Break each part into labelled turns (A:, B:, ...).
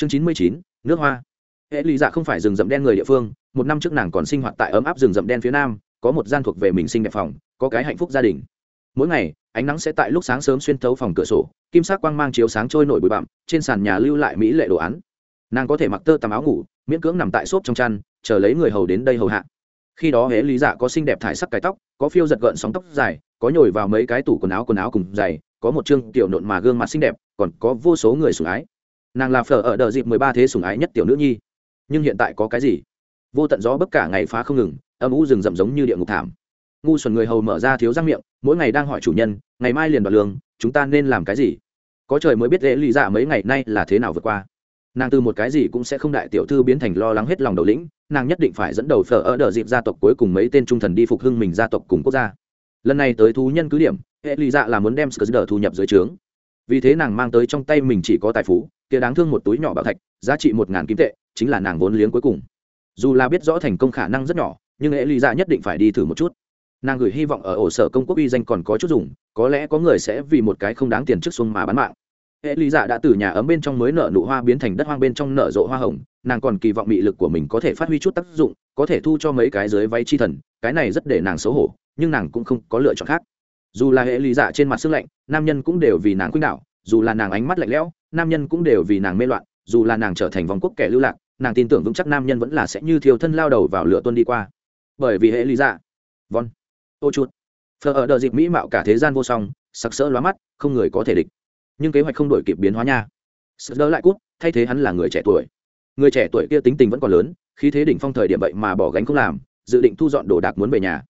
A: chương chín mươi chín, nước hoa. Hệ lý dạ không phải rừng rậm đen người địa phương, một năm trước nàng còn sinh hoạt tại ấm áp rừng rậm đen phía nam, có một gian thuộc về mình sinh đẹp phòng, có cái hạnh phúc gia đình. Mỗi ngày, ánh nắng sẽ tại lúc sáng sớm xuyên thấu phòng cửa sổ, kim sắc quang mang chiếu sáng trôi nổi bụi bặm, trên sàn nhà lưu lại mỹ lệ đồ án. Nàng có thể mặc tơ tằm áo ngủ, miễn cưỡng nằm tại xốp trong chăn, chờ lấy người hầu đến đây hầu hạ. Khi đó hễ lý dạ có xinh đẹp thải sắc cái tóc, có phiêu giật gợn sóng tóc dài, có nhồi vào mấy cái tủ quần áo quần áo cùng dày có một chương tiểu nộn mà gương mặt xinh đẹp, còn có vô số người sủng ái nàng là phở ở đợt dịp mười ba thế sủng ái nhất tiểu nữ nhi. Nhưng hiện tại có cái gì? Vô tận gió bấc cả ngày phá không ngừng, âm u rừng rậm giống như địa ngục thảm. Ngu xuẩn người hầu mở ra thiếu răng miệng, mỗi ngày đang hỏi chủ nhân, ngày mai liền đoạt lương, chúng ta nên làm cái gì? Có trời mới biết lễ lý dạ mấy ngày nay là thế nào vượt qua. Nàng từ một cái gì cũng sẽ không đại tiểu thư biến thành lo lắng hết lòng đầu lĩnh, nàng nhất định phải dẫn đầu phở ở đợt dịp gia tộc cuối cùng mấy tên trung thần đi phục hưng mình gia tộc cùng quốc gia. Lần này tới thú nhân cứ điểm, hệ lý dạ là muốn đem sờ thu nhập dưới trướng vì thế nàng mang tới trong tay mình chỉ có tài phú, kia đáng thương một túi nhỏ bảo thạch, giá trị một ngàn kim tệ, chính là nàng vốn liếng cuối cùng. Dù là biết rõ thành công khả năng rất nhỏ, nhưng hệ lý dạ nhất định phải đi thử một chút. Nàng gửi hy vọng ở ổ sở công quốc uy danh còn có chút dùng, có lẽ có người sẽ vì một cái không đáng tiền trước xuông mà bán mạng. Hệ lý dạ đã từ nhà ấm bên trong mới nở nụ hoa biến thành đất hoang bên trong nở rộ hoa hồng, nàng còn kỳ vọng mị lực của mình có thể phát huy chút tác dụng, có thể thu cho mấy cái dưới váy chi thần, cái này rất để nàng xấu hổ, nhưng nàng cũng không có lựa chọn khác dù là hệ lý dạ trên mặt sức lạnh, nam nhân cũng đều vì nàng khuynh đảo, dù là nàng ánh mắt lạnh lẽo, nam nhân cũng đều vì nàng mê loạn, dù là nàng trở thành vòng quốc kẻ lưu lạc, nàng tin tưởng vững chắc nam nhân vẫn là sẽ như thiêu thân lao đầu vào lửa tuân đi qua. Bởi vì hệ lý dạ. Von ô chút phờ ở đợt dịp mỹ mạo cả thế gian vô song, sặc sỡ lóa mắt, không người có thể địch. Nhưng kế hoạch không đổi kịp biến hóa nha. Sợ đỡ lại cút, thay thế hắn là người trẻ tuổi. Người trẻ tuổi kia tính tình vẫn còn lớn khi thế đỉnh phong thời điểm vậy mà bỏ gánh không làm, dự định thu dọn đồ đạc muốn về nhà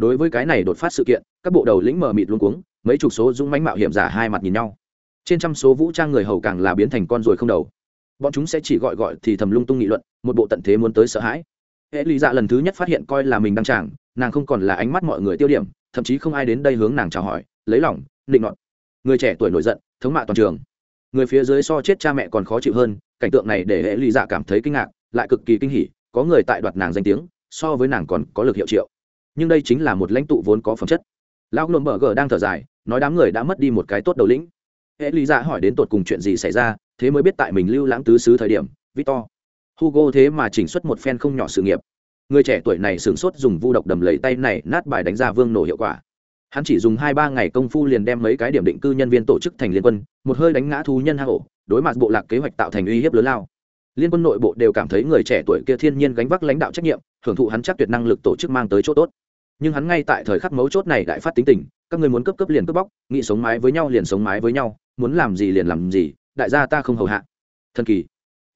A: đối với cái này đột phát sự kiện, các bộ đầu lĩnh mờ mịt luôn cuống, mấy chục số dũng mánh mạo hiểm giả hai mặt nhìn nhau. Trên trăm số vũ trang người hầu càng là biến thành con ruồi không đầu. Bọn chúng sẽ chỉ gọi gọi thì thầm lung tung nghị luận, một bộ tận thế muốn tới sợ hãi. Hệ lý dạ lần thứ nhất phát hiện coi là mình đang tràng, nàng không còn là ánh mắt mọi người tiêu điểm, thậm chí không ai đến đây hướng nàng chào hỏi, lấy lòng định ngọn người trẻ tuổi nổi giận, thống mạ toàn trường. Người phía dưới so chết cha mẹ còn khó chịu hơn, cảnh tượng này để hệ lý dạ cảm thấy kinh ngạc, lại cực kỳ kinh hỉ, có người tại đoạt nàng danh tiếng, so với nàng còn có lực hiệu triệu nhưng đây chính là một lãnh tụ vốn có phẩm chất. Lão lồm bờ gờ đang thở dài, nói đám người đã mất đi một cái tốt đầu lĩnh. Hệ lý ra hỏi đến tột cùng chuyện gì xảy ra, thế mới biết tại mình lưu lãng tứ xứ thời điểm, victor hugo thế mà chỉnh xuất một phen không nhỏ sự nghiệp. Người trẻ tuổi này sửng sốt dùng vu độc đầm lầy tay này nát bài đánh ra vương nổ hiệu quả. Hắn chỉ dùng hai ba ngày công phu liền đem mấy cái điểm định cư nhân viên tổ chức thành liên quân, một hơi đánh ngã thú nhân hạ ổ, đối mặt bộ lạc kế hoạch tạo thành uy hiếp lớn lao. Liên quân nội bộ đều cảm thấy người trẻ tuổi kia thiên nhiên gánh vác lãnh đạo trách nhiệm, hưởng thụ hắn chắc tuyệt năng lực tổ chức mang tới chỗ tốt nhưng hắn ngay tại thời khắc mấu chốt này đại phát tính tình, các người muốn cấp cấp liền cướp bóc, nghĩ sống mái với nhau liền sống mái với nhau, muốn làm gì liền làm gì, đại gia ta không hầu hạ. Thần kỳ.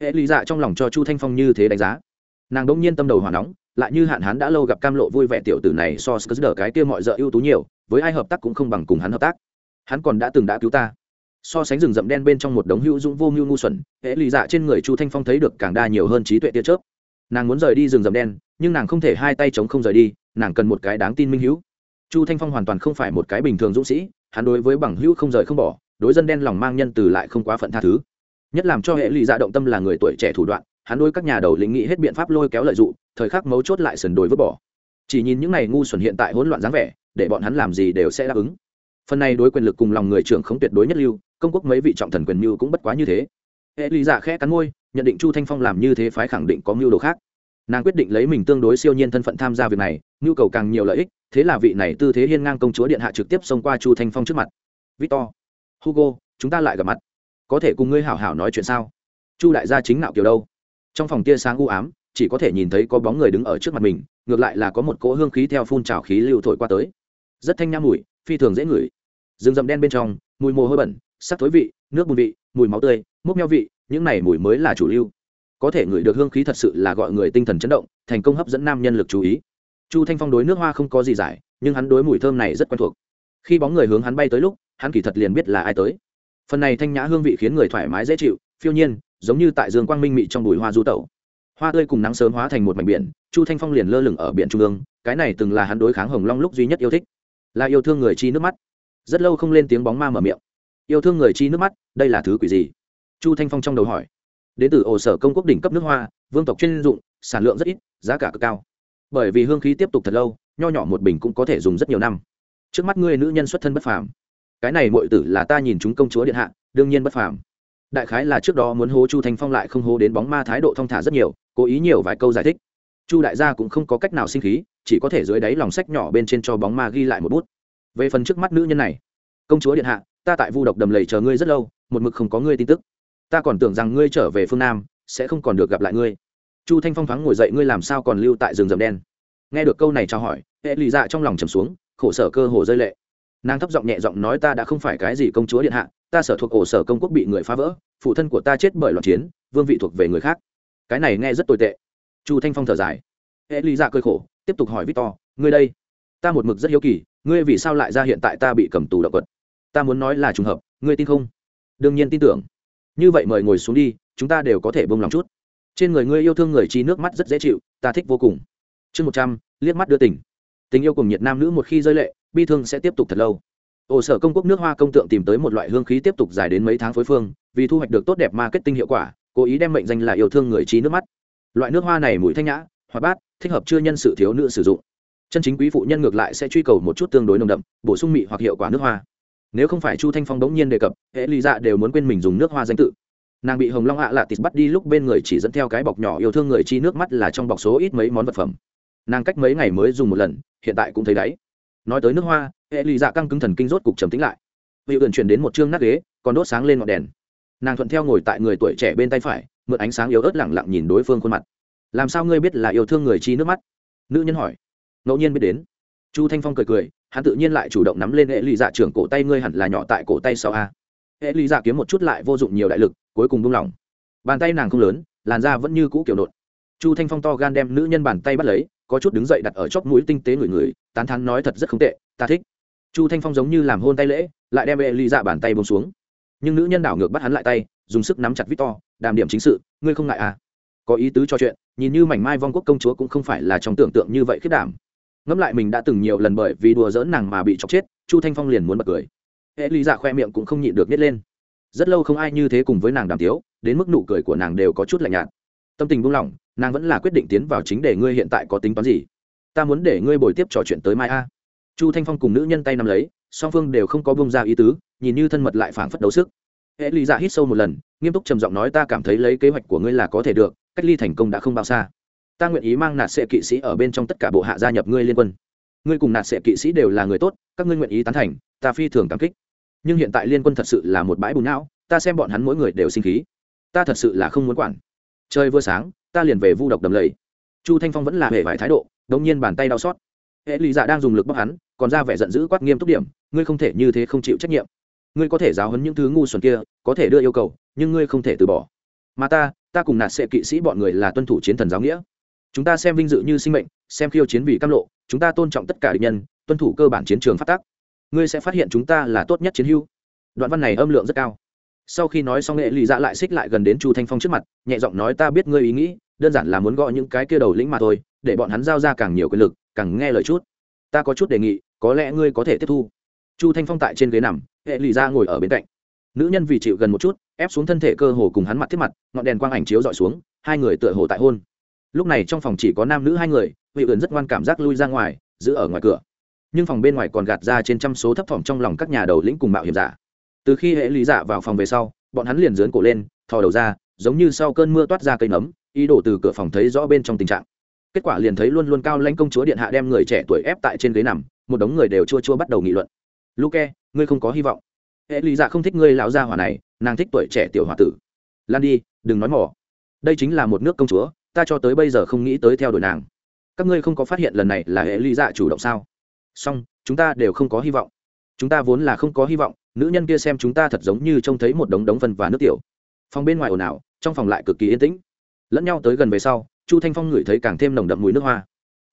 A: Hệ lý dạ trong lòng cho chu thanh phong như thế đánh giá. Nàng đông nhiên tâm đầu hỏa nóng, lại như hạn hán đã lâu gặp cam lộ vui vẻ tiểu tử này so sờ đỡ cái kia mọi d ưu tú nhiều, với ai hợp tác cũng không bằng cùng hắn hợp tác. Hắn còn đã từng đã cứu ta. So sánh rừng rậm đen bên trong một đống hữu dũng vô mưu ngu xuẩn, hệ lý dạ trên người chu thanh phong thấy được càng đa nhiều hơn trí tuệ tia chớp. Nàng muốn rời đi rừng rậm đen nhưng nàng không thể hai tay chống không rời đi, nàng cần một cái đáng tin minh hữu. Chu thanh phong hoàn toàn không phải một cái bình thường dũng sĩ, hắn đối với bằng hữu không rời không bỏ, đối dân đen lòng mang nhân từ lại không quá phận tha thứ. Nhất làm cho hệ lụy dạ động tâm là người tuổi trẻ thủ đoạn, hắn đôi các nhà đầu lĩnh nghĩ hết biện pháp lôi kéo lợi dụng, thời khắc mấu chốt lại sần đồi vứt bỏ. Chỉ nhìn những này ngu xuẩn hiện tại hỗn loạn dáng vẻ, để bọn hắn làm gì đều sẽ đáp ứng. Phần này đối quyền lực cùng lòng người trưởng không tuyệt đối nhất lưu, công quốc mấy vị trọng thần quyền mưu cũng bất quá như thế. Hệ lụy dạ khẽ cắn môi, nhận định chu thanh phong làm như thế phái khẳng định có mưu đồ khác nàng quyết định lấy mình tương đối siêu nhiên thân phận tham gia việc này, nhu cầu càng nhiều lợi ích, thế là vị này tư thế hiên ngang công chúa điện hạ trực tiếp xông qua chu thanh phong trước mặt. Victor, hugo, chúng ta lại gặp mặt. Có thể cùng ngươi hảo hảo nói chuyện sao? Chu đại gia chính nạo kiểu đâu? Trong phòng tia sáng u ám, chỉ có thể nhìn thấy có bóng người đứng ở trước mặt mình, ngược lại là có một cỗ hương khí theo phun trào khí lưu thổi qua tới. Rất thanh nham mùi, phi thường dễ ngửi. Rừng rậm đen bên trong, mùi mồ hôi bẩn, sắc thối vị, nước bùn vị, mùi máu tươi, mốc nhau vị, những này mùi mới là chủ lưu có thể ngửi được hương khí thật sự là gọi người tinh thần chấn động, thành công hấp dẫn nam nhân lực chú ý. Chu thanh phong đối nước hoa không có gì giải, nhưng hắn đối mùi thơm này rất quen thuộc. Khi bóng người hướng hắn bay tới lúc, hắn kỳ thật liền biết là ai tới. Phần này thanh nhã hương vị khiến người thoải mái dễ chịu, phiêu nhiên, giống như tại dương quang minh mị trong bụi hoa du tẩu. Hoa tươi cùng nắng sớm hóa thành một mảnh biển, chu thanh phong liền lơ lửng ở biển trung ương, cái này từng là hắn đối kháng hồng long lúc duy nhất yêu thích. Là yêu thương người chi nước mắt. Rất lâu không lên tiếng bóng ma mở miệng. Yêu thương người chi nước mắt, đây là thứ quỷ gì? Chu thanh phong trong đầu hỏi đến từ ổ sở công quốc đỉnh cấp nước hoa, vương tộc chuyên dụng, sản lượng rất ít, giá cả cực cao. Bởi vì hương khí tiếp tục thật lâu, nho nhỏ một bình cũng có thể dùng rất nhiều năm. Trước mắt ngươi nữ nhân xuất thân bất phàm. Cái này mọi tử là ta nhìn chúng công chúa điện hạ, đương nhiên bất phàm. Đại khái là trước đó muốn hô chu thanh phong lại không hô đến bóng ma thái độ thong thả rất nhiều, cố ý nhiều vài câu giải thích. Chu đại gia cũng không có cách nào sinh khí, chỉ có thể dưới đáy lòng sách nhỏ bên trên cho bóng ma ghi lại một bút. Về phần trước mắt nữ nhân này, công chúa điện hạ, ta tại vu độc đầm lầy chờ ngươi rất lâu, một mực không có ngươi tin tức ta còn tưởng rằng ngươi trở về phương nam, sẽ không còn được gặp lại ngươi. Chu thanh phong thoáng ngồi dậy, ngươi làm sao còn lưu tại rừng rậm đen? Nghe được câu này trao hỏi, hệ lụy dạ trong lòng trầm xuống, khổ sở cơ hồ rơi lệ. Nàng thấp giọng nhẹ giọng nói ta đã không phải cái gì công chúa điện hạ, ta sở thuộc ổ sở công quốc bị người phá vỡ, phụ thân của ta chết bởi loạn chiến, vương vị thuộc về người khác. Cái này nghe rất tồi tệ. Chu thanh phong thở dài. Hệ lý dạ cơi khổ, tiếp tục hỏi victor, ngươi đây, ta một mực rất hiếu kỳ, ngươi vì sao lại ra hiện tại ta bị cầm tù động vật ta muốn nói là trùng hợp, ngươi tin không? Đương nhiên tin tưởng như vậy mời ngồi xuống đi, chúng ta đều có thể bông lòng chút. Trên người ngươi yêu thương người chi nước mắt rất dễ chịu, ta thích vô cùng. Chương một trăm, liếc mắt đưa tỉnh tình yêu cùng nhiệt nam nữ một khi rơi lệ, bi thương sẽ tiếp tục thật lâu. Ổ sở công quốc nước hoa công tượng tìm tới một loại hương khí tiếp tục dài đến mấy tháng phối phương, vì thu hoạch được tốt đẹp marketing hiệu quả, cố ý đem mệnh danh là yêu thương người trí nước mắt. Loại nước hoa này mùi thanh nhã hoa bát, thích hợp chưa nhân sự thiếu nữ sử dụng. Chân chính quý phụ nhân ngược lại sẽ truy cầu một chút tương đối nồng đậm, bổ sung mị hoặc hiệu quả nước hoa nếu không phải chu thanh phong đống nhiên đề cập, hệ lý dạ đều muốn quên mình dùng nước hoa danh tự. Nàng bị hồng long ạ lạ tịt bắt đi lúc bên người chỉ dẫn theo cái bọc nhỏ yêu thương người chi nước mắt là trong bọc số ít mấy món vật phẩm. Nàng cách mấy ngày mới dùng một lần, hiện tại cũng thấy đáy nói tới nước hoa, hệ lụy dạ căng cứng thần kinh rốt cục trầm tính lại. Vị ẩn chuyển đến một chương nát ghế, còn đốt sáng lên ngọn đèn. Nàng thuận theo ngồi tại người tuổi trẻ bên tay phải, mượn ánh sáng yếu ớt lẳng lặng nhìn đối phương khuôn mặt. Làm sao ngươi biết là yêu thương người chi nước mắt? Nữ nhân hỏi. Ngẫu nhiên biết đến chu thanh phong cười cười, hắn tự nhiên lại chủ động nắm lên hệ lụy dạ trưởng cổ tay ngươi hẳn là nhỏ tại cổ tay sau a. Hệ lụy dạ kiếm một chút lại vô dụng nhiều đại lực, cuối cùng buông lỏng. Bàn tay nàng không lớn, làn da vẫn như cũ kiểu nộn. Chu thanh phong to gan đem nữ nhân bàn tay bắt lấy, có chút đứng dậy đặt ở chóp mũi tinh tế người người, tán thán nói thật rất không tệ, ta thích. Chu thanh phong giống như làm hôn tay lễ, lại đem hệ lụy dạ bàn tay bông xuống. Nhưng nữ nhân đảo ngược bắt hắn lại tay, dùng sức nắm chặt victor, đàm điểm chính sự, ngươi không ngại à? Có ý tứ cho chuyện, nhìn như mảnh mai vong quốc công chúa cũng không phải là trong tưởng tượng như vậy khiết đảm ngẫm lại mình đã từng nhiều lần bởi vì đùa dỡn nàng mà bị chọc chết, chu thanh phong liền muốn bật cười. Hệ lý dạ khoe miệng cũng không nhịn được nhét lên. Rất lâu không ai như thế cùng với nàng đàm tiếu, đến mức nụ cười của nàng đều có chút lạnh nhạt. Tâm tình buông lỏng, nàng vẫn là quyết định tiến vào chính để ngươi hiện tại có tính toán gì. Ta muốn để ngươi bồi tiếp trò chuyện tới mai a. Chu thanh phong cùng nữ nhân tay nắm lấy, song phương đều không có bông ra ý tứ, nhìn như thân mật lại phảng phất đấu sức. Hệ lý dạ hít sâu một lần, nghiêm túc trầm giọng nói ta cảm thấy lấy kế hoạch của ngươi là có thể được, cách ly thành công đã không bao xa ta nguyện ý mang nạt sệ kỵ sĩ ở bên trong tất cả bộ hạ gia nhập ngươi liên quân. Ngươi cùng nạt sệ kỵ sĩ đều là người tốt, các ngươi nguyện ý tán thành, ta phi thường cảm kích. Nhưng hiện tại liên quân thật sự là một bãi bùn não, ta xem bọn hắn mỗi người đều sinh khí. Ta thật sự là không muốn quản. Chơi vừa sáng, ta liền về vu độc đầm lầy. Chu thanh phong vẫn là hề vải thái độ, đống nhiên bàn tay đau xót. Hệ lý dạ đang dùng lực bóc hắn, còn ra vẻ giận dữ quát nghiêm túc điểm, ngươi không thể như thế không chịu trách nhiệm. Ngươi có thể giáo hấn những thứ ngu xuẩn kia, có thể đưa yêu cầu, nhưng ngươi không thể từ bỏ. Mà ta ta cùng nạt sệ kỵ sĩ bọn người là tuân thủ chiến thần giáo nghĩa chúng ta xem vinh dự như sinh mệnh, xem khiêu chiến vì cam lộ, chúng ta tôn trọng tất cả địch nhân, tuân thủ cơ bản chiến trường phát tác ngươi sẽ phát hiện chúng ta là tốt nhất chiến hưu đoạn văn này âm lượng rất cao. Sau khi nói xong, nghệ lì dạ lại xích lại gần đến chu thanh phong trước mặt, nhẹ giọng nói, ta biết ngươi ý nghĩ, đơn giản là muốn gọi những cái kia đầu lĩnh mà thôi, để bọn hắn giao ra càng nhiều quyền lực, càng nghe lời chút. Ta có chút đề nghị, có lẽ ngươi có thể tiếp thu. Chu thanh phong tại trên ghế nằm hệ lì ra ngồi ở bên cạnh. Nữ nhân vì chịu gần một chút, ép xuống thân thể cơ hồ cùng hắn mặt thiết mặt, ngọn đèn quang ảnh chiếu dọi xuống, hai người tựa hồ tại hôn lúc này trong phòng chỉ có nam nữ hai người, vị ẩn rất ngoan cảm giác lui ra ngoài, giữ ở ngoài cửa. Nhưng phòng bên ngoài còn gạt ra trên trăm số thấp thỏm trong lòng các nhà đầu lĩnh cùng mạo hiểm giả. Từ khi hệ lý giả vào phòng về sau, bọn hắn liền dướn cổ lên, thò đầu ra, giống như sau cơn mưa toát ra cây nấm, ý đổ từ cửa phòng thấy rõ bên trong tình trạng. Kết quả liền thấy luôn luôn cao lãnh công chúa điện hạ đem người trẻ tuổi ép tại trên ghế nằm, một đống người đều chua chua bắt đầu nghị luận. Luke, ngươi không có hy vọng. Hệ lý dạ không thích ngươi lão gia hỏa này, nàng thích tuổi trẻ tiểu hòa tử. Lan đi, đừng nói mỏ. Đây chính là một nước công chúa ta cho tới bây giờ không nghĩ tới theo đuổi nàng. Các ngươi không có phát hiện lần này là hệ lý dạ chủ động sao? Song chúng ta đều không có hy vọng. Chúng ta vốn là không có hy vọng, nữ nhân kia xem chúng ta thật giống như trông thấy một đống đống phân và nước tiểu. Phòng bên ngoài ồn ào, trong phòng lại cực kỳ yên tĩnh. Lẫn nhau tới gần về sau, chu thanh phong ngửi thấy càng thêm nồng đậm mùi nước hoa.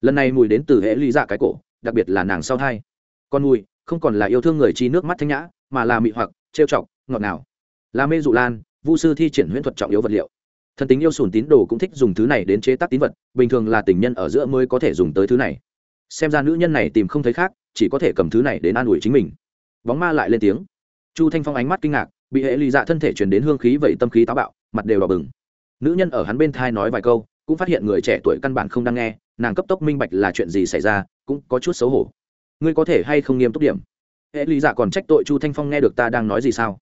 A: Lần này mùi đến từ hệ ly dạ cái cổ, đặc biệt là nàng sau thai. Con mùi, không còn là yêu thương người chi nước mắt thanh nhã, mà là mị hoặc, trêu chọc, ngọt ngào. Là mê dụ lan, vu sư thi triển huyễn thuật trọng yếu vật liệu thần tính yêu sùn tín đồ cũng thích dùng thứ này đến chế tác tín vật, bình thường là tình nhân ở giữa mới có thể dùng tới thứ này. Xem ra nữ nhân này tìm không thấy khác, chỉ có thể cầm thứ này đến an ủi chính mình. Bóng ma lại lên tiếng. Chu thanh phong ánh mắt kinh ngạc, bị hệ lụy dạ thân thể chuyển đến hương khí vậy tâm khí táo bạo, mặt đều đỏ bừng. Nữ nhân ở hắn bên thai nói vài câu, cũng phát hiện người trẻ tuổi căn bản không đang nghe, nàng cấp tốc minh bạch là chuyện gì xảy ra, cũng có chút xấu hổ. Ngươi có thể hay không nghiêm túc điểm? Hệ lý dạ còn trách tội chu thanh phong nghe được ta đang nói gì sao?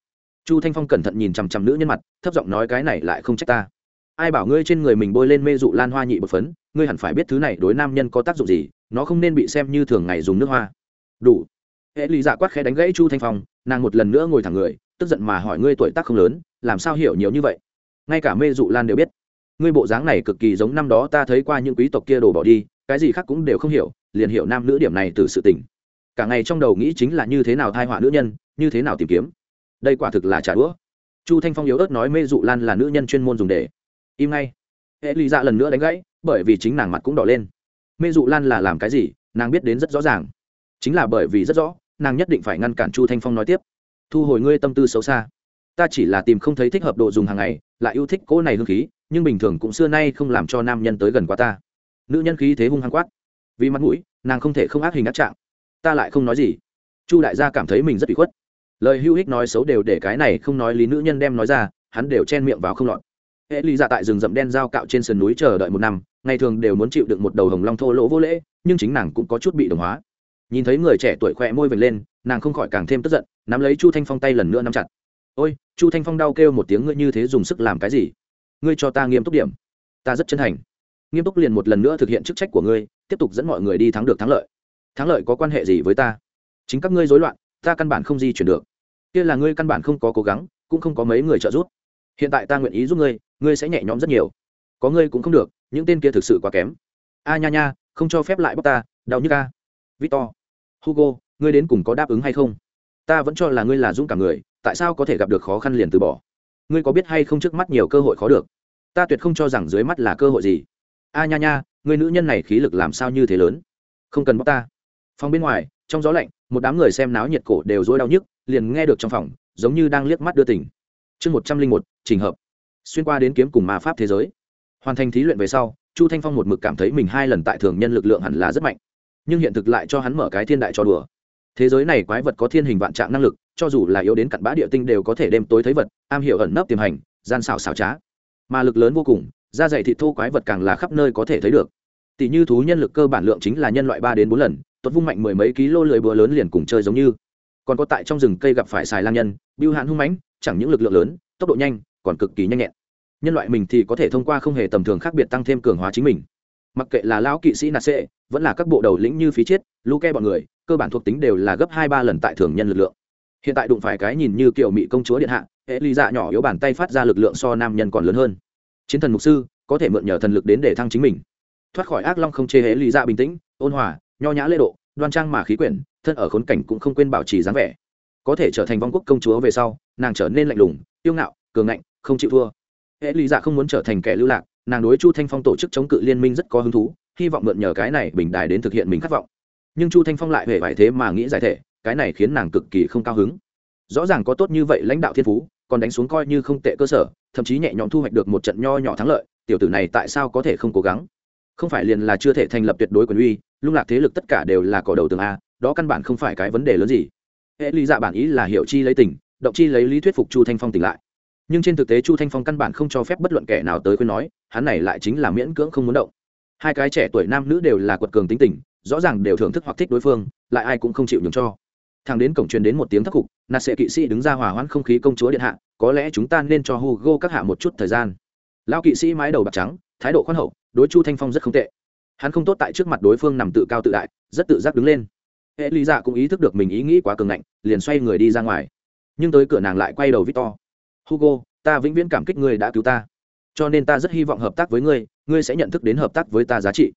A: Chu thanh phong cẩn thận nhìn chằm chằm nữ nhân mặt, thấp giọng nói cái này lại không trách ta ai bảo ngươi trên người mình bôi lên mê dụ lan hoa nhị bột phấn, ngươi hẳn phải biết thứ này đối nam nhân có tác dụng gì, nó không nên bị xem như thường ngày dùng nước hoa. Đủ. Hệ lý dạ quát khẽ đánh gãy chu thanh phong, nàng một lần nữa ngồi thẳng người, tức giận mà hỏi ngươi tuổi tác không lớn, làm sao hiểu nhiều như vậy? Ngay cả mê dụ lan đều biết. Ngươi bộ dáng này cực kỳ giống năm đó ta thấy qua những quý tộc kia đổ bỏ đi, cái gì khác cũng đều không hiểu, liền hiểu nam nữ điểm này từ sự tình. Cả ngày trong đầu nghĩ chính là như thế nào thai họa nữ nhân, như thế nào tìm kiếm. Đây quả thực là trả đũa. Chu thanh phong yếu ớt nói mê dụ lan là nữ nhân chuyên môn dùng để im ngay. Hệ lý dạ lần nữa đánh gãy, bởi vì chính nàng mặt cũng đỏ lên. Mê dụ lan là làm cái gì? Nàng biết đến rất rõ ràng. Chính là bởi vì rất rõ, nàng nhất định phải ngăn cản chu thanh phong nói tiếp. Thu hồi ngươi tâm tư xấu xa. Ta chỉ là tìm không thấy thích hợp độ dùng hàng ngày, lại yêu thích cỗ này hương khí, nhưng bình thường cũng xưa nay không làm cho nam nhân tới gần quá ta. Nữ nhân khí thế hung hăng quát. Vì mặt mũi, nàng không thể không ác hình ác trạng. Ta lại không nói gì. Chu đại gia cảm thấy mình rất bị khuất. Lời hữu ích nói xấu đều để cái này không nói lý nữ nhân đem nói ra, hắn đều chen miệng vào không lọt hệ lý giả tại rừng rậm đen dao cạo trên sườn núi chờ đợi một năm, ngày thường đều muốn chịu đựng một đầu hồng long thô lỗ vô lễ, nhưng chính nàng cũng có chút bị đồng hóa. Nhìn thấy người trẻ tuổi khỏe môi vệt lên, nàng không khỏi càng thêm tức giận, nắm lấy chu thanh phong tay lần nữa nắm chặt. Ôi, chu thanh phong đau kêu một tiếng ngươi như thế dùng sức làm cái gì? Ngươi cho ta nghiêm túc điểm. Ta rất chân thành. Nghiêm túc liền một lần nữa thực hiện chức trách của ngươi, tiếp tục dẫn mọi người đi thắng được thắng lợi. Thắng lợi có quan hệ gì với ta? Chính các ngươi rối loạn, ta căn bản không di chuyển được. Kia là ngươi căn bản không có cố gắng, cũng không có mấy người trợ giúp hiện tại ta nguyện ý giúp ngươi ngươi sẽ nhẹ nhõm rất nhiều. Có ngươi cũng không được, những tên kia thực sự quá kém. A nha nha, không cho phép lại bóc ta, đau nhức a. Victor, hugo, ngươi đến cùng có đáp ứng hay không? Ta vẫn cho là ngươi là dũng cảm người, tại sao có thể gặp được khó khăn liền từ bỏ? Ngươi có biết hay không trước mắt nhiều cơ hội khó được? Ta tuyệt không cho rằng dưới mắt là cơ hội gì. A nha nha người nữ nhân này khí lực làm sao như thế lớn? Không cần bóc ta. Phòng bên ngoài, trong gió lạnh, một đám người xem náo nhiệt cổ đều dối đau nhức, liền nghe được trong phòng, giống như đang liếc mắt đưa tỉnh chương một trăm linh một, trình hợp. Xuyên qua đến kiếm cùng ma pháp thế giới. Hoàn thành thí luyện về sau, chu thanh phong một mực cảm thấy mình hai lần tại thường nhân lực lượng hẳn là rất mạnh. Nhưng hiện thực lại cho hắn mở cái thiên đại cho đùa. Thế giới này quái vật có thiên hình vạn trạng năng lực, cho dù là yếu đến cặn bã địa tinh đều có thể đêm tối thấy vật, am hiểu ẩn nấp tiềm hành, gian xảo xảo trá. Mà lực lớn vô cùng, da dày thịt thô quái vật càng là khắp nơi có thể thấy được. Tỷ như thú nhân lực cơ bản lượng chính là nhân loại ba đến bốn lần tuất vung mạnh mười mấy ký lô lười búa lớn liền cùng chơi giống như. Còn có tại trong rừng cây gặp phải xài lang nhân biêu hạn hung mãnh chẳng những lực lượng lớn, tốc độ nhanh, còn cực kỳ nhanh nhẹn. Nhân loại mình thì có thể thông qua không hề tầm thường khác biệt tăng thêm cường hóa chính mình. Mặc kệ là lão kỵ sĩ nạt sệ vẫn là các bộ đầu lĩnh như phí chiết lu ke bọn người, cơ bản thuộc tính đều là gấp hai ba lần tại thường nhân lực lượng. Hiện tại đụng phải cái nhìn như kiểu mỹ công chúa điện hạ, hệ ly dạ nhỏ yếu bàn tay phát ra lực lượng so nam nhân còn lớn hơn. Chiến thần mục sư, có thể mượn nhờ thần lực đến để thăng chính mình. Thoát khỏi ác long không chê hệ ly dạ bình tĩnh, ôn hòa, nho nhã lễ độ, đoan trang mà khí quyển, thân ở khốn cảnh cũng không quên bảo trì dáng vẻ. Có thể trở thành vong quốc công chúa về sau nàng trở nên lạnh lùng tiêu ngạo, cường ngạnh, không chịu thua. Hệ lý dạ không muốn trở thành kẻ lưu lạc, nàng đối chu thanh phong tổ chức chống cự liên minh rất có hứng thú, hy vọng mượn nhờ cái này bình đài đến thực hiện mình khát vọng. Nhưng chu thanh phong lại hề phải thế mà nghĩ giải thể, cái này khiến nàng cực kỳ không cao hứng. Rõ ràng có tốt như vậy lãnh đạo thiên phú, còn đánh xuống coi như không tệ cơ sở, thậm chí nhẹ nhõm thu hoạch được một trận nho nhỏ thắng lợi, tiểu tử này tại sao có thể không cố gắng? Không phải liền là chưa thể thành lập tuyệt đối quyền uy, lung lạc thế lực tất cả đều là cỏ đầu tường a, đó căn bản không phải cái vấn đề lớn gì. Hệ lý dạ bản ý là hiểu chi lấy tình động chi lấy lý thuyết phục chu thanh phong tỉnh lại. Nhưng trên thực tế chu thanh phong căn bản không cho phép bất luận kẻ nào tới khuyên nói, hắn này lại chính là miễn cưỡng không muốn động. Hai cái trẻ tuổi nam nữ đều là quật cường tính tình, rõ ràng đều thưởng thức hoặc thích đối phương, lại ai cũng không chịu nhường cho. Thằng đến cổng truyền đến một tiếng thắc cục nạt sệ kỵ sĩ đứng ra hòa hoãn không khí công chúa điện hạ, có lẽ chúng ta nên cho hugo các hạ một chút thời gian. Lão kỵ sĩ mái đầu bạc trắng, thái độ khoan hậu, đối chu thanh phong rất không tệ. Hắn không tốt tại trước mặt đối phương nằm tự cao tự đại, rất tự giác đứng lên. Hệ lý dạ cũng ý thức được mình ý nghĩ quá cường ngạnh, liền xoay người đi ra ngoài nhưng tới cửa nàng lại quay đầu victor. Hugo, ta vĩnh viễn cảm kích ngươi đã cứu ta. Cho nên ta rất hy vọng hợp tác với ngươi ngươi sẽ nhận thức đến hợp tác với ta giá trị.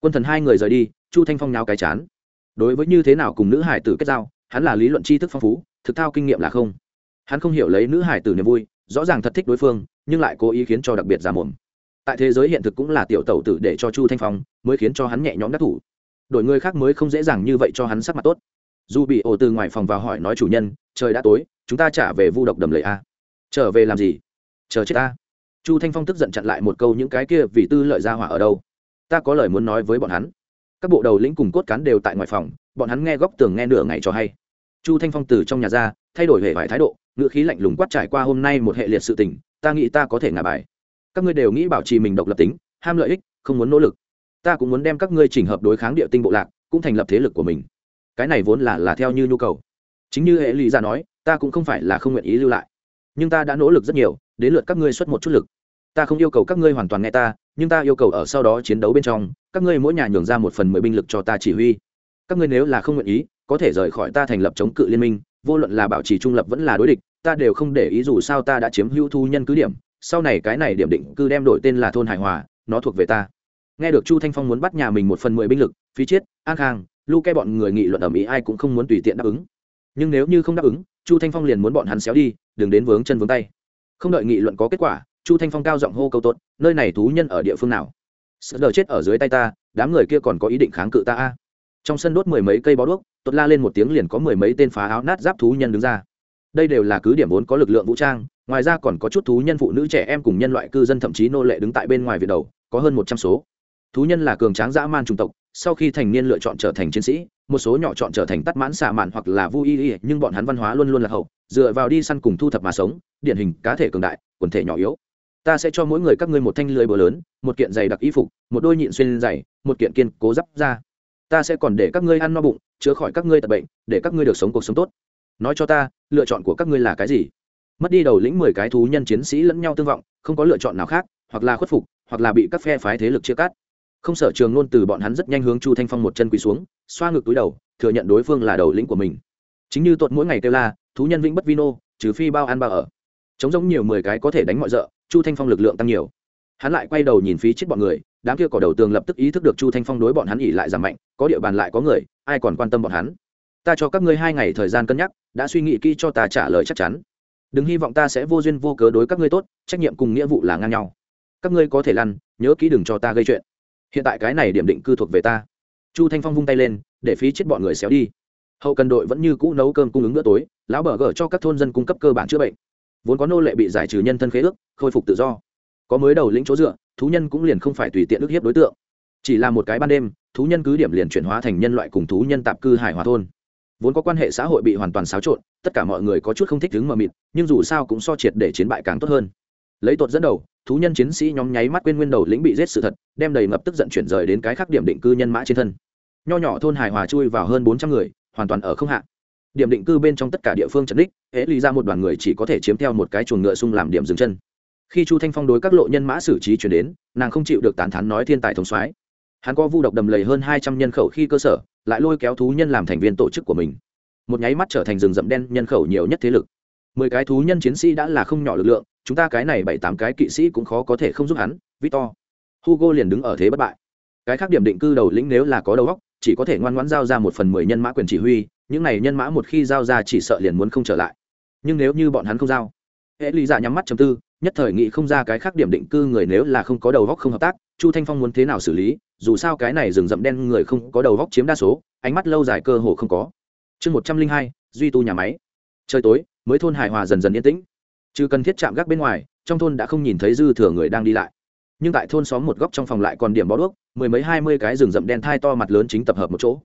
A: Quân thần hai người rời đi, chu thanh phong nháo cái chán. Đối với như thế nào cùng nữ hải tử kết giao, hắn là lý luận tri thức phong phú, thực thao kinh nghiệm là không. Hắn không hiểu lấy nữ hải tử niềm vui, rõ ràng thật thích đối phương, nhưng lại cố ý khiến cho đặc biệt giả mồm. Tại thế giới hiện thực cũng là tiểu tẩu tử để cho chu thanh phong mới khiến cho hắn nhẹ nhõm đắc thủ. Đổi người khác mới không dễ dàng như vậy cho hắn sắc mặt tốt dù bị ổ từ ngoài phòng vào hỏi nói chủ nhân, trời đã tối, chúng ta trả về vu độc đầm lầy a. Trở về làm gì? Chờ chết ta. Chu thanh phong tức giận chặn lại một câu, những cái kia vì tư lợi ra hỏa ở đâu? Ta có lời muốn nói với bọn hắn. Các bộ đầu lĩnh cùng cốt cán đều tại ngoài phòng, bọn hắn nghe góc tường nghe nửa ngày cho hay. Chu thanh phong từ trong nhà ra, thay đổi hệ vải thái độ, ngữ khí lạnh lùng quát trải qua hôm nay một hệ liệt sự tình, ta nghĩ ta có thể ngả bài. Các ngươi đều nghĩ bảo trì mình độc lập tính, ham lợi ích, không muốn nỗ lực. Ta cũng muốn đem các ngươi chỉnh hợp đối kháng địa tinh bộ lạc, cũng thành lập thế lực của mình cái này vốn là là theo như nhu cầu. Chính như hệ lý ra nói, ta cũng không phải là không nguyện ý lưu lại. Nhưng ta đã nỗ lực rất nhiều, đến lượt các ngươi xuất một chút lực. Ta không yêu cầu các ngươi hoàn toàn nghe ta, nhưng ta yêu cầu ở sau đó chiến đấu bên trong, các ngươi mỗi nhà nhường ra một phần mười binh lực cho ta chỉ huy. Các ngươi nếu là không nguyện ý, có thể rời khỏi ta thành lập chống cự liên minh, vô luận là bảo trì trung lập vẫn là đối địch, ta đều không để ý dù sao ta đã chiếm hữu thu nhân cứ điểm. Sau này cái này điểm định cư đem đổi tên là thôn hải hòa, nó thuộc về ta. Nghe được chu thanh phong muốn bắt nhà mình một phần mười binh lực, phí chiết, an khang luke bọn người nghị luận ở mỹ ai cũng không muốn tùy tiện đáp ứng. Nhưng nếu như không đáp ứng, chu thanh phong liền muốn bọn hắn xéo đi, đừng đến vướng chân vướng tay. Không đợi nghị luận có kết quả, chu thanh phong cao giọng hô câu tốt, nơi này thú nhân ở địa phương nào? Sợ đờ chết ở dưới tay ta, đám người kia còn có ý định kháng cự ta a. Trong sân đốt mười mấy cây bó đuốc tốt la lên một tiếng liền có mười mấy tên phá áo nát giáp thú nhân đứng ra. Đây đều là cứ điểm vốn có lực lượng vũ trang, ngoài ra còn có chút thú nhân phụ nữ trẻ em cùng nhân loại cư dân thậm chí nô lệ đứng tại bên ngoài viện đầu, có hơn một trăm số. Thú nhân là cường tráng dã man chủng tộc sau khi thành niên lựa chọn trở thành chiến sĩ, một số nhỏ chọn trở thành tắt mãn xạ mạn hoặc là vui y nhưng bọn hắn văn hóa luôn luôn là hậu, dựa vào đi săn cùng thu thập mà sống, điển hình cá thể cường đại, quần thể nhỏ yếu. Ta sẽ cho mỗi người các ngươi một thanh lưới bờ lớn, một kiện giày đặc y phục, một đôi nhịn xuyên giày, một kiện kiên cố giáp ra ta sẽ còn để các ngươi ăn no bụng, chữa khỏi các ngươi tật bệnh, để các ngươi được sống cuộc sống tốt. Nói cho ta, lựa chọn của các ngươi là cái gì? Mất đi đầu lĩnh mười cái thú nhân chiến sĩ lẫn nhau tương vọng, không có lựa chọn nào khác, hoặc là khuất phục, hoặc là bị các phe phái thế lực chia cắt không sở trường luôn từ bọn hắn rất nhanh hướng chu thanh phong một chân quỳ xuống, xoa ngực túi đầu, thừa nhận đối phương là đầu lĩnh của mình. Chính như tuột mỗi ngày kêu la, thú nhân vĩnh bất vino trừ phi bao ăn bao ở. Chống giống nhiều mười cái có thể đánh mọi rợ, chu thanh phong lực lượng tăng nhiều. Hắn lại quay đầu nhìn phí chết bọn người, đám kia cỏ đầu tường lập tức ý thức được chu thanh phong đối bọn hắn ỉ lại giảm mạnh, có địa bàn lại có người, ai còn quan tâm bọn hắn? Ta cho các ngươi hai ngày thời gian cân nhắc, đã suy nghĩ kỹ cho ta trả lời chắc chắn. Đừng hy vọng ta sẽ vô duyên vô cớ đối các ngươi tốt, trách nhiệm cùng nghĩa vụ là ngang nhau. Các ngươi có thể lăn, nhớ kỹ đừng cho ta gây chuyện hiện tại cái này điểm định cư thuộc về ta chu thanh phong vung tay lên để phí chết bọn người xéo đi hậu cần đội vẫn như cũ nấu cơm cung ứng bữa tối lão bờ gờ cho các thôn dân cung cấp cơ bản chữa bệnh vốn có nô lệ bị giải trừ nhân thân khế ước khôi phục tự do có mới đầu lĩnh chỗ dựa thú nhân cũng liền không phải tùy tiện ức hiếp đối tượng chỉ là một cái ban đêm thú nhân cứ điểm liền chuyển hóa thành nhân loại cùng thú nhân tạp cư hải hòa thôn vốn có quan hệ xã hội bị hoàn toàn xáo trộn tất cả mọi người có chút không thích đứng mờ mịt nhưng dù sao cũng so triệt để chiến bại càng tốt hơn lấy tuột dẫn đầu, thú nhân chiến sĩ nhóm nháy mắt quên nguyên đầu lĩnh bị giết sự thật, đem đầy ngập tức giận chuyển rời đến cái khác điểm định cư nhân mã trên thân. Nho nhỏ thôn hài hòa chui vào hơn bốn trăm người, hoàn toàn ở không hạ. Điểm định cư bên trong tất cả địa phương trần đích, hễ lý ra một đoàn người chỉ có thể chiếm theo một cái chuồng ngựa sung làm điểm dừng chân. Khi chu thanh phong đối các lộ nhân mã xử trí chuyển đến, nàng không chịu được tán thán nói thiên tài thống soái. Hắn có vu độc đầm lầy hơn hai trăm nhân khẩu khi cơ sở, lại lôi kéo thú nhân làm thành viên tổ chức của mình. Một nháy mắt trở thành rừng rậm đen nhân khẩu nhiều nhất thế lực. Mười cái thú nhân chiến sĩ đã là không nhỏ lực lượng chúng ta cái này bảy tám cái kỵ sĩ cũng khó có thể không giúp hắn, victor. Hugo liền đứng ở thế bất bại. Cái khác điểm định cư đầu lĩnh nếu là có đầu óc, chỉ có thể ngoan ngoãn giao ra một phần mười nhân mã quyền chỉ huy, những này nhân mã một khi giao ra chỉ sợ liền muốn không trở lại. Nhưng nếu như bọn hắn không giao hệ lý dạ nhắm mắt chầm tư, nhất thời nghị không ra cái khác điểm định cư người nếu là không có đầu góc không hợp tác, chu thanh phong muốn thế nào xử lý, dù sao cái này rừng rậm đen người không có đầu góc chiếm đa số, ánh mắt lâu dài cơ hồ không có. Chương một trăm linh hai, duy tu nhà máy. Trời tối, mới thôn hài hòa dần dần yên tĩnh trừ cần thiết chạm gác bên ngoài, trong thôn đã không nhìn thấy dư thừa người đang đi lại. Nhưng tại thôn xóm một góc trong phòng lại còn điểm bó đuốc, mười mấy hai mươi cái rừng rậm đen thai to mặt lớn chính tập hợp một chỗ.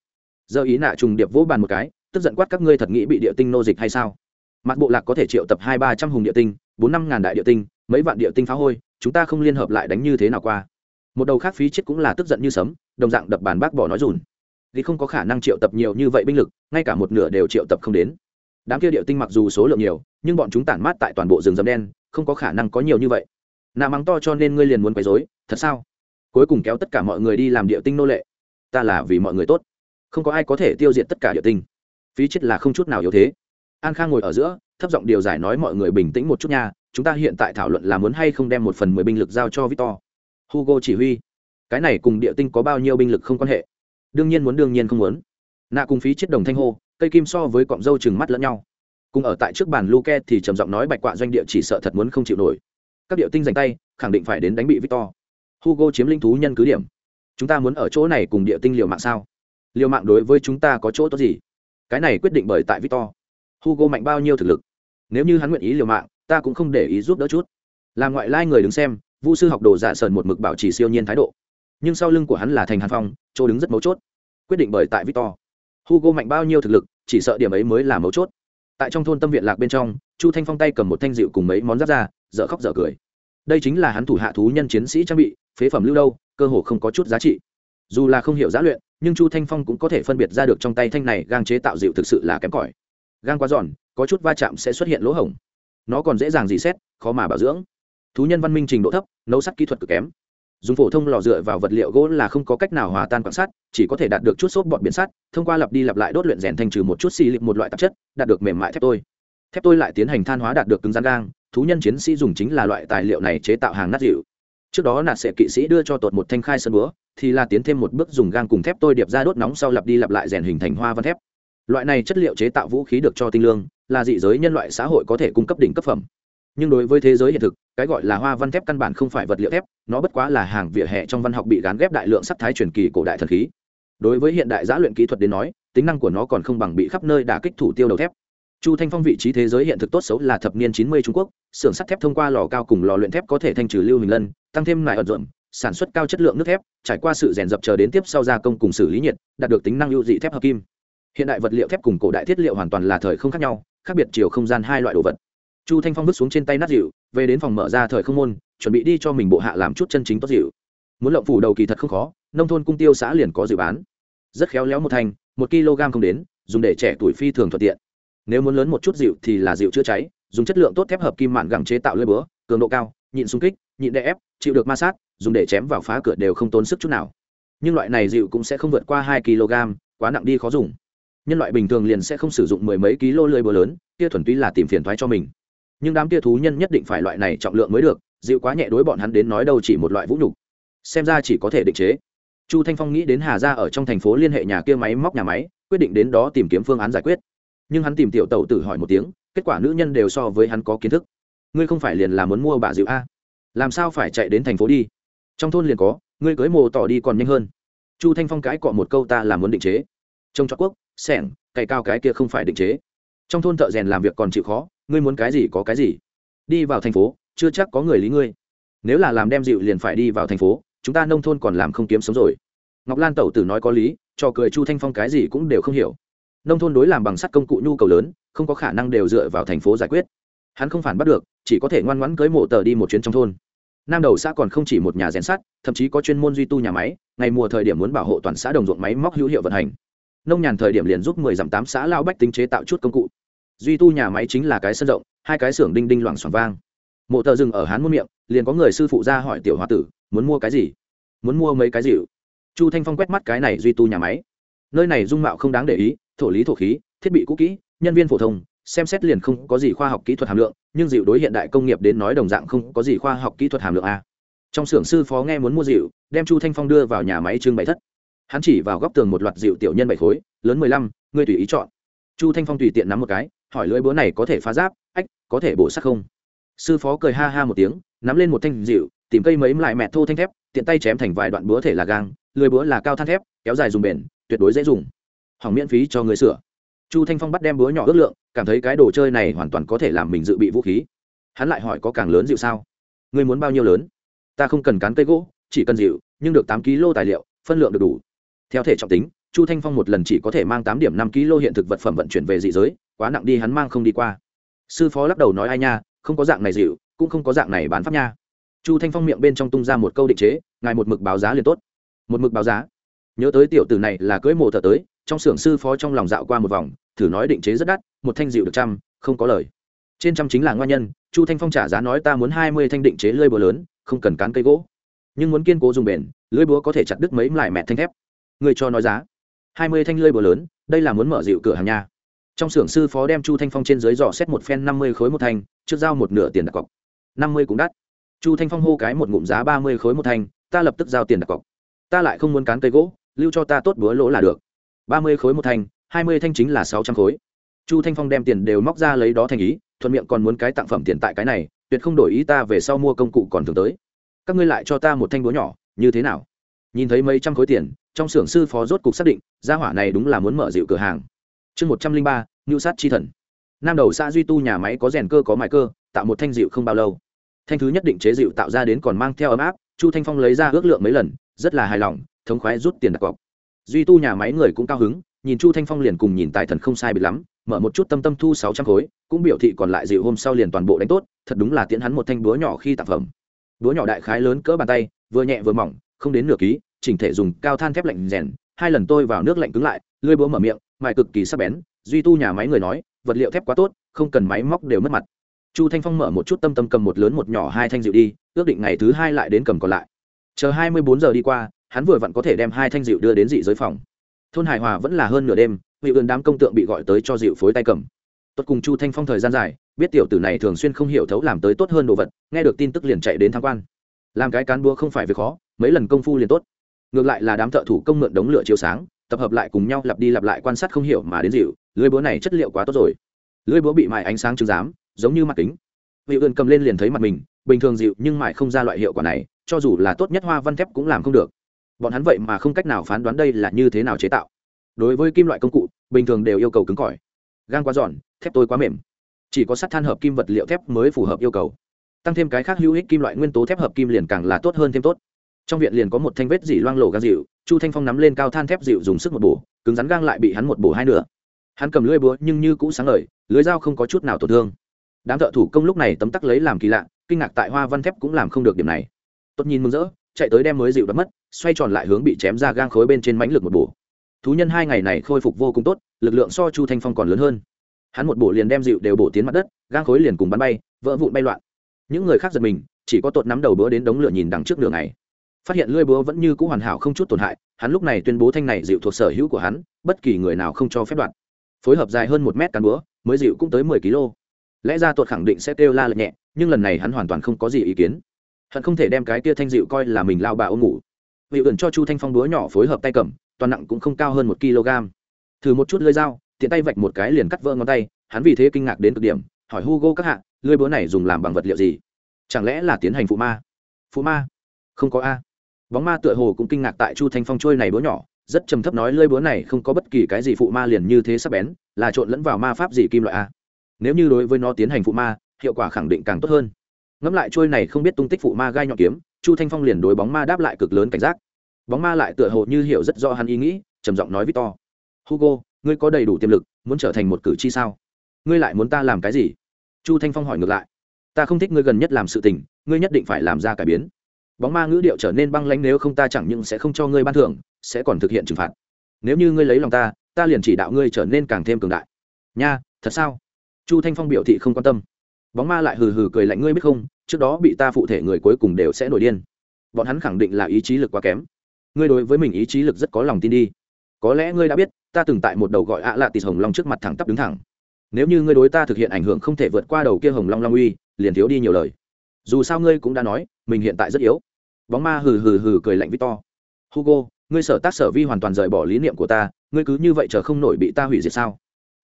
A: Giờ ý nạ trùng điệp vỗ bàn một cái, tức giận quát các ngươi thật nghĩ bị địa tinh nô dịch hay sao? Mặt bộ lạc có thể triệu tập hai ba trăm hùng địa tinh, bốn năm ngàn đại địa tinh, mấy vạn địa tinh phá hôi, chúng ta không liên hợp lại đánh như thế nào qua? Một đầu khác phí chết cũng là tức giận như sấm, đồng dạng đập bàn bác bỏ nói dùn. Vì không có khả năng triệu tập nhiều như vậy binh lực, ngay cả một nửa đều triệu tập không đến. Đám kia địa tinh mặc dù số lượng nhiều nhưng bọn chúng tản mát tại toàn bộ rừng rậm đen, không có khả năng có nhiều như vậy. Nạ mắng to cho nên ngươi liền muốn quấy dối thật sao? Cuối cùng kéo tất cả mọi người đi làm địa tinh nô lệ. Ta là vì mọi người tốt. Không có ai có thể tiêu diệt tất cả địa tinh. Phí chết là không chút nào yếu thế. An khang ngồi ở giữa, thấp giọng điều giải nói mọi người bình tĩnh một chút nha, chúng ta hiện tại thảo luận là muốn hay không đem một phần mười binh lực giao cho victor. Hugo chỉ huy. Cái này cùng địa tinh có bao nhiêu binh lực không quan hệ. Đương nhiên muốn, đương nhiên không muốn. Nạ cùng phí chết đồng thanh hô, cây kim so với cọng dâu chừng mắt lẫn nhau cùng ở tại trước bàn luke thì trầm giọng nói bạch quạ doanh địa chỉ sợ thật muốn không chịu nổi. Các địa tinh dành tay, khẳng định phải đến đánh bị victor. Hugo chiếm linh thú nhân cứ điểm. Chúng ta muốn ở chỗ này cùng địa tinh liều mạng sao? Liều mạng đối với chúng ta có chỗ tốt gì? Cái này quyết định bởi tại victor. Hugo mạnh bao nhiêu thực lực? Nếu như hắn nguyện ý liều mạng, ta cũng không để ý giúp đỡ chút. Làm ngoại lai người đứng xem vũ sư học đồ giả sờn một mực bảo trì siêu nhiên thái độ. Nhưng sau lưng của hắn là thành hàn phong, chỗ đứng rất mấu chốt. Quyết định bởi tại victor. Hugo mạnh bao nhiêu thực lực, chỉ sợ điểm ấy mới là mấu chốt tại trong thôn tâm viện lạc bên trong, chu thanh phong tay cầm một thanh dịu cùng mấy món giáp ra, dở khóc dở cười. Đây chính là hắn thủ hạ thú nhân chiến sĩ trang bị, phế phẩm lưu đâu, cơ hồ không có chút giá trị. Dù là không hiểu giá luyện, nhưng chu thanh phong cũng có thể phân biệt ra được trong tay thanh này gang chế tạo dịu thực sự là kém cỏi. Gang quá giòn, có chút va chạm sẽ xuất hiện lỗ hổng. Nó còn dễ dàng dì xét, khó mà bảo dưỡng. Thú nhân văn minh trình độ thấp, nấu sắt kỹ thuật cực kém dùng phổ thông lò dựa vào vật liệu gỗ là không có cách nào hòa tan quảng sắt chỉ có thể đạt được chút xốp bọt biển sắt, thông qua lặp đi lặp lại đốt luyện rèn thành trừ một chút xì lịp một loại tạp chất, đạt được mềm mại thép tôi. Thép tôi lại tiến hành than hóa đạt được cứng rắn gang, thú nhân chiến sĩ dùng chính là loại tài liệu này chế tạo hàng nát dịu. Trước đó nạt sẽ kỵ sĩ đưa cho tột một thanh khai sơn búa, thì là tiến thêm một bước dùng gang cùng thép tôi điệp ra đốt nóng sau lặp đi lặp lại rèn hình thành hoa văn thép. Loại này chất liệu chế tạo vũ khí được cho tinh lương, là dị giới nhân loại xã hội có thể cung cấp đỉnh cấp phẩm nhưng đối với thế giới hiện thực, cái gọi là hoa văn thép căn bản không phải vật liệu thép, nó bất quá là hàng vỉa hè trong văn học bị gán ghép đại lượng sắc thái truyền kỳ cổ đại thần khí. Đối với hiện đại giã luyện kỹ thuật đến nói, tính năng của nó còn không bằng bị khắp nơi đả kích thủ tiêu đầu thép. Chu thanh phong vị trí thế giới hiện thực tốt xấu là thập niên chín mươi trung quốc, xưởng sắt thép thông qua lò cao cùng lò luyện thép có thể thanh trừ lưu hình lân, tăng thêm nải ẩn rộn sản xuất cao chất lượng nước thép, trải qua sự rèn dập chờ đến tiếp sau gia công cùng xử lý nhiệt, đạt được tính năng ưu dị thép hợp kim. Hiện đại vật liệu thép cùng cổ đại thiết liệu hoàn toàn là thời không khác nhau, khác biệt chiều không gian hai loại đồ vật chu thanh phong vứt xuống trên tay nát dịu, về đến phòng mở ra thời không môn, chuẩn bị đi cho mình bộ hạ làm chút chân chính tốt dịu. Muốn lộng phủ đầu kỳ thật không khó, nông thôn cung tiêu xã liền có dự bán. Rất khéo léo một thành, một kg không đến, dùng để trẻ tuổi phi thường thuận tiện. Nếu muốn lớn một chút dịu thì là dịu chữa cháy, dùng chất lượng tốt thép hợp kim mạn gẳng chế tạo lưỡi búa, cường độ cao, nhịn xung kích, nhịn đè ép, chịu được ma sát, dùng để chém vào phá cửa đều không tốn sức chút nào. Nhưng loại này dịu cũng sẽ không vượt qua hai kg, quá nặng đi khó dùng. Nhân loại bình thường liền sẽ không sử dụng mười mấy kg lưỡi búa lớn, kia thuần túy là tìm phiền thoái cho mình nhưng đám kia thú nhân nhất định phải loại này trọng lượng mới được, dịu quá nhẹ đối bọn hắn đến nói đâu chỉ một loại vũ nhục. Xem ra chỉ có thể định chế. Chu thanh phong nghĩ đến hà ra ở trong thành phố liên hệ nhà kia máy móc nhà máy, quyết định đến đó tìm kiếm phương án giải quyết. Nhưng hắn tìm tiểu tẩu tử hỏi một tiếng, kết quả nữ nhân đều so với hắn có kiến thức. Ngươi không phải liền là muốn mua bà dịu a? Làm sao phải chạy đến thành phố đi? Trong thôn liền có, ngươi cưới mồ tỏ đi còn nhanh hơn. Chu thanh phong cãi cọ một câu ta là muốn định chế. Trông cho quốc, sẻng, cày cao cái kia không phải định chế. Trong thôn thợ rèn làm việc còn chịu khó ngươi muốn cái gì có cái gì. Đi vào thành phố, chưa chắc có người lý ngươi. Nếu là làm đem dịu liền phải đi vào thành phố, chúng ta nông thôn còn làm không kiếm sống rồi. Ngọc lan tẩu tử nói có lý, cho cười chu thanh phong cái gì cũng đều không hiểu. Nông thôn đối làm bằng sắt công cụ nhu cầu lớn, không có khả năng đều dựa vào thành phố giải quyết. Hắn không phản bắt được, chỉ có thể ngoan ngoãn cưới mộ tờ đi một chuyến trong thôn. Nam đầu xã còn không chỉ một nhà rèn sắt, thậm chí có chuyên môn duy tu nhà máy, ngày mùa thời điểm muốn bảo hộ toàn xã đồng ruộng máy móc hữu hiệu vận hành. Nông nhàn thời điểm liền giúp mười dặm tám xã lao bách tính chế tạo chút công cụ duy tu nhà máy chính là cái sân rộng, hai cái xưởng đinh đinh loảng xoảng vang. Mộ tờ dừng ở hán muôn miệng, liền có người sư phụ ra hỏi tiểu h tử, muốn mua cái gì? Muốn mua mấy cái dịu chu thanh phong quét mắt cái này duy tu nhà máy. Nơi này dung mạo không đáng để ý, thổ lý thổ khí, thiết bị cũ kỹ, nhân viên phổ thông, xem xét liền không có gì khoa học kỹ thuật hàm lượng, nhưng dịu đối hiện đại công nghiệp đến nói đồng dạng không có gì khoa học kỹ thuật hàm lượng a. Trong xưởng sư phó nghe muốn mua dịu đem chu thanh phong đưa vào nhà máy trưng bày thất. Hắn chỉ vào góc tường một loạt dịu tiểu nhân bảy khối, lớn mười lăm ngươi tùy ý chọn. Chu thanh phong tùy tiện nắm một cái hỏi lưỡi búa này có thể phá giáp, ách, có thể bổ sắc không? Sư phó cười ha ha một tiếng, nắm lên một thanh dịu tìm cây mấy lại mẹ thô thanh thép, tiện tay chém thành vài đoạn búa thể là gang lưỡi búa là cao than thép, kéo dài dùng bền, tuyệt đối dễ dùng. Hỏng miễn phí cho người sửa. Chu thanh phong bắt đem búa nhỏ ước lượng, cảm thấy cái đồ chơi này hoàn toàn có thể làm mình dự bị vũ khí. Hắn lại hỏi có càng lớn dịu sao? Ngươi muốn bao nhiêu lớn? Ta không cần cán cây gỗ, chỉ cần dịu nhưng được tám kg tài liệu, phân lượng được đủ. Theo thể trọng tính, chu thanh phong một lần chỉ có thể mang tám điểm năm kg hiện thực vật phẩm vận chuyển về dị giới quá nặng đi hắn mang không đi qua. Sư phó lắc đầu nói ai nha, không có dạng này dịu, cũng không có dạng này bán pháp nha. Chu thanh phong miệng bên trong tung ra một câu định chế, ngài một mực báo giá liền tốt. Một mực báo giá. Nhớ tới tiểu tử này là cưới mộ thợ tới, trong xưởng sư phó trong lòng dạo qua một vòng, thử nói định chế rất đắt, một thanh dịu được trăm, không có lời. Trên trăm chính là ngoan nhân, chu thanh phong trả giá nói ta muốn hai mươi thanh định chế lơi búa lớn, không cần cán cây gỗ. Nhưng muốn kiên cố dùng bền lưỡi búa có thể chặt đứt mấy lại mẹ thanh thép. Người cho nói giá. hai mươi thanh lơi búa lớn, đây là muốn mở dịu cửa hàng nhà trong xưởng sư phó đem chu thanh phong trên dưới dò xét một phen năm mươi khối một thanh, trước giao một nửa tiền đặt cọc. Năm mươi cũng đắt. Chu thanh phong hô cái một ngụm giá ba mươi khối một thanh, ta lập tức giao tiền đặt cọc. Ta lại không muốn cán cây gỗ, lưu cho ta tốt búa lỗ là được. Ba mươi khối một thanh, hai mươi thanh chính là sáu trăm khối. Chu thanh phong đem tiền đều móc ra lấy đó thành ý, thuận miệng còn muốn cái tặng phẩm tiền tại cái này, tuyệt không đổi ý ta về sau mua công cụ còn thường tới. Các ngươi lại cho ta một thanh búa nhỏ, như thế nào? Nhìn thấy mấy trăm khối tiền, trong xưởng sư phó rốt cục xác định, gia hỏa này đúng là muốn mở dịu cửa hàng chương một trăm linh ba, ngưu sát chi thần. Nam đầu xã duy tu nhà máy có rèn cơ có mài cơ, tạo một thanh dịu không bao lâu. Thanh thứ nhất định chế dịu tạo ra đến còn mang theo ấm áp, chu thanh phong lấy ra ước lượng mấy lần, rất là hài lòng, thống khoái rút tiền đặt cọc. Duy tu nhà máy người cũng cao hứng, nhìn chu thanh phong liền cùng nhìn tài thần không sai biệt lắm, mở một chút tâm tâm thu sáu trăm khối, cũng biểu thị còn lại dịu hôm sau liền toàn bộ đánh tốt, thật đúng là tiễn hắn một thanh búa nhỏ khi tạp phẩm. Búa nhỏ đại khái lớn cỡ bàn tay, vừa nhẹ vừa mỏng, không đến nửa ký, chỉnh thể dùng cao than thép lạnh rèn, hai lần tôi vào nước lạnh cứng lại, lưỡi búa mở miệng mài cực kỳ sắc bén, duy tu nhà máy người nói, vật liệu thép quá tốt, không cần máy móc đều mất mặt. Chu thanh phong mở một chút tâm tâm cầm một lớn một nhỏ hai thanh rượu đi, ước định ngày thứ hai lại đến cầm còn lại. Chờ hai mươi bốn giờ đi qua, hắn vừa vặn có thể đem hai thanh rượu đưa đến dị giới phòng. Thôn hải hòa vẫn là hơn nửa đêm, vị ươn đám công tượng bị gọi tới cho rượu phối tay cầm. Tốt cùng chu thanh phong thời gian dài, biết tiểu tử này thường xuyên không hiểu thấu làm tới tốt hơn đồ vật, nghe được tin tức liền chạy đến tham quan. Làm cái cán búa không phải việc khó, mấy lần công phu liền tốt. Ngược lại là đám thợ thủ công mượn đống lửa chiếu sáng tập hợp lại cùng nhau lặp đi lặp lại quan sát không hiểu mà đến dịu, lưới búa này chất liệu quá tốt rồi. Lưới búa bị mài ánh sáng chứng giám, giống như mặt kính. Vị ươn cầm lên liền thấy mặt mình, bình thường dịu nhưng mài không ra loại hiệu quả này, cho dù là tốt nhất hoa văn thép cũng làm không được. Bọn hắn vậy mà không cách nào phán đoán đây là như thế nào chế tạo. Đối với kim loại công cụ, bình thường đều yêu cầu cứng cỏi. Gan quá giòn, thép tôi quá mềm. Chỉ có sắt than hợp kim vật liệu thép mới phù hợp yêu cầu. Tăng thêm cái khác hữu ích kim loại nguyên tố thép hợp kim liền càng là tốt hơn thêm tốt. Trong viện liền có một thanh vết dỉ loang lổ gan dịu chu thanh phong nắm lên cao than thép dịu dùng sức một bổ, cứng rắn gang lại bị hắn một bổ hai nửa. Hắn cầm lưỡi búa nhưng như cũ sáng lời lưới dao không có chút nào tổn thương. Đám thợ thủ công lúc này tấm tắc lấy làm kỳ lạ, kinh ngạc tại hoa văn thép cũng làm không được điểm này. Tốt nhìn mừng rỡ, chạy tới đem mới dịu đắm mất, xoay tròn lại hướng bị chém ra gang khối bên trên mánh lực một bổ. Thú nhân hai ngày này khôi phục vô cùng tốt, lực lượng so chu thanh phong còn lớn hơn. Hắn một bổ liền đem dịu đều bổ tiến mặt đất, gang khối liền cùng bắn bay, vỡ vụn bay loạn. Những người khác giật mình, chỉ có tột nắm đầu búa đến đống lửa nhìn đằng trước đường này phát hiện lưỡi búa vẫn như cũ hoàn hảo không chút tổn hại, hắn lúc này tuyên bố thanh này dịu thuộc sở hữu của hắn, bất kỳ người nào không cho phép đoạn. Phối hợp dài hơn một mét cán búa, mới dịu cũng tới mười kg lẽ ra tuột khẳng định sẽ kêu la lệ nhẹ, nhưng lần này hắn hoàn toàn không có gì ý kiến. Hận không thể đem cái tia thanh dịu coi là mình lao bà ôm ngủ. Vị ẩn cho chu thanh phong búa nhỏ phối hợp tay cầm, toàn nặng cũng không cao hơn một kg thử một chút lưỡi dao, tiện tay vạch một cái liền cắt vỡ ngón tay, hắn vì thế kinh ngạc đến cực điểm, hỏi hugo các hạ lưỡi búa này dùng làm bằng vật liệu gì? Chẳng lẽ là tiến hành phụ ma? Phụ ma? Không có a bóng ma tựa hồ cũng kinh ngạc tại chu thanh phong trôi này búa nhỏ, rất trầm thấp nói lơi búa này không có bất kỳ cái gì phụ ma liền như thế sắp bén, là trộn lẫn vào ma pháp gì kim loại a. Nếu như đối với nó tiến hành phụ ma, hiệu quả khẳng định càng tốt hơn. Ngẫm lại trôi này không biết tung tích phụ ma gai nhọn kiếm, chu thanh phong liền đối bóng ma đáp lại cực lớn cảnh giác. Bóng ma lại tựa hồ như hiểu rất rõ hắn ý nghĩ, trầm giọng nói victor hugo, ngươi có đầy đủ tiềm lực, muốn trở thành một cử tri sao? Ngươi lại muốn ta làm cái gì? Chu thanh phong hỏi ngược lại. Ta không thích ngươi gần nhất làm sự tình, ngươi nhất định phải làm ra cải biến bóng ma ngữ điệu trở nên băng lãnh nếu không ta chẳng những sẽ không cho ngươi ban thưởng, sẽ còn thực hiện trừng phạt. Nếu như ngươi lấy lòng ta ta liền chỉ đạo ngươi trở nên càng thêm cường đại. Nha, thật sao? Chu thanh phong biểu thị không quan tâm. Bóng ma lại hừ hừ cười lạnh, ngươi biết không, trước đó bị ta phụ thể người cuối cùng đều sẽ nổi điên. Bọn hắn khẳng định là ý chí lực quá kém. Ngươi đối với mình ý chí lực rất có lòng tin đi. Có lẽ ngươi đã biết, ta từng tại một đầu gọi ạ à lạ tịt hồng long trước mặt thẳng tắp đứng thẳng. Nếu như ngươi đối ta thực hiện ảnh hưởng không thể vượt qua đầu kia hồng long long uy, liền thiếu đi nhiều lời dù sao ngươi cũng đã nói, mình hiện tại rất yếu. Bóng ma hừ hừ hừ cười lạnh victor. Hugo, ngươi sở tác sở vi hoàn toàn rời bỏ lý niệm của ta, ngươi cứ như vậy chờ không nổi bị ta hủy diệt sao?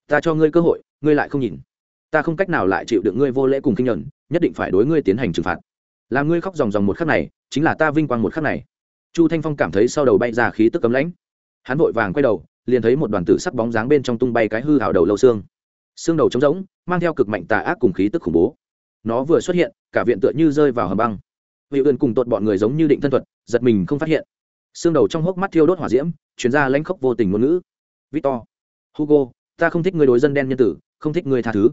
A: Ta cho ngươi cơ hội, ngươi lại không nhìn. Ta không cách nào lại chịu được ngươi vô lễ cùng kinh nhuận nhất định phải đối ngươi tiến hành trừng phạt. Làm ngươi khóc dòng dòng một khắc này, chính là ta vinh quang một khắc này. Chu thanh phong cảm thấy sau đầu bay ra khí tức cấm lãnh. Hắn vội vàng quay đầu, liền thấy một đoàn tử sắc bóng dáng bên trong tung bay cái hư hào đầu lâu xương. Xương đầu trống rỗng, mang theo cực mạnh tà ác cùng khí tức khủng bố nó vừa xuất hiện, cả viện tựa như rơi vào hầm băng. Vị ươn cùng tột bọn người giống như định thân thuật, giật mình không phát hiện. Xương đầu trong hốc mắt thiêu đốt hỏa diễm chuyên ra lãnh khốc vô tình ngôn ngữ. Victor, hugo, ta không thích người đối dân đen nhân tử, không thích người tha thứ.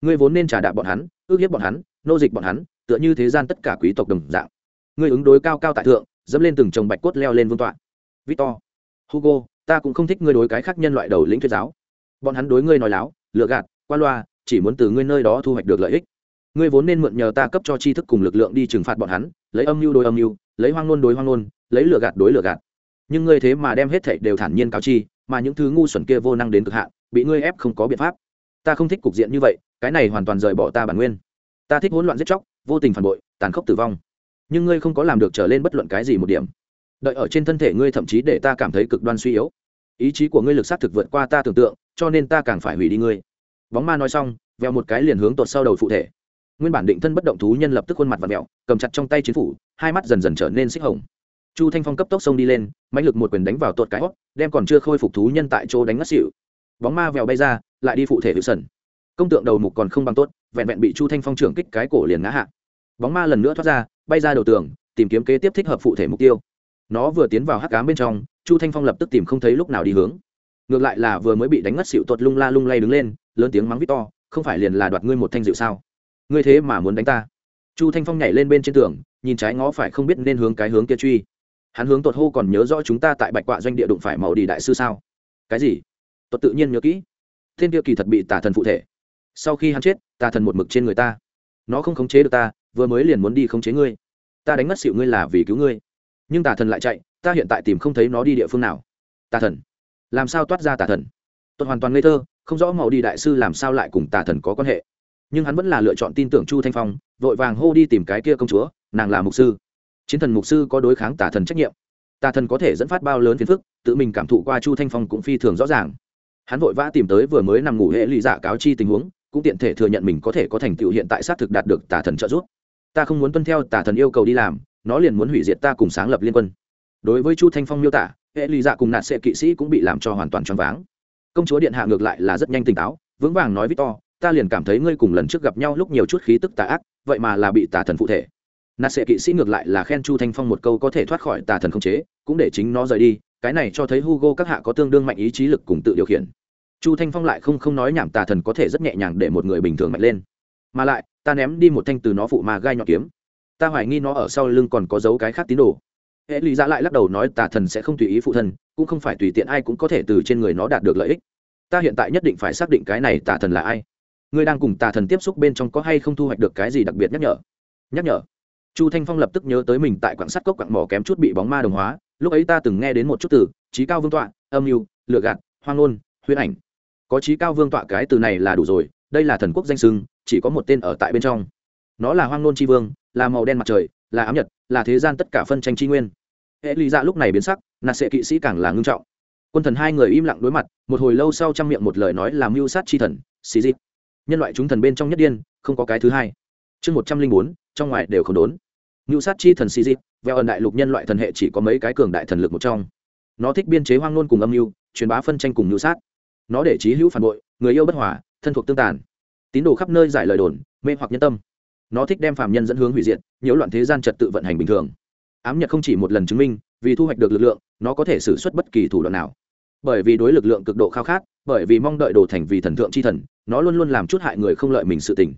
A: Ngươi vốn nên trả đạp bọn hắn, ước hiếp bọn hắn, nô dịch bọn hắn, tựa như thế gian tất cả quý tộc đồng dạng. Ngươi ứng đối cao cao tại thượng, dẫm lên từng chồng bạch cốt leo lên vương tọa. Victor, hugo, ta cũng không thích ngươi đối cái khác nhân loại đầu lĩnh thuyết giáo. Bọn hắn đối ngươi nói láo lựa gạt, qua loa, chỉ muốn từ ngươi nơi đó thu hoạch được lợi ích ngươi vốn nên mượn nhờ ta cấp cho tri thức cùng lực lượng đi trừng phạt bọn hắn, lấy âm mưu đối âm mưu, lấy hoang nôn đối hoang nôn lấy lừa gạt đối lừa gạt. Nhưng ngươi thế mà đem hết thảy đều thản nhiên cáo chi, mà những thứ ngu xuẩn kia vô năng đến cực hạn, bị ngươi ép không có biện pháp. Ta không thích cục diện như vậy, cái này hoàn toàn rời bỏ ta bản nguyên. Ta thích hỗn loạn giết chóc, vô tình phản bội, tàn khốc tử vong. Nhưng ngươi không có làm được trở lên bất luận cái gì một điểm. Đợi ở trên thân thể ngươi thậm chí để ta cảm thấy cực đoan suy yếu. Ý chí của ngươi lực sát thực vượt qua ta tưởng tượng, cho nên ta càng phải hủy đi ngươi. Bóng ma nói xong veo một cái liền hướng tột sau đầu phụ thể nguyên bản định thân bất động thú nhân lập tức khuôn mặt và mẹo, cầm chặt trong tay chiến phủ, hai mắt dần dần trở nên xích hồng. Chu thanh phong cấp tốc xông đi lên, mãnh lực một quyền đánh vào tột cái hót đem còn chưa khôi phục thú nhân tại chỗ đánh ngất xịu bóng ma vèo bay ra, lại đi phụ thể hữu sần. Công tượng đầu mục còn không bằng tốt, vẹn vẹn bị chu thanh phong trưởng kích cái cổ liền ngã hạ. Bóng ma lần nữa thoát ra, bay ra đầu tường, tìm kiếm kế tiếp thích hợp phụ thể mục tiêu. Nó vừa tiến vào hắc cám bên trong, chu thanh phong lập tức tìm không thấy lúc nào đi hướng. Ngược lại là vừa mới bị đánh ngất xịu tuột lung la lung lay đứng lên, lớn tiếng mắng vít to, không phải liền là đoạt ngươi một thanh rượu sao? Ngươi thế mà muốn đánh ta. Chu thanh phong nhảy lên bên trên tường, nhìn trái ngó phải không biết nên hướng cái hướng kia truy. Hắn hướng tuột hô còn nhớ rõ chúng ta tại bạch quạ doanh địa đụng phải màu đi đại sư sao? Cái gì? Tuột tự nhiên nhớ kỹ. Thiên kia kỳ thật bị tà thần phụ thể. Sau khi hắn chết, tà thần một mực trên người ta. Nó không khống chế được ta, vừa mới liền muốn đi khống chế ngươi. Ta đánh mất xịu ngươi là vì cứu ngươi. Nhưng tà thần lại chạy, ta hiện tại tìm không thấy nó đi địa phương nào. Tà thần. Làm sao toát ra tà thần? Tuật hoàn toàn ngây thơ, không rõ màu đi đại sư làm sao lại cùng tà thần có quan hệ nhưng hắn vẫn là lựa chọn tin tưởng chu thanh phong, vội vàng hô đi tìm cái kia công chúa, nàng là mục sư. Chiến thần mục sư có đối kháng tà thần trách nhiệm. Tà thần có thể dẫn phát bao lớn phiền phức, tự mình cảm thụ qua chu thanh phong cũng phi thường rõ ràng. Hắn vội vã tìm tới vừa mới nằm ngủ hệ lụy giả cáo chi tình huống, cũng tiện thể thừa nhận mình có thể có thành tựu hiện tại xác thực đạt được tà thần trợ giúp. Ta không muốn tuân theo tà thần yêu cầu đi làm, nó liền muốn hủy diệt ta cùng sáng lập liên quân. Đối với chu thanh phong miêu tả, hệ lụy giả cùng nạn sệ kỵ sĩ cũng bị làm cho hoàn toàn choáng váng. Công chúa điện hạ ngược lại là rất nhanh tỉnh táo, vững vàng nói với to ta liền cảm thấy ngươi cùng lần trước gặp nhau lúc nhiều chút khí tức tà ác, vậy mà là bị tà thần phụ thể. Nạt sệ kỵ sĩ ngược lại là khen chu thanh phong một câu có thể thoát khỏi tà thần không chế, cũng để chính nó rời đi, cái này cho thấy hugo các hạ có tương đương mạnh ý chí lực cùng tự điều khiển. Chu thanh phong lại không không nói nhảm tà thần có thể rất nhẹ nhàng để một người bình thường mạnh lên. Mà lại, ta ném đi một thanh từ nó phụ mà gai nhọn kiếm. Ta hoài nghi nó ở sau lưng còn có dấu cái khác tín đồ. Hệ lý giả dạ lại lắc đầu nói tà thần sẽ không tùy ý phụ thân, cũng không phải tùy tiện ai cũng có thể từ trên người nó đạt được lợi ích. Ta hiện tại nhất định phải xác định cái này tà thần là ai ngươi đang cùng tà thần tiếp xúc bên trong có hay không thu hoạch được cái gì đặc biệt nhắc nhở? Nhắc nhở. Chu thanh phong lập tức nhớ tới mình tại quảng sắt cốc quặng mỏ kém chút bị bóng ma đồng hóa. Lúc ấy ta từng nghe đến một chút từ trí cao vương tọa, âm mưu lựa gạt, hoang ngôn, huyễn ảnh. Có trí cao vương tọa cái từ này là đủ rồi, đây là thần quốc danh sưng chỉ có một tên ở tại bên trong. Nó là hoang ngôn tri vương, là màu đen mặt trời, là ám nhật, là thế gian tất cả phân tranh tri nguyên. Hệ lý ra dạ lúc này biến sắc nạt sệ kỵ sĩ càng là ngưng trọng. Quân thần hai người im lặng đối mặt, một hồi lâu sau trang miệng một lời nói làm mưu sát chi thần, xì dịp nhân loại chúng thần bên trong nhất điên, không có cái thứ hai. Chương một trăm linh bốn, trong ngoài đều không đốn. Ngưu sát chi thần si dịp veo ẩn đại lục nhân loại thần hệ chỉ có mấy cái cường đại thần lực một trong. Nó thích biên chế hoang nôn cùng âm mưu, truyền bá phân tranh cùng ngưu sát. Nó để trí hữu phản bội, người yêu bất hòa, thân thuộc tương tàn. Tín đồ khắp nơi giải lời đồn, mê hoặc nhân tâm. Nó thích đem phạm nhân dẫn hướng hủy diệt, nhiễu loạn thế gian trật tự vận hành bình thường. Ám nhật không chỉ một lần chứng minh, vì thu hoạch được lực lượng, nó có thể xử suất bất kỳ thủ đoạn nào bởi vì đối lực lượng cực độ khao khát, bởi vì mong đợi đồ thành vì thần thượng c h i thần, nó luôn luôn làm chút hại người không lợi mình sự tình.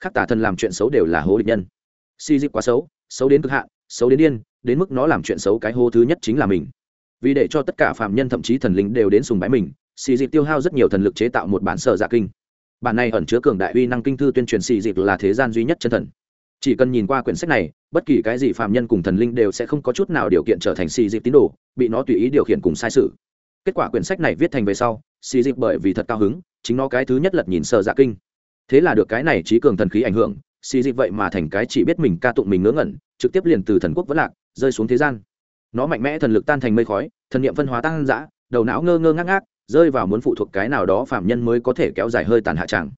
A: Khác tả thần làm chuyện xấu đều là hố địch nhân. Si dịp quá xấu xấu đến cực hạn, xấu đến điên, đến mức nó làm chuyện xấu cái hô thứ nhất chính là mình. Vì để cho tất cả phạm nhân thậm chí thần linh đều đến sùng bái mình xì dịp tiêu hao rất nhiều thần lực chế tạo một bản sở dạ kinh. Bản này ẩn chứa cường đại uy năng kinh thư tuyên truyền xì dịp là thế gian duy nhất chân thần. Chỉ cần nhìn qua quyển sách này, bất kỳ cái gì phạm nhân cùng thần linh đều sẽ không có chút nào điều kiện trở thành xì dịp tín đồ, bị nó tùy ý điều khiển cùng sai sự kết quả quyển sách này viết thành về sau, xì dịp bởi vì thật cao hứng, chính nó cái thứ nhất lật nhìn sợ dạ kinh. Thế là được cái này trí cường thần khí ảnh hưởng, xì dịp vậy mà thành cái chỉ biết mình ca tụng mình ngớ ngẩn, trực tiếp liền từ thần quốc vẫn lạc, rơi xuống thế gian. Nó mạnh mẽ thần lực tan thành mây khói, thần niệm phân hóa tăng dã, đầu não ngơ ngơ ngác ngác, rơi vào muốn phụ thuộc cái nào đó phạm nhân mới có thể kéo dài hơi tàn hạ tràng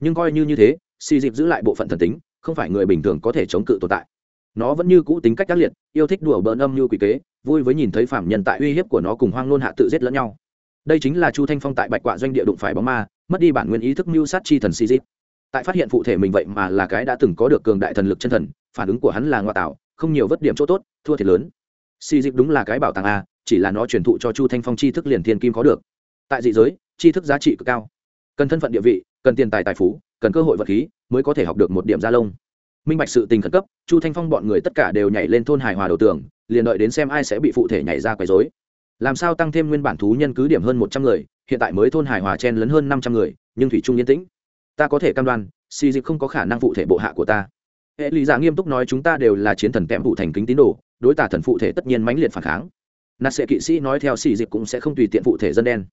A: nhưng coi như như thế, xì dịp giữ lại bộ phận thần tính, không phải người bình thường có thể chống cự tồn tại. Nó vẫn như cũ tính cách ác liệt, yêu thích đùa bỡn âm như quỷ kế vui với nhìn thấy phạm nhân tại uy hiếp của nó cùng hoang nôn hạ tự giết lẫn nhau. Đây chính là chu thanh phong tại bạch quạ doanh địa đụng phải bóng ma, mất đi bản nguyên ý thức mưu sát chi thần si dít tại phát hiện phụ thể mình vậy mà là cái đã từng có được cường đại thần lực chân thần, phản ứng của hắn là ngoại tạo, không nhiều vất điểm chỗ tốt, thua thiệt lớn. Si dít đúng là cái bảo tàng a, chỉ là nó truyền thụ cho chu thanh phong chi thức liền thiên kim có được. Tại dị giới chi thức giá trị cực cao. Cần thân phận địa vị, cần tiền tài tài phú, cần cơ hội vật khí mới có thể học được một điểm gia lông. Minh bạch sự tình khẩn cấp, chu thanh phong bọn người tất cả đều nhảy lên thôn hài hòa đầu tường liền đợi đến xem ai sẽ bị phụ thể nhảy ra quấy dối làm sao tăng thêm nguyên bản thú nhân cứ điểm hơn một trăm người, hiện tại mới thôn hài hòa chen lấn hơn năm trăm người, nhưng thủy trung yên tĩnh. Ta có thể cam đoan, si dịp không có khả năng phụ thể bộ hạ của ta. Hệ lý giả nghiêm túc nói chúng ta đều là chiến thần kèm phụ thành kính tín đồ, đối tả thần phụ thể tất nhiên mãnh liệt phản kháng. Nạt sệ kỵ sĩ nói theo si dịp cũng sẽ không tùy tiện phụ thể dân đen.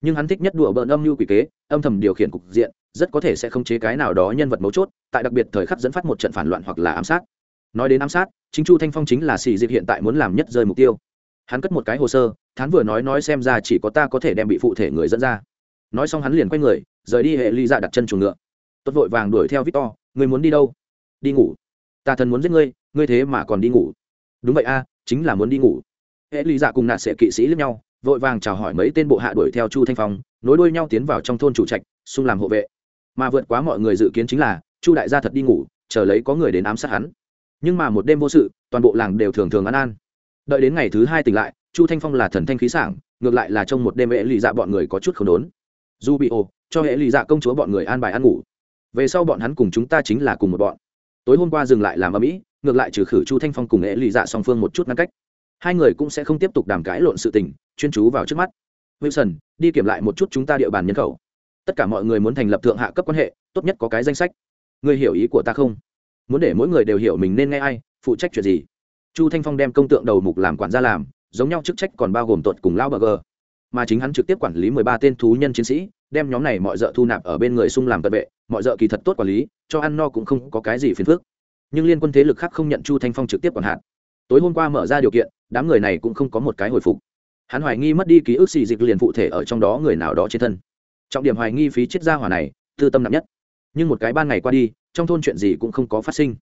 A: Nhưng hắn thích nhất đùa bỡn âm mưu quỷ kế, âm thầm điều khiển cục diện, rất có thể sẽ không chế cái nào đó nhân vật mấu chốt, tại đặc biệt thời khắc dẫn phát một trận phản loạn hoặc là ám sát nói đến ám sát, chính chu thanh phong chính là xì dịp hiện tại muốn làm nhất rơi mục tiêu. Hắn cất một cái hồ sơ, thán vừa nói nói xem ra chỉ có ta có thể đem bị phụ thể người dẫn ra. Nói xong hắn liền quay người, rời đi hệ ly dạ đặt chân chuồng ngựa. Tốt vội vàng đuổi theo victor người muốn đi đâu? Đi ngủ. Ta thần muốn giết ngươi ngươi thế mà còn đi ngủ. Đúng vậy a, chính là muốn đi ngủ. Hệ ly dạ cùng nạt sẽ kỵ sĩ lẫn nhau, vội vàng chào hỏi mấy tên bộ hạ đuổi theo chu thanh phong, nối đuôi nhau tiến vào trong thôn chủ trạch, xung làm hộ vệ. Mà vượt quá mọi người dự kiến chính là, chu đại gia thật đi ngủ, chờ lấy có người đến ám sát hắn nhưng mà một đêm vô sự, toàn bộ làng đều thường thường ăn an. Đợi đến ngày thứ hai tỉnh lại, chu thanh phong là thần thanh khí sảng, ngược lại là trong một đêm hệ lì dạ bọn người có chút không đốn. Dù bị ồ, cho hệ lì dạ công chúa bọn người an bài ăn ngủ. Về sau bọn hắn cùng chúng ta chính là cùng một bọn. Tối hôm qua dừng lại làm ở mỹ ngược lại trừ khử chu thanh phong cùng hệ lì dạ song phương một chút ngăn cách. Hai người cũng sẽ không tiếp tục đàm cãi lộn sự tình, chuyên chú vào trước mắt. Wilson, đi kiểm lại một chút chúng ta địa bàn nhân khẩu. Tất cả mọi người muốn thành lập thượng hạ cấp quan hệ, tốt nhất có cái danh sách. Ngươi hiểu ý của ta không? Muốn để mỗi người đều hiểu mình nên nghe ai, phụ trách chuyện gì. Chu thanh phong đem công tượng đầu mục làm quản gia làm, giống nhau chức trách còn bao gồm tuột cùng lao bờ gờ. Mà chính hắn trực tiếp quản lý mười ba tên thú nhân chiến sĩ, đem nhóm này mọi d ợ thu nạp ở bên người sung làm cận vệ, mọi d ợ kỳ thật tốt quản lý, cho ăn no cũng không có cái gì phiền phức. Nhưng liên quân thế lực khác không nhận chu thanh phong trực tiếp quản hạn tối hôm qua mở ra điều kiện, đám người này cũng không có một cái hồi phục. Hắn hoài nghi mất đi ký ức xì dịch liền phụ thể ở trong đó người nào đó trên thân. Trọng điểm hoài nghi phí chết gia hỏa này, tư tâm nặng nhất. Nhưng một cái ban ngày qua đi trong thôn chuyện gì cũng không có phát sinh.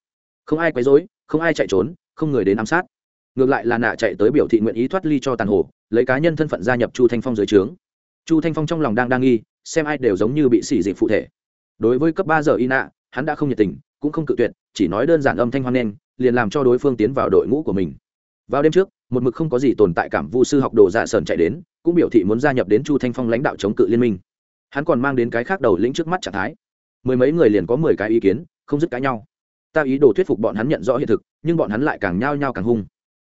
A: Không ai quấy rối, không ai chạy trốn, không người đến ám sát. Ngược lại là nạ chạy tới biểu thị nguyện ý thoát ly cho tàn hồ, lấy cá nhân thân phận gia nhập chu thanh phong dưới trướng. Chu thanh phong trong lòng đang đang nghi, xem ai đều giống như bị xỉ dịch phụ thể. Đối với cấp ba giờ y nạ, hắn đã không nhiệt tình, cũng không cự tuyệt, chỉ nói đơn giản âm thanh hoan nghênh, liền làm cho đối phương tiến vào đội ngũ của mình. Vào đêm trước, một mực không có gì tồn tại cảm vu sư học đồ dạ sờn chạy đến, cũng biểu thị muốn gia nhập đến chu thanh phong lãnh đạo chống cự liên minh. Hắn còn mang đến cái khác đầu lĩnh trước mắt trạng thái mười mấy người liền có mười cái ý kiến, không dứt cãi nhau. Ta ý đồ thuyết phục bọn hắn nhận rõ hiện thực, nhưng bọn hắn lại càng nhao nhao càng hung.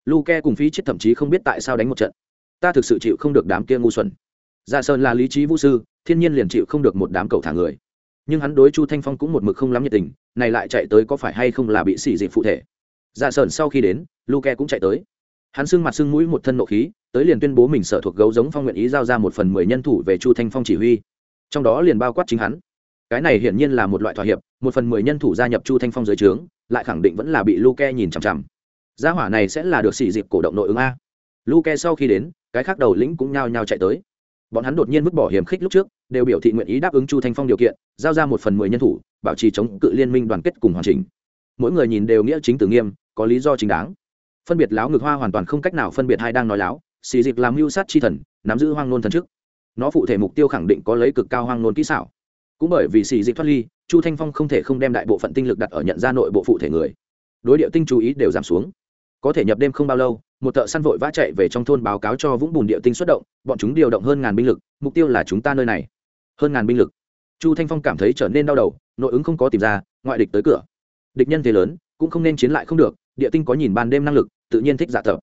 A: Luke cùng phí chết thậm chí không biết tại sao đánh một trận. Ta thực sự chịu không được đám kia ngu xuẩn. Dạ sơn là lý trí vũ sư, thiên nhiên liền chịu không được một đám cậu thả người. Nhưng hắn đối chu thanh phong cũng một mực không lắm nhiệt tình, này lại chạy tới có phải hay không là bị xỉ dịch phụ thể. Dạ sơn sau khi đến, luke cũng chạy tới. Hắn sưng mặt sưng mũi một thân nộ khí, tới liền tuyên bố mình sở thuộc gấu giống phong nguyện ý giao ra một phần mười nhân thủ về chu thanh phong chỉ huy. Trong đó liền bao quát chính hắn cái này hiển nhiên là một loại thỏa hiệp, một phần mười nhân thủ gia nhập chu thanh phong dưới trướng, lại khẳng định vẫn là bị luke nhìn chằm chằm. Gia hỏa này sẽ là được xỉ dịp cổ động nội ứng a. Luke sau khi đến, cái khác đầu lĩnh cũng nhao nhao chạy tới. Bọn hắn đột nhiên vứt bỏ hiểm khích lúc trước, đều biểu thị nguyện ý đáp ứng chu thanh phong điều kiện, giao ra một phần mười nhân thủ, bảo trì chống cự liên minh đoàn kết cùng hoàn chỉnh. Mỗi người nhìn đều nghĩa chính tử nghiêm, có lý do chính đáng. Phân biệt láo ngược hoa hoàn toàn không cách nào phân biệt hai đang nói láo xì dịp làm mưu sát chi thần, nắm giữ hoang nôn thần trước nó phụ thể mục tiêu khẳng định có lấy cực cao hoang nôn kỹ xảo cũng bởi vì xì dịch thoát ly, chu thanh phong không thể không đem đại bộ phận tinh lực đặt ở nhận ra nội bộ phụ thể người. Đối địa tinh chú ý đều giảm xuống. Có thể nhập đêm không bao lâu, một thợ săn vội vã chạy về trong thôn báo cáo cho vũng bùn địa tinh xuất động, bọn chúng điều động hơn ngàn binh lực, mục tiêu là chúng ta nơi này. Hơn ngàn binh lực. Chu thanh phong cảm thấy trở nên đau đầu, nội ứng không có tìm ra, ngoại địch tới cửa. Địch nhân thế lớn, cũng không nên chiến lại không được, địa tinh có nhìn ban đêm năng lực, tự nhiên thích giả thợ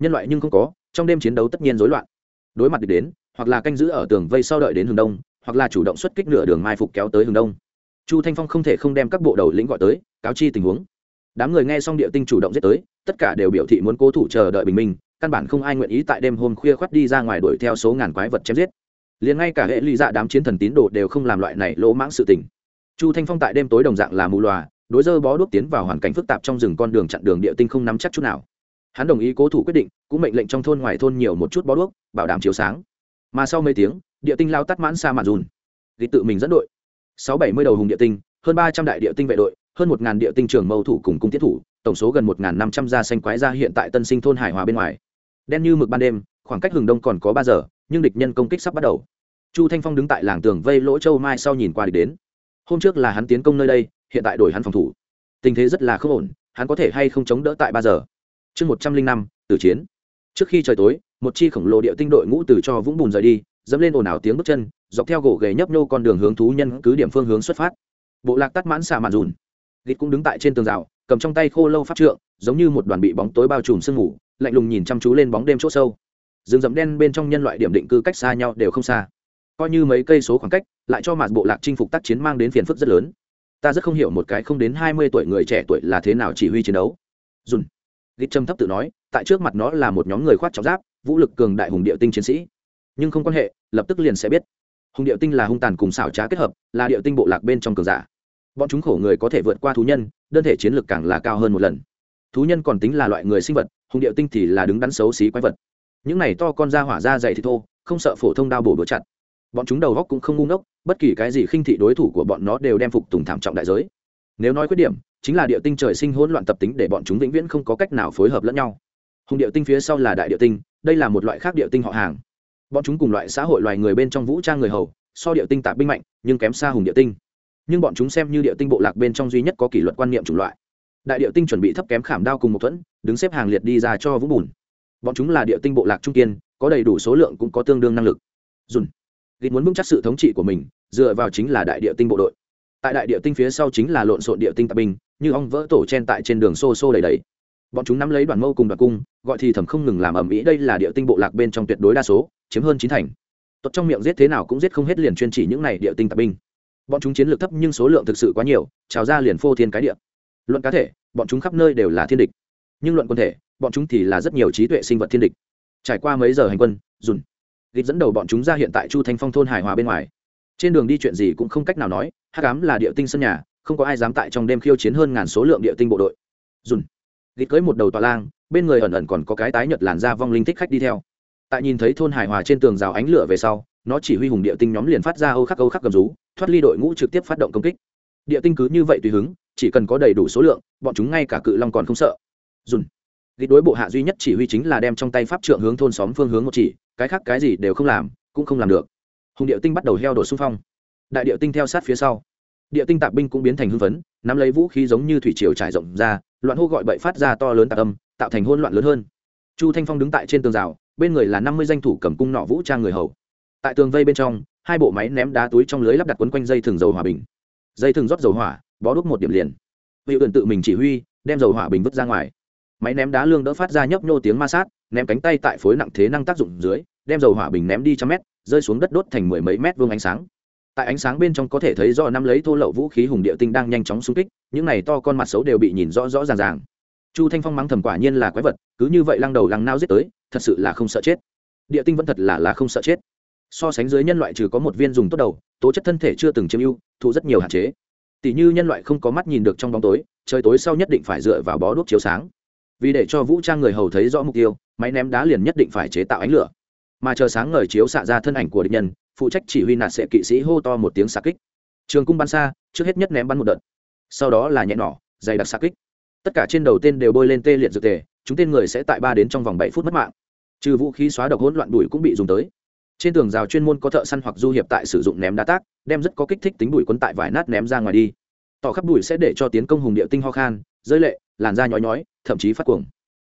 A: nhân loại nhưng không có, trong đêm chiến đấu tất nhiên rối loạn. Đối mặt địch đến, hoặc là canh giữ ở tường vây sau đợi đến hướng đông hoặc là chủ động xuất kích nửa đường mai phục kéo tới hướng đông. Chu thanh phong không thể không đem các bộ đầu lĩnh gọi tới, cáo chi tình huống. Đám người nghe xong địa tinh chủ động giết tới, tất cả đều biểu thị muốn cố thủ chờ đợi bình minh, căn bản không ai nguyện ý tại đêm hôm khuya khoắt đi ra ngoài đuổi theo số ngàn quái vật chém giết. Liền ngay cả hệ ly dạ đám chiến thần tín đồ đều không làm loại này lỗ mãng sự tình. Chu thanh phong tại đêm tối đồng dạng là mù loà, đối dơ bó đuốc tiến vào hoàn cảnh phức tạp trong rừng con đường chặn đường địa tinh không nắm chắc chút nào. Hắn đồng ý cố thủ quyết định, cũng mệnh lệnh trong thôn ngoài thôn nhiều một chút bó đuốc, bảo đảm chiếu sáng. Mà sau mấy tiếng địa tinh lao tắt mãn xa mạn dùn. Ghi tự mình dẫn đội. Sáu bảy mươi đầu hùng địa tinh, hơn ba trăm đại địa tinh vệ đội, hơn một ngàn địa tinh trường mâu thủ cùng cung tiết thủ, tổng số gần một ngàn năm trăm gia xanh quái ra hiện tại tân sinh thôn hải hòa bên ngoài. Đen như mực ban đêm, khoảng cách hừng đông còn có ba giờ, nhưng địch nhân công kích sắp bắt đầu. Chu thanh phong đứng tại làng tường vây lỗ châu mai sau nhìn qua địch đến. Hôm trước là hắn tiến công nơi đây, hiện tại đổi hắn phòng thủ. Tình thế rất là không ổn, hắn có thể hay không chống đỡ tại ba giờ? Chương một trăm linh năm, tử chiến. Trước khi trời tối, một chi khổng lồ địa tinh đội ngũ từ cho vũng bùn rời đi dẫm lên ồn ào tiếng bước chân, dọc theo gỗ ghề nhấp nhô con đường hướng thú nhân cứ điểm phương hướng xuất phát. Bộ lạc tắt mãn xà mạn dùn. Gịt cũng đứng tại trên tường rào, cầm trong tay khô lâu pháp trượng, giống như một đoàn bị bóng tối bao trùm sương ngủ lạnh lùng nhìn chăm chú lên bóng đêm chỗ sâu. Rừng rậm đen bên trong nhân loại điểm định cư cách xa nhau đều không xa. Coi như mấy cây số khoảng cách, lại cho mạt bộ lạc chinh phục tác chiến mang đến phiền phức rất lớn. Ta rất không hiểu một cái không đến hai mươi tuổi người trẻ tuổi là thế nào chỉ huy chiến đấu. Dùn. Gịt trầm thấp tự nói, tại trước mặt nó là một nhóm người khoát trọng giáp, vũ lực cường đại hùng địa tinh chiến sĩ nhưng không quan hệ, lập tức liền sẽ biết. Hùng địa tinh là hung tàn cùng xảo trá kết hợp, là địa tinh bộ lạc bên trong cường giả. Bọn chúng khổ người có thể vượt qua thú nhân, đơn thể chiến lược càng là cao hơn một lần. Thú nhân còn tính là loại người sinh vật, hùng địa tinh thì là đứng đắn xấu xí quái vật. Những này to con da hỏa da dày thì thô, không sợ phổ thông đao bổ đũa chặt. Bọn chúng đầu góc cũng không ngu ngốc, bất kỳ cái gì khinh thị đối thủ của bọn nó đều đem phục tùng thảm trọng đại giới. Nếu nói khuyết điểm, chính là địa tinh trời sinh hỗn loạn tập tính để bọn chúng vĩnh viễn không có cách nào phối hợp lẫn nhau. Hùng địa tinh phía sau là đại địa tinh, đây là một loại khác địa tinh họ hàng bọn chúng cùng loại xã hội loài người bên trong vũ trang người hầu, so địa tinh tạp binh mạnh, nhưng kém xa hùng địa tinh. Nhưng bọn chúng xem như địa tinh bộ lạc bên trong duy nhất có kỷ luật quan niệm chủng loại. Đại địa tinh chuẩn bị thấp kém khảm đao cùng một thuẫn, đứng xếp hàng liệt đi ra cho vũng bùn. Bọn chúng là địa tinh bộ lạc trung kiên, có đầy đủ số lượng cũng có tương đương năng lực. Dùn. Gịt muốn vững chắc sự thống trị của mình, dựa vào chính là đại địa tinh bộ đội. Tại đại địa tinh phía sau chính là lộn xộn địa tinh tạp binh, như ong vỡ tổ chen tại trên đường xô xô đầy đầy bọn chúng nắm lấy đoàn mâu cùng đoàn cung, gọi thì thầm không ngừng làm ầm ĩ, đây là địa tinh bộ lạc bên trong tuyệt đối đa số, chiếm hơn chín thành. Tốt trong miệng giết thế nào cũng giết không hết liền chuyên chỉ những này địa tinh tạp binh. Bọn chúng chiến lược thấp nhưng số lượng thực sự quá nhiều, trào ra liền phô thiên cái địa. Luận cá thể, bọn chúng khắp nơi đều là thiên địch. Nhưng luận quân thể, bọn chúng thì là rất nhiều trí tuệ sinh vật thiên địch. Trải qua mấy giờ hành quân, dùn. Gịp dẫn đầu bọn chúng ra hiện tại chu thanh phong thôn hải hòa bên ngoài. Trên đường đi chuyện gì cũng không cách nào nói hát cám là địa tinh sân nhà, không có ai dám tại trong đêm khiêu chiến hơn ngàn số lượng địa tinh bộ đội. Dùn gịt cưới một đầu tọa lang, bên người ẩn ẩn còn có cái tái nhật làn da vong linh thích khách đi theo. Tại nhìn thấy thôn hải hòa trên tường rào ánh lửa về sau, nó chỉ huy hùng địa tinh nhóm liền phát ra âu khắc âu khắc cầm rú, thoát ly đội ngũ trực tiếp phát động công kích. Địa tinh cứ như vậy tùy hứng, chỉ cần có đầy đủ số lượng, bọn chúng ngay cả cự long còn không sợ. Dùn. Gịt đối bộ hạ duy nhất chỉ huy chính là đem trong tay pháp trượng hướng thôn xóm phương hướng một chỉ, cái khác cái gì đều không làm, cũng không làm được. Hùng địa tinh bắt đầu heo đổ xung phong. Đại địa tinh theo sát phía sau. Địa tinh tạp binh cũng biến thành hưng phấn, nắm lấy vũ khí giống như thủy triều trải rộng ra loạn hô gọi bậy phát ra to lớn tạc âm, tạo thành hôn loạn lớn hơn. Chu thanh phong đứng tại trên tường rào, bên người là năm mươi danh thủ cầm cung nọ vũ trang người hầu. Tại tường vây bên trong, hai bộ máy ném đá túi trong lưới lắp đặt quấn quanh dây thừng dầu hỏa bình. Dây thừng rót dầu hỏa, bó đúc một điểm liền. Vị ẩn tự mình chỉ huy, đem dầu hỏa bình vứt ra ngoài. Máy ném đá lương đỡ phát ra nhấp nhô tiếng ma sát, ném cánh tay tại phối nặng thế năng tác dụng dưới, đem dầu hỏa bình ném đi trăm mét, rơi xuống đất đốt thành mười mấy mét vương ánh sáng tại ánh sáng bên trong có thể thấy do năm lấy thô lậu vũ khí hùng địa tinh đang nhanh chóng xung kích, những này to con mặt xấu đều bị nhìn rõ rõ ràng ràng. Chu thanh phong mắng thầm quả nhiên là quái vật, cứ như vậy lăng đầu lăng nao giết tới, thật sự là không sợ chết. Địa tinh vẫn thật là là không sợ chết. So sánh dưới nhân loại trừ có một viên dùng tốt đầu, tố chất thân thể chưa từng chiếm ưu thụ rất nhiều hạn chế. Tỷ như nhân loại không có mắt nhìn được trong bóng tối, trời tối sau nhất định phải dựa vào bó đuốc chiếu sáng. Vì để cho vũ trang người hầu thấy rõ mục tiêu, máy ném đá liền nhất định phải chế tạo ánh lửa. Mà chờ sáng ngời chiếu xạ ra thân ảnh của địch nhân phụ trách chỉ huy nạt sẽ kỵ sĩ hô to một tiếng xạ kích. Trường cung bắn xa, trước hết nhất ném bắn một đợt. Sau đó là nhẹ nỏ, dày đặc xạ kích. Tất cả trên đầu tên đều bôi lên tê liệt dược tề, chúng tên người sẽ tại ba đến trong vòng bảy phút mất mạng. Trừ vũ khí xóa độc hỗn loạn đùi cũng bị dùng tới. Trên tường rào chuyên môn có thợ săn hoặc du hiệp tại sử dụng ném đá tác, đem rất có kích thích tính đùi quấn tại vải nát ném ra ngoài đi. Tỏ khắp đùi sẽ để cho tiến công hùng địa tinh ho khan, rơi lệ, làn da nhói nhói, thậm chí phát cuồng.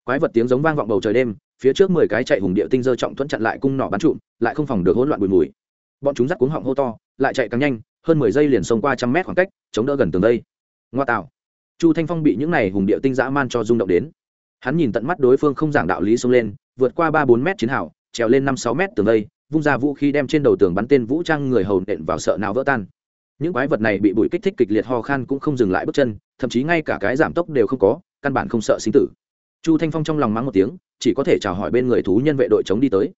A: Quái vật tiếng giống vang vọng bầu trời đêm, phía trước mười cái chạy hùng địa tinh dơ trọng thuẫn chặn lại cung nỏ bắn trụm, lại không phòng được hỗn loạn bụi mùi bọn chúng dắt cuống họng hô to, lại chạy càng nhanh, hơn mười giây liền xông qua trăm mét khoảng cách, chống đỡ gần tường đây. Ngoa tạo. Chu thanh phong bị những này hùng địa tinh dã man cho rung động đến. Hắn nhìn tận mắt đối phương không giảng đạo lý xông lên, vượt qua ba bốn mét chiến hào, trèo lên năm sáu mét tường đây, vung ra vũ khí đem trên đầu tường bắn tên vũ trang người hầu nện vào sợ nào vỡ tan. Những quái vật này bị bụi kích thích kịch liệt ho khan cũng không dừng lại bước chân, thậm chí ngay cả cái giảm tốc đều không có, căn bản không sợ sinh tử. Chu thanh phong trong lòng mắng một tiếng, chỉ có thể chào hỏi bên người thú nhân vệ đội chống đi tới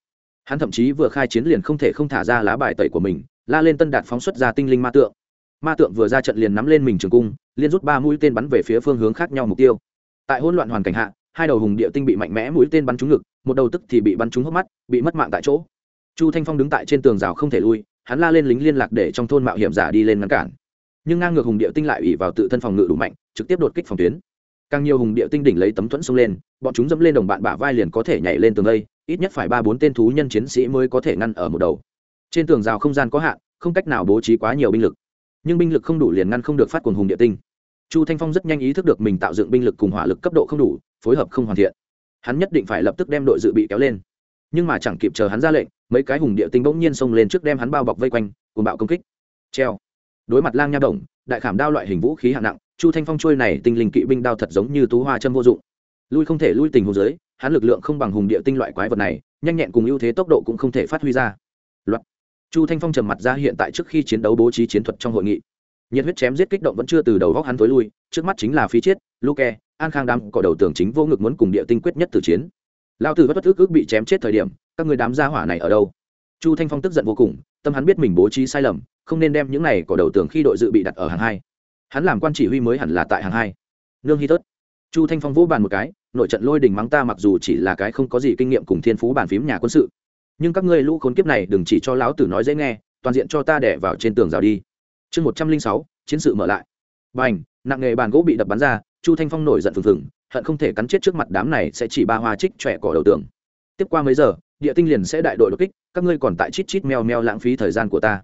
A: hắn thậm chí vừa khai chiến liền không thể không thả ra lá bài tẩy của mình, la lên tân đạt phóng xuất ra tinh linh ma tượng. Ma tượng vừa ra trận liền nắm lên mình trường cung, liên rút ba mũi tên bắn về phía phương hướng khác nhau mục tiêu. Tại hỗn loạn hoàn cảnh hạ, hai đầu hùng địa tinh bị mạnh mẽ mũi tên bắn trúng ngực, một đầu tức thì bị bắn trúng hốc mắt, bị mất mạng tại chỗ. Chu thanh phong đứng tại trên tường rào không thể lui, hắn la lên lính liên lạc để trong thôn mạo hiểm giả đi lên ngăn cản. Nhưng ngang ngược hùng địa tinh lại ủy vào tự thân phòng ngự đủ mạnh, trực tiếp đột kích phòng tuyến. Càng nhiều hùng địa tinh đỉnh lấy tấm thuẫn xông lên, bọn chúng dẫm lên đồng bạn bả vai liền có thể nhảy lên tường đây ít nhất phải ba bốn tên thú nhân chiến sĩ mới có thể ngăn ở một đầu. Trên tường rào không gian có hạn, không cách nào bố trí quá nhiều binh lực. Nhưng binh lực không đủ liền ngăn không được phát cuồng hùng địa tinh. Chu thanh phong rất nhanh ý thức được mình tạo dựng binh lực cùng hỏa lực cấp độ không đủ, phối hợp không hoàn thiện. Hắn nhất định phải lập tức đem đội dự bị kéo lên. Nhưng mà chẳng kịp chờ hắn ra lệnh, mấy cái hùng địa tinh bỗng nhiên xông lên trước đem hắn bao bọc vây quanh cùng bạo công kích. Treo. Đối mặt lang nha đồng, đại khảm đao loại hình vũ khí hạng nặng, chu thanh phong trôi này tinh linh kỵ binh đao thật giống như tú hoa châm vô dụng. Lui không thể lui tình hồ dưới hắn lực lượng không bằng hùng địa tinh loại quái vật này, nhanh nhẹn cùng ưu thế tốc độ cũng không thể phát huy ra. Luật chu thanh phong trầm mặt ra hiện tại trước khi chiến đấu bố trí chiến thuật trong hội nghị. Nhiệt huyết chém giết kích động vẫn chưa từ đầu góc hắn tối lui, trước mắt chính là phí chiết luke, an khang đam cọ đầu tưởng chính vô ngực muốn cùng địa tinh quyết nhất từ chiến. Lao tử bất bất ước ước bị chém chết thời điểm, các người đám gia hỏa này ở đâu? Chu thanh phong tức giận vô cùng, tâm hắn biết mình bố trí sai lầm, không nên đem những này cỏ đầu tưởng khi đội dự bị đặt ở hàng hai. Hắn làm quan chỉ huy mới hẳn là tại hàng hai. Nương hy tớt chu thanh phong vỗ bàn một cái, nội trận lôi đình mắng ta mặc dù chỉ là cái không có gì kinh nghiệm cùng thiên phú bàn phím nhà quân sự. Nhưng các ngươi lũ khốn kiếp này đừng chỉ cho lão tử nói dễ nghe, toàn diện cho ta đẻ vào trên tường rào đi. Chương một trăm linh sáu, chiến sự mở lại. B à n h nặng nghề bàn gỗ bị đập bắn ra, chu thanh phong nổi giận phừng phừng, hận không thể cắn chết trước mặt đám này sẽ chỉ ba hoa trích trẻ cỏ đầu tường. Tiếp qua mấy giờ, địa tinh liền sẽ đại đội đột kích, các ngươi còn tại chít chít meo meo lãng phí thời gian của ta.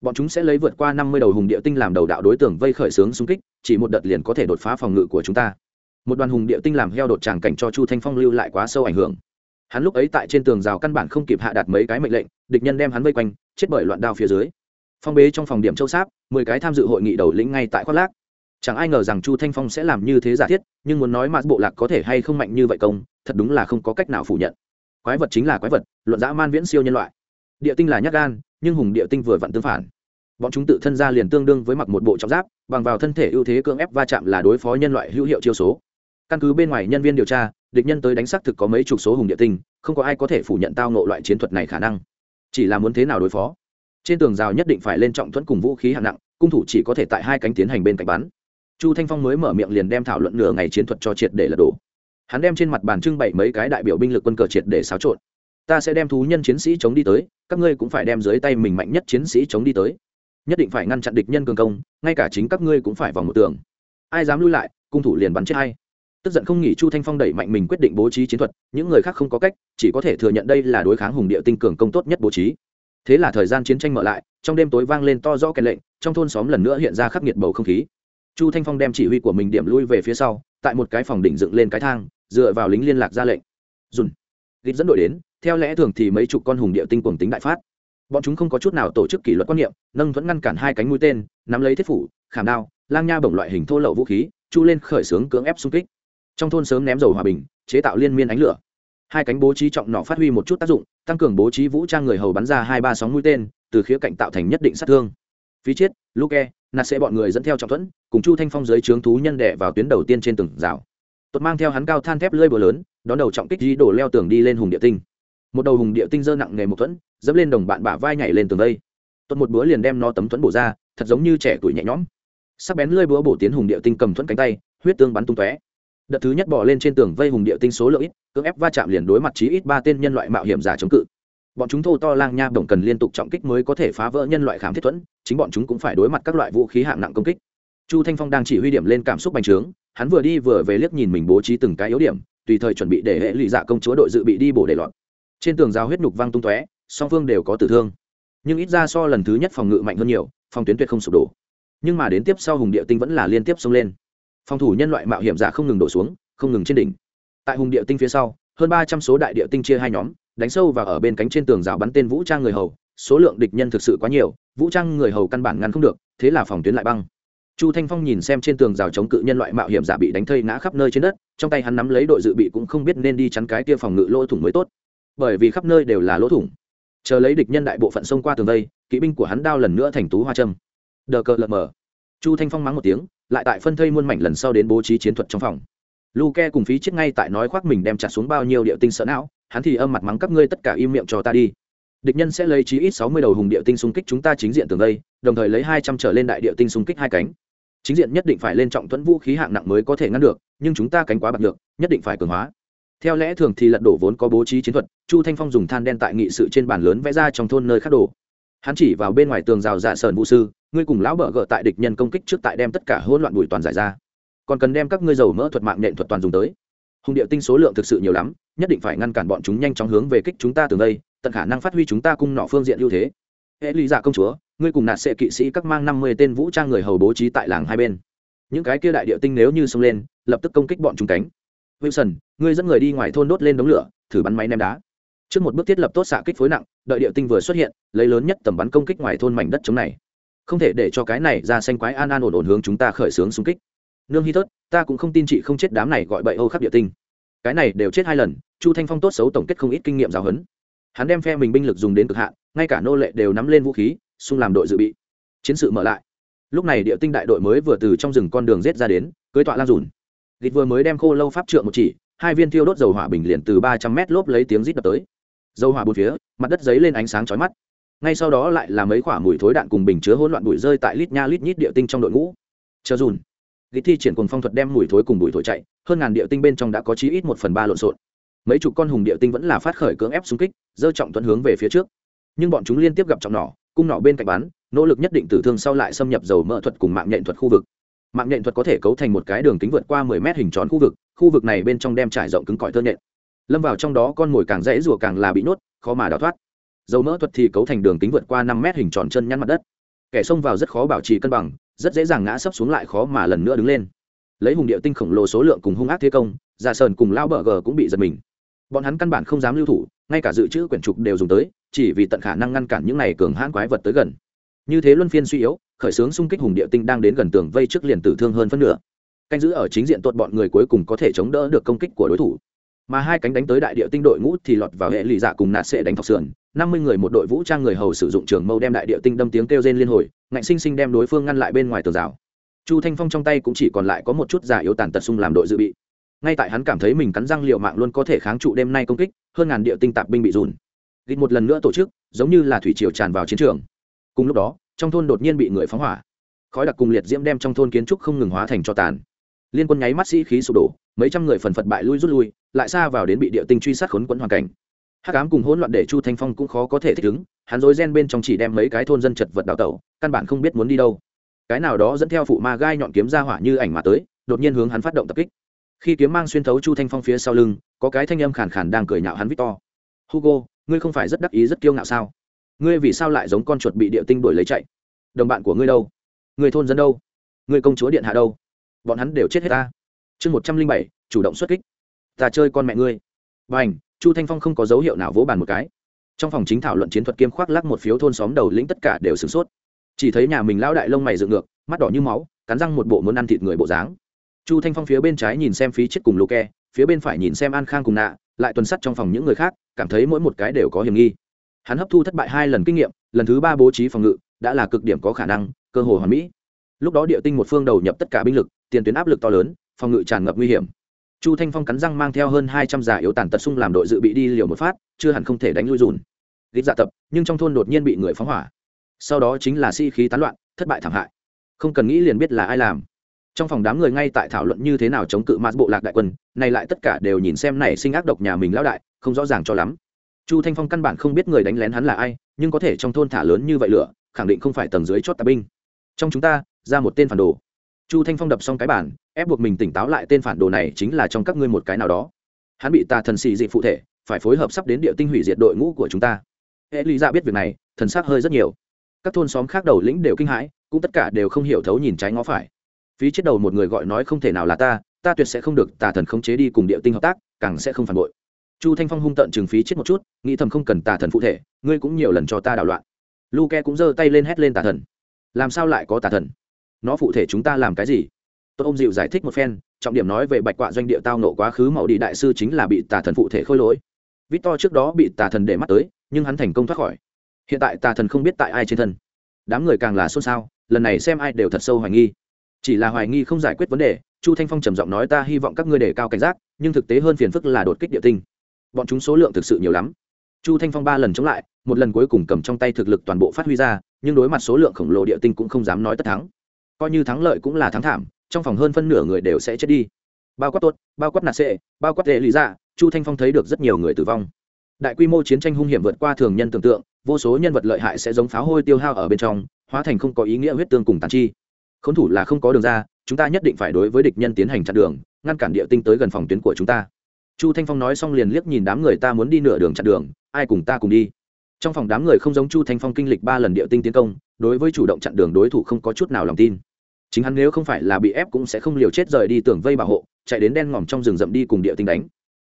A: Bọn chúng sẽ lấy vượt qua năm mươi đầu hùng địa tinh làm đầu đạo đối tượng vây khởi xướng xung kích, chỉ một đợt liền có thể đột phá phòng ngự của chúng ta một đoàn hùng địa tinh làm heo đột tràng cảnh cho chu thanh phong lưu lại quá sâu ảnh hưởng. Hắn lúc ấy tại trên tường rào căn bản không kịp hạ đạt mấy cái mệnh lệnh, địch nhân đem hắn vây quanh, chết bởi loạn đao phía dưới. Phong bế trong phòng điểm châu sáp, mười cái tham dự hội nghị đầu lĩnh ngay tại khoác lác. Chẳng ai ngờ rằng chu thanh phong sẽ làm như thế giả thiết, nhưng muốn nói mà bộ lạc có thể hay không mạnh như vậy công, thật đúng là không có cách nào phủ nhận. Quái vật chính là quái vật, luận dã man viễn siêu nhân loại. Địa tinh là nhát gan, nhưng hùng địa tinh vừa vặn tương phản. Bọn chúng tự thân ra liền tương đương với mặc một bộ trọng giáp, bằng vào thân thể ưu thế cưỡng ép va chạm là đối phó nhân loại hữu hiệu chiêu số căn cứ bên ngoài nhân viên điều tra, địch nhân tới đánh xác thực có mấy chục số hùng địa tinh, không có ai có thể phủ nhận tao nộ loại chiến thuật này khả năng. Chỉ là muốn thế nào đối phó? Trên tường rào nhất định phải lên trọng thuẫn cùng vũ khí hạng nặng, cung thủ chỉ có thể tại hai cánh tiến hành bên cạnh bắn. Chu thanh phong mới mở miệng liền đem thảo luận nửa ngày chiến thuật cho triệt để lật đổ. Hắn đem trên mặt bàn trưng bày mấy cái đại biểu binh lực quân cờ triệt để xáo trộn. Ta sẽ đem thú nhân chiến sĩ chống đi tới, các ngươi cũng phải đem dưới tay mình mạnh nhất chiến sĩ chống đi tới. Nhất định phải ngăn chặn địch nhân cường công, ngay cả chính các ngươi cũng phải vòng một tường. Ai dám lui lại, cung thủ liền bắn chết hay tức giận không nghỉ chu thanh phong đẩy mạnh mình quyết định bố trí chiến thuật, những người khác không có cách, chỉ có thể thừa nhận đây là đối kháng hùng địa tinh cường công tốt nhất bố trí. Thế là thời gian chiến tranh mở lại, trong đêm tối vang lên to rõ kèn lệnh, trong thôn xóm lần nữa hiện ra khắc nghiệt bầu không khí. Chu thanh phong đem chỉ huy của mình điểm lui về phía sau, tại một cái phòng đỉnh dựng lên cái thang, dựa vào lính liên lạc ra lệnh. Dùn. Gịp dẫn đội đến, theo lẽ thường thì mấy chục con hùng địa tinh cuồng tính đại phát. Bọn chúng không có chút nào tổ chức kỷ luật quan niệm, nâng vẫn ngăn cản hai cánh mũi tên, nắm lấy thiết phủ, khảm đao, lang nha bổng loại hình thô lậu vũ khí, chu lên khởi xướng cưỡng ép xung kích trong thôn sớm ném dầu hòa bình, chế tạo liên miên ánh lửa. Hai cánh bố trí trọng nọ phát huy một chút tác dụng, tăng cường bố trí vũ trang người hầu bắn ra hai ba sóng mũi tên, từ khía cạnh tạo thành nhất định sát thương. Phí chiết luke nạt sẽ bọn người dẫn theo trọng thuẫn, cùng chu thanh phong dưới trướng thú nhân đệ vào tuyến đầu tiên trên tường rào. Tuột mang theo hắn cao than thép lơi bờ lớn, đón đầu trọng kích dí đổ leo tường đi lên hùng địa tinh. Một đầu hùng địa tinh dơ nặng nghề một thuẫn, dẫm lên đồng bạn bả vai nhảy lên tường đây. Tuột một búa liền đem nó tấm thuẫn bổ ra, thật giống như trẻ tuổi nhẹ nhõm. Sắc bén lơi búa bổ tiến hùng địa tinh cầm thuẫn cánh tay, huyết tương bắn tung tóe đợt thứ nhất bỏ lên trên tường vây hùng địa tinh số lượng ít, cưỡng ép va chạm liền đối mặt chí ít ba tên nhân loại mạo hiểm giả chống cự. Bọn chúng thô to lang nha đồng cần liên tục trọng kích mới có thể phá vỡ nhân loại khám thiết thuẫn, chính bọn chúng cũng phải đối mặt các loại vũ khí hạng nặng công kích. Chu thanh phong đang chỉ huy điểm lên cảm xúc bành trướng, hắn vừa đi vừa về liếc nhìn mình bố trí từng cái yếu điểm, tùy thời chuẩn bị để hệ lụy dạ công chúa đội dự bị đi bổ để lọt trên tường giao huyết nhục văng tung tóe, song phương đều có tử thương. Nhưng ít ra so lần thứ nhất phòng ngự mạnh hơn nhiều, phòng tuyến tuyệt không sụp đổ. Nhưng mà đến tiếp sau hùng địa tinh vẫn là liên tiếp xông lên phòng thủ nhân loại mạo hiểm giả không ngừng đổ xuống, không ngừng trên đỉnh. Tại hùng địa tinh phía sau, hơn ba trăm số đại địa tinh chia hai nhóm, đánh sâu và ở bên cánh trên tường rào bắn tên vũ trang người hầu, số lượng địch nhân thực sự quá nhiều, vũ trang người hầu căn bản ngăn không được, thế là phòng tuyến lại băng. Chu thanh phong nhìn xem trên tường rào chống cự nhân loại mạo hiểm giả bị đánh thây ngã khắp nơi trên đất, trong tay hắn nắm lấy đội dự bị cũng không biết nên đi chắn cái kia phòng ngự lỗ thủng mới tốt. Bởi vì khắp nơi đều là lỗ thủng. Chờ lấy địch nhân đại bộ phận xông qua tường vây, kỵ binh của hắn đao lần nữa thành tú hoa trâm đờ cờ lợm mờ. Chu thanh phong mắng một tiếng lại tại phân thây muôn mảnh lần sau đến bố trí chiến thuật trong phòng. Luke cùng phí chết ngay tại nói khoác mình đem chặt xuống bao nhiêu địa tinh sợ não, hắn thì âm mặt mắng các ngươi tất cả im miệng cho ta đi. Địch nhân sẽ lấy chí ít sáu mươi đầu hùng địa tinh xung kích chúng ta chính diện tường đây, đồng thời lấy hai trăm trở lên đại địa tinh xung kích hai cánh. Chính diện nhất định phải lên trọng thuẫn vũ khí hạng nặng mới có thể ngăn được, nhưng chúng ta cánh quá bạc được nhất định phải cường hóa. Theo lẽ thường thì lật đổ vốn có bố trí chiến thuật, chu thanh phong dùng than đen tại nghị sự trên bàn lớn vẽ ra trong thôn nơi khắc đồ hắn chỉ vào bên ngoài tường rào dạ sờn vũ sư ngươi cùng lão bợ gợ tại địch nhân công kích trước tại đem tất cả hỗn loạn bụi toàn giải ra. Còn cần đem các ngươi dầu mỡ thuật mạng nhện thuật toàn dùng tới. Hùng địa tinh số lượng thực sự nhiều lắm, nhất định phải ngăn cản bọn chúng nhanh chóng hướng về kích chúng ta từ đây, tận khả năng phát huy chúng ta cung nọ phương diện ưu thế. Hệ lý giả dạ công chúa, ngươi cùng nạt sệ kỵ sĩ các mang năm mươi tên vũ trang người hầu bố trí tại làng hai bên. Những cái kia đại địa tinh nếu như xông lên, lập tức công kích bọn chúng cánh. Wilson, ngươi dẫn người đi ngoài thôn đốt lên đống lửa, thử bắn máy ném đá. Trước một bước thiết lập tốt xạ kích phối nặng, đợi địa tinh vừa xuất hiện, lấy lớn nhất tầm bắn công kích ngoài thôn mảnh đất chống này không thể để cho cái này ra xanh quái an an ổn ổn hướng chúng ta khởi xướng xung kích. Nương hy tớt ta cũng không tin chị không chết đám này gọi bậy âu khắp địa tinh. Cái này đều chết hai lần, chu thanh phong tốt xấu tổng kết không ít kinh nghiệm giáo huấn. Hắn đem phe mình binh lực dùng đến cực hạn, ngay cả nô lệ đều nắm lên vũ khí, xung làm đội dự bị. Chiến sự mở lại. Lúc này địa tinh đại đội mới vừa từ trong rừng con đường rết ra đến, cưới tọa lan dùn. Gịt vừa mới đem khô lâu pháp trượng một chỉ, hai viên thiêu đốt dầu hỏa bình liền từ ba trăm mét lốp lấy tiếng rít đập tới. Dầu hỏa bốn phía, mặt đất giấy lên ánh sáng chói mắt ngay sau đó lại là mấy quả mùi thối đạn cùng bình chứa hỗn loạn bụi rơi tại lít nha lít nhít địa tinh trong đội ngũ. Chờ dùn. Gịt thi triển cùng phong thuật đem mùi thối cùng bụi thổi chạy hơn ngàn địa tinh bên trong đã có chí ít một phần ba lộn xộn. Mấy chục con hùng địa tinh vẫn là phát khởi cưỡng ép xung kích dơ trọng thuận hướng về phía trước. Nhưng bọn chúng liên tiếp gặp trọng nỏ cung nỏ bên cạnh bắn nỗ lực nhất định tử thương sau lại xâm nhập dầu mỡ thuật cùng mạng nhện thuật khu vực. Mạng nhện thuật có thể cấu thành một cái đường kính vượt qua mười mét hình tròn khu vực khu vực này bên trong đem trải rộng cứng cỏi tơ nhện. Lâm vào trong đó con mồi càng dễ rùa càng là bị nuốt, khó mà đào thoát dầu mỡ thuật thì cấu thành đường kính vượt qua năm mét hình tròn chân nhăn mặt đất. Kẻ xông vào rất khó bảo trì cân bằng, rất dễ dàng ngã sấp xuống lại khó mà lần nữa đứng lên. Lấy hùng địa tinh khổng lồ số lượng cùng hung ác thế công giả sơn cùng lao bờ g cũng bị giật mình. Bọn hắn căn bản không dám lưu thủ, ngay cả dự trữ quyển trục đều dùng tới, chỉ vì tận khả năng ngăn cản những này cường hãn quái vật tới gần. Như thế luân phiên suy yếu, khởi xướng xung kích hùng địa tinh đang đến gần tường vây trước liền tử thương hơn phân nửa. Canh giữ ở chính diện tuột bọn người cuối cùng có thể chống đỡ được công kích của đối thủ. Mà hai cánh đánh tới đại địa tinh đội ngũ thì lọt vào hệ lụy dạ cùng nạt sẽ đánh thọc sườn năm mươi người một đội vũ trang người hầu sử dụng trường mâu đem đại địa tinh đâm tiếng kêu rên liên hồi, ngạnh sinh sinh đem đối phương ngăn lại bên ngoài tường rào. Chu thanh phong trong tay cũng chỉ còn lại có một chút giả yếu tàn tật xung làm đội dự bị. Ngay tại hắn cảm thấy mình cắn răng liệu mạng luôn có thể kháng trụ đêm nay công kích, hơn ngàn địa tinh tạp binh bị dùn. Gịt một lần nữa tổ chức, giống như là thủy triều tràn vào chiến trường. Cùng lúc đó, trong thôn đột nhiên bị người phóng hỏa. Khói đặc cùng liệt diễm đem trong thôn kiến trúc không ngừng hóa thành cho tàn. Liên quân nháy mắt sĩ khí sụp đổ, mấy trăm người phần phật bại lui rút lui, lại xa vào đến bị địa tinh truy sát khốn quẫn hoàn cảnh hắc ám cùng hỗn loạn để chu thanh phong cũng khó có thể thích ứng, hắn dối gen bên trong chỉ đem mấy cái thôn dân chật vật đào tẩu, căn bản không biết muốn đi đâu. Cái nào đó dẫn theo phụ ma gai nhọn kiếm ra hỏa như ảnh mà tới, đột nhiên hướng hắn phát động tập kích. Khi kiếm mang xuyên thấu chu thanh phong phía sau lưng, có cái thanh âm khàn khàn đang cười nhạo hắn victor. Hugo, ngươi không phải rất đắc ý rất kiêu ngạo sao? Ngươi vì sao lại giống con chuột bị địa tinh đuổi lấy chạy? Đồng bạn của ngươi đâu? Người thôn dân đâu? Người công chúa điện hạ đâu? Bọn hắn đều chết hết ta. Chương một trăm linh bảy, chủ động xuất kích. Ta chơi con mẹ ngươi. Và ảnh chu thanh phong không có dấu hiệu nào vỗ bàn một cái. Trong phòng chính thảo luận chiến thuật kiêm khoác lắc một phiếu thôn xóm đầu lĩnh tất cả đều sửng sốt. Chỉ thấy nhà mình lão đại lông mày dựng ngược, mắt đỏ như máu, cắn răng một bộ muốn ăn thịt người bộ dáng. Chu thanh phong phía bên trái nhìn xem phí chết cùng lô ke, phía bên phải nhìn xem an khang cùng nạ, lại tuần sắt trong phòng những người khác, cảm thấy mỗi một cái đều có hiểm nghi. Hắn hấp thu thất bại hai lần kinh nghiệm, lần thứ ba bố trí phòng ngự, đã là cực điểm có khả năng, cơ hồ hoàn mỹ. Lúc đó địa tinh một phương đầu nhập tất cả binh lực, tiền tuyến áp lực to lớn, phòng ngự tràn ngập nguy hiểm chu thanh phong cắn răng mang theo hơn hai trăm giả yếu tàn tật xung làm đội dự bị đi liều một phát, chưa hẳn không thể đánh lui dùn. Gít dạ tập, nhưng trong thôn đột nhiên bị người phóng hỏa. Sau đó chính là sĩ、si、khí khí tán loạn, thất bại thảm hại. Không cần nghĩ liền biết là ai làm. Trong phòng đám người ngay tại thảo luận như thế nào chống cự mát bộ lạc đại quân, này lại tất cả đều nhìn xem này sinh ác độc nhà mình lão đại, không rõ ràng cho lắm. Chu thanh phong căn bản không biết người đánh lén hắn là ai, nhưng có thể trong thôn thả lớn như vậy lửa, khẳng định không phải tầng dưới chót tà binh. Trong chúng ta, ra một tên phản đồ chu thanh phong đập xong cái bản ép buộc mình tỉnh táo lại tên phản đồ này chính là trong các ngươi một cái nào đó. Hắn bị tà thần xì dị phụ thể, phải phối hợp sắp đến địa tinh hủy diệt đội ngũ của chúng ta. Hệ lý ra biết việc này, thần s hơi rất nhiều. Các thôn xóm khác đầu lĩnh đều kinh hãi, cũng tất cả đều không hiểu thấu nhìn trái ngó phải. Phí chết đầu một người gọi nói không thể nào là ta ta tuyệt sẽ không được tà thần khống chế đi cùng địa tinh hợp tác, càng sẽ không phản bội. Chu thanh phong hung tận chừng phí chết một chút, nghĩ thầm không cần tà thần phụ thể, ngươi cũng nhiều lần cho ta đảo loạn. Luke cũng giơ tay lên hét lên tà thần. Làm sao lại có tà thần? Nó phụ thể chúng ta làm cái gì? Tôi ông dịu giải thích một phen, trọng điểm nói về bạch quạ doanh địa tao nộ quá khứ màu đi đại sư chính là bị tà thần phụ thể khôi lỗi. Vít to trước đó bị tà thần để mắt tới, nhưng hắn thành công thoát khỏi. Hiện tại tà thần không biết tại ai trên thân. Đám người càng là xôn xao, lần này xem ai đều thật sâu hoài nghi. Chỉ là hoài nghi không giải quyết vấn đề, chu thanh phong trầm giọng nói ta hy vọng các ngươi đề cao cảnh giác, nhưng thực tế hơn phiền phức là đột kích địa tinh. Bọn chúng số lượng thực sự nhiều lắm. Chu thanh phong ba lần chống lại, một lần cuối cùng cầm trong tay thực lực toàn bộ phát huy ra, nhưng đối mặt số lượng khổng lồ địa tinh cũng không dám nói tất thắng coi như thắng lợi cũng là thắng thảm trong phòng hơn phân nửa người đều sẽ chết đi. Bao quát tốt bao quát nạt xệ bao quát đệ lý dạ, chu thanh phong thấy được rất nhiều người tử vong. Đại quy mô chiến tranh hung hiểm vượt qua thường nhân tưởng tượng vô số nhân vật lợi hại sẽ giống pháo hôi tiêu hao ở bên trong hóa thành không có ý nghĩa huyết tương cùng tàn chi. K h ố n thủ là không có đường ra chúng ta nhất định phải đối với địch nhân tiến hành chặn đường ngăn cản địa tinh tới gần phòng tuyến của chúng ta. Chu thanh phong nói xong liền liếc nhìn đám người ta muốn đi nửa đường chặn đường ai cùng ta cùng đi. Trong phòng đám người không giống chu thanh phong kinh lịch ba lần địa tinh tiến công đối với chủ động chặn đường đối thủ không có chút nào lòng tin. Chính hắn nếu không phải là bị ép cũng sẽ không liều chết rời đi tường vây bảo hộ, chạy đến đen ngòm trong rừng rậm đi cùng địa tinh đánh.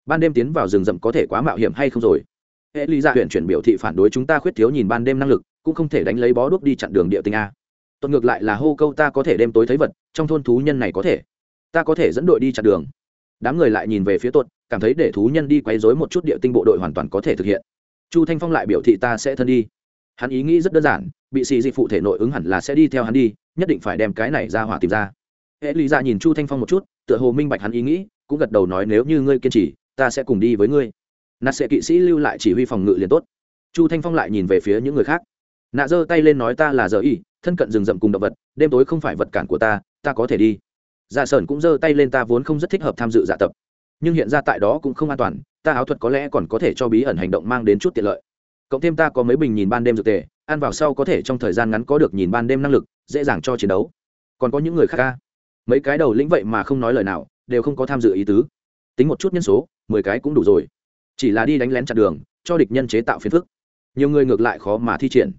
A: Ban đêm tiến vào rừng rậm có thể quá mạo hiểm hay không rồi? Hệ lý ra huyện chuyển biểu thị phản đối chúng ta khuyết thiếu nhìn ban đêm năng lực, cũng không thể đánh lấy bó đuốc đi chặn đường địa tinh a. Tốt ngược lại là hô câu ta có thể đêm tối thấy vật, trong thôn thú nhân này có thể. Ta có thể dẫn đội đi chặn đường. Đám người lại nhìn về phía tuột, cảm thấy để thú nhân đi quấy rối một chút địa tinh bộ đội hoàn toàn có thể thực hiện. Chu thanh phong lại biểu thị ta sẽ thân đi hắn ý nghĩ rất đơn giản, bị xì dịch phụ thể nội ứng hẳn là sẽ đi theo hắn đi, nhất định phải đem cái này ra hỏa tìm ra. Hệ lý ra nhìn chu thanh phong một chút, tựa hồ minh bạch hắn ý nghĩ, cũng gật đầu nói nếu như ngươi kiên trì, ta sẽ cùng đi với ngươi. Nạt sẽ kỵ sĩ lưu lại chỉ huy phòng ngự liền tốt. Chu thanh phong lại nhìn về phía những người khác. Nạ giơ tay lên nói ta là giờ y, thân cận rừng rậm cùng động vật, đêm tối không phải vật cản của ta ta có thể đi. Dạ sơn cũng giơ tay lên ta vốn không rất thích hợp tham dự dạ tập. Nhưng hiện ra tại đó cũng không an toàn, ta áo thuật có lẽ còn có thể cho bí ẩn hành động mang đến chút tiện lợi cộng thêm ta có mấy bình nhìn ban đêm dược tề, ăn vào sau có thể trong thời gian ngắn có được nhìn ban đêm năng lực, dễ dàng cho chiến đấu. Còn có những người khác ca mấy cái đầu lĩnh vậy mà không nói lời nào, đều không có tham dự ý tứ. Tính một chút nhân số, mười cái cũng đủ rồi. Chỉ là đi đánh lén chặt đường, cho địch nhân chế tạo phiền phức. Nhiều người ngược lại khó mà thi triển.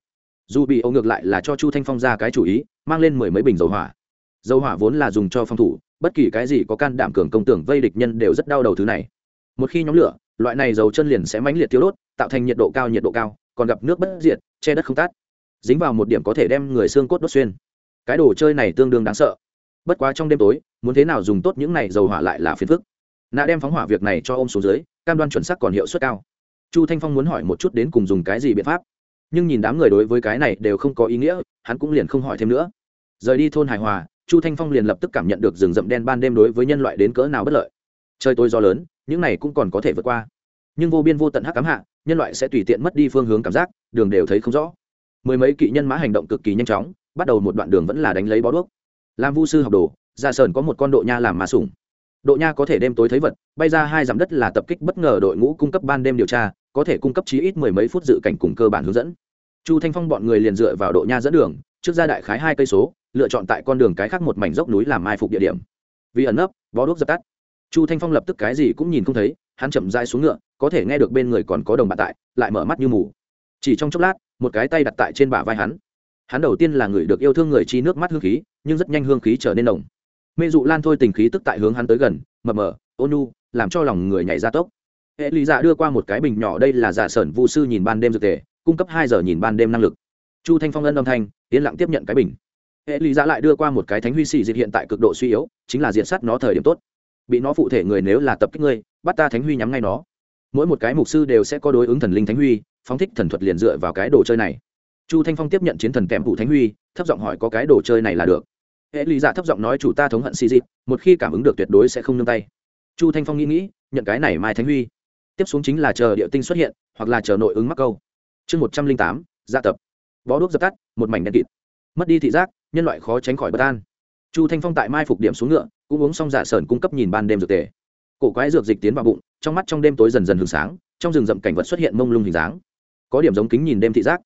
A: Dù bị ô ngược lại là cho chu thanh phong ra cái chủ ý, mang lên mười mấy bình dầu hỏa. Dầu hỏa vốn là dùng cho phòng thủ, bất kỳ cái gì có can đảm cường công tưởng vây địch nhân đều rất đau đầu thứ này. Một khi nhóm lửa loại này dầu chân liền sẽ mãnh liệt tiêu đốt, tạo thành nhiệt độ cao, nhiệt độ cao, còn gặp nước bất diệt, che đất không tát dính vào một điểm có thể đem người xương cốt đốt xuyên. Cái đồ chơi này tương đương đáng sợ. Bất quá trong đêm tối, muốn thế nào dùng tốt những này dầu hỏa lại là phiền phức. Nạ đem phóng hỏa việc này cho ôm xuống dưới, cam đoan chuẩn xác còn hiệu suất cao. Chu thanh phong muốn hỏi một chút đến cùng dùng cái gì biện pháp. Nhưng nhìn đám người đối với cái này đều không có ý nghĩa, hắn cũng liền không hỏi thêm nữa. Rời đi thôn hài hòa, chu thanh phong liền lập tức cảm nhận được rừng rậm đen ban đêm đối với nhân loại đến cỡ nào bất lợi trời tối gió lớn, những này cũng còn có thể vượt qua. Nhưng vô biên vô tận hắc cám hạ, nhân loại sẽ tùy tiện mất đi phương hướng cảm giác, đường đều thấy không rõ. Mười mấy kỵ nhân mã hành động cực kỳ nhanh chóng, bắt đầu một đoạn đường vẫn là đánh lấy bó đuốc. Làm vu sư học đồ, ra sơn có một con độ nha làm mà sủng. Độ nha có thể đêm tối thấy vật, bay ra hai dặm đất là tập kích bất ngờ đội ngũ cung cấp ban đêm điều tra, có thể cung cấp chí ít mười mấy phút dự cảnh cùng cơ bản hướng dẫn. Chu thanh phong bọn người liền dựa vào độ nha dẫn đường, trước ra đại khái hai cây số, lựa chọn tại con đường cái khác một mảnh dốc núi làm mai phục địa điểm. Vì ẩn nấp, bó đuốc dập tắt chu thanh phong lập tức cái gì cũng nhìn không thấy, hắn chậm dai xuống ngựa, có thể nghe được bên người còn có đồng bạn tại, lại mở mắt như mù. Chỉ trong chốc lát, một cái tay đặt tại trên bả vai hắn. Hắn đầu tiên là người được yêu thương người chi nước mắt hương khí, nhưng rất nhanh hương khí trở nên nồng. Mê dụ lan thôi tình khí tức tại hướng hắn tới gần mờ mờ ônu làm cho lòng người nhảy ra tốc. Hệ lý dạ đưa qua một cái bình nhỏ đây là giả sởn vu sư nhìn ban đêm dược tề, cung cấp hai giờ nhìn ban đêm năng lực. Chu thanh phong ân âm thanh, yên lặng tiếp nhận cái bình. Hệ lý dạ lại đưa qua một cái thánh huy xì diệt hiện tại cực độ suy yếu, chính là diện sắt nó thời điểm tốt bị nó phụ thể người nếu là tập kích ngươi, bắt ta thánh huy nhắm ngay nó. Mỗi một cái mục sư đều sẽ có đối ứng thần linh thánh huy, phóng thích thần thuật liền dựa vào cái đồ chơi này. Chu thanh phong tiếp nhận chiến thần kèm phụ thánh huy, thấp giọng hỏi có cái đồ chơi này là được. Hệ lý dạ thấp giọng nói chủ ta thống hận xì dịp một khi cảm ứng được tuyệt đối sẽ không nương tay. Chu thanh phong nghĩ nghĩ, nhận cái này mai thánh huy. Tiếp xuống chính là chờ địa tinh xuất hiện, hoặc là chờ nội ứng mắc câu. Chương một trăm linh tám, gia tập. Bó đuốc dập tắt, một mảnh đen kịt. Mất đi thị giác, nhân loại khó tránh khỏi bất an. Chu thanh phong tại mai phục điểm xuống ngựa cũng uống xong dạ sởn cung cấp nhìn ban đêm dược tề. Cổ quái dược dịch tiến vào bụng, trong mắt trong đêm tối dần dần hừng sáng, trong rừng rậm cảnh vật xuất hiện mông lung hình dáng. Có điểm giống kính nhìn đêm thị giác.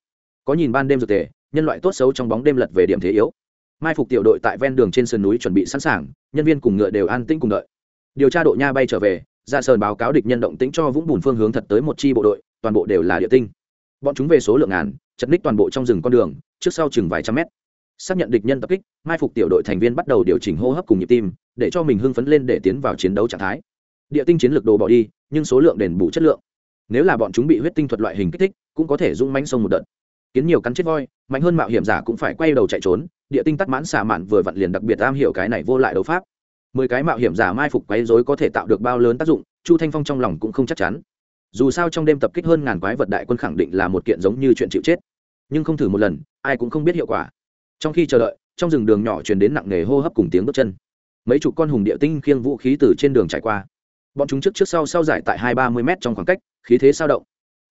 A: Có nhìn ban đêm dược tề, nhân loại tốt xấu trong bóng đêm lật về điểm thế yếu. Mai phục tiểu đội tại ven đường trên sườn núi chuẩn bị sẵn sàng, nhân viên cùng ngựa đều an tĩnh cùng đợi. Điều tra độ nha bay trở về dạ ra sơn báo cáo địch nhân động tĩnh cho vũng bùn phương hướng thật tới một chi bộ đội, toàn bộ đều là địa tinh. Bọn chúng về số lượng ngàn, chật ních toàn bộ trong rừng con đường, trước sau chừng vài trăm mét xác nhận địch nhân tập kích, mai phục tiểu đội thành viên bắt đầu điều chỉnh hô hấp cùng nhịp tim, để cho mình hưng phấn lên để tiến vào chiến đấu trạng thái. Địa tinh chiến lược đồ bỏ đi, nhưng số lượng đền bù chất lượng. Nếu là bọn chúng bị huyết tinh thuật loại hình kích thích, cũng có thể rung mánh sông một đợt. Kiến nhiều cắn chết voi, mạnh hơn mạo hiểm giả cũng phải quay đầu chạy trốn, địa tinh tắt mãn xà mạn vừa vặn liền đặc biệt am hiểu cái này vô lại đấu pháp. Mười cái mạo hiểm giả mai phục quấy dối có thể tạo được bao lớn tác dụng, chu thanh phong trong lòng cũng không chắc chắn. Dù sao trong đêm tập kích hơn ngàn quái vật đại quân khẳng định là một kiện giống như chuyện chịu chết. Nhưng không thử một lần, ai cũng không biết hiệu quả trong khi chờ đợi, trong rừng đường nhỏ truyền đến nặng nề hô hấp cùng tiếng bước chân. Mấy chục con hùng địa tinh khiêng vũ khí từ trên đường trải qua. Bọn chúng trước trước sau sau giải tại hai ba mươi m trong khoảng cách, khí thế sao động.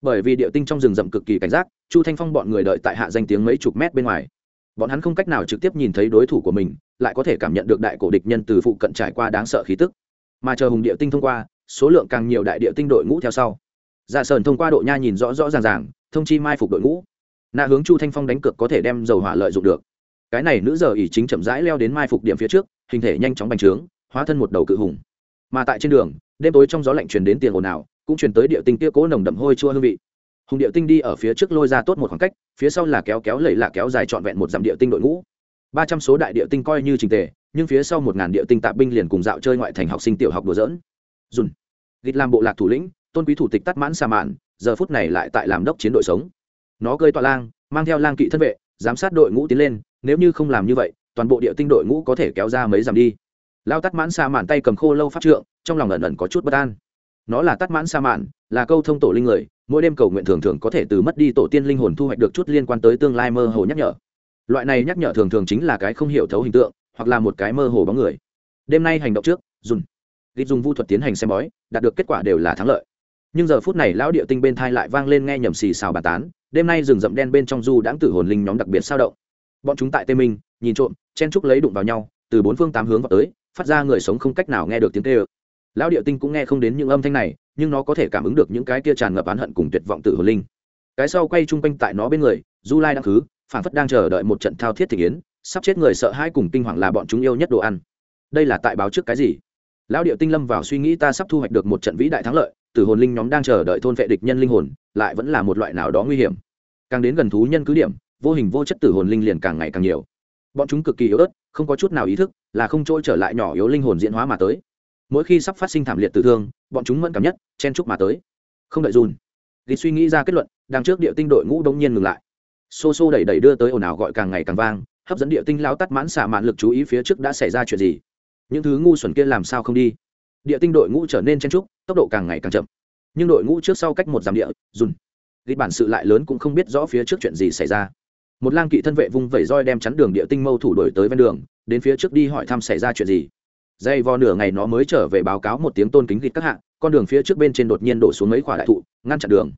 A: Bởi vì địa tinh trong rừng rậm cực kỳ cảnh giác, chu thanh phong bọn người đợi tại hạ danh tiếng mấy chục mét bên ngoài. Bọn hắn không cách nào trực tiếp nhìn thấy đối thủ của mình, lại có thể cảm nhận được đại cổ địch nhân từ phụ cận trải qua đáng sợ khí tức. Mà chờ hùng địa tinh thông qua, số lượng càng nhiều đại địa tinh đội ngũ theo sau. Dạ sơn thông qua độ nha nhìn rõ rõ ràng ràng, thông chi mai phục đội ngũ. Nạ hướng chu thanh phong đánh cược có thể đem dầu hỏa lợi dụng được cái này nữ giờ ỉ chính chậm rãi leo đến mai phục điểm phía trước, hình thể nhanh chóng bành trướng, hóa thân một đầu cự hùng. Mà tại trên đường, đêm tối trong gió lạnh truyền đến tiền ồn ào, cũng truyền tới địa tinh kia cố nồng đậm hôi chua hương vị. Hùng địa tinh đi ở phía trước lôi ra tốt một khoảng cách, phía sau là kéo kéo lẩy lạ kéo dài trọn vẹn một dặm địa tinh đội ngũ. Ba trăm số đại địa tinh coi như trình tề, nhưng phía sau một ngàn địa tinh tạ binh liền cùng dạo chơi ngoại thành học sinh tiểu học đùa dỡn dùn. Gịt làm bộ lạc thủ lĩnh, tôn quý thủ tịch tắt mãn xà mạn, giờ phút này lại tại làm đốc chiến đội sống. Nó cơi tọa lang, mang theo lang kỵ thân vệ, giám sát đội ngũ tiến lên nếu như không làm như vậy, toàn bộ địa tinh đội ngũ có thể kéo ra mấy dặm đi. Lao tắt mãn sa mạn tay cầm khô lâu phát trượng, trong lòng ẩn ẩn có chút bất an. Nó là tắt mãn sa mạn, là câu thông tổ linh người, mỗi đêm cầu nguyện thường thường có thể từ mất đi tổ tiên linh hồn thu hoạch được chút liên quan tới tương lai mơ hồ nhắc nhở. Loại này nhắc nhở thường thường chính là cái không hiểu thấu hình tượng, hoặc là một cái mơ hồ bóng người. Đêm nay hành động trước, dùng. Ghi dùng vu thuật tiến hành xem bói, đạt được kết quả đều là thắng lợi. Nhưng giờ phút này lão địa tinh bên thai lại vang lên nghe nhầm xì xào bàn tán, đêm nay rừng rậm đen bên trong du đãng tử hồn linh nhóm đặc biệt sao động bọn chúng tại tê minh, nhìn trộm, chen trúc lấy đụng vào nhau, từ bốn phương tám hướng vào tới, phát ra người sống không cách nào nghe được tiếng tê ơ lão địa tinh cũng nghe không đến những âm thanh này, nhưng nó có thể cảm ứng được những cái kia tràn ngập oán hận cùng tuyệt vọng tự hồn linh. Cái sau quay chung quanh tại nó bên người, du lai đang khứ, phản phất đang chờ đợi một trận thao thiết thị kiến sắp chết người sợ hãi cùng kinh hoàng là bọn chúng yêu nhất đồ ăn. Đây là tại báo trước cái gì? Lão điệu tinh lâm vào suy nghĩ ta sắp thu hoạch được một trận vĩ đại thắng lợi tử hồn linh nhóm đang chờ đợi thôn vệ địch nhân linh hồn, lại vẫn là một loại nào đó nguy hiểm. Càng đến gần thú nhân cứ điểm vô hình vô chất tử hồn linh liền càng ngày càng nhiều. Bọn chúng cực kỳ yếu ớt, không có chút nào ý thức, là không trôi trở lại nhỏ yếu linh hồn diễn hóa mà tới. Mỗi khi sắp phát sinh thảm liệt tử thương, bọn chúng mẫn cảm nhất, chen chúc mà tới. Không đợi dùn thì suy nghĩ ra kết luận, đằng trước địa tinh đội ngũ đông nhiên ngừng lại. Xô xô đẩy đẩy đưa tới ồn ào gọi càng ngày càng vang, hấp dẫn địa tinh lao tắt mãn xả mạn lực chú ý phía trước đã xảy ra chuyện gì. Những thứ ngu xuẩn kia làm sao không đi? Địa tinh đội ngũ trở nên chen trúc tốc độ càng ngày càng chậm. Nhưng đội ngũ trước sau cách một dặm địa, dùn. Ghi bản sự lại lớn cũng không biết rõ phía trước chuyện gì xảy ra một lang kỵ thân vệ vung vẩy roi đem chắn đường địa tinh mâu thủ đổi tới ven đường, đến phía trước đi hỏi thăm xảy ra chuyện gì. Dây vo nửa ngày nó mới trở về báo cáo một tiếng tôn kính gịt các hạng con đường phía trước bên trên đột nhiên đổ xuống mấy quả đại thụ, ngăn chặn đường.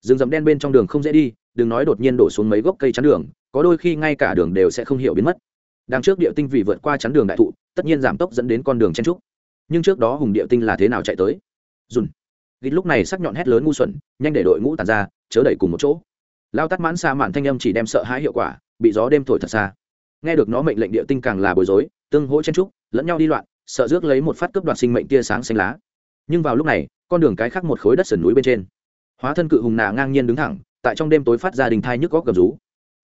A: Rừng rậm đen bên trong đường không dễ đi, đừng nói đột nhiên đổ xuống mấy gốc cây chắn đường, có đôi khi ngay cả đường đều sẽ không hiểu biến mất. Đằng trước địa tinh vì vượt qua chắn đường đại thụ, tất nhiên giảm tốc dẫn đến con đường chen trúc. Nhưng trước đó hùng địa tinh là thế nào chạy tới? Dùn. Gít lúc này sắc nhọn hét lớn ngu xuẩn, nhanh để đội ngũ tàn ra, chớ đẩy cùng một chỗ lao tắt mãn xa mạn thanh âm chỉ đem sợ hãi hiệu quả, bị gió đêm thổi thật xa. Nghe được nó mệnh lệnh địa tinh càng là bối rối, tương hỗ chen trúc, lẫn nhau đi loạn, sợ rước lấy một phát cướp đoạt sinh mệnh tia sáng xanh lá. Nhưng vào lúc này, con đường cái khác một khối đất sườn núi bên trên. Hóa thân cự hùng nà ngang nhiên đứng thẳng, tại trong đêm tối phát ra đình thai nhức góc gầm rú.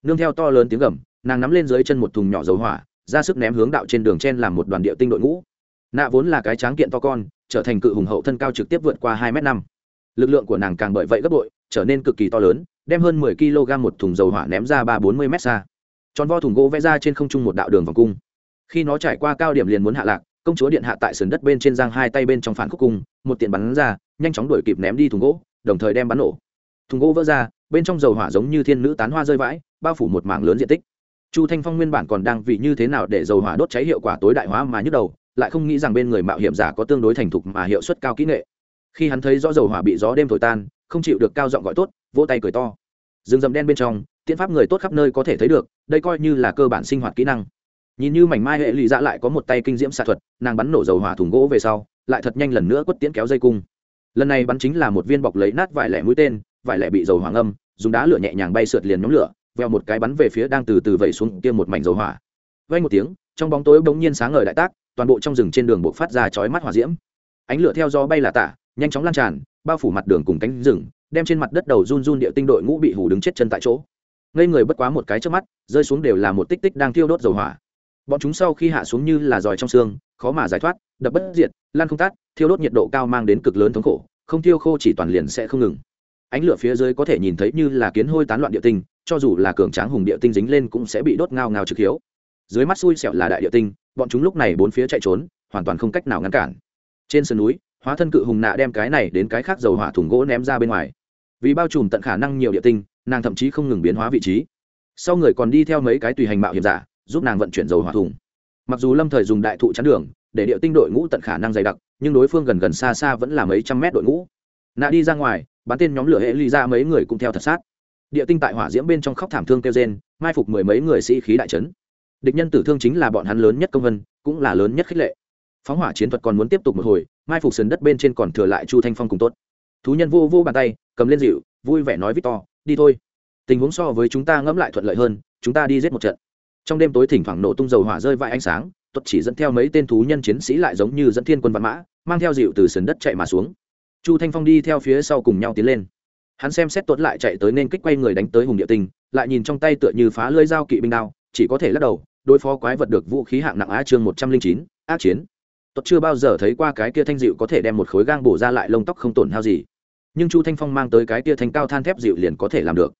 A: Nương theo to lớn tiếng gầm, nàng nắm lên dưới chân một thùng nhỏ dầu hỏa, ra sức ném hướng đạo trên đường chen làm một đoàn địa tinh đội ngũ. Nạ vốn là cái tráng kiện to con, trở thành cự hùng hậu thân cao trực tiếp vượt qua hai m năm. Lực lượng của nàng càng bởi vậy gấp bội, trở nên cực kỳ to lớn đem hơn mười kg một thùng dầu hỏa ném ra ba bốn mươi xa. Tròn vo thùng gỗ vẽ ra trên không trung một đạo đường vòng cung. Khi nó trải qua cao điểm liền muốn hạ lạc, công chúa điện hạ tại sườn đất bên trên giang hai tay bên trong phản khúc cung, một tiện bắn ra, nhanh chóng đuổi kịp ném đi thùng gỗ, đồng thời đem bắn nổ. Thùng gỗ vỡ ra, bên trong dầu hỏa giống như thiên nữ tán hoa rơi vãi, bao phủ một mảng lớn diện tích. Chu thanh phong nguyên bản còn đang vì như thế nào để dầu hỏa đốt cháy hiệu quả tối đại hóa mà nhức đầu, lại không nghĩ rằng bên người mạo hiểm giả có tương đối thành thục mà hiệu suất cao kỹ nghệ. Khi hắn thấy rõ dầu hỏa bị gió đêm thổi tan không chịu được cao giọng gọi tốt vỗ tay cười to. Rừng rậm đen bên trong tiễn pháp người tốt khắp nơi có thể thấy được đây coi như là cơ bản sinh hoạt kỹ năng. Nhìn như mảnh mai hệ lụy dạ lại có một tay kinh diễm xạ thuật nàng bắn nổ dầu hỏa thùng gỗ về sau lại thật nhanh lần nữa quất tiễn kéo dây cung. Lần này bắn chính là một viên bọc lấy nát vải lẻ mũi tên vải lẻ bị dầu hỏa âm, dùng đá lửa nhẹ nhàng bay sượt liền nhóm lửa veo một cái bắn về phía đang từ từ vẩy xuống kia một mảnh dầu hỏa. Vay một tiếng trong bóng tối bỗng nhiên sáng ngời đại tác toàn bộ trong rừng trên đường buộc phát ra chói mắt hỏa diễm. Ánh lửa theo gió bay là tả nhanh chóng lan tràn bao phủ mặt đường cùng cánh rừng, đem trên mặt đất đầu run run địa tinh đội ngũ bị hủ đứng chết chân tại chỗ. Ngây người bất quá một cái trước mắt, rơi xuống đều là một tích tích đang thiêu đốt dầu hỏa. Bọn chúng sau khi hạ xuống như là giỏi trong xương, khó mà giải thoát, đập bất diệt, lan không tát thiêu đốt nhiệt độ cao mang đến cực lớn thống khổ, không thiêu khô chỉ toàn liền sẽ không ngừng. Ánh lửa phía dưới có thể nhìn thấy như là kiến hôi tán loạn địa tinh, cho dù là cường tráng hùng địa tinh dính lên cũng sẽ bị đốt ngao ngao trực hiếu. Dưới mắt xui xẹo là đại địa tinh, bọn chúng lúc này bốn phía chạy trốn, hoàn toàn không cách nào ngăn cản. Trên sườn núi hóa thân cự hùng nạ đem cái này đến cái khác dầu hỏa thùng gỗ ném ra bên ngoài. Vì bao trùm tận khả năng nhiều địa tinh, nàng thậm chí không ngừng biến hóa vị trí. Sau người còn đi theo mấy cái tùy hành mạo hiểm giả, giúp nàng vận chuyển dầu hỏa thùng. Mặc dù lâm thời dùng đại thụ chắn đường, để địa tinh đội ngũ tận khả năng dày đặc, nhưng đối phương gần gần xa xa vẫn là mấy trăm mét đội ngũ. Nạ đi ra ngoài, bắn tên nhóm lửa hệ ly ra mấy người cũng theo thật sát. Địa tinh tại hỏa diễm bên trong khóc thảm thương kêu gen mai phục mười mấy người sĩ khí đại trấn địch nhân tử thương chính là bọn hắn lớn nhất công vân, cũng là lớn nhất khích lệ. Phóng hỏa chiến thuật còn muốn tiếp tục một hồi mai phục sườn đất bên trên còn thừa lại chu thanh phong cùng tốt thú nhân vô vô bàn tay cầm lên dịu vui vẻ nói victor đi thôi tình huống so với chúng ta ngẫm lại thuận lợi hơn chúng ta đi giết một trận trong đêm tối thỉnh thoảng nổ tung dầu hỏa rơi vãi ánh sáng tuất chỉ dẫn theo mấy tên thú nhân chiến sĩ lại giống như dẫn thiên quân văn mã mang theo dịu từ sườn đất chạy mà xuống chu thanh phong đi theo phía sau cùng nhau tiến lên hắn xem xét tuất lại chạy tới nên kích quay người đánh tới hùng địa tinh lại nhìn trong tay tựa như phá lưỡi dao kỵ binh đao chỉ có thể lắc đầu đối phó quái vật được vũ khí hạng nặng á chương một trăm linh chín ác chiến tốt chưa bao giờ thấy qua cái kia thanh dịu có thể đem một khối gang bổ ra lại lông tóc không tổn hao gì. Nhưng chu thanh phong mang tới cái kia thanh cao than thép dịu liền có thể làm được.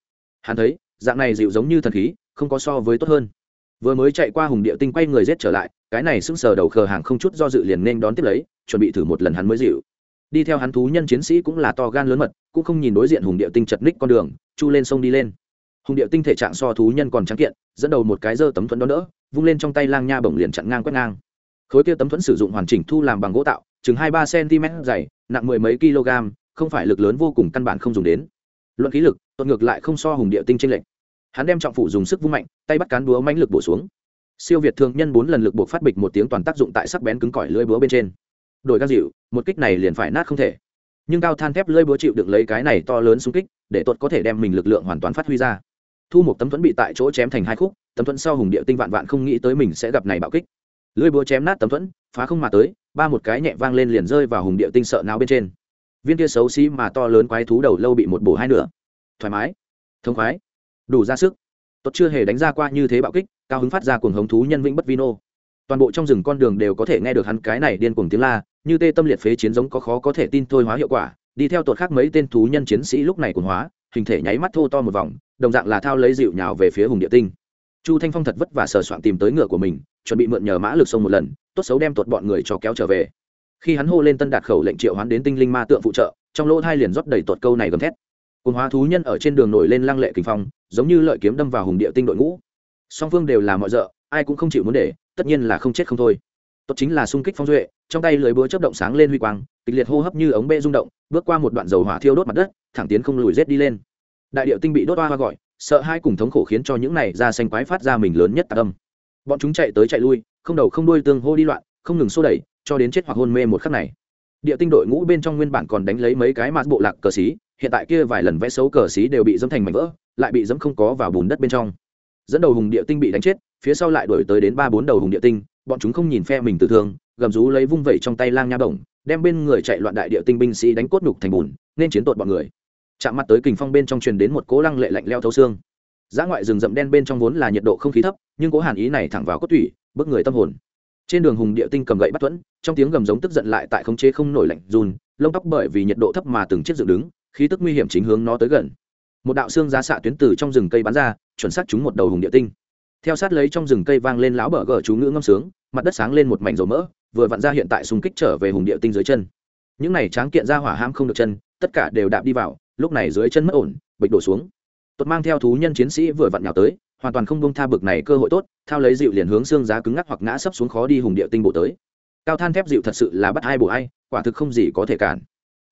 A: Hắn thấy, dạng này dịu giống như thần khí, không có so với tốt hơn. Vừa mới chạy qua hùng địa tinh quay người rết trở lại, cái này sững sờ đầu khờ hàng không chút do dự liền nên đón tiếp lấy, chuẩn bị thử một lần hắn mới dịu. Đi theo hắn thú nhân chiến sĩ cũng là to gan lớn mật, cũng không nhìn đối diện hùng địa tinh chật ních con đường, chu lên sông đi lên. Hùng địa tinh thể trạng so thú nhân còn trắng kiện, dẫn đầu một cái dơ tấm thuẫn đó đỡ, vung lên trong tay lang nha bổng liền chặn ngang quét ngang khối kia tấm thuẫn sử dụng hoàn chỉnh thu làm bằng gỗ tạo, chừng hai ba cm dày, nặng mười mấy kg, không phải lực lớn vô cùng căn bản không dùng đến. Luận khí lực, tuột ngược lại không so hùng địa tinh tranh lệch. Hắn đem trọng phủ dùng sức vung mạnh, tay bắt cán búa mãnh lực bổ xuống. Siêu việt thường nhân bốn lần lực buộc phát bịch một tiếng toàn tác dụng tại sắc bén cứng cỏi lưỡi búa bên trên. Đổi gan dịu, một kích này liền phải nát không thể. Nhưng cao than thép lưỡi búa chịu đựng lấy cái này to lớn xung kích, để tuột có thể đem mình lực lượng hoàn toàn phát huy ra. Thu một tấm thuẫn bị tại chỗ chém thành hai khúc, tấm thuẫn sau hùng địa tinh vạn vạn không nghĩ tới mình sẽ gặp này bạo kích lưỡi búa chém nát tấm thuẫn, phá không mà tới, ba một cái nhẹ vang lên liền rơi vào hùng địa tinh sợ não bên trên. Viên kia xấu xí mà to lớn quái thú đầu lâu bị một bổ hai nửa. Thoải mái, thông khoái, đủ ra sức. Tốt chưa hề đánh ra qua như thế bạo kích, cao hứng phát ra cuồng hống thú nhân vĩnh bất vino toàn bộ trong rừng con đường đều có thể nghe được hắn cái này điên cuồng tiếng la, như tê tâm liệt phế chiến giống có khó có thể tin thôi hóa hiệu quả, đi theo tuột khác mấy tên thú nhân chiến sĩ lúc này cuồng hóa, hình thể nháy mắt thô to một vòng, đồng dạng là thao lấy dịu nhào về phía hùng địa tinh chu thanh phong thật vất vả sờ soạn tìm tới ngựa của mình, chuẩn bị mượn nhờ mã lực sông một lần, tốt xấu đem tuột bọn người cho kéo trở về. Khi hắn hô lên tân đạt khẩu lệnh triệu hoán đến tinh linh ma tượng phụ trợ, trong lỗ thai liền rót đầy tuột câu này gầm thét. Cùng hóa thú nhân ở trên đường nổi lên lăng lệ kinh phong, giống như lợi kiếm đâm vào hùng địa tinh đội ngũ. Song phương đều là mọi rợ, ai cũng không chịu muốn để, tất nhiên là không chết không thôi. Tốt chính là xung kích phong duệ, trong tay lưới búa chấp động sáng lên huy quang, kịch liệt hô hấp như ống bê rung động, bước qua một đoạn dầu hỏa thiêu đốt mặt đất, thẳng tiến không lùi rết đi lên đại điệu tinh bị đốt hoa hoa gọi, sợ hai cùng thống khổ khiến cho những này ra xanh quái phát ra mình lớn nhất tạc âm. Bọn chúng chạy tới chạy lui, không đầu không đuôi tương hô đi loạn, không ngừng xô đẩy, cho đến chết hoặc hôn mê một khắc này. Địa tinh đội ngũ bên trong nguyên bản còn đánh lấy mấy cái mạt bộ lạc cờ xí, hiện tại kia vài lần vẽ xấu cờ xí đều bị dẫm thành mảnh vỡ, lại bị dẫm không có vào bùn đất bên trong. Dẫn đầu hùng địa tinh bị đánh chết, phía sau lại đổi tới đến ba bốn đầu hùng địa tinh, bọn chúng không nhìn phe mình tử thương, gầm rú lấy vung vẩy trong tay lang nha bổng, đem bên người chạy loạn đại địa tinh binh sĩ đánh cốt nhục thành bùn, nên chiến tội bọn người chạm mặt tới kình phong bên trong truyền đến một cố lăng lệ lạnh leo thấu xương. Giá ngoại rừng rậm đen bên trong vốn là nhiệt độ không khí thấp, nhưng cố hàn ý này thẳng vào cốt thủy bức người tâm hồn. Trên đường hùng địa tinh cầm gậy bắt thuẫn, trong tiếng gầm giống tức giận lại tại khống chế không nổi lạnh run, lông tóc bởi vì nhiệt độ thấp mà từng chiếc dựng đứng, khí tức nguy hiểm chính hướng nó tới gần. Một đạo xương giá xạ tuyến từ trong rừng cây bắn ra, chuẩn xác chúng một đầu hùng địa tinh. Theo sát lấy trong rừng cây vang lên láo bờ gờ chú ngữ ngâm sướng, mặt đất sáng lên một mảnh dầu mỡ, vừa vặn ra hiện tại xung kích trở về hùng địa tinh dưới chân. Những này tráng kiện ra hỏa ham không được chân, tất cả đều đạp đi vào lúc này dưới chân mất ổn, bịch đổ xuống. Tuột mang theo thú nhân chiến sĩ vừa vặn nhào tới, hoàn toàn không bông tha bực này cơ hội tốt, thao lấy dịu liền hướng xương giá cứng ngắc hoặc ngã sấp xuống khó đi hùng địa tinh bộ tới. Cao than thép dịu thật sự là bắt hai bổ ai, quả thực không gì có thể cản.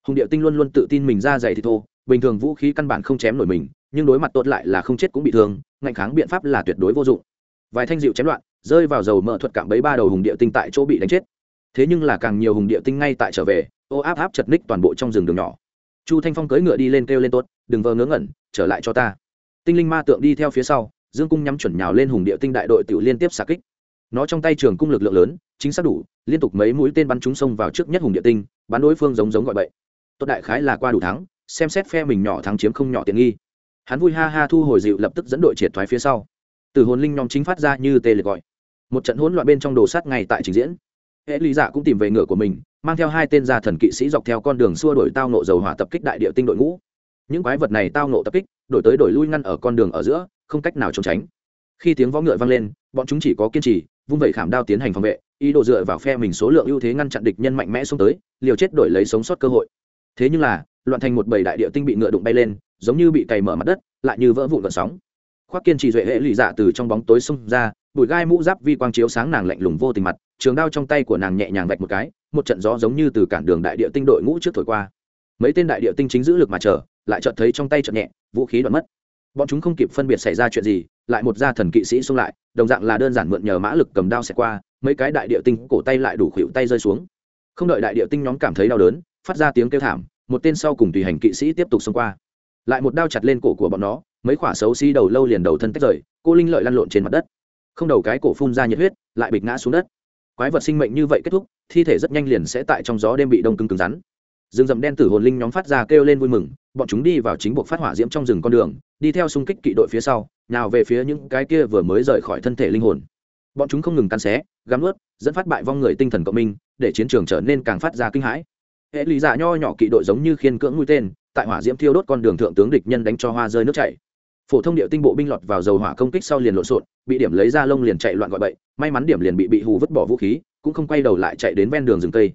A: Hùng địa tinh luôn luôn tự tin mình ra dày thì thô, bình thường vũ khí căn bản không chém nổi mình, nhưng đối mặt tốt lại là không chết cũng bị thương, ngạnh kháng biện pháp là tuyệt đối vô dụng. Vài thanh dịu chém loạn, rơi vào dầu mỡ thuật cạm bấy ba đầu hùng địa tinh tại chỗ bị đánh chết. Thế nhưng là càng nhiều hùng địa tinh ngay tại trở về, ô áp áp chật ních toàn bộ trong rừng đường nhỏ chu thanh phong cưỡi ngựa đi lên kêu lên tốt, đừng vờ ngớ ngẩn, trở lại cho ta. Tinh linh ma tượng đi theo phía sau, dương cung nhắm chuẩn nhào lên hùng địa tinh đại đội tự liên tiếp xạ kích. Nó trong tay trường cung lực lượng lớn, chính xác đủ, liên tục mấy mũi tên bắn trúng sông vào trước nhất hùng địa tinh, bắn đối phương giống giống gọi bậy. Tốt đại khái là qua đủ thắng, xem xét phe mình nhỏ thắng chiếm không nhỏ tiện nghi. Hắn vui ha ha thu hồi dịu lập tức dẫn đội triệt thoái phía sau. Từ hồn linh nhóm chính phát ra như tê liệt gọi. Một trận hỗn loạn bên trong đồ sát ngay tại trình diễn. Hệ lý giả cũng tìm về ngựa của mình mang theo hai tên gia thần kỵ sĩ dọc theo con đường xua đổi tao nộ dầu hỏa tập kích đại địa tinh đội ngũ. Những quái vật này tao nộ tập kích, đổi tới đổi lui ngăn ở con đường ở giữa, không cách nào trốn tránh. Khi tiếng võ ngựa vang lên, bọn chúng chỉ có kiên trì, vung vẩy khảm đao tiến hành phòng vệ, ý đồ dựa vào phe mình số lượng ưu thế ngăn chặn địch nhân mạnh mẽ xuống tới, liều chết đổi lấy sống sót cơ hội. Thế nhưng là, loạn thành một bầy đại địa tinh bị ngựa đụng bay lên, giống như bị cày mở mặt đất, lại như vỡ vụn vận sóng. Khoác kiên trì duệ hệ lụy dạ từ trong bóng tối xông ra bụi gai mũ giáp vi quang chiếu sáng nàng lạnh lùng vô tình mặt, trường đao trong tay của nàng nhẹ nhàng vạch một cái, một trận gió giống như từ cản đường đại địa tinh đội ngũ trước thổi qua. Mấy tên đại địa tinh chính giữ lực mà chờ, lại chợt thấy trong tay chợt nhẹ, vũ khí đoạn mất. Bọn chúng không kịp phân biệt xảy ra chuyện gì, lại một gia thần kỵ sĩ xông lại, đồng dạng là đơn giản mượn nhờ mã lực cầm đao xẹt qua, mấy cái đại địa tinh cổ tay lại đủ khuỵu tay rơi xuống. Không đợi đại địa tinh nhóm cảm thấy đau đớn, phát ra tiếng kêu thảm, một tên sau cùng tùy hành kỵ sĩ tiếp tục xông qua. Lại một đao chặt lên cổ của bọn nó, mấy quả xấu xí đầu lâu liền đầu thân tách rời, cô linh lợi lăn lộn trên mặt đất không đầu cái cổ phun ra nhiệt huyết, lại bịch ngã xuống đất. Quái vật sinh mệnh như vậy kết thúc, thi thể rất nhanh liền sẽ tại trong gió đêm bị đông cứng cứng rắn. Rừng rậm đen tử hồn linh nhóm phát ra kêu lên vui mừng, bọn chúng đi vào chính buộc phát hỏa diễm trong rừng con đường, đi theo xung kích kỵ đội phía sau, nào về phía những cái kia vừa mới rời khỏi thân thể linh hồn. Bọn chúng không ngừng cắn xé, gắm ướt dẫn phát bại vong người tinh thần cộng minh, để chiến trường trở nên càng phát ra kinh hãi. Hệ lý giả dạ nho nhỏ kỵ đội giống như khiên cưỡng mũi tên, tại hỏa diễm thiêu đốt con đường thượng tướng địch nhân đánh cho hoa rơi nước chảy phổ thông điệu tinh bộ binh lọt vào dầu hỏa công kích sau liền lộn xộn, bị điểm lấy ra lông liền chạy loạn gọi bậy, may mắn điểm liền bị bị hù vứt bỏ vũ khí, cũng không quay đầu lại chạy đến ven đường rừng cây.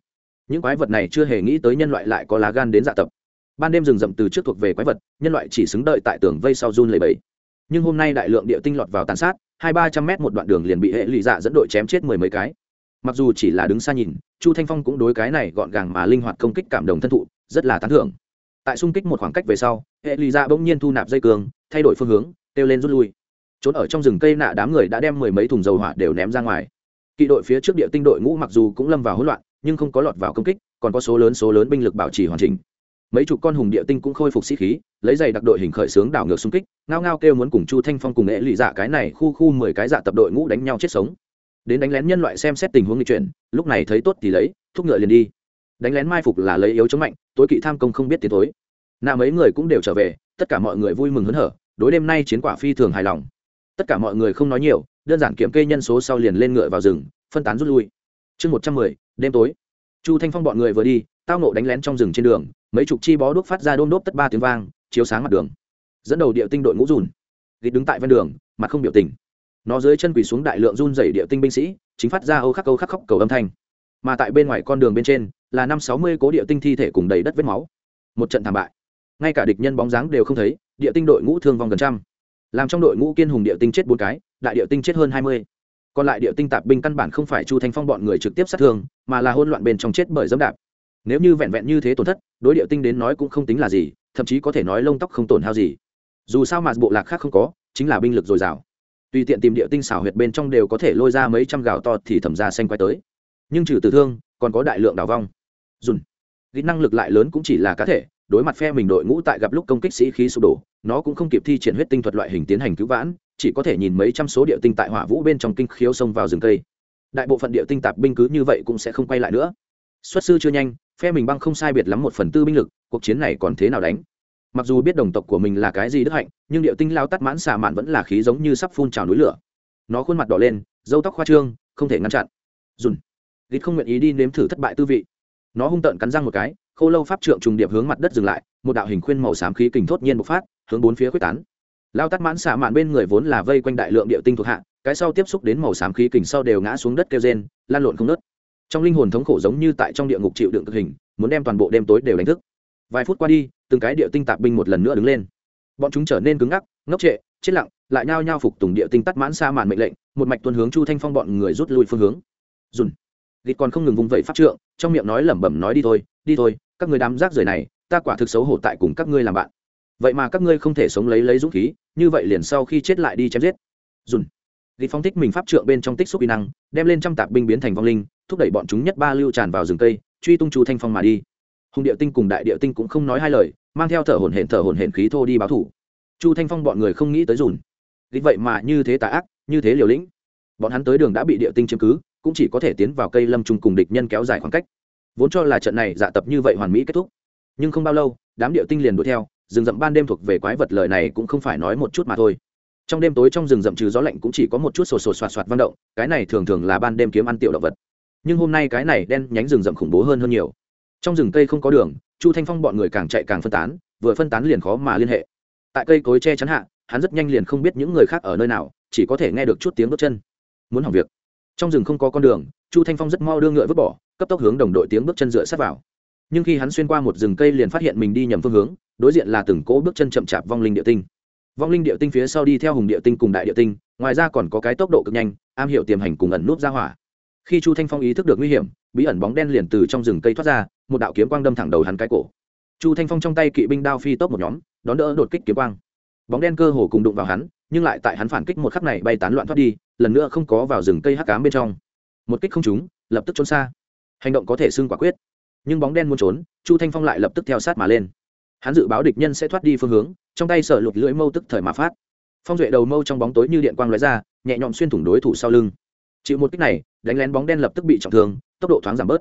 A: Những quái vật này chưa hề nghĩ tới nhân loại lại có lá gan đến dạ tập. Ban đêm rừng rậm từ trước thuộc về quái vật, nhân loại chỉ xứng đợi tại tường vây sau run lầy bẫy nhưng hôm nay đại lượng địa tinh lọt vào tàn sát, hai ba trăm mét một đoạn đường liền bị hệ lụy dạ dẫn đội chém chết mười mấy cái. Mặc dù chỉ là đứng xa nhìn, chu thanh phong cũng đối cái này gọn gàng mà linh hoạt công kích cảm đồng thân thụ, rất là tán thưởng. Tại xung kích một khoảng cách về sau, hệ lụy dạ bỗng nhiên thu nạp dây cường thay đổi phương hướng, kêu lên rút lui. Trốn ở trong rừng cây nạ đám người đã đem mười mấy thùng dầu hỏa đều ném ra ngoài. Kỵ đội phía trước địa tinh đội ngũ mặc dù cũng lâm vào hỗn loạn, nhưng không có lọt vào công kích, còn có số lớn số lớn binh lực bảo trì hoàn chỉnh. Mấy chục con hùng địa tinh cũng khôi phục sĩ khí, lấy giày đặc đội hình khởi xướng đảo ngược xung kích, ngao ngao kêu muốn cùng chu thanh phong cùng nghệ lụy dạ cái này khu khu mười cái dạ tập đội ngũ đánh nhau chết sống. Đến đánh lén nhân loại xem xét tình huống nghi chuyển, lúc này thấy tốt thì lấy, thúc ngựa liền đi. Đánh lén mai phục là lấy yếu chống mạnh, tối kỵ tham công không biết tiến tối nạ mấy người cũng đều trở về, tất cả mọi người vui mừng hớn hở đối đêm nay chiến quả phi thường hài lòng. Tất cả mọi người không nói nhiều, đơn giản kiểm kê nhân số sau liền lên ngựa vào rừng, phân tán rút lui. Chương một trăm mười, đêm tối. Chu thanh phong bọn người vừa đi, tao nộ đánh lén trong rừng trên đường, mấy chục chi bó đuốc phát ra đôm đốp tất ba tiếng vang, chiếu sáng mặt đường. Dẫn đầu địa tinh đội ngũ dùn gịt đứng tại ven đường, mặt không biểu tình. Nó dưới chân quỳ xuống đại lượng run dày địa tinh binh sĩ, chính phát ra âu khắc câu khắc khóc cầu âm thanh. Mà tại bên ngoài con đường bên trên, là năm sáu mươi cố địa tinh thi thể cùng đầy đất vết máu. Một trận thảm bại. Ngay cả địch nhân bóng dáng đều không thấy địa tinh đội ngũ thương vong gần trăm. Làm trong đội ngũ kiên hùng địa tinh chết bốn cái, đại địa tinh chết hơn hai mươi. Còn lại địa tinh tạp binh căn bản không phải chu thanh phong bọn người trực tiếp sát thương, mà là hôn loạn bên trong chết bởi dẫm đạp. Nếu như vẹn vẹn như thế tổn thất, đối địa tinh đến nói cũng không tính là gì, thậm chí có thể nói lông tóc không tổn hao gì. Dù sao mà bộ lạc khác không có, chính là binh lực dồi dào. Tùy tiện tìm địa tinh xảo huyệt bên trong đều có thể lôi ra mấy trăm gạo to thì thẩm ra xanh quay tới. Nhưng trừ tử thương, còn có đại lượng đào vong. Dùn. Kỹ năng lực lại lớn cũng chỉ là cá thể đối mặt phe mình đội ngũ tại gặp lúc công kích sĩ khí sụp đổ, nó cũng không kịp thi triển huyết tinh thuật loại hình tiến hành cứu vãn, chỉ có thể nhìn mấy trăm số địa tinh tại hỏa vũ bên trong kinh khiếu xông vào rừng cây. Đại bộ phận địa tinh tạp binh cứ như vậy cũng sẽ không quay lại nữa. Xuất sư chưa nhanh, phe mình băng không sai biệt lắm một phần tư binh lực, cuộc chiến này còn thế nào đánh? Mặc dù biết đồng tộc của mình là cái gì đức hạnh, nhưng địa tinh lao tắt mãn xà mạn vẫn là khí giống như sắp phun trào núi lửa. Nó khuôn mặt đỏ lên dâu tóc khoa trương, không thể ngăn chặn. Dùn. Gít không nguyện ý đi nếm thử thất bại tư vị nó hung tợn cắn răng một cái, khô lâu pháp trượng trùng điệp hướng mặt đất dừng lại, một đạo hình khuyên màu xám khí kình thốt nhiên bộc phát, hướng bốn phía quyết tán. Lao tắt mãn xạ mạn bên người vốn là vây quanh đại lượng địa tinh thuộc hạ, cái sau tiếp xúc đến màu xám khí kình sau đều ngã xuống đất kêu rên, lan lộn không nớt trong linh hồn thống khổ giống như tại trong địa ngục chịu đựng cực hình, muốn đem toàn bộ đêm tối đều đánh thức. Vài phút qua đi, từng cái địa tinh tạp binh một lần nữa đứng lên. Bọn chúng trở nên cứng ngắc, ngốc trệ, chết lặng, lại nhao nhao phục tùng địa tinh tắt mãn xa màn mệnh lệnh, một mạch tuân hướng chu thanh phong bọn người rút lui phương hướng. Dùn gịt còn không ngừng vùng vẫy pháp trượng, trong miệng nói lẩm bẩm nói đi thôi đi thôi, các người đám rác rưởi này, ta quả thực xấu hổ tại cùng các ngươi làm bạn. Vậy mà các ngươi không thể sống lấy lấy dũng khí, như vậy liền sau khi chết lại đi chém giết. Dùn. Gịt phong thích mình pháp trượng bên trong tích xúc kỹ năng, đem lên trăm tạp binh biến thành vong linh, thúc đẩy bọn chúng nhất ba lưu tràn vào rừng cây, truy tung chu thanh phong mà đi. Hùng địa tinh cùng đại địa tinh cũng không nói hai lời, mang theo thở hổn hển thở hổn hển khí thô đi báo thủ. Chu thanh phong bọn người không nghĩ tới dùn. Gịt vậy mà như thế tà ác, như thế liều lĩnh. Bọn hắn tới đường đã bị địa tinh chiếm cứ cũng chỉ có thể tiến vào cây lâm trung cùng địch nhân kéo dài khoảng cách. Vốn cho là trận này dạ tập như vậy hoàn mỹ kết thúc. Nhưng không bao lâu, đám địa tinh liền đuổi theo, rừng rậm ban đêm thuộc về quái vật lời này cũng không phải nói một chút mà thôi. Trong đêm tối trong rừng rậm trừ gió lạnh cũng chỉ có một chút sột sột soạt soạt vang động, cái này thường thường là ban đêm kiếm ăn tiểu động vật. Nhưng hôm nay cái này đen nhánh rừng rậm khủng bố hơn hơn nhiều. Trong rừng cây không có đường, chu thanh phong bọn người càng chạy càng phân tán, vừa phân tán liền khó mà liên hệ. Tại cây cối che chắn hạ, hắn rất nhanh liền không biết những người khác ở nơi nào, chỉ có thể nghe được chút tiếng bước chân. Muốn hỏng việc trong rừng không có con đường, chu thanh phong rất mau đưa ngựa vứt bỏ, cấp tốc hướng đồng đội tiếng bước chân dựa sát vào. Nhưng khi hắn xuyên qua một rừng cây liền phát hiện mình đi nhầm phương hướng, đối diện là từng cỗ bước chân chậm chạp vong linh địa tinh. Vong linh địa tinh phía sau đi theo hùng địa tinh cùng đại địa tinh, ngoài ra còn có cái tốc độ cực nhanh, am hiểu tiềm hành cùng ẩn núp ra hỏa. Khi chu thanh phong ý thức được nguy hiểm, bí ẩn bóng đen liền từ trong rừng cây thoát ra, một đạo kiếm quang đâm thẳng đầu hắn cái cổ. Chu thanh phong trong tay kỵ binh đao phi tốc một nhóm, đón đỡ đột kích kiếm quang. Bóng đen cơ hồ cùng đụng vào hắn nhưng lại tại hắn phản kích một khắc này bay tán loạn thoát đi, lần nữa không có vào rừng cây hắc cám bên trong. Một kích không trúng, lập tức trốn xa. Hành động có thể xưng quả quyết. Nhưng bóng đen muốn trốn, chu thanh phong lại lập tức theo sát mà lên. Hắn dự báo địch nhân sẽ thoát đi phương hướng, trong tay sở lục lưỡi mâu tức thời mà phát. Phong duệ đầu mâu trong bóng tối như điện quang lóe ra, nhẹ nhõm xuyên thủng đối thủ sau lưng. Chịu một kích này, đánh lén bóng đen lập tức bị trọng thương, tốc độ thoáng giảm bớt.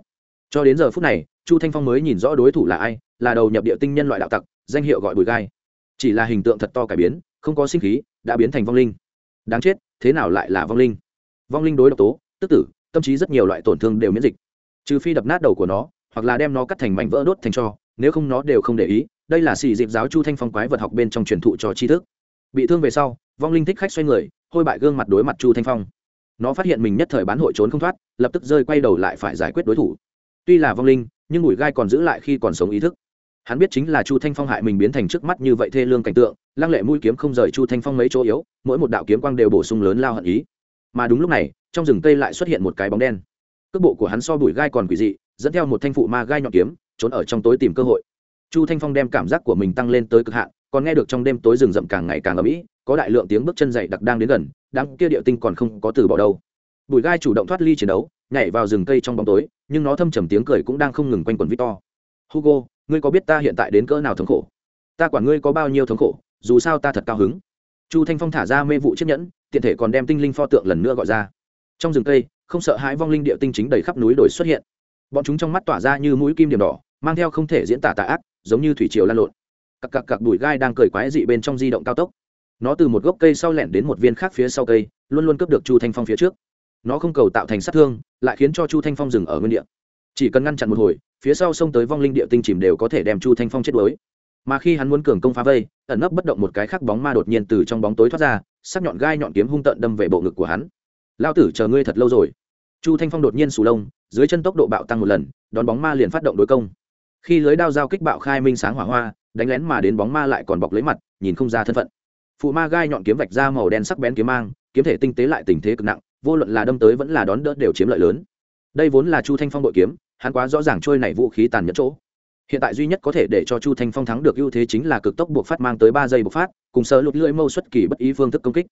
A: Cho đến giờ phút này, chu thanh phong mới nhìn rõ đối thủ là ai, là đầu nhập địa tinh nhân loại đạo tặc, danh hiệu gọi bùi gai. Chỉ là hình tượng thật to cải biến, không có sinh khí đã biến thành vong linh. Đáng chết, thế nào lại là vong linh? Vong linh đối độc tố, tức tử, tâm trí rất nhiều loại tổn thương đều miễn dịch. Trừ phi đập nát đầu của nó, hoặc là đem nó cắt thành mảnh vỡ đốt thành cho, nếu không nó đều không để ý, đây là xì dịp giáo chu thanh phong quái vật học bên trong truyền thụ cho tri thức. Bị thương về sau, vong linh thích khách xoay người, hôi bại gương mặt đối mặt chu thanh phong. Nó phát hiện mình nhất thời bán hội trốn không thoát, lập tức rơi quay đầu lại phải giải quyết đối thủ. Tuy là vong linh, nhưng mùi gai còn giữ lại khi còn sống ý thức. Hắn biết chính là chu thanh phong hại mình biến thành trước mắt như vậy thê lương cảnh tượng lăng lệ mũi kiếm không rời chu thanh phong mấy chỗ yếu, mỗi một đạo kiếm quang đều bổ sung lớn lao hận ý. Mà đúng lúc này, trong rừng cây lại xuất hiện một cái bóng đen. Cước bộ của hắn so bụi gai còn quỷ dị, dẫn theo một thanh phụ ma gai nhọn kiếm, trốn ở trong tối tìm cơ hội. Chu thanh phong đem cảm giác của mình tăng lên tới cực hạn, còn nghe được trong đêm tối rừng rậm càng ngày càng ở mỹ có đại lượng tiếng bước chân dậy đặc đang đến gần, Đám kia địa tinh còn không có từ bỏ đâu. Bụi gai chủ động thoát ly chiến đấu, nhảy vào rừng cây trong bóng tối, nhưng nó thâm trầm tiếng cười cũng đang không ngừng quanh quẩn victor. Hugo, ngươi có biết ta hiện tại đến cỡ nào thống khổ? Ta quản ngươi có bao nhiêu thống khổ dù sao ta thật cao hứng. Chu thanh phong thả ra mê vụ chiếc nhẫn, tiện thể còn đem tinh linh pho tượng lần nữa gọi ra. Trong rừng cây, không sợ hãi vong linh địa tinh chính đầy khắp núi đồi xuất hiện. Bọn chúng trong mắt tỏa ra như mũi kim điểm đỏ, mang theo không thể diễn tả tà ác, giống như thủy triều lan lộn. Cặp cặp cặp đùi gai đang cười quái dị bên trong di động cao tốc. Nó từ một gốc cây sau lẻn đến một viên khác phía sau cây, luôn luôn cướp được chu thanh phong phía trước. Nó không cầu tạo thành sát thương, lại khiến cho chu thanh phong dừng ở nguyên địa. Chỉ cần ngăn chặn một hồi, phía sau xông tới vong linh địa tinh chìm đều có thể đem chu thanh phong chết đuối mà khi hắn muốn cường công phá vây, ẩn nấp bất động một cái khắc bóng ma đột nhiên từ trong bóng tối thoát ra, sắc nhọn gai nhọn kiếm hung tận đâm về bộ ngực của hắn. Lao tử, chờ ngươi thật lâu rồi. Chu thanh phong đột nhiên sù lông, dưới chân tốc độ bạo tăng một lần, đón bóng ma liền phát động đối công. Khi lưới đao dao kích bạo khai minh sáng hỏa hoa, đánh lén mà đến bóng ma lại còn bọc lấy mặt, nhìn không ra thân phận. Phụ ma gai nhọn kiếm vạch ra màu đen sắc bén kiếm mang, kiếm thể tinh tế lại tình thế cực nặng, vô luận là đâm tới vẫn là đón đỡ đều chiếm lợi lớn. Đây vốn là chu thanh phong đội kiếm, hắn quá rõ ràng trôi nảy vũ khí tàn nhẫn chỗ hiện tại duy nhất có thể để cho chu thanh phong thắng được ưu thế chính là cực tốc buộc phát mang tới ba giây buộc phát, cùng sơ lụt lưỡi mâu xuất kỳ bất ý phương thức công kích.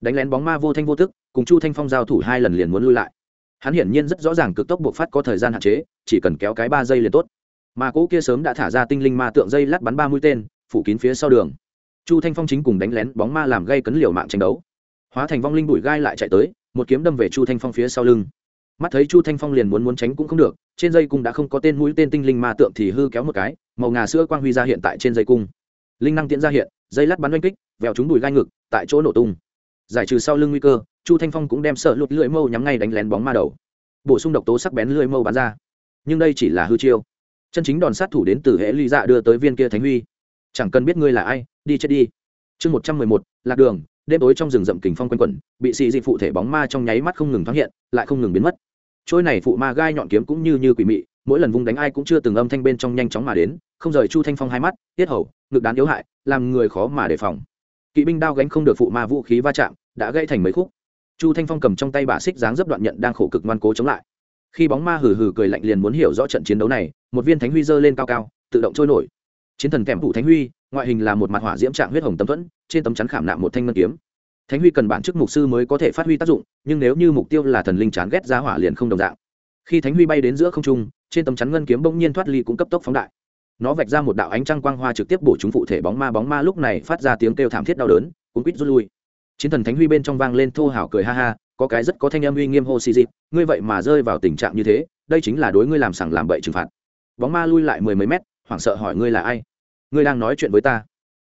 A: Đánh lén bóng ma vô thanh vô thức cùng chu thanh phong giao thủ hai lần liền muốn lui lại. Hắn hiển nhiên rất rõ ràng cực tốc buộc phát có thời gian hạn chế, chỉ cần kéo cái ba giây liền tốt. Mà cỗ kia sớm đã thả ra tinh linh ma tượng dây lát bắn ba mũi tên, phủ kín phía sau đường. Chu thanh phong chính cùng đánh lén bóng ma làm gây cấn liều mạng tranh đấu. Hóa thành vong linh bụi gai lại chạy tới, một kiếm đâm về chu thanh phong phía sau lưng mắt thấy chu thanh phong liền muốn muốn tránh cũng không được, trên dây cung đã không có tên mũi tên tinh linh ma tượng thì hư kéo một cái, màu ngà sữa quang huy ra hiện tại trên dây cung. Linh năng tiễn ra hiện, dây lát bắn oanh kích, vèo chúng đùi gai ngực, tại chỗ nổ tung. Giải trừ sau lưng nguy cơ, chu thanh phong cũng đem sợ lụt lưỡi mâu nhắm ngay đánh lén bóng ma đầu. Bổ sung độc tố sắc bén lưỡi mâu bắn ra. Nhưng đây chỉ là hư chiêu. Chân chính đòn sát thủ đến từ hệ ly dạ đưa tới viên kia thánh huy. Chẳng cần biết ngươi là ai, đi chết đi. Chương một trăm mười một, lạc đường đêm tối trong rừng rậm kình phong quanh quẩn, bị xì dị phụ thể bóng ma trong nháy mắt không ngừng thoáng hiện, lại không ngừng biến mất. Trôi này phụ ma gai nhọn kiếm cũng như như quỷ mị, mỗi lần vung đánh ai cũng chưa từng âm thanh bên trong nhanh chóng mà đến, không rời chu thanh phong hai mắt, tiết hầu, ngực đán yếu hại, làm người khó mà đề phòng. Kỵ binh đao gánh không được phụ ma vũ khí va chạm, đã gãy thành mấy khúc. Chu thanh phong cầm trong tay bả xích dáng dấp đoạn nhận đang khổ cực ngoan cố chống lại. Khi bóng ma hừ hừ cười lạnh liền muốn hiểu rõ trận chiến đấu này, một viên thánh huy giơ lên cao cao, tự động trôi nổi. Chiến thần kèm thủ thánh huy ngoại hình là một mặt hỏa diễm trạng huyết hồng tấm thuẫn, trên tấm chắn khảm nạm một thanh ngân kiếm. Thánh huy cần bản chức mục sư mới có thể phát huy tác dụng, nhưng nếu như mục tiêu là thần linh chán ghét ra hỏa liền không đồng dạng. Khi thánh huy bay đến giữa không trung, trên tấm chắn ngân kiếm bỗng nhiên thoát ly cũng cấp tốc phóng đại. Nó vạch ra một đạo ánh trăng quang hoa trực tiếp bổ chúng phụ thể bóng ma bóng ma lúc này phát ra tiếng kêu thảm thiết đau đớn, cuốn quýt rút lui. Chiến thần thánh huy bên trong vang lên thô hảo cười ha ha, có cái rất có thanh âm uy nghiêm hô xì dịp, ngươi vậy mà rơi vào tình trạng như thế, đây chính là đối ngươi làm sẳng làm bậy trừng phạt. Bóng ma lui lại mười mấy mét, hoảng sợ hỏi ngươi là ai? Ngươi đang nói chuyện với ta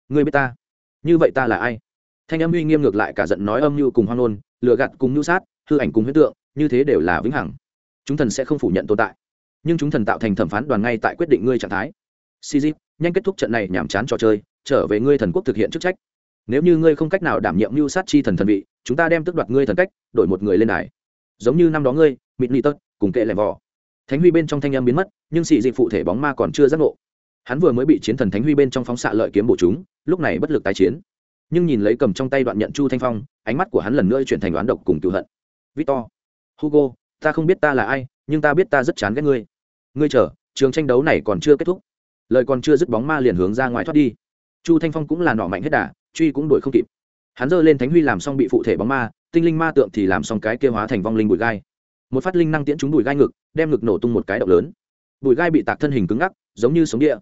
A: ngươi biết ta như vậy ta là ai thanh âm uy nghiêm ngược lại cả giận nói âm như cùng hoang nôn lừa gạt cùng nhu sát hư ảnh cùng huyết tượng như thế đều là vĩnh hằng chúng thần sẽ không phủ nhận tồn tại nhưng chúng thần tạo thành thẩm phán đoàn ngay tại quyết định ngươi trạng thái Sisi, nhanh kết thúc trận này nhàm chán trò chơi, trở về ngươi thần quốc thực hiện chức trách. Nếu như ngươi không cách nào đảm nhiệm mưu sát chi thần thần vị, chúng ta đem tước đoạt ngươi thần cách, đổi một người lên đài. Giống như năm đó ngươi, Mịt Nị Tật, cùng kệ lẻ vỏ. Thánh huy bên trong thanh âm biến mất, nhưng sĩ dị phụ thể bóng ma còn chưa giác ngộ. Hắn vừa mới bị chiến thần thánh huy bên trong phóng xạ lợi kiếm bổ chúng, lúc này bất lực tái chiến. Nhưng nhìn lấy cầm trong tay đoạn nhận Chu Thanh Phong, ánh mắt của hắn lần nữa chuyển thành đoán độc cùng cựu hận. Victor, Hugo, ta không biết ta là ai, nhưng ta biết ta rất chán ghét ngươi. Ngươi chờ, trường tranh đấu này còn chưa kết thúc lời còn chưa dứt bóng ma liền hướng ra ngoài thoát đi chu thanh phong cũng là nọ mạnh hết đà truy cũng đuổi không kịp hắn giơ lên thánh huy làm xong bị phụ thể bóng ma tinh linh ma tượng thì làm xong cái kêu hóa thành vong linh bụi gai một phát linh năng tiễn trúng bụi gai ngực đem ngực nổ tung một cái động lớn bụi gai bị tạc thân hình cứng ngắc giống như sống địa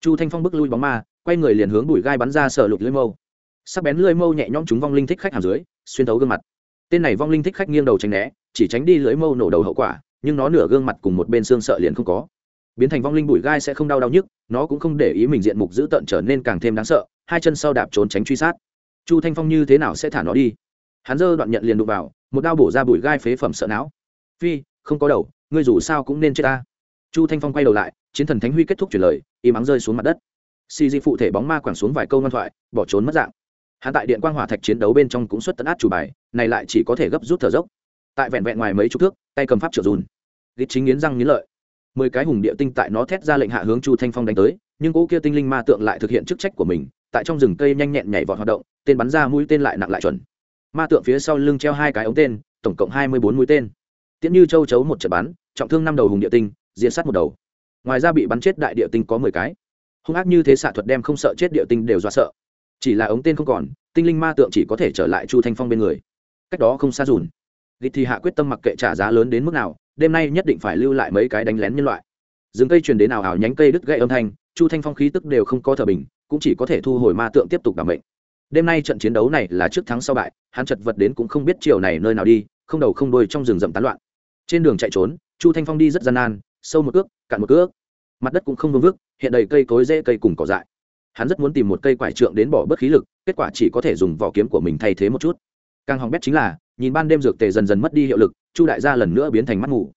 A: chu thanh phong bước lui bóng ma, quay người liền hướng bụi gai bắn ra sở lục lưỡi mâu. Sắc bén lưỡi mâu nhẹ nhõm trúng vong linh thích khách hàm dưới, xuyên thấu gương mặt. Tên này vong linh thích khách nghiêng đầu tránh né, chỉ tránh đi lưỡi mâu nổ đầu hậu quả, nhưng nó nửa gương mặt cùng một bên xương sợ liền không có. Biến thành vong linh bụi gai sẽ không đau đau nhức, nó cũng không để ý mình diện mục dữ tợn trở nên càng thêm đáng sợ, hai chân sau đạp trốn tránh truy sát. Chu thanh phong như thế nào sẽ thả nó đi? Hắn dơ đoạn nhận liền đụng vào, một đao bổ ra bụi gai phế phẩm sợ não. Phi, không có đầu, ngươi dù sao cũng nên chết ta. Chu thanh phong quay đầu lại chiến thần thánh huy kết thúc chuyển lời, im ắng rơi xuống mặt đất. Si di phụ thể bóng ma quẳng xuống vài câu ngoan thoại, bỏ trốn mất dạng. Hạ tại điện quang hỏa thạch chiến đấu bên trong cũng xuất tấn át chủ bài, này lại chỉ có thể gấp rút thở dốc. Tại vẹn vẹn ngoài mấy chục thước, tay cầm pháp trợ dùn. Gít chính nghiến răng nghiến lợi. Mười cái hùng địa tinh tại nó thét ra lệnh hạ hướng chu thanh phong đánh tới, nhưng cỗ kia tinh linh ma tượng lại thực hiện chức trách của mình, tại trong rừng cây nhanh nhẹn nhảy vọt hoạt động, tên bắn ra mũi tên lại nặng lại chuẩn. Ma tượng phía sau lưng treo hai cái ống tên, tổng cộng hai mươi bốn mũi tên. Tiễn như châu chấu một trận bắn, trọng thương năm đầu hùng địa tinh diễn sát một đầu ngoài ra bị bắn chết đại địa tinh có mười cái. Hung ác như thế xạ thuật đem không sợ chết địa tinh đều do sợ. Chỉ là ống tên không còn, tinh linh ma tượng chỉ có thể trở lại chu thanh phong bên người. Cách đó không xa dùn. Gịt thì hạ quyết tâm mặc kệ trả giá lớn đến mức nào, đêm nay nhất định phải lưu lại mấy cái đánh lén nhân loại. Rừng cây truyền đến nào ảo nhánh cây đứt gãy âm thanh, chu thanh phong khí tức đều không có thở bình, cũng chỉ có thể thu hồi ma tượng tiếp tục đảm bệnh đêm nay trận chiến đấu này là trước thắng sau bại, hắn chật vật đến cũng không biết chiều này nơi nào đi, không đầu không đuôi trong rừng rậm tán loạn. Trên đường chạy trốn, chu thanh phong đi rất gian nan sâu một cước, cạn một cước. Mặt đất cũng không vương vước hiện đầy cây cối dễ cây cùng cỏ dại. Hắn rất muốn tìm một cây quải trượng đến bỏ bớt khí lực, kết quả chỉ có thể dùng vỏ kiếm của mình thay thế một chút. Càng hỏng bét chính là, nhìn ban đêm dược tề dần dần mất đi hiệu lực, chu đại gia lần nữa biến thành mắt ngủ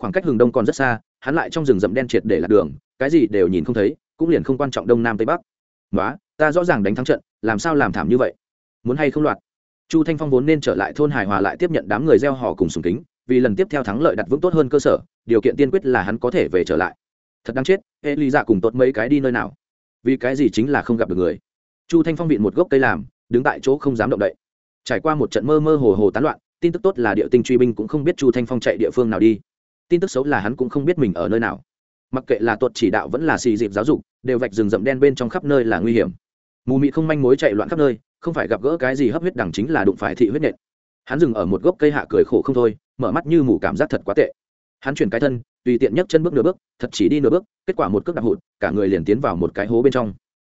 A: khoảng cách hừng đông còn rất xa, hắn lại trong rừng rậm đen triệt để lạc đường, cái gì đều nhìn không thấy, cũng liền không quan trọng đông nam tây bắc. Nói ta rõ ràng đánh thắng trận, làm sao làm thảm như vậy? Muốn hay không loạt chu thanh phong vốn nên trở lại thôn hài hòa lại tiếp nhận đám người gieo họ cùng sùng kính, vì lần tiếp theo thắng lợi đặt vững tốt hơn cơ sở điều kiện tiên quyết là hắn có thể về trở lại. Thật đáng chết hệ lý dạ cùng tốt mấy cái đi nơi nào? Vì cái gì chính là không gặp được người? Chu thanh phong bị một gốc cây làm, đứng tại chỗ không dám động đậy. Trải qua một trận mơ mơ hồ hồ tán loạn, tin tức tốt là địa tinh truy binh cũng không biết chu thanh phong chạy địa phương nào đi. Tin tức xấu là hắn cũng không biết mình ở nơi nào. Mặc kệ là tuột chỉ đạo vẫn là xì dịp giáo dục, đều vạch rừng rậm đen bên trong khắp nơi là nguy hiểm. Mù mị không manh mối chạy loạn khắp nơi, không phải gặp gỡ cái gì hấp huyết đằng chính là đụng phải thị huyết nện. Hắn dừng ở một gốc cây hạ cười khổ không thôi, mở mắt như mù cảm giác thật quá tệ hắn chuyển cái thân, tùy tiện nhấc chân bước nửa bước, thật chỉ đi nửa bước, kết quả một cước đạp hụt, cả người liền tiến vào một cái hố bên trong.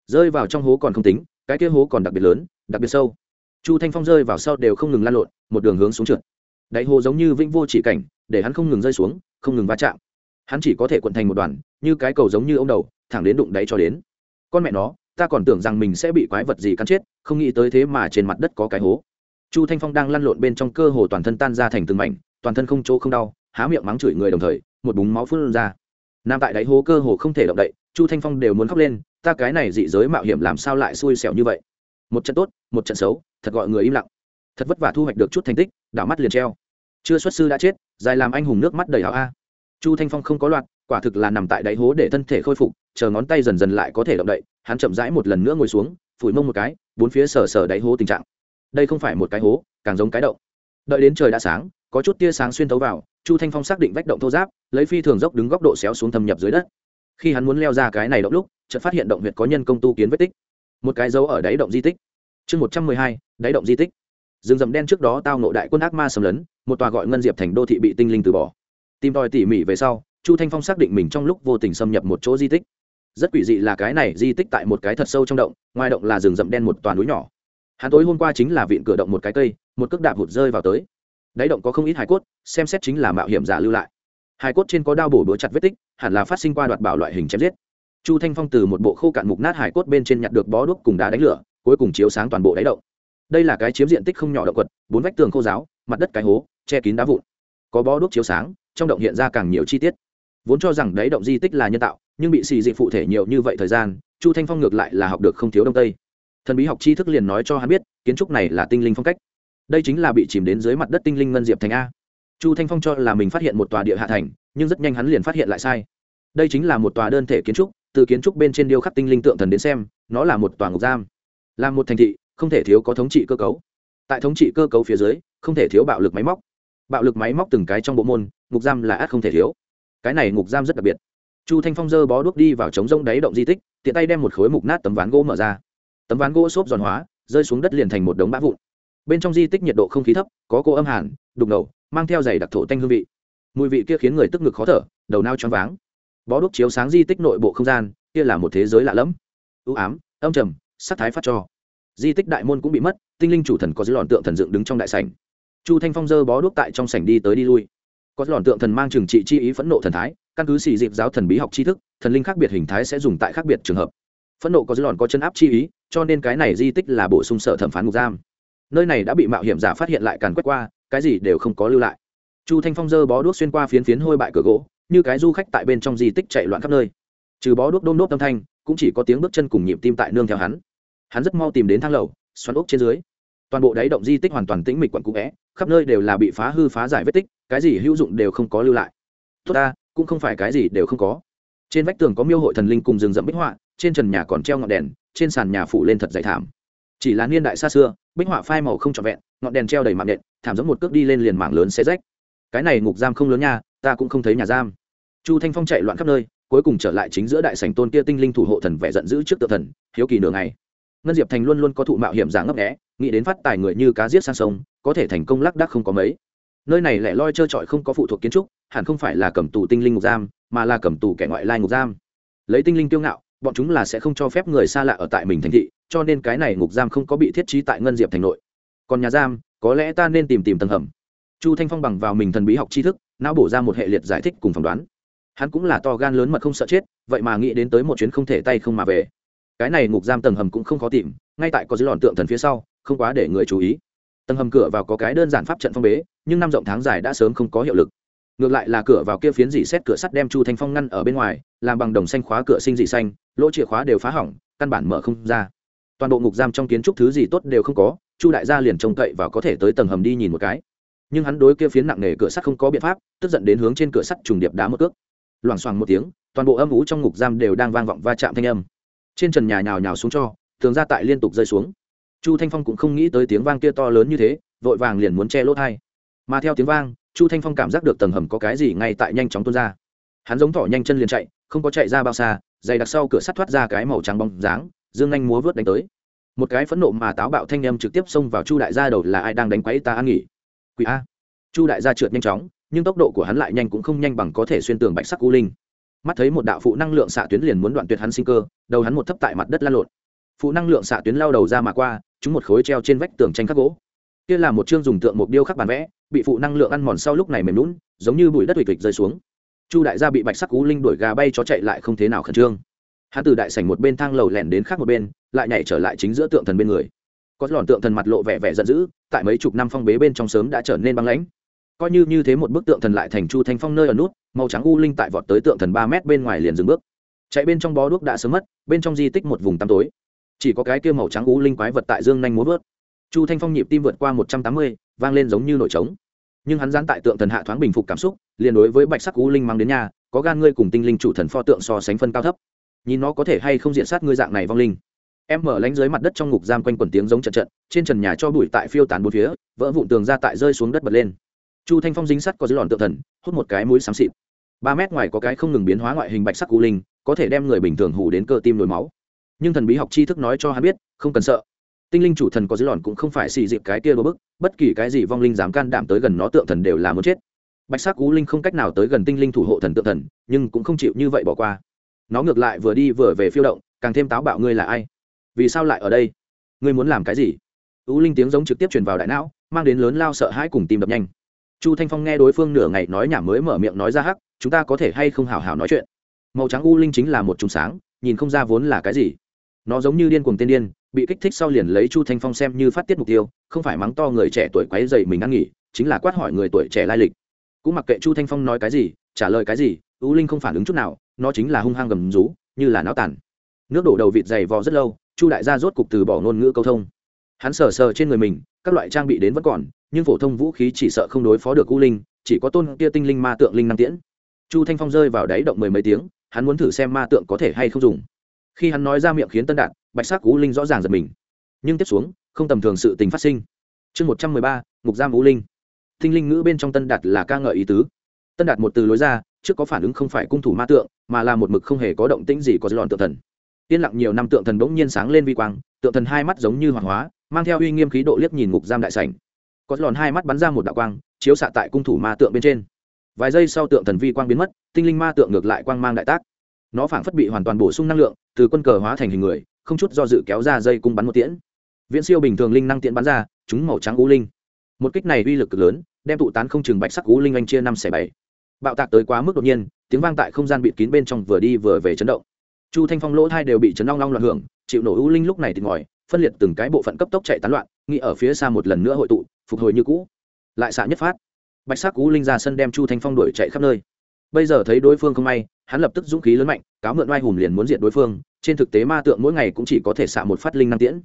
A: Rơi vào trong hố còn không tính, cái kia hố còn đặc biệt lớn, đặc biệt sâu. Chu thanh phong rơi vào sau đều không ngừng lan lộn, một đường hướng xuống trượt. Đáy hố giống như vĩnh vô chỉ cảnh, để hắn không ngừng rơi xuống, không ngừng va chạm. Hắn chỉ có thể quận thành một đoàn, như cái cầu giống như ông đầu, thẳng đến đụng đáy cho đến. Con mẹ nó, ta còn tưởng rằng mình sẽ bị quái vật gì cắn chết, không nghĩ tới thế mà trên mặt đất có cái hố. Chu thanh phong đang lăn lộn bên trong cơ hồ toàn thân tan ra thành từng mảnh, toàn thân không chỗ không đau há miệng mắng chửi người đồng thời, một búng máu phun ra. Nam tại đáy hố cơ hồ không thể động đậy, chu thanh phong đều muốn khóc lên, ta cái này dị giới mạo hiểm làm sao lại xui xẻo như vậy? Một trận tốt, một trận xấu, thật gọi người im lặng. Thật vất vả thu hoạch được chút thành tích, đảo mắt liền treo. Chưa xuất sư đã chết, dài làm anh hùng nước mắt đầy hào a. Chu thanh phong không có loạt quả thực là nằm tại đáy hố để thân thể khôi phục, chờ ngón tay dần dần lại có thể động đậy, hắn chậm rãi một lần nữa ngồi xuống, phủi mông một cái, bốn phía sờ sờ đáy hố tình trạng. Đây không phải một cái hố, càng giống cái động đợi đến trời đã sáng, có chút tia sáng xuyên thấu vào chu thanh phong xác định vách động thô giáp, lấy phi thường dốc đứng góc độ xéo xuống thâm nhập dưới đất. Khi hắn muốn leo ra cái này động lúc, chợt phát hiện động huyệt có nhân công tu kiến vết tích. Một cái dấu ở đáy động di tích. Chương một trăm mười hai, đáy động di tích. Rừng rậm đen trước đó tao nộ đại quân ác ma xâm lấn, một tòa gọi ngân diệp thành đô thị bị tinh linh từ bỏ. Tìm tòi tỉ mỉ về sau, chu thanh phong xác định mình trong lúc vô tình xâm nhập một chỗ di tích. Rất quỷ dị là cái này di tích tại một cái thật sâu trong động, ngoài động là rừng rậm đen một toàn núi nhỏ. Hắn tối hôm qua chính là viện cửa động một cái cây, một cước đạp hụt rơi vào tới đáy động có không ít hải cốt, xem xét chính là mạo hiểm giả lưu lại. Hải cốt trên có đao bổ đũa chặt vết tích, hẳn là phát sinh qua đoạt bảo loại hình chém giết. Chu thanh phong từ một bộ khô cạn mục nát hải cốt bên trên nhặt được bó đuốc cùng đá đánh lửa, cuối cùng chiếu sáng toàn bộ đáy động. Đây là cái chiếm diện tích không nhỏ động quật, bốn vách tường khô giáo, mặt đất cái hố, che kín đá vụn. Có bó đuốc chiếu sáng, trong động hiện ra càng nhiều chi tiết. Vốn cho rằng đáy động di tích là nhân tạo, nhưng bị xì dị phụ thể nhiều như vậy thời gian, chu thanh phong ngược lại là học được không thiếu đông tây. Thần bí học tri thức liền nói cho hắn biết, kiến trúc này là tinh linh phong cách đây chính là bị chìm đến dưới mặt đất tinh linh ngân diệp thành a. Chu thanh phong cho là mình phát hiện một tòa địa hạ thành, nhưng rất nhanh hắn liền phát hiện lại sai. Đây chính là một tòa đơn thể kiến trúc, từ kiến trúc bên trên điêu khắc tinh linh tượng thần đến xem, nó là một tòa ngục giam. Là một thành thị, không thể thiếu có thống trị cơ cấu. Tại thống trị cơ cấu phía dưới, không thể thiếu bạo lực máy móc. Bạo lực máy móc từng cái trong bộ môn, ngục giam là át không thể thiếu. Cái này ngục giam rất đặc biệt. Chu thanh phong dơ bó đuốc đi vào trống rông đáy động di tích, tiện tay đem một khối mục nát tấm ván gỗ mở ra. Tấm ván gỗ xốp giòn hóa, rơi xuống đất liền thành một đống bã vụn bên trong di tích nhiệt độ không khí thấp, có cô âm hàn, đục ngầu, mang theo giày đặc thổ tanh hương vị. Mùi vị kia khiến người tức ngực khó thở, đầu nao choáng váng. Bó đuốc chiếu sáng di tích nội bộ không gian, kia là một thế giới lạ lẫm. Ưu ám, âm trầm, sắc thái phát cho. Di tích đại môn cũng bị mất, tinh linh chủ thần có dưới lòn tượng thần dựng đứng trong đại sảnh. Chu thanh phong dơ bó đuốc tại trong sảnh đi tới đi lui. Có lòn tượng thần mang trừng trị chi ý phẫn nộ thần thái, căn cứ xì dịp giáo thần bí học tri thức, thần linh khác biệt hình thái sẽ dùng tại khác biệt trường hợp. Phẫn nộ có dưới lòn có chân áp chi ý, cho nên cái này di tích là bổ sung sở thẩm phán ngục giam nơi này đã bị mạo hiểm giả phát hiện lại càn quét qua, cái gì đều không có lưu lại. Chu thanh phong dơ bó đuốc xuyên qua phiến phiến hôi bại cửa gỗ, như cái du khách tại bên trong di tích chạy loạn khắp nơi. Trừ bó đuốc đôm đốt âm thanh, cũng chỉ có tiếng bước chân cùng nhịp tim tại nương theo hắn. Hắn rất mau tìm đến thang lầu, xoắn ốc trên dưới. Toàn bộ đáy động di tích hoàn toàn tĩnh mịch quặn cũ vẽ, khắp nơi đều là bị phá hư phá giải vết tích, cái gì hữu dụng đều không có lưu lại. Tốt ta, cũng không phải cái gì đều không có. Trên vách tường có miêu hội thần linh cùng rừng rậm bích họa, trên trần nhà còn treo ngọn đèn, trên sàn nhà phủ lên thật dày thảm chỉ là niên đại xa xưa, bích họa phai màu không trọn vẹn, ngọn đèn treo đầy mạng nện, thảm giống một cước đi lên liền mảng lớn xe rách. Cái này ngục giam không lớn nha, ta cũng không thấy nhà giam. Chu thanh phong chạy loạn khắp nơi, cuối cùng trở lại chính giữa đại sảnh tôn kia tinh linh thủ hộ thần vẻ giận dữ trước tự thần, hiếu kỳ nửa ngày. Ngân diệp thành luôn luôn có thụ mạo hiểm giả ngấp nghẽ nghĩ đến phát tài người như cá giết sang sông, có thể thành công lác đác không có mấy. Nơi này lại loi trơ trọi không có phụ thuộc kiến trúc, hẳn không phải là cầm tù tinh linh ngục giam, mà là cầm tù kẻ ngoại lai ngục giam. Lấy tinh linh tiêu ngạo, bọn chúng là sẽ không cho phép người xa lạ ở tại mình thành thị cho nên cái này ngục giam không có bị thiết trí tại ngân diệp thành nội. Còn nhà giam, có lẽ ta nên tìm tìm tầng hầm. Chu thanh phong bằng vào mình thần bí học tri thức, não bổ ra một hệ liệt giải thích cùng phỏng đoán. Hắn cũng là to gan lớn mật không sợ chết, vậy mà nghĩ đến tới một chuyến không thể tay không mà về. Cái này ngục giam tầng hầm cũng không khó tìm, ngay tại có dưới lòn tượng thần phía sau, không quá để người chú ý. Tầng hầm cửa vào có cái đơn giản pháp trận phong bế, nhưng năm rộng tháng dài đã sớm không có hiệu lực. Ngược lại là cửa vào kia phiến dỉ xét cửa sắt đem chu thanh phong ngăn ở bên ngoài, làm bằng đồng xanh khóa cửa sinh dị xanh, lỗ chìa khóa đều phá hỏng, căn bản mở không ra toàn bộ ngục giam trong kiến trúc thứ gì tốt đều không có, chu đại gia liền trông cậy và có thể tới tầng hầm đi nhìn một cái. Nhưng hắn đối kia phiến nặng nề cửa sắt không có biện pháp, tức giận đến hướng trên cửa sắt trùng điệp đá một cước. Loảng xoảng một tiếng, toàn bộ âm ú trong ngục giam đều đang vang vọng va chạm thanh âm. Trên trần nhà nhào nhào xuống cho, tường ra tại liên tục rơi xuống. Chu thanh phong cũng không nghĩ tới tiếng vang kia to lớn như thế, vội vàng liền muốn che lỗ thai. Mà theo tiếng vang, chu thanh phong cảm giác được tầng hầm có cái gì ngay tại nhanh chóng tuôn ra. Hắn giống thỏ nhanh chân liền chạy, không có chạy ra bao xa, dày đặc sau cửa sắt thoát ra cái màu trắng bóng dáng dương anh múa vớt đánh tới. Một cái phẫn nộ mà táo bạo thanh â trực tiếp xông vào chu đại gia đầu là ai đang đánh quấy ta ăn nghỉ? Quỷ a. Chu đại gia trượt nhanh chóng, nhưng tốc độ của hắn lại nhanh cũng không nhanh bằng có thể xuyên tường bạch sắc u linh. Mắt thấy một đạo phụ năng lượng xạ tuyến liền muốn đoạn tuyệt hắn sinh cơ, đầu hắn một thấp tại mặt đất lan lộn. Phụ năng lượng xạ tuyến lao đầu ra mà qua, chúng một khối treo trên vách tường tranh khắc gỗ. Kia là một chương dùng tượng mục điêu khắc bản vẽ, bị phụ năng lượng ăn mòn sau lúc này mềm lún giống như bụi đất hịch rơi xuống. Chu đại gia bị bạch sắc cú linh đuổi gà bay chó chạy lại không thế nào khẩn trương hắn từ đại sảnh một bên thang lầu lẻn đến khác một bên, lại nhảy trở lại chính giữa tượng thần bên người. Có lòn tượng thần mặt lộ vẻ vẻ giận dữ, tại mấy chục năm phong bế bên trong sớm đã trở nên băng lãnh. Coi như như thế một bức tượng thần lại thành chu thanh phong nơi ở nút, màu trắng u linh tại vọt tới tượng thần ba mét bên ngoài liền dừng bước. Chạy bên trong bó đuốc đã sớm mất, bên trong di tích một vùng tăm tối. Chỉ có cái kia màu trắng u linh quái vật tại dương nhanh muốn vớt. Chu thanh phong nhịp tim vượt qua một trăm tám mươi, vang lên giống như nổi trống. Nhưng hắn dán tại tượng thần hạ thoáng bình phục cảm xúc, liền đối với bạch sắc u linh mang đến nhà, có gan ngươi cùng tinh linh chủ thần pho tượng so sánh phân cao thấp nhìn nó có thể hay không diện sát ngươi dạng này vong linh. Em mở lánh dưới mặt đất trong ngục giam quanh quần tiếng giống trận trận, trên trần nhà cho bụi tại phiêu tán bốn phía, vỡ vụn tường ra tại rơi xuống đất bật lên. Chu thanh phong dính sắt có dưới lòn tượng thần, hút một cái mũi xám xịt. Ba mét ngoài có cái không ngừng biến hóa ngoại hình bạch sắc u linh, có thể đem người bình thường hủ đến cơ tim nổi máu. Nhưng thần bí học tri thức nói cho hắn biết, không cần sợ. Tinh linh chủ thần có dưới lòn cũng không phải xì dịp cái kia đôi bức, bất kỳ cái gì vong linh dám can đảm tới gần nó tượng thần đều là muốn chết. Bạch sắc u linh không cách nào tới gần tinh linh thủ hộ thần tượng thần, nhưng cũng không chịu như vậy bỏ qua nó ngược lại vừa đi vừa về phiêu động, càng thêm táo bạo ngươi là ai? Vì sao lại ở đây? Ngươi muốn làm cái gì? U linh tiếng giống trực tiếp truyền vào đại não, mang đến lớn lao sợ hãi cùng tim đập nhanh. Chu thanh phong nghe đối phương nửa ngày nói nhảm mới mở miệng nói ra hắc, chúng ta có thể hay không hào hào nói chuyện? Màu trắng u linh chính là một trùng sáng, nhìn không ra vốn là cái gì. Nó giống như điên cuồng tiên điên, bị kích thích sau liền lấy chu thanh phong xem như phát tiết mục tiêu, không phải mắng to người trẻ tuổi quáy dậy mình ăn nghỉ, chính là quát hỏi người tuổi trẻ lai lịch. Cũng mặc kệ chu thanh phong nói cái gì, trả lời cái gì u linh không phản ứng chút nào, nó chính là hung hăng gầm rú, như là náo tàn. nước đổ đầu vịt dày vò rất lâu, chu đại gia rốt cục từ bỏ ngôn ngữ câu thông. Hắn sờ sờ trên người mình, các loại trang bị đến vẫn còn, nhưng phổ thông vũ khí chỉ sợ không đối phó được u linh, chỉ có tôn kia tinh linh ma tượng linh năng tiễn. Chu thanh phong rơi vào đáy động mười mấy tiếng, hắn muốn thử xem ma tượng có thể hay không dùng. Khi hắn nói ra miệng khiến tân đạt, bạch sắc u linh rõ ràng giật mình. Nhưng tiếp xuống, không tầm thường sự tình phát sinh. Chương một trăm mười ba, ngục giam u linh. Tinh linh ngữ bên trong tân đạt là ca ngợi ý tứ tân đạt một từ lối ra, trước có phản ứng không phải cung thủ ma tượng, mà là một mực không hề có động tĩnh gì có dọn tượng thần. Yên lặng nhiều năm tượng thần bỗng nhiên sáng lên vi quang, tượng thần hai mắt giống như hoàng hóa, mang theo uy nghiêm khí độ liếc nhìn ngục giam đại sảnh. Có lòn hai mắt bắn ra một đạo quang, chiếu xạ tại cung thủ ma tượng bên trên. Vài giây sau tượng thần vi quang biến mất, tinh linh ma tượng ngược lại quang mang đại tác. Nó phảng phất bị hoàn toàn bổ sung năng lượng, từ quân cờ hóa thành hình người, không chút do dự kéo ra dây cung bắn một tiễn. Viễn siêu bình thường linh năng tiễn bắn ra, chúng màu trắng u linh. Một kích này uy lực cực lớn, đem tụ tán không chừng bạch sắc u linh anh chia năm xẻ bảy bạo tạc tới quá mức đột nhiên, tiếng vang tại không gian bịt kín bên trong vừa đi vừa về chấn động. Chu thanh phong lỗ thai đều bị chấn long long loạn hưởng, chịu nổ u linh lúc này thì ngòi phân liệt từng cái bộ phận cấp tốc chạy tán loạn, nghĩ ở phía xa một lần nữa hội tụ, phục hồi như cũ. Lại xạ nhất phát. Bạch sắc u linh ra sân đem chu thanh phong đuổi chạy khắp nơi. Bây giờ thấy đối phương không may, hắn lập tức dũng khí lớn mạnh, cáo mượn oai hùng liền muốn diện đối phương, trên thực tế ma tượng mỗi ngày cũng chỉ có thể xạ một phát linh năng tiễn.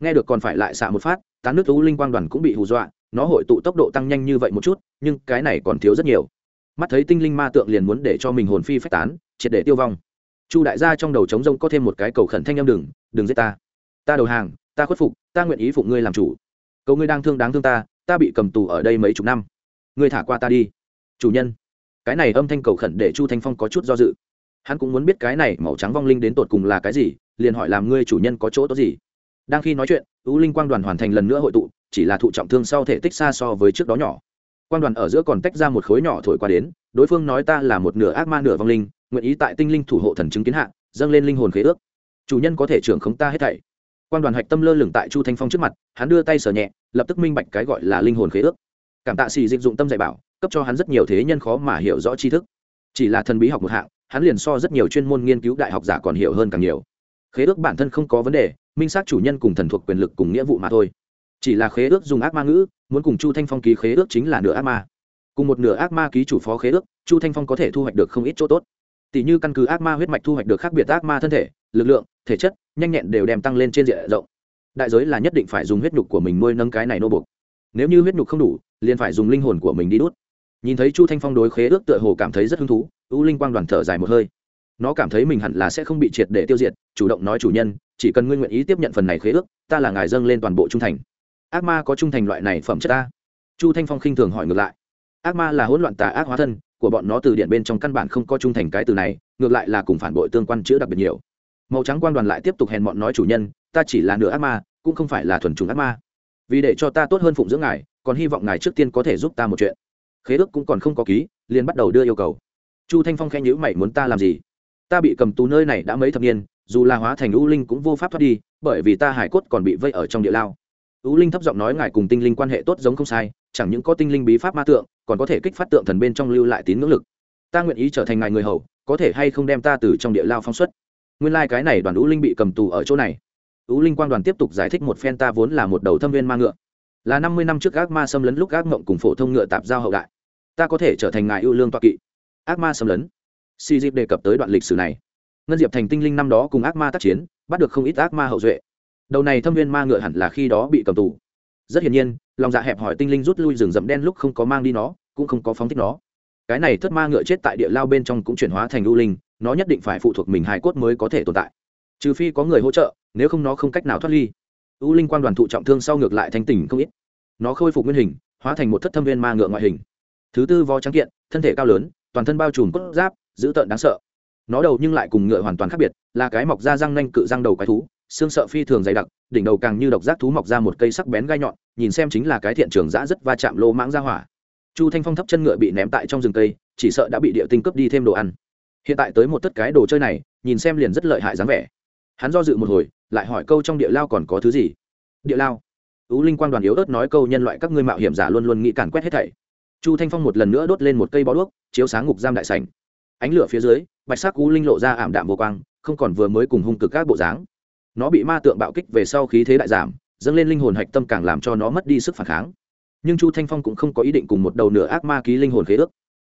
A: Nghe được còn phải lại xạ một phát, tán nước u linh quang đoàn cũng bị hù dọa, nó hội tụ tốc độ tăng nhanh như vậy một chút, nhưng cái này còn thiếu rất nhiều mắt thấy tinh linh ma tượng liền muốn để cho mình hồn phi phách tán, triệt để tiêu vong. Chu đại gia trong đầu trống rông có thêm một cái cầu khẩn thanh âm đừng đừng giết ta. Ta đầu hàng, ta khuất phục, ta nguyện ý phụng ngươi làm chủ. Cầu ngươi đang thương đáng thương ta ta bị cầm tù ở đây mấy chục năm. Ngươi thả qua ta đi. Chủ nhân. Cái này âm thanh cầu khẩn để chu thanh phong có chút do dự. Hắn cũng muốn biết cái này màu trắng vong linh đến tột cùng là cái gì, liền hỏi làm ngươi chủ nhân có chỗ tốt gì. Đang khi nói chuyện ưu linh quang đoàn hoàn thành lần nữa hội tụ, chỉ là thụ trọng thương sau thể tích xa so với trước đó nhỏ. Quan đoàn ở giữa còn tách ra một khối nhỏ thổi qua đến, đối phương nói ta là một nửa ác ma nửa vong linh, nguyện ý tại tinh linh thủ hộ thần chứng kiến hạ, dâng lên linh hồn khế ước. Chủ nhân có thể trưởng khống ta hết thảy. Quan đoàn hạch tâm lơ lửng tại chu thanh phong trước mặt, hắn đưa tay sờ nhẹ, lập tức minh bạch cái gọi là linh hồn khế ước. Cảm tạ xì dịch dụng tâm dạy bảo, cấp cho hắn rất nhiều thế nhân khó mà hiểu rõ tri thức. Chỉ là thần bí học một hạng, hắn liền so rất nhiều chuyên môn nghiên cứu đại học giả còn hiểu hơn càng nhiều. Khế ước bản thân không có vấn đề, minh xác chủ nhân cùng thần thuộc quyền lực cùng nghĩa vụ mà thôi. Chỉ là khế ước dùng ác ma ngữ muốn cùng chu thanh phong ký khế ước chính là nửa ác ma. Cùng một nửa ác ma ký chủ phó khế ước, chu thanh phong có thể thu hoạch được không ít chỗ tốt. Tỷ như căn cứ ác ma huyết mạch thu hoạch được khác biệt ác ma thân thể, lực lượng, thể chất, nhanh nhẹn đều đem tăng lên trên diện rộng. Đại giới là nhất định phải dùng huyết nhục của mình nuôi nâng cái này nô bục nếu như huyết nhục không đủ, liền phải dùng linh hồn của mình đi đút nhìn thấy chu thanh phong đối khế ước tựa hồ cảm thấy rất hứng thú ưu linh quang đoàn thở dài một hơi. Nó cảm thấy mình hẳn là sẽ không bị triệt để tiêu diệt, chủ động nói chủ nhân, chỉ cần ngươi nguyện ý tiếp nhận phần này khế ước, ta là ngài dâng lên toàn bộ trung thành ác ma có trung thành loại này phẩm chất ta. Chu thanh phong khinh thường hỏi ngược lại. Ác ma là hỗn loạn tà ác hóa thân, của bọn nó từ điện bên trong căn bản không có trung thành cái từ này, ngược lại là cùng phản bội tương quan chữa đặc biệt nhiều. Màu trắng quan đoàn lại tiếp tục hèn bọn nói chủ nhân, ta chỉ là nửa ác ma, cũng không phải là thuần trùng ác ma. Vì để cho ta tốt hơn phụng dưỡng ngài, còn hy vọng ngài trước tiên có thể giúp ta một chuyện. Khế ước cũng còn không có ký, liền bắt đầu đưa yêu cầu. Chu thanh phong khen nhữ mày muốn ta làm gì? Ta bị cầm tù nơi này đã mấy thập niên, dù là hóa thành u linh cũng vô pháp thoát đi, bởi vì ta hải cốt còn bị vây ở trong địa lao u linh thấp giọng nói ngài cùng tinh linh quan hệ tốt giống không sai, chẳng những có tinh linh bí pháp ma tượng, còn có thể kích phát tượng thần bên trong lưu lại tín ngưỡng lực. Ta nguyện ý trở thành ngài người hầu, có thể hay không đem ta từ trong địa lao phóng xuất? Nguyên lai cái này đoàn u linh bị cầm tù ở chỗ này. U linh quang đoàn tiếp tục giải thích một phen ta vốn là một đầu thâm viên ma ngựa. Là năm mươi năm trước ác ma xâm lấn lúc ác mộng cùng phổ thông ngựa tạp giao hậu đại. Ta có thể trở thành ngài ưu lương toa kỵ. Ác ma xâm lấn. Si dịp đề cập tới đoạn lịch sử này. Ngân diệp thành tinh linh năm đó cùng ác ma tác chiến, bắt được không ít ác ma hậu duệ đầu này thâm viên ma ngựa hẳn là khi đó bị cầm tù. Rất hiển nhiên, lòng dạ hẹp hỏi tinh linh rút lui rừng rậm đen lúc không có mang đi nó, cũng không có phóng thích nó. Cái này thất ma ngựa chết tại địa lao bên trong cũng chuyển hóa thành ưu linh, nó nhất định phải phụ thuộc mình hài cốt mới có thể tồn tại. Trừ phi có người hỗ trợ, nếu không nó không cách nào thoát ly. Ưu linh quan đoàn thụ trọng thương sau ngược lại thanh tỉnh không ít. Nó khôi phục nguyên hình, hóa thành một thất thâm viên ma ngựa ngoại hình. Thứ tư vó trắng kiện, thân thể cao lớn, toàn thân bao trùm cốt giáp, dữ tợn đáng sợ. Nó đầu nhưng lại cùng ngựa hoàn toàn khác biệt, là cái mọc ra răng nanh cự răng đầu quái thú xương sợ phi thường dày đặc, đỉnh đầu càng như độc giác thú mọc ra một cây sắc bén gai nhọn, nhìn xem chính là cái thiện trường giã rất va chạm lô mãng ra hỏa. Chu thanh phong thấp chân ngựa bị ném tại trong rừng cây, chỉ sợ đã bị địa tinh cướp đi thêm đồ ăn. Hiện tại tới một tất cái đồ chơi này, nhìn xem liền rất lợi hại dáng vẻ. Hắn do dự một hồi, lại hỏi câu trong địa lao còn có thứ gì? Địa lao? Ứ linh quang đoàn yếu ớt nói câu nhân loại các ngươi mạo hiểm giả luôn luôn nghĩ càn quét hết thảy. Chu thanh phong một lần nữa đốt lên một cây bó đuốc, chiếu sáng ngục giam đại sảnh. Ánh lửa phía dưới, bạch sắc ứ linh lộ ra ảm đạm vô quang, không còn vừa mới cùng hung cực các bộ dáng nó bị ma tượng bạo kích về sau khí thế đại giảm, dâng lên linh hồn hạch tâm càng làm cho nó mất đi sức phản kháng. Nhưng chu thanh phong cũng không có ý định cùng một đầu nửa ác ma ký linh hồn khế ước.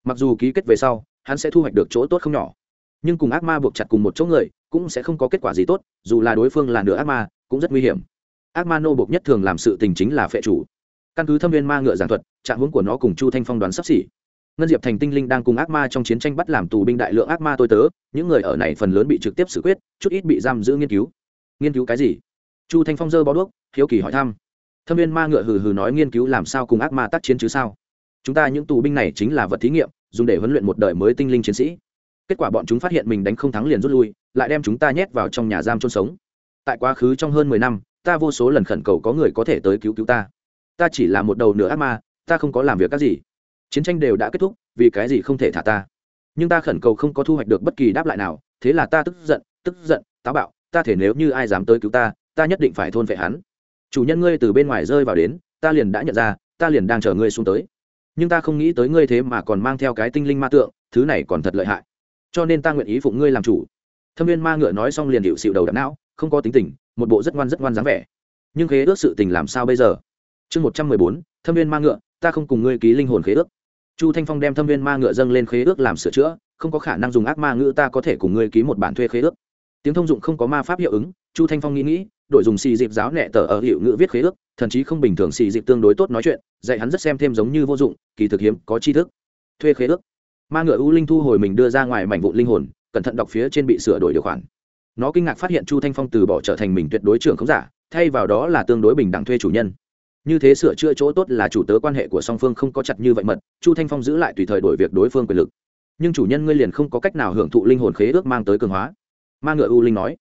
A: Mặc dù ký kết về sau, hắn sẽ thu hoạch được chỗ tốt không nhỏ. Nhưng cùng ác ma buộc chặt cùng một chỗ người, cũng sẽ không có kết quả gì tốt, dù là đối phương là nửa ác ma, cũng rất nguy hiểm. Ác ma nô buộc nhất thường làm sự tình chính là phệ chủ. Căn cứ thâm viên ma ngựa giảng thuật, trạng hướng của nó cùng chu thanh phong đoán sắp xỉ. Ngân diệp thành tinh linh đang cùng ác ma trong chiến tranh bắt làm tù binh đại lượng ác ma tôi tớ, những người ở này phần lớn bị trực tiếp xử quyết, chút ít bị giam giữ nghiên cứu nghiên cứu cái gì? Chu thanh phong dơ bó đuốc, hiếu kỳ hỏi thăm. Thâm viên ma ngựa hừ hừ nói nghiên cứu làm sao cùng ác ma tác chiến chứ sao? Chúng ta những tù binh này chính là vật thí nghiệm, dùng để huấn luyện một đời mới tinh linh chiến sĩ. Kết quả bọn chúng phát hiện mình đánh không thắng liền rút lui, lại đem chúng ta nhét vào trong nhà giam chôn sống. Tại quá khứ trong hơn mười năm, ta vô số lần khẩn cầu có người có thể tới cứu cứu ta. Ta chỉ là một đầu nửa ác ma, ta không có làm việc các gì. Chiến tranh đều đã kết thúc, vì cái gì không thể thả ta? Nhưng ta khẩn cầu không có thu hoạch được bất kỳ đáp lại nào, thế là ta tức giận tức giận, táo bạo ta thể nếu như ai dám tới cứu ta ta nhất định phải thôn vệ hắn. Chủ nhân ngươi từ bên ngoài rơi vào đến, ta liền đã nhận ra, ta liền đang chờ ngươi xuống tới. Nhưng ta không nghĩ tới ngươi thế mà còn mang theo cái tinh linh ma tượng, thứ này còn thật lợi hại. Cho nên ta nguyện ý phụng ngươi làm chủ. Thâm viên ma ngựa nói xong liền hiệu xịu đầu đập não, không có tính tình, một bộ rất ngoan rất ngoan dáng vẻ. Nhưng khế ước sự tình làm sao bây giờ? Chương một trăm mười bốn, thâm viên ma ngựa, ta không cùng ngươi ký linh hồn khế ước. Chu thanh phong đem thâm viên ma ngựa dâng lên khế ước làm sửa chữa, không có khả năng dùng ác ma ngữ ta có thể cùng ngươi ký một bản thuê khế ước tiếng thông dụng không có ma pháp hiệu ứng, chu thanh phong nghĩ nghĩ đội dùng xì dịp giáo nẹ tờ ở hiệu ngữ viết khế ước, thần chí không bình thường xì dịp tương đối tốt nói chuyện, dạy hắn rất xem thêm giống như vô dụng, kỳ thực hiếm, có tri thức. Thuê khế ước. Ma ngựa u linh thu hồi mình đưa ra ngoài mảnh vụ linh hồn, cẩn thận đọc phía trên bị sửa đổi điều khoản. Nó kinh ngạc phát hiện chu thanh phong từ bỏ trở thành mình tuyệt đối trưởng không giả, thay vào đó là tương đối bình đẳng thuê chủ nhân. Như thế sửa chữa chỗ tốt là chủ tớ quan hệ của song phương không có chặt như vậy mật, chu thanh phong giữ lại tùy thời đổi việc đối phương quyền lực. Nhưng chủ nhân ngươi liền không có cách nào hưởng thụ linh hồn khế ước mang tới cường hóa ma ngựa u linh nói,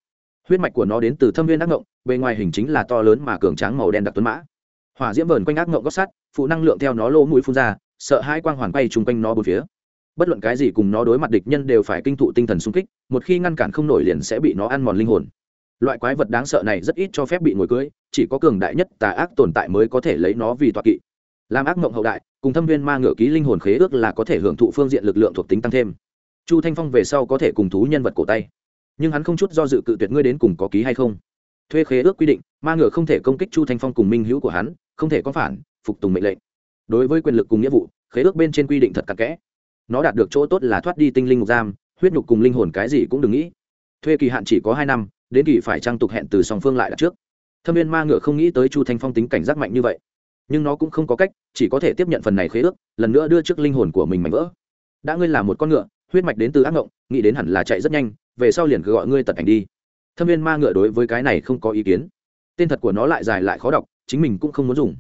A: huyết mạch của nó đến từ thâm viên ác ngộng, bề ngoài hình chính là to lớn mà cường tráng màu đen đặc tuấn mã. Hỏa diễm vờn quanh ác ngộng gót sắt, phụ năng lượng theo nó lỗ mũi phun ra, sợ hai quang hoàn quay chung quanh nó bốn phía. Bất luận cái gì cùng nó đối mặt địch nhân đều phải kinh thụ tinh thần sung kích, một khi ngăn cản không nổi liền sẽ bị nó ăn mòn linh hồn. Loại quái vật đáng sợ này rất ít cho phép bị ngồi cưới chỉ có cường đại nhất tà ác tồn tại mới có thể lấy nó vì tọa kỵ. Làm ác mộng hậu đại, cùng thâm viên ma ngựa ký linh hồn khế ước là có thể hưởng thụ phương diện lực lượng thuộc tính tăng thêm. Chu thanh phong về sau có thể cùng thú nhân vật cổ tay nhưng hắn không chút do dự cự tuyệt ngươi đến cùng có ký hay không. Thuê khế ước quy định, ma ngựa không thể công kích chu thanh phong cùng minh hữu của hắn, không thể có phản, phục tùng mệnh lệnh. Đối với quyền lực cùng nghĩa vụ, khế ước bên trên quy định thật cặn kẽ. Nó đạt được chỗ tốt là thoát đi tinh linh ngục giam, huyết nhục cùng linh hồn cái gì cũng đừng nghĩ. Thuê kỳ hạn chỉ có hai năm, đến kỳ phải trang tục hẹn từ song phương lại đặt trước. Thâm viên ma ngựa không nghĩ tới chu thanh phong tính cảnh giác mạnh như vậy. Nhưng nó cũng không có cách, chỉ có thể tiếp nhận phần này khế ước, lần nữa đưa trước linh hồn của mình mảnh vỡ. Đã ngươi là một con ngựa, huyết mạch đến từ ác ngộng, nghĩ đến hẳn là chạy rất nhanh về sau liền cứ gọi ngươi tật ảnh đi. Thâm viên ma ngựa đối với cái này không có ý kiến. Tên thật của nó lại dài lại khó đọc, chính mình cũng không muốn dùng.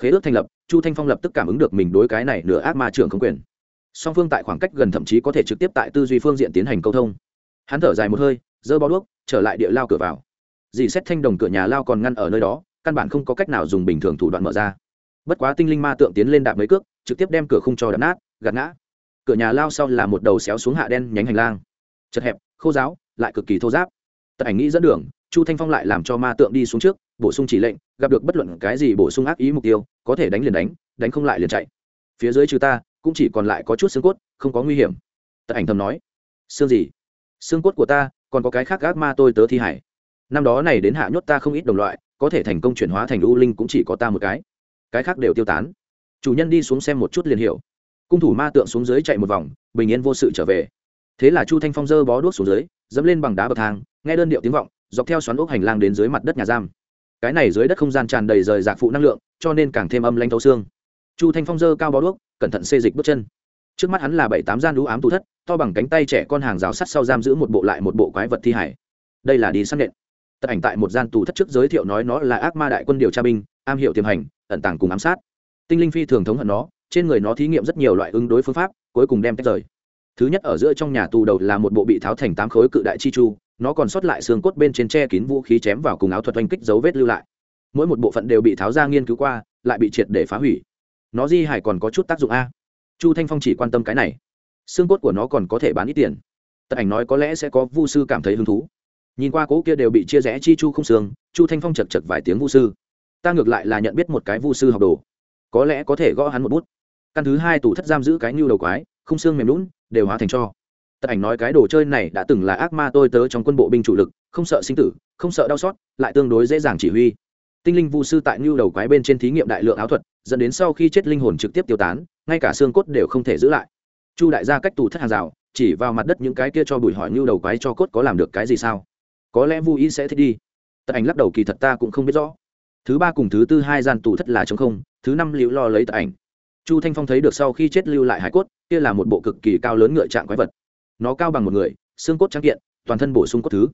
A: Khế ước thành lập, chu thanh phong lập tức cảm ứng được mình đối cái này nửa ác ma trưởng không quyền. Song phương tại khoảng cách gần thậm chí có thể trực tiếp tại tư duy phương diện tiến hành câu thông. Hắn thở dài một hơi dơ bao đuốc, trở lại địa lao cửa vào. Dì xét thanh đồng cửa nhà lao còn ngăn ở nơi đó, căn bản không có cách nào dùng bình thường thủ đoạn mở ra. Bất quá tinh linh ma tượng tiến lên đạp mấy cước, trực tiếp đem cửa khung cho đập nát, gạt ngã. Cửa nhà lao sau là một đầu xéo xuống hạ đen nhánh hành lang. Chật hẹp khô giáo, lại cực kỳ thô giáp. Tật ảnh nghĩ dẫn đường, chu thanh phong lại làm cho ma tượng đi xuống trước, bổ sung chỉ lệnh, gặp được bất luận cái gì bổ sung ác ý mục tiêu, có thể đánh liền đánh đánh không lại liền chạy. Phía dưới trừ ta, cũng chỉ còn lại có chút xương cốt, không có nguy hiểm. Tật ảnh thầm nói, xương gì? Xương cốt của ta, còn có cái khác ác ma tôi tớ thi hải. Năm đó này đến hạ nhốt ta không ít đồng loại, có thể thành công chuyển hóa thành u linh cũng chỉ có ta một cái. Cái khác đều tiêu tán. Chủ nhân đi xuống xem một chút liền hiểu. Cung thủ ma tượng xuống dưới chạy một vòng, bình yên vô sự trở về thế là chu thanh phong dơ bó đuốc xuống dưới, dẫm lên bằng đá bậc thang, nghe đơn điệu tiếng vọng, dọc theo xoắn ốc hành lang đến dưới mặt đất nhà giam. Cái này dưới đất không gian tràn đầy rời giạc phụ năng lượng, cho nên càng thêm âm lanh thấu xương. Chu thanh phong dơ cao bó đuốc, cẩn thận xê dịch bước chân. Trước mắt hắn là bảy tám gian lũ ám tù thất, to bằng cánh tay trẻ con hàng rào sắt sau giam giữ một bộ lại một bộ quái vật thi hải đây là đi săn nện. Tật ảnh tại một gian tù thất trước giới thiệu nói nó là ác ma đại quân điều tra binh, am hiểu tiềm hành, ẩn tàng cùng ám sát. Tinh linh phi thường thống hận nó, trên người nó thí nghiệm rất nhiều loại ứng đối phương pháp, cuối cùng đem tách rời thứ nhất ở giữa trong nhà tù đầu là một bộ bị tháo thành tám khối cự đại chi chu, nó còn sót lại xương cốt bên trên che kín vũ khí chém vào cùng áo thuật oanh kích dấu vết lưu lại. Mỗi một bộ phận đều bị tháo ra nghiên cứu qua, lại bị triệt để phá hủy. Nó di hải còn có chút tác dụng a. Chu thanh phong chỉ quan tâm cái này. Xương cốt của nó còn có thể bán ít tiền. Tật ảnh nói có lẽ sẽ có vu sư cảm thấy hứng thú. Nhìn qua cỗ kia đều bị chia rẽ chi chu không xương, chu thanh phong chật chật vài tiếng vu sư. Ta ngược lại là nhận biết một cái vu sư học đồ. Có lẽ có thể gõ hắn một bút. Căn thứ hai tủ thất giam giữ cái nhu đầu quái, không xương mềm lún đều hóa thành cho. Tật ảnh nói cái đồ chơi này đã từng là ác ma tôi tớ trong quân bộ binh chủ lực, không sợ sinh tử, không sợ đau xót, lại tương đối dễ dàng chỉ huy. Tinh linh vu sư tại nhu đầu quái bên trên thí nghiệm đại lượng áo thuật, dẫn đến sau khi chết linh hồn trực tiếp tiêu tán, ngay cả xương cốt đều không thể giữ lại. Chu đại gia cách tù thất hàng rào, chỉ vào mặt đất những cái kia cho bùi hỏi nhu đầu quái cho cốt có làm được cái gì sao? Có lẽ vu ý sẽ thích đi. Tật ảnh lắc đầu kỳ thật ta cũng không biết rõ. Thứ ba cùng thứ tư hai gian tù thất là chống không, thứ năm liễu lo lấy tật ảnh chu thanh phong thấy được sau khi chết lưu lại hải cốt, kia là một bộ cực kỳ cao lớn ngựa trạng quái vật. Nó cao bằng một người, xương cốt trắng kiện, toàn thân bổ sung cốt thứ.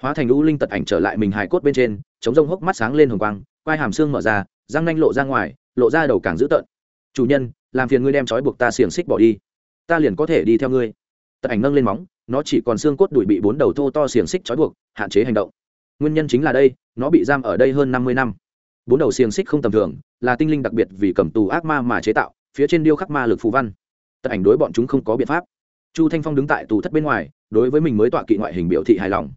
A: Hóa thành u linh tật ảnh trở lại mình hải cốt bên trên, chống rông hốc mắt sáng lên hồng quang, quai hàm xương mở ra, răng nanh lộ ra ngoài, lộ ra đầu càng dữ tợn. Chủ nhân, làm phiền ngươi đem trói buộc ta xiềng xích bỏ đi. Ta liền có thể đi theo ngươi. Tật ảnh nâng lên móng, nó chỉ còn xương cốt đuổi bị bốn đầu thô to xiềng xích trói buộc, hạn chế hành động. Nguyên nhân chính là đây, nó bị giam ở đây hơn năm mươi năm. Bốn đầu xiềng xích không tầm thường là tinh linh đặc biệt vì cầm tù ác ma mà chế tạo, phía trên điêu khắc ma lực phù văn. Tật ảnh đối bọn chúng không có biện pháp. Chu thanh phong đứng tại tù thất bên ngoài, đối với mình mới tọa kỵ ngoại hình biểu thị hài lòng.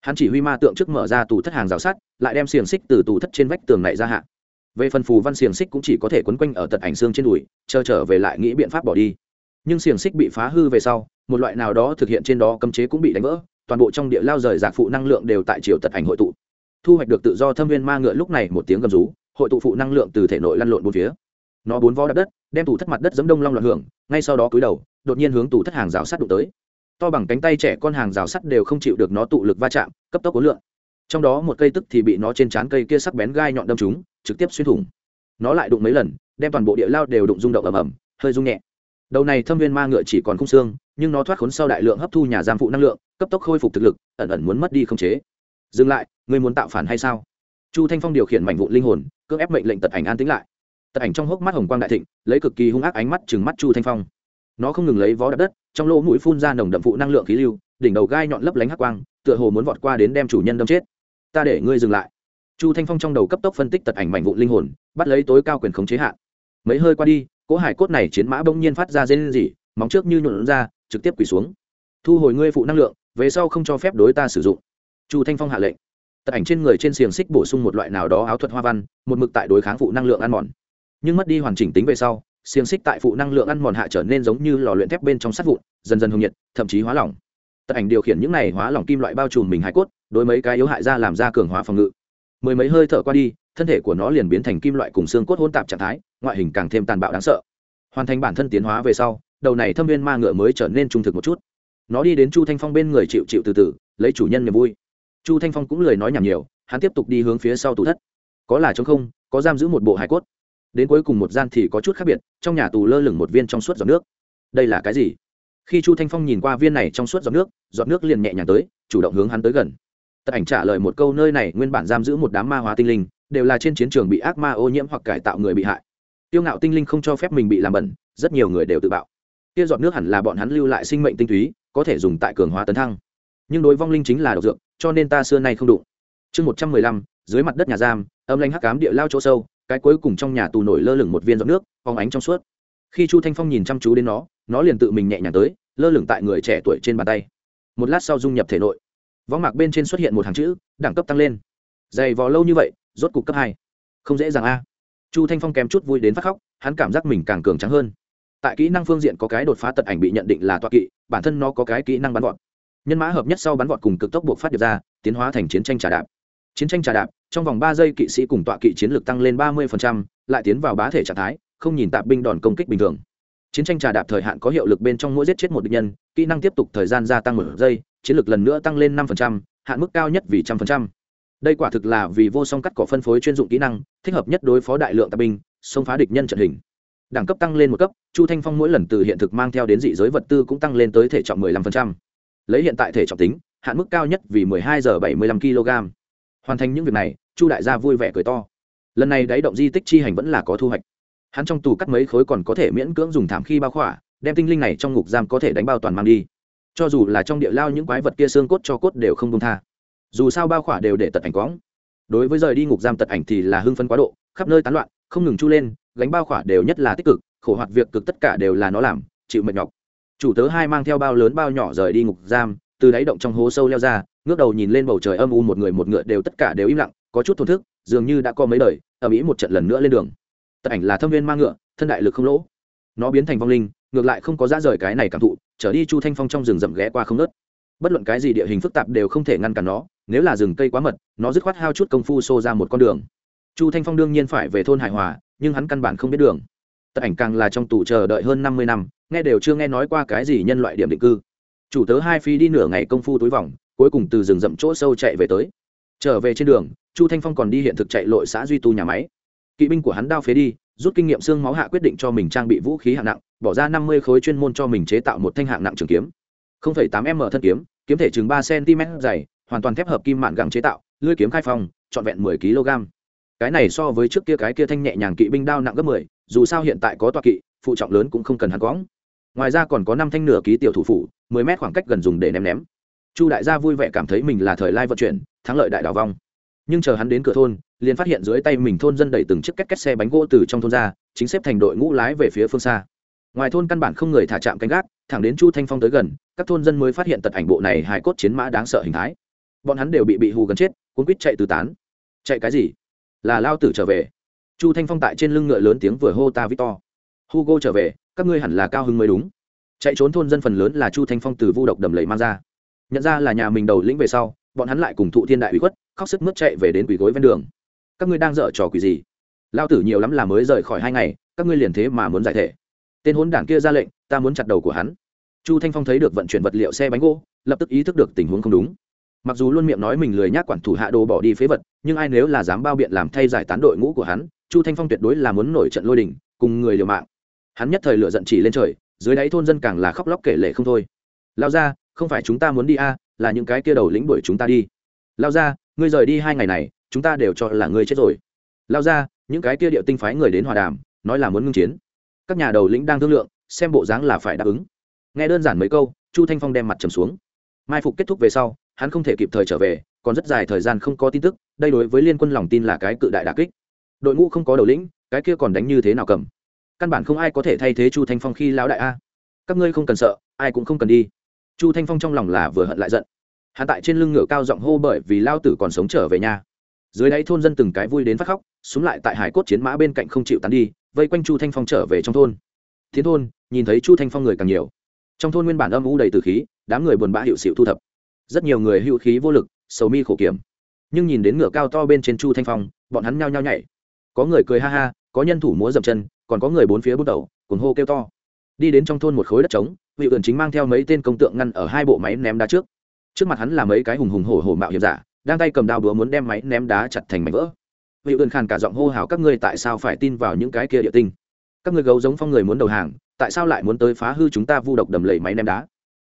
A: Hắn chỉ huy ma tượng trước mở ra tù thất hàng rào sắt, lại đem xiềng xích từ tù thất trên vách tường này ra hạ. Về phần phù văn xiềng xích cũng chỉ có thể quấn quanh ở tật ảnh xương trên đùi, chờ trở về lại nghĩ biện pháp bỏ đi. Nhưng xiềng xích bị phá hư về sau, một loại nào đó thực hiện trên đó cấm chế cũng bị đánh vỡ, toàn bộ trong địa lao rời rạc phụ năng lượng đều tại chiều tật ảnh hội tụ. Thu hoạch được tự do thâm viên ma ngựa lúc này một tiếng gầm rú hội tụ phụ năng lượng từ thể nội lăn lộn bốn phía. Nó bốn vó đập đất, đem tủ thất mặt đất giấm đông long loạn hưởng, ngay sau đó cúi đầu, đột nhiên hướng tủ thất hàng rào sắt đụng tới. To bằng cánh tay trẻ con hàng rào sắt đều không chịu được nó tụ lực va chạm, cấp tốc ối lượng trong đó một cây tức thì bị nó trên trán cây kia sắc bén gai nhọn đâm chúng trực tiếp xuyên thủng. Nó lại đụng mấy lần, đem toàn bộ địa lao đều đụng rung động ầm ầm, hơi rung nhẹ. Đầu này thâm viên ma ngựa chỉ còn khung xương, nhưng nó thoát khốn sau đại lượng hấp thu nhà giam phụ năng lượng, cấp tốc khôi phục thực lực, ẩn ẩn muốn mất đi không chế. Dừng lại, ngươi muốn tạo phản hay sao? Chu thanh phong điều khiển mảnh vụ linh hồn, cưỡng ép mệnh lệnh tật ảnh an tính lại. Tật ảnh trong hốc mắt hồng quang đại thịnh, lấy cực kỳ hung ác ánh mắt chừng mắt chu thanh phong. Nó không ngừng lấy vó đập đất, trong lỗ mũi phun ra nồng đậm phụ năng lượng khí lưu, đỉnh đầu gai nhọn lấp lánh hắc quang, tựa hồ muốn vọt qua đến đem chủ nhân đâm chết. Ta để ngươi dừng lại. Chu thanh phong trong đầu cấp tốc phân tích tật ảnh mảnh vụ linh hồn, bắt lấy tối cao quyền khống chế hạn. Mấy hơi qua đi, cỗ hải cốt này chiến mã bỗng nhiên phát ra dây gì móng trước như nhuộn ra, trực tiếp quỳ xuống. Thu hồi ngươi phụ năng lượng, về sau không cho phép đối ta sử dụng. Chu thanh phong hạ lệnh tật ảnh trên người trên xiềng xích bổ sung một loại nào đó áo thuật hoa văn, một mực tại đối kháng phụ năng lượng ăn mòn. Nhưng mất đi hoàn chỉnh tính về sau, xiềng xích tại phụ năng lượng ăn mòn hạ trở nên giống như lò luyện thép bên trong sắt vụn, dần dần hồng nhiệt, thậm chí hóa lỏng. Tật ảnh điều khiển những này hóa lỏng kim loại bao trùm mình hải cốt, đối mấy cái yếu hại ra làm ra cường hóa phòng ngự. Mười mấy hơi thở qua đi, thân thể của nó liền biến thành kim loại cùng xương cốt hôn tạp trạng thái, ngoại hình càng thêm tàn bạo đáng sợ. Hoàn thành bản thân tiến hóa về sau, đầu này thâm viên ma ngựa mới trở nên trung thực một chút. Nó đi đến chu thanh phong bên người chịu chịu từ từ, lấy chủ nhân niềm vui chu thanh phong cũng lời nói nhảm nhiều, hắn tiếp tục đi hướng phía sau tủ thất. Có là chống không, có giam giữ một bộ hải cốt. Đến cuối cùng một gian thì có chút khác biệt, trong nhà tù lơ lửng một viên trong suốt giọt nước. Đây là cái gì? Khi chu thanh phong nhìn qua viên này trong suốt giọt nước giọt nước liền nhẹ nhàng tới, chủ động hướng hắn tới gần. Tật ảnh trả lời một câu nơi này nguyên bản giam giữ một đám ma hóa tinh linh, đều là trên chiến trường bị ác ma ô nhiễm hoặc cải tạo người bị hại. Tiêu ngạo tinh linh không cho phép mình bị làm bẩn, rất nhiều người đều tự bạo. Kia giọt nước hẳn là bọn hắn lưu lại sinh mệnh tinh túy, có thể dùng tại cường hóa tấn thăng nhưng đối vong linh chính là độc dược, cho nên ta xưa nay không đụng. Chương một trăm mười lăm, dưới mặt đất nhà giam, âm lanh hắc cám địa lao chỗ sâu, cái cuối cùng trong nhà tù nổi lơ lửng một viên giọt nước, phóng ánh trong suốt. Khi chu thanh phong nhìn chăm chú đến nó nó liền tự mình nhẹ nhàng tới, lơ lửng tại người trẻ tuổi trên bàn tay. Một lát sau dung nhập thể nội. Võng mạc bên trên xuất hiện một hàng chữ, đẳng cấp tăng lên. Dày vò lâu như vậy, rốt cục cấp hai. Không dễ dàng a. Chu thanh phong kém chút vui đến phát khóc, hắn cảm giác mình càng cường trắng hơn. Tại kỹ năng phương diện có cái đột phá tật ảnh bị nhận định là toa kỵ, bản thân nó có cái kỹ năng bắn gọn nhân mã hợp nhất sau bắn vọt cùng cực tốc buộc phát điệp ra, tiến hóa thành chiến tranh trà đạp. Chiến tranh trà đạp, trong vòng ba giây kỵ sĩ cùng tọa kỵ chiến lược tăng lên ba mươi lại tiến vào bá thể trạng thái, không nhìn tạp binh đòn công kích bình thường. Chiến tranh trà đạp thời hạn có hiệu lực bên trong mỗi giết chết một địch nhân, kỹ năng tiếp tục thời gian gia tăng một giây, chiến lược lần nữa tăng lên năm hạn mức cao nhất vì trăm phần trăm. Đây quả thực là vì vô song cắt cỏ phân phối chuyên dụng kỹ năng, thích hợp nhất đối phó đại lượng tạp binh, xông phá địch nhân trận hình. Đẳng cấp tăng lên một cấp, chu thanh phong mỗi lần từ hiện thực mang theo đến dị giới vật tư cũng tăng lên tới thể trọng 15% lấy hiện tại thể trọng tính, hạn mức cao nhất vì 12 giờ 75 kg. Hoàn thành những việc này, chu đại gia vui vẻ cười to. Lần này đáy động di tích chi hành vẫn là có thu hoạch. Hắn trong tù cắt mấy khối còn có thể miễn cưỡng dùng thảm khi bao khỏa, đem tinh linh này trong ngục giam có thể đánh bao toàn mang đi. Cho dù là trong địa lao những quái vật kia xương cốt cho cốt đều không công tha. Dù sao bao khỏa đều để tật ảnh quõng đối với rời đi ngục giam tật ảnh thì là hưng phân quá độ, khắp nơi tán loạn, không ngừng chu lên, gánh bao khỏa đều nhất là tích cực, khổ hoạt việc cực tất cả đều là nó làm, chịu mệt nhọc chủ tớ hai mang theo bao lớn bao nhỏ rời đi ngục giam, từ đáy động trong hố sâu leo ra, ngước đầu nhìn lên bầu trời âm u một người một ngựa đều tất cả đều im lặng, có chút thổn thức, dường như đã có mấy đời ở mỹ một trận lần nữa lên đường. Tật ảnh là thâm viên mang ngựa, thân đại lực không lỗ. Nó biến thành vong linh, ngược lại không có ra rời cái này cảm thụ, trở đi chu thanh phong trong rừng rậm ghé qua không nớt bất luận cái gì địa hình phức tạp đều không thể ngăn cản nó, nếu là rừng cây quá mật, nó dứt khoát hao chút công phu xô ra một con đường. Chu thanh phong đương nhiên phải về thôn hải hòa, nhưng hắn căn bản không biết đường tật ảnh càng là trong tù chờ đợi hơn năm mươi năm, nghe đều chưa nghe nói qua cái gì nhân loại điểm định cư. Chủ tớ hai phi đi nửa ngày công phu túi vòng, cuối cùng từ rừng rậm chỗ sâu chạy về tới. Trở về trên đường, chu thanh phong còn đi hiện thực chạy lội xã duy tu nhà máy. Kỵ binh của hắn đao phế đi, rút kinh nghiệm xương máu hạ quyết định cho mình trang bị vũ khí hạng nặng, bỏ ra năm mươi khối chuyên môn cho mình chế tạo một thanh hạng nặng trường kiếm. Tám m thân kiếm kiếm thể chừng ba cm dày, hoàn toàn thép hợp kim mạn gẳng chế tạo, lưỡi kiếm khai phong, trọn vẹn mười kg cái này so với trước kia cái kia thanh nhẹ nhàng kỵ binh đao nặng gấp mười dù sao hiện tại có tọa kỵ, phụ trọng lớn cũng không cần hắn quõng. Ngoài ra còn có năm thanh nửa ký tiểu thủ phủ, mười mét khoảng cách gần dùng để ném ném. Chu đại gia vui vẻ cảm thấy mình là thời lai vận chuyển, thắng lợi đại đào vong. Nhưng chờ hắn đến cửa thôn, liền phát hiện dưới tay mình thôn dân đẩy từng chiếc két két xe bánh gỗ từ trong thôn ra, chính xếp thành đội ngũ lái về phía phương xa. Ngoài thôn căn bản không người thả chạm canh gác, thẳng đến chu thanh phong tới gần, các thôn dân mới phát hiện tật ảnh bộ này hài cốt chiến mã đáng sợ hình thái. Bọn hắn đều bị bị hù gần chết, cuốn quýt chạy từ tán. Chạy cái gì? Là lao tử trở về chu thanh phong tại trên lưng ngựa lớn tiếng vừa hô ta victor. Hugo trở về, các ngươi hẳn là cao hưng mới đúng. Chạy trốn thôn dân phần lớn là chu thanh phong từ vu độc đầm lầy mang ra. Nhận ra là nhà mình đầu lĩnh về sau, bọn hắn lại cùng thụ thiên đại ủy khuất, khóc sức mướt chạy về đến quỷ gối ven đường. Các ngươi đang dở trò quỷ gì? Lao tử nhiều lắm là mới rời khỏi hai ngày, các ngươi liền thế mà muốn giải thể. Tên hốn đảng kia ra lệnh, ta muốn chặt đầu của hắn. Chu thanh phong thấy được vận chuyển vật liệu xe bánh gỗ, lập tức ý thức được tình huống không đúng. Mặc dù luôn miệng nói mình lười nhác quản thủ hạ đồ bỏ đi phế vật, nhưng ai nếu là dám bao biện làm thay giải tán đội ngũ của hắn chu thanh phong tuyệt đối là muốn nổi trận lôi đình, cùng người liều mạng. Hắn nhất thời lựa giận chỉ lên trời, dưới đáy thôn dân càng là khóc lóc kể lệ không thôi. Lao ra không phải chúng ta muốn đi a, là những cái kia đầu lĩnh đuổi chúng ta đi. Lao ra ngươi rời đi hai ngày này, chúng ta đều cho là ngươi chết rồi. Lao ra những cái kia địa tinh phái người đến hòa đàm, nói là muốn ngưng chiến. Các nhà đầu lĩnh đang thương lượng, xem bộ dáng là phải đáp ứng. Nghe đơn giản mấy câu, chu thanh phong đem mặt trầm xuống. Mai phục kết thúc về sau, hắn không thể kịp thời trở về, còn rất dài thời gian không có tin tức, đây đối với liên quân lòng tin là cái cự đại đà kích đội ngũ không có đầu lĩnh, cái kia còn đánh như thế nào cầm? Căn bản không ai có thể thay thế chu thanh phong khi lão đại a. Các ngươi không cần sợ, ai cũng không cần đi. Chu thanh phong trong lòng là vừa hận lại giận. Hắn tại trên lưng ngựa cao giọng hô bởi vì lao tử còn sống trở về nhà. Dưới đáy thôn dân từng cái vui đến phát khóc xuống lại tại hải cốt chiến mã bên cạnh không chịu tán đi, vây quanh chu thanh phong trở về trong thôn. Tiến thôn, nhìn thấy chu thanh phong người càng nhiều. Trong thôn nguyên bản âm u đầy từ khí, đám người buồn bã hiệu xịu thu thập. Rất nhiều người hữu khí vô lực, sầu mi khổ kiểm. Nhưng nhìn đến ngựa cao to bên trên chu thanh phong, bọn hắn nhao nhao nhảy có người cười ha ha, có nhân thủ múa dậm chân, còn có người bốn phía bút đầu cuốn hô kêu to. Đi đến trong thôn một khối đất trống, vị ẩn chính mang theo mấy tên công tượng ngăn ở hai bộ máy ném đá trước. Trước mặt hắn là mấy cái hùng hùng hổ hổ mạo hiểm giả, đang tay cầm đao búa muốn đem máy ném đá chặt thành mảnh vỡ. Vị ươn khàn cả giọng hô hào, các ngươi tại sao phải tin vào những cái kia địa tinh? Các ngươi gấu giống phong người muốn đầu hàng, tại sao lại muốn tới phá hư chúng ta vu độc đầm lầy máy ném đá?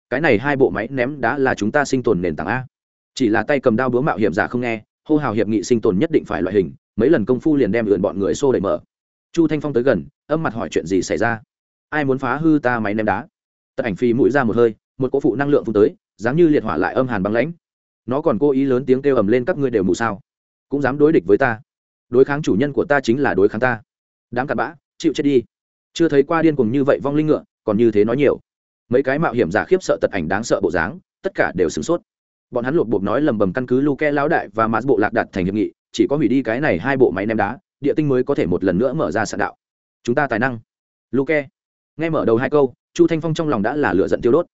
A: Cái này hai bộ máy ném đá là chúng ta sinh tồn nền tảng a. Chỉ là tay cầm đao búa mạo hiểm giả không nghe, hô hào hiệp nghị sinh tồn nhất định phải loại hình mấy lần công phu liền đem lượn bọn người xô đẩy mở. Chu thanh phong tới gần, âm mặt hỏi chuyện gì xảy ra? Ai muốn phá hư ta máy ném đá? Tật ảnh phi mũi ra một hơi, một cỗ phụ năng lượng phun tới, dáng như liệt hỏa lại âm hàn băng lãnh. Nó còn cố ý lớn tiếng kêu ầm lên các ngươi đều mù sao? Cũng dám đối địch với ta. Đối kháng chủ nhân của ta chính là đối kháng ta. Đám cặn bã, chịu chết đi. Chưa thấy qua điên cùng như vậy vong linh ngựa, còn như thế nói nhiều. Mấy cái mạo hiểm giả khiếp sợ tật ảnh đáng sợ bộ dáng, tất cả đều sửng sốt. Bọn hắn lột bột nói lầm bầm căn cứ luke lão đại và mã bộ lạc đặt thành hiệp nghị chỉ có hủy đi cái này hai bộ máy ném đá, địa tinh mới có thể một lần nữa mở ra sạn đạo. Chúng ta tài năng. Luke, nghe mở đầu hai câu, chu thanh phong trong lòng đã là lựa giận tiêu đốt.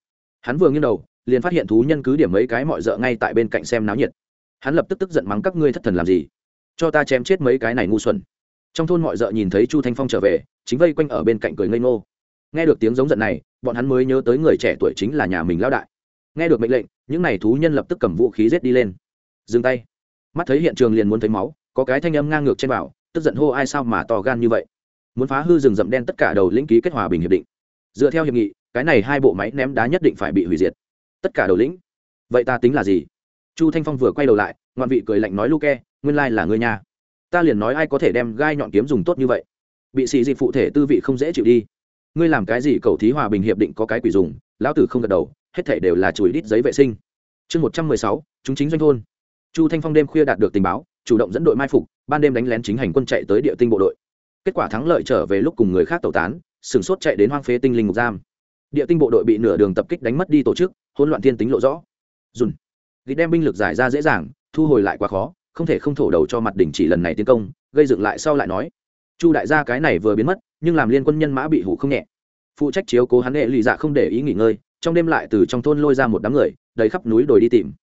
A: Hắn vừa nghiêng đầu, liền phát hiện thú nhân cứ điểm mấy cái mọi d ngay tại bên cạnh xem náo nhiệt. Hắn lập tức tức giận mắng các ngươi thất thần làm gì? Cho ta chém chết mấy cái này ngu xuẩn. Trong thôn mọi d nhìn thấy chu thanh phong trở về, chính vây quanh ở bên cạnh cười ngây ngô. Nghe được tiếng giống giận này, bọn hắn mới nhớ tới người trẻ tuổi chính là nhà mình lão đại. Nghe được mệnh lệnh, những n à y thú nhân lập tức cầm vũ khí rết đi lên. Dừng tay mắt thấy hiện trường liền muốn thấy máu, có cái thanh âm ngang ngược trên bảo, tức giận hô, ai sao mà to gan như vậy? Muốn phá hư rừng rậm đen tất cả đầu lĩnh ký kết hòa bình hiệp định. Dựa theo hiệp nghị, cái này hai bộ máy ném đá nhất định phải bị hủy diệt. Tất cả đầu lĩnh. Vậy ta tính là gì? Chu thanh phong vừa quay đầu lại, ngoạn vị cười lạnh nói, luke, nguyên lai là người nhà ta liền nói ai có thể đem gai nhọn kiếm dùng tốt như vậy? Bị sĩ dị phụ thể tư vị không dễ chịu đi. Ngươi làm cái gì cầu thí hòa bình hiệp định có cái quỷ dùng? Lão tử không gật đầu, hết thể đều là chùi đít giấy vệ sinh. Chương một trăm mười sáu, chúng chính doanh thôn chu thanh phong đêm khuya đạt được tình báo, chủ động dẫn đội mai phục, ban đêm đánh lén chính hành quân chạy tới địa tinh bộ đội. Kết quả thắng lợi trở về lúc cùng người khác tẩu tán sửng sốt chạy đến hoang phế tinh linh ngục giam. Địa tinh bộ đội bị nửa đường tập kích đánh mất đi tổ chức, hỗn loạn thiên tính lộ rõ. Dùn. Ghi đem binh lực giải ra dễ dàng, thu hồi lại quá khó, không thể không thổ đầu cho mặt đỉnh chỉ lần này tiến công, gây dựng lại sau lại nói. Chu đại gia cái này vừa biến mất, nhưng làm liên quân nhân mã bị hủ không nhẹ. Phụ trách chiếu cố hắn hệ lì dạ không để ý nghỉ ngơi, trong đêm lại từ trong thôn lôi ra một đám người, đầy khắp núi đồi đi tìm.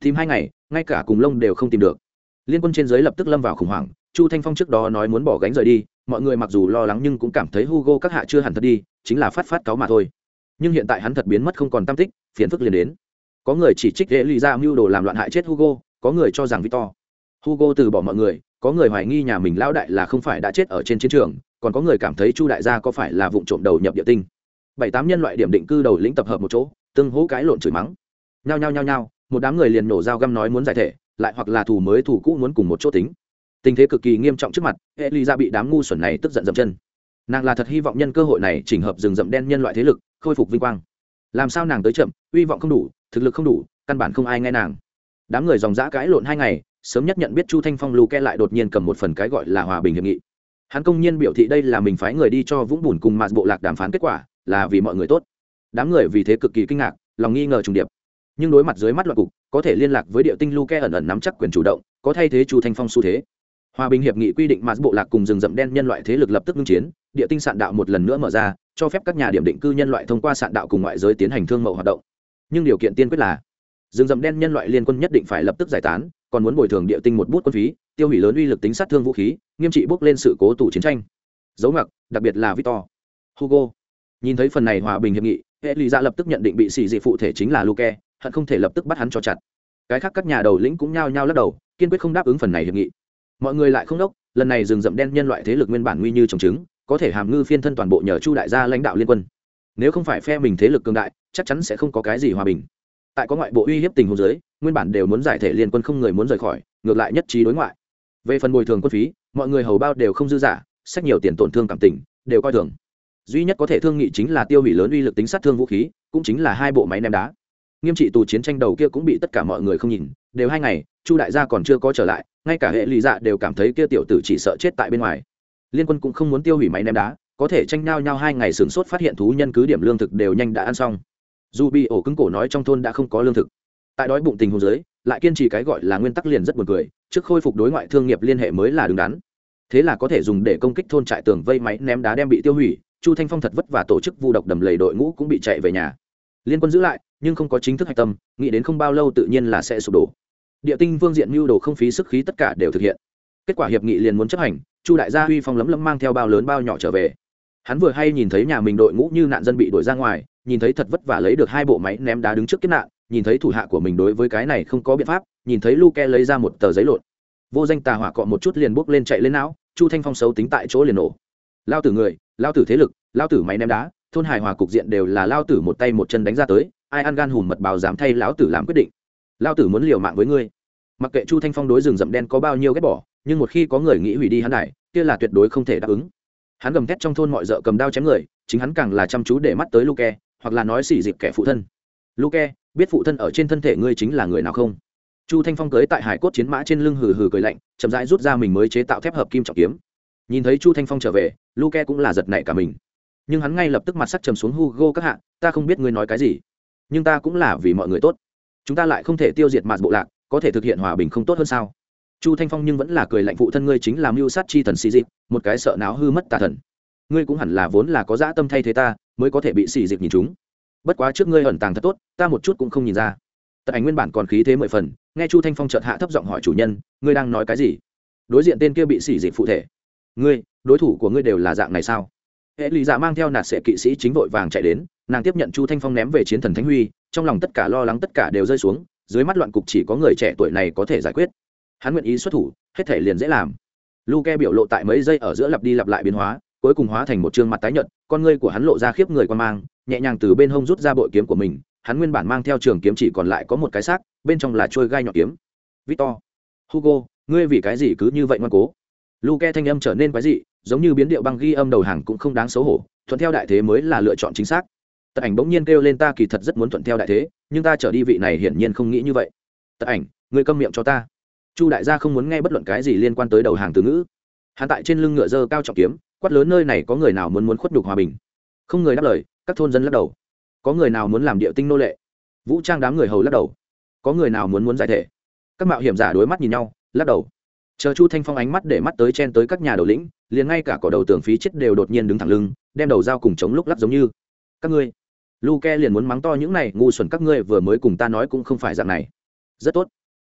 A: Tìm hai ngày ngay cả cùng lông đều không tìm được. Liên quân trên dưới lập tức lâm vào khủng hoảng, chu thanh phong trước đó nói muốn bỏ gánh rời đi, mọi người mặc dù lo lắng nhưng cũng cảm thấy hugo các hạ chưa hẳn thật đi, chính là phát phát cáo mà thôi. Nhưng hiện tại hắn thật biến mất không còn tam tích, phiền phức liền đến. Có người chỉ trích hệ lụy ra mưu đồ làm loạn hại chết hugo, có người cho rằng victor. Hugo từ bỏ mọi người, có người hoài nghi nhà mình lão đại là không phải đã chết ở trên chiến trường, còn có người cảm thấy chu đại gia có phải là vụ trộm đầu nhập địa tinh. Bảy tám nhân loại điểm định cư đầu lĩnh tập hợp một chỗ, tương hỗ cái lộn chửi mắng. Nhao nhao nhao nhao một đám người liền nổ dao găm nói muốn giải thể, lại hoặc là thù mới thù cũ muốn cùng một chỗ tính. Tình thế cực kỳ nghiêm trọng trước mặt hệ ly ra bị đám ngu xuẩn này tức giận dậm chân. Nàng là thật hy vọng nhân cơ hội này chỉnh hợp rừng rậm đen nhân loại thế lực, khôi phục vinh quang. Làm sao nàng tới chậm hy vọng không đủ, thực lực không đủ, căn bản không ai nghe nàng. Đám người dòng dã cãi lộn hai ngày, sớm nhất nhận biết chu thanh phong lù ke lại đột nhiên cầm một phần cái gọi là hòa bình hiệp nghị. Hắn công nhiên biểu thị đây là mình phái người đi cho vũng bùn cùng mạt bộ lạc đàm phán kết quả, là vì mọi người tốt. Đám người vì thế cực kỳ kinh ngạc, lòng nghi ngờ trùng điệp nhưng đối mặt dưới mắt loạn cục có thể liên lạc với địa tinh Luke ẩn ẩn nắm chắc quyền chủ động có thay thế chu thanh phong xu thế. Hòa bình hiệp nghị quy định mà bộ lạc cùng rừng rậm đen nhân loại thế lực lập tức ngưng chiến địa tinh sạn đạo một lần nữa mở ra cho phép các nhà điểm định cư nhân loại thông qua sạn đạo cùng ngoại giới tiến hành thương mậu hoạt động. Nhưng điều kiện tiên quyết là rừng rậm đen nhân loại liên quân nhất định phải lập tức giải tán còn muốn bồi thường địa tinh một bút quân phí tiêu hủy lớn uy lực tính sát thương vũ khí nghiêm trị bước lên sự cố tủ chiến tranh. Dấu ngặc, đặc biệt là victor hugo. Nhìn thấy phần này hòa bình hiệp nghị hệ lý ra dạ lập tức nhận định bị xì dị phụ thể chính là luke hận không thể lập tức bắt hắn cho chặt. Cái khác các nhà đầu lĩnh cũng nhao nhao lắc đầu kiên quyết không đáp ứng phần này hiệp nghị. Mọi người lại không đốc lần này rừng rậm đen nhân loại thế lực nguyên bản nguy như trồng trứng có thể hàm ngư phiên thân toàn bộ nhờ chu đại gia lãnh đạo liên quân. Nếu không phải phe mình thế lực cường đại chắc chắn sẽ không có cái gì hòa bình. Tại có ngoại bộ uy hiếp tình huống dưới, nguyên bản đều muốn giải thể liên quân không người muốn rời khỏi ngược lại nhất trí đối ngoại. Về phần bồi thường quân phí mọi người hầu bao đều không dư giả sách nhiều tiền tổn thương cảm tình đều coi thường. Duy nhất có thể thương nghị chính là tiêu hủy lớn uy lực tính sát thương vũ khí cũng chính là hai bộ máy ném đá nghiêm trị tù chiến tranh đầu kia cũng bị tất cả mọi người không nhìn đều hai ngày chu đại gia còn chưa có trở lại ngay cả hệ lụy dạ đều cảm thấy kia tiểu tử chỉ sợ chết tại bên ngoài. Liên quân cũng không muốn tiêu hủy máy ném đá có thể tranh nhau nhau hai ngày sửng sốt phát hiện thú nhân cứ điểm lương thực đều nhanh đã ăn xong. Dù bị ổ cứng cổ nói trong thôn đã không có lương thực. Tại đói bụng tình huống dưới, lại kiên trì cái gọi là nguyên tắc liền rất buồn cười trước khôi phục đối ngoại thương nghiệp liên hệ mới là đứng đắn. Thế là có thể dùng để công kích thôn trại tường vây máy ném đá đem bị tiêu hủy chu thanh phong thật vất và tổ chức vu độc đầm lầy đội ngũ cũng bị chạy về nhà. Liên quân giữ lại nhưng không có chính thức hạch tâm, nghĩ đến không bao lâu tự nhiên là sẽ sụp đổ. Địa tinh vương diện mưu đồ không phí sức khí tất cả đều thực hiện. Kết quả hiệp nghị liền muốn chấp hành, chu đại gia huy phong lấm lấm mang theo bao lớn bao nhỏ trở về. Hắn vừa hay nhìn thấy nhà mình đội ngũ như nạn dân bị đuổi ra ngoài, nhìn thấy thật vất vả lấy được hai bộ máy ném đá đứng trước kiếp nạn, nhìn thấy thủ hạ của mình đối với cái này không có biện pháp, nhìn thấy luke lấy ra một tờ giấy lộn. Vô danh tà hỏa cọ một chút liền bốc lên chạy lên não, chu thanh phong xấu tính tại chỗ liền nổ. Lao tử người, lao tử thế lực, lao tử máy ném đá, thôn hài hòa cục diện đều là lao tử một tay một chân đánh ra tới ai ăn gan hùm mật báo dám thay lão tử làm quyết định. Lao tử muốn liều mạng với ngươi. Mặc kệ chu thanh phong đối rừng rậm đen có bao nhiêu ghét bỏ, nhưng một khi có người nghĩ hủy đi hắn này, kia là tuyệt đối không thể đáp ứng. Hắn gầm thét trong thôn mọi d cầm đao chém người, chính hắn càng là chăm chú để mắt tới luke, hoặc là nói xỉ dịp kẻ phụ thân. Luke, biết phụ thân ở trên thân thể ngươi chính là người nào không? Chu thanh phong cưới tại hải cốt chiến mã trên lưng hừ hừ cười lạnh, chậm rãi rút ra mình mới chế tạo thép hợp kim trọng kiếm. Nhìn thấy chu thanh phong trở về, luke cũng là giật nảy cả mình. Nhưng hắn ngay lập tức mặt sắc trầm xuống hugo các hạ, ta không biết ngươi nói cái gì nhưng ta cũng là vì mọi người tốt. Chúng ta lại không thể tiêu diệt mạt bộ lạc, có thể thực hiện hòa bình không tốt hơn sao? Chu thanh phong nhưng vẫn là cười lạnh phụ thân ngươi chính là mưu sát chi thần xì dịp một cái sợ náo hư mất tà thần. Ngươi cũng hẳn là vốn là có dã tâm thay thế ta, mới có thể bị xì dịp nhìn chúng. Bất quá trước ngươi ẩn tàng thật tốt, ta một chút cũng không nhìn ra. Tật ảnh nguyên bản còn khí thế mười phần, nghe chu thanh phong chợt hạ thấp giọng hỏi chủ nhân, ngươi đang nói cái gì? Đối diện tên kia bị xì dịp phụ thể. Ngươi, đối thủ của ngươi đều là dạng này sao? Hệ lụy giả dạ mang theo nạt sệ kỵ sĩ chính vội vàng chạy đến nàng tiếp nhận chu thanh phong ném về chiến thần thánh huy, trong lòng tất cả lo lắng tất cả đều rơi xuống, dưới mắt loạn cục chỉ có người trẻ tuổi này có thể giải quyết. Hắn nguyện ý xuất thủ, hết thể liền dễ làm. Luke biểu lộ tại mấy giây ở giữa lặp đi lặp lại biến hóa, cuối cùng hóa thành một chương mặt tái nhợt, con ngươi của hắn lộ ra khiếp người quan mang, nhẹ nhàng từ bên hông rút ra bội kiếm của mình, hắn nguyên bản mang theo trường kiếm chỉ còn lại có một cái xác, bên trong là trôi gai nhọn kiếm. Victor, hugo, ngươi vì cái gì cứ như vậy ngoan cố? Luke thanh âm trở nên quái dị, giống như biến điệu băng ghi âm đầu hàng cũng không đáng xấu hổ, thuận theo đại thế mới là lựa chọn chính xác tật ảnh bỗng nhiên kêu lên ta kỳ thật rất muốn thuận theo đại thế, nhưng ta trở đi vị này hiển nhiên không nghĩ như vậy. Tật ảnh người câm miệng cho ta. Chu đại gia không muốn nghe bất luận cái gì liên quan tới đầu hàng từ ngữ. Hắn tại trên lưng ngựa dơ cao trọng kiếm, quát lớn nơi này có người nào muốn muốn khuất đục hòa bình? Không người đáp lời, các thôn dân lắc đầu. Có người nào muốn làm địa tinh nô lệ? Vũ trang đám người hầu lắc đầu. Có người nào muốn muốn giải thể? Các mạo hiểm giả đối mắt nhìn nhau, lắc đầu. Chờ chu thanh phong ánh mắt để mắt tới chen tới các nhà đầu lĩnh, liền ngay cả cỏ đầu tường phí chết đều đột nhiên đứng thẳng lưng, đem đầu dao cùng chống lúc lắc giống như. Các ngươi luke liền muốn mắng to những này, ngu xuẩn các ngươi vừa mới cùng ta nói cũng không phải dạng này. Rất tốt.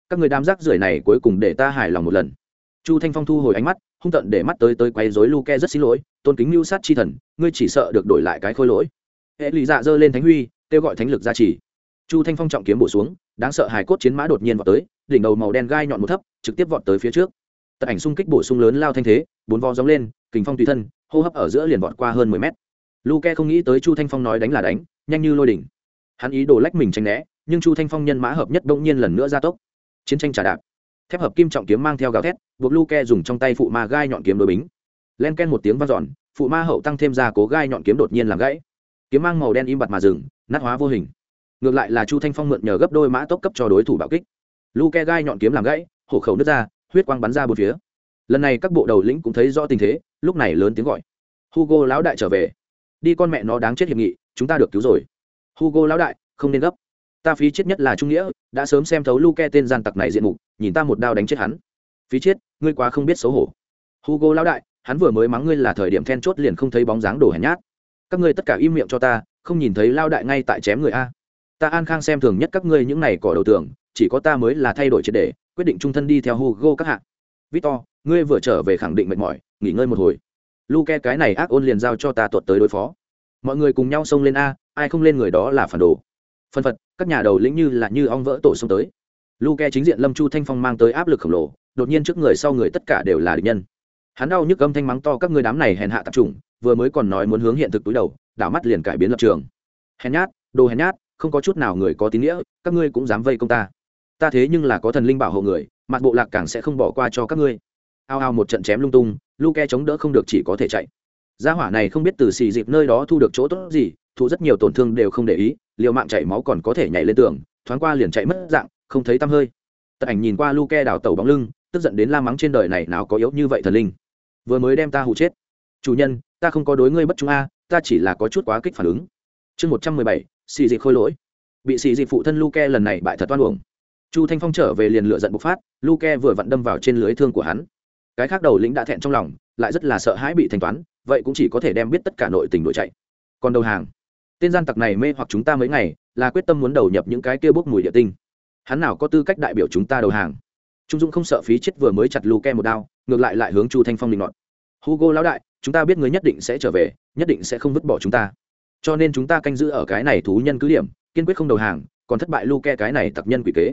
A: Các người đám rác rưởi này cuối cùng để ta hài lòng một lần. Chu thanh phong thu hồi ánh mắt, hung tận để mắt tới tới quay rối luke rất xin lỗi, tôn kính mưu sát chi thần, ngươi chỉ sợ được đổi lại cái khôi lỗi. Hệ lụy dạ giơ lên thánh huy, kêu gọi thánh lực ra chỉ chu thanh phong trọng kiếm bổ xuống, đáng sợ hài cốt chiến mã đột nhiên vọt tới, đỉnh đầu màu đen gai nhọn một thấp, trực tiếp vọt tới phía trước. Tật ảnh xung kích bổ sung lớn lao thanh thế, bốn vo gióng lên, kình phong tùy thân, hô hấp ở giữa liền vọt qua hơn mười mét. Luke không nghĩ tới chu thanh phong nói đánh là đánh nhanh như lôi đỉnh. Hắn ý đồ lách mình tranh né, nhưng chu thanh phong nhân mã hợp nhất đông nhiên lần nữa ra tốc. Chiến tranh trả đạp. Thép hợp kim trọng kiếm mang theo gào thét, buộc luke dùng trong tay phụ ma gai nhọn kiếm đối bính. Len ken một tiếng vang dọn, phụ ma hậu tăng thêm ra cố gai nhọn kiếm đột nhiên làm gãy. Kiếm mang màu đen im bặt mà dừng, nát hóa vô hình. Ngược lại là chu thanh phong mượn nhờ gấp đôi mã tốc cấp cho đối thủ bạo kích. Luke gai nhọn kiếm làm gãy, hổ khẩu nứt ra, huyết quang bắn ra bốn phía. Lần này các bộ đầu lĩnh cũng thấy rõ tình thế, lúc này lớn tiếng gọi. Hugo lão đại trở về đi con mẹ nó đáng chết hiệp nghị, chúng ta được cứu rồi. Hugo lão đại, không nên gấp. Ta phí chết nhất là trung nghĩa, đã sớm xem thấu luke tên gian tặc này diện mục, nhìn ta một đao đánh chết hắn. Phí chết, ngươi quá không biết xấu hổ. Hugo lão đại, hắn vừa mới mắng ngươi là thời điểm then chốt liền không thấy bóng dáng đổ hèn nhát. Các ngươi tất cả im miệng cho ta, không nhìn thấy lao đại ngay tại chém người a. Ta an khang xem thường nhất các ngươi những này cỏ đầu tường, chỉ có ta mới là thay đổi triệt để, quyết định trung thân đi theo hugo các hạ. Victor, ngươi vừa trở về khẳng định mệt mỏi, nghỉ ngơi một hồi luke, cái này ác ôn liền giao cho ta tuột tới đối phó. Mọi người cùng nhau xông lên a, ai không lên người đó là phản đồ. Phân phật, các nhà đầu lĩnh như là như ong vỡ tổ xông tới. Luke chính diện lâm chu thanh phong mang tới áp lực khổng lồ, đột nhiên trước người sau người tất cả đều là địch nhân. Hắn đau nhức âm thanh mắng to các ngươi đám này hèn hạ tập trung vừa mới còn nói muốn hướng hiện thực túi đầu, đảo mắt liền cải biến lập trường. Hèn nhát, đồ hèn nhát, không có chút nào người có tín nghĩa, các ngươi cũng dám vây công ta. Ta thế nhưng là có thần linh bảo hộ người, mặt bộ lạc càng sẽ không bỏ qua cho các ngươi ao ao một trận chém lung tung, luke chống đỡ không được chỉ có thể chạy. Gia hỏa này không biết từ xì dịp nơi đó thu được chỗ tốt gì, thu rất nhiều tổn thương đều không để ý, liều mạng chảy máu còn có thể nhảy lên tường, thoáng qua liền chạy mất dạng, không thấy tăm hơi. Tật ảnh nhìn qua luke đào tẩu bóng lưng, tức giận đến la mắng trên đời này nào có yếu như vậy thần linh. Vừa mới đem ta hụ chết. Chủ nhân, ta không có đối ngươi bất trung a, ta chỉ là có chút quá kích phản ứng. Chương một trăm mười bảy, xì dịp khôi lỗi. Bị xì dịp phụ thân luke lần này bại thật toan uổng. Chu thanh phong trở về liền lựa giận bộc phát, luke vừa vặn đâm vào trên lưới thương của hắn cái khác đầu lĩnh đã thẹn trong lòng, lại rất là sợ hãi bị thanh toán, vậy cũng chỉ có thể đem biết tất cả nội tình đội chạy. Còn đầu hàng, tên gian tặc này mê hoặc chúng ta mấy ngày, là quyết tâm muốn đầu nhập những cái kia bốc mùi địa tinh. Hắn nào có tư cách đại biểu chúng ta đầu hàng? Trung dũng không sợ phí chết vừa mới chặt lù ke một đao, ngược lại lại hướng chu thanh phong định luận hugo lão đại, chúng ta biết người nhất định sẽ trở về, nhất định sẽ không vứt bỏ chúng ta. Cho nên chúng ta canh giữ ở cái này thú nhân cứ điểm, kiên quyết không đầu hàng, còn thất bại luke cái này tặc nhân quỷ kế.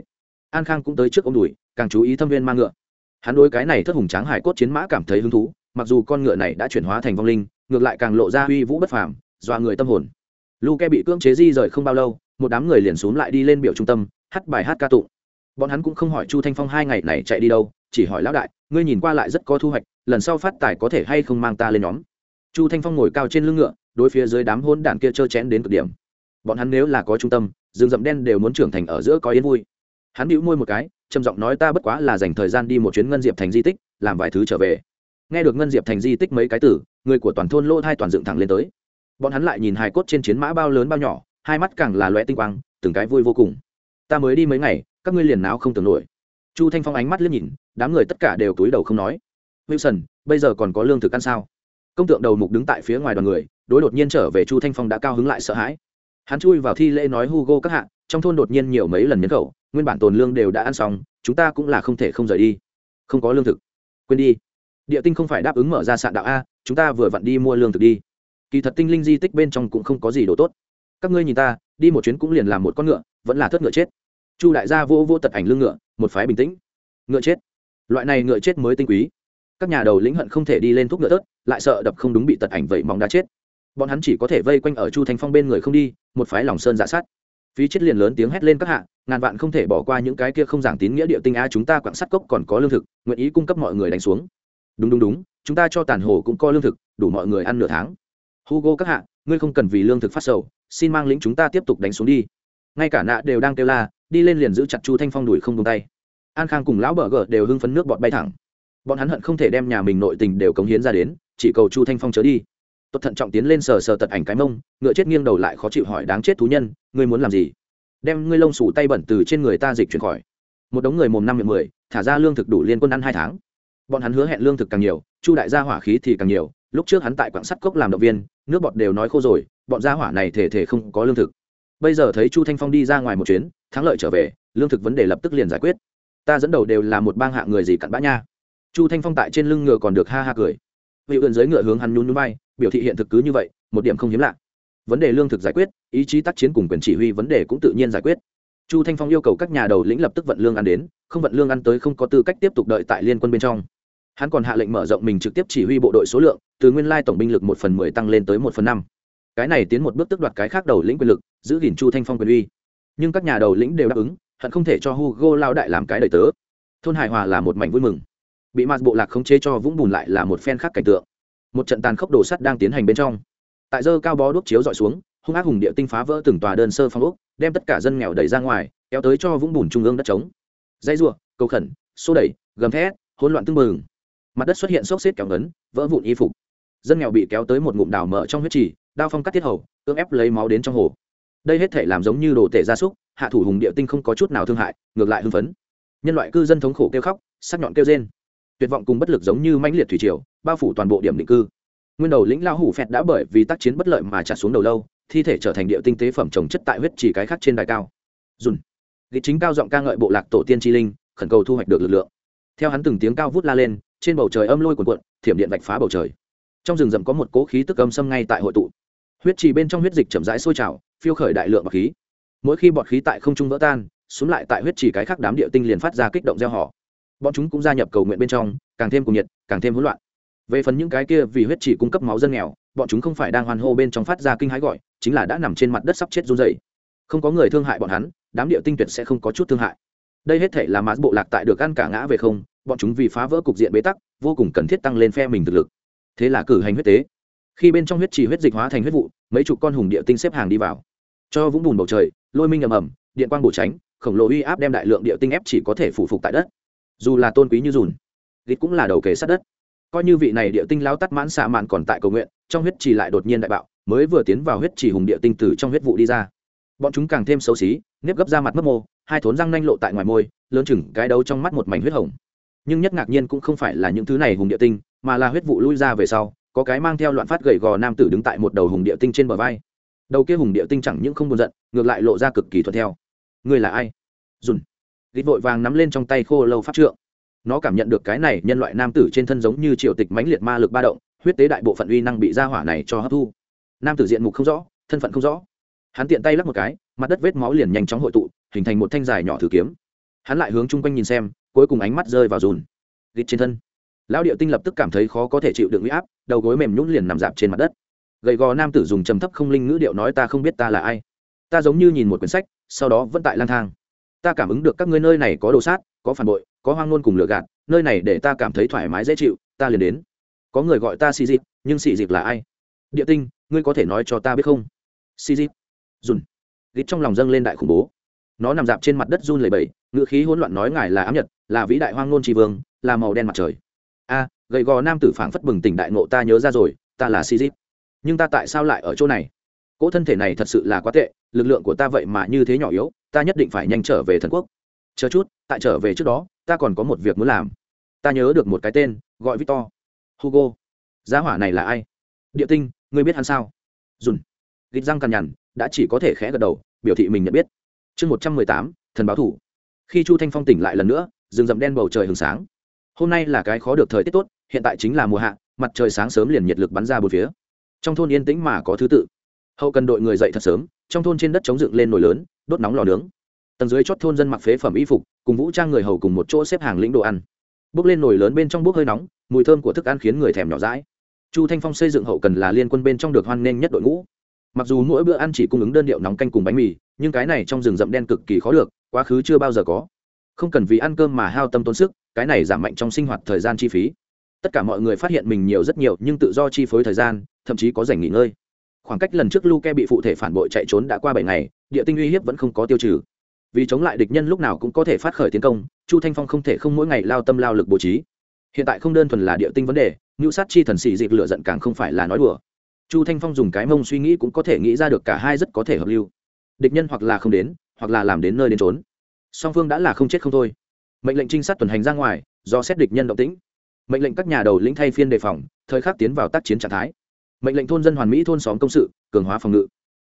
A: An khang cũng tới trước ông đùi, càng chú ý thâm viên mang ngựa hắn đối cái này thất hùng tráng hải cốt chiến mã cảm thấy hứng thú, mặc dù con ngựa này đã chuyển hóa thành vong linh, ngược lại càng lộ ra uy vũ bất phàm, dọa người tâm hồn. Luke bị cưỡng chế di rời không bao lâu, một đám người liền xuống lại đi lên biểu trung tâm, hát bài hát ca tụng. Bọn hắn cũng không hỏi chu thanh phong hai ngày này chạy đi đâu, chỉ hỏi lão đại, ngươi nhìn qua lại rất có thu hoạch, lần sau phát tài có thể hay không mang ta lên nhóm? Chu thanh phong ngồi cao trên lưng ngựa, đối phía dưới đám hôn đạn kia trơ chén đến cực điểm. Bọn hắn nếu là có trung tâm, rừng rậm đen đều muốn trưởng thành ở giữa có yên vui. Hắn bĩu môi một cái trầm giọng nói ta bất quá là dành thời gian đi một chuyến ngân diệp thành di tích, làm vài thứ trở về. Nghe được ngân diệp thành di tích mấy cái tử, người của toàn thôn lỗ thai toàn dựng thẳng lên tới. Bọn hắn lại nhìn hài cốt trên chiến mã bao lớn bao nhỏ, hai mắt càng là loe tinh quang, từng cái vui vô cùng. Ta mới đi mấy ngày, các ngươi liền não không tưởng nổi. Chu thanh phong ánh mắt liếc nhìn, đám người tất cả đều túi đầu không nói. Wilson, bây giờ còn có lương thực ăn sao? Công tượng đầu mục đứng tại phía ngoài đoàn người, đối đột nhiên trở về chu thanh phong đã cao hứng lại sợ hãi hắn chui vào thi lễ nói hugo các hạ, trong thôn đột nhiên nhiều mấy lần nhân khẩu, nguyên bản tồn lương đều đã ăn xong, chúng ta cũng là không thể không rời đi. Không có lương thực. Quên đi. Địa tinh không phải đáp ứng mở ra sạn đạo a, chúng ta vừa vặn đi mua lương thực đi. Kỳ thật tinh linh di tích bên trong cũng không có gì đồ tốt. Các ngươi nhìn ta, đi một chuyến cũng liền làm một con ngựa, vẫn là thất ngựa chết. Chu đại gia vô vô tật ảnh lưng ngựa, một phái bình tĩnh. Ngựa chết. Loại này ngựa chết mới tinh quý. Các nhà đầu lĩnh hận không thể đi lên thuốc ngựa tớt, lại sợ đập không đúng bị tật ảnh vậy mong đã chết bọn hắn chỉ có thể vây quanh ở chu thanh phong bên người không đi, một phái lòng sơn giả sát. Phí chết liền lớn tiếng hét lên các hạ, ngàn vạn không thể bỏ qua những cái kia không giảng tín nghĩa địa tinh a chúng ta quặng sắt cốc còn có lương thực, nguyện ý cung cấp mọi người đánh xuống. Đúng đúng đúng, chúng ta cho tàn hồ cũng có lương thực, đủ mọi người ăn nửa tháng. Hugo các hạ, ngươi không cần vì lương thực phát sầu, xin mang lĩnh chúng ta tiếp tục đánh xuống đi. Ngay cả nạ đều đang kêu la, đi lên liền giữ chặt chu thanh phong đuổi không tung tay. An khang cùng lão bờ gờ đều hưng phấn nước bọt bay thẳng. Bọn hắn hận không thể đem nhà mình nội tình đều cống hiến ra đến, chỉ cầu chu thanh phong chớ đi tốt thận trọng tiến lên sờ sờ tật ảnh cái mông, ngựa chết nghiêng đầu lại khó chịu hỏi đáng chết thú nhân, ngươi muốn làm gì? Đem ngươi lông sủ tay bẩn từ trên người ta dịch chuyển khỏi. Một đống người mồm năm miệng mười, thả ra lương thực đủ liên quân ăn hai tháng. Bọn hắn hứa hẹn lương thực càng nhiều, chu đại gia hỏa khí thì càng nhiều, lúc trước hắn tại quảng sắt cốc làm động viên, nước bọt đều nói khô rồi, bọn gia hỏa này thể thể không có lương thực. Bây giờ thấy chu thanh phong đi ra ngoài một chuyến, thắng lợi trở về, lương thực vấn đề lập tức liền giải quyết. Ta dẫn đầu đều là một bang hạ người gì cặn bã nha. Chu thanh phong tại trên lưng ngựa còn được ha ha cười vị ươn giới ngựa hướng hắn nhún nhún bay, biểu thị hiện thực cứ như vậy, một điểm không hiếm lạ. Vấn đề lương thực giải quyết, ý chí tác chiến cùng quyền chỉ huy vấn đề cũng tự nhiên giải quyết. Chu thanh phong yêu cầu các nhà đầu lĩnh lập tức vận lương ăn đến, không vận lương ăn tới không có tư cách tiếp tục đợi tại liên quân bên trong. Hắn còn hạ lệnh mở rộng mình trực tiếp chỉ huy bộ đội số lượng, từ nguyên lai tổng binh lực một phần mười tăng lên tới một phần năm. Cái này tiến một bước tức đoạt cái khác đầu lĩnh quyền lực, giữ gìn chu thanh phong quyền uy. Nhưng các nhà đầu lĩnh đều đáp ứng, hận không thể cho hugo lao đại làm cái đời tớ. Thôn hải hòa là một mảnh vui mừng bị mặt bộ lạc khống chế cho vũng bùn lại là một phen khác cảnh tượng. Một trận tàn khốc đổ sắt đang tiến hành bên trong. Tại dơ cao bó đuốc chiếu dọi xuống, hung ác hùng địa tinh phá vỡ từng tòa đơn sơ phong ốc, đem tất cả dân nghèo đẩy ra ngoài, kéo tới cho vũng bùn trung ương đất trống. Dây ruộng cầu khẩn, xô đẩy, gầm thét, hỗn loạn tưng bừng. Mặt đất xuất hiện xốc xếp kéo ngấn, vỡ vụn y phục. Dân nghèo bị kéo tới một ngụm đào mở trong huyết trì, đao phong cắt tiết hầu, cưỡng ép lấy máu đến trong hồ. Đây hết thể làm giống như đồ tể gia súc, hạ thủ hùng địa tinh không có chút nào thương hại, ngược lại hưng phấn. Nhân loại cư dân thống khổ kêu khóc, sắc nhọn kêu rên tuyệt vọng cùng bất lực giống như mãnh liệt thủy triều, bao phủ toàn bộ điểm định cư. Nguyên đầu lĩnh lao hủ phẹt đã bởi vì tác chiến bất lợi mà trả xuống đầu lâu, thi thể trở thành địa tinh tế phẩm trồng chất tại huyết chỉ cái khác trên đài cao. Dùn. Nghị chính cao giọng ca ngợi bộ lạc tổ tiên tri linh, khẩn cầu thu hoạch được lực lượng. Theo hắn từng tiếng cao vút la lên, trên bầu trời âm lôi cuồn cuộn, thiểm điện vạch phá bầu trời. Trong rừng rậm có một cố khí tức âm xâm ngay tại hội tụ. Huyết trì bên trong huyết dịch chậm rãi sôi trào, phiêu khởi đại lượng bọt khí. Mỗi khi bọt khí tại không trung vỡ tan, xuống lại tại huyết trì cái khác đám địa tinh liền phát ra kích động gieo họ bọn chúng cũng gia nhập cầu nguyện bên trong, càng thêm cùng nhiệt, càng thêm hỗn loạn. Về phần những cái kia vì huyết chỉ cung cấp máu dân nghèo, bọn chúng không phải đang hoan hô bên trong phát ra kinh hãi gọi, chính là đã nằm trên mặt đất sắp chết run dày không có người thương hại bọn hắn, đám địa tinh tuyệt sẽ không có chút thương hại. Đây hết thể là mã bộ lạc tại được ăn cả ngã về không, bọn chúng vì phá vỡ cục diện bế tắc, vô cùng cần thiết tăng lên phe mình thực lực. Thế là cử hành huyết tế. Khi bên trong huyết trì huyết dịch hóa thành huyết vụ, mấy chục con hùng địa tinh xếp hàng đi vào. Cho vũng bùn bầu trời, lôi minh ầm ầm, điện quang bổ tránh, khổng lồ uy áp đem đại lượng địa tinh ép chỉ có thể phủ phục tại đất dù là tôn quý như dùn gịt cũng là đầu kề sát đất. Coi như vị này địa tinh lao tắt mãn xạ mạn còn tại cầu nguyện, trong huyết trì lại đột nhiên đại bạo, mới vừa tiến vào huyết trì hùng địa tinh từ trong huyết vụ đi ra. Bọn chúng càng thêm xấu xí, nếp gấp ra mặt mất mô, hai thốn răng nanh lộ tại ngoài môi, lớn chừng cái đấu trong mắt một mảnh huyết hồng. Nhưng nhất ngạc nhiên cũng không phải là những thứ này hùng địa tinh, mà là huyết vụ lui ra về sau, có cái mang theo loạn phát gầy gò nam tử đứng tại một đầu hùng địa tinh trên bờ vai. Đầu kia hùng địa tinh chẳng những không buồn giận, ngược lại lộ ra cực kỳ thuận theo. Người là ai? Dùn gít vội vàng nắm lên trong tay khô lâu pháp trượng. Nó cảm nhận được cái này nhân loại nam tử trên thân giống như triệu tịch mãnh liệt ma lực ba động, huyết tế đại bộ phận uy năng bị ra hỏa này cho hấp thu. Nam tử diện mục không rõ, thân phận không rõ. Hắn tiện tay lắc một cái, mặt đất vết máu liền nhanh chóng hội tụ, hình thành một thanh dài nhỏ thử kiếm. Hắn lại hướng chung quanh nhìn xem, cuối cùng ánh mắt rơi vào dùn. Rít trên thân. Lão điệu tinh lập tức cảm thấy khó có thể chịu được huy áp, đầu gối mềm nhún liền nằm dạp trên mặt đất. Gầy gò nam tử dùng trầm thấp không linh ngữ điệu nói ta không biết ta là ai. Ta giống như nhìn một quyển sách, sau đó vẫn tại lang thang ta cảm ứng được các ngươi nơi này có đồ sát, có phản bội, có hoang ngôn cùng lựa gạt, nơi này để ta cảm thấy thoải mái dễ chịu, ta liền đến. Có người gọi ta xì dịp, nhưng xì dịp là ai? Địa tinh, ngươi có thể nói cho ta biết không? Xì dịp. Dùn. Gít trong lòng dâng lên đại khủng bố. Nó nằm dạp trên mặt đất run lầy bầy ngựa khí hỗn loạn nói ngài là ám nhật, là vĩ đại hoang ngôn tri vương, là màu đen mặt trời. A, gầy gò nam tử phảng phất bừng tỉnh đại ngộ ta nhớ ra rồi, ta là xì dịp. Nhưng ta tại sao lại ở chỗ này? Cỗ thân thể này thật sự là quá tệ, lực lượng của ta vậy mà như thế nhỏ yếu ta nhất định phải nhanh trở về thần quốc. Chờ chút, tại trở về trước đó, ta còn có một việc muốn làm. Ta nhớ được một cái tên, gọi victor. Hugo. Giá hỏa này là ai? Địa tinh, ngươi biết hắn sao? Dùn. Gịt răng cằn nhằn, đã chỉ có thể khẽ gật đầu, biểu thị mình nhận biết. Chương một trăm mười tám, thần báo thủ. Khi chu thanh phong tỉnh lại lần nữa, rừng rậm đen bầu trời hừng sáng. Hôm nay là cái khó được thời tiết tốt, hiện tại chính là mùa hạ, mặt trời sáng sớm liền nhiệt lực bắn ra bốn phía. Trong thôn yên tĩnh mà có thứ tự. Hậu cần đội người dậy thật sớm, trong thôn trên đất chống dựng lên nồi lớn đốt nóng lò nướng. Tầng dưới chót thôn dân mặc phế phẩm y phục, cùng vũ trang người hầu cùng một chỗ xếp hàng lĩnh đồ ăn. Bốc lên nồi lớn bên trong bốc hơi nóng, mùi thơm của thức ăn khiến người thèm nhỏ rãi chu thanh phong xây dựng hậu cần là liên quân bên trong được hoan nghênh nhất đội ngũ. Mặc dù mỗi bữa ăn chỉ cung ứng đơn điệu nóng canh cùng bánh mì, nhưng cái này trong rừng rậm đen cực kỳ khó được, quá khứ chưa bao giờ có. Không cần vì ăn cơm mà hao tâm tốn sức, cái này giảm mạnh trong sinh hoạt thời gian chi phí. Tất cả mọi người phát hiện mình nhiều rất nhiều, nhưng tự do chi phối thời gian, thậm chí có dành nghỉ ngơi khoảng cách lần trước luke bị phụ thể phản bội chạy trốn đã qua bảy ngày, địa tinh uy hiếp vẫn không có tiêu trừ. Vì chống lại địch nhân lúc nào cũng có thể phát khởi tiến công, chu thanh phong không thể không mỗi ngày lao tâm lao lực bố trí. Hiện tại không đơn thuần là địa tinh vấn đề ngữ sát chi thần sĩ dịp lựa giận càng không phải là nói đùa. Chu thanh phong dùng cái mông suy nghĩ cũng có thể nghĩ ra được cả hai rất có thể hợp lưu. Địch nhân hoặc là không đến, hoặc là làm đến nơi đến trốn song phương đã là không chết không thôi. Mệnh lệnh trinh sát tuần hành ra ngoài, do xét địch nhân động tĩnh. Mệnh lệnh các nhà đầu lĩnh thay phiên đề phòng, thời khắc tiến vào tác chiến trạng thái mệnh lệnh thôn dân hoàn mỹ thôn xóm công sự, cường hóa phòng ngự.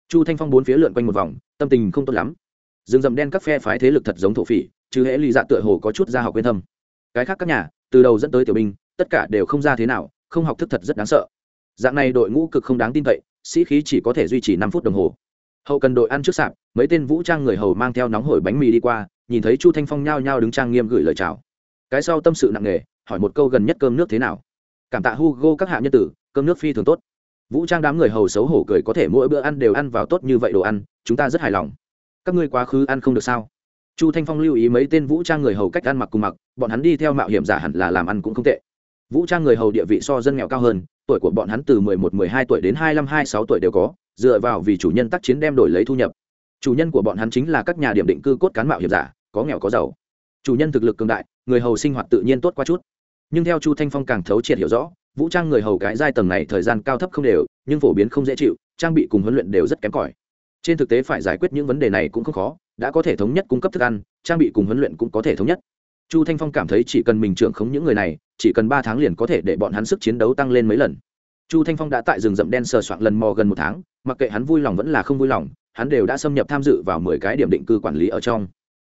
A: Chu thanh phong bốn phía lượn quanh một vòng, tâm tình không tốt lắm. Rừng rậm đen các phe phái thế lực thật giống thổ phỉ chứ hễ lì dạ tựa hồ có chút ra học quên thâm. Cái khác các nhà, từ đầu dẫn tới tiểu binh, tất cả đều không ra thế nào, không học thức thật rất đáng sợ. Dạng này đội ngũ cực không đáng tin cậy, sĩ khí chỉ có thể duy trì năm phút đồng hồ. Hậu cần đội ăn trước sạp, mấy tên vũ trang người hầu mang theo nóng hổi bánh mì đi qua, nhìn thấy chu thanh phong nhao nhao đứng trang nghiêm gửi lời chào. Cái sau tâm sự nặng nề, hỏi một câu gần nhất cơm nước thế nào. Cảm tạ hugo các hạ nhân tử, cơm nước phi thường tốt vũ trang đám người hầu xấu hổ cười có thể mỗi bữa ăn đều ăn vào tốt như vậy đồ ăn, chúng ta rất hài lòng. Các ngươi quá khứ ăn không được sao? Chu thanh phong lưu ý mấy tên vũ trang người hầu cách ăn mặc cùng mặc, bọn hắn đi theo mạo hiểm giả hẳn là làm ăn cũng không tệ. Vũ trang người hầu địa vị so dân nghèo cao hơn, tuổi của bọn hắn từ mười một, mười hai tuổi đến hai mươi hai sáu tuổi đều có, dựa vào vì chủ nhân tác chiến đem đổi lấy thu nhập. Chủ nhân của bọn hắn chính là các nhà điểm định cư cốt cán mạo hiểm giả, có nghèo có giàu. Chủ nhân thực lực cường đại, người hầu sinh hoạt tự nhiên tốt qua chút. Nhưng theo chu thanh phong càng thấu triệt hiểu rõ vũ trang người hầu cái giai tầng này thời gian cao thấp không đều, nhưng phổ biến không dễ chịu, trang bị cùng huấn luyện đều rất kém cỏi. Trên thực tế phải giải quyết những vấn đề này cũng không khó, đã có thể thống nhất cung cấp thức ăn, trang bị cùng huấn luyện cũng có thể thống nhất. Chu thanh phong cảm thấy chỉ cần mình trưởng khống những người này, chỉ cần ba tháng liền có thể để bọn hắn sức chiến đấu tăng lên mấy lần. Chu thanh phong đã tại rừng rậm đen sờ soạn lần mò gần một tháng, mặc kệ hắn vui lòng vẫn là không vui lòng, hắn đều đã xâm nhập tham dự vào mười cái điểm định cư quản lý ở trong.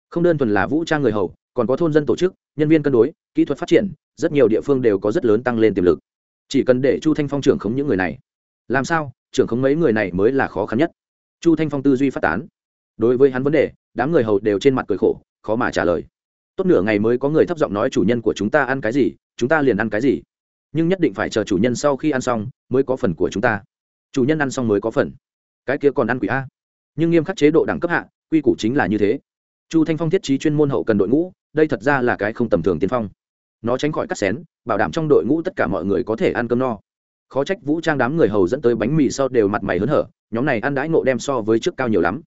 A: Không đơn thuần là vũ trang người hầu, còn có thôn dân tổ chức, nhân viên cân đối, kỹ thuật phát triển, rất nhiều địa phương đều có rất lớn tăng lên tiềm lực chỉ cần để chu thanh phong trưởng khống những người này. Làm sao? Trưởng khống mấy người này mới là khó khăn nhất. Chu thanh phong tư duy phát tán. Đối với hắn vấn đề, đám người hầu đều trên mặt cười khổ, khó mà trả lời. Tốt nửa ngày mới có người thấp giọng nói chủ nhân của chúng ta ăn cái gì, chúng ta liền ăn cái gì. Nhưng nhất định phải chờ chủ nhân sau khi ăn xong mới có phần của chúng ta. Chủ nhân ăn xong mới có phần. Cái kia còn ăn quỷ a. Nhưng nghiêm khắc chế độ đẳng cấp hạ, quy củ chính là như thế. Chu thanh phong thiết trí chuyên môn hậu cần đội ngũ, đây thật ra là cái không tầm thường tiên phong nó tránh khỏi cắt xén, bảo đảm trong đội ngũ tất cả mọi người có thể ăn cơm no. Khó trách vũ trang đám người hầu dẫn tới bánh mì sau đều mặt mày hớn hở, nhóm này ăn đãi ngộ đem so với trước cao nhiều lắm.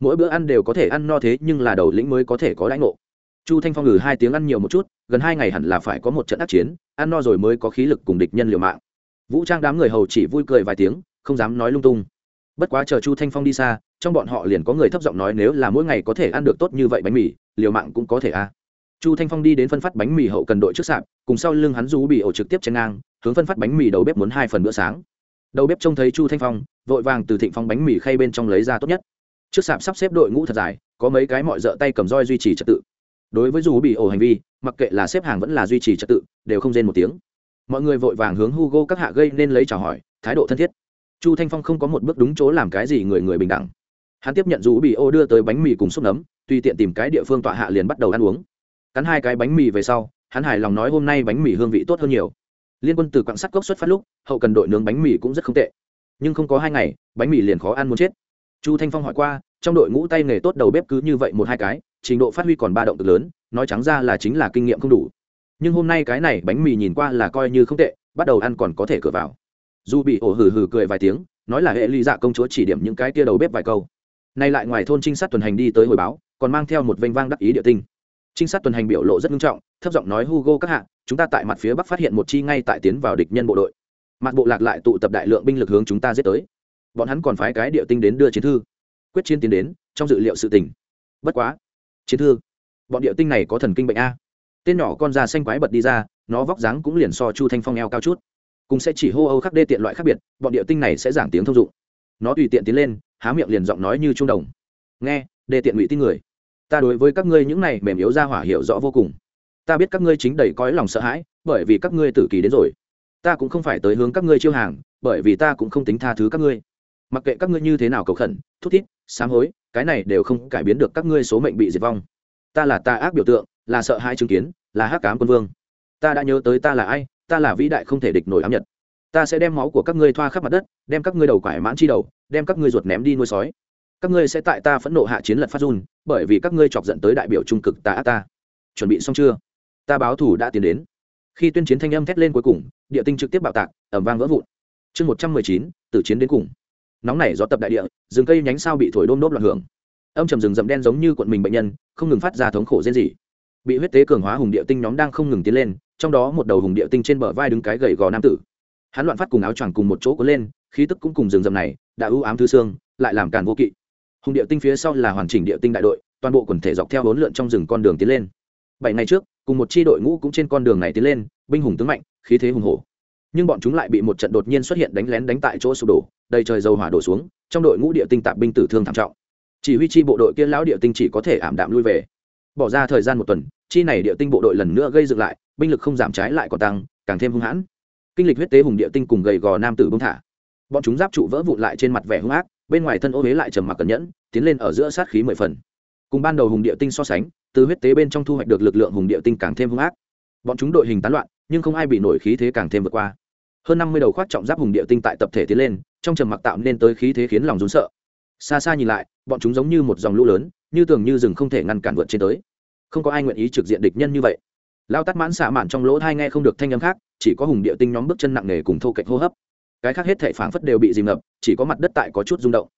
A: Mỗi bữa ăn đều có thể ăn no thế nhưng là đầu lĩnh mới có thể có đãi ngộ. Chu thanh phong ngừ hai tiếng ăn nhiều một chút, gần hai ngày hẳn là phải có một trận ác chiến, ăn no rồi mới có khí lực cùng địch nhân liều mạng. Vũ trang đám người hầu chỉ vui cười vài tiếng, không dám nói lung tung. Bất quá chờ chu thanh phong đi xa, trong bọn họ liền có người thấp giọng nói nếu là mỗi ngày có thể ăn được tốt như vậy bánh mì, liều mạng cũng có thể a chu thanh phong đi đến phân phát bánh mì hậu cần đội trước sạp, cùng sau lưng hắn rú bị ổ trực tiếp chen ngang, hướng phân phát bánh mì đầu bếp muốn hai phần bữa sáng. Đầu bếp trông thấy chu thanh phong, vội vàng từ thịnh phong bánh mì khay bên trong lấy ra tốt nhất. Trước sạp sắp xếp đội ngũ thật dài, có mấy cái mọi dợ tay cầm roi duy trì trật tự. Đối với dù bị ổ hành vi, mặc kệ là xếp hàng vẫn là duy trì trật tự, đều không rên một tiếng. Mọi người vội vàng hướng hugo các hạ gây nên lấy chào hỏi, thái độ thân thiết. Chu thanh phong không có một bước đúng chỗ làm cái gì người người bình đẳng. Hắn tiếp nhận dù bị ô đưa tới bánh mì cùng xúc nấm, tùy tiện tìm cái địa phương tọa hạ liền bắt đầu ăn uống cắn hai cái bánh mì về sau, hắn hài lòng nói hôm nay bánh mì hương vị tốt hơn nhiều. Liên quân từ quặng sắt cốc xuất phát lúc, hậu cần đội nướng bánh mì cũng rất không tệ. Nhưng không có hai ngày, bánh mì liền khó ăn muốn chết. Chu thanh phong hỏi qua, trong đội ngũ tay nghề tốt đầu bếp cứ như vậy một hai cái, trình độ phát huy còn ba động cực lớn, nói trắng ra là chính là kinh nghiệm không đủ. Nhưng hôm nay cái này bánh mì nhìn qua là coi như không tệ, bắt đầu ăn còn có thể cửa vào. Dù bị ổ hừ hừ cười vài tiếng, nói là hệ ly dạ công chúa chỉ điểm những cái tia đầu bếp vài câu. Nay lại ngoài thôn trinh sát tuần hành đi tới hồi báo, còn mang theo một vênh vang đắc ý địa tinh trinh sát tuần hành biểu lộ rất nghiêm trọng, thấp giọng nói, hugo các hạ, chúng ta tại mặt phía bắc phát hiện một chi ngay tại tiến vào địch nhân bộ đội. Mặt bộ lạc lại tụ tập đại lượng binh lực hướng chúng ta giết tới. Bọn hắn còn phái cái địa tinh đến đưa chiến thư. Quyết chiến tiến đến, trong dự liệu sự tình. Bất quá, chiến thư? Bọn địa tinh này có thần kinh bệnh a. Tên nhỏ con da xanh quái bật đi ra, nó vóc dáng cũng liền so chu thanh phong eo cao chút. Cùng sẽ chỉ hô âu khắc đê tiện loại khác biệt, bọn địa tinh này sẽ giảng tiếng thông dụng. Nó tùy tiện tiến lên, há miệng liền giọng nói như trung đồng. Nghe, đê tiện ngụy tin người ta đối với các ngươi những này mềm yếu ra hỏa hiểu rõ vô cùng. Ta biết các ngươi chính đầy cõi lòng sợ hãi, bởi vì các ngươi tử kỳ đến rồi. Ta cũng không phải tới hướng các ngươi chiêu hàng, bởi vì ta cũng không tính tha thứ các ngươi. Mặc kệ các ngươi như thế nào cầu khẩn, thút thít, sám hối, cái này đều không cải biến được các ngươi số mệnh bị diệt vong. Ta là ta ác biểu tượng, là sợ hãi chứng kiến, là hắc cám quân vương. Ta đã nhớ tới ta là ai, ta là vĩ đại không thể địch nổi ám nhật. Ta sẽ đem máu của các ngươi thoa khắp mặt đất, đem các ngươi đầu quải mãn chi đầu, đem các ngươi ruột ném đi nuôi sói. Các ngươi sẽ tại ta phẫn nộ hạ chiến lật phát run bởi vì các ngươi chọc giận tới đại biểu trung cực ta ác ta. Chuẩn bị xong chưa? Ta báo thủ đã tiến đến. Khi tuyên chiến thanh âm thét lên cuối cùng, địa tinh trực tiếp bạo tạc ẩm vang vỡ vụn. Chương một trăm mười chín từ chiến đến cùng. Nóng nảy gió tập đại địa, rừng cây nhánh sao bị thổi đôm đốp loạn hưởng. Âm trầm rừng rậm đen giống như cuộn mình bệnh nhân, không ngừng phát ra thống khổ rên rỉ. Bị huyết tế cường hóa hùng địa tinh nhóm đang không ngừng tiến lên, trong đó một đầu hùng địa tinh trên bờ vai đứng cái gầy gò nam tử. Hắn loạn phát cùng áo choàng cùng một chỗ có lên, khí tức cũng cùng rừng rậm này, đã ưu ám thứ xương, lại làm càn vô kỵ hùng địa tinh phía sau là hoàn chỉnh địa tinh đại đội, toàn bộ quần thể dọc theo bốn lượn trong rừng con đường tiến lên. Bảy ngày trước, cùng một chi đội ngũ cũng trên con đường này tiến lên, binh hùng tướng mạnh, khí thế hùng hổ. Nhưng bọn chúng lại bị một trận đột nhiên xuất hiện đánh lén đánh tại chỗ sụp đổ, đầy trời dầu hỏa đổ xuống, trong đội ngũ địa tinh tạp binh tử thương thảm trọng. Chỉ huy chi bộ đội kia lão địa tinh chỉ có thể ảm đạm lui về. Bỏ ra thời gian một tuần, chi này địa tinh bộ đội lần nữa gây dựng lại, binh lực không giảm trái lại còn tăng, càng thêm hung hãn. Kinh lịch huyết tế hùng địa tinh cùng gầy gò nam tử bông thả. Bọn chúng giáp trụ vỡ vụn lại trên mặt vẻ hung ác bên ngoài thân ô huế lại trầm mặc cẩn nhẫn, tiến lên ở giữa sát khí mười phần. Cùng ban đầu hùng địa tinh so sánh, từ huyết tế bên trong thu hoạch được lực lượng hùng địa tinh càng thêm hung ác. Bọn chúng đội hình tán loạn, nhưng không ai bị nổi khí thế càng thêm vượt qua. Hơn năm mươi đầu khoác trọng giáp hùng địa tinh tại tập thể tiến lên, trong trầm mặc tạo nên tới khí thế khiến lòng rún sợ. Xa xa nhìn lại, bọn chúng giống như một dòng lũ lớn, như tường như rừng không thể ngăn cản vượt trên tới. Không có ai nguyện ý trực diện địch nhân như vậy. Lao tắt mãn xạ mạn trong lỗ thai nghe không được thanh âm khác, chỉ có hùng địa tinh nhóm bước chân nặng nề cùng thô cạnh hô hấp cái khác hết thể phảng phất đều bị dìm ngập, chỉ có mặt đất tại có chút rung động.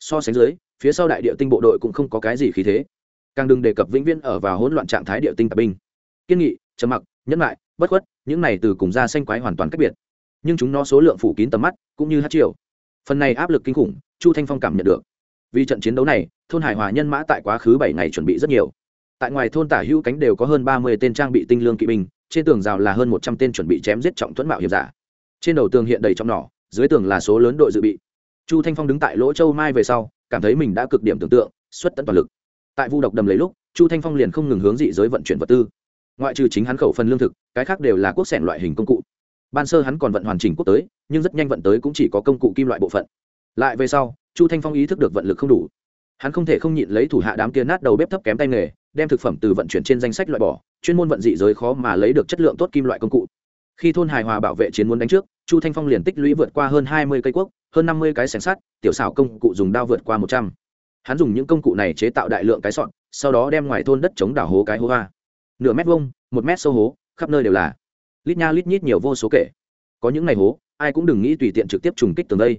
A: So sánh dưới, phía sau đại địa tinh bộ đội cũng không có cái gì khí thế. Càng đừng đề cập vĩnh viễn ở vào hỗn loạn trạng thái địa tinh tạp binh. Kiên nghị, trầm mặc, nhẫn lại bất khuất, những này từ cùng da xanh quái hoàn toàn cách biệt. Nhưng chúng nó số lượng phủ kín tầm mắt, cũng như hát triều. Phần này áp lực kinh khủng, chu thanh phong cảm nhận được. Vì trận chiến đấu này, thôn hải hòa nhân mã tại quá khứ bảy ngày chuẩn bị rất nhiều. Tại ngoài thôn tả hữu cánh đều có hơn ba mươi tên trang bị tinh lương kỵ binh, trên tường rào là hơn một trăm tên chuẩn bị chém giết trọng thuẫn mạo hiểm giả trên đầu tường hiện đầy trong nỏ, dưới tường là số lớn đội dự bị. Chu thanh phong đứng tại lỗ châu mai về sau, cảm thấy mình đã cực điểm tưởng tượng, xuất tận toàn lực. Tại vu độc đầm lấy lúc, chu thanh phong liền không ngừng hướng dị giới vận chuyển vật tư. Ngoại trừ chính hắn khẩu phần lương thực, cái khác đều là quốc sản loại hình công cụ. Ban sơ hắn còn vận hoàn chỉnh quốc tới, nhưng rất nhanh vận tới cũng chỉ có công cụ kim loại bộ phận. Lại về sau, chu thanh phong ý thức được vận lực không đủ. Hắn không thể không nhịn lấy thủ hạ đám kia nát đầu bếp thấp kém tay nghề, đem thực phẩm từ vận chuyển trên danh sách loại bỏ, chuyên môn vận dị giới khó mà lấy được chất lượng tốt kim loại công cụ khi thôn hài hòa bảo vệ chiến muốn đánh trước, chu thanh phong liền tích lũy vượt qua hơn hai mươi cây quốc, hơn năm mươi cái sẻng sắt, tiểu xảo công cụ dùng đao vượt qua một trăm. Hắn dùng những công cụ này chế tạo đại lượng cái sọn, sau đó đem ngoài thôn đất chống đảo hố cái hố hoa. Nửa mét vuông, một mét sâu hố, khắp nơi đều là. Lít nha lít nhít nhiều vô số kể. Có những ngày hố, ai cũng đừng nghĩ tùy tiện trực tiếp trùng kích tường đây.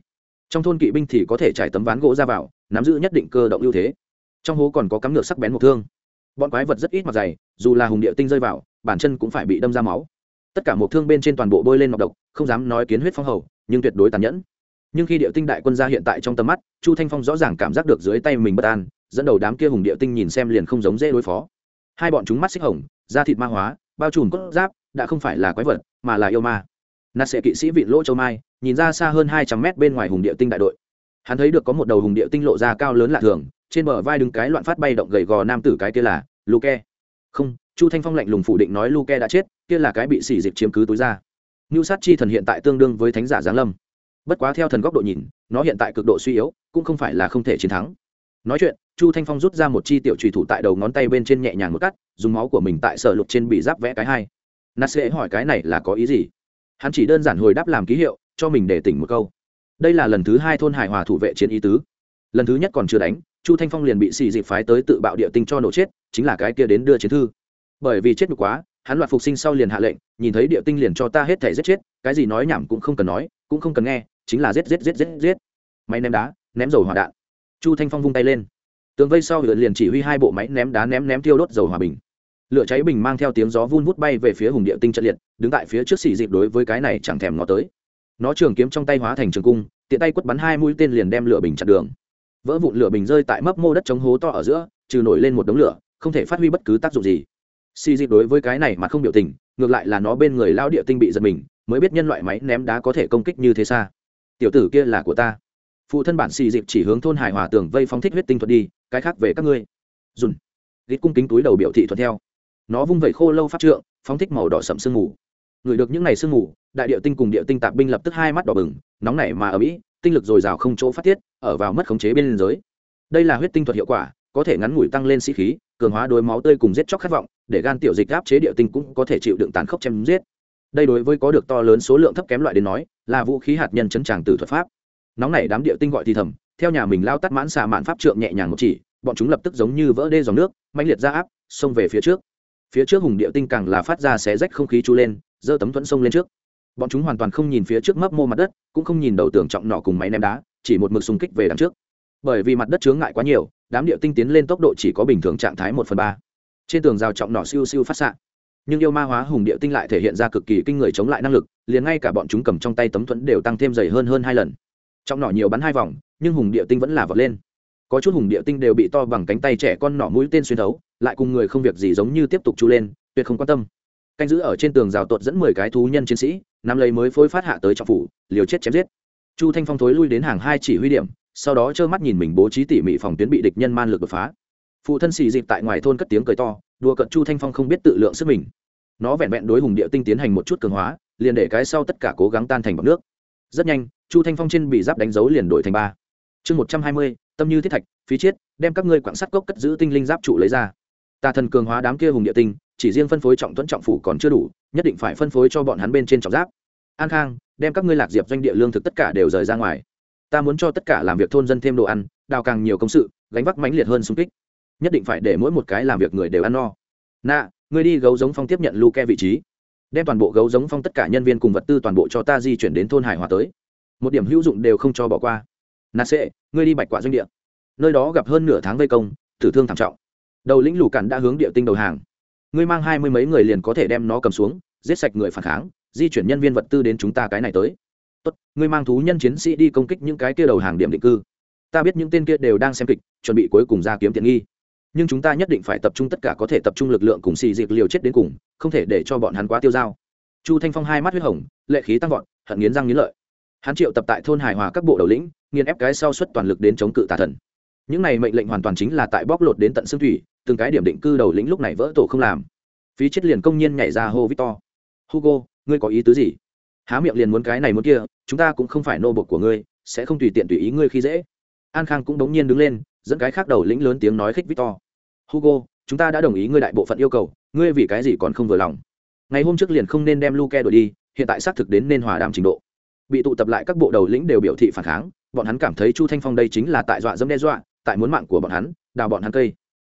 A: Trong thôn kỵ binh thì có thể trải tấm ván gỗ ra vào, nắm giữ nhất định cơ động ưu thế. Trong hố còn có cắm ngược sắc bén một thương. Bọn quái vật rất ít mặc dày dù là hùng địa tinh rơi vào, bản chân cũng phải bị đâm ra máu tất cả một thương bên trên toàn bộ bôi lên ngọc độc, không dám nói kiến huyết phong hầu, nhưng tuyệt đối tàn nhẫn. Nhưng khi địa tinh đại quân ra hiện tại trong tầm mắt, chu thanh phong rõ ràng cảm giác được dưới tay mình bất an, dẫn đầu đám kia hùng địa tinh nhìn xem liền không giống dễ đối phó. Hai bọn chúng mắt xích hồng, da thịt ma hóa, bao trùm cốt giáp, đã không phải là quái vật, mà là yêu ma. Nạt sệ kỵ sĩ vịn lỗ châu mai, nhìn ra xa hơn hai trăm mét bên ngoài hùng địa tinh đại đội. Hắn thấy được có một đầu hùng địa tinh lộ ra cao lớn lạ thường, trên bờ vai đứng cái loạn phát bay động gầy gò nam tử cái kia là luke. Không chu thanh phong lạnh lùng phủ định nói luke đã chết, kia là cái bị xỉ dịch chiếm cứ túi ra. Ngưu sát chi thần hiện tại tương đương với thánh giả giáng lâm. Bất quá theo thần góc độ nhìn, nó hiện tại cực độ suy yếu, cũng không phải là không thể chiến thắng. Nói chuyện, chu thanh phong rút ra một chi tiểu trùy thủ tại đầu ngón tay bên trên nhẹ nhàng một cắt, dùng máu của mình tại sở lục trên bị giáp vẽ cái hai. Nát sẽ hỏi cái này là có ý gì? Hắn chỉ đơn giản hồi đáp làm ký hiệu, cho mình để tỉnh một câu. Đây là lần thứ hai thôn hải hòa thủ vệ chiến ý tứ. Lần thứ nhất còn chưa đánh, chu thanh phong liền bị xì dịp phái tới tự bạo địa tinh cho nổ chết, chính là cái kia đến đưa chiến thư bởi vì chết nhục quá, hắn loạt phục sinh sau liền hạ lệnh, nhìn thấy địa tinh liền cho ta hết thể giết chết, cái gì nói nhảm cũng không cần nói, cũng không cần nghe, chính là giết giết giết giết giết. Máy ném đá, ném dầu hỏa đạn. Chu thanh phong vung tay lên. Tường vây sau lượn liền chỉ huy hai bộ máy ném đá ném ném tiêu đốt dầu hòa bình. Lửa cháy bình mang theo tiếng gió vun vút bay về phía hùng địa tinh trận liệt, đứng tại phía trước xì dịp đối với cái này chẳng thèm ngó tới. Nó trường kiếm trong tay hóa thành trường cung, tiện tay quất bắn hai mũi tên liền đem lửa bình chặt đường. Vỡ vụn lửa bình rơi tại mấp mô đất chống hố to ở giữa, trừ nổi lên một đống lửa, không thể phát huy bất cứ tác dụng gì xì dịp đối với cái này mà không biểu tình, ngược lại là nó bên người lao địa tinh bị giật mình, mới biết nhân loại máy ném đá có thể công kích như thế xa. Tiểu tử kia là của ta. Phụ thân bản xì dịp chỉ hướng thôn hải hòa tường vây phóng thích huyết tinh thuật đi, cái khác về các ngươi. Dùn. Gít cung kính túi đầu biểu thị thuận theo. Nó vung vẩy khô lâu phát trượng, phóng thích màu đỏ sậm sương mù. Người được những ngày sương mù, đại điệu tinh cùng địa tinh tạp binh lập tức hai mắt đỏ bừng, nóng nảy mà ở mỹ tinh lực dồi dào không chỗ phát tiết, ở vào mất khống chế bên liên giới. Đây là huyết tinh thuật hiệu quả, có thể ngắn ngủi tăng lên sĩ khí cường hóa đối máu tươi cùng giết chóc khát vọng, để gan tiểu dịch áp chế địa tinh cũng có thể chịu đựng tàn khốc chém giết. Đây đối với có được to lớn số lượng thấp kém loại đến nói, là vũ khí hạt nhân chấn tràng từ thuật pháp. Nóng nảy đám địa tinh gọi thì thầm, theo nhà mình lao tắt mãn xà mạn pháp trượng nhẹ nhàng một chỉ, bọn chúng lập tức giống như vỡ đê dòng nước mạnh liệt ra áp, xông về phía trước. Phía trước hùng địa tinh càng là phát ra xé rách không khí chú lên, giơ tấm thuẫn sông lên trước. Bọn chúng hoàn toàn không nhìn phía trước mấp mô mặt đất, cũng không nhìn đầu tường trọng nọ cùng máy ném đá, chỉ một mực xung kích về đằng trước. Bởi vì mặt đất chướng ngại quá nhiều đám địa tinh tiến lên tốc độ chỉ có bình thường trạng thái một phần ba. Trên tường rào trọng nọ siêu siêu phát xạ. Nhưng yêu ma hóa hùng địa tinh lại thể hiện ra cực kỳ kinh người chống lại năng lực, liền ngay cả bọn chúng cầm trong tay tấm thuẫn đều tăng thêm dày hơn hơn hai lần. Trong nỏ nhiều bắn hai vòng, nhưng hùng địa tinh vẫn là vọt lên. Có chút hùng địa tinh đều bị to bằng cánh tay trẻ con nỏ mũi tên xuyên thấu, lại cùng người không việc gì giống như tiếp tục chu lên, tuyệt không quan tâm. Canh giữ ở trên tường rào tuột dẫn mười cái thú nhân chiến sĩ, nắm lấy mới phối phát hạ tới trọng phủ, liều chết chém giết. Chu thanh phong thối lui đến hàng hai chỉ huy điểm sau đó trơ mắt nhìn mình bố trí tỉ mỉ phòng tuyến bị địch nhân man lực đột phá. Phụ thân xì dịp tại ngoài thôn cất tiếng cười to, đùa cận chu thanh phong không biết tự lượng sức mình. Nó vẹn vẹn đối hùng địa tinh tiến hành một chút cường hóa, liền để cái sau tất cả cố gắng tan thành bọc nước. Rất nhanh, chu thanh phong trên bị giáp đánh dấu liền đổi thành ba. Chương một trăm hai mươi, tâm như thiết thạch, phí chiết, đem các ngươi quảng sắt cốc cất giữ tinh linh giáp trụ lấy ra. Tà thần cường hóa đám kia hùng địa tinh, chỉ riêng phân phối trọng tuấn trọng phủ còn chưa đủ, nhất định phải phân phối cho bọn hắn bên trên trọng giáp. An khang, đem các ngươi lạc diệp doanh địa lương thực tất cả đều rời ra ngoài ta muốn cho tất cả làm việc thôn dân thêm đồ ăn, đào càng nhiều công sự, gánh vác mãnh liệt hơn xung kích. Nhất định phải để mỗi một cái làm việc người đều ăn no. Nạ ngươi đi gấu giống phong tiếp nhận lu ke vị trí. Đem toàn bộ gấu giống phong tất cả nhân viên cùng vật tư toàn bộ cho ta di chuyển đến thôn hải hòa tới. Một điểm hữu dụng đều không cho bỏ qua. Nà sệ ngươi đi bạch quả doanh địa. Nơi đó gặp hơn nửa tháng vây công, tử thương thảm trọng. Đầu lĩnh lù cản đã hướng địa tinh đầu hàng. Ngươi mang hai mươi mấy người liền có thể đem nó cầm xuống, giết sạch người phản kháng, di chuyển nhân viên vật tư đến chúng ta cái này tới tốt, ngươi mang thú nhân chiến sĩ đi công kích những cái kia đầu hàng điểm định cư. Ta biết những tên kia đều đang xem kịch, chuẩn bị cuối cùng ra kiếm tiện nghi. Nhưng chúng ta nhất định phải tập trung tất cả có thể tập trung lực lượng cùng xì diệt liều chết đến cùng, không thể để cho bọn hắn quá tiêu dao. Chu thanh phong hai mắt huyết hồng, lệ khí tăng vọt, hận nghiến răng nghiến lợi. Hắn triệu tập tại thôn hài hòa các bộ đầu lĩnh nghiên ép cái sau suất toàn lực đến chống cự tà thần. Những này mệnh lệnh hoàn toàn chính là tại bóc lột đến tận xương thủy, từng cái điểm định cư đầu lĩnh lúc này vỡ tổ không làm. Phí chết liền công nhiên nhảy ra hô victor. Hugo, ngươi có ý tứ gì? Há miệng liền muốn cái này muốn kia, chúng ta cũng không phải nô bộc của ngươi, sẽ không tùy tiện tùy ý ngươi khi dễ. An khang cũng đống nhiên đứng lên, dẫn cái khác đầu lĩnh lớn tiếng nói khích victor. Hugo, chúng ta đã đồng ý ngươi đại bộ phận yêu cầu, ngươi vì cái gì còn không vừa lòng? Ngày hôm trước liền không nên đem luke đổi đi, hiện tại xác thực đến nên hòa đàm trình độ. Bị tụ tập lại các bộ đầu lĩnh đều biểu thị phản kháng, bọn hắn cảm thấy chu thanh phong đây chính là tại dọa dẫm đe dọa, tại muốn mạng của bọn hắn, đào bọn hắn cây.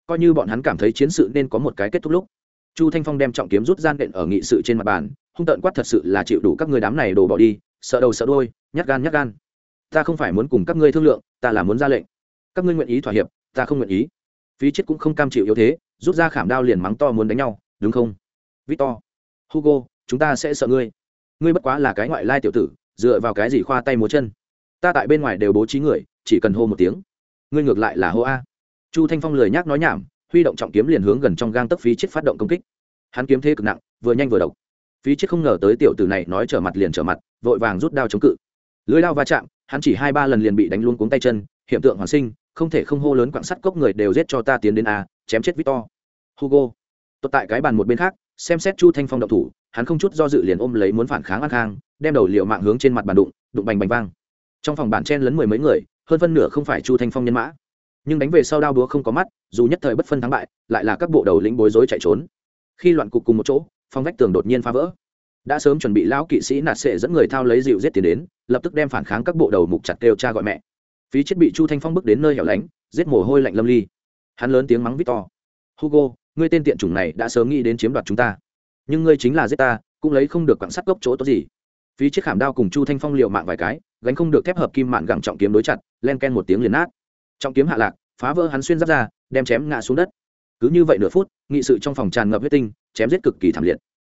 A: Coi như bọn hắn cảm thấy chiến sự nên có một cái kết thúc lúc, chu thanh phong đem trọng kiếm rút gian đện ở nghị sự trên mặt bàn hung tợn quát thật sự là chịu đủ các người đám này đổ bỏ đi, sợ đầu sợ đôi nhát gan nhát gan. Ta không phải muốn cùng các ngươi thương lượng, ta là muốn ra lệnh. Các ngươi nguyện ý thỏa hiệp, ta không nguyện ý. Phí chết cũng không cam chịu yếu thế, rút ra khảm đao liền mắng to muốn đánh nhau, đúng không? Victor, hugo, chúng ta sẽ sợ ngươi. Ngươi bất quá là cái ngoại lai tiểu tử, dựa vào cái gì khoa tay múa chân? Ta tại bên ngoài đều bố trí người, chỉ cần hô một tiếng. Ngươi ngược lại là hô a. Chu thanh phong lười nhác nói nhảm, huy động trọng kiếm liền hướng gần trong gang tấc phí chết phát động công kích. Hắn kiếm thế cực nặng, vừa nhanh vừa độc phí chết không ngờ tới tiểu tử này nói trở mặt liền trở mặt, vội vàng rút đao chống cự. Lưới đao va chạm, hắn chỉ hai ba lần liền bị đánh luôn cuống tay chân hiện tượng hoàn sinh, không thể không hô lớn quặng sắt cốc người đều giết cho ta tiến đến a, chém chết victor. Hugo. Tốt tại cái bàn một bên khác, xem xét chu thanh phong động thủ, hắn không chút do dự liền ôm lấy muốn phản kháng an khang, đem đầu liệu mạng hướng trên mặt bàn đụng đụng bành bành vang. Trong phòng bản chen lấn mười mấy người, hơn phân nửa không phải chu thanh phong nhân mã. Nhưng đánh về sau đao búa không có mắt, dù nhất thời bất phân thắng bại, lại là các bộ đầu lĩnh bối rối chạy trốn. Khi loạn cục cùng một chỗ phong vách tường đột nhiên phá vỡ. Đã sớm chuẩn bị lão kỵ sĩ nạt sệ dẫn người thao lấy dịu giết tiền đến, lập tức đem phản kháng các bộ đầu mục chặt kêu cha gọi mẹ. Phí chết bị chu thanh phong bước đến nơi hẻo lánh, giết mồ hôi lạnh lâm ly. Hắn lớn tiếng mắng victor. Hugo, ngươi tên tiện chủng này đã sớm nghĩ đến chiếm đoạt chúng ta. Nhưng ngươi chính là giết ta, cũng lấy không được quặng sắt gốc chỗ tốt gì. Phí chiếc khảm đao cùng chu thanh phong liệu mạng vài cái, gánh không được thép hợp kim mạn gẳng trọng kiếm đối chặt, len ken một tiếng liền nát. Trọng kiếm hạ lạc, phá vỡ hắn xuyên giáp ra, đem chém ngã xuống đất. Cứ như vậy nửa phút, nghị sự trong phòng tràn ngập huyết tinh chém giết cực kỳ thảm liệt.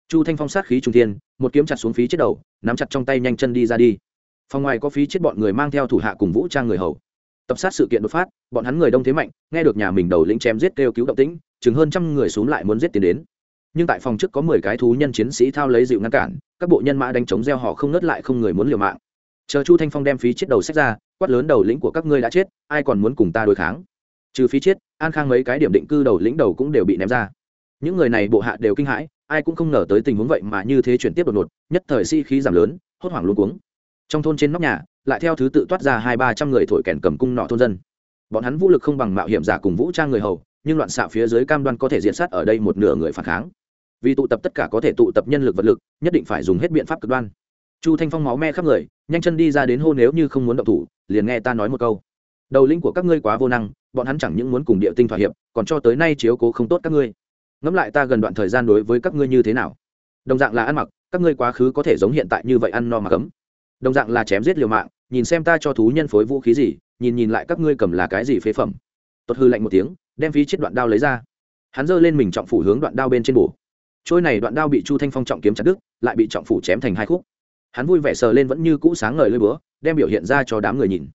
A: Chu thanh phong sát khí trung thiên, một kiếm chặt xuống phí chết đầu, nắm chặt trong tay nhanh chân đi ra đi. Phòng ngoài có phí chết bọn người mang theo thủ hạ cùng vũ trang người hầu. Tập sát sự kiện đột phát, bọn hắn người đông thế mạnh, nghe được nhà mình đầu lĩnh chém giết kêu cứu động tĩnh, chừng hơn trăm người xuống lại muốn giết tiến đến. Nhưng tại phòng trước có mười cái thú nhân chiến sĩ thao lấy dịu ngăn cản, các bộ nhân mã đánh chống gieo họ không nớt lại không người muốn liều mạng. Chờ chu thanh phong đem phí chết đầu sách ra, quát lớn đầu lĩnh của các ngươi đã chết, ai còn muốn cùng ta đối kháng? Trừ phí chết, an khang mấy cái điểm định cư đầu lĩnh đầu cũng đều bị ném ra những người này bộ hạ đều kinh hãi, ai cũng không ngờ tới tình huống vậy mà như thế chuyển tiếp đột ngột, nhất thời si khí giảm lớn, hốt hoảng luôn cuống. Trong thôn trên nóc nhà, lại theo thứ tự toát ra hai ba trăm người thổi kèn cầm cung nọ thôn dân. Bọn hắn vũ lực không bằng mạo hiểm giả cùng vũ trang người hầu, nhưng loạn xạ phía dưới cam đoan có thể diễn sát ở đây một nửa người phản kháng. Vì tụ tập tất cả có thể tụ tập nhân lực vật lực, nhất định phải dùng hết biện pháp cực đoan. Chu thanh phong máu me khắp người, nhanh chân đi ra đến hô nếu như không muốn động thủ, liền nghe ta nói một câu. Đầu linh của các ngươi quá vô năng, bọn hắn chẳng những muốn cùng địa tinh thỏa hiệp, còn cho tới nay chiếu cố không tốt các ngươi ngẫm lại ta gần đoạn thời gian đối với các ngươi như thế nào. Đồng dạng là ăn mặc, các ngươi quá khứ có thể giống hiện tại như vậy ăn no mà cấm. Đồng dạng là chém giết liều mạng, nhìn xem ta cho thú nhân phối vũ khí gì, nhìn nhìn lại các ngươi cầm là cái gì phế phẩm. Tuất hư lạnh một tiếng, đem phí chết đoạn đao lấy ra. Hắn giơ lên mình trọng phủ hướng đoạn đao bên trên bổ. Trôi này đoạn đao bị chu thanh phong trọng kiếm chặt đứt, lại bị trọng phủ chém thành hai khúc. Hắn vui vẻ sờ lên vẫn như cũ sáng ngời lơi búa, đem biểu hiện ra cho đám người nhìn.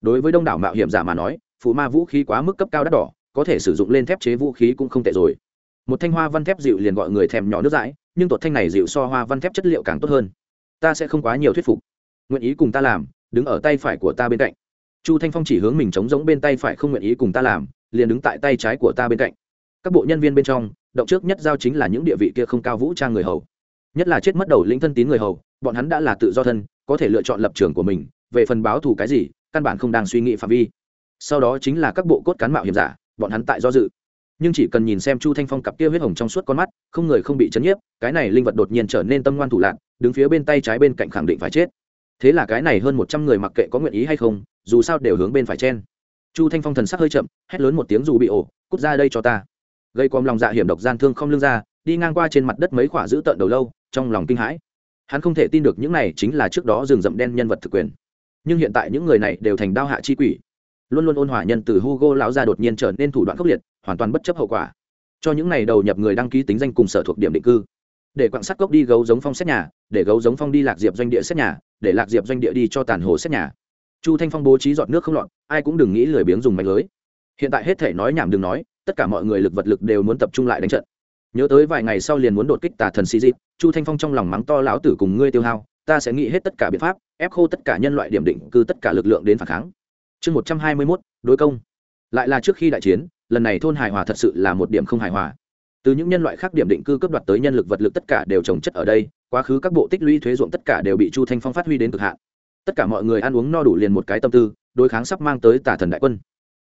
A: Đối với đông đảo mạo hiểm giả mà nói phụ ma vũ khí quá mức cấp cao đắt đỏ, có thể sử dụng lên thép chế vũ khí cũng không tệ rồi một thanh hoa văn thép dịu liền gọi người thèm nhỏ nước dãi, nhưng tột thanh này dịu so hoa văn thép chất liệu càng tốt hơn. Ta sẽ không quá nhiều thuyết phục. Nguyện ý cùng ta làm, đứng ở tay phải của ta bên cạnh. Chu thanh phong chỉ hướng mình trống giống bên tay phải không nguyện ý cùng ta làm, liền đứng tại tay trái của ta bên cạnh. Các bộ nhân viên bên trong, động trước nhất giao chính là những địa vị kia không cao vũ trang người hầu. Nhất là chết mất đầu lĩnh thân tín người hầu, bọn hắn đã là tự do thân, có thể lựa chọn lập trường của mình, về phần báo thù cái gì, căn bản không đang suy nghĩ phạm vi. Sau đó chính là các bộ cốt cán mạo hiểm giả, bọn hắn tại do dự nhưng chỉ cần nhìn xem chu thanh phong cặp kia huyết hồng trong suốt con mắt, không người không bị chấn nhiếp, cái này linh vật đột nhiên trở nên tâm ngoan thủ lạc đứng phía bên tay trái bên cạnh khẳng định phải chết. Thế là cái này hơn một trăm người mặc kệ có nguyện ý hay không, dù sao đều hướng bên phải chen. Chu thanh phong thần sắc hơi chậm, hét lớn một tiếng dù bị ổ, cút ra đây cho ta. Gây quòm lòng dạ hiểm độc gian thương không lương ra, đi ngang qua trên mặt đất mấy khỏa giữ tợn đầu lâu, trong lòng kinh hãi. Hắn không thể tin được những này chính là trước đó rừng rậm đen nhân vật thực quyền. Nhưng hiện tại những người này đều thành đao hạ chi quỷ luôn luôn ôn hòa nhân từ hugo lão gia đột nhiên trở nên thủ đoạn khốc liệt, hoàn toàn bất chấp hậu quả. Cho những này đầu nhập người đăng ký tính danh cùng sở thuộc điểm định cư. Để quặng sắt cốc đi gấu giống phong xét nhà, để gấu giống phong đi lạc diệp doanh địa xét nhà, để lạc diệp doanh địa đi cho tàn hồ xét nhà. Chu thanh phong bố trí giọt nước không lọt, ai cũng đừng nghĩ lười biếng dùng mạch lưới. Hiện tại hết thể nói nhảm đừng nói, tất cả mọi người lực vật lực đều muốn tập trung lại đánh trận. Nhớ tới vài ngày sau liền muốn đột kích tà thần xì dịp chu thanh phong trong lòng mắng to lão tử cùng ngươi tiêu hao, ta sẽ nghĩ hết tất cả biện pháp, ép khô tất cả nhân loại điểm định cư tất cả lực lượng đến phản kháng chương một trăm hai mươi mốt, đối công. Lại là trước khi đại chiến, lần này thôn hài hòa thật sự là một điểm không hài hòa. Từ những nhân loại khác điểm định cư cấp đoạt tới nhân lực vật lực tất cả đều trồng chất ở đây, quá khứ các bộ tích lũy thuế ruộng tất cả đều bị chu thanh phong phát huy đến cực hạn. Tất cả mọi người ăn uống no đủ liền một cái tâm tư, đối kháng sắp mang tới tả thần đại quân.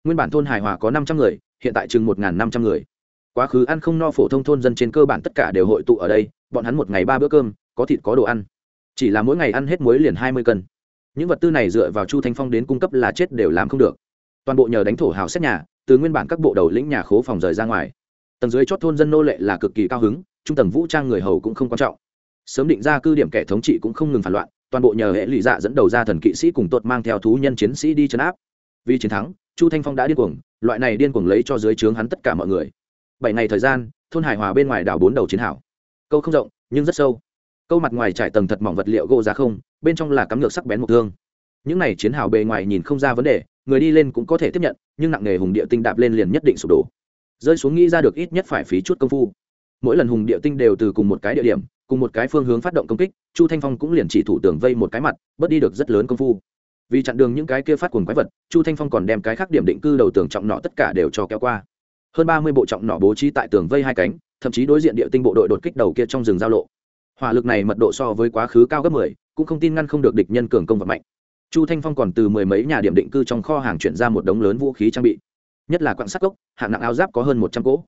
A: Nguyên bản thôn hài hòa có năm trăm người, hiện tại chừng một năm trăm người. Quá khứ ăn không no phổ thông thôn dân trên cơ bản tất cả đều hội tụ ở đây, bọn hắn một ngày ba bữa cơm, có thịt có đồ ăn. Chỉ là mỗi ngày ăn hết muối liền hai mươi cân những vật tư này dựa vào chu thanh phong đến cung cấp là chết đều làm không được. Toàn bộ nhờ đánh thổ hào xét nhà, từ nguyên bản các bộ đầu lĩnh nhà khố phòng rời ra ngoài. Tầng dưới chót thôn dân nô lệ là cực kỳ cao hứng, trung tầng vũ trang người hầu cũng không quan trọng. Sớm định ra cư điểm kẻ thống trị cũng không ngừng phản loạn, toàn bộ nhờ hệ lụy dạ dẫn đầu ra thần kỵ sĩ cùng tuột mang theo thú nhân chiến sĩ đi chấn áp. Vì chiến thắng, chu thanh phong đã điên cuồng, loại này điên cuồng lấy cho dưới trướng hắn tất cả mọi người. Bảy ngày thời gian, thôn hải hòa bên ngoài đảo bốn đầu chiến hảo câu không rộng, nhưng rất sâu. Câu mặt ngoài trải tầng thật mỏng vật liệu gỗ giá không bên trong là cắm ngược sắc bén một thương. Những này chiến hào bề ngoài nhìn không ra vấn đề, người đi lên cũng có thể tiếp nhận, nhưng nặng nghề hùng địa tinh đạp lên liền nhất định sụp đổ. Rơi xuống nghĩ ra được ít nhất phải phí chút công phu. Mỗi lần hùng địa tinh đều từ cùng một cái địa điểm, cùng một cái phương hướng phát động công kích, chu thanh phong cũng liền chỉ thủ tưởng vây một cái mặt, bớt đi được rất lớn công phu. Vì chặn đường những cái kia phát cuồng quái vật, chu thanh phong còn đem cái khác điểm định cư đầu tường trọng nọ tất cả đều cho kéo qua. Hơn ba mươi bộ trọng nọ bố trí tại tường vây hai cánh, thậm chí đối diện địa tinh bộ đội đột kích đầu kia trong rừng giao lộ. Hỏa lực này mật độ so với quá khứ cao gấp mười cũng không tin ngăn không được địch nhân cường công vật mạnh. Chu thanh phong còn từ mười mấy nhà điểm định cư trong kho hàng chuyển ra một đống lớn vũ khí trang bị. Nhất là quặng sắt gốc, hạng nặng áo giáp có hơn một trăm cỗ.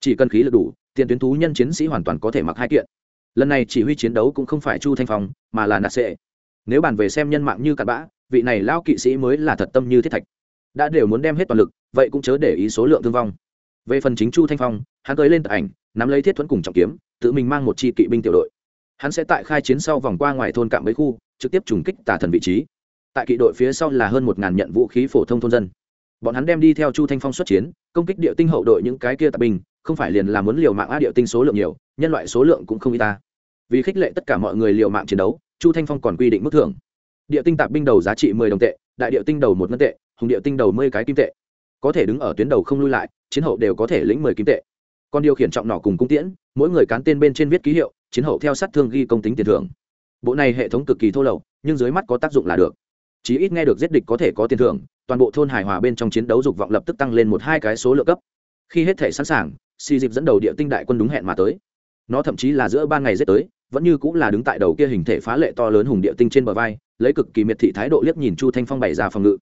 A: Chỉ cần khí lực đủ tiền tuyến thú nhân chiến sĩ hoàn toàn có thể mặc hai kiện. Lần này chỉ huy chiến đấu cũng không phải chu thanh phong mà là nạt sệ. Nếu bàn về xem nhân mạng như cặn bã vị này lao kỵ sĩ mới là thật tâm như thiết thạch. Đã đều muốn đem hết toàn lực vậy cũng chớ để ý số lượng thương vong. Về phần chính chu thanh phong hắn tới lên tập ảnh nắm lấy thiết thuẫn cùng trọng kiếm tự mình mang một chi kỵ binh tiểu đội hắn sẽ tại khai chiến sau vòng qua ngoài thôn cạm mấy khu, trực tiếp trùng kích tà thần vị trí. Tại kỵ đội phía sau là hơn một ngàn nhận vũ khí phổ thông thôn dân. Bọn hắn đem đi theo chu thanh phong xuất chiến, công kích địa tinh hậu đội những cái kia tạp binh, không phải liền là muốn liều mạng á địa tinh số lượng nhiều, nhân loại số lượng cũng không y ta. Vì khích lệ tất cả mọi người liều mạng chiến đấu, chu thanh phong còn quy định mức thưởng. Địa tinh tạp binh đầu giá trị mười đồng tệ, đại địa tinh đầu một ngân tệ, hùng địa tinh đầu mười cái kim tệ. Có thể đứng ở tuyến đầu không lui lại, chiến hậu đều có thể lĩnh mười kim tệ còn điều khiển trọng nỏ cùng cung tiễn, mỗi người cán tên bên trên viết ký hiệu, chiến hậu theo sát thương ghi công tính tiền thưởng. Bộ này hệ thống cực kỳ thô lậu, nhưng dưới mắt có tác dụng là được. Chí ít nghe được giết địch có thể có tiền thưởng, toàn bộ thôn hài hòa bên trong chiến đấu dục vọng lập tức tăng lên một hai cái số lượng cấp. Khi hết thể sẵn sàng si dịp dẫn đầu địa tinh đại quân đúng hẹn mà tới. Nó thậm chí là giữa ban ngày giết tới, vẫn như cũng là đứng tại đầu kia hình thể phá lệ to lớn hùng địa tinh trên bờ vai, lấy cực kỳ miệt thị thái độ liếc nhìn chu thanh phong bày ra phòng ngự.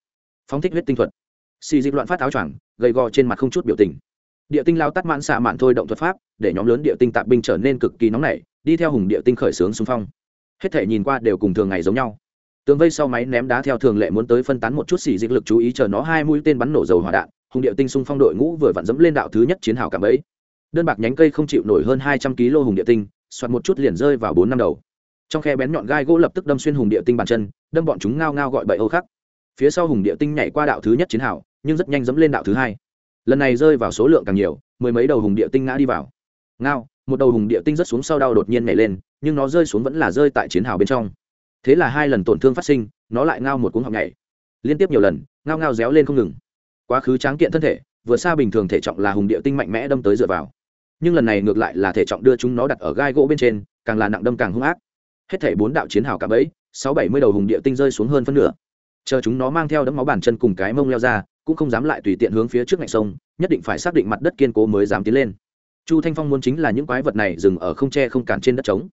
A: Phóng thích huyết tinh thuật. Si dịp loạn phát áo choàng, gầy gò trên mặt không chút biểu tình địa tinh lao tắt mãn xạ mạn thôi động thuật pháp, để nhóm lớn địa tinh tạp binh trở nên cực kỳ nóng nảy, đi theo hùng địa tinh khởi xướng xung phong. Hết thể nhìn qua đều cùng thường ngày giống nhau. Tường vây sau máy ném đá theo thường lệ muốn tới phân tán một chút xì dịch lực chú ý chờ nó hai mũi tên bắn nổ dầu hỏa đạn, hùng địa tinh xung phong đội ngũ vừa vặn dẫm lên đạo thứ nhất chiến hào cảm ấy. Đơn bạc nhánh cây không chịu nổi hơn hai trăm kg hùng địa tinh, soạt một chút liền rơi vào bốn năm đầu. Trong khe bén nhọn gai gỗ lập tức đâm xuyên hùng địa tinh bàn chân, đâm bọn chúng ngao ngao gọi bậy âu khắc. Phía sau hùng địa tinh nhảy qua đạo thứ nhất chiến hào, nhưng rất nhanh dẫm lên đạo thứ hai lần này rơi vào số lượng càng nhiều, mười mấy đầu hùng địa tinh ngã đi vào. Ngao, một đầu hùng địa tinh rất xuống sau đau đột nhiên nhảy lên, nhưng nó rơi xuống vẫn là rơi tại chiến hào bên trong. Thế là hai lần tổn thương phát sinh, nó lại ngao một cuống học nhảy. Liên tiếp nhiều lần, ngao ngao réo lên không ngừng. Quá khứ tráng kiện thân thể, vừa xa bình thường thể trọng là hùng địa tinh mạnh mẽ đâm tới dựa vào. Nhưng lần này ngược lại là thể trọng đưa chúng nó đặt ở gai gỗ bên trên, càng là nặng đâm càng hung ác. Hết thể bốn đạo chiến hào cả bẫy, sáu bảy mươi đầu hùng địa tinh rơi xuống hơn phân nửa. Chờ chúng nó mang theo đấm máu bàn chân cùng cái mông leo ra cũng không dám lại tùy tiện hướng phía trước ngạch sông, nhất định phải xác định mặt đất kiên cố mới dám tiến lên. Chu thanh phong muốn chính là những quái vật này dừng ở không tre không cản trên đất trống.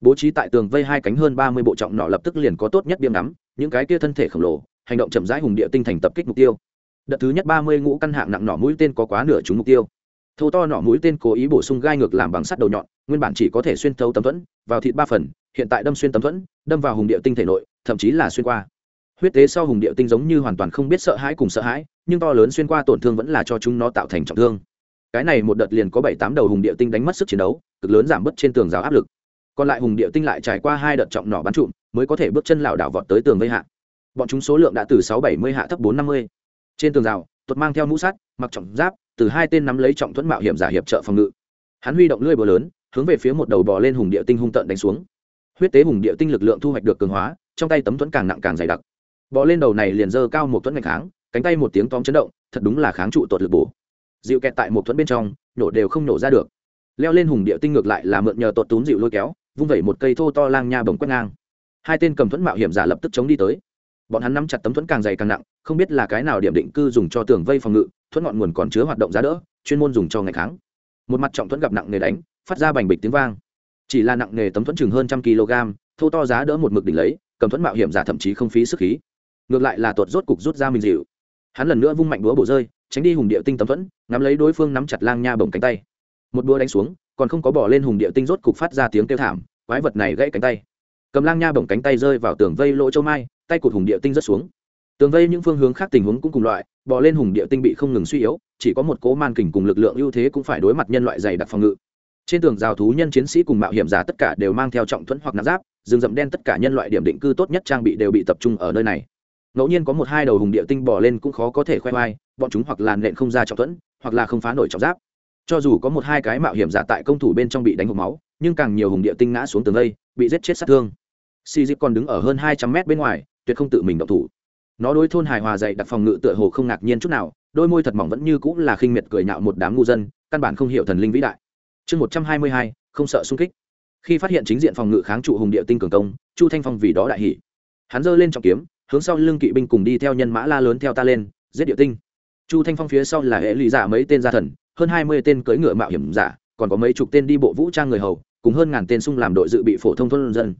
A: Bố trí tại tường vây hai cánh hơn ba mươi bộ trọng nọ lập tức liền có tốt nhất biếm ngắm những cái kia thân thể khổng lồ, hành động chậm rãi hùng địa tinh thành tập kích mục tiêu. Đợt thứ nhất ba mươi ngũ căn hạng nặng nỏ mũi tên có quá nửa trúng mục tiêu. Thâu to nỏ mũi tên cố ý bổ sung gai ngược làm bằng sắt đầu nhọn, nguyên bản chỉ có thể xuyên thấu tấm thuẫn, vào thịt ba phần, hiện tại đâm xuyên tấm thuẫn, đâm vào hùng địa tinh thể nội, thậm chí là xuyên qua. Huyết tế sau hùng địa tinh giống như hoàn toàn không biết sợ hãi cùng sợ hãi nhưng to lớn xuyên qua tổn thương vẫn là cho chúng nó tạo thành trọng thương. Cái này một đợt liền có bảy tám đầu hùng địa tinh đánh mất sức chiến đấu, cực lớn giảm bớt trên tường rào áp lực. Còn lại hùng địa tinh lại trải qua hai đợt trọng nỏ bắn trụm, mới có thể bước chân lảo đảo vọt tới tường vây hạ. Bọn chúng số lượng đã từ sáu bảy mươi hạ thấp bốn năm mươi. Trên tường rào, tuột mang theo mũ sắt, mặc trọng giáp, từ hai tên nắm lấy trọng thuẫn mạo hiểm giả hiệp trợ phòng ngự. Hắn huy động lưỡi búa lớn, hướng về phía một đầu bò lên hùng địa tinh hung tợn đánh xuống. Huyết tế hùng địa tinh lực lượng thu hoạch được cường hóa, trong tay tấm thuẫn càng nặng càng dày đặc. Bò lên đầu này liền dơ cao một tuấn ngạch kháng cánh tay một tiếng tóm chấn động, thật đúng là kháng trụ tột lực bổ. Dịu kẹt tại một thuẫn bên trong nổ đều không nổ ra được. Leo lên hùng địa tinh ngược lại là mượn nhờ tột túm dịu lôi kéo, vung vẩy một cây thô to lang nha bồng quét ngang. Hai tên cầm thuẫn mạo hiểm giả lập tức chống đi tới. Bọn hắn nắm chặt tấm thuẫn càng dày càng nặng, không biết là cái nào điểm định cư dùng cho tường vây phòng ngự, thuẫn ngọn nguồn còn chứa hoạt động giá đỡ, chuyên môn dùng cho ngày kháng. Một mặt trọng thuẫn gặp nặng nghề đánh, phát ra bành bịch tiếng vang. Chỉ là nặng nghề tấm thuẫn chừng hơn trăm kg, thô to giá đỡ một mực đỉnh lấy, cầm thuẫn mạo hiểm giả thậm chí không phí sức khí. Ngược lại là tuột rốt cục rút ra mình dịu hắn lần nữa vung mạnh búa bổ rơi, tránh đi hùng địa tinh tấm thuẫn, ngắm lấy đối phương nắm chặt lang nha bồng cánh tay. Một búa đánh xuống, còn không có bỏ lên hùng địa tinh rốt cục phát ra tiếng kêu thảm, quái vật này gãy cánh tay. Cầm lang nha bồng cánh tay rơi vào tường vây lỗ châu mai, tay cụt hùng địa tinh rớt xuống. Tường vây những phương hướng khác tình huống cũng cùng loại, bỏ lên hùng địa tinh bị không ngừng suy yếu, chỉ có một cố man kình cùng lực lượng ưu thế cũng phải đối mặt nhân loại dày đặc phòng ngự. Trên tường rào thú nhân chiến sĩ cùng mạo hiểm giả tất cả đều mang theo trọng thuẫn hoặc nạp giáp, rừng rậm đen tất cả nhân loại điểm định cư tốt nhất trang bị đều bị tập trung ở nơi này ngẫu nhiên có một hai đầu hùng địa tinh bỏ lên cũng khó có thể khoe khoai bọn chúng hoặc là nện không ra trọng thuẫn hoặc là không phá nổi trọng giáp. Cho dù có một hai cái mạo hiểm giả tại công thủ bên trong bị đánh hộp máu nhưng càng nhiều hùng địa tinh ngã xuống tường lây bị giết chết sát thương. Si dịp còn đứng ở hơn hai trăm mét bên ngoài tuyệt không tự mình động thủ. Nó đối thôn hài hòa dạy đặt phòng ngự tựa hồ không ngạc nhiên chút nào đôi môi thật mỏng vẫn như cũng là khinh miệt cười nhạo một đám ngu dân căn bản không hiểu thần linh vĩ đại. Chương một trăm hai mươi hai không sợ xung kích. Khi phát hiện chính diện phòng ngự kháng trụ hùng địa tinh cường công chu thanh phong vì đó đại hỉ, hắn giơ lên trọng kiếm hướng sau lưng kỵ binh cùng đi theo nhân mã la lớn theo ta lên, giết địa tinh. Chu thanh phong phía sau là hệ lụy giả mấy tên gia thần, hơn hai mươi tên cưỡi ngựa mạo hiểm giả, còn có mấy chục tên đi bộ vũ trang người hầu, cùng hơn ngàn tên xung làm đội dự bị phổ thông thôn dân.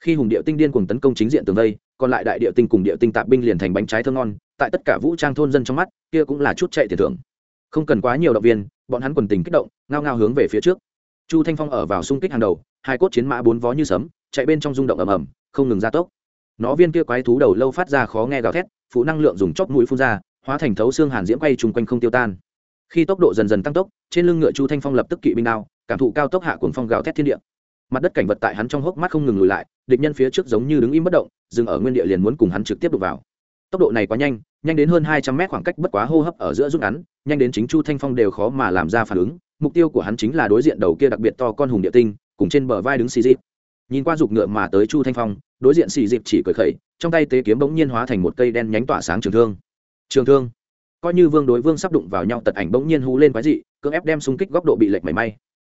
A: Khi hùng địa tinh điên cùng tấn công chính diện tường vây, còn lại đại địa tinh cùng địa tinh tạp binh liền thành bánh trái thơ ngon, tại tất cả vũ trang thôn dân trong mắt, kia cũng là chút chạy tiền thưởng. Không cần quá nhiều động viên, bọn hắn quần tình kích động, ngao ngao hướng về phía trước. Chu thanh phong ở vào xung kích hàng đầu, hai cốt chiến mã bốn vó như sấm, chạy bên trong rung động ầm ầm, không ngừng gia tốc nó viên kia quái thú đầu lâu phát ra khó nghe gào thét, phụ năng lượng dùng chóp mũi phun ra, hóa thành thấu xương hàn diễm quay chung quanh không tiêu tan. Khi tốc độ dần dần tăng tốc, trên lưng ngựa chu thanh phong lập tức kỵ binh đao, cảm thụ cao tốc hạ cuồng phong gào thét thiên địa. Mặt đất cảnh vật tại hắn trong hốc mắt không ngừng lùi lại, địch nhân phía trước giống như đứng im bất động, dừng ở nguyên địa liền muốn cùng hắn trực tiếp đục vào. Tốc độ này quá nhanh nhanh đến hơn hai trăm mét khoảng cách bất quá hô hấp ở giữa rút ngắn, nhanh đến chính chu thanh phong đều khó mà làm ra phản ứng, mục tiêu của hắn chính là đối diện đầu kia đặc biệt to con hùng địa tinh, cùng trên bờ vai đứng xì dịp nhìn qua giục ngựa mà tới chu thanh phong đối diện xì dịp chỉ cười khẩy, trong tay tế kiếm bỗng nhiên hóa thành một cây đen nhánh tỏa sáng trường thương. Trường thương? Coi như vương đối vương sắp đụng vào nhau, tật ảnh bỗng nhiên hú lên quái dị, cưỡng ép đem xung kích góc độ bị lệch mảy may.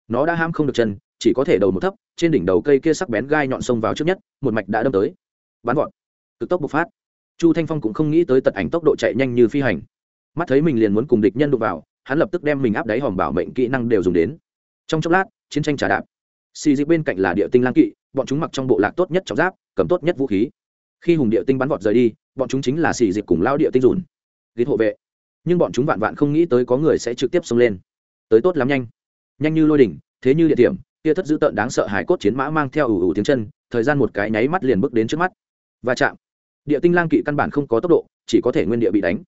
A: Nó đã ham không được chân, chỉ có thể đầu một thấp, trên đỉnh đầu cây kia sắc bén gai nhọn sông vào trước nhất, một mạch đã đâm tới. Bắn vọt. Cực tốc bộc phát. Chu thanh phong cũng không nghĩ tới tật ảnh tốc độ chạy nhanh như phi hành. Mắt thấy mình liền muốn cùng địch nhân đụng vào, hắn lập tức đem mình áp đáy hòm bảo mệnh kỹ năng đều dùng đến. Trong chốc lát, chiến tranh trả đạp. Xì dịch bên cạnh là địa tinh lang kỵ, bọn chúng mặc trong bộ lạc tốt nhất trọng giáp cầm tốt nhất vũ khí. Khi hùng địa tinh bắn vọt rời đi, bọn chúng chính là xì dịp cùng lao địa tinh dùn. Ghi hộ vệ. Nhưng bọn chúng vạn vạn không nghĩ tới có người sẽ trực tiếp xông lên. Tới tốt lắm nhanh. Nhanh như lôi đỉnh, thế như địa điểm kia thất dữ tợn đáng sợ hải cốt chiến mã mang theo ủ ủ tiếng chân, thời gian một cái nháy mắt liền bước đến trước mắt. Và chạm. Địa tinh lang kỵ căn bản không có tốc độ, chỉ có thể nguyên địa bị đánh.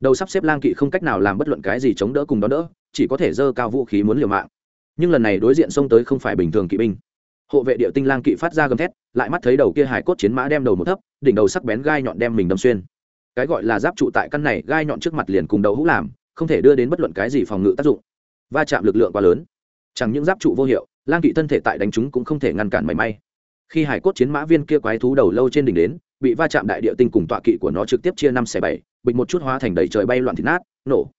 A: Đầu sắp xếp lang kỵ không cách nào làm bất luận cái gì chống đỡ cùng đó đỡ, chỉ có thể dơ cao vũ khí muốn liều mạng. Nhưng lần này đối diện xông tới không phải bình thường kỵ binh hộ vệ địa tinh lang kỵ phát ra gầm thét, lại mắt thấy đầu kia hải cốt chiến mã đem đầu một thấp, đỉnh đầu sắc bén gai nhọn đem mình đâm xuyên. Cái gọi là giáp trụ tại căn này, gai nhọn trước mặt liền cùng đầu hũ làm, không thể đưa đến bất luận cái gì phòng ngự tác dụng. Va chạm lực lượng quá lớn. Chẳng những giáp trụ vô hiệu, lang kỵ thân thể tại đánh chúng cũng không thể ngăn cản mảy may. Khi hải cốt chiến mã viên kia quái thú đầu lâu trên đỉnh đến, bị va chạm đại địa tinh cùng tọa kỵ của nó trực tiếp chia năm xẻ bảy, bịch một chút hóa thành đầy trời bay loạn thịt nát, nổ.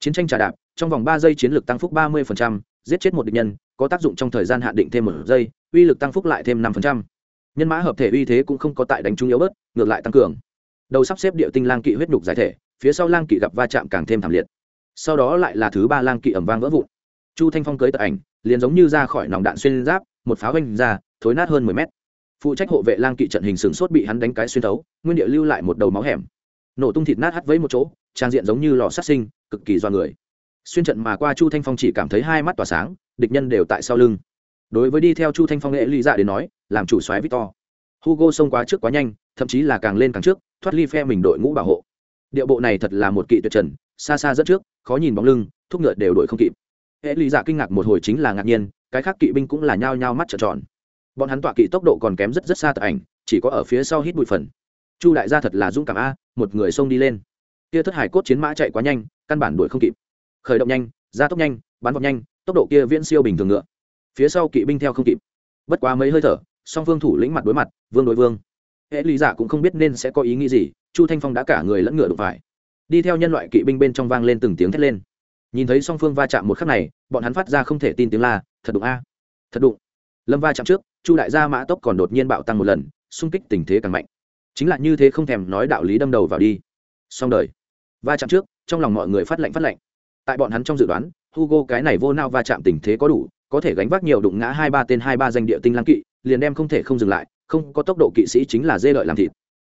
A: Chiến tranh trà đạp, trong vòng ba giây chiến lược tăng phúc ba mươi giết chết một địch nhân, có tác dụng trong thời gian hạn định thêm một giây uy lực tăng phúc lại thêm năm nhân mã hợp thể uy thế cũng không có tại đánh trúng yếu bớt, ngược lại tăng cường. Đầu sắp xếp địa tinh lang kỵ huyết nhục giải thể, phía sau lang kỵ gặp va chạm càng thêm thảm liệt. Sau đó lại là thứ ba lang kỵ ẩm vang vỡ vụn. Chu thanh phong cưới tự ảnh, liền giống như ra khỏi nòng đạn xuyên giáp, một pháo oanh ra, thối nát hơn mười mét. Phụ trách hộ vệ lang kỵ trận hình sừng sốt bị hắn đánh cái xuyên thấu, nguyên địa lưu lại một đầu máu hẻm. Nổ tung thịt nát hắt với một chỗ, trang diện giống như lò sát sinh, cực kỳ do người. Xuyên trận mà qua chu thanh phong chỉ cảm thấy hai mắt tỏa sáng, địch nhân đều tại sau lưng đối với đi theo chu thanh phong nghệ lý dạ đến nói, làm chủ xoáy victor. Hugo xông quá trước quá nhanh, thậm chí là càng lên càng trước, thoát ly phe mình đội ngũ bảo hộ. Điệu bộ này thật là một kỵ tuyệt trần, xa xa dẫn trước, khó nhìn bóng lưng, thúc ngựa đều đội không kịp. Hệ lý giả kinh ngạc một hồi chính là ngạc nhiên, cái khác kỵ binh cũng là nhao nhao mắt trợn tròn. Bọn hắn tọa kỵ tốc độ còn kém rất rất xa tập ảnh, chỉ có ở phía sau hít bụi phần. Chu đại gia thật là dũng cảm a, một người xông đi lên. Kia thất hải cốt chiến mã chạy quá nhanh, căn bản đuổi không kịp. Khởi động nhanh, gia tốc nhanh, bắn vọt nhanh, tốc độ kia viễn siêu bình thường ngựa phía sau kỵ binh theo không kịp. Bất quá mấy hơi thở, song phương thủ lĩnh mặt đối mặt, vương đối vương. Hệ lý giả cũng không biết nên sẽ có ý nghĩ gì, chu thanh phong đã cả người lẫn ngựa đụng phải. Đi theo nhân loại kỵ binh bên trong vang lên từng tiếng thét lên. Nhìn thấy song phương va chạm một khắc này, bọn hắn phát ra không thể tin tiếng la, thật đụng a, thật đụng. Lâm va chạm trước, chu đại gia mã tốc còn đột nhiên bạo tăng một lần, xung kích tình thế càng mạnh. Chính là như thế không thèm nói đạo lý đâm đầu vào đi. Xong đời. Va chạm trước, trong lòng mọi người phát lệnh phát lệnh. Tại bọn hắn trong dự đoán, hugo cái này vô nao va chạm tình thế có đủ có thể gánh vác nhiều đụng ngã hai ba tên hai ba danh địa tinh lang kỵ, liền đem không thể không dừng lại, không có tốc độ kỵ sĩ chính là dê lợi làm thịt.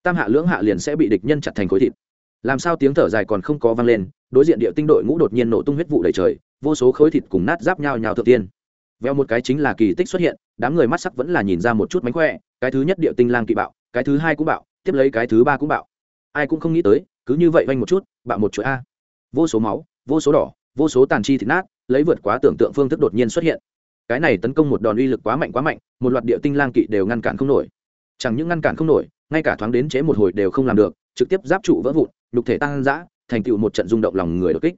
A: Tam hạ lưỡng hạ liền sẽ bị địch nhân chặt thành khối thịt. Làm sao tiếng thở dài còn không có vang lên, đối diện địa tinh đội ngũ đột nhiên nổ tung huyết vụ đầy trời, vô số khối thịt cùng nát giáp nhau nhào thượng tiên. Veo một cái chính là kỳ tích xuất hiện, đám người mắt sắc vẫn là nhìn ra một chút mánh khỏe, cái thứ nhất địa tinh lang kỵ bạo, cái thứ hai cũng bạo, tiếp lấy cái thứ ba cũng bạo. Ai cũng không nghĩ tới, cứ như vậy vanh một chút, bạo một chuỗi a. Vô số máu, vô số đỏ vô số tàn chi thịt nát, lấy vượt quá tưởng tượng phương thức đột nhiên xuất hiện. Cái này tấn công một đòn uy lực quá mạnh quá mạnh, một loạt địa tinh lang kỵ đều ngăn cản không nổi. Chẳng những ngăn cản không nổi, ngay cả thoáng đến chế một hồi đều không làm được, trực tiếp giáp trụ vỡ vụn, nhục thể tăng dã, thành tựu một trận rung động lòng người đột kích.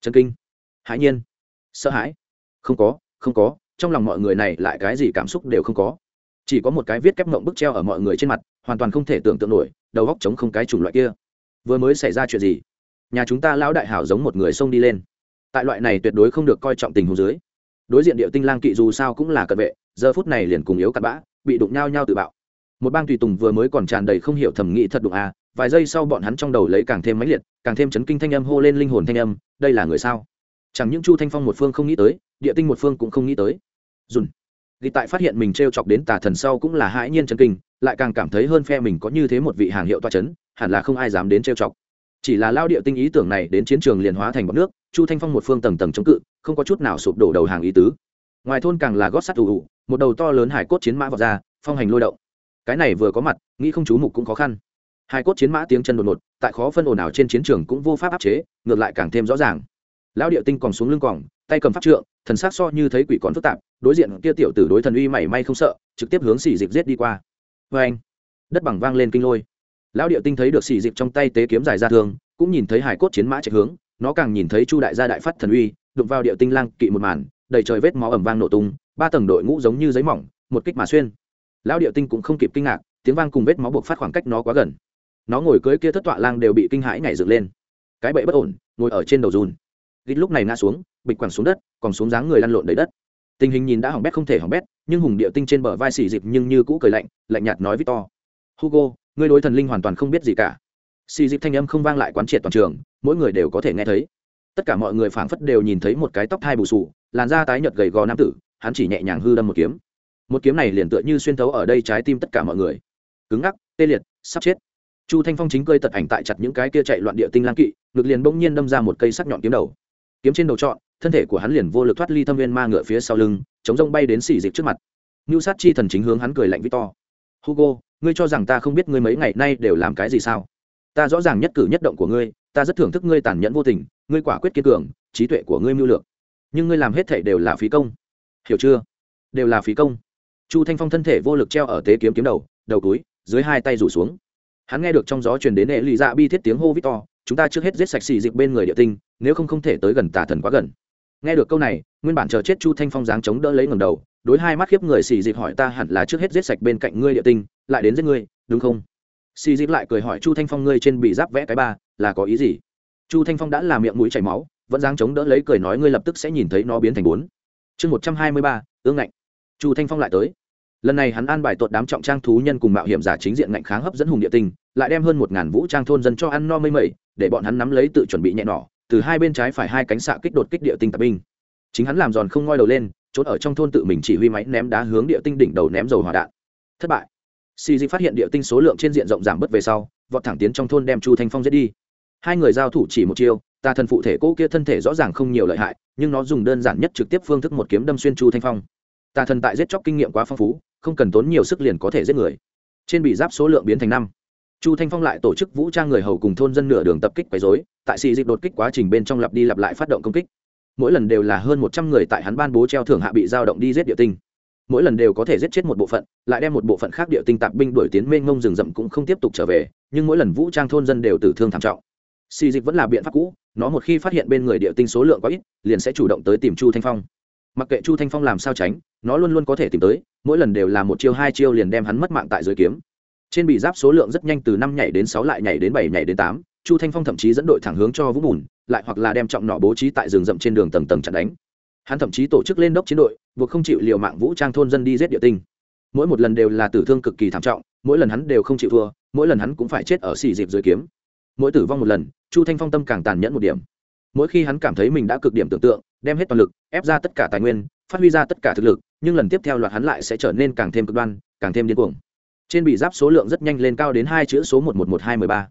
A: Chân kinh. Hãi nhiên. Sợ hãi. Không có không có, trong lòng mọi người này lại cái gì cảm xúc đều không có. Chỉ có một cái viết kép mộng bức treo ở mọi người trên mặt, hoàn toàn không thể tưởng tượng nổi, đầu góc chống không cái chủng loại kia. Vừa mới xảy ra chuyện gì? Nhà chúng ta lão đại hảo giống một người xông đi lên tại loại này tuyệt đối không được coi trọng tình huống dưới. Đối diện địa tinh lang kỵ dù sao cũng là cận vệ, giờ phút này liền cùng yếu cặn bã, bị đụng nhau nhau tự bạo. Một bang tùy tùng vừa mới còn tràn đầy không hiểu thẩm nghĩ thật đụng à vài giây sau bọn hắn trong đầu lấy càng thêm mãnh liệt, càng thêm chấn kinh thanh âm hô lên linh hồn thanh âm, đây là người sao? Chẳng những chu thanh phong một phương không nghĩ tới, địa tinh một phương cũng không nghĩ tới. Dùn. Ghi tại phát hiện mình t r e o chọc đến tà thần sau cũng là hãi nhiên chân kinh, lại càng cảm thấy hơn phe mình có như thế một vị hàng hiệu toa c h ấ n hẳn là không ai dám đến t r e o chọc chỉ là lao địa tinh ý tưởng này đến chiến trường liền hóa thành bọc nước, chu thanh phong một phương tầng tầng chống cự, không có chút nào sụp đổ đầu hàng ý tứ. Ngoài thôn càng là gót sắt ủ ủ một đầu to lớn hải cốt chiến mã vọt ra, phong hành lôi động. Cái này vừa có mặt, nghĩ không chú mục cũng khó khăn. Hải cốt chiến mã tiếng chân đột ngột, tại khó phân ồn ào trên chiến trường cũng vô pháp áp chế, ngược lại càng thêm rõ ràng. Lão địa tinh còn xuống lưng còng tay cầm pháp trượng, thần sắc so như thấy quỷ còn phức tạp, đối diện kia tiểu tử đối thần uy mảy may không sợ, trực tiếp hướng xỉ dịch giết đi qua. Vê anh đất bằng vang lên kinh lôi lão điệu tinh thấy được xì dịp trong tay tế kiếm dài ra thương, cũng nhìn thấy hải cốt chiến mã chạy hướng, nó càng nhìn thấy chu đại gia đại phát thần uy, đụng vào điệu tinh lang kỵ một màn, đầy trời vết máu ẩm vang nổ tung, ba tầng đội ngũ giống như giấy mỏng, một kích mà xuyên. Lão điệu tinh cũng không kịp kinh ngạc, tiếng vang cùng vết máu buộc phát khoảng cách nó quá gần. Nó ngồi cưới kia thất tọa lang đều bị kinh hãi nhảy dựng lên. Cái bậy bất ổn, ngồi ở trên đầu dùn gít lúc này ngã xuống, bịch quẳng xuống đất, còn xuống dáng người lăn lộn đầy đất. Tình hình nhìn đã hỏng bét không thể hỏng bét, nhưng hùng địa tinh trên bờ vai xì dịp nhưng như cũ cười lạnh lạnh nhạt nói victor hugo ngươi đối thần linh hoàn toàn không biết gì cả. Xì dịp thanh âm không vang lại quán triệt toàn trường, mỗi người đều có thể nghe thấy. Tất cả mọi người phảng phất đều nhìn thấy một cái tóc thai bù sù, làn da tái nhợt gầy gò nam tử, hắn chỉ nhẹ nhàng hư đâm một kiếm. Một kiếm này liền tựa như xuyên thấu ở đây trái tim tất cả mọi người. Cứng ngắc, tê liệt, sắp chết. Chu thanh phong chính cơi tật ảnh tại chặt những cái kia chạy loạn địa tinh lang kỵ, ngực liền bỗng nhiên đâm ra một cây sắc nhọn kiếm đầu. Kiếm trên đầu trọn, thân thể của hắn liền vô lực thoát ly thâm viên ma ngựa phía sau lưng, chống rông bay đến xỉ dịch trước mặt. Ngưu sát chi thần chính hướng hắn cười lạnh victor hugo ngươi cho rằng ta không biết ngươi mấy ngày nay đều làm cái gì sao? Ta rõ ràng nhất cử nhất động của ngươi, ta rất thưởng thức ngươi tàn nhẫn vô tình, ngươi quả quyết kiên cường, trí tuệ của ngươi mưu lược. Nhưng ngươi làm hết thảy đều là phí công. Hiểu chưa? Đều là phí công. Chu thanh phong thân thể vô lực treo ở tế kiếm kiếm đầu đầu túi, dưới hai tay rủ xuống. Hắn nghe được trong gió truyền đến hệ lụy dạ bi thiết tiếng hô victor chúng ta trước hết giết sạch xì dịch bên người địa tinh, nếu không không thể tới gần tà thần quá gần. Nghe được câu này, nguyên bản chờ chết chu thanh phong dáng chống đỡ lấy ngầm đầu, đối hai mắt khiếp người xì dịch hỏi ta hẳn là trước hết giết sạch bên cạnh ngươi địa tinh lại đến giết ngươi, đúng không? Xì dịp lại cười hỏi chu thanh phong, ngươi trên bị giáp vẽ cái ba, là có ý gì? Chu thanh phong đã làm miệng mũi chảy máu, vẫn dáng chống đỡ lấy cười nói, ngươi lập tức sẽ nhìn thấy nó biến thành bốn. Chương một trăm hai mươi ba, ương ngạnh. Chu thanh phong lại tới. Lần này hắn an bài tuột đám trọng trang thú nhân cùng mạo hiểm giả chính diện ngạnh kháng hấp dẫn hùng địa tinh, lại đem hơn một ngàn vũ trang thôn dân cho ăn no mây mẩy, để bọn hắn nắm lấy tự chuẩn bị nhẹ nỏ, từ hai bên trái phải hai cánh xạ kích đột kích địa tinh tập binh. Chính hắn làm giòn không ngoi đầu lên trốn ở trong thôn tự mình chỉ huy máy ném đá hướng địa tinh đỉnh đầu ném dầu hỏa đạn. Thất bại xì di phát hiện địa tinh số lượng trên diện rộng giảm bớt về sau, vọt thẳng tiến trong thôn đem chu thanh phong giết đi. Hai người giao thủ chỉ một chiêu tà thần phụ thể cỗ kia thân thể rõ ràng không nhiều lợi hại, nhưng nó dùng đơn giản nhất trực tiếp phương thức một kiếm đâm xuyên chu thanh phong. Tà thần tại giết chóc kinh nghiệm quá phong phú, không cần tốn nhiều sức liền có thể giết người. Trên bị giáp số lượng biến thành năm. Chu thanh phong lại tổ chức vũ trang người hầu cùng thôn dân nửa đường tập kích quấy dối tại xì dịch đột kích quá trình bên trong lặp đi lặp lại phát động công kích. Mỗi lần đều là hơn một trăm người tại hắn ban bố treo thưởng hạ bị giao động đi giết địa tinh mỗi lần đều có thể giết chết một bộ phận, lại đem một bộ phận khác địa tinh tạp binh đuổi tiến mênh ngông rừng rậm cũng không tiếp tục trở về, nhưng mỗi lần vũ trang thôn dân đều tử thương thảm trọng. Xì dịch vẫn là biện pháp cũ, nó một khi phát hiện bên người địa tinh số lượng quá ít, liền sẽ chủ động tới tìm chu thanh phong. Mặc kệ chu thanh phong làm sao tránh, nó luôn luôn có thể tìm tới, mỗi lần đều là một chiêu hai chiêu liền đem hắn mất mạng tại dưới kiếm. Trên bị giáp số lượng rất nhanh từ năm nhảy đến sáu lại nhảy đến bảy nhảy đến tám, chu thanh phong thậm chí dẫn đội thẳng hướng cho vũng bùn, lại hoặc là đem trọng nọ bố trí tại rừng rậm trên đường tầng tầng chặn đánh hắn thậm chí tổ chức lên đốc chiến đội, buộc không chịu liều mạng vũ trang thôn dân đi giết địa tinh. Mỗi một lần đều là tử thương cực kỳ thảm trọng, mỗi lần hắn đều không chịu thua, mỗi lần hắn cũng phải chết ở xì dịp dưới kiếm. Mỗi tử vong một lần, chu thanh phong tâm càng tàn nhẫn một điểm. Mỗi khi hắn cảm thấy mình đã cực điểm tưởng tượng, đem hết toàn lực, ép ra tất cả tài nguyên, phát huy ra tất cả thực lực, nhưng lần tiếp theo loạt hắn lại sẽ trở nên càng thêm cực đoan, càng thêm điên cuồng. Trên bị giáp số lượng rất nhanh lên cao đến hai chữ số một một một hai mười ba.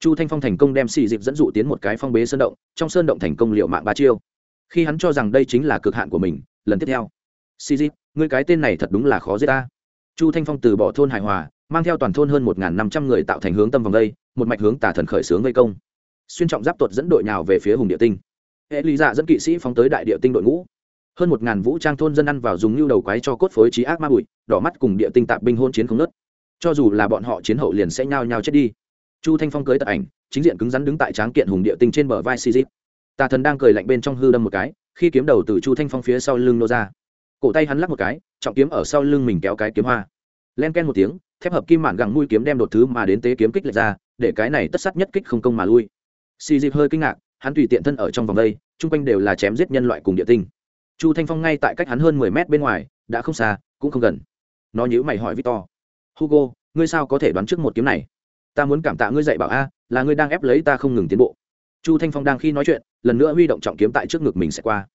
A: Chu thanh phong thành công đem xì dịp dẫn dụ tiến một cái phong bế sơn động, trong sơn động thành công liệu mạng ba chiêu khi hắn cho rằng đây chính là cực hạn của mình, lần tiếp theo. Xì dịp người cái tên này thật đúng là khó giết ta. Chu thanh phong từ bỏ thôn hài hòa, mang theo toàn thôn hơn một năm trăm người tạo thành hướng tâm vòng đây, một mạch hướng tả thần khởi xướng gây công. Xuyên trọng giáp tuột dẫn đội nhào về phía hùng địa tinh. Hệ lý dạ dẫn kỵ sĩ phóng tới đại địa tinh đội ngũ. Hơn một ngàn vũ trang thôn dân ăn vào dùng lưu đầu quái cho cốt phối trí ác ma bụi, đỏ mắt cùng địa tinh tạp binh hôn chiến không nớt cho dù là bọn họ chiến hậu liền sẽ nhao nhao chết đi. Chu thanh phong cưới tập ảnh, chính diện cứng rắn đứng tại tráng kiện hùng địa tinh trên bờ vai xì dít tà thần đang cười lạnh bên trong hư đâm một cái, khi kiếm đầu từ chu thanh phong phía sau lưng nô ra. Cổ tay hắn lắc một cái, trọng kiếm ở sau lưng mình kéo cái kiếm hoa. Len ken một tiếng, thép hợp kim mạn gẳng mũi kiếm đem đột thứ mà đến tế kiếm kích lệch ra, để cái này tất sắt nhất kích không công mà lui. Xì dịp hơi kinh ngạc, hắn tùy tiện thân ở trong vòng đây, chung quanh đều là chém giết nhân loại cùng địa tinh. Chu thanh phong ngay tại cách hắn hơn mười mét bên ngoài, đã không xa, cũng không gần. Nó nhữ mày hỏi victor. Hugo, ngươi sao có thể đoán trước một kiếm này? Ta muốn cảm tạ ngươi dạy bảo a, là ngươi đang ép lấy ta không ngừng tiến bộ chu thanh phong đang khi nói chuyện, lần nữa huy động trọng kiếm tại trước ngực mình sẽ qua.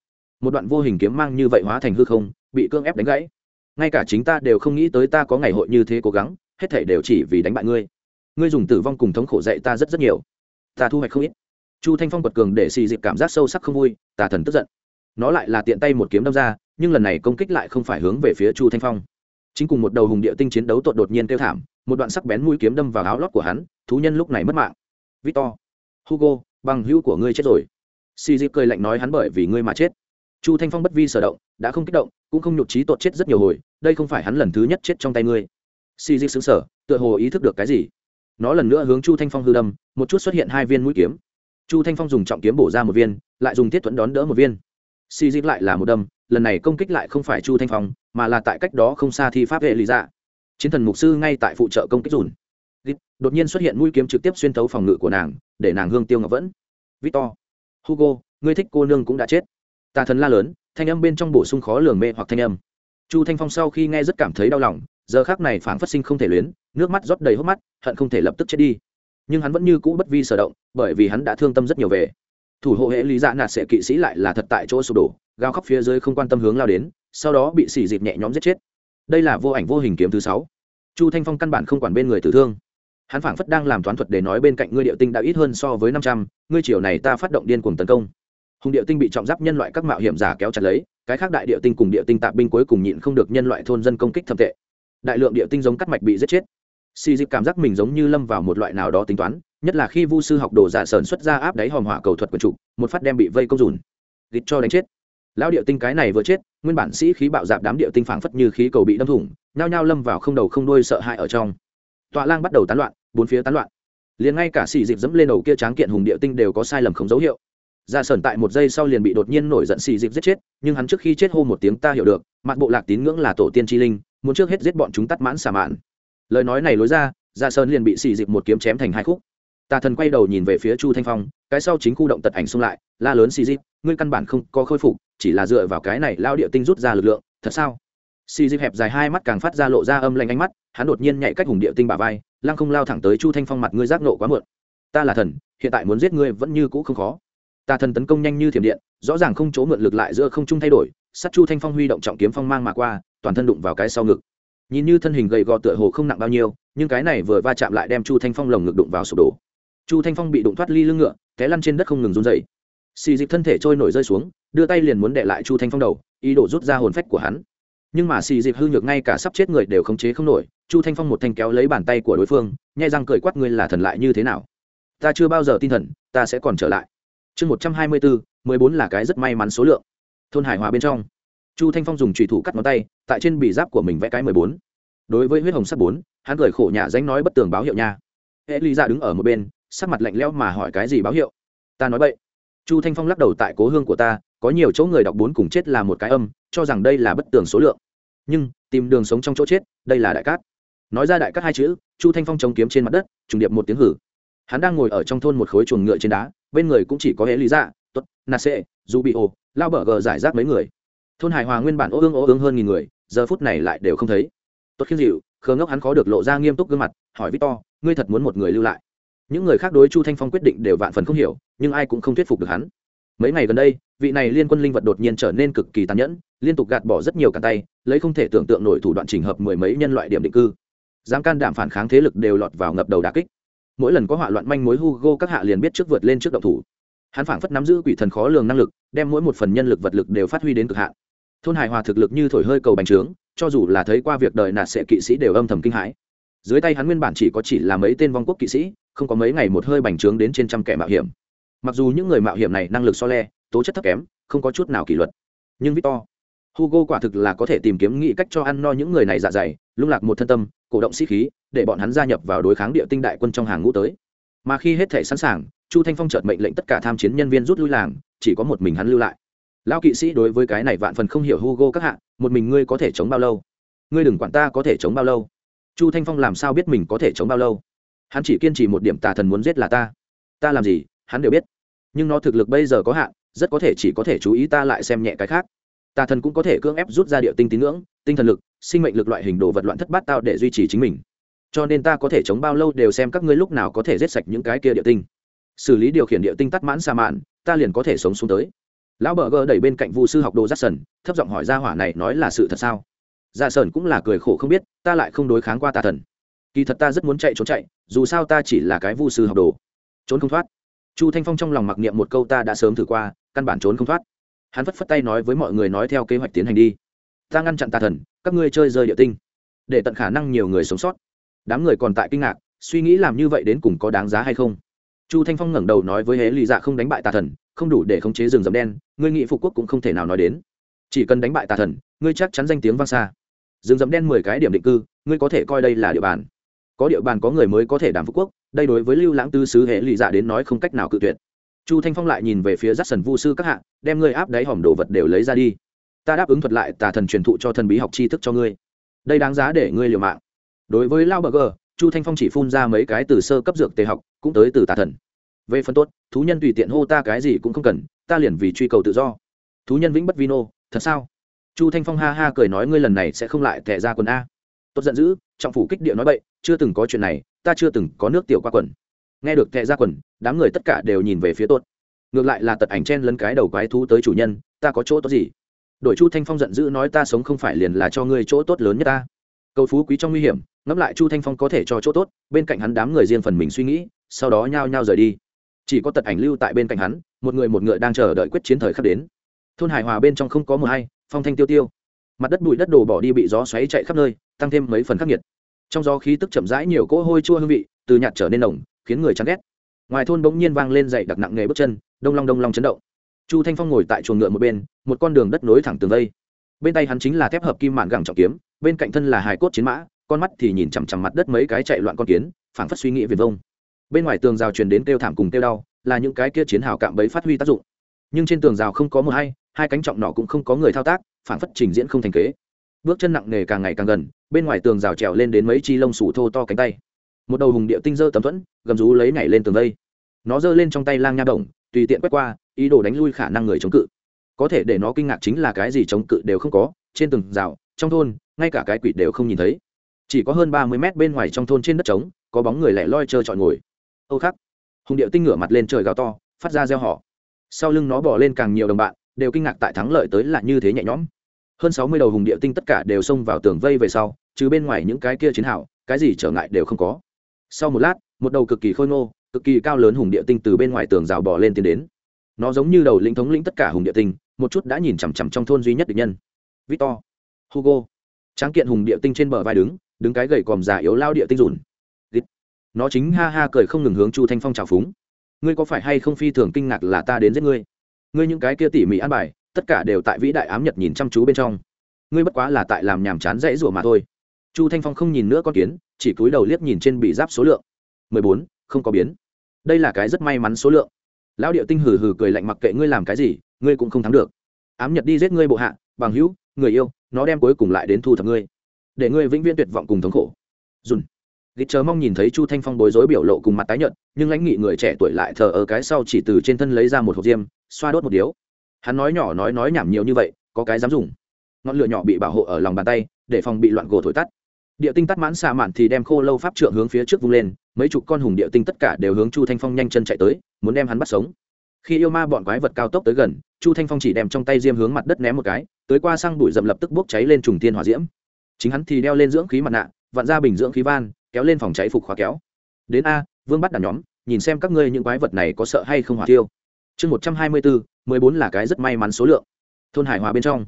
A: Một đoạn vô hình kiếm mang như vậy hóa thành hư không, bị cương ép đánh gãy. Ngay cả chính ta đều không nghĩ tới ta có ngày hội như thế cố gắng, hết thể đều chỉ vì đánh bại ngươi. Ngươi dùng tử vong cùng thống khổ dạy ta rất rất nhiều. Ta thu hoạch không ít. Chu thanh phong quật cường để xì dịp cảm giác sâu sắc không vui tà thần tức giận. Nó lại là tiện tay một kiếm đâm ra, nhưng lần này công kích lại không phải hướng về phía chu thanh phong. Chính cùng một đầu hùng địa tinh chiến đấu tột đột nhiên kêu thảm, một đoạn sắc bén mũi kiếm đâm vào áo lót của hắn, thú nhân lúc này mất mạng. Victor. Hugo bằng hữu của ngươi chết rồi. Xì dịp cười lạnh nói hắn bởi vì ngươi mà chết. Chu thanh phong bất vi sở động, đã không kích động, cũng không nhục trí tột chết rất nhiều hồi, đây không phải hắn lần thứ nhất chết trong tay ngươi. Xì dịp xứng sở tựa hồ ý thức được cái gì. Nó lần nữa hướng chu thanh phong hư đâm, một chút xuất hiện hai viên mũi kiếm. Chu thanh phong dùng trọng kiếm bổ ra một viên, lại dùng thiết thuẫn đón đỡ một viên. Xì dịp lại là một đâm, lần này công kích lại không phải chu thanh phong, mà là tại cách đó không xa thi pháp hệ lý dạ. Chiến thần mục sư ngay tại phụ trợ công kích dùn đột nhiên xuất hiện mũi kiếm trực tiếp xuyên thấu phòng ngự của nàng, để nàng hương tiêu ngọc vẫn. Victor, hugo, ngươi thích cô nương cũng đã chết. Tà thần la lớn, thanh âm bên trong bổ sung khó lường mê hoặc thanh âm. Chu thanh phong sau khi nghe rất cảm thấy đau lòng, giờ khắc này phảng phát sinh không thể luyến, nước mắt rót đầy hốc mắt, hận không thể lập tức chết đi. Nhưng hắn vẫn như cũ bất vi sở động, bởi vì hắn đã thương tâm rất nhiều về. Thủ hộ hệ lý dạ nạt sẽ kỵ sĩ lại là thật tại chỗ sụp đổ, gào khóc phía dưới không quan tâm hướng lao đến, sau đó bị xỉ dịp nhẹ nhõm giết chết. Đây là vô ảnh vô hình kiếm thứ sáu. Chu thanh phong căn bản không quản bên người tử thương hắn phảng phất đang làm toán thuật để nói bên cạnh ngươi điệu tinh đã ít hơn so với năm trăm, ngươi chiều này ta phát động điên cuồng tấn công. Hùng điệu tinh bị trọng giáp nhân loại các mạo hiểm giả kéo chặt lấy, cái khác đại điệu tinh cùng điệu tinh tạp binh cuối cùng nhịn không được nhân loại thôn dân công kích thâm tệ. Đại lượng điệu tinh giống cắt mạch bị giết chết. Xì dịp cảm giác mình giống như lâm vào một loại nào đó tính toán, nhất là khi vu sư học đồ giả sờn xuất ra áp đáy hòm hỏa cầu thuật quần trục một phát đem bị vây công dùn. Gịt cho đánh chết. Lão điệu tinh cái này vừa chết, nguyên bản sĩ khí bạo dạp đám điệu tinh phảng phất như khí cầu bị đâm thủng, nhao nhao lâm vào không đầu không đuôi sợ hãi ở trong tọa lang bắt đầu tán loạn, bốn phía tán loạn. Liền ngay cả xì dịp dẫm lên đầu kia tráng kiện hùng địa tinh đều có sai lầm không dấu hiệu. Dạ ra sờn tại một giây sau liền bị đột nhiên nổi giận xì dịp giết chết, nhưng hắn trước khi chết hô một tiếng ta hiểu được mặt bộ lạc tín ngưỡng là tổ tiên tri linh, muốn trước hết giết bọn chúng tắt mãn xả mạn. Lời nói này lối ra dạ ra sơn liền bị xì dịp một kiếm chém thành hai khúc. Tà thần quay đầu nhìn về phía chu thanh phong, cái sau chính khu động tật ảnh xung lại, la lớn xì dịp, ngươi căn bản không có khôi phục, chỉ là dựa vào cái này lao địa tinh rút ra lực lượng, thật sao? Xì dịp hẹp dài hai mắt càng phát ra lộ ra âm lanh ánh mắt, hắn đột nhiên nhảy cách hùng địa tinh bả vai, lăng không lao thẳng tới chu thanh phong mặt ngươi giác nộ quá muộn. Ta là thần, hiện tại muốn giết ngươi vẫn như cũ không khó. Ta thần tấn công nhanh như thiểm điện, rõ ràng không chỗ mượn lực lại giữa không trung thay đổi, sắt chu thanh phong huy động trọng kiếm phong mang mà qua, toàn thân đụng vào cái sau ngực. Nhìn như thân hình gầy gò tựa hồ không nặng bao nhiêu, nhưng cái này vừa va chạm lại đem chu thanh phong lồng ngực đụng vào sụp đổ. Chu thanh phong bị đụng thoát ly lưng ngựa, té lăn trên đất không ngừng run dày xì dịp thân thể trôi nổi rơi xuống, đưa tay liền muốn đệ lại chu thanh phong đầu, ý đồ rút ra hồn phách của hắn nhưng mà xì dịp hư nhược ngay cả sắp chết người đều khống chế không nổi, chu thanh phong một thanh kéo lấy bàn tay của đối phương, nhai răng cười quát ngươi là thần lại như thế nào? Ta chưa bao giờ tin thần, ta sẽ còn trở lại. Chương một trăm hai mươi bốn, mười bốn là cái rất may mắn số lượng. Thôn hải hòa bên trong, chu thanh phong dùng trùy thủ cắt ngón tay, tại trên bì giáp của mình vẽ cái mười bốn. Đối với huyết hồng sắt bốn, hắn cười khổ nhà danh nói bất tường báo hiệu nha. Hệ ly ra đứng ở một bên, sắc mặt lạnh lẽo mà hỏi cái gì báo hiệu? Ta nói vậy chu thanh phong lắc đầu tại cố hương của ta có nhiều chỗ người đọc bốn cùng chết là một cái âm, cho rằng đây là bất tường số lượng. Nhưng, tìm đường sống trong chỗ chết, đây là đại cát. Nói ra đại cát hai chữ, chu thanh phong chống kiếm trên mặt đất, trùng điệp một tiếng hử. Hắn đang ngồi ở trong thôn một khối chuồng ngựa trên đá, bên người cũng chỉ có hệ lý dạ tuất, nà sệ, dù bị ồ, lao bờ gờ giải rác mấy người. Thôn hài hòa nguyên bản ô ương ô ương hơn nghìn người, giờ phút này lại đều không thấy. Tuất khiêm dịu, khờ ngốc hắn khó được lộ ra nghiêm túc gương mặt, hỏi victor, ngươi thật muốn một người lưu lại? Những người khác đối chu thanh phong quyết định đều vạn phần không hiểu, nhưng ai cũng không thuyết phục được hắn mấy ngày gần đây, vị này liên quân linh vật đột nhiên trở nên cực kỳ tàn nhẫn, liên tục gạt bỏ rất nhiều cả tay, lấy không thể tưởng tượng nổi thủ đoạn trình hợp mười mấy nhân loại điểm định cư. Dám can đảm phản kháng thế lực đều lọt vào ngập đầu đà kích. Mỗi lần có hỏa loạn manh mối hugo các hạ liền biết trước vượt lên trước động thủ. Hắn phảng phất nắm giữ quỷ thần khó lường năng lực, đem mỗi một phần nhân lực vật lực đều phát huy đến cực hạn. Thôn hài hòa thực lực như thổi hơi cầu bành trướng, cho dù là thấy qua việc đời nạt sẽ kỵ sĩ đều âm thầm kinh hãi. Dưới tay hắn nguyên bản chỉ có chỉ là mấy tên vong quốc kỵ sĩ, không có mấy ngày một hơi bành trướng đến trên trăm kẻ mạo hiểm mặc dù những người mạo hiểm này năng lực so le, tố chất thấp kém, không có chút nào kỷ luật. Nhưng victor, hugo quả thực là có thể tìm kiếm nghĩ cách cho ăn no những người này dạ dày, lung lạc một thân tâm, cổ động sĩ khí, để bọn hắn gia nhập vào đối kháng địa tinh đại quân trong hàng ngũ tới. Mà khi hết thể sẵn sàng, chu thanh phong chợt mệnh lệnh tất cả tham chiến nhân viên rút lui làng, chỉ có một mình hắn lưu lại. Lão kỵ sĩ đối với cái này vạn phần không hiểu hugo các hạ, một mình ngươi có thể chống bao lâu? Ngươi đừng quản ta có thể chống bao lâu. Chu thanh phong làm sao biết mình có thể chống bao lâu? Hắn chỉ kiên trì một điểm tà thần muốn giết là ta. Ta làm gì, hắn đều biết nhưng nó thực lực bây giờ có hạn, rất có thể chỉ có thể chú ý ta lại xem nhẹ cái khác. Tà thần cũng có thể cưỡng ép rút ra địa tinh tín ngưỡng, tinh thần lực, sinh mệnh lực loại hình đồ vật loạn thất bát tao để duy trì chính mình. Cho nên ta có thể chống bao lâu đều xem các ngươi lúc nào có thể giết sạch những cái kia địa tinh. Xử lý điều khiển địa tinh tắt mãn xa mạn, ta liền có thể sống xuống tới. Lão bờ gờ đẩy bên cạnh vu sư học đồ giắt sần thấp giọng hỏi ra hỏa này nói là sự thật sao? Dạ sờn cũng là cười khổ không biết, ta lại không đối kháng qua tà thần. Kỳ thật ta rất muốn chạy trốn chạy, dù sao ta chỉ là cái vu sư học đồ. Trốn không thoát chu thanh phong trong lòng mặc niệm một câu ta đã sớm thử qua, căn bản trốn không thoát. Hắn phất phất tay nói với mọi người nói theo kế hoạch tiến hành đi. Ta ngăn chặn tà thần, các ngươi chơi rơi địa tinh. Để tận khả năng nhiều người sống sót. Đám người còn tại kinh ngạc, suy nghĩ làm như vậy đến cùng có đáng giá hay không? Chu thanh phong ngẩng đầu nói với Hế lì dạ không đánh bại tà thần, không đủ để khống chế rừng rậm đen, ngươi nghị phục quốc cũng không thể nào nói đến. Chỉ cần đánh bại tà thần, ngươi chắc chắn danh tiếng vang xa. Rừng rậm đen mười cái điểm định cư, ngươi có thể coi đây là địa bàn có địa bàn có người mới có thể đảm phúc quốc, đây đối với lưu lãng tư sứ hệ lụy dạ đến nói không cách nào cự tuyệt. Chu thanh phong lại nhìn về phía giác sần vu sư các hạ, đem ngươi áp đáy hòm đồ vật đều lấy ra đi. Ta đáp ứng thuật lại tà thần truyền thụ cho thần bí học tri thức cho ngươi. Đây đáng giá để ngươi liều mạng. Đối với lao bờ gờ, chu thanh phong chỉ phun ra mấy cái từ sơ cấp dược tề học, cũng tới từ tà thần. Về phần tốt, thú nhân tùy tiện hô ta cái gì cũng không cần, ta liền vì truy cầu tự do. Thú nhân vĩnh bất vino thật sao? Chu thanh phong ha ha cười nói ngươi lần này sẽ không lại tệ ra quần a. Tốt giận dữ, trọng phủ kích địa nói bậy chưa từng có chuyện này, ta chưa từng có nước tiểu qua quần. Nghe được thẹ ra quần, đám người tất cả đều nhìn về phía tốt ngược lại là tật ảnh chen lấn cái đầu quái thú tới chủ nhân, ta có chỗ tốt gì? Đội chu thanh phong giận dữ nói ta sống không phải liền là cho ngươi chỗ tốt lớn nhất ta. Cầu phú quý trong nguy hiểm, ngẫm lại chu thanh phong có thể cho chỗ tốt, bên cạnh hắn đám người riêng phần mình suy nghĩ, sau đó nhao nhao rời đi. Chỉ có tật ảnh lưu tại bên cạnh hắn, một người một ngựa đang chờ đợi quyết chiến thời khắc đến. Thôn hải hòa bên trong không có mờ hay, phong thanh tiêu tiêu. Mặt đất bụi đất đổ bỏ đi bị gió xoáy chạy khắp nơi, tăng thêm mấy phần khắc nghiệt trong gió khí tức chậm rãi nhiều cỗ hôi chua hương vị, từ nhạt trở nên nồng, khiến người chán ghét. Ngoài thôn bỗng nhiên vang lên dậy đặc nặng nghề bước chân, đông long đông long chấn động. Chu thanh phong ngồi tại chuồng ngựa một bên, một con đường đất nối thẳng tường vây. Bên tay hắn chính là thép hợp kim mạn gẳng trọng kiếm, bên cạnh thân là hài cốt chiến mã, con mắt thì nhìn chằm chằm mặt đất mấy cái chạy loạn con kiến, phảng phất suy nghĩ viền vông. Bên ngoài tường rào truyền đến kêu thảm cùng kêu đau, là những cái kia chiến hào cạm bấy phát huy tác dụng. Nhưng trên tường rào không có một hay, hai cánh trọng nọ cũng không có người thao tác, phảng phất trình diễn không thành kế bước chân nặng nề càng ngày càng gần, bên ngoài tường rào trèo lên đến mấy chi lông sủ thô to cánh tay. Một đầu hùng địa tinh dơ tấm thuẫn, gầm rú lấy nhảy lên tường vây. Nó giơ lên trong tay lang nha đồng, tùy tiện quét qua, ý đồ đánh lui khả năng người chống cự. Có thể để nó kinh ngạc chính là cái gì chống cự đều không có, trên tường rào, trong thôn, ngay cả cái quỷ đều không nhìn thấy. Chỉ có hơn ba mươi mét bên ngoài trong thôn trên đất trống, có bóng người lẻ loi trơ trọi ngồi. Âu khắc, hùng điệu tinh ngửa mặt lên trời gào to, phát ra gieo họ sau lưng nó bỏ lên càng nhiều đồng bạn, đều kinh ngạc tại thắng lợi tới là như thế nhẹ nhõm hơn sáu mươi đầu hùng địa tinh tất cả đều xông vào tường vây về sau chứ bên ngoài những cái kia chiến hào, cái gì trở ngại đều không có. Sau một lát, một đầu cực kỳ khôi ngô, cực kỳ cao lớn hùng địa tinh từ bên ngoài tường rào bỏ lên tiến đến. Nó giống như đầu lĩnh thống lĩnh tất cả hùng địa tinh, một chút đã nhìn chằm chằm trong thôn duy nhất địch nhân. Victor, hugo. Tráng kiện hùng địa tinh trên bờ vai đứng đứng cái gầy còm già yếu lao địa tinh rùn nó chính ha ha cười không ngừng hướng chu thanh phong trào phúng. Ngươi có phải hay không phi thường kinh ngạc là ta đến giết ngươi? Ngươi những cái kia tỉ mỉ an bài tất cả đều tại vĩ đại ám nhật nhìn chăm chú bên trong. Ngươi bất quá là tại làm nhàm chán dãy rủa mà thôi. Chu thanh phong không nhìn nữa con kiến, chỉ cúi đầu liếc nhìn trên bị giáp số lượng. Mười bốn, không có biến. Đây là cái rất may mắn số lượng. Lão điệu tinh hừ hừ cười lạnh mặc kệ ngươi làm cái gì, ngươi cũng không thắng được. Ám nhật đi giết ngươi bộ hạ, bằng hữu, người yêu, nó đem cuối cùng lại đến thu thập ngươi. Để ngươi vĩnh viễn tuyệt vọng cùng thống khổ. Dùn. Ghi chờ mong nhìn thấy chu thanh phong bối rối biểu lộ cùng mặt tái nhợt, nhưng lãnh nghị người trẻ tuổi lại thờ ở cái sau chỉ từ trên thân lấy ra một hộp diêm, xoa đốt một điếu hắn nói nhỏ nói nói nhảm nhiều như vậy, có cái dám dùng. Ngọn lửa nhỏ bị bảo hộ ở lòng bàn tay, để phòng bị loạn gồ thổi tắt. Địa tinh tắt mãn xạ mạn thì đem khô lâu pháp trượng hướng phía trước vung lên, mấy chục con hùng địa tinh tất cả đều hướng chu thanh phong nhanh chân chạy tới, muốn đem hắn bắt sống. Khi yêu ma bọn quái vật cao tốc tới gần, chu thanh phong chỉ đem trong tay diêm hướng mặt đất ném một cái, tới qua sang bụi rậm lập tức bốc cháy lên trùng tiên hỏa diễm. Chính hắn thì đeo lên dưỡng khí mặt nạ, vặn ra bình dưỡng khí van, kéo lên phòng cháy phục khóa kéo. Đến a, vương bắt đàn nhóm, nhìn xem các ngươi những quái vật này có sợ hay không hỏa tiêu chương một trăm hai mươi bốn, mười bốn là cái rất may mắn số lượng. Thôn hải hòa bên trong,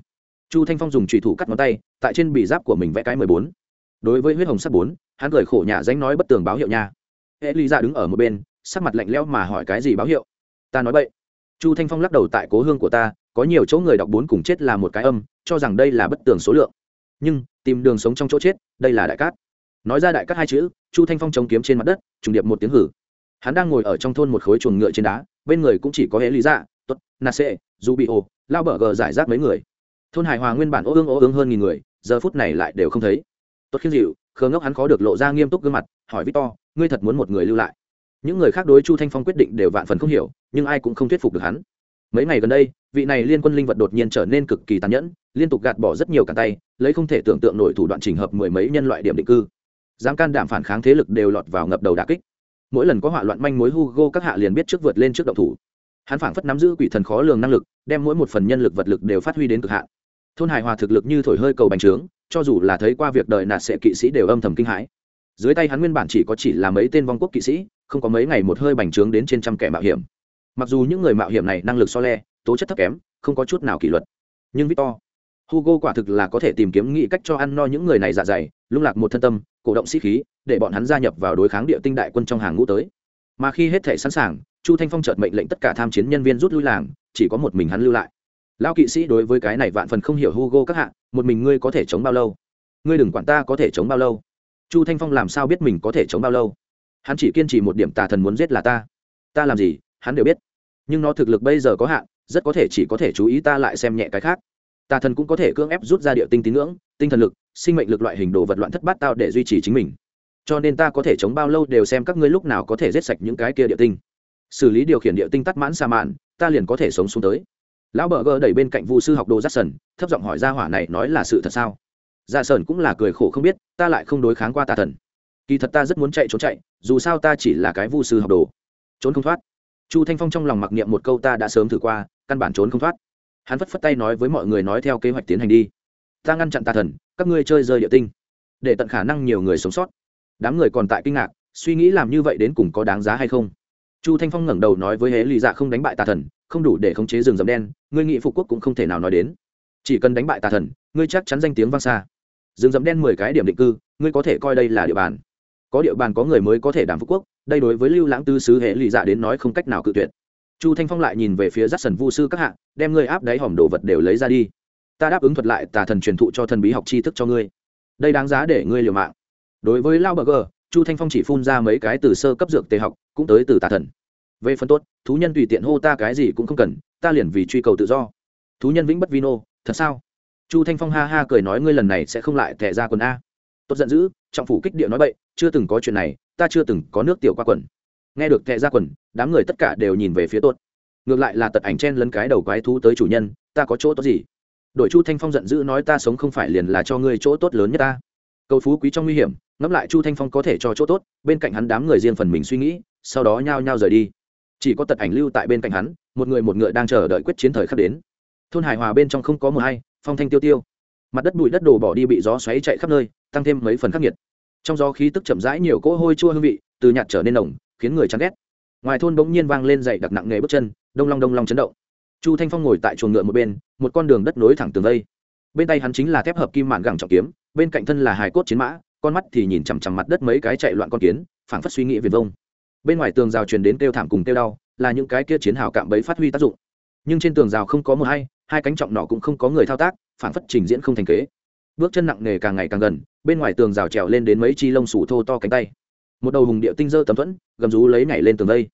A: chu thanh phong dùng trùy thủ cắt ngón tay, tại trên bỉ giáp của mình vẽ cái mười bốn. Đối với huyết hồng sắt bốn, hắn cười khổ nhà danh nói bất tường báo hiệu nha. Hệ ly ra đứng ở một bên, sắc mặt lạnh lẽo mà hỏi cái gì báo hiệu? Ta nói vậy chu thanh phong lắc đầu tại cố hương của ta, có nhiều chỗ người đọc bốn cùng chết là một cái âm, cho rằng đây là bất tường số lượng. Nhưng, tìm đường sống trong chỗ chết, đây là đại cát. Nói ra đại cát hai chữ, chu thanh phong chống kiếm trên mặt đất, trùng điệp một tiếng hử. Hắn đang ngồi ở trong thôn một khối chuồng ngựa trên đá bên người cũng chỉ có hệ lý dạ tuất, nà sệ, dù bị ồ, lao bờ gờ giải rác mấy người. Thôn hải hòa nguyên bản ô ương ô ương hơn nghìn người, giờ phút này lại đều không thấy. Tuất khiêm dịu, khờ ngốc hắn khó được lộ ra nghiêm túc gương mặt, hỏi victor, ngươi thật muốn một người lưu lại? Những người khác đối chu thanh phong quyết định đều vạn phần không hiểu, nhưng ai cũng không thuyết phục được hắn. Mấy ngày gần đây, vị này liên quân linh vật đột nhiên trở nên cực kỳ tàn nhẫn, liên tục gạt bỏ rất nhiều cả tay, lấy không thể tưởng tượng nổi thủ đoạn trình hợp mười mấy nhân loại điểm định cư. Dám can đảm phản kháng thế lực đều lọt vào ngập đầu đà kích mỗi lần có hỏa loạn manh mối hugo các hạ liền biết trước vượt lên trước động thủ. Hắn phảng phất nắm giữ quỷ thần khó lường năng lực, đem mỗi một phần nhân lực vật lực đều phát huy đến cực hạn. Thôn hài hòa thực lực như thổi hơi cầu bành trướng, cho dù là thấy qua việc đời nạt sệ kỵ sĩ đều âm thầm kinh hãi. Dưới tay hắn nguyên bản chỉ có chỉ là mấy tên vong quốc kỵ sĩ, không có mấy ngày một hơi bành trướng đến trên trăm kẻ mạo hiểm. Mặc dù những người mạo hiểm này năng lực so le, tố chất thấp kém, không có chút nào kỷ luật. Nhưng victor, hugo quả thực là có thể tìm kiếm nghĩ cách cho ăn no những người này dạ dày, lung lạc một thân tâm cổ động sĩ khí, để bọn hắn gia nhập vào đối kháng địa tinh đại quân trong hàng ngũ tới. Mà khi hết thể sẵn sàng, chu thanh phong chợt mệnh lệnh tất cả tham chiến nhân viên rút lui làng, chỉ có một mình hắn lưu lại. Lão kỵ sĩ đối với cái này vạn phần không hiểu hugo các hạ, một mình ngươi có thể chống bao lâu? Ngươi đừng quản ta có thể chống bao lâu. Chu thanh phong làm sao biết mình có thể chống bao lâu? Hắn chỉ kiên trì một điểm tà thần muốn giết là ta. Ta làm gì, hắn đều biết. Nhưng nó thực lực bây giờ có hạn, rất có thể chỉ có thể chú ý ta lại xem nhẹ cái khác tà thần cũng có thể cưỡng ép rút ra địa tinh tín ngưỡng, tinh thần lực, sinh mệnh lực loại hình đồ vật loạn thất bát tao để duy trì chính mình. Cho nên ta có thể chống bao lâu đều xem các ngươi lúc nào có thể giết sạch những cái kia địa tinh. Xử lý điều khiển địa tinh tắt mãn xa mạn, ta liền có thể sống xuống tới. Lão bờ gờ đẩy bên cạnh Vu sư học đồ j sần thấp giọng hỏi ra hỏa này nói là sự thật sao? Ra sờn cũng là cười khổ không biết, ta lại không đối kháng qua tà thần. Kỳ thật ta rất muốn chạy trốn chạy, dù sao ta chỉ là cái vu sư học đồ. Trốn không thoát. Chu thanh phong trong lòng mặc niệm một câu ta đã sớm thử qua, căn bản trốn không thoát hắn phất phất tay nói với mọi người nói theo kế hoạch tiến hành đi. Ta ngăn chặn tà thần, các ngươi chơi rơi địa tinh. Để tận khả năng nhiều người sống sót. Đám người còn tại kinh ngạc, suy nghĩ làm như vậy đến cùng có đáng giá hay không? Chu thanh phong ngẩng đầu nói với hễ lì dạ không đánh bại tà thần, không đủ để khống chế rừng rậm đen, ngươi nghị phục quốc cũng không thể nào nói đến. Chỉ cần đánh bại tà thần, ngươi chắc chắn danh tiếng vang xa. Rừng rậm đen mười cái điểm định cư, ngươi có thể coi đây là địa bàn. Có địa bàn có người mới có thể đảm phú quốc, đây đối với lưu lãng tư sứ hệ lụy dạ đến nói không cách nào cự tuyệt chu thanh phong lại nhìn về phía giác sần vu sư các hạ, đem ngươi áp đáy hòm đồ vật đều lấy ra đi. Ta đáp ứng thuật lại tà thần truyền thụ cho thần bí học tri thức cho ngươi. Đây đáng giá để ngươi liều mạng. Đối với lao bờ gờ, chu thanh phong chỉ phun ra mấy cái từ sơ cấp dược tề học, cũng tới từ tà thần. Về phần tốt, thú nhân tùy tiện hô ta cái gì cũng không cần, ta liền vì truy cầu tự do. Thú nhân vĩnh bất vino thật sao? Chu thanh phong ha ha cười nói ngươi lần này sẽ không lại thẻ ra quần a. Tốt giận dữ, trọng phủ kích địa nói bậy, chưa từng có chuyện này, ta chưa từng có nước tiểu qua quần nghe được thẻ ra quần, đám người tất cả đều nhìn về phía tốt ngược lại là tật ảnh chen lấn cái đầu quái thú tới chủ nhân, ta có chỗ tốt gì? Đội chu thanh phong giận dữ nói, ta sống không phải liền là cho ngươi chỗ tốt lớn nhất ta. Cầu phú quý trong nguy hiểm, ngẫm lại chu thanh phong có thể cho chỗ tốt, bên cạnh hắn đám người riêng phần mình suy nghĩ, sau đó nhao nhao rời đi. Chỉ có tật ảnh lưu tại bên cạnh hắn, một người một ngựa đang chờ đợi quyết chiến thời khắc đến. Thôn hải hòa bên trong không có mờ hay, phong thanh tiêu tiêu. Mặt đất bụi đất đổ bỏ đi bị gió xoáy chạy khắp nơi, tăng thêm mấy phần khắc nghiệt. Trong gió khí tức chậm rãi, nhiều cỗ hôi chua hương vị, từ nhạt trở nên nồng khiến người chán ghét. Ngoài thôn bỗng nhiên vang lên dậy đặc nặng nghề bước chân, đông long đông long chấn động. Chu thanh phong ngồi tại chuồng ngựa một bên, một con đường đất nối thẳng tường vây. Bên tay hắn chính là thép hợp kim mạn gẳng trọng kiếm, bên cạnh thân là hài cốt chiến mã, con mắt thì nhìn chằm chằm mặt đất mấy cái chạy loạn con kiến, phảng phất suy nghĩ viền vông. Bên ngoài tường rào truyền đến kêu thảm cùng kêu đau, là những cái kia chiến hào cạm bẫy phát huy tác dụng. Nhưng trên tường rào không có một hay, hai cánh trọng nỏ cũng không có người thao tác, phảng phất trình diễn không thành kế. Bước chân nặng nề càng ngày càng gần, bên ngoài tường rào trèo lên đến mấy chi lông sủ thô to cánh tay một đầu hùng địa tinh dơ tấm thuẫn, gầm rú lấy nhảy lên tường vây.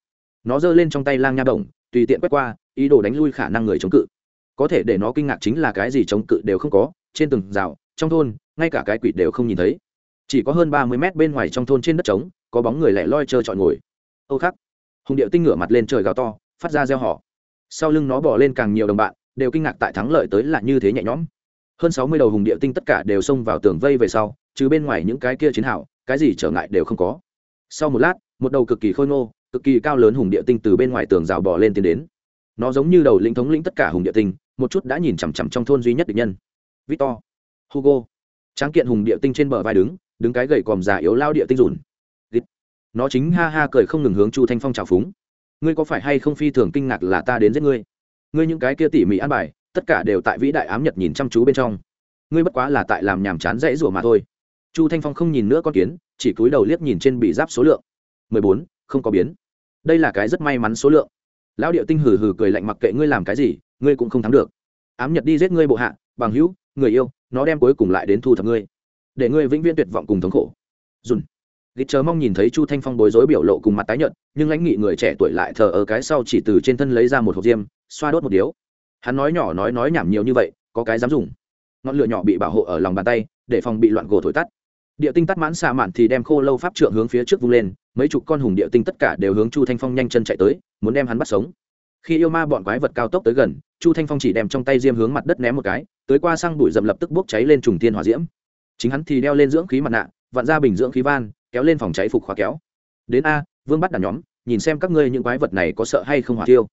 A: Nó giơ lên trong tay lang nha đồng tùy tiện quét qua, ý đồ đánh lui khả năng người chống cự. Có thể để nó kinh ngạc chính là cái gì chống cự đều không có, trên tường rào, trong thôn, ngay cả cái quỷ đều không nhìn thấy. Chỉ có hơn ba mươi mét bên ngoài trong thôn trên đất trống, có bóng người lẻ loi trơ trọi ngồi. Âu khắc, hùng điệu tinh ngửa mặt lên trời gào to, phát ra gieo họ sau lưng nó bỏ lên càng nhiều đồng bạn, đều kinh ngạc tại thắng lợi tới là như thế nhẹ nhõm. Hơn sáu mươi đầu hùng điệu tinh tất cả đều xông vào tường vây về sau chứ bên ngoài những cái kia chiến hào, cái gì trở ngại đều không có sau một lát, một đầu cực kỳ khôi ngô, cực kỳ cao lớn hùng địa tinh từ bên ngoài tường rào bò lên tiến đến. Nó giống như đầu lĩnh thống lĩnh tất cả hùng địa tinh, một chút đã nhìn chằm chằm trong thôn duy nhất địch nhân. Victor, hugo. Tráng kiện hùng địa tinh trên bờ vai đứng đứng cái gậy còm già yếu lao địa tinh rùn nó chính ha ha cười không ngừng hướng chu thanh phong trào phúng. Ngươi có phải hay không phi thường kinh ngạc là ta đến giết ngươi? Ngươi những cái kia tỉ mỉ an bài, tất cả đều tại vĩ đại ám nhật nhìn chăm chú bên trong. Ngươi bất quá là tại làm nhàm chán dãy rủa mà thôi. Chu thanh phong không nhìn nữa con kiến chỉ cúi đầu liếc nhìn trên bị giáp số lượng. Mười bốn, không có biến. Đây là cái rất may mắn số lượng. Lão điệu tinh hừ hừ cười lạnh mặc kệ ngươi làm cái gì, ngươi cũng không thắng được. Ám nhật đi giết ngươi bộ hạ, bằng hữu, người yêu, nó đem cuối cùng lại đến thu thập ngươi. Để ngươi vĩnh viễn tuyệt vọng cùng thống khổ. Dùn. Gịt chờ mong nhìn thấy chu thanh phong bối rối biểu lộ cùng mặt tái nhợt, nhưng lãnh nghị người trẻ tuổi lại thờ ở cái sau chỉ từ trên thân lấy ra một hộp diêm, xoa đốt một điếu. Hắn nói nhỏ nói nói nhảm nhiều như vậy, có cái dám dùng. Ngọn lửa nhỏ bị bảo hộ ở lòng bàn tay, để phòng bị loạn gồ thổi tắt địa tinh tắt mãn xạ mạn thì đem khô lâu pháp trượng hướng phía trước vung lên, mấy chục con hùng địa tinh tất cả đều hướng chu thanh phong nhanh chân chạy tới, muốn đem hắn bắt sống. Khi yêu ma bọn quái vật cao tốc tới gần, chu thanh phong chỉ đem trong tay diêm hướng mặt đất ném một cái, tới qua sang bụi rậm lập tức bốc cháy lên trùng thiên hỏa diễm. Chính hắn thì đeo lên dưỡng khí mặt nạ, vặn ra bình dưỡng khí van, kéo lên phòng cháy phục khóa kéo. Đến a, vương bắt đàn nhóm, nhìn xem các ngươi những quái vật này có sợ hay không hỏa tiêu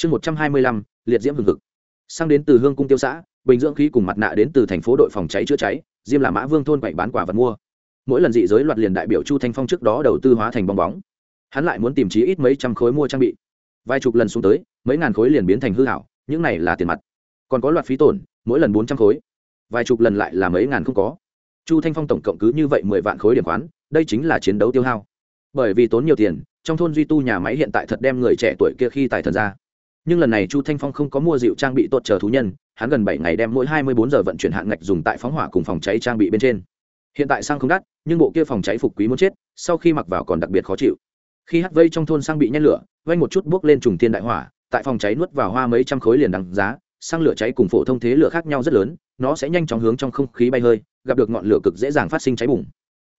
A: chương một trăm hai mươi lăm, liệt diễm hừng hực. Sang đến từ hương cung tiêu xã, bình dưỡng khí cùng mặt nạ đến từ thành phố đội phòng cháy chữa cháy, diêm là mã vương thôn quậy bán quả vật mua mỗi lần dị giới loạt liền đại biểu chu thanh phong trước đó đầu tư hóa thành bong bóng. Hắn lại muốn tìm chí ít mấy trăm khối mua trang bị. Vài chục lần xuống tới, mấy ngàn khối liền biến thành hư hảo, những này là tiền mặt. Còn có loạt phí tổn, mỗi lần bốn trăm khối. Vài chục lần lại là mấy ngàn không có. Chu thanh phong tổng cộng cứ như vậy mười vạn khối điểm khoán, đây chính là chiến đấu tiêu hao. Bởi vì tốn nhiều tiền, trong thôn duy tu nhà máy hiện tại thật đem người trẻ tuổi kia khi tài thần ra. Nhưng lần này chu thanh phong không có mua dịu trang bị tốt chờ thú nhân, hắn gần bảy ngày đem mỗi hai mươi bốn giờ vận chuyển hạn ngạch dùng tại phóng hỏa cùng phòng cháy trang bị bên trên hiện tại sang không đắt, nhưng bộ kia phòng cháy phục quý muốn chết, sau khi mặc vào còn đặc biệt khó chịu. Khi hắt vây trong thôn sang bị nhét lửa vanh một chút bước lên trùng thiên đại hỏa, tại phòng cháy nuốt vào hoa mấy trăm khối liền đằng giá, sang lửa cháy cùng phổ thông thế lửa khác nhau rất lớn, nó sẽ nhanh chóng hướng trong không khí bay hơi, gặp được ngọn lửa cực dễ dàng phát sinh cháy bùng.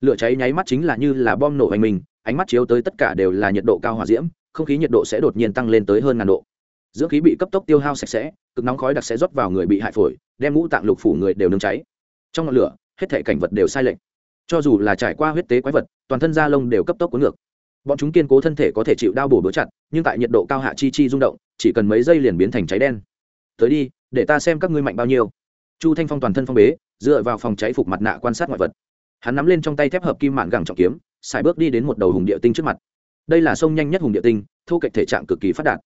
A: Lửa cháy nháy mắt chính là như là bom nổ hành mình, ánh mắt chiếu tới tất cả đều là nhiệt độ cao hỏa diễm, không khí nhiệt độ sẽ đột nhiên tăng lên tới hơn ngàn độ. Dưỡng khí bị cấp tốc tiêu hao sạch sẽ, cực nóng khói đặc sẽ rót vào người bị hại phổi, đem ngũ tạng lục phủ người đều nướng cháy. Trong ngọn lửa hết thể cảnh vật đều sai lệch. Cho dù là trải qua huyết tế quái vật toàn thân da lông đều cấp tốc cuốn ngược. Bọn chúng kiên cố thân thể có thể chịu đau bổ bữa chặt nhưng tại nhiệt độ cao hạ chi chi rung động chỉ cần mấy giây liền biến thành cháy đen. Tới đi để ta xem các ngươi mạnh bao nhiêu. Chu thanh phong toàn thân phong bế dựa vào phòng cháy phục mặt nạ quan sát ngoại vật. Hắn nắm lên trong tay thép hợp kim mạn gẳng trọng kiếm xài bước đi đến một đầu hùng địa tinh trước mặt. Đây là sông nhanh nhất hùng địa tinh thu kệch thể trạng cực kỳ phát đạt.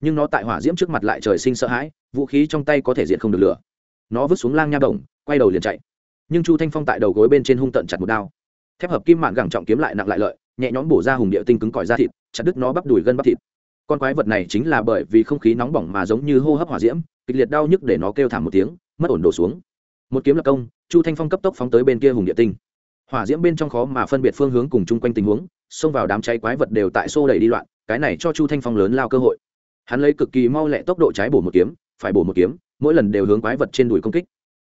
A: Nhưng nó tại hỏa diễm trước mặt lại trời sinh sợ hãi vũ khí trong tay có thể diện không được lửa. Nó vứt xuống lang nha động, quay đầu liền chạy nhưng chu thanh phong tại đầu gối bên trên hung tận chặt một đao. Thép hợp kim mạng gẳng trọng kiếm lại nặng lại lợi, nhẹ nhõm bổ ra hùng địa tinh cứng cỏi ra thịt, chặt đứt nó bắp đùi gân bắp thịt. Con quái vật này chính là bởi vì không khí nóng bỏng mà giống như hô hấp hỏa diễm, kịch liệt đau nhức để nó kêu thảm một tiếng, mất ổn đổ xuống. Một kiếm lập công, chu thanh phong cấp tốc phóng tới bên kia hùng địa tinh. Hỏa diễm bên trong khó mà phân biệt phương hướng cùng chung quanh tình huống, xông vào đám cháy quái vật đều tại xô đẩy đi loạn, cái này cho chu thanh phong lớn lao cơ hội. Hắn lấy cực kỳ mau lẹ tốc độ trái bổ một kiếm, phải bổ một kiếm, mỗi lần đều hướng quái vật trên đùi công kích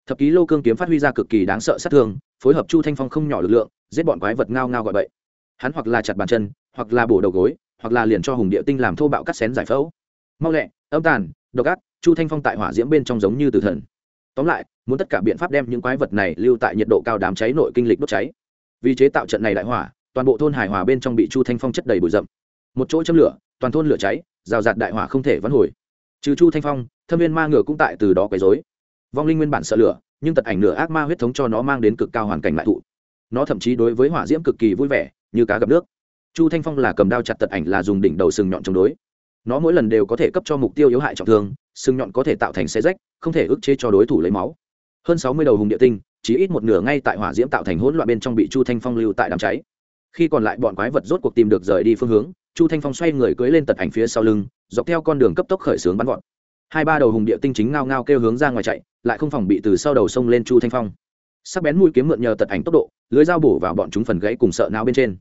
A: thập ký lô cương kiếm phát huy ra cực kỳ đáng sợ sát thương, phối hợp chu thanh phong không nhỏ lực lượng, giết bọn quái vật ngao ngao gọi bậy. Hắn hoặc là chặt bàn chân, hoặc là bổ đầu gối, hoặc là liền cho hùng địa tinh làm thô bạo cắt xén giải phẫu. Mau lẹ, âm tàn, độc ác, chu thanh phong tại hỏa diễm bên trong giống như tử thần. Tóm lại, muốn tất cả biện pháp đem những quái vật này lưu tại nhiệt độ cao đám cháy nội kinh lịch đốt cháy. Vì chế tạo trận này đại hỏa, toàn bộ thôn hải hòa bên trong bị chu thanh phong chất đầy bụi rậm. Một chỗ châm lửa, toàn thôn lửa cháy, rào rạt đại hỏa không thể vãn hồi. Trừ chu thanh phong, thâm viên ma ngựa cũng tại từ đó quấy dối vong linh nguyên bản sợ lửa, nhưng tật ảnh nửa ác ma huyết thống cho nó mang đến cực cao hoàn cảnh lại thụ. Nó thậm chí đối với hỏa diễm cực kỳ vui vẻ, như cá gặp nước. Chu thanh phong là cầm đao chặt tật ảnh là dùng đỉnh đầu sừng nhọn chống đối. Nó mỗi lần đều có thể cấp cho mục tiêu yếu hại trọng thương, sừng nhọn có thể tạo thành xe rách, không thể ức chế cho đối thủ lấy máu. Hơn sáu mươi đầu hùng địa tinh, chỉ ít một nửa ngay tại hỏa diễm tạo thành hỗn loạn bên trong bị chu thanh phong lưu tại đám cháy. Khi còn lại bọn quái vật rốt cuộc tìm được rời đi phương hướng, chu thanh phong xoay người cưới lên tật ảnh phía sau lưng, dọc theo con đường cấp tốc khởi xướng bắn gọn hai ba đầu hùng địa tinh chính ngao ngao kêu hướng ra ngoài chạy, lại không phòng bị từ sau đầu sông lên chu thanh phong. Sắc bén mũi kiếm mượn nhờ tật ảnh tốc độ, lưới dao bổ vào bọn chúng phần gãy cùng sợ não bên trên.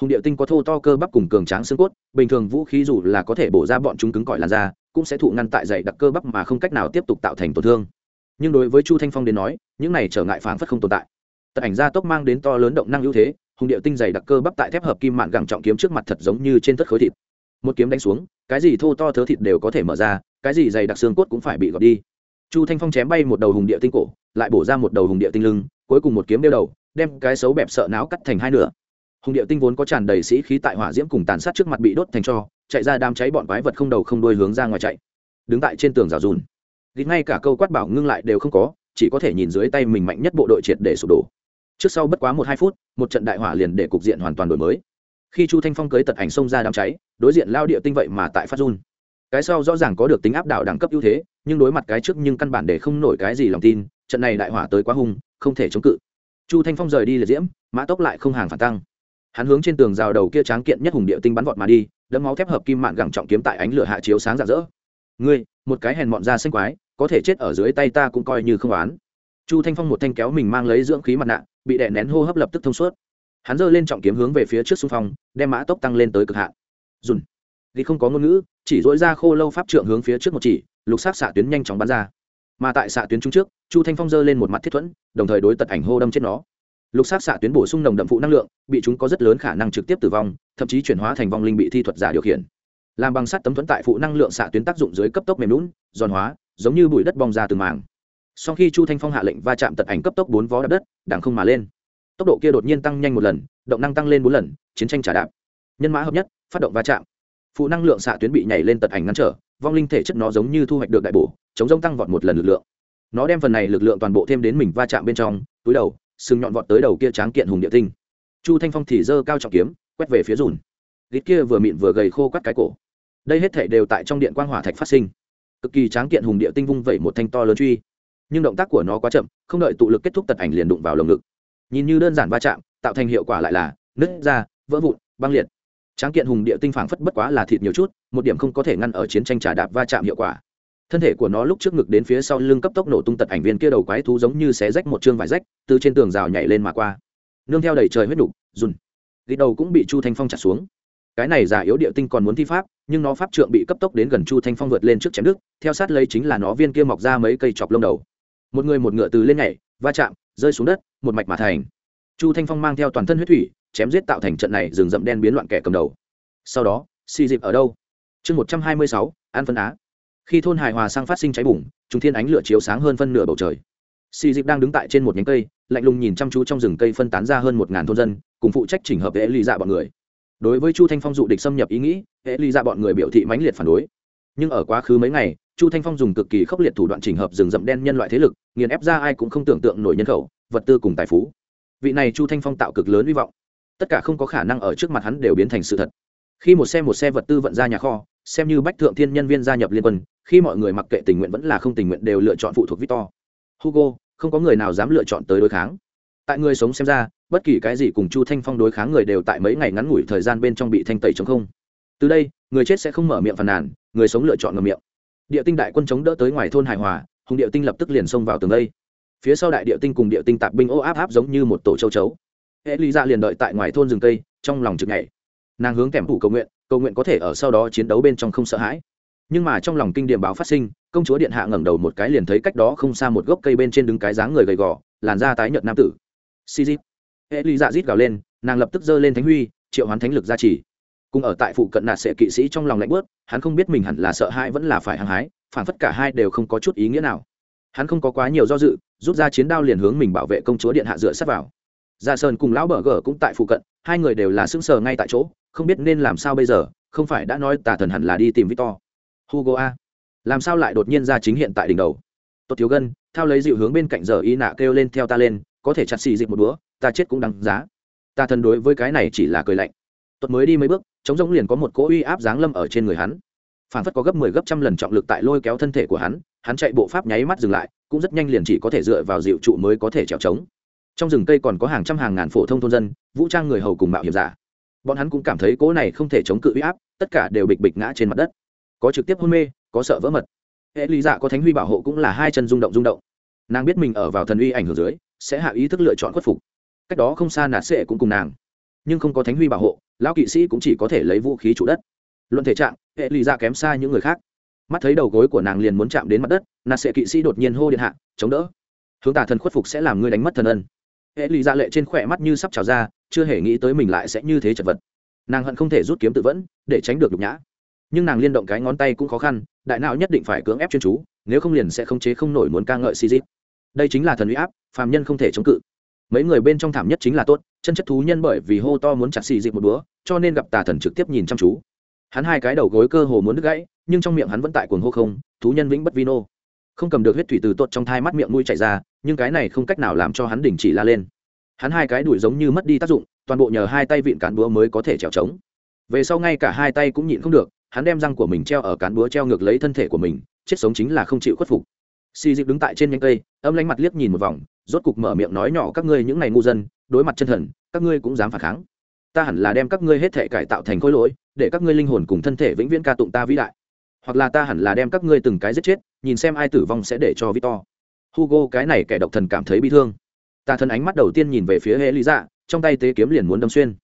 A: Hùng địa tinh có thô to cơ bắp cùng cường tráng xương cốt, bình thường vũ khí dù là có thể bổ ra bọn chúng cứng cỏi làn da, cũng sẽ thụ ngăn tại dày đặc cơ bắp mà không cách nào tiếp tục tạo thành tổn thương. Nhưng đối với chu thanh phong đến nói, những này trở ngại phản phất không tồn tại. Tật ảnh gia tốc mang đến to lớn động năng ưu thế, hùng địa tinh dày đặc cơ bắp tại thép hợp kim mạn gẳng trọng kiếm trước mặt thật giống như trên tất khối thịt. Một kiếm đánh xuống, cái gì thô to thớ thịt đều có thể mở ra cái gì dày đặc xương cốt cũng phải bị gọt đi. Chu thanh phong chém bay một đầu hùng địa tinh cổ, lại bổ ra một đầu hùng địa tinh lưng, cuối cùng một kiếm đeo đầu, đem cái xấu bẹp sợ não cắt thành hai nửa. Hùng địa tinh vốn có tràn đầy sĩ khí tại hỏa diễm cùng tàn sát trước mặt bị đốt thành cho, chạy ra đám cháy bọn quái vật không đầu không đuôi hướng ra ngoài chạy. Đứng tại trên tường rào run. ghi ngay cả câu quát bảo ngưng lại đều không có, chỉ có thể nhìn dưới tay mình mạnh nhất bộ đội triệt để sụp đổ. Trước sau bất quá một hai phút, một trận đại hỏa liền để cục diện hoàn toàn đổi mới. Khi chu thanh phong cưới tật ảnh xông ra đám cháy, đối diện lao địa tinh vậy mà tại phát run cái sau rõ ràng có được tính áp đảo đẳng cấp ưu thế, nhưng đối mặt cái trước nhưng căn bản để không nổi cái gì lòng tin, trận này đại hỏa tới quá hung, không thể chống cự. Chu thanh phong rời đi liệt diễm, mã tốc lại không hàng phản tăng. Hắn hướng trên tường rào đầu kia tráng kiện nhất hùng địa tinh bắn vọt mà đi, đấm máu thép hợp kim mạng gẳng trọng kiếm tại ánh lửa hạ chiếu sáng rạng rỡ. Ngươi, một cái hèn mọn da xanh quái, có thể chết ở dưới tay ta cũng coi như không oán. Chu thanh phong một thanh kéo mình mang lấy dưỡng khí mặt nạ, bị đè nén hô hấp lập tức thông suốt. Hắn giơ lên trọng kiếm hướng về phía trước xung phong, đem mã tốc tăng lên tới cực hạn. Dùn vì không có ngôn ngữ, chỉ dỗi ra khô lâu pháp trượng hướng phía trước một chỉ, lục sắc xạ tuyến nhanh chóng bắn ra. Mà tại xạ tuyến trung trước, chu thanh phong giơ lên một mặt thiết thuẫn, đồng thời đối tật ảnh hô đâm chết nó. Lục sắc xạ tuyến bổ sung nồng đậm phụ năng lượng, bị chúng có rất lớn khả năng trực tiếp tử vong, thậm chí chuyển hóa thành vong linh bị thi thuật giả điều khiển. Làm bằng sắt tấm thuẫn tại phụ năng lượng xạ tuyến tác dụng dưới cấp tốc mềm lún giòn hóa, giống như bụi đất bong ra từng màng sau khi chu thanh phong hạ lệnh va chạm tật ảnh cấp tốc bốn vó đạp đất đảng không mà lên. Tốc độ kia đột nhiên tăng nhanh một lần, động năng tăng lên bốn lần, chiến tranh trả đạp. Nhân mã hợp nhất, phát động va chạm phụ năng lượng xạ tuyến bị nhảy lên tật ảnh ngăn trở, vong linh thể chất nó giống như thu hoạch được đại bổ, chống rông tăng vọt một lần lực lượng. Nó đem phần này lực lượng toàn bộ thêm đến mình va chạm bên trong, túi đầu, sừng nhọn vọt tới đầu kia tráng kiện hùng địa tinh. Chu thanh phong thì dơ cao trọng kiếm, quét về phía dùn. Gít kia vừa mịn vừa gầy khô quắt cái cổ. Đây hết thể đều tại trong điện quang hỏa thạch phát sinh. Cực kỳ tráng kiện hùng địa tinh vung vẩy một thanh to lớn truy. Nhưng động tác của nó quá chậm, không đợi tụ lực kết thúc tật ảnh liền đụng vào lồng ngực. Nhìn như đơn giản va chạm, tạo thành hiệu quả lại là nứt ra, vỡ vụn, băng liệt tráng kiện hùng địa tinh phảng phất bất quá là thịt nhiều chút, một điểm không có thể ngăn ở chiến tranh trà đạp va chạm hiệu quả. Thân thể của nó lúc trước ngực đến phía sau lưng cấp tốc nổ tung tật ảnh viên kia đầu quái thú giống như xé rách một chương vải rách, từ trên tường rào nhảy lên mà qua. Nương theo đầy trời huyết đục dùn ghi đầu cũng bị chu thanh phong chặt xuống. Cái này giả yếu địa tinh còn muốn thi pháp, nhưng nó pháp trượng bị cấp tốc đến gần chu thanh phong vượt lên trước chém đức theo sát lấy chính là nó viên kia mọc ra mấy cây chọc lông đầu. Một người một ngựa từ lên nhảy, va chạm, rơi xuống đất, một mạch mà thành. Chu thanh phong mang theo toàn thân huyết thủy chém giết tạo thành trận này rừng rậm đen biến loạn kẻ cầm đầu. Sau đó, xì dịp ở đâu? Chương một trăm hai mươi sáu, an phân á. Khi thôn hài hòa sang phát sinh cháy bùng chúng thiên ánh lửa chiếu sáng hơn phân nửa bầu trời. Xì dịp đang đứng tại trên một nhánh cây, lạnh lùng nhìn chăm chú trong rừng cây phân tán ra hơn một ngàn thôn dân, cùng phụ trách chỉnh hợp hệ ly dạ bọn người. Đối với chu thanh phong dụ địch xâm nhập ý nghĩ, hệ ly dạ bọn người biểu thị mãnh liệt phản đối. Nhưng ở quá khứ mấy ngày, chu thanh phong dùng cực kỳ khốc liệt thủ đoạn chỉnh hợp rừng rậm đen nhân loại thế lực, nghiền ép ra ai cũng không tưởng tượng nổi nhân khẩu, vật tư cùng tài phú. Vị này chu thanh phong tạo cực lớn hy vọng tất cả không có khả năng ở trước mặt hắn đều biến thành sự thật. Khi một xe một xe vật tư vận ra nhà kho, xem như bách thượng thiên nhân viên gia nhập liên quân, khi mọi người mặc kệ tình nguyện vẫn là không tình nguyện đều lựa chọn phụ thuộc victor. Hugo, không có người nào dám lựa chọn tới đối kháng. Tại người sống xem ra, bất kỳ cái gì cùng chu thanh phong đối kháng người đều tại mấy ngày ngắn ngủi thời gian bên trong bị thanh tẩy chống không. Từ đây, người chết sẽ không mở miệng phàn nàn, người sống lựa chọn ngầm miệng. Địa tinh đại quân chống đỡ tới ngoài thôn hải hòa, hùng địa tinh lập tức liền xông vào tường đây. Phía sau đại địa tinh cùng địa tinh tạp binh ô áp áp giống như một tổ châu chấu hệ lý ra liền đợi tại ngoài thôn rừng cây, trong lòng chực ngày nàng hướng kèm thủ cầu nguyện cầu nguyện có thể ở sau đó chiến đấu bên trong không sợ hãi. Nhưng mà trong lòng kinh điểm báo phát sinh, công chúa điện hạ ngẩng đầu một cái liền thấy cách đó không xa một gốc cây bên trên đứng cái dáng người gầy gò, làn da tái nhợt nam tử. Si dip hệ lý dạ rít gào lên, nàng lập tức giơ lên thánh huy, triệu hoán thánh lực gia trì. Cùng ở tại phụ cận nạt sệ kỵ sĩ trong lòng lạnh bớt hắn không biết mình hẳn là sợ hãi vẫn là phải hăng hái, phản phất cả hai đều không có chút ý nghĩa nào. Hắn không có quá nhiều do dự, rút ra chiến đao liền hướng mình bảo vệ công chúa điện hạ dựa sát vào gia sơn cùng lão bờ gở cũng tại phụ cận hai người đều là sững sờ ngay tại chỗ không biết nên làm sao bây giờ không phải đã nói tà thần hẳn là đi tìm victor. Hugo a. Làm sao lại đột nhiên ra chính hiện tại đỉnh đầu? Tốt thiếu gân thao lấy dịu hướng bên cạnh giờ y nạ kêu lên theo ta lên có thể chặt xì dịch một đũa, ta chết cũng đáng giá. Ta thần đối với cái này chỉ là cười lạnh. Tuật mới đi mấy bước chống giống liền có một cỗ uy áp giáng lâm ở trên người hắn. Phản phất có gấp mười 10 gấp trăm lần trọng lực tại lôi kéo thân thể của hắn hắn chạy bộ pháp nháy mắt dừng lại cũng rất nhanh liền chỉ có thể dựa vào dịu trụ mới có thể trèo trống trong rừng cây còn có hàng trăm hàng ngàn phổ thông thôn dân, vũ trang người hầu cùng mạo hiểm giả. Bọn hắn cũng cảm thấy cỗ này không thể chống cự uy áp, tất cả đều bịch bịch ngã trên mặt đất. Có trực tiếp hôn mê, có sợ vỡ mật. Hệ lý dạ có thánh huy bảo hộ cũng là hai chân rung động rung động. Nàng biết mình ở vào thần uy ảnh hưởng dưới, sẽ hạ ý thức lựa chọn khuất phục. Cách đó không xa nạt sệ cũng cùng nàng. Nhưng không có thánh huy bảo hộ, lão kỵ sĩ cũng chỉ có thể lấy vũ khí chủ đất. Luận thể trạng hệ lý dạ kém xa những người khác. Mắt thấy đầu gối của nàng liền muốn chạm đến mặt đất, nạt sệ kỵ sĩ đột nhiên hô điện hạ, chống đỡ. Hướng tà thần khuất phục sẽ làm ngươi đánh mất thần ân hệ lụy dạ lệ trên khỏe mắt như sắp trào ra, chưa hề nghĩ tới mình lại sẽ như thế chật vật. Nàng hận không thể rút kiếm tự vẫn, để tránh được nhục nhã. Nhưng nàng liên động cái ngón tay cũng khó khăn, đại não nhất định phải cưỡng ép chuyên chú, nếu không liền sẽ không chế không nổi muốn ca ngợi si dịp đây chính là thần uy áp, phàm nhân không thể chống cự. Mấy người bên trong thảm nhất chính là tốt, chân chất thú nhân bởi vì hô to muốn chặt xì dịp một búa cho nên gặp tà thần trực tiếp nhìn chăm chú. Hắn hai cái đầu gối cơ hồ muốn đứt gãy, nhưng trong miệng hắn vẫn tại cuồng hô không, thú nhân vĩnh bất vino không cầm được huyết thủy từ tốt trong thai mắt miệng mũi chảy ra nhưng cái này không cách nào làm cho hắn đình chỉ la lên. Hắn hai cái đuổi giống như mất đi tác dụng, toàn bộ nhờ hai tay vịn cán búa mới có thể trèo trống. Về sau ngay cả hai tay cũng nhịn không được, hắn đem răng của mình treo ở cán búa treo ngược lấy thân thể của mình, chết sống chính là không chịu khuất phục. Xì dịch đứng tại trên nhánh cây, âm lánh mặt liếc nhìn một vòng, rốt cục mở miệng nói nhỏ, các ngươi những ngày ngu dân, đối mặt chân thần, các ngươi cũng dám phản kháng. Ta hẳn là đem các ngươi hết thể cải tạo thành khối lỗi, để các ngươi linh hồn cùng thân thể vĩnh viễn ca tụng ta vĩ đại. Hoặc là ta hẳn là đem các ngươi từng cái giết chết, nhìn xem ai tử vong sẽ để cho victor hugo, cái này kẻ độc thần cảm thấy bị thương. Ta thân ánh mắt đầu tiên nhìn về phía hệ lý dạ trong tay tế kiếm liền muốn đâm xuyên.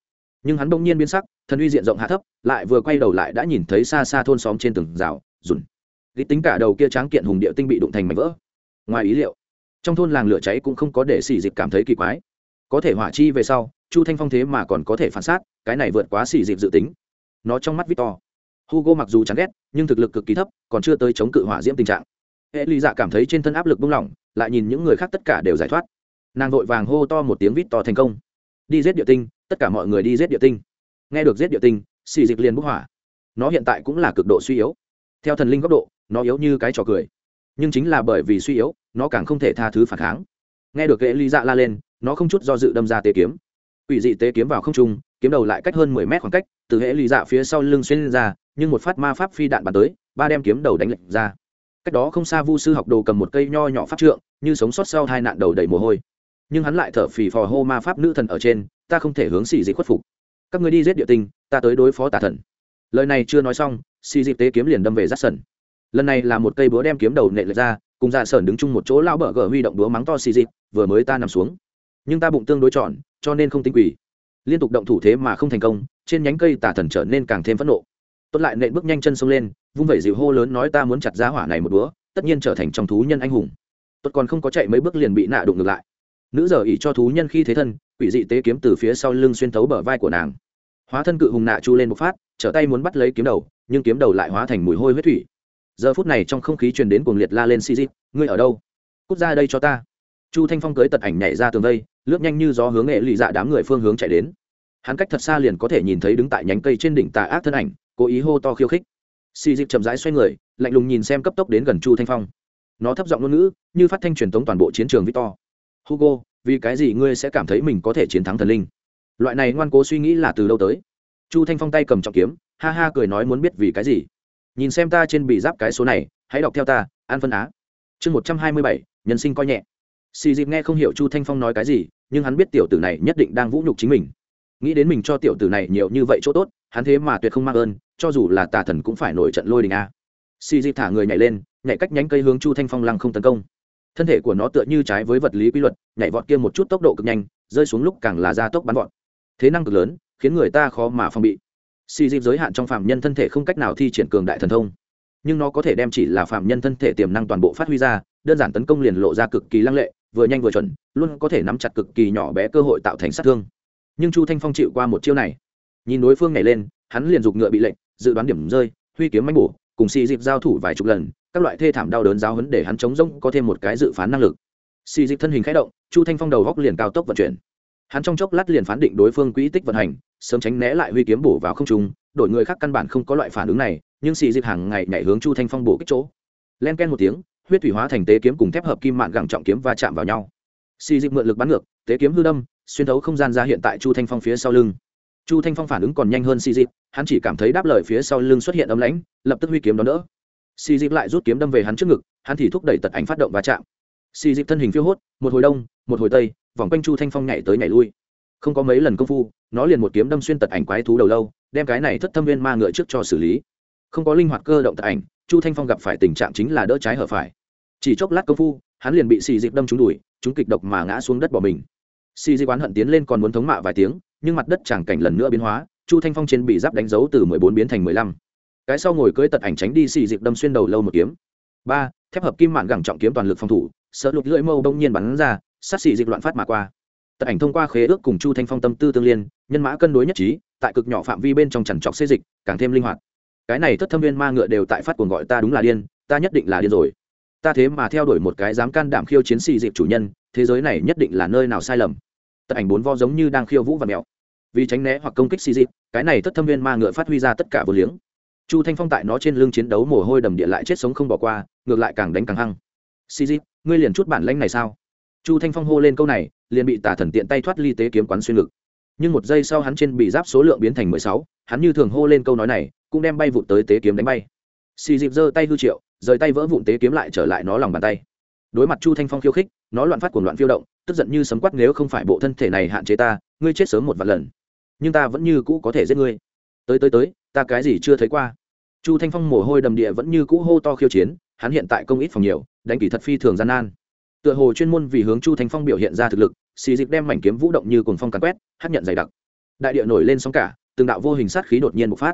A: Nhưng hắn bỗng nhiên biến sắc, thần uy diện rộng hạ thấp, lại vừa quay đầu lại đã nhìn thấy xa xa thôn xóm trên tường rào, rùn. Lý tính cả đầu kia tráng kiện hùng địa tinh bị đụng thành mảnh vỡ. Ngoài ý liệu, trong thôn làng lửa cháy cũng không có để xì dịp cảm thấy kỳ quái. Có thể hỏa chi về sau, chu thanh phong thế mà còn có thể phản xác, cái này vượt quá xì dịp dự tính. Nó trong mắt victor. Hugo mặc dù chán ghét, nhưng thực lực cực kỳ thấp, còn chưa tới chống cự hỏa diễm tình trạng. E hệ lý dạ cảm thấy trên thân áp lực buông lỏng, lại nhìn những người khác tất cả đều giải thoát. Nàng vội vàng hô to một tiếng vít to thành công. Đi giết địa tinh, tất cả mọi người đi giết địa tinh. Nghe được giết địa tinh, xì dịch liền bức hỏa. Nó hiện tại cũng là cực độ suy yếu. Theo thần linh góc độ, nó yếu như cái trò cười. Nhưng chính là bởi vì suy yếu, nó càng không thể tha thứ phản kháng. Nghe được e hệ ly dạ la lên, nó không chút do dự đâm ra tế kiếm. Quỷ dị tế kiếm vào không trung, kiếm đầu lại cách hơn mười mét khoảng cách, từ e hệ ly dạ phía sau lưng xuyên ra, nhưng một phát ma pháp phi đạn bắn tới, ba đem kiếm đầu đánh lệch ra cách đó không xa vu sư học đồ cầm một cây nho nhỏ pháp trượng, như sống sót sau hai nạn đầu đầy mồ hôi. Nhưng hắn lại thở phì phò hô ma pháp nữ thần ở trên, ta không thể hướng xì dị khuất phục. Các người đi giết địa tinh, ta tới đối phó tà thần. Lời này chưa nói xong, xì dịp tế kiếm liền đâm về rát sần lần này là một cây búa đem kiếm đầu nệ lệch ra, cùng dạ sởn đứng chung một chỗ lao bờ gờ huy động búa mắng to xì dịp vừa mới ta nằm xuống, nhưng ta bụng tương đối trọn cho nên không tinh quỷ liên tục động thủ thế mà không thành công, trên nhánh cây tà thần trở nên càng thêm phẫn nộ. Tốt lại nện bước nhanh chân xông lên vung vẩy dịu hô lớn nói ta muốn chặt giá hỏa này một búa tất nhiên trở thành trong thú nhân anh hùng. Tốt còn không có chạy mấy bước liền bị nạ đụng ngược lại. Nữ giờ ỉ cho thú nhân khi thế thân, quỷ dị tế kiếm từ phía sau lưng xuyên thấu bờ vai của nàng. Hóa thân cự hùng nạ chu lên một phát, trở tay muốn bắt lấy kiếm đầu, nhưng kiếm đầu lại hóa thành mùi hôi huyết thủy. Giờ phút này trong không khí truyền đến cuồng liệt la lên xì xì, ngươi ở đâu? Cút ra đây cho ta. Chu thanh phong cưới tật ảnh nhảy ra tường vây, lướt nhanh như gió hướng nghệ lụy dạ đám người phương hướng chạy đến. Hắn cách thật xa liền có thể nhìn thấy đứng tại nhánh cây trên đỉnh tà ác thân ảnh, cố ý hô to khiêu khích xì dịp chậm rãi xoay người, lạnh lùng nhìn xem cấp tốc đến gần chu thanh phong. Nó thấp giọng ngôn ngữ, như phát thanh truyền tống toàn bộ chiến trường victor. Hugo, vì cái gì ngươi sẽ cảm thấy mình có thể chiến thắng thần linh? Loại này ngoan cố suy nghĩ là từ đâu tới. Chu thanh phong tay cầm trọng kiếm, ha ha cười nói muốn biết vì cái gì. Nhìn xem ta trên bị giáp cái số này, hãy đọc theo ta, an phân á. Chương một trăm hai mươi bảy, nhân sinh coi nhẹ. Xì dịp nghe không hiểu chu thanh phong nói cái gì, nhưng hắn biết tiểu tử này nhất định đang vũ nhục chính mình. Nghĩ đến mình cho tiểu tử này nhiều như vậy chỗ tốt, hắn thế mà tuyệt không mang ơn cho dù là tà thần cũng phải nổi trận lôi đình a. Xì dịp thả người nhảy lên, nhảy cách nhánh cây hướng chu thanh phong lăng không tấn công. Thân thể của nó tựa như trái với vật lý quy luật, nhảy vọt kia một chút tốc độ cực nhanh, rơi xuống lúc càng là gia tốc bắn vọt. Thế năng cực lớn, khiến người ta khó mà phòng bị. Xì dịp giới hạn trong phạm nhân thân thể không cách nào thi triển cường đại thần thông. Nhưng nó có thể đem chỉ là phạm nhân thân thể tiềm năng toàn bộ phát huy ra, đơn giản tấn công liền lộ ra cực kỳ lăng lệ, vừa nhanh vừa chuẩn, luôn có thể nắm chặt cực kỳ nhỏ bé cơ hội tạo thành sát thương. Nhưng chu thanh phong chịu qua một chiêu này. Nhìn đối phương nhảy lên hắn liền dục ngựa bị lệnh, dự đoán điểm rơi, huy kiếm mánh bổ, cùng xì dịp giao thủ vài chục lần, các loại thê thảm đau đớn giáo hấn để hắn chống rỗng có thêm một cái dự phán năng lực. Xì dịp thân hình khẽ động, chu thanh phong đầu góc liền cao tốc vận chuyển. Hắn trong chốc lát liền phán định đối phương quỹ tích vận hành, sớm tránh né lại huy kiếm bổ vào không trung, đổi người khác căn bản không có loại phản ứng này, nhưng xì dịp hàng ngày nhảy hướng chu thanh phong bổ kích chỗ. Len ken một tiếng, huyết thủy hóa thành tế kiếm cùng thép hợp kim mạn gẳng trọng kiếm va chạm vào nhau. Xì dịp mượn lực bắn ngược, tế kiếm hư đâm, xuyên thấu không gian ra hiện tại chu thanh phong phía sau lưng chu thanh phong phản ứng còn nhanh hơn Si dịp hắn chỉ cảm thấy đáp lời phía sau lưng xuất hiện ấm lãnh, lập tức huy kiếm đón đỡ. Si dịp lại rút kiếm đâm về hắn trước ngực, hắn thì thúc đẩy tật ảnh phát động và chạm. Si dịp thân hình phiêu hốt, một hồi đông, một hồi tây, vòng quanh chu thanh phong nhảy tới nhảy lui. Không có mấy lần công phu, nó liền một kiếm đâm xuyên tật ảnh quái thú đầu lâu, đem cái này thất thâm viên ma ngựa trước cho xử lý. Không có linh hoạt cơ động tật ảnh, chu thanh phong gặp phải tình trạng chính là đỡ trái hở phải. Chỉ chốc lát công phu, hắn liền bị xì dịp đâm trúng đùi, chúng kịch độc mà ngã xuống đất bỏ mình xì di quán hận tiến lên còn muốn thống mạ vài tiếng, nhưng mặt đất chẳng cảnh lần nữa biến hóa, chu thanh phong trên bị giáp đánh dấu từ mười bốn biến thành mười lăm. Cái sau ngồi cưới tật ảnh tránh đi, xì dịp đâm xuyên đầu lâu một kiếm. Ba, thép hợp kim mạn gẳng trọng kiếm toàn lực phòng thủ, sợ lục lưỡi mâu đông nhiên bắn ra, sát xì dịp loạn phát mà qua. Tật ảnh thông qua khế ước cùng chu thanh phong tâm tư tương liên, nhân mã cân đối nhất trí, tại cực nhỏ phạm vi bên trong chằn trọc xê dịch, càng thêm linh hoạt. Cái này thất thâm viên ma ngựa đều tại phát cuồng gọi ta đúng là điên, ta nhất định là điên rồi. Ta thế mà theo đuổi một cái dám can đảm khiêu chiến sĩ dịp chủ nhân, thế giới này nhất định là nơi nào sai lầm tận ảnh bốn vo giống như đang khiêu vũ và mèo. Vì tránh né hoặc công kích xì dịp cái này thất thâm viên ma ngựa phát huy ra tất cả vô liếng. Chu thanh phong tại nó trên lưng chiến đấu mồ hôi đầm địa lại chết sống không bỏ qua, ngược lại càng đánh càng hăng. Xì dịp ngươi liền chút bản lanh này sao? Chu thanh phong hô lên câu này, liền bị tả thần tiện tay thoát ly tế kiếm quán xuyên ngực. Nhưng một giây sau hắn trên bị giáp số lượng biến thành mười sáu, hắn như thường hô lên câu nói này, cũng đem bay vụt tới tế kiếm đánh bay. Xì dịp giơ tay hư triệu, rời tay vỡ vụn tế kiếm lại trở lại nó lòng bàn tay. Đối mặt chu thanh phong khiêu khích, nó loạn phát cuồng loạn phiêu động tức giận như sấm quát, nếu không phải bộ thân thể này hạn chế ta, ngươi chết sớm một vài lần. Nhưng ta vẫn như cũ có thể giết ngươi. Tới tới tới, ta cái gì chưa thấy qua. Chu thanh phong mồ hôi đầm địa vẫn như cũ hô to khiêu chiến, hắn hiện tại công ít phòng nhiều, đánh kỹ thật phi thường gian nan. Tựa hồ chuyên môn vì hướng chu thanh phong biểu hiện ra thực lực, xì dịch đem mảnh kiếm vũ động như cồn phong càn quét hát nhận dày đặc. Đại địa nổi lên sóng cả, từng đạo vô hình sát khí đột nhiên bộc phát.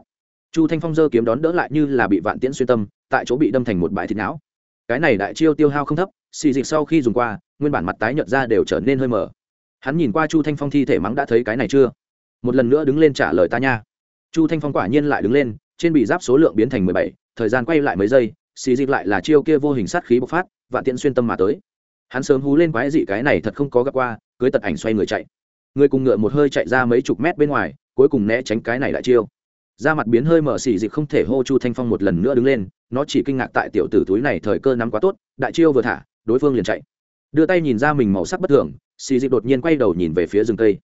A: Chu thanh phong giơ kiếm đón đỡ lại như là bị vạn tiễn xuyên tâm, tại chỗ bị đâm thành một bãi thịt não. Cái này đại chiêu tiêu hao không thấp, xì dịch sau khi dùng qua nguyên bản mặt tái nhợt ra đều trở nên hơi mờ. Hắn nhìn qua chu thanh phong thi thể mắng đã thấy cái này chưa? Một lần nữa đứng lên trả lời ta nha. Chu thanh phong quả nhiên lại đứng lên, trên bị giáp số lượng biến thành mười bảy, thời gian quay lại mấy giây, xì dịch lại là chiêu kia vô hình sát khí bộc phát, vạn tiện xuyên tâm mà tới. Hắn sớm hú lên quái dị cái này thật không có gặp qua, cưới tật ảnh xoay người chạy. Người cùng ngựa một hơi chạy ra mấy chục mét bên ngoài, cuối cùng né tránh cái này lại chiêu. Da mặt biến hơi mở xì dịch không thể hô chu thanh phong một lần nữa đứng lên, nó chỉ kinh ngạc tại tiểu tử túi này thời cơ nắm quá tốt, đại chiêu vừa thả, đối phương liền chạy đưa tay nhìn ra mình màu sắc bất thường, xì dịp đột nhiên quay đầu nhìn về phía rừng cây.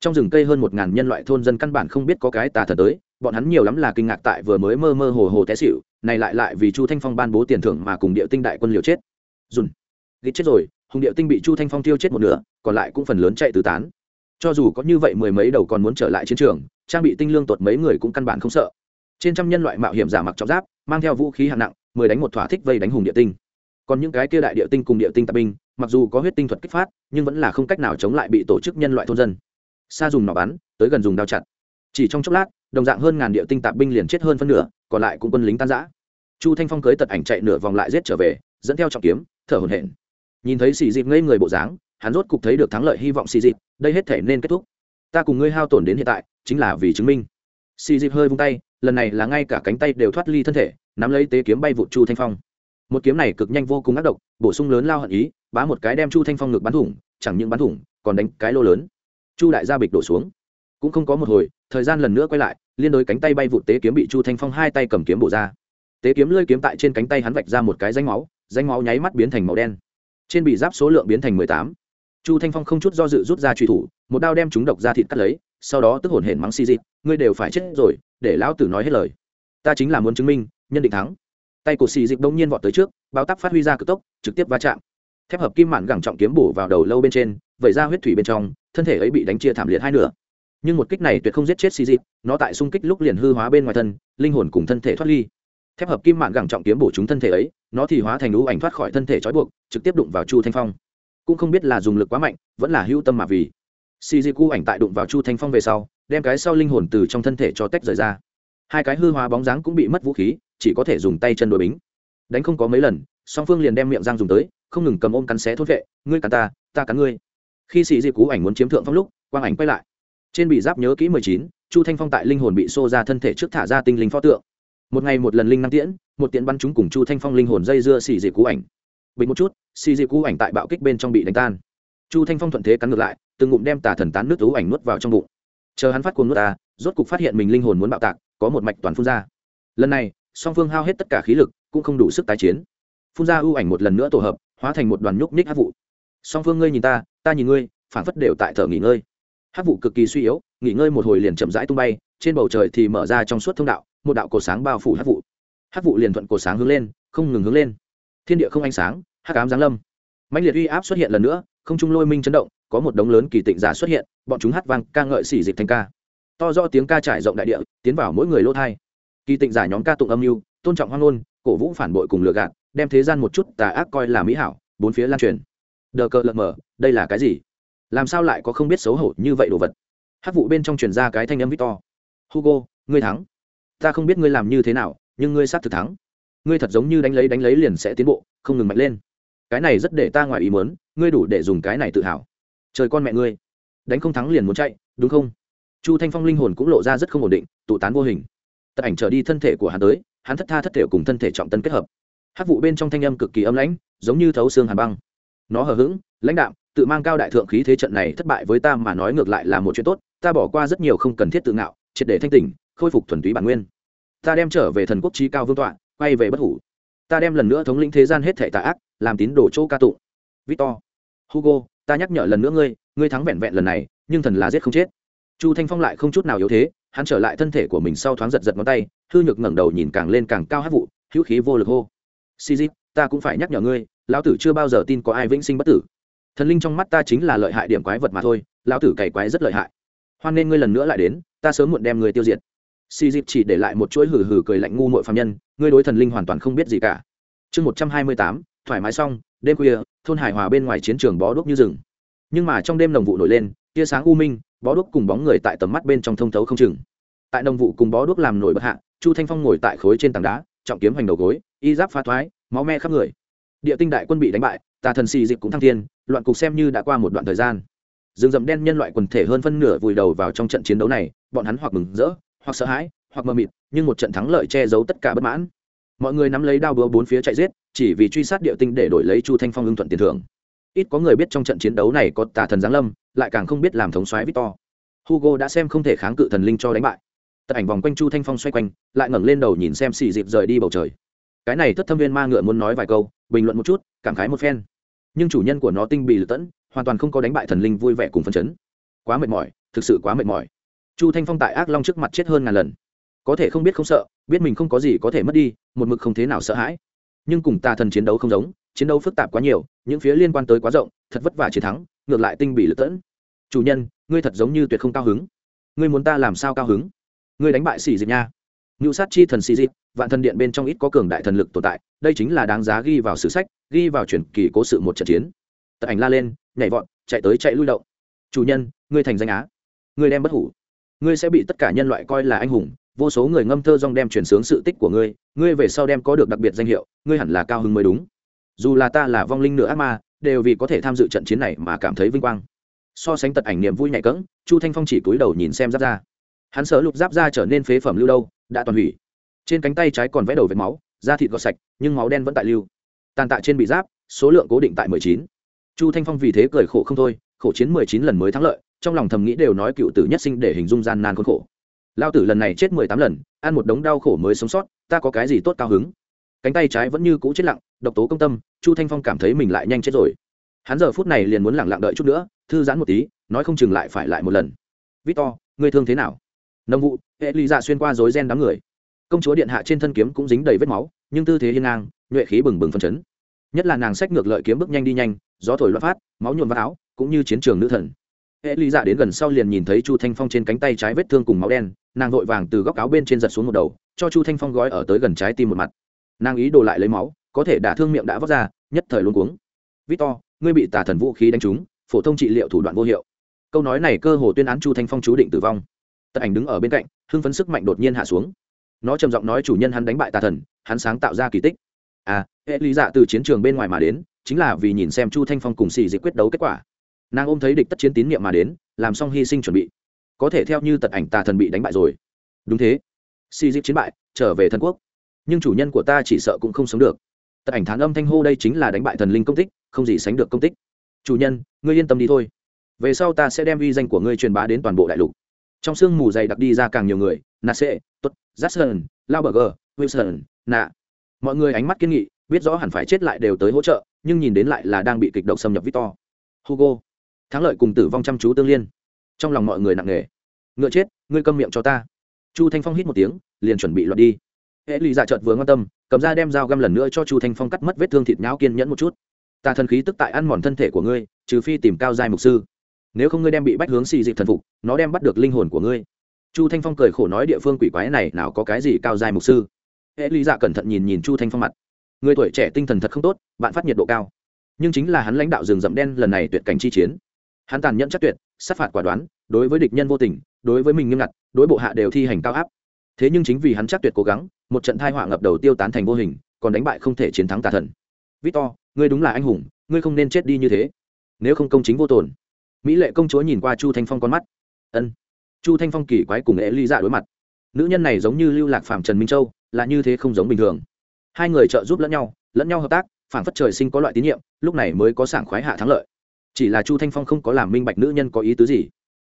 A: Trong rừng cây hơn một ngàn nhân loại thôn dân căn bản không biết có cái tà thần tới, bọn hắn nhiều lắm là kinh ngạc tại vừa mới mơ mơ hồ hồ té xịu này lại lại vì chu thanh phong ban bố tiền thưởng mà cùng địa tinh đại quân liều chết. Dùn. Gít chết rồi, hùng địa tinh bị chu thanh phong tiêu chết một nửa, còn lại cũng phần lớn chạy tứ tán. Cho dù có như vậy mười mấy đầu còn muốn trở lại chiến trường, trang bị tinh lương tuột mấy người cũng căn bản không sợ. Trên trăm nhân loại mạo hiểm giả mặc trọng giáp, mang theo vũ khí hạng nặng, mười đánh một thỏa thích vây đánh hùng địa tinh. Còn những cái kia đại địa tinh cùng địa tinh tạp binh mặc dù có huyết tinh thuật kích phát, nhưng vẫn là không cách nào chống lại bị tổ chức nhân loại thôn dân. Xa dùng nỏ bắn, tới gần dùng đao chặt. Chỉ trong chốc lát, đồng dạng hơn ngàn địa tinh tạp binh liền chết hơn phân nửa, còn lại cũng quân lính tan giã chu thanh phong cưới tật ảnh chạy nửa vòng lại giết trở về, dẫn theo trọng kiếm, thở hổn hển. Nhìn thấy xì dịp ngây người bộ dáng, hắn rốt cục thấy được thắng lợi hy vọng xì dịp, đây hết thể nên kết thúc. Ta cùng ngươi hao tổn đến hiện tại, chính là vì chứng minh. Xì dịp hơi vung tay, lần này là ngay cả cánh tay đều thoát ly thân thể, nắm lấy tế kiếm bay vụt chu thanh phong. Một kiếm này cực nhanh vô cùng ác độc, bổ sung lớn lao hận ý bá một cái đem chu thanh phong ngực bắn thủng, chẳng những bắn thủng, còn đánh cái lô lớn. Chu đại gia bịch đổ xuống. Cũng không có một hồi, thời gian lần nữa quay lại, liên đối cánh tay bay vụt tế kiếm bị chu thanh phong hai tay cầm kiếm bổ ra. Tế kiếm lơi kiếm tại trên cánh tay hắn vạch ra một cái danh máu danh máu nháy mắt biến thành màu đen. Trên bị giáp số lượng biến thành mười tám. Chu thanh phong không chút do dự rút ra truy thủ, một đao đem chúng độc ra thịt cắt lấy, sau đó tức hổn hển mắng xì dịt, ngươi đều phải chết rồi, để lão tử nói hết lời. Ta chính là muốn chứng minh, nhân định thắng. Tay của xì dịch đông nhiên vọt tới trước, báo tắc phát huy ra cực tốc, trực tiếp va chạm thép hợp kim mạn gẳng trọng kiếm bổ vào đầu lâu bên trên, vẩy ra huyết thủy bên trong, thân thể ấy bị đánh chia thảm liệt hai nửa. Nhưng một kích này tuyệt không giết chết xì dịp nó tại xung kích lúc liền hư hóa bên ngoài thân, linh hồn cùng thân thể thoát ly. Thép hợp kim mạn gẳng trọng kiếm bổ chúng thân thể ấy, nó thì hóa thành lũ ảnh thoát khỏi thân thể trói buộc, trực tiếp đụng vào chu thanh phong. Cũng không biết là dùng lực quá mạnh, vẫn là hữu tâm mà vì. Xì di cu ảnh tại đụng vào chu thanh phong về sau, đem cái sau linh hồn từ trong thân thể cho tách rời ra. Hai cái hư hóa bóng dáng cũng bị mất vũ khí, chỉ có thể dùng tay chân đội bính. Đánh không có mấy lần, song phương liền đem miệng giang dùng tới không ngừng cầm ôm cắn xé thốt vệ, ngươi cắn ta ta cắn ngươi. Khi xì di cú ảnh muốn chiếm thượng phong lúc, quang ảnh quay lại. Trên bị giáp nhớ kỹ mười chín, chu thanh phong tại linh hồn bị xô ra thân thể trước thả ra tinh linh pho tượng. Một ngày một lần linh năng tiễn, một tiện bắn chúng cùng chu thanh phong linh hồn dây dưa xì dị cú ảnh. Bình một chút xì dị cú ảnh tại bạo kích bên trong bị đánh tan. Chu thanh phong thuận thế cắn ngược lại, từng ngụm đem tà thần tán nước tú ảnh nuốt vào trong bụng. Chờ hắn phát cuồng nuốt ta, rốt cục phát hiện mình linh hồn muốn bạo tạc, có một mạch toàn phun ra. Lần này, song phương hao hết tất cả khí lực, cũng không đủ sức tái chiến. Phun ra ưu ảnh một lần nữa tổ hợp hóa thành một đoàn nhúc nhích hát vụ. Song phương ngươi nhìn ta ta nhìn ngươi phản phất đều tại thở nghỉ ngơi. Hát vụ cực kỳ suy yếu, nghỉ ngơi một hồi liền chậm rãi tung bay, trên bầu trời thì mở ra trong suốt thông đạo, một đạo cổ sáng bao phủ hát vụ. Hát vụ liền thuận cổ sáng hướng lên, không ngừng hướng lên. Thiên địa không ánh sáng hát cám giáng lâm. Mạnh liệt uy áp xuất hiện lần nữa, không trung lôi minh chấn động, có một đống lớn kỳ tịnh giả xuất hiện, bọn chúng hát vang ca ngợi xỉ dịch thành ca. To do tiếng ca trải rộng đại địa, tiến vào mỗi người lỗ thai. Kỳ tịnh giả nhóm ca tụng âm mưu, tôn trọng hoang ngôn, cổ vũ phản bội cùng lừa gạt đem thế gian một chút tà ác coi là mỹ hảo, bốn phía lan truyền. Đờ cờ lợn mờ đây là cái gì? Làm sao lại có không biết xấu hổ như vậy đồ vật? Hát vụ bên trong truyền ra cái thanh âm victor. Hugo, ngươi thắng. Ta không biết ngươi làm như thế nào, nhưng ngươi sát thực thắng. Ngươi thật giống như đánh lấy đánh lấy liền sẽ tiến bộ, không ngừng mạnh lên. Cái này rất để ta ngoài ý muốn, ngươi đủ để dùng cái này tự hào. Trời con mẹ ngươi. Đánh không thắng liền muốn chạy, đúng không? Chu thanh phong linh hồn cũng lộ ra rất không ổn định, tụ tán vô hình. Tật ảnh trở đi thân thể của hắn tới, hắn thất tha thất thể cùng thân thể trọng tân kết hợp hát vụ bên trong thanh âm cực kỳ âm lãnh, giống như thấu xương hàn băng. Nó hờ hững, lãnh đạm, tự mang cao đại thượng khí thế trận này thất bại với ta mà nói ngược lại là một chuyện tốt, ta bỏ qua rất nhiều không cần thiết tự ngạo, triệt để thanh tỉnh, khôi phục thuần túy bản nguyên. Ta đem trở về thần quốc trí cao vương tọa, quay về bất hủ. Ta đem lần nữa thống lĩnh thế gian hết thể tà ác, làm tín đồ chỗ ca tụng. Victor, hugo, ta nhắc nhở lần nữa ngươi ngươi thắng vẹn vẹn lần này, nhưng thần là giết không chết. Chu thanh phong lại không chút nào yếu thế, hắn trở lại thân thể của mình sau thoáng giật giật ngón tay, hư nhược ngẩng đầu nhìn càng lên càng cao hát vụ, hữu khí vô lực hô si ta cũng phải nhắc nhở ngươi, lão tử chưa bao giờ tin có ai vĩnh sinh bất tử. Thần linh trong mắt ta chính là lợi hại điểm quái vật mà thôi, lão tử cày quái rất lợi hại. Hoan nên ngươi lần nữa lại đến, ta sớm muộn đem ngươi tiêu diệt. Si dịp chỉ để lại một chuỗi hừ hừ cười lạnh ngu mội phạm nhân, ngươi đối thần linh hoàn toàn không biết gì cả. Chương một trăm hai mươi tám, thoải mái xong, đêm khuya, thôn hải hòa bên ngoài chiến trường bó đuốc như rừng. Nhưng mà trong đêm đồng vụ nổi lên, tia sáng u minh, bó đuốc cùng bóng người tại tầm mắt bên trong thông thấu không chừng. Tại đồng vụ cùng bó đuốc làm nổi bất hạ, chu thanh phong ngồi tại khối trên tảng đá trọng kiếm hoành đầu gối, y giáp phá thoái, máu me khắp người. Địa tinh đại quân bị đánh bại, tà thần xì dịch cũng thăng thiên, loạn cục xem như đã qua một đoạn thời gian. Rừng rậm đen nhân loại quần thể hơn phân nửa vùi đầu vào trong trận chiến đấu này, bọn hắn hoặc mừng rỡ, hoặc sợ hãi, hoặc mơ mịt, nhưng một trận thắng lợi che giấu tất cả bất mãn. Mọi người nắm lấy đao búa bốn phía chạy giết, chỉ vì truy sát địa tinh để đổi lấy chu thanh phong ưng thuận tiền thưởng. Ít có người biết trong trận chiến đấu này có tà thần giáng lâm, lại càng không biết làm thống soái victor. Hugo đã xem không thể kháng cự thần linh cho đánh bại tật ảnh vòng quanh chu thanh phong xoay quanh, lại ngẩng lên đầu nhìn xem xì dịp rời đi bầu trời. Cái này thất thâm viên ma ngựa muốn nói vài câu, bình luận một chút, cảm khái một phen. Nhưng chủ nhân của nó tinh bị lật tẫn, hoàn toàn không có đánh bại thần linh vui vẻ cùng phân chấn. Quá mệt mỏi, thực sự quá mệt mỏi. Chu thanh phong tại ác long trước mặt chết hơn ngàn lần. Có thể không biết không sợ, biết mình không có gì có thể mất đi, một mực không thế nào sợ hãi. Nhưng cùng tà thần chiến đấu không giống, chiến đấu phức tạp quá nhiều, những phía liên quan tới quá rộng, thật vất vả chiến thắng, ngược lại tinh bị lật tẫn. Chủ nhân, ngươi thật giống như tuyệt không cao hứng. Ngươi muốn ta làm sao cao hứng? Ngươi đánh bại xì dịp nha. Ngưu sát chi thần xì dịp, vạn thần điện bên trong ít có cường đại thần lực tồn tại, đây chính là đáng giá ghi vào sử sách, ghi vào truyền kỳ cố sự một trận chiến. Tật ảnh la lên, nhảy vọt, chạy tới chạy lui động. Chủ nhân, ngươi thành danh á. Ngươi đem bất hủ. Ngươi sẽ bị tất cả nhân loại coi là anh hùng, vô số người ngâm thơ dong đem truyền sướng sự tích của ngươi ngươi về sau đem có được đặc biệt danh hiệu, ngươi hẳn là cao hứng mới đúng. Dù là ta là vong linh nửa ác ma, đều vì có thể tham dự trận chiến này mà cảm thấy vinh quang. So sánh tật ảnh niềm vui nhạy cẫng, chu thanh phong chỉ cúi đầu nhìn xem giáp ra hắn sợ lục giáp ra trở nên phế phẩm lưu đâu, đã toàn hủy. Trên cánh tay trái còn vẽ đầu vết máu, da thịt gọt sạch, nhưng máu đen vẫn tại lưu. Tàn tạ trên bị giáp, số lượng cố định tại mười chín. Chu thanh phong vì thế cười khổ không thôi, khổ chiến mười chín lần mới thắng lợi, trong lòng thầm nghĩ đều nói cựu tử nhất sinh để hình dung gian nan khốn khổ. Lao tử lần này chết mười tám lần, ăn một đống đau khổ mới sống sót, ta có cái gì tốt cao hứng? Cánh tay trái vẫn như cũ chết lặng, độc tố công tâm, chu thanh phong cảm thấy mình lại nhanh chết rồi. Hắn giờ phút này liền muốn lẳng lặng đợi chút nữa, thư giãn một tí, nói không chừng lại phải lại một lần. Victor, ngươi thương thế nào? Nông vụ, hệ ly dạ xuyên qua dối gen đám người. Công chúa điện hạ trên thân kiếm cũng dính đầy vết máu, nhưng tư thế hiên ngang, nhuệ khí bừng bừng phân chấn. Nhất là nàng sách ngược lợi kiếm bước nhanh đi nhanh, gió thổi loạn phát, máu nhuộm vác áo, cũng như chiến trường nữ thần. Hệ lý dạ đến gần sau liền nhìn thấy chu thanh phong trên cánh tay trái vết thương cùng máu đen, nàng vội vàng từ góc áo bên trên giật xuống một đầu, cho chu thanh phong gói ở tới gần trái tim một mặt. Nàng ý đồ lại lấy máu, có thể đả thương miệng đã vấp ra, nhất thời luôn cuống. Victor, ngươi bị tà thần vũ khí đánh trúng, phổ thông trị liệu thủ đoạn vô hiệu. Câu nói này cơ hồ tuyên án chu thanh phong chú định tử vong tật ảnh đứng ở bên cạnh, hưng phấn sức mạnh đột nhiên hạ xuống. Nó trầm giọng nói, chủ nhân hắn đánh bại tà thần, hắn sáng tạo ra kỳ tích. À hệ lý dạ từ chiến trường bên ngoài mà đến, chính là vì nhìn xem chu thanh phong cùng xì dịch quyết đấu kết quả. Nàng ôm thấy địch tất chiến tín nhiệm mà đến, làm xong hy sinh chuẩn bị. Có thể theo như tật ảnh tà thần bị đánh bại rồi. Đúng thế. Xì dịch chiến bại, trở về thần quốc. Nhưng chủ nhân của ta chỉ sợ cũng không sống được. Tật ảnh thán âm thanh hô đây chính là đánh bại thần linh công tích, không gì sánh được công tích. Chủ nhân, ngươi yên tâm đi thôi. Về sau ta sẽ đem uy danh của ngươi truyền bá đến toàn bộ đại lục trong sương mù dày đặc đi ra càng nhiều người, nà sệ tốt jackson, lauberger, wilson nạ mọi người ánh mắt kiên nghị, biết rõ hẳn phải chết lại đều tới hỗ trợ, nhưng nhìn đến lại là đang bị kịch độc xâm nhập victor. Hugo, thắng lợi cùng tử vong chăm chú tương liên. Trong lòng mọi người nặng nề. Ngựa chết, ngươi câm miệng cho ta. Chu thanh phong hít một tiếng, liền chuẩn bị luật đi. Hệ lụy dạ trợt vừa quan tâm, cầm ra đem dao găm lần nữa cho chu thanh phong cắt mất vết thương thịt nhão kiên nhẫn một chút. Ta thần khí tức tại ăn mòn thân thể của ngươi, trừ phi tìm cao giai mục sư nếu không ngươi đem bị bách hướng xì dịch thần phục, nó đem bắt được linh hồn của ngươi. Chu thanh phong cười khổ nói địa phương quỷ quái này nào có cái gì cao dài mục sư. Hệ lý dạ cẩn thận nhìn nhìn chu thanh phong mặt. Người tuổi trẻ tinh thần thật không tốt, bạn phát nhiệt độ cao. Nhưng chính là hắn lãnh đạo rừng rậm đen lần này tuyệt cảnh chi chiến. Hắn tàn nhẫn chắc tuyệt, sát phạt quả đoán, đối với địch nhân vô tình, đối với mình nghiêm ngặt, đối bộ hạ đều thi hành cao áp. Thế nhưng chính vì hắn chắc tuyệt cố gắng, một trận thai họa ngập đầu tiêu tán thành vô hình, còn đánh bại không thể chiến thắng tà thần. Victor, ngươi đúng là anh hùng, ngươi không nên chết đi như thế. Nếu không công chính vô tồn mỹ lệ công chúa nhìn qua chu thanh phong con mắt ân chu thanh phong kỳ quái cùng ế ly dạ đối mặt nữ nhân này giống như lưu lạc phạm trần minh châu là như thế không giống bình thường hai người trợ giúp lẫn nhau lẫn nhau hợp tác phản phất trời sinh có loại tín nhiệm lúc này mới có sảng khoái hạ thắng lợi chỉ là chu thanh phong không có làm minh bạch nữ nhân có ý tứ gì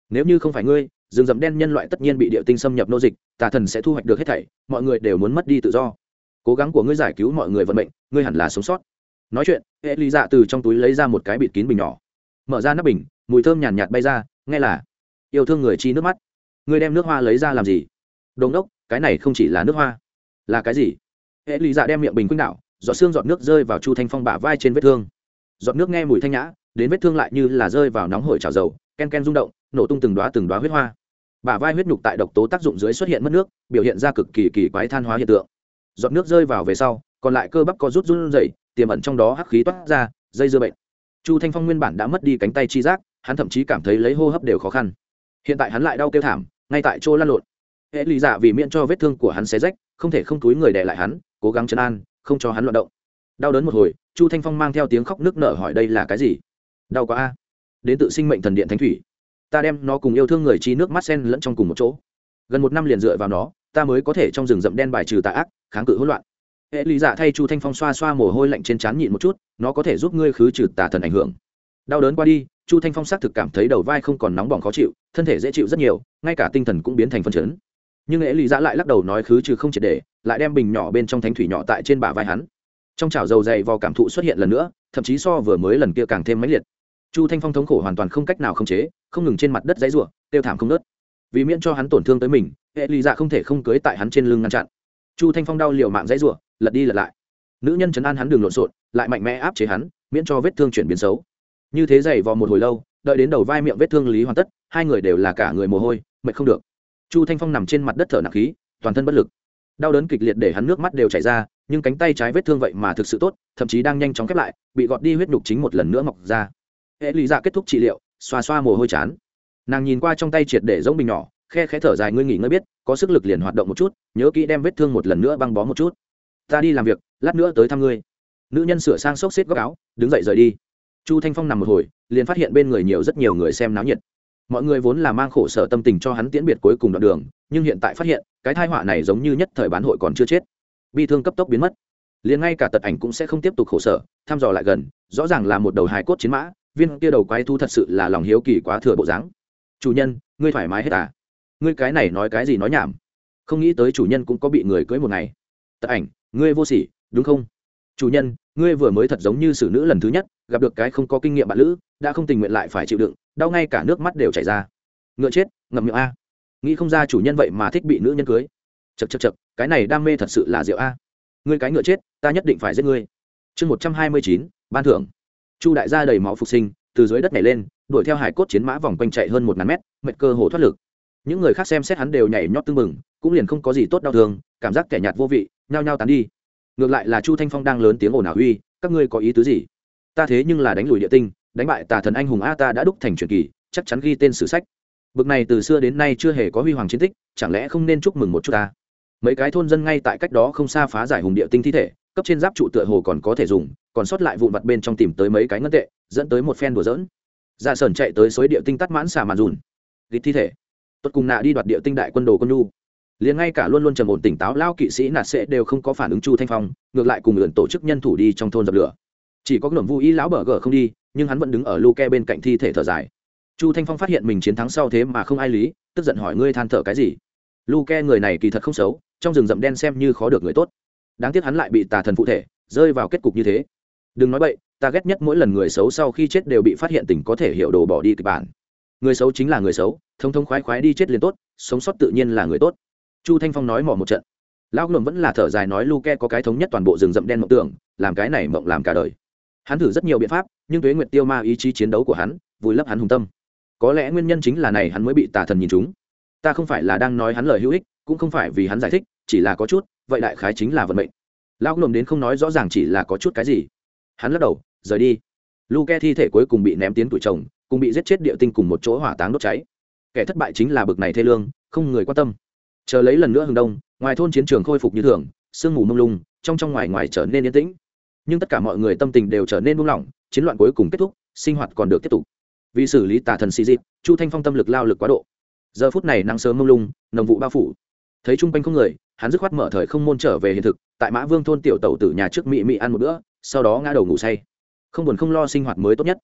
A: nếu như không phải ngươi rừng rậm đen nhân loại tất nhiên bị địa tinh xâm nhập nô dịch tà thần sẽ thu hoạch được hết thảy mọi người đều muốn mất đi tự do cố gắng của ngươi giải cứu mọi người vận mệnh ngươi hẳn là sống sót nói chuyện hệ lý dạ từ trong túi lấy ra một cái bịt kín bình nhỏ mở ra nắp bình mùi thơm nhàn nhạt bay ra, nghe là, yêu thương người chi nước mắt. Ngươi đem nước hoa lấy ra làm gì? Đồn đốc cái này không chỉ là nước hoa. Là cái gì? Hệ lý dạ đem miệng bình quýnh đạo giọt xương giọt nước rơi vào chu thanh phong bả vai trên vết thương. Giọt nước nghe mùi thanh nhã, đến vết thương lại như là rơi vào nóng hổi trào dầu, ken ken rung động, nổ tung từng đoá từng đoá huyết hoa. Bả vai huyết nhục tại độc tố tác dụng dưới xuất hiện mất nước, biểu hiện ra cực kỳ kỳ quái than hóa hiện tượng. Giọt nước rơi vào về sau, còn lại cơ bắp có rút run dày tiềm ẩn trong đó hắc khí toát ra, dây dưa bệnh. Chu thanh phong nguyên bản đã mất đi cánh tay chi giác hắn thậm chí cảm thấy lấy hô hấp đều khó khăn. Hiện tại hắn lại đau kêu thảm, ngay tại chỗ lăn lộn. Hệ lý giả dạ vì miễn cho vết thương của hắn xé rách, không thể không túi người đè lại hắn, cố gắng chấn an, không cho hắn loạn động. Đau đớn một hồi, chu thanh phong mang theo tiếng khóc nước nở hỏi đây là cái gì? Đau quá a. Đến tự sinh mệnh thần điện thánh thủy. Ta đem nó cùng yêu thương người chi nước mắt sen lẫn trong cùng một chỗ. Gần một năm liền dựa vào nó, ta mới có thể trong rừng rậm đen bài trừ tà ác, kháng cự hỗn loạn. Hệ lý giả dạ thay chu thanh phong xoa xoa mồ hôi lạnh trên trán nhịn một chút, nó có thể giúp ngươi khứ trừ tà thần ảnh hưởng. Đau đớn qua đi chu thanh phong xác thực cảm thấy đầu vai không còn nóng bỏng khó chịu, thân thể dễ chịu rất nhiều, ngay cả tinh thần cũng biến thành phân chấn. Nhưng hệ lý giã lại lắc đầu nói khứ trừ không triệt để, lại đem bình nhỏ bên trong thánh thủy nhỏ tại trên bả vai hắn. Trong chảo dầu dày vò cảm thụ xuất hiện lần nữa, thậm chí so vừa mới lần kia càng thêm mãnh liệt. Chu thanh phong thống khổ hoàn toàn không cách nào khống chế, không ngừng trên mặt đất dãy ruộng tiêu thảm không nớt vì miễn cho hắn tổn thương tới mình hệ lì dạ không thể không cưới tại hắn trên lưng ngăn chặn. Chu thanh phong đau liều mạng dãy ruộng lật đi lật lại. Nữ nhân chấn an hắn đường lộn xộn, lại mạnh mẽ áp chế hắn, miễn cho vết thương chuyển biến xấu như thế dày vò một hồi lâu, đợi đến đầu vai miệng vết thương lý hoàn tất, hai người đều là cả người mồ hôi, mệt không được. Chu thanh phong nằm trên mặt đất thở nặng khí, toàn thân bất lực. Đau đớn kịch liệt để hắn nước mắt đều chảy ra, nhưng cánh tay trái vết thương vậy mà thực sự tốt, thậm chí đang nhanh chóng khép lại, bị gọt đi huyết nhục chính một lần nữa mọc ra. Hệ lý dạ kết thúc trị liệu, xoa xoa mồ hôi chán. Nàng nhìn qua trong tay triệt để giống bình nhỏ, khe khẽ thở dài ngươi nghỉ ngơi biết, có sức lực liền hoạt động một chút, nhớ kỹ đem vết thương một lần nữa băng bó một chút. Ta đi làm việc, lát nữa tới thăm ngươi. Nữ nhân sửa sang xốc xếp góc áo, đứng dậy rời đi chu thanh phong nằm một hồi, liền phát hiện bên người nhiều rất nhiều người xem náo nhiệt. Mọi người vốn là mang khổ sở tâm tình cho hắn tiễn biệt cuối cùng đoạn đường, nhưng hiện tại phát hiện, cái thai họa này giống như nhất thời bán hội còn chưa chết. Bi thương cấp tốc biến mất. Liền ngay cả tật ảnh cũng sẽ không tiếp tục khổ sở, thăm dò lại gần, rõ ràng là một đầu hài cốt chiến mã, viên kia đầu quái thu thật sự là lòng hiếu kỳ quá thừa bộ dáng. Chủ nhân, ngươi thoải mái hết à? Ngươi cái này nói cái gì nói nhảm? Không nghĩ tới chủ nhân cũng có bị người cưới một ngày. Tật ảnh, ngươi vô sỉ, đúng không? Chủ nhân, ngươi vừa mới thật giống như xử nữ lần thứ nhất gặp được cái không có kinh nghiệm bạn lữ, đã không tình nguyện lại phải chịu đựng, đau ngay cả nước mắt đều chảy ra. Ngựa chết, ngậm miệng a. Nghĩ không ra chủ nhân vậy mà thích bị nữ nhân cưới. Chật chật chật cái này đam mê thật sự là rượu a. Ngươi cái ngựa chết, ta nhất định phải giết ngươi. Chương một trăm hai mươi chín, ban thưởng. Chu đại gia đầy máu phục sinh, từ dưới đất này lên, đuổi theo hải cốt chiến mã vòng quanh chạy hơn một ngàn mét, mệt cơ hồ thoát lực. Những người khác xem xét hắn đều nhảy nhót tưng bừng, cũng liền không có gì tốt đau thương, cảm giác kẻ nhạt vô vị, nhao nhao tán đi. Ngược lại là chu thanh phong đang lớn tiếng ồn ào uy, các ngươi có ý tứ gì? Ta thế nhưng là đánh lùi địa tinh, đánh bại tà thần anh hùng a ta đã đúc thành truyền kỳ, chắc chắn ghi tên sử sách. Bực này từ xưa đến nay chưa hề có huy hoàng chiến tích, chẳng lẽ không nên chúc mừng một chút ta? Mấy cái thôn dân ngay tại cách đó không xa phá giải hùng địa tinh thi thể, cấp trên giáp trụ tựa hồ còn có thể dùng, còn sót lại vụn vặt bên trong tìm tới mấy cái ngân tệ, dẫn tới một phen đùa dỡn dạ sởn chạy tới xối địa tinh tắt mãn xà màn dùn. Gịt thi thể. Tuất cùng nạ đi đoạt địa tinh đại quân đồ quân nhu. Liền ngay cả luôn luôn trầm ổn tỉnh táo lao kỵ sĩ nạt sẽ đều không có phản ứng chu thanh phong, ngược lại cùng lượn tổ chức nhân thủ đi trong thôn dập lửa chỉ có luận vu ý lão bờ gờ không đi, nhưng hắn vẫn đứng ở lu ke bên cạnh thi thể thở dài. Chu thanh phong phát hiện mình chiến thắng sau thế mà không ai lý, tức giận hỏi ngươi than thở cái gì? Lu ke người này kỳ thật không xấu, trong rừng rậm đen xem như khó được người tốt. Đáng tiếc hắn lại bị tà thần phụ thể, rơi vào kết cục như thế. Đừng nói vậy ta ghét nhất mỗi lần người xấu sau khi chết đều bị phát hiện tình có thể hiểu đồ bỏ đi kịch bản. Người xấu chính là người xấu, thông thông khoái khoái đi chết liền tốt, sống sót tự nhiên là người tốt. Chu thanh phong nói mỏ một trận. Lão luận vẫn là thở dài nói lu ke có cái thống nhất toàn bộ rừng rậm đen mộng tưởng, làm cái này mộng làm cả đời hắn thử rất nhiều biện pháp, nhưng tuế nguyệt tiêu ma ý chí chiến đấu của hắn, vùi lấp hắn hùng tâm. Có lẽ nguyên nhân chính là này hắn mới bị tà thần nhìn chúng ta không phải là đang nói hắn lời hữu ích, cũng không phải vì hắn giải thích, chỉ là có chút, vậy đại khái chính là vận mệnh. Lão lồm đến không nói rõ ràng chỉ là có chút cái gì. Hắn lắc đầu, rời đi. Lu ke thi thể cuối cùng bị ném tiến tuổi chồng cùng bị giết chết địa tinh cùng một chỗ hỏa táng đốt cháy. Kẻ thất bại chính là bực này thê lương, không người quan tâm. Chờ lấy lần nữa hừng đông, ngoài thôn chiến trường khôi phục như thường, sương mù mông lung, trong trong ngoài ngoài trở nên yên tĩnh nhưng tất cả mọi người tâm tình đều trở nên buông lỏng, chiến loạn cuối cùng kết thúc, sinh hoạt còn được tiếp tục. Vì xử lý tà thần xì dịp, chu thanh phong tâm lực lao lực quá độ. Giờ phút này nắng sớm mông lung, nồng vụ bao phủ. Thấy chung quanh không người, hắn dứt khoát mở thời không môn trở về hiện thực, tại mã vương thôn tiểu tàu tử nhà trước mị mị ăn một bữa, sau đó ngã đầu ngủ say. Không buồn không lo sinh hoạt mới tốt nhất.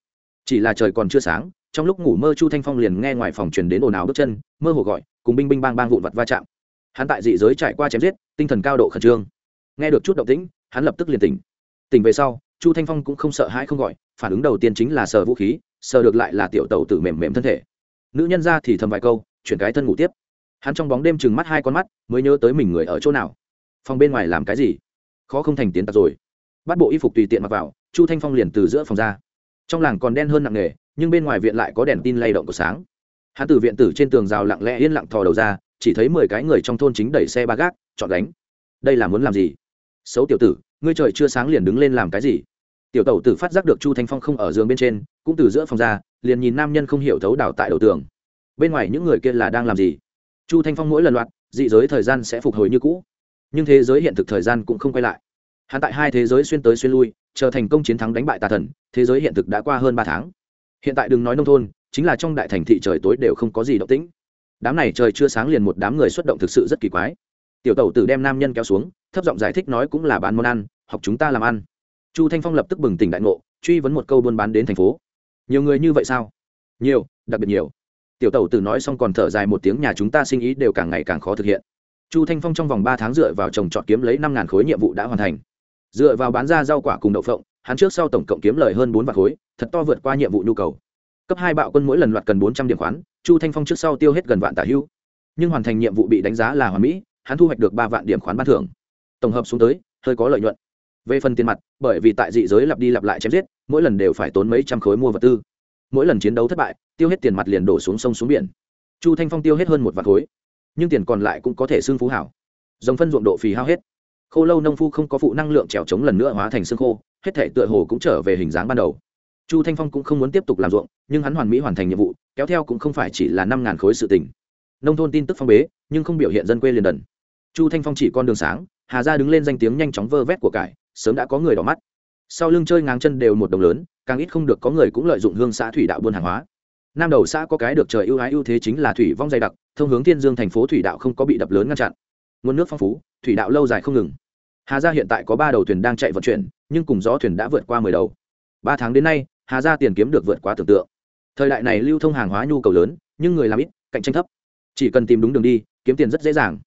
A: Chỉ là trời còn chưa sáng, trong lúc ngủ mơ chu thanh phong liền nghe ngoài phòng truyền đến ồn ào bước chân, mơ hồ gọi, cùng binh binh bang bang vụn vặt va chạm. Hắn tại dị giới trải qua chém giết, tinh thần cao độ khẩn trương. Nghe được chút động tĩnh, hắn lập tức liền tỉnh tỉnh về sau, chu thanh phong cũng không sợ hãi không gọi, phản ứng đầu tiên chính là sờ vũ khí, sờ được lại là tiểu tàu tử mềm mềm thân thể. Nữ nhân ra thì thầm vài câu, chuyển cái thân ngủ tiếp. Hắn trong bóng đêm chừng mắt hai con mắt, mới nhớ tới mình người ở chỗ nào. Phòng bên ngoài làm cái gì? Khó không thành tiến tặc rồi. Bắt bộ y phục tùy tiện mặc vào, chu thanh phong liền từ giữa phòng ra. Trong làng còn đen hơn nặng nề, nhưng bên ngoài viện lại có đèn tin lay động của sáng. Hắn từ viện tử trên tường rào lặng lẽ yên lặng thò đầu ra, chỉ thấy mười cái người trong thôn chính đẩy xe ba gác, chọn đánh đây là muốn làm gì? Xấu tiểu tử ngươi trời chưa sáng liền đứng lên làm cái gì? Tiểu tẩu tử phát giác được chu thanh phong không ở giường bên trên, cũng từ giữa phòng ra, liền nhìn nam nhân không hiểu thấu đảo tại đầu tường. Bên ngoài những người kia là đang làm gì? Chu thanh phong mỗi lần loạt, dị giới thời gian sẽ phục hồi như cũ. Nhưng thế giới hiện thực thời gian cũng không quay lại. Hắn tại hai thế giới xuyên tới xuyên lui, chờ thành công chiến thắng đánh bại tà thần, thế giới hiện thực đã qua hơn ba tháng. Hiện tại đừng nói nông thôn, chính là trong đại thành thị trời tối đều không có gì động tĩnh. Đám này trời chưa sáng liền một đám người xuất động thực sự rất kỳ quái. Tiểu tẩu tử đem nam nhân kéo xuống, thấp giọng giải thích nói cũng là bán món ăn học chúng ta làm ăn. Chu thanh phong lập tức bừng tỉnh đại ngộ, truy vấn một câu buôn bán đến thành phố. Nhiều người như vậy sao? Nhiều, đặc biệt nhiều. Tiểu tẩu tử nói xong còn thở dài một tiếng, nhà chúng ta sinh ý đều càng ngày càng khó thực hiện. Chu thanh phong trong vòng ba tháng dựa vào trồng trọt kiếm lấy năm ngàn khối nhiệm vụ đã hoàn thành. Dựa vào bán ra rau quả cùng đậu phộng, hắn trước sau tổng cộng kiếm lời hơn bốn vạn khối, thật to vượt qua nhiệm vụ nhu cầu. Cấp hai bạo quân mỗi lần loạt cần bốn trăm điểm khoán, chu thanh phong trước sau tiêu hết gần vạn tả hưu. Nhưng hoàn thành nhiệm vụ bị đánh giá là hoàn mỹ, hắn thu hoạch được ba vạn điểm khoán ban thưởng. Tổng hợp xuống tới, hơi có lợi nhuận về phần tiền mặt, bởi vì tại dị giới lặp đi lặp lại chém giết, mỗi lần đều phải tốn mấy trăm khối mua vật tư. Mỗi lần chiến đấu thất bại, tiêu hết tiền mặt liền đổ xuống sông xuống biển. Chu thanh phong tiêu hết hơn một vạn khối, nhưng tiền còn lại cũng có thể xương phú hảo. Dòng phân ruộng độ phì hao hết. Khô lâu nông phu không có phụ năng lượng trèo trống lần nữa hóa thành xương khô, hết thể tựa hồ cũng trở về hình dáng ban đầu. Chu thanh phong cũng không muốn tiếp tục làm ruộng, nhưng hắn hoàn mỹ hoàn thành nhiệm vụ, kéo theo cũng không phải chỉ là năm ngàn khối sự tình. nông thôn tin tức phong bế, nhưng không biểu hiện dân quê liền đần. Chu thanh phong chỉ con đường sáng, hà ra đứng lên danh tiếng nhanh chóng vơ vét của cải sớm đã có người đỏ mắt. Sau lưng chơi ngang chân đều một đồng lớn, càng ít không được có người cũng lợi dụng hương xã thủy đạo buôn hàng hóa. Nam đầu xã có cái được trời ưu ái ưu thế chính là thủy vong dày đặc, thông hướng thiên dương thành phố thủy đạo không có bị đập lớn ngăn chặn. Nguồn nước phong phú, thủy đạo lâu dài không ngừng. Hà gia hiện tại có ba đầu thuyền đang chạy vận chuyển, nhưng cùng gió thuyền đã vượt qua mười đầu. Ba tháng đến nay, hà gia tiền kiếm được vượt quá tưởng tượng. Thời đại này lưu thông hàng hóa nhu cầu lớn, nhưng người làm ít, cạnh tranh thấp. Chỉ cần tìm đúng đường đi, kiếm tiền rất dễ dàng.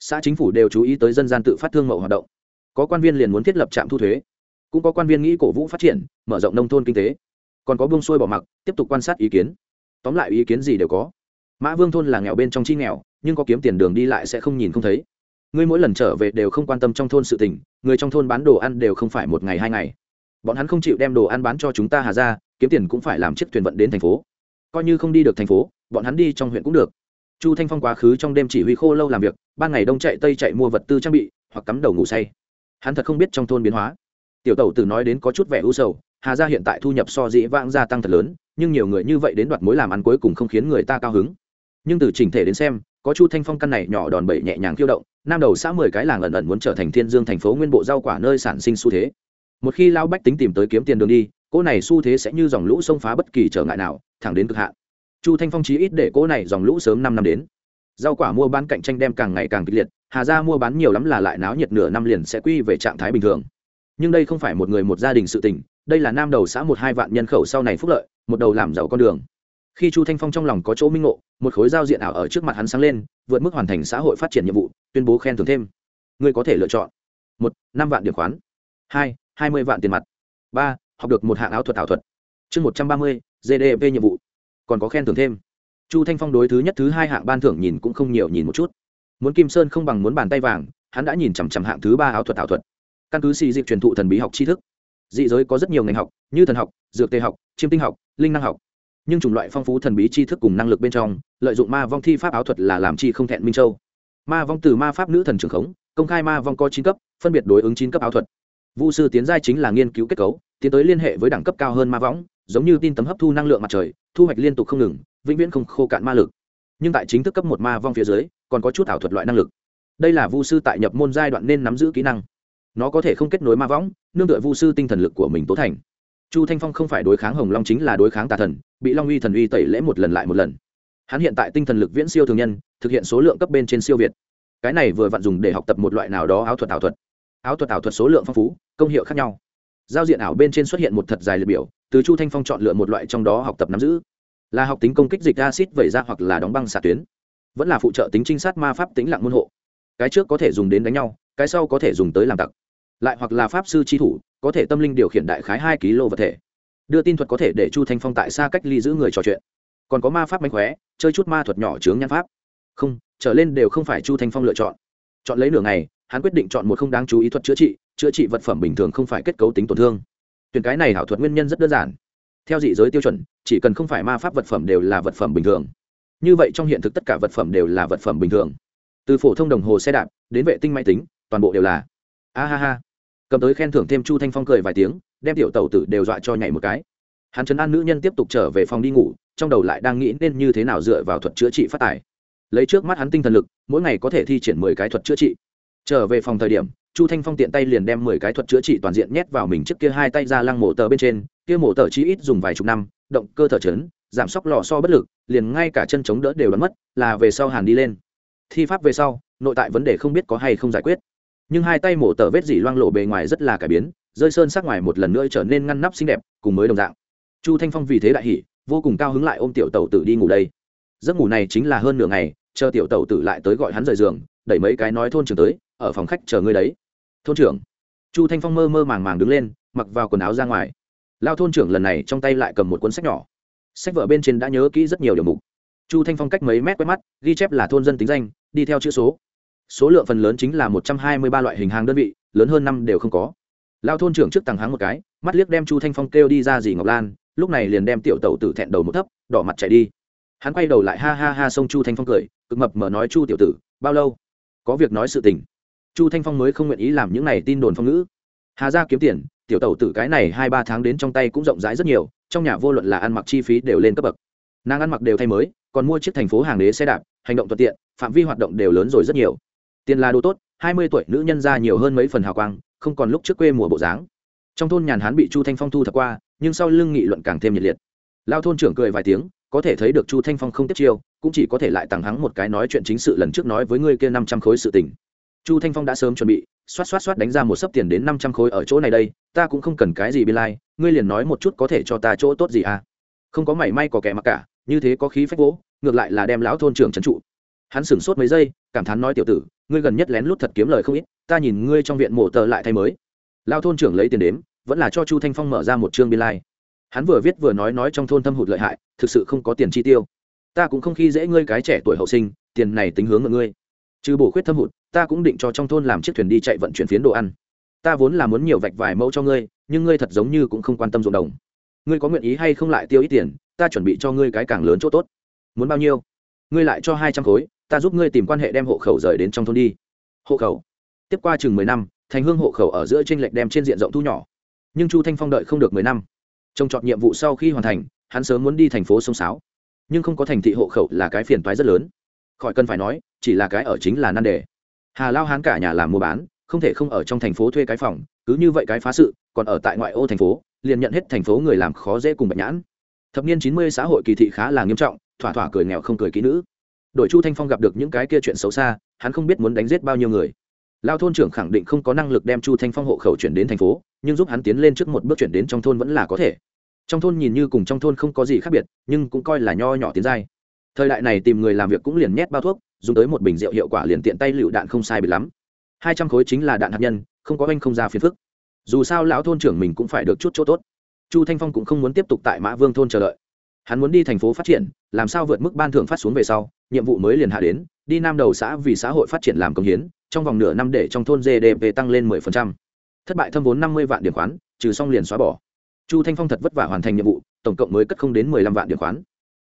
A: Xã chính phủ đều chú ý tới dân gian tự phát thương mậu hoạt động có quan viên liền muốn thiết lập trạm thu thuế, cũng có quan viên nghĩ cổ vũ phát triển, mở rộng nông thôn kinh tế, còn có buông xuôi bỏ mặc, tiếp tục quan sát ý kiến. Tóm lại ý kiến gì đều có. Mã vương thôn là nghèo bên trong chi nghèo, nhưng có kiếm tiền đường đi lại sẽ không nhìn không thấy. Ngươi mỗi lần trở về đều không quan tâm trong thôn sự tình, người trong thôn bán đồ ăn đều không phải một ngày hai ngày. Bọn hắn không chịu đem đồ ăn bán cho chúng ta hà ra, kiếm tiền cũng phải làm chiếc thuyền vận đến thành phố. Coi như không đi được thành phố, bọn hắn đi trong huyện cũng được. Chu thanh phong quá khứ trong đêm chỉ huy khô lâu làm việc, ban ngày đông chạy tây chạy mua vật tư trang bị, hoặc cắm đầu ngủ say hắn thật không biết trong thôn biến hóa. Tiểu tẩu từ nói đến có chút vẻ u sầu, hà gia hiện tại thu nhập so dĩ vãng gia tăng thật lớn, nhưng nhiều người như vậy đến đoạt mối làm ăn cuối cùng không khiến người ta cao hứng. Nhưng từ chỉnh thể đến xem, có chu thanh phong căn này nhỏ đòn bẩy nhẹ nhàng khiêu động, nam đầu xã mười cái làng ẩn ẩn muốn trở thành thiên dương thành phố nguyên bộ rau quả nơi sản sinh xu thế. Một khi lao bách tính tìm tới kiếm tiền đường đi, cỗ này xu thế sẽ như dòng lũ xông phá bất kỳ trở ngại nào, thẳng đến cực hạn. Chu thanh phong chí ít để cỗ này dòng lũ sớm năm năm đến rau quả mua bán cạnh tranh đem càng ngày càng kịch liệt, hà gia mua bán nhiều lắm là lại náo nhiệt nửa năm liền sẽ quy về trạng thái bình thường. Nhưng đây không phải một người một gia đình sự tình, đây là nam đầu xã một hai vạn nhân khẩu sau này phúc lợi, một đầu làm giàu con đường. Khi chu thanh phong trong lòng có chỗ minh ngộ, một khối giao diện ảo ở trước mặt hắn sáng lên, vượt mức hoàn thành xã hội phát triển nhiệm vụ, tuyên bố khen thưởng thêm. Ngươi có thể lựa chọn. Một, năm vạn điểm khoán. Hai hai mươi vạn tiền mặt. Ba, học được một hạng áo thuật ảo thuật. Chương một trăm ba mươi gdp nhiệm vụ. Còn có khen thưởng thêm chu thanh phong đối thứ nhất, thứ hai hạng ban thưởng nhìn cũng không nhiều nhìn một chút. Muốn kim sơn không bằng muốn bàn tay vàng, hắn đã nhìn chằm chằm hạng thứ ba áo thuật, ảo thuật. Căn cứ xì dịch truyền thụ thần bí học tri thức, dị giới có rất nhiều ngành học, như thần học, dược tê học, chiêm tinh học, linh năng học. Nhưng chủng loại phong phú thần bí tri thức cùng năng lực bên trong, lợi dụng ma vong thi pháp áo thuật là làm chi không thẹn minh châu. Ma vong từ ma pháp nữ thần trường khống, công khai ma vong có chín cấp, phân biệt đối ứng chín cấp áo thuật. Vu sư tiến giai chính là nghiên cứu kết cấu, tiến tới liên hệ với đẳng cấp cao hơn ma võng giống như tin tấm hấp thu năng lượng mặt trời, thu hoạch liên tục không ngừng vĩnh viễn không khô cạn ma lực. Nhưng tại chính thức cấp một ma vong phía dưới, còn có chút ảo thuật loại năng lực. Đây là vu sư tại nhập môn giai đoạn nên nắm giữ kỹ năng. Nó có thể không kết nối ma võng, nương tựa vu sư tinh thần lực của mình tố thành. Chu thanh phong không phải đối kháng hồng long chính là đối kháng tà thần, bị long uy thần uy tẩy lễ một lần lại một lần. Hắn hiện tại tinh thần lực viễn siêu thường nhân, thực hiện số lượng cấp bên trên siêu việt. Cái này vừa vặn dùng để học tập một loại nào đó áo thuật ảo thuật. Áo thuật ảo thuật số lượng phong phú, công hiệu khác nhau. Giao diện ảo bên trên xuất hiện một thật dài liệt biểu, từ chu thanh phong chọn lựa một loại trong đó học tập nắm giữ là học tính công kích dịch acid vẩy ra hoặc là đóng băng xạ tuyến. Vẫn là phụ trợ tính trinh sát ma pháp tính lặng môn hộ. Cái trước có thể dùng đến đánh nhau, cái sau có thể dùng tới làm tặc. Lại hoặc là pháp sư tri thủ, có thể tâm linh điều khiển đại khái hai kg vật thể. Đưa tin thuật có thể để chu thanh phong tại xa cách ly giữ người trò chuyện. Còn có ma pháp mánh khóe, chơi chút ma thuật nhỏ chướng nhan pháp. Không, trở lên đều không phải chu thanh phong lựa chọn. Chọn lấy nửa ngày, hắn quyết định chọn một không đáng chú ý thuật chữa trị chữa trị vật phẩm bình thường không phải kết cấu tính tổn thương. Tuyển cái này hảo thuật nguyên nhân rất đơn giản theo dị giới tiêu chuẩn, chỉ cần không phải ma pháp vật phẩm đều là vật phẩm bình thường. Như vậy trong hiện thực tất cả vật phẩm đều là vật phẩm bình thường. Từ phổ thông đồng hồ xe đạp, đến vệ tinh máy tính, toàn bộ đều là. A ha ha. Cầm tới khen thưởng thêm chu thanh phong cười vài tiếng, đem tiểu tàu tử đều dọa cho nhảy một cái. Hắn chấn an nữ nhân tiếp tục trở về phòng đi ngủ, trong đầu lại đang nghĩ nên như thế nào dựa vào thuật chữa trị phát tài lấy trước mắt hắn tinh thần lực, mỗi ngày có thể thi triển mười cái thuật chữa trị. Trở về phòng thời điểm, chu thanh phong tiện tay liền đem mười cái thuật chữa trị toàn diện nhét vào mình trước kia hai tay ra lăng mổ tờ bên trên kia mổ tờ chí ít dùng vài chục năm, động cơ thở chấn, giảm sóc lò so bất lực, liền ngay cả chân chống đỡ đều đoán mất, là về sau hàn đi lên. Thi pháp về sau, nội tại vấn đề không biết có hay không giải quyết. Nhưng hai tay mổ tờ vết dỉ loang lộ bề ngoài rất là cải biến, rơi sơn sắc ngoài một lần nữa trở nên ngăn nắp xinh đẹp, cùng mới đồng dạng. Chu thanh phong vì thế đại hỉ, vô cùng cao hứng lại ôm tiểu tàu tử đi ngủ đây. Giấc ngủ này chính là hơn nửa ngày, chờ tiểu tàu tử lại tới gọi hắn rời giường, đẩy mấy cái nói thôn trưởng tới, ở phòng khách chờ ngươi đấy. Thôn trưởng? Chu thanh phong mơ mơ màng màng đứng lên, mặc vào quần áo ra ngoài lao thôn trưởng lần này trong tay lại cầm một cuốn sách nhỏ. Sách vở bên trên đã nhớ kỹ rất nhiều điều mục. Chu thanh phong cách mấy mét quét mắt, ghi chép là thôn dân tính danh, đi theo chữ số. Số lượng phần lớn chính là một trăm hai mươi ba loại hình hàng đơn vị, lớn hơn năm đều không có. Lao thôn trưởng trước tàng háng một cái, mắt liếc đem chu thanh phong kêu đi ra dì ngọc lan, lúc này liền đem tiểu tẩu tử thẹn đầu một thấp, đỏ mặt chạy đi. Hắn quay đầu lại ha ha ha xông chu thanh phong cười, cực mập mở nói, chu tiểu tử, bao lâu? Có việc nói sự tình. Chu thanh phong mới không nguyện ý làm những này tin đồn phong ngữ. Hà ra kiếm tiền tiểu tẩu tử cái này hai ba tháng đến trong tay cũng rộng rãi rất nhiều, trong nhà vô luận là ăn mặc chi phí đều lên cấp bậc. Nàng ăn mặc đều thay mới, còn mua chiếc thành phố hàng đế xe đạp, hành động thuận tiện, phạm vi hoạt động đều lớn rồi rất nhiều. Tiền là đồ tốt, hai mươi tuổi nữ nhân ra nhiều hơn mấy phần hào quang, không còn lúc trước quê mùa bộ dáng. Trong thôn nhàn hán bị chu thanh phong thu thập qua, nhưng sau lưng nghị luận càng thêm nhiệt liệt. Lao thôn trưởng cười vài tiếng, có thể thấy được chu thanh phong không tiếp chiêu, cũng chỉ có thể lại tàng hắng một cái nói chuyện chính sự lần trước nói với ngươi kia năm trăm khối sự tình chu thanh phong đã sớm chuẩn bị xoát xoát xoát đánh ra một sấp tiền đến năm trăm khối ở chỗ này đây ta cũng không cần cái gì biên lai、like, ngươi liền nói một chút có thể cho ta chỗ tốt gì à? Không có mảy may có kẻ mặc cả như thế có khí phách vỗ ngược lại là đem lão thôn trưởng trấn trụ. Hắn sửng sốt mấy giây cảm thán nói tiểu tử ngươi gần nhất lén lút thật kiếm lời không ít ta nhìn ngươi trong viện mổ tờ lại thay mới. Lao thôn trưởng lấy tiền đếm vẫn là cho chu thanh phong mở ra một chương biên lai、like. hắn vừa viết vừa nói nói trong thôn thâm hụt lợi hại thực sự không có tiền chi tiêu. Ta cũng không khi dễ ngươi cái trẻ tuổi hậu sinh tiền này tính hướng ở ngươi trừ bổ khuyết thâm hụt, ta cũng định cho trong thôn làm chiếc thuyền đi chạy vận chuyển phiến đồ ăn. Ta vốn là muốn nhiều vạch vài mẫu cho ngươi, nhưng ngươi thật giống như cũng không quan tâm ruộng đồng. Ngươi có nguyện ý hay không lại tiêu ít tiền, ta chuẩn bị cho ngươi cái càng lớn chỗ tốt. Muốn bao nhiêu? Ngươi lại cho hai trăm khối, ta giúp ngươi tìm quan hệ đem hộ khẩu rời đến trong thôn đi. Hộ khẩu? Tiếp qua chừng mười năm, thành hương hộ khẩu ở giữa tranh lệch đem trên diện rộng thu nhỏ. Nhưng chu thanh phong đợi không được mười năm. Trông chọn nhiệm vụ sau khi hoàn thành, hắn sớm muốn đi thành phố sông sáo. Nhưng không có thành thị hộ khẩu là cái phiền toái rất lớn khỏi cần phải nói, chỉ là cái ở chính là nan đề. Hà lao hán cả nhà làm mua bán, không thể không ở trong thành phố thuê cái phòng, cứ như vậy cái phá sự, còn ở tại ngoại ô thành phố, liền nhận hết thành phố người làm khó dễ cùng bệnh nhãn. Thập niên chín mươi xã hội kỳ thị khá là nghiêm trọng, thỏa thỏa cười nghèo không cười kỹ nữ. Đội chu thanh phong gặp được những cái kia chuyện xấu xa, hắn không biết muốn đánh giết bao nhiêu người. Lao thôn trưởng khẳng định không có năng lực đem chu thanh phong hộ khẩu chuyển đến thành phố, nhưng giúp hắn tiến lên trước một bước chuyển đến trong thôn vẫn là có thể. Trong thôn nhìn như cùng trong thôn không có gì khác biệt, nhưng cũng coi là nho nhỏ tiến giai thời đại này tìm người làm việc cũng liền nhét bao thuốc, dùng tới một bình rượu hiệu quả liền tiện tay lựu đạn không sai bị lắm. Hai trăm khối chính là đạn hạt nhân, không có anh không ra phiền phức. Dù sao lão thôn trưởng mình cũng phải được chút chỗ tốt. Chu thanh phong cũng không muốn tiếp tục tại mã vương thôn chờ đợi. Hắn muốn đi thành phố phát triển, làm sao vượt mức ban thưởng phát xuống về sau, nhiệm vụ mới liền hạ đến, đi nam đầu xã vì xã hội phát triển làm công hiến, trong vòng nửa năm để trong thôn gdp tăng lên 10%. thất bại thâm vốn năm mươi vạn điểm khoán, trừ xong liền xóa bỏ. Chu thanh phong thật vất vả hoàn thành nhiệm vụ, tổng cộng mới cất không đến mười lăm vạn điểm khoán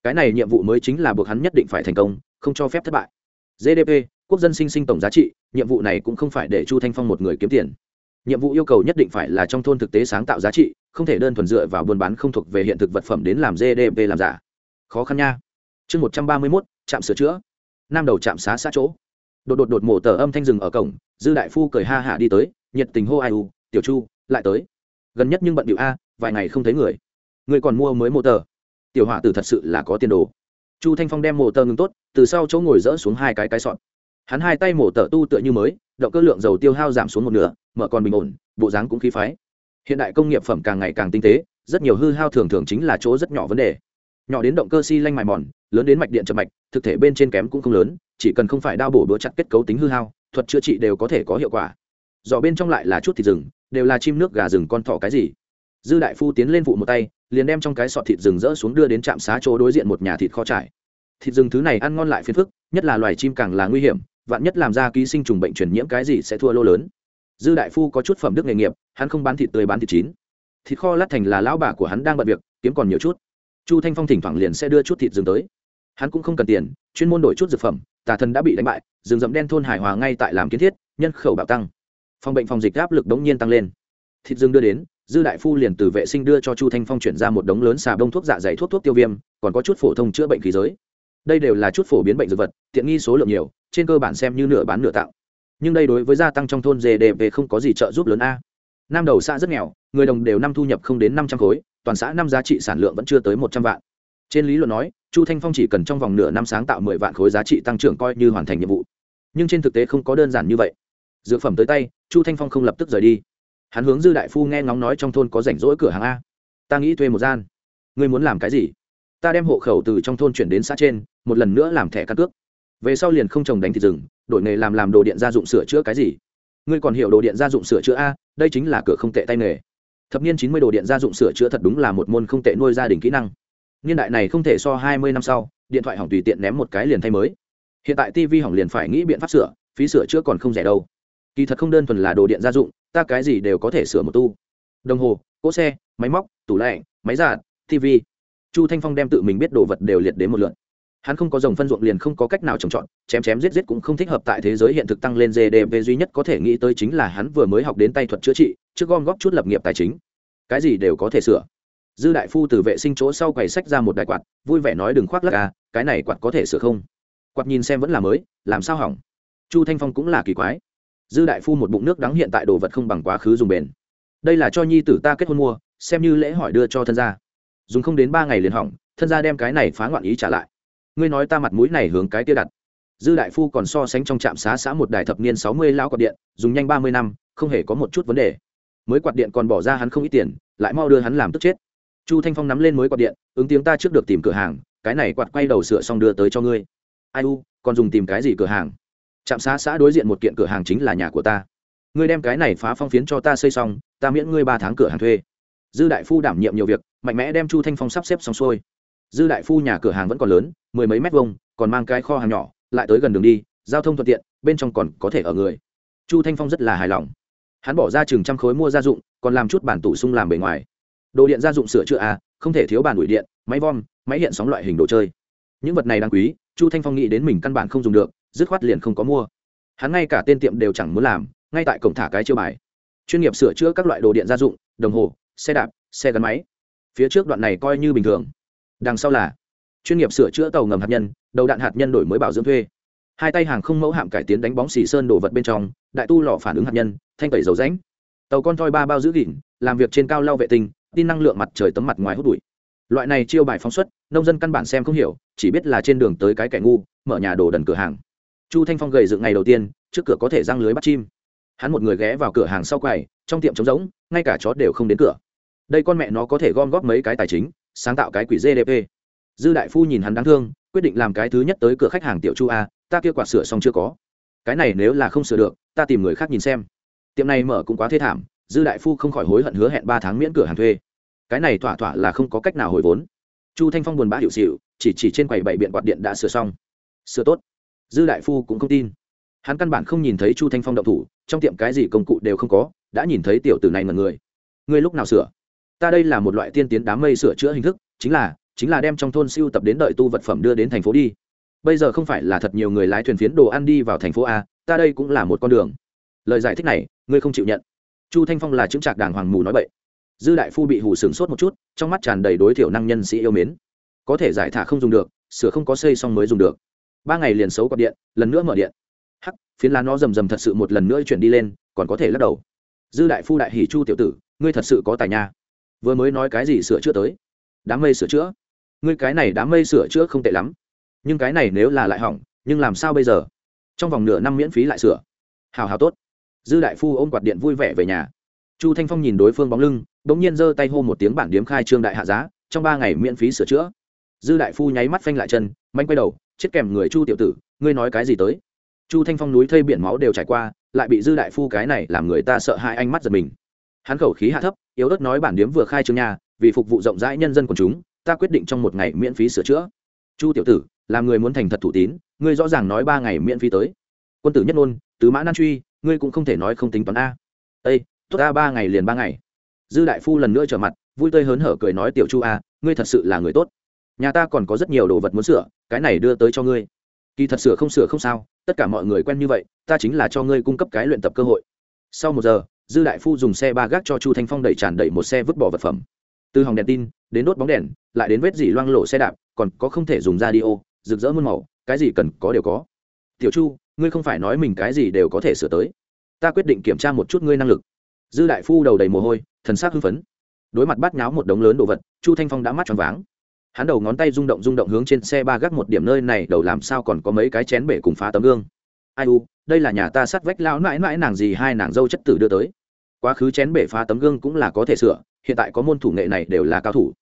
A: cái này nhiệm vụ mới chính là buộc hắn nhất định phải thành công, không cho phép thất bại. Gdp quốc dân sinh sinh tổng giá trị, nhiệm vụ này cũng không phải để chu thanh phong một người kiếm tiền. Nhiệm vụ yêu cầu nhất định phải là trong thôn thực tế sáng tạo giá trị, không thể đơn thuần dựa vào buôn bán không thuộc về hiện thực vật phẩm đến làm gdp làm giả. Khó khăn nha. Chương một trăm ba mươi mốt, trạm sửa chữa. Nam đầu trạm xá xã chỗ. Đột đột đột mổ tờ âm thanh rừng ở cổng, dư đại phu cười ha hả đi tới, nhiệt tình hô ai u, tiểu chu, lại tới. Gần nhất nhưng bận điệu a, vài ngày không thấy người. Người còn mua mới mô tờ tiểu họa tử thật sự là có tiền đồ. Chu thanh phong đem mổ tờ ngừng tốt, từ sau chỗ ngồi dỡ xuống hai cái cái sọn hắn hai tay mổ tờ tu tựa như mới, động cơ lượng dầu tiêu hao giảm xuống một nửa, mở còn bình ổn, bộ dáng cũng khí phái. Hiện đại công nghiệp phẩm càng ngày càng tinh tế, rất nhiều hư hao thường thường chính là chỗ rất nhỏ vấn đề. Nhỏ đến động cơ xi lanh mài mòn, lớn đến mạch điện chậm mạch, thực thể bên trên kém cũng không lớn, chỉ cần không phải đao bổ đũa chặt kết cấu tính hư hao, thuật chữa trị đều có thể có hiệu quả. Dò bên trong lại là chút thịt rừng, đều là chim nước gà rừng con thỏ cái gì? Dư đại phu tiến lên vụ một tay liền đem trong cái sọt thịt rừng rỡ xuống đưa đến trạm xá chỗ đối diện một nhà thịt kho trải thịt rừng thứ này ăn ngon lại phiền phức, nhất là loài chim càng là nguy hiểm, vạn nhất làm ra ký sinh trùng bệnh truyền nhiễm cái gì sẽ thua lô lớn. Dư đại phu có chút phẩm đức nghề nghiệp, hắn không bán thịt tươi bán thịt chín. Thịt kho lát thành là lão bà của hắn đang bận việc, kiếm còn nhiều chút. Chu thanh phong thỉnh thoảng liền sẽ đưa chút thịt rừng tới. Hắn cũng không cần tiền, chuyên môn đổi chút dược phẩm, tà thần đã bị đánh bại, rừng rậm đen thôn hải hòa ngay tại làm kiến thiết, nhân khẩu bạo tăng. Phòng bệnh phòng dịch áp lực đống nhiên tăng lên. Thịt rừng đưa đến dư đại phu liền từ vệ sinh đưa cho chu thanh phong chuyển ra một đống lớn xà bông thuốc dạ dày thuốc thuốc tiêu viêm, còn có chút phổ thông chữa bệnh khí giới. Đây đều là chút phổ biến bệnh dược vật, tiện nghi số lượng nhiều, trên cơ bản xem như nửa bán nửa tạo nhưng đây đối với gia tăng trong thôn gdp không có gì trợ giúp lớn a. Nam đầu xã rất nghèo, người đồng đều năm thu nhập không đến năm trăm khối, toàn xã năm giá trị sản lượng vẫn chưa tới một trăm vạn. Trên lý luận nói, chu thanh phong chỉ cần trong vòng nửa năm sáng tạo mười vạn khối giá trị tăng trưởng coi như hoàn thành nhiệm vụ. Nhưng trên thực tế không có đơn giản như vậy. Dược phẩm tới tay, chu thanh phong không lập tức rời đi hắn hướng dư đại phu nghe ngóng nói trong thôn có rảnh rỗi cửa hàng a. Ta nghĩ thuê một gian. Ngươi muốn làm cái gì? Ta đem hộ khẩu từ trong thôn chuyển đến xã trên, một lần nữa làm thẻ căn cước. Về sau liền không trồng đánh thịt rừng, đổi nghề làm làm đồ điện gia dụng sửa chữa cái gì? Ngươi còn hiểu đồ điện gia dụng sửa chữa a, đây chính là cửa không tệ tay nghề. Thập niên chín mươi đồ điện gia dụng sửa chữa thật đúng là một môn không tệ nuôi gia đình kỹ năng. Niên đại này không thể so hai mươi năm sau, điện thoại hỏng tùy tiện ném một cái liền thay mới. Hiện tại tv hỏng liền phải nghĩ biện pháp sửa, phí sửa chữa còn không rẻ đâu. Kỳ thật không đơn thuần là đồ điện gia dụng ta cái gì đều có thể sửa một tu. Đồng hồ, cỗ xe, máy móc, tủ lạnh, máy giặt tv chu thanh phong đem tự mình biết đồ vật đều liệt đến một lượn hắn không có dòng phân ruộng liền không có cách nào trồng trọt, chém chém giết giết cũng không thích hợp tại thế giới hiện thực tăng lên gdp duy nhất có thể nghĩ tới chính là hắn vừa mới học đến tay thuật chữa trị, trước gom góp chút lập nghiệp tài chính. Cái gì đều có thể sửa. Dư đại phu từ vệ sinh chỗ sau quầy sách ra một đài quạt, vui vẻ nói đừng khoác lắc à cái này quạt có thể sửa không? Quạt nhìn xem vẫn là mới, làm sao hỏng? Chu thanh phong cũng là kỳ quái dư đại phu một bụng nước đắng hiện tại đồ vật không bằng quá khứ dùng bền. Đây là cho nhi tử ta kết hôn mua, xem như lễ hỏi đưa cho thân gia. Dùng không đến ba ngày liền hỏng, thân gia đem cái này phá ngoạn ý trả lại. Ngươi nói ta mặt mũi này hướng cái tia đặt. Dư đại phu còn so sánh trong trạm xá xã một đài thập niên sáu mươi lao quạt điện, dùng nhanh ba mươi năm, không hề có một chút vấn đề. Mới quạt điện còn bỏ ra hắn không ít tiền, lại mau đưa hắn làm tức chết. Chu thanh phong nắm lên mới quạt điện, ứng tiếng ta trước được tìm cửa hàng, cái này quạt quay đầu sửa xong đưa tới cho ngươi. Ai u, còn dùng tìm cái gì cửa hàng? Trạm xá xã đối diện một kiện cửa hàng chính là nhà của ta. Ngươi đem cái này phá phong phiến cho ta xây xong, ta miễn ngươi ba tháng cửa hàng thuê. Dư đại phu đảm nhiệm nhiều việc, mạnh mẽ đem chu thanh phong sắp xếp xong xuôi. Dư đại phu nhà cửa hàng vẫn còn lớn, mười mấy mét vuông, còn mang cái kho hàng nhỏ, lại tới gần đường đi, giao thông thuận tiện, bên trong còn có thể ở người. Chu thanh phong rất là hài lòng. Hắn bỏ ra chừng trăm khối mua gia dụng, còn làm chút bản tủ sung làm bề ngoài. Đồ điện gia dụng sửa chữa à không thể thiếu bàn ủi điện, máy vom, máy hiện sóng loại hình đồ chơi. Những vật này đáng quý, chu thanh phong nghĩ đến mình căn bản không dùng được dứt khoát liền không có mua. Hắn ngay cả tên tiệm đều chẳng muốn làm, ngay tại cổng thả cái chiêu bài. Chuyên nghiệp sửa chữa các loại đồ điện gia dụng, đồng hồ, xe đạp, xe gắn máy. Phía trước đoạn này coi như bình thường. Đằng sau là, chuyên nghiệp sửa chữa tàu ngầm hạt nhân, đầu đạn hạt nhân đổi mới bảo dưỡng thuê. Hai tay hàng không mẫu hạm cải tiến đánh bóng xì sơn đổ vật bên trong, đại tu lò phản ứng hạt nhân, thanh tẩy dầu ránh tàu con thoi ba bao giữ gỉn làm việc trên cao lao vệ tinh, tin năng lượng mặt trời tấm mặt ngoài hút bụi. Loại này chiêu bài phóng xuất, nông dân căn bản xem không hiểu, chỉ biết là trên đường tới cái kẻ ngu, mở nhà đồ đần cửa hàng chu thanh phong gầy dựng ngày đầu tiên, trước cửa có thể răng lưới bắt chim. Hắn một người ghé vào cửa hàng sau quầy, trong tiệm trống rỗng, ngay cả chó đều không đến cửa. Đây con mẹ nó có thể gom góp mấy cái tài chính, sáng tạo cái quỷ gdp dư đại phu nhìn hắn đáng thương, quyết định làm cái thứ nhất tới cửa khách hàng tiểu chu a, ta kia quạt sửa xong chưa có. Cái này nếu là không sửa được, ta tìm người khác nhìn xem. Tiệm này mở cũng quá thê thảm, dư đại phu không khỏi hối hận hứa hẹn ba tháng miễn cửa hàng thuê. Cái này thỏa thỏa là không có cách nào hồi vốn. Chu thanh phong buồn bã hiệu xịu, chỉ chỉ trên quầy bảy biện quạt điện đã sửa xong. Sửa tốt dư đại phu cũng không tin. Hắn căn bản không nhìn thấy chu thanh phong động thủ, trong tiệm cái gì công cụ đều không có, đã nhìn thấy tiểu tử này mật người. Ngươi lúc nào sửa? Ta đây là một loại tiên tiến đám mây sửa chữa hình thức, chính là chính là đem trong thôn siêu tập đến đợi tu vật phẩm đưa đến thành phố đi. Bây giờ không phải là thật nhiều người lái thuyền phiến đồ ăn đi vào thành phố a, ta đây cũng là một con đường. Lời giải thích này, ngươi không chịu nhận. Chu thanh phong là chứng trạc đàng hoàng mù nói bậy. Dư đại phu bị hù sừng sốt một chút, trong mắt tràn đầy đối thiểu năng nhân sĩ yêu mến. Có thể giải thả không dùng được, sửa không có xây xong mới dùng được ba ngày liền xấu quạt điện, lần nữa mở điện. Hắc, phiến lá nó rầm rầm thật sự một lần nữa chuyển đi lên, còn có thể lắc đầu. Dư đại phu đại hỷ chu tiểu tử, ngươi thật sự có tài nha. Vừa mới nói cái gì sửa chữa tới? Đám mây sửa chữa. Ngươi cái này đám mây sửa chữa không tệ lắm. Nhưng cái này nếu là lại hỏng, nhưng làm sao bây giờ? Trong vòng nửa năm miễn phí lại sửa. Hào hào tốt. Dư đại phu ôm quạt điện vui vẻ về nhà. Chu thanh phong nhìn đối phương bóng lưng đ ỗ n g nhiên giơ tay hô một tiếng bản điếm khai trương đại hạ giá, trong ba ngày miễn phí sửa chữa. Dư đại phu nháy mắt phanh lại chân, manh quay đầu chết kèm người chu tiểu tử, ngươi nói cái gì tới? Chu thanh phong núi thây biển máu đều trải qua, lại bị dư đại phu cái này làm người ta sợ hai anh mắt giật mình. Hắn khẩu khí hạ thấp, yếu ớt nói bản điếm vừa khai trương nhà, vì phục vụ rộng rãi nhân dân của chúng, ta quyết định trong một ngày miễn phí sửa chữa. Chu tiểu tử, làm người muốn thành thật thủ tín, ngươi rõ ràng nói ba ngày miễn phí tới. Quân tử nhất ngôn, tứ mã nan truy, ngươi cũng không thể nói không tính toán a. Ây tốt a ba ngày liền ba ngày. Dư đại phu lần nữa trở mặt, vui tươi hớn hở cười nói tiểu chu a, ngươi thật sự là người tốt nhà ta còn có rất nhiều đồ vật muốn sửa, cái này đưa tới cho ngươi. Kỳ thật sửa không sửa không sao, tất cả mọi người quen như vậy, ta chính là cho ngươi cung cấp cái luyện tập cơ hội. Sau một giờ, dư đại phu dùng xe ba gác cho chu thanh phong đẩy tràn đẩy một xe vứt bỏ vật phẩm. Từ hỏng đèn tin, đến đốt bóng đèn, lại đến vết dỉ loang lộ xe đạp, còn có không thể dùng ra đi ô rực rỡ muôn màu, cái gì cần có đều có. Tiểu chu, ngươi không phải nói mình cái gì đều có thể sửa tới. Ta quyết định kiểm tra một chút ngươi năng lực. Dư đại phu đầu đầy mồ hôi, thần s á c hưng phấn. Đối mặt bắt nháo một đống lớn đồ vật, chu thanh phong đã mắt tròn váng hắn đầu ngón tay rung động rung động hướng trên xe ba gác một điểm nơi này, đầu làm sao còn có mấy cái chén bể cùng phá tấm gương. Ai u, đây là nhà ta sắt vách lão mãi mãi nàng gì hai nàng dâu chất tử đưa tới. Quá khứ chén bể phá tấm gương cũng là có thể sửa, hiện tại có môn thủ nghệ này đều là cao thủ.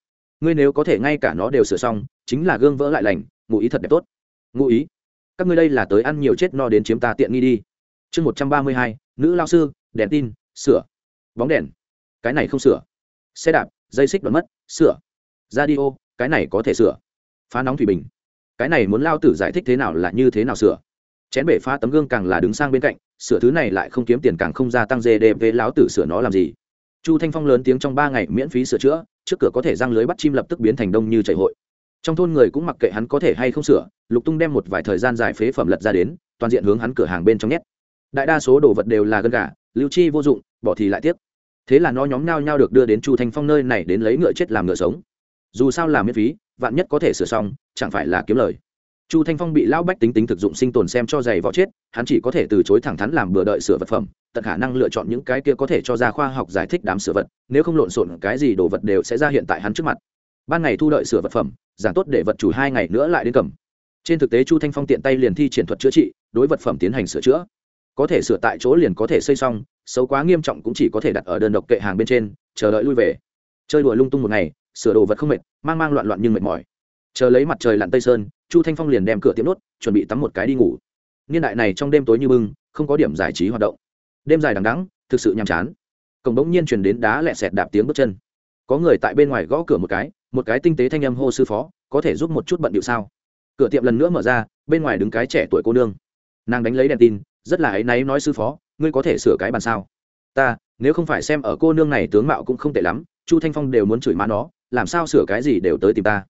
A: Ngươi nếu có thể ngay cả nó đều sửa xong, chính là gương vỡ lại lành, ngụ ý thật đẹp tốt. Ngụ ý? Các ngươi đây là tới ăn nhiều chết no đến chiếm ta tiện nghi đi. Chương một trăm ba mươi hai, nữ lao sư, đèn tin, sửa. Bóng đèn. Cái này không sửa. Xe đạp, dây xích đoán mất, sửa. Radio cái này có thể sửa. Phá nóng thủy bình. Cái này muốn lao tử giải thích thế nào là như thế nào sửa? Chén bể phá tấm gương càng là đứng sang bên cạnh, sửa thứ này lại không kiếm tiền càng không gia tăng gdp lão tử sửa nó làm gì? Chu thanh phong lớn tiếng trong ba ngày miễn phí sửa chữa, trước cửa có thể răng lưới bắt chim lập tức biến thành đông như chảy hội. Trong thôn người cũng mặc kệ hắn có thể hay không sửa, lục tung đem một vài thời gian dài phế phẩm lật ra đến, toàn diện hướng hắn cửa hàng bên trong nhét. Đại đa số đồ vật đều là gân gà, lưu chi vô dụng, bỏ thì lại tiếc. Thế là nó nhóm nhau nhau được đưa đến chu thanh phong nơi này đến lấy ngựa chết làm ngựa sống dù sao làm miễn phí, vạn nhất có thể sửa xong, chẳng phải là kiếm lời. Chu thanh phong bị lão bách tính tính thực dụng sinh tồn xem cho giày võ chết, hắn chỉ có thể từ chối thẳng thắn làm bừa đợi sửa vật phẩm, tận khả năng lựa chọn những cái kia có thể cho ra khoa học giải thích đám sửa vật, nếu không lộn xộn cái gì đồ vật đều sẽ ra hiện tại hắn trước mặt. Ban ngày thu đợi sửa vật phẩm giảng tốt để vật chủ hai ngày nữa lại đến cầm. Trên thực tế chu thanh phong tiện tay liền thi triển thuật chữa trị, đối vật phẩm tiến hành sửa chữa. Có thể sửa tại chỗ liền có thể xây xong, xấu quá nghiêm trọng cũng chỉ có thể đặt ở đơn độc kệ hàng bên trên, chờ đợi lui về. Chơi đùa lung tung một ngày sửa đồ vật không mệt, mang mang loạn loạn nhưng mệt mỏi. Chờ lấy mặt trời lặn tây sơn, chu thanh phong liền đem cửa tiệm nốt, chuẩn bị tắm một cái đi ngủ. Niên đại này trong đêm tối như bưng, không có điểm giải trí hoạt động. Đêm dài đằng đắng thực sự nhàm chán. Cổng đống nhiên truyền đến đá lẹ sẹt đạp tiếng bước chân. Có người tại bên ngoài gõ cửa một cái một cái tinh tế thanh âm hô sư phó, có thể giúp một chút bận điệu sao? Cửa tiệm lần nữa mở ra, bên ngoài đứng cái trẻ tuổi cô nương. Nàng đánh lấy đèn tin, rất là áy náy, nói sư phó, ngươi có thể sửa cái bàn sao? Ta, nếu không phải xem ở cô nương này tướng mạo cũng không tệ lắm, chu thanh phong đều muốn chửi má nó làm sao sửa cái gì đều tới tìm ta?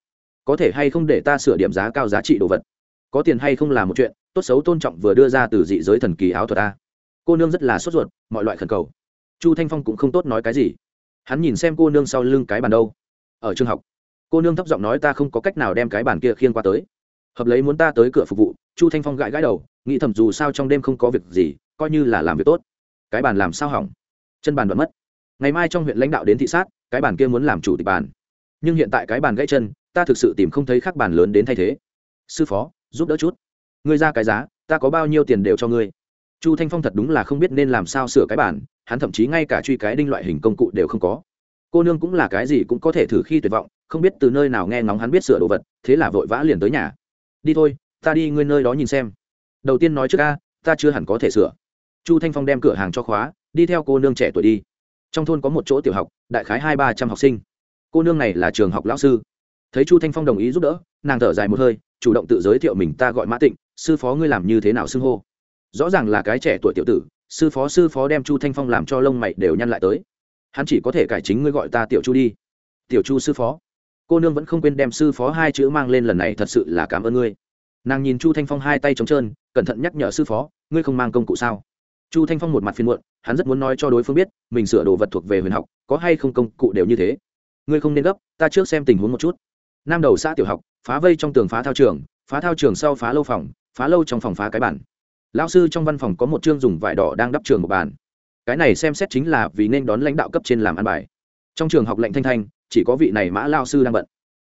A: Có thể hay không để ta sửa điểm giá cao giá trị đồ vật? Có tiền hay không là một chuyện, tốt xấu tôn trọng vừa đưa ra từ dị giới thần kỳ áo thuật ta. Cô nương rất là sốt ruột, mọi loại khẩn cầu. Chu thanh phong cũng không tốt nói cái gì. Hắn nhìn xem cô nương sau lưng cái bàn đâu. Ở trường học, cô nương thấp giọng nói ta không có cách nào đem cái bàn kia khiêng qua tới. Hợp lấy muốn ta tới cửa phục vụ, chu thanh phong gãi gãi đầu, nghĩ thầm dù sao trong đêm không có việc gì, coi như là làm việc tốt. Cái bàn làm sao hỏng? Chân bàn đoạn mất. Ngày mai trong huyện lãnh đạo đến thị sát, cái bàn kia muốn làm chủ tịch bàn nhưng hiện tại cái bàn gãy chân, ta thực sự tìm không thấy khắc bàn lớn đến thay thế. Sư phó, giúp đỡ chút. Ngươi ra cái giá, ta có bao nhiêu tiền đều cho ngươi. Chu thanh phong thật đúng là không biết nên làm sao sửa cái bàn, hắn thậm chí ngay cả truy cái đinh loại hình công cụ đều không có. Cô nương cũng là cái gì cũng có thể thử khi tuyệt vọng, không biết từ nơi nào nghe ngóng hắn biết sửa đồ vật, thế là vội vã liền tới nhà. Đi thôi, ta đi ngươi nơi đó nhìn xem. Đầu tiên nói trước ca ta chưa hẳn có thể sửa. Chu thanh phong đem cửa hàng cho khóa, đi theo cô nương trẻ tuổi đi. Trong thôn có một chỗ tiểu học, đại khái hai ba trăm học sinh cô nương này là trường học lão sư. Thấy chu thanh phong đồng ý giúp đỡ, nàng thở dài một hơi, chủ động tự giới thiệu mình ta gọi mã tịnh, sư phó ngươi làm như thế nào xưng hô? Rõ ràng là cái trẻ tuổi tiểu tử, sư phó sư phó đem chu thanh phong làm cho lông mày đều nhăn lại tới. Hắn chỉ có thể cải chính ngươi gọi ta tiểu chu đi. Tiểu chu sư phó. Cô nương vẫn không quên đem sư phó hai chữ mang lên lần này thật sự là cảm ơn ngươi. Nàng nhìn chu thanh phong hai tay trống trơn, cẩn thận nhắc nhở sư phó, ngươi không mang công cụ sao? Chu thanh phong một mặt phiên muộn, hắn rất muốn nói cho đối phương biết, mình sửa đồ vật thuộc về huyền học, có hay không công cụ đều như thế ngươi không nên gấp, ta trước xem tình huống một chút. Nam đầu xã tiểu học, phá vây trong tường phá thao trường, phá thao trường sau phá lâu phòng, phá lâu trong phòng phá cái bản lao sư trong văn phòng có một chương dùng vải đỏ đang đắp trường một bàn. Cái này xem xét chính là vì nên đón lãnh đạo cấp trên làm ăn bài. Trong trường học lệnh thanh thanh, chỉ có vị này mã lao sư đang bận.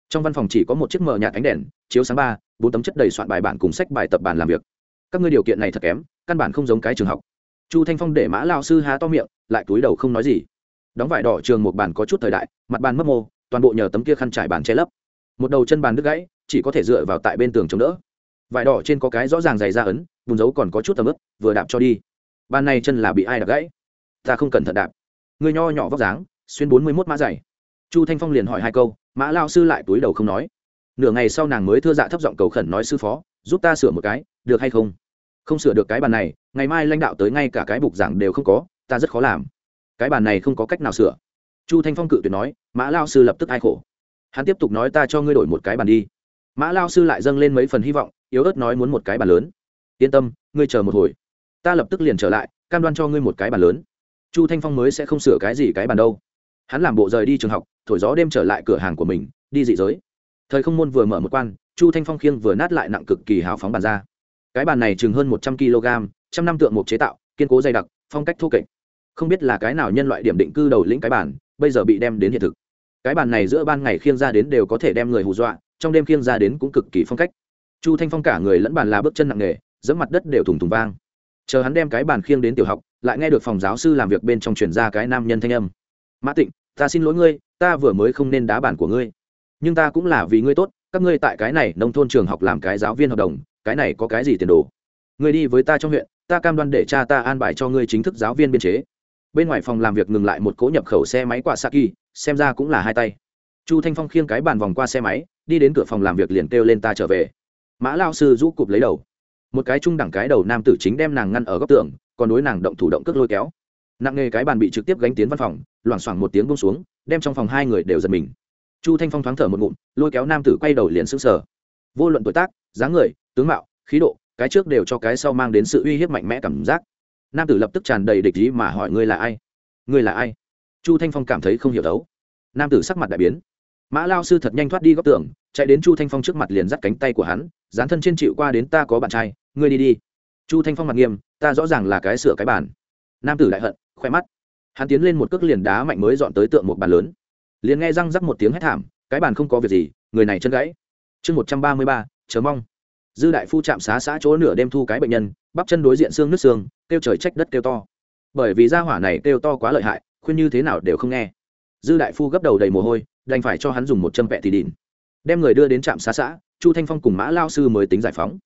A: Trong văn phòng chỉ có một chiếc mờ nhạt ánh đèn, chiếu sáng ba, bốn tấm chất đầy soạn bài bản cùng sách bài tập bản làm việc. Các ngươi điều kiện này thật kém, căn bản không giống cái trường học. Chu thanh phong để mã lao sư há to miệng, lại túi đầu không nói gì đóng vải đỏ trường một bàn có chút thời đại, mặt bàn mất mô, toàn bộ nhờ tấm kia khăn trải bàn che lấp. Một đầu chân bàn đứt gãy, chỉ có thể dựa vào tại bên tường chống đỡ. Vải đỏ trên có cái rõ ràng dày ra ấn vùng dấu còn có chút tầm ướp, vừa đạp cho đi. Ban này chân là bị ai đạp gãy? Ta không cần thận đạp. Người nho nhỏ vóc dáng, xuyên bốn mươi mốt mã dày. Chu thanh phong liền hỏi hai câu, mã lao sư lại túi đầu không nói. Nửa ngày sau nàng mới thưa dạ thấp giọng cầu khẩn nói sư phó, giúp ta sửa một cái, được hay không? Không sửa được cái bàn này, ngày mai lãnh đạo tới ngay cả cái bục giảng đều không có, ta rất khó làm cái bàn này không có cách nào sửa. Chu thanh phong cự tuyệt nói, mã lao sư lập tức ai khổ. Hắn tiếp tục nói ta cho ngươi đổi một cái bàn đi. Mã lao sư lại dâng lên mấy phần hy vọng, yếu ớt nói muốn một cái bàn lớn. Yên tâm, ngươi chờ một hồi. Ta lập tức liền trở lại, cam đoan cho ngươi một cái bàn lớn. Chu thanh phong mới sẽ không sửa cái gì cái bàn đâu. Hắn làm bộ rời đi trường học, thổi gió đêm trở lại cửa hàng của mình, đi dị giới. Thời không môn vừa mở một quan, chu thanh phong khiêng vừa nát lại nặng cực kỳ hào phóng bàn ra. Cái bàn này chừng hơn một trăm kg trăm năm tượng mục chế tạo, kiên cố dày đặc, phong cách thô kệch không biết là cái nào nhân loại điểm định cư đầu lĩnh cái bàn bây giờ bị đem đến hiện thực. Cái bàn này giữa ban ngày khiêng ra đến đều có thể đem người hù dọa, trong đêm khiêng ra đến cũng cực kỳ phong cách. Chu thanh phong cả người lẫn bàn là bước chân nặng nề dẫm mặt đất đều thùng thùng vang. Chờ hắn đem cái bàn khiêng đến tiểu học, lại nghe được phòng giáo sư làm việc bên trong truyền ra cái nam nhân thanh âm. Mã tịnh, ta xin lỗi ngươi, ta vừa mới không nên đá bàn của ngươi. Nhưng ta cũng là vì ngươi tốt, các ngươi tại cái này nông thôn trường học làm cái giáo viên hợp đồng, cái này có cái gì tiền đồ? Ngươi đi với ta trong huyện, ta cam đoan để cha ta an bài cho ngươi chính thức giáo viên biên chế bên ngoài phòng làm việc ngừng lại một cỗ nhập khẩu xe máy quả saki xem ra cũng là hai tay. Chu thanh phong khiêng cái bàn vòng qua xe máy, đi đến cửa phòng làm việc liền kêu lên ta trở về. Mã lao sư rũ cụp lấy đầu. Một cái trung đẳng cái đầu nam tử chính đem nàng ngăn ở góc tường, còn đối nàng động thủ động cước lôi kéo. Nặng nghề cái bàn bị trực tiếp gánh tiến văn phòng, loảng xoảng một tiếng bông xuống, đem trong phòng hai người đều giật mình. Chu thanh phong thoáng thở một ngụm, lôi kéo nam tử quay đầu liền s ư sở vô luận tuổi tác, dáng người, tướng mạo, khí độ, cái trước đều cho cái sau mang đến sự uy hiếp mạnh mẽ cảm giác nam tử lập tức tràn đầy địch ý mà hỏi ngươi là ai? Ngươi là ai? Chu thanh phong cảm thấy không hiểu đấu nam tử sắc mặt đại biến. Mã lao sư thật nhanh thoát đi góc tường, chạy đến chu thanh phong trước mặt liền dắt cánh tay của hắn, dán thân trên chịu qua đến ta có bạn trai, ngươi đi đi. Chu thanh phong mặt nghiêm, ta rõ ràng là cái sửa cái bàn. Nam tử đại hận khoe mắt. Hắn tiến lên một cước liền đá mạnh mới dọn tới tượng một bàn lớn. Liền nghe răng rắc một tiếng hét thảm, cái bàn không có việc gì, người này chân gãy. Chương một trăm ba mươi ba, chờ mong dư đại phu chạm xá xã chỗ nửa đêm thu cái bệnh nhân, bắp chân đối diện xương nước xương, kêu trời trách đất kêu to. Bởi vì gia hỏa này kêu to quá lợi hại, khuyên như thế nào đều không nghe. Dư đại phu gấp đầu đầy mồ hôi, đành phải cho hắn dùng một châm vẹ thì đỉn đem người đưa đến trạm xá xã chu thanh phong cùng mã lao sư mới tính giải phóng.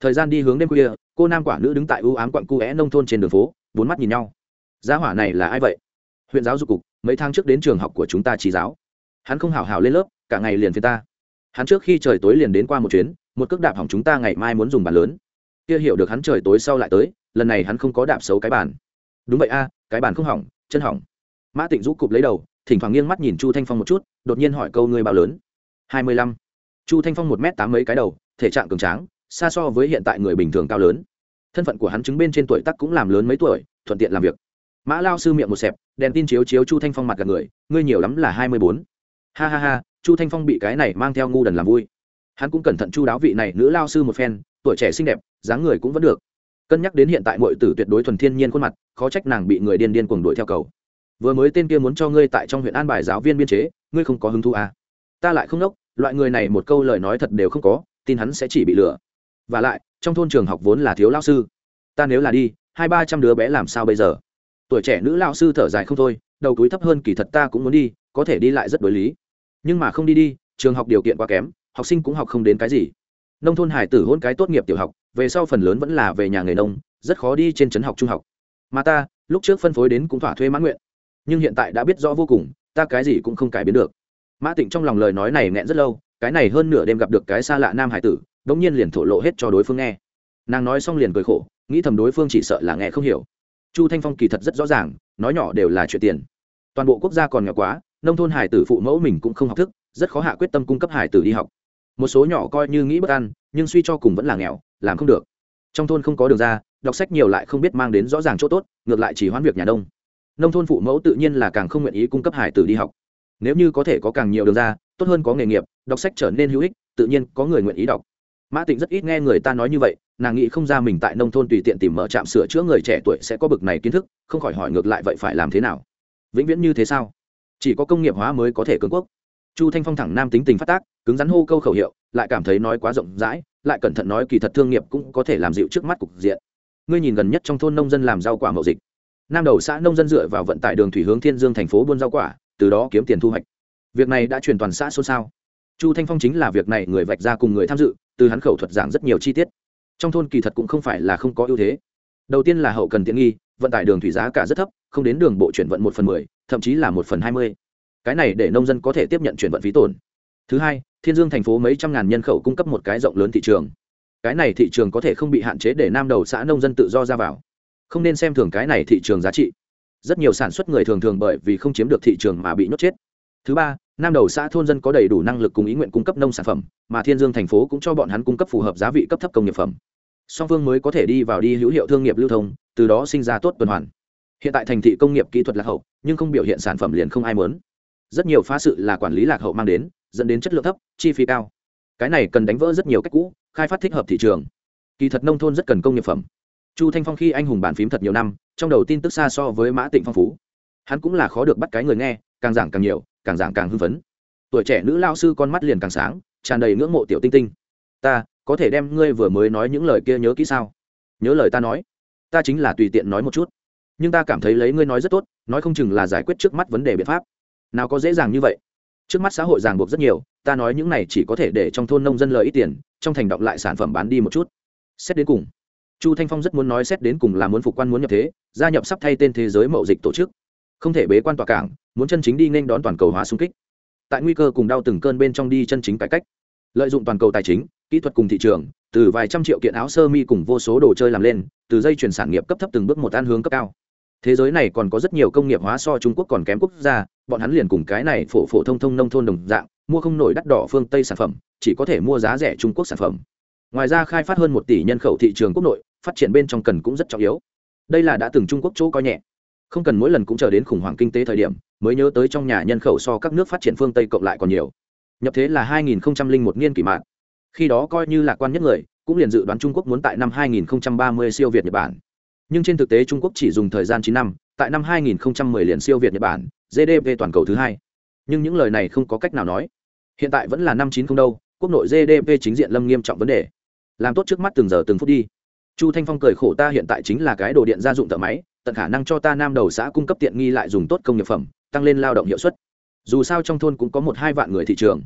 A: Thời gian đi hướng đêm khuya, cô nam quả nữ đứng tại ưu ám quặng cu é nông thôn trên đường phố, bốn mắt nhìn nhau. Gia hỏa này là ai vậy? Huyện giáo dục cục, mấy tháng trước đến trường học của chúng ta chỉ giáo. Hắn không hào hào lên lớp, cả ngày liền phía ta. Hắn trước khi trời tối liền đến qua một chuyến một cước đạp hỏng chúng ta ngày mai muốn dùng bàn lớn. Kia hiểu được hắn trời tối sau lại tới, lần này hắn không có đạp xấu cái bàn. Đúng vậy a, cái bàn không hỏng, chân hỏng. Mã tịnh rũ cụp lấy đầu, thỉnh thoảng nghiêng mắt nhìn chu thanh phong một chút, đột nhiên hỏi câu ngươi bao lớn? Hai mươi lăm. Chu thanh phong một m tám mấy cái đầu, thể trạng cường tráng, xa so với hiện tại người bình thường cao lớn. Thân phận của hắn chứng bên trên tuổi tắc cũng làm lớn mấy tuổi, thuận tiện làm việc. Mã lao sư miệng một xẹp, đèn tin chiếu chiếu chu thanh phong mặt gặp người, ngươi nhiều lắm là hai mươi bốn. Ha ha ha, chu thanh phong bị cái này mang theo ngu đần làm vui hắn cũng cẩn thận chu đáo vị này nữ lao sư một phen, tuổi trẻ xinh đẹp, dáng người cũng vẫn được. Cân nhắc đến hiện tại mọi tử tuyệt đối thuần thiên nhiên khuôn mặt, khó trách nàng bị người điên điên cuồng đuổi theo cầu. Vừa mới tên kia muốn cho ngươi tại trong huyện an bài giáo viên biên chế, ngươi không có hứng thú à. ta lại không đốc loại người này một câu lời nói thật đều không có, tin hắn sẽ chỉ bị lừa. Và lại, trong thôn trường học vốn là thiếu lao sư. Ta nếu là đi, hai ba trăm đứa bé làm sao bây giờ? Tuổi trẻ nữ lao sư thở dài không thôi, đầu túi thấp hơn kỳ thật ta cũng muốn đi, có thể đi lại rất đối lý. Nhưng mà không đi đi, trường học điều kiện quá kém học sinh cũng học không đến cái gì. Nông thôn hải tử hôn cái tốt nghiệp tiểu học, về sau phần lớn vẫn là về nhà nghề nông, rất khó đi trên trấn học trung học. Mà ta, lúc trước phân phối đến cũng thỏa thuê mãn nguyện. Nhưng hiện tại đã biết rõ vô cùng, ta cái gì cũng không cải biến được. Mã tịnh trong lòng lời nói này nghẹn rất lâu, cái này hơn nửa đêm gặp được cái xa lạ nam hải tử đ ỗ n g nhiên liền thổ lộ hết cho đối phương nghe. Nàng nói xong liền cười khổ, nghĩ thầm đối phương chỉ sợ là nghe không hiểu. Chu thanh phong kỳ thật rất rõ ràng, nói nhỏ đều là chuyện tiền. Toàn bộ quốc gia còn nghèo quá, nông thôn hải tử phụ mẫu mình cũng không học thức, rất khó hạ quyết tâm cung cấp hải tử đi học một số nhỏ coi như nghĩ bất ăn nhưng suy cho cùng vẫn là nghèo, làm không được. Trong thôn không có đường ra, đọc sách nhiều lại không biết mang đến rõ ràng chỗ tốt, ngược lại chỉ hoãn việc nhà đông nông thôn phụ mẫu tự nhiên là càng không nguyện ý cung cấp hải tử đi học. Nếu như có thể có càng nhiều đường ra, tốt hơn có nghề nghiệp, đọc sách trở nên hữu ích, tự nhiên có người nguyện ý đọc. Mã tịnh rất ít nghe người ta nói như vậy, nàng nghĩ không ra mình tại nông thôn tùy tiện tìm mở trạm sửa chữa người trẻ tuổi sẽ có bực này kiến thức, không khỏi hỏi ngược lại vậy phải làm thế nào? Vĩnh viễn như thế sao? Chỉ có công nghiệp hóa mới có thể cường quốc chu thanh phong thẳng nam tính tình phát tác, cứng rắn hô câu khẩu hiệu, lại cảm thấy nói quá rộng rãi, lại cẩn thận nói kỳ thật thương nghiệp cũng có thể làm dịu trước mắt cục diện. Ngươi nhìn gần nhất trong thôn nông dân làm rau quả mậu dịch. Nam đầu xã nông dân dựa vào vận tải đường thủy hướng thiên dương thành phố buôn rau quả, từ đó kiếm tiền thu hoạch. Việc này đã truyền toàn xã xôn xao. Chu thanh phong chính là việc này người vạch ra cùng người tham dự, từ hắn khẩu thuật giảng rất nhiều chi tiết. Trong thôn kỳ thật cũng không phải là không có ưu thế. Đầu tiên là hậu cần tiện nghi, vận tải đường thủy giá cả rất thấp, không đến đường bộ chuyển vận một phần mười, thậm chí là một phần hai mươi cái này để nông dân có thể tiếp nhận chuyển vận phí tổn. Thứ hai, thiên dương thành phố mấy trăm ngàn nhân khẩu cung cấp một cái rộng lớn thị trường. Cái này thị trường có thể không bị hạn chế để nam đầu xã nông dân tự do ra vào. Không nên xem thường cái này thị trường giá trị. Rất nhiều sản xuất người thường thường bởi vì không chiếm được thị trường mà bị nhốt chết. Thứ ba, nam đầu xã thôn dân có đầy đủ năng lực cùng ý nguyện cung cấp nông sản phẩm, mà thiên dương thành phố cũng cho bọn hắn cung cấp phù hợp giá vị cấp thấp công nghiệp phẩm. Song phương mới có thể đi vào đi hữu hiệu thương nghiệp lưu thông, từ đó sinh ra tốt tuần hoàn. Hiện tại thành thị công nghiệp kỹ thuật lạc hậu, nhưng không biểu hiện sản phẩm liền không ai mớn rất nhiều phá sự là quản lý lạc hậu mang đến, dẫn đến chất lượng thấp, chi phí cao. Cái này cần đánh vỡ rất nhiều cách cũ, khai phát thích hợp thị trường. Kỳ thật nông thôn rất cần công nghiệp phẩm. Chu thanh phong khi anh hùng bàn phím thật nhiều năm, trong đầu tin tức xa so với mã tịnh phong phú. Hắn cũng là khó được bắt cái người nghe, càng giảng càng nhiều, càng giảng càng hưng phấn. Tuổi trẻ nữ lao sư con mắt liền càng sáng, tràn đầy ngưỡng mộ tiểu tinh tinh. Ta, có thể đem ngươi vừa mới nói những lời kia nhớ kỹ sao? Nhớ lời ta nói. Ta chính là tùy tiện nói một chút. Nhưng ta cảm thấy lấy ngươi nói rất tốt, nói không chừng là giải quyết trước mắt vấn đề biện pháp nào có dễ dàng như vậy. Trước mắt xã hội ràng buộc rất nhiều, ta nói những này chỉ có thể để trong thôn nông dân lợi ít tiền, trong thành động lại sản phẩm bán đi một chút. Xét đến cùng, chu thanh phong rất muốn nói xét đến cùng là muốn phục quan muốn nhập thế, gia nhập sắp thay tên thế giới mậu dịch tổ chức. Không thể bế quan tòa cảng, muốn chân chính đi nên đón toàn cầu hóa xung kích. Tại nguy cơ cùng đau từng cơn bên trong đi chân chính cải cách. Lợi dụng toàn cầu tài chính, kỹ thuật cùng thị trường, từ vài trăm triệu kiện áo sơ mi cùng vô số đồ chơi làm lên, từ dây chuyển sản nghiệp cấp thấp từng bước một an hướng cấp cao thế giới này còn có rất nhiều công nghiệp hóa so trung quốc còn kém quốc gia, bọn hắn liền cùng cái này phổ phổ thông thông nông thôn đồng dạng, mua không nổi đắt đỏ phương tây sản phẩm, chỉ có thể mua giá rẻ trung quốc sản phẩm. Ngoài ra khai phát hơn một tỷ nhân khẩu thị trường quốc nội, phát triển bên trong cần cũng rất trọng yếu. Đây là đã từng trung quốc chỗ coi nhẹ. Không cần mỗi lần cũng chờ đến khủng hoảng kinh tế thời điểm, mới nhớ tới trong nhà nhân khẩu so các nước phát triển phương tây cộng lại còn nhiều. Nhập thế là 2001 niên kỷ mạng khi đó coi như lạc quan nhất người, cũng liền dự đoán trung quốc muốn tại năm 2030 siêu việt nhật bản nhưng trên thực tế trung quốc chỉ dùng thời gian 9 năm, tại năm 2010 liền siêu việt nhật bản gdp toàn cầu thứ hai. Nhưng những lời này không có cách nào nói. Hiện tại vẫn là năm chín không đâu, quốc nội gdp chính diện lâm nghiêm trọng vấn đề. Làm tốt trước mắt từng giờ từng phút đi. Chu thanh phong cười khổ, ta hiện tại chính là cái đồ điện gia dụng thợ máy, tận khả năng cho ta nam đầu xã cung cấp tiện nghi lại dùng tốt công nghiệp phẩm, tăng lên lao động hiệu suất. Dù sao trong thôn cũng có một hai vạn người thị trường.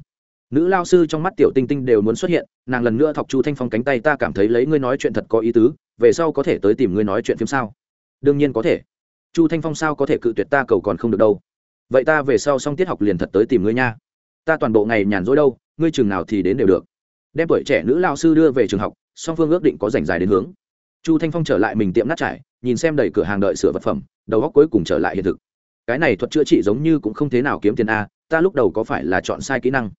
A: Nữ lao sư trong mắt tiểu tinh tinh đều muốn xuất hiện, nàng lần nữa thọc chu thanh phong cánh tay, ta cảm thấy lấy ngươi nói chuyện thật có ý tứ về sau có thể tới tìm ngươi nói chuyện phim sao? Đương nhiên có thể. Chu thanh phong sao có thể cự tuyệt ta cầu còn không được đâu? Vậy ta về sau xong tiết học liền thật tới tìm ngươi nha. Ta toàn bộ ngày nhàn rỗi đâu, ngươi chừng nào thì đến đều được. Đem tuổi trẻ nữ lao sư đưa về trường học, song phương ước định có rảnh dài đến hướng. Chu thanh phong trở lại mình tiệm nát trải, nhìn xem đầy cửa hàng đợi sửa vật phẩm, đầu góc cuối cùng trở lại hiện thực. Cái này thuật chữa trị giống như cũng không thế nào kiếm tiền a, ta lúc đầu có phải là chọn sai kỹ năng?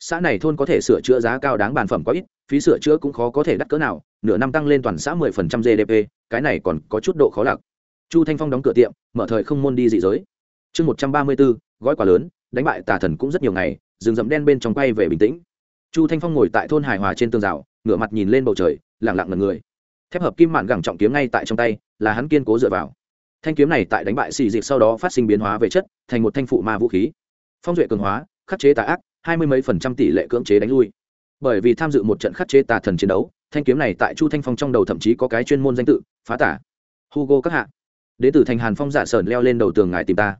A: Xã này thôn có thể sửa chữa giá cao đáng bàn phẩm quá ít, phí sửa chữa cũng khó có thể đắt cỡ nào nửa năm tăng lên toàn xã mười phần trăm gdp cái này còn có chút độ khó lạc. Chu thanh phong đóng cửa tiệm, mở thời không môn đi dị giới. Chương một trăm ba mươi bốn gói quà lớn, đánh bại tà thần cũng rất nhiều ngày, rừng rậm đen bên trong quay về bình tĩnh. Chu thanh phong ngồi tại thôn Hải hòa trên tường rào, ngửa mặt nhìn lên bầu trời, lặng lặng ngần người. Thép hợp kim mạn gẳng trọng kiếm ngay tại trong tay, là hắn kiên cố dựa vào. Thanh kiếm này tại đánh bại xì dịch sau đó phát sinh biến hóa về chất, thành một thanh phụ ma vũ khí. Phong duệ cường hóa, khắc chế tà ác, hai mươi mấy phần trăm tỷ lệ cưỡng chế đánh lui. Bởi vì tham dự một trận khắc chế tà thần chiến đấu thanh kiếm này tại chu thanh phong trong đầu thậm chí có cái chuyên môn danh tự, phá tả. Hugo các hạ. Đ ế thành hàn phong giả sờn leo lên đầu tường ngài tìm ta.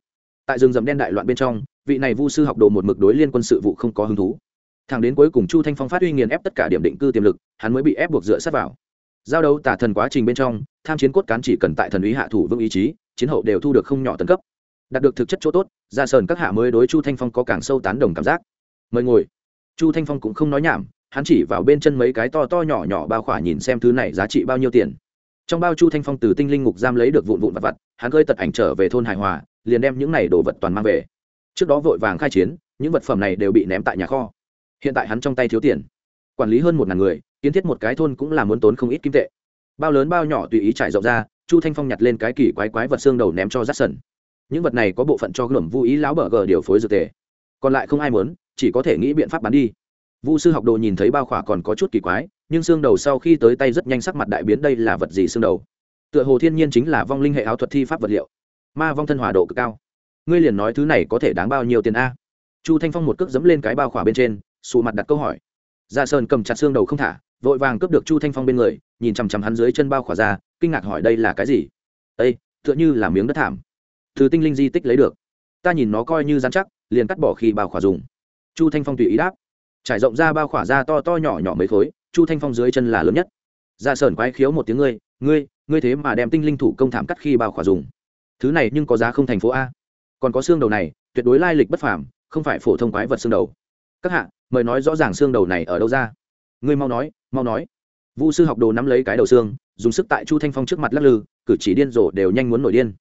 A: Tại rừng rậm đen đại loạn bên trong, vị này vu sư học đồ một mực đối liên quân sự vụ không có hứng thú. Thẳng đến cuối cùng chu thanh phong phát huy nghiền ép tất cả điểm định cư tiềm lực, hắn mới bị ép buộc dựa sát vào. Giao đấu tả thần quá trình bên trong, tham chiến cốt cán chỉ cần tại thần ý hạ thủ vững ý chí, chiến hậu đều thu được không nhỏ tấn cấp. Đạt được thực chất chỗ tốt ra sờn các hạ mới đối chu thanh phong có càng sâu tán đồng cảm giác. Mời ngồi. Chu thanh phong cũng không nói nhảm hắn chỉ vào bên chân mấy cái to to nhỏ nhỏ bao khỏa nhìn xem thứ này giá trị bao nhiêu tiền. Trong bao chu thanh phong từ tinh linh ngục giam lấy được vụn vụn vặt vặt, hắn cơi tật ảnh trở về thôn hài hòa, liền đem những này đồ vật toàn mang về. Trước đó vội vàng khai chiến, những vật phẩm này đều bị ném tại nhà kho. Hiện tại hắn trong tay thiếu tiền. Quản lý hơn một ngàn người, kiến thiết một cái thôn cũng là muốn tốn không ít kim tệ. Bao lớn bao nhỏ tùy ý trải rộng ra, chu thanh phong nhặt lên cái kỳ quái quái vật xương đầu ném cho rát sần những vật này có bộ phận cho gluẩm vô ý lão bờ gờ điều phối dược tề. Còn lại không ai muốn, chỉ có thể nghĩ biện pháp bán đi vu sư học đồ nhìn thấy bao khỏa còn có chút kỳ quái, nhưng xương đầu sau khi tới tay rất nhanh sắc mặt đại biến, đây là vật gì xương đầu? Tựa hồ thiên nhiên chính là vong linh hệ áo thuật thi pháp vật liệu. Ma vong thân hòa độ cực cao. Ngươi liền nói thứ này có thể đáng bao nhiêu tiền a? Chu thanh phong một cước dẫm lên cái bao khỏa bên trên, sụ mặt đặt câu hỏi. Ra sơn cầm chặt xương đầu không thả, vội vàng cướp được chu thanh phong bên người, nhìn chằm chằm hắn dưới chân bao khỏa ra, kinh ngạc hỏi đây là cái gì? Ây tựa như là miếng đất thảm. Thứ tinh linh di tích lấy được. Ta nhìn nó coi như dán chắc, liền cắt bỏ khi bao khỏa dùng. Chu thanh phong tùy ý đáp trải rộng ra bao khỏa da to to nhỏ nhỏ mấy khối, chu thanh phong dưới chân là lớn nhất. Dạ sờn quái khiếu một tiếng, ngươi ngươi ngươi thế mà đem tinh linh thủ công thảm cắt khi bao khỏa dùng. Thứ này nhưng có giá không thành phố a. Còn có xương đầu này, tuyệt đối lai lịch bất phàm, không phải phổ thông quái vật xương đầu. Các hạ, mời nói rõ ràng xương đầu này ở đâu ra. Ngươi mau nói mau nói. Vu sư học đồ nắm lấy cái đầu xương, dùng sức tại chu thanh phong trước mặt lắc lư, cử chỉ điên rồ đều nhanh muốn nổi điên.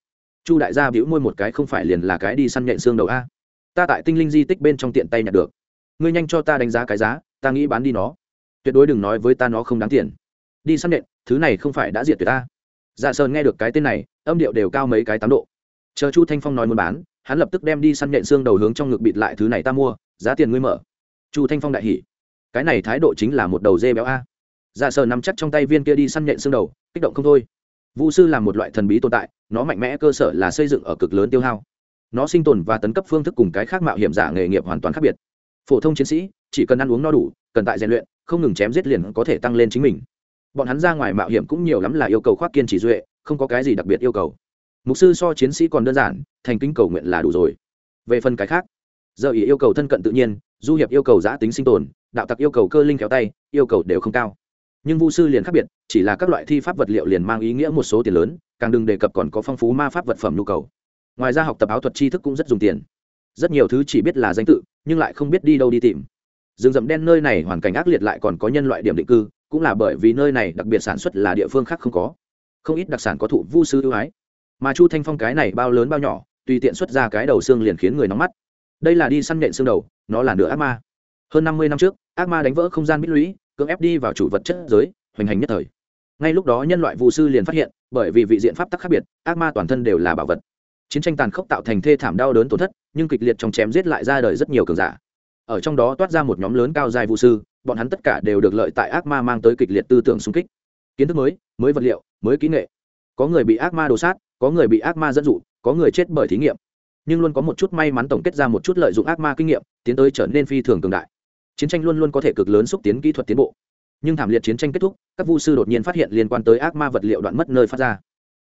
A: Chu đại gia bĩu môi một cái không phải liền là cái đi săn nhện xương đầu a. Ta tại tinh linh di tích bên trong tiện tay nhặt được ngươi nhanh cho ta đánh giá cái giá, ta nghĩ bán đi nó. Tuyệt đối đừng nói với ta nó không đáng tiền. Đi săn nện, thứ này không phải đã diệt tuyệt ta. Dạ sơn nghe được cái tên này, âm điệu đều cao mấy cái tám độ. Chờ chu thanh phong nói muốn bán, hắn lập tức đem đi săn nện xương đầu hướng trong ngực bịt lại thứ này ta mua, giá tiền ngươi mở. Chu thanh phong đại hỉ. Cái này thái độ chính là một đầu dê béo a. Dạ sờ nắm chắc trong tay viên kia đi săn nhện xương đầu, kích động không thôi. Vũ sư là một loại thần bí tồn tại, nó mạnh mẽ cơ sở là xây dựng ở cực lớn tiêu hao. Nó sinh tồn và tấn cấp phương thức cùng cái khác mạo hiểm giả nghề nghiệp hoàn toàn khác biệt phổ thông chiến sĩ, chỉ cần ăn uống no đủ, cần tại rèn luyện, không ngừng chém giết liền có thể tăng lên chính mình. Bọn hắn ra ngoài mạo hiểm cũng nhiều lắm là yêu cầu khoác kiên trì duệ, không có cái gì đặc biệt yêu cầu. Mục sư so chiến sĩ còn đơn giản, thành kính cầu nguyện là đủ rồi. Về phần cái khác, giờ ý yêu cầu thân cận tự nhiên, du hiệp yêu cầu giã tính sinh tồn, đạo tặc yêu cầu cơ linh kéo tay, yêu cầu đều không cao. Nhưng vu sư liền khác biệt, chỉ là các loại thi pháp vật liệu liền mang ý nghĩa một số tiền lớn, càng đừng đề cập còn có phong phú ma pháp vật phẩm nhu cầu. Ngoài ra học tập áo thuật tri thức cũng rất dùng tiền rất nhiều thứ chỉ biết là danh tự, nhưng lại không biết đi đâu đi tìm. Rừng rậm đen nơi này hoàn cảnh ác liệt lại còn có nhân loại điểm định cư, cũng là bởi vì nơi này đặc biệt sản xuất là địa phương khác không có. Không ít đặc sản có thụ vu sư ưu ái. Mà chu thanh phong cái này bao lớn bao nhỏ, tùy tiện xuất ra cái đầu xương liền khiến người nóng mắt. Đây là đi săn nhện xương đầu, nó là nửa ác ma. Hơn năm mươi năm trước, ác ma đánh vỡ không gian bích lũy, cưỡng ép đi vào chủ vật chất giới, hoành hành nhất thời. Ngay lúc đó nhân loại vụ sư liền phát hiện, bởi vì vị diện pháp tắc khác biệt, ác ma toàn thân đều là bảo vật chiến tranh tàn khốc tạo thành thê thảm đau đớn tổn thất, nhưng kịch liệt trong chém giết lại ra đời rất nhiều cường giả. Ở trong đó toát ra một nhóm lớn cao dài vũ sư, bọn hắn tất cả đều được lợi tại ác ma mang tới kịch liệt tư tưởng xung kích. Kiến thức mới mới vật liệu, mới kỹ nghệ. Có người bị ác ma đồ sát, có người bị ác ma dẫn dụ, có người chết bởi thí nghiệm. Nhưng luôn có một chút may mắn tổng kết ra một chút lợi dụng ác ma kinh nghiệm, tiến tới trở nên phi thường cường đại. Chiến tranh luôn luôn có thể cực lớn xúc tiến kỹ thuật tiến bộ. Nhưng thảm liệt chiến tranh kết thúc, các vu sư đột nhiên phát hiện liên quan tới ác ma vật liệu đoạn mất nơi phát ra.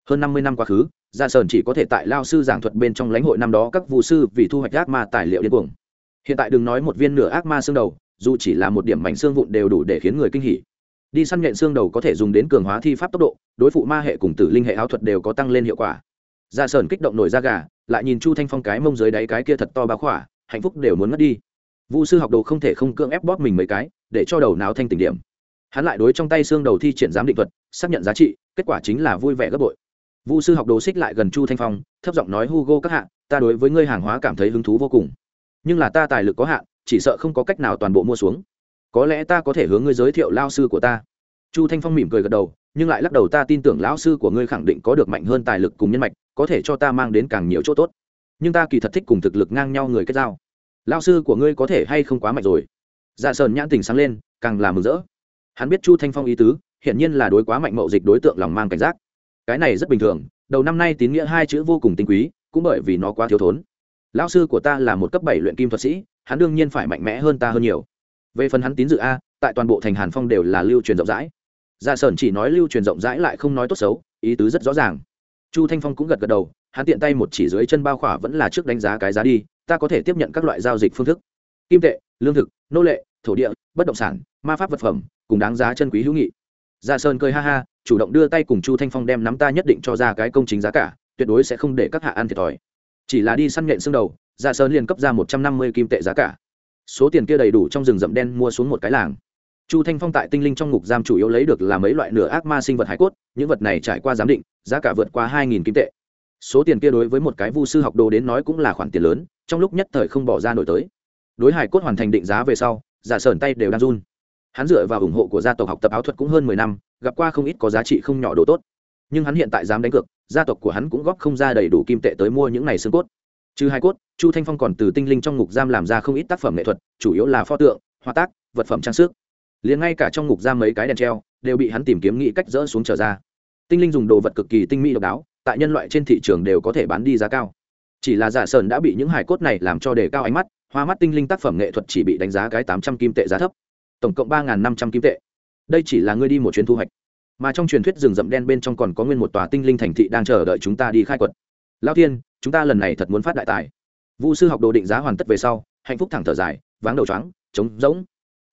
A: Hơn năm mươi năm quá khứ ra sơn chỉ có thể tại lao sư giảng thuật bên trong lãnh hội năm đó các Vụ sư vì thu hoạch ác ma tài liệu điên cuồng. Hiện tại đừng nói một viên nửa ác ma xương đầu, dù chỉ là một điểm mảnh xương vụn đều đủ để khiến người kinh hỉ. Đi săn nhện xương đầu có thể dùng đến cường hóa thi pháp tốc độ, đối phụ ma hệ cùng tử linh hệ áo thuật đều có tăng lên hiệu quả. Ra sơn kích động nổi da gà, lại nhìn chu thanh phong cái mông dưới đáy cái kia thật to bá khỏa, hạnh phúc đều muốn mất đi. Vu sư học đồ không thể không cưỡng ép bóp mình mấy cái, để cho đầu não thanh tỉnh điểm. Hắn lại đối trong tay xương đầu thi triển giám định thuật, xác nhận giá trị, kết quả chính là vui vẻ gấp bội vu sư học đồ xích lại gần chu thanh phong, thấp giọng nói, hugo các hạ, ta đối với ngươi hàng hóa cảm thấy hứng thú vô cùng. Nhưng là ta tài lực có hạn, chỉ sợ không có cách nào toàn bộ mua xuống. Có lẽ ta có thể hướng ngươi giới thiệu lao sư của ta. Chu thanh phong mỉm cười gật đầu, nhưng lại lắc đầu, ta tin tưởng lão sư của ngươi khẳng định có được mạnh hơn tài lực cùng nhân mạch, có thể cho ta mang đến càng nhiều chỗ tốt. Nhưng ta kỳ thật thích cùng thực lực ngang nhau người kết giao. Lao sư của ngươi có thể hay không quá mạnh rồi? Dạ sờn nhãn tình sáng lên, càng làm mừng rỡ. Hắn biết chu thanh phong ý tứ, hiển nhiên là đối quá mạnh mậu dịch đối tượng lòng mang cảnh giác cái này rất bình thường, đầu năm nay tín nghĩa hai chữ vô cùng tinh quý, cũng bởi vì nó quá thiếu thốn. Lão sư của ta là một cấp bảy luyện kim thuật sĩ, hắn đương nhiên phải mạnh mẽ hơn ta hơn nhiều. Về phần hắn tín dự a, tại toàn bộ thành hàn phong đều là lưu truyền rộng rãi. Dạ Gia sơn chỉ nói lưu truyền rộng rãi lại không nói tốt xấu, ý tứ rất rõ ràng. Chu thanh phong cũng gật gật đầu, hắn tiện tay một chỉ dưới chân bao khỏa vẫn là trước đánh giá cái giá đi, ta có thể tiếp nhận các loại giao dịch phương thức. Kim tệ, lương thực, nô lệ, thổ địa, bất động sản, ma pháp vật phẩm, cùng đáng giá chân quý hữu nghị. Dạ Gia sơn cười ha ha chủ động đưa tay cùng chu thanh phong đem nắm ta nhất định cho ra cái công chính giá cả, tuyệt đối sẽ không để các hạ ăn thiệt thòi. Chỉ là đi săn nhện xương đầu gia dạ sơn liền cấp ra một trăm năm mươi kim tệ giá cả. Số tiền kia đầy đủ trong rừng rậm đen mua xuống một cái làng. Chu thanh phong tại tinh linh trong ngục giam chủ yếu lấy được là mấy loại nửa ác ma sinh vật hải cốt, những vật này trải qua giám định, giá cả vượt qua hai nghìn kim tệ. Số tiền kia đối với một cái vu sư học đồ đến nói cũng là khoản tiền lớn, trong lúc nhất thời không bỏ ra nổi tới. Đối hải cốt hoàn thành định giá về sau dạ giả sờn tay đều đang run hắn dựa vào ủng hộ của gia tộc học tập áo thuật cũng hơn mười năm, gặp qua không ít có giá trị không nhỏ đồ tốt. Nhưng hắn hiện tại dám đánh cược, gia tộc của hắn cũng góp không ra đầy đủ kim tệ tới mua những này xương cốt. Trừ hai cốt, chu thanh phong còn từ tinh linh trong ngục giam làm ra không ít tác phẩm nghệ thuật, chủ yếu là pho tượng hoa tác, vật phẩm trang sức. Liền ngay cả trong ngục giam mấy cái đèn treo, đều bị hắn tìm kiếm nghĩ cách dỡ xuống trở ra. Tinh linh dùng đồ vật cực kỳ tinh mỹ độc đáo, tại nhân loại trên thị trường đều có thể bán đi giá cao. Chỉ là giả sơn đã bị những hải cốt này làm cho đề cao ánh mắt, hoa mắt tinh linh tác phẩm nghệ thuật chỉ bị đánh giá cái tám trăm kim tệ giá thấp tổng cộng ba năm trăm kim tệ. Đây chỉ là ngươi đi một chuyến thu hoạch. Mà trong truyền thuyết rừng rậm đen bên trong còn có nguyên một tòa tinh linh thành thị đang chờ đợi chúng ta đi khai quật. Lao thiên, chúng ta lần này thật muốn phát đại tài. Vu sư học đồ định giá hoàn tất về sau, hạnh phúc thẳng thở dài, váng đầu trắng trống rỗng.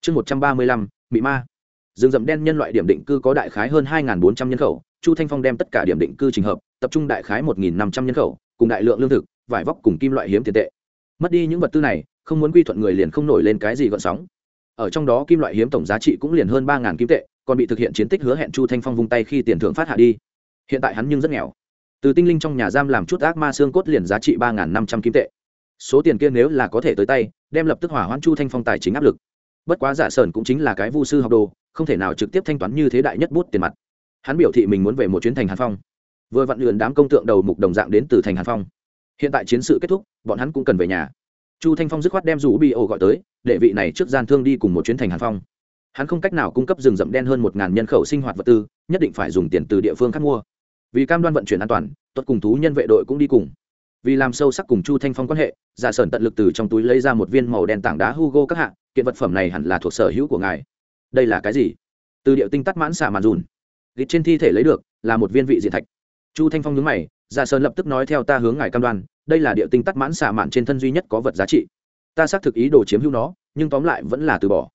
A: Chương một trăm ba mươi lăm, mị ma. Rừng rậm đen nhân loại điểm định cư có đại khái hơn hai bốn trăm nhân khẩu, chu thanh phong đem tất cả điểm định cư trình hợp, tập trung đại khái một năm trăm nhân khẩu, cùng đại lượng lương thực, vải vóc cùng kim loại hiếm tiền tệ. Mất đi những vật tư này, không muốn quy thuận người liền không nổi lên cái gì gọn sóng ở trong đó kim loại hiếm tổng giá trị cũng liền hơn ba kim tệ, còn bị thực hiện chiến tích hứa hẹn chu thanh phong vung tay khi tiền thưởng phát hạ đi. Hiện tại hắn nhưng rất nghèo. Từ tinh linh trong nhà giam làm chút ác ma xương cốt liền giá trị ba năm trăm kim tệ. Số tiền kia nếu là có thể tới tay, đem lập tức hỏa hoãn chu thanh phong tài chính áp lực. Bất quá giả sơn cũng chính là cái vu sư học đồ, không thể nào trực tiếp thanh toán như thế đại nhất bút tiền mặt. Hắn biểu thị mình muốn về một chuyến thành hàn phong. Vừa vặn lượn đám công tượng đầu mục đồng dạng đến từ thành hàn phong. Hiện tại chiến sự kết thúc, bọn hắn cũng cần về nhà chu thanh phong dứt khoát đem rủ bị ổ gọi tới, để vị này trước gian thương đi cùng một chuyến thành hàn phong. Hắn không cách nào cung cấp rừng rậm đen hơn một ngàn nhân khẩu sinh hoạt vật tư, nhất định phải dùng tiền từ địa phương khác mua. Vì cam đoan vận chuyển an toàn tuất cùng thú nhân vệ đội cũng đi cùng. Vì làm sâu sắc cùng chu thanh phong quan hệ, giả sơn tận lực từ trong túi lấy ra một viên màu đen tảng đá hugo các hạng kiện vật phẩm này hẳn là thuộc sở hữu của ngài. Đây là cái gì? Từ điệu tinh tắt mãn xả màn dùn. Gịt trên thi thể lấy được, là một viên vị diện thạch. Chu thanh phong nhớ mày, giả sơn lập tức nói theo ta hướng ngài cam đoan đây là địa tinh tắt mãn xả mạn trên thân duy nhất có vật giá trị. Ta xác thực ý đồ chiếm hữu nó, nhưng tóm lại vẫn là từ bỏ.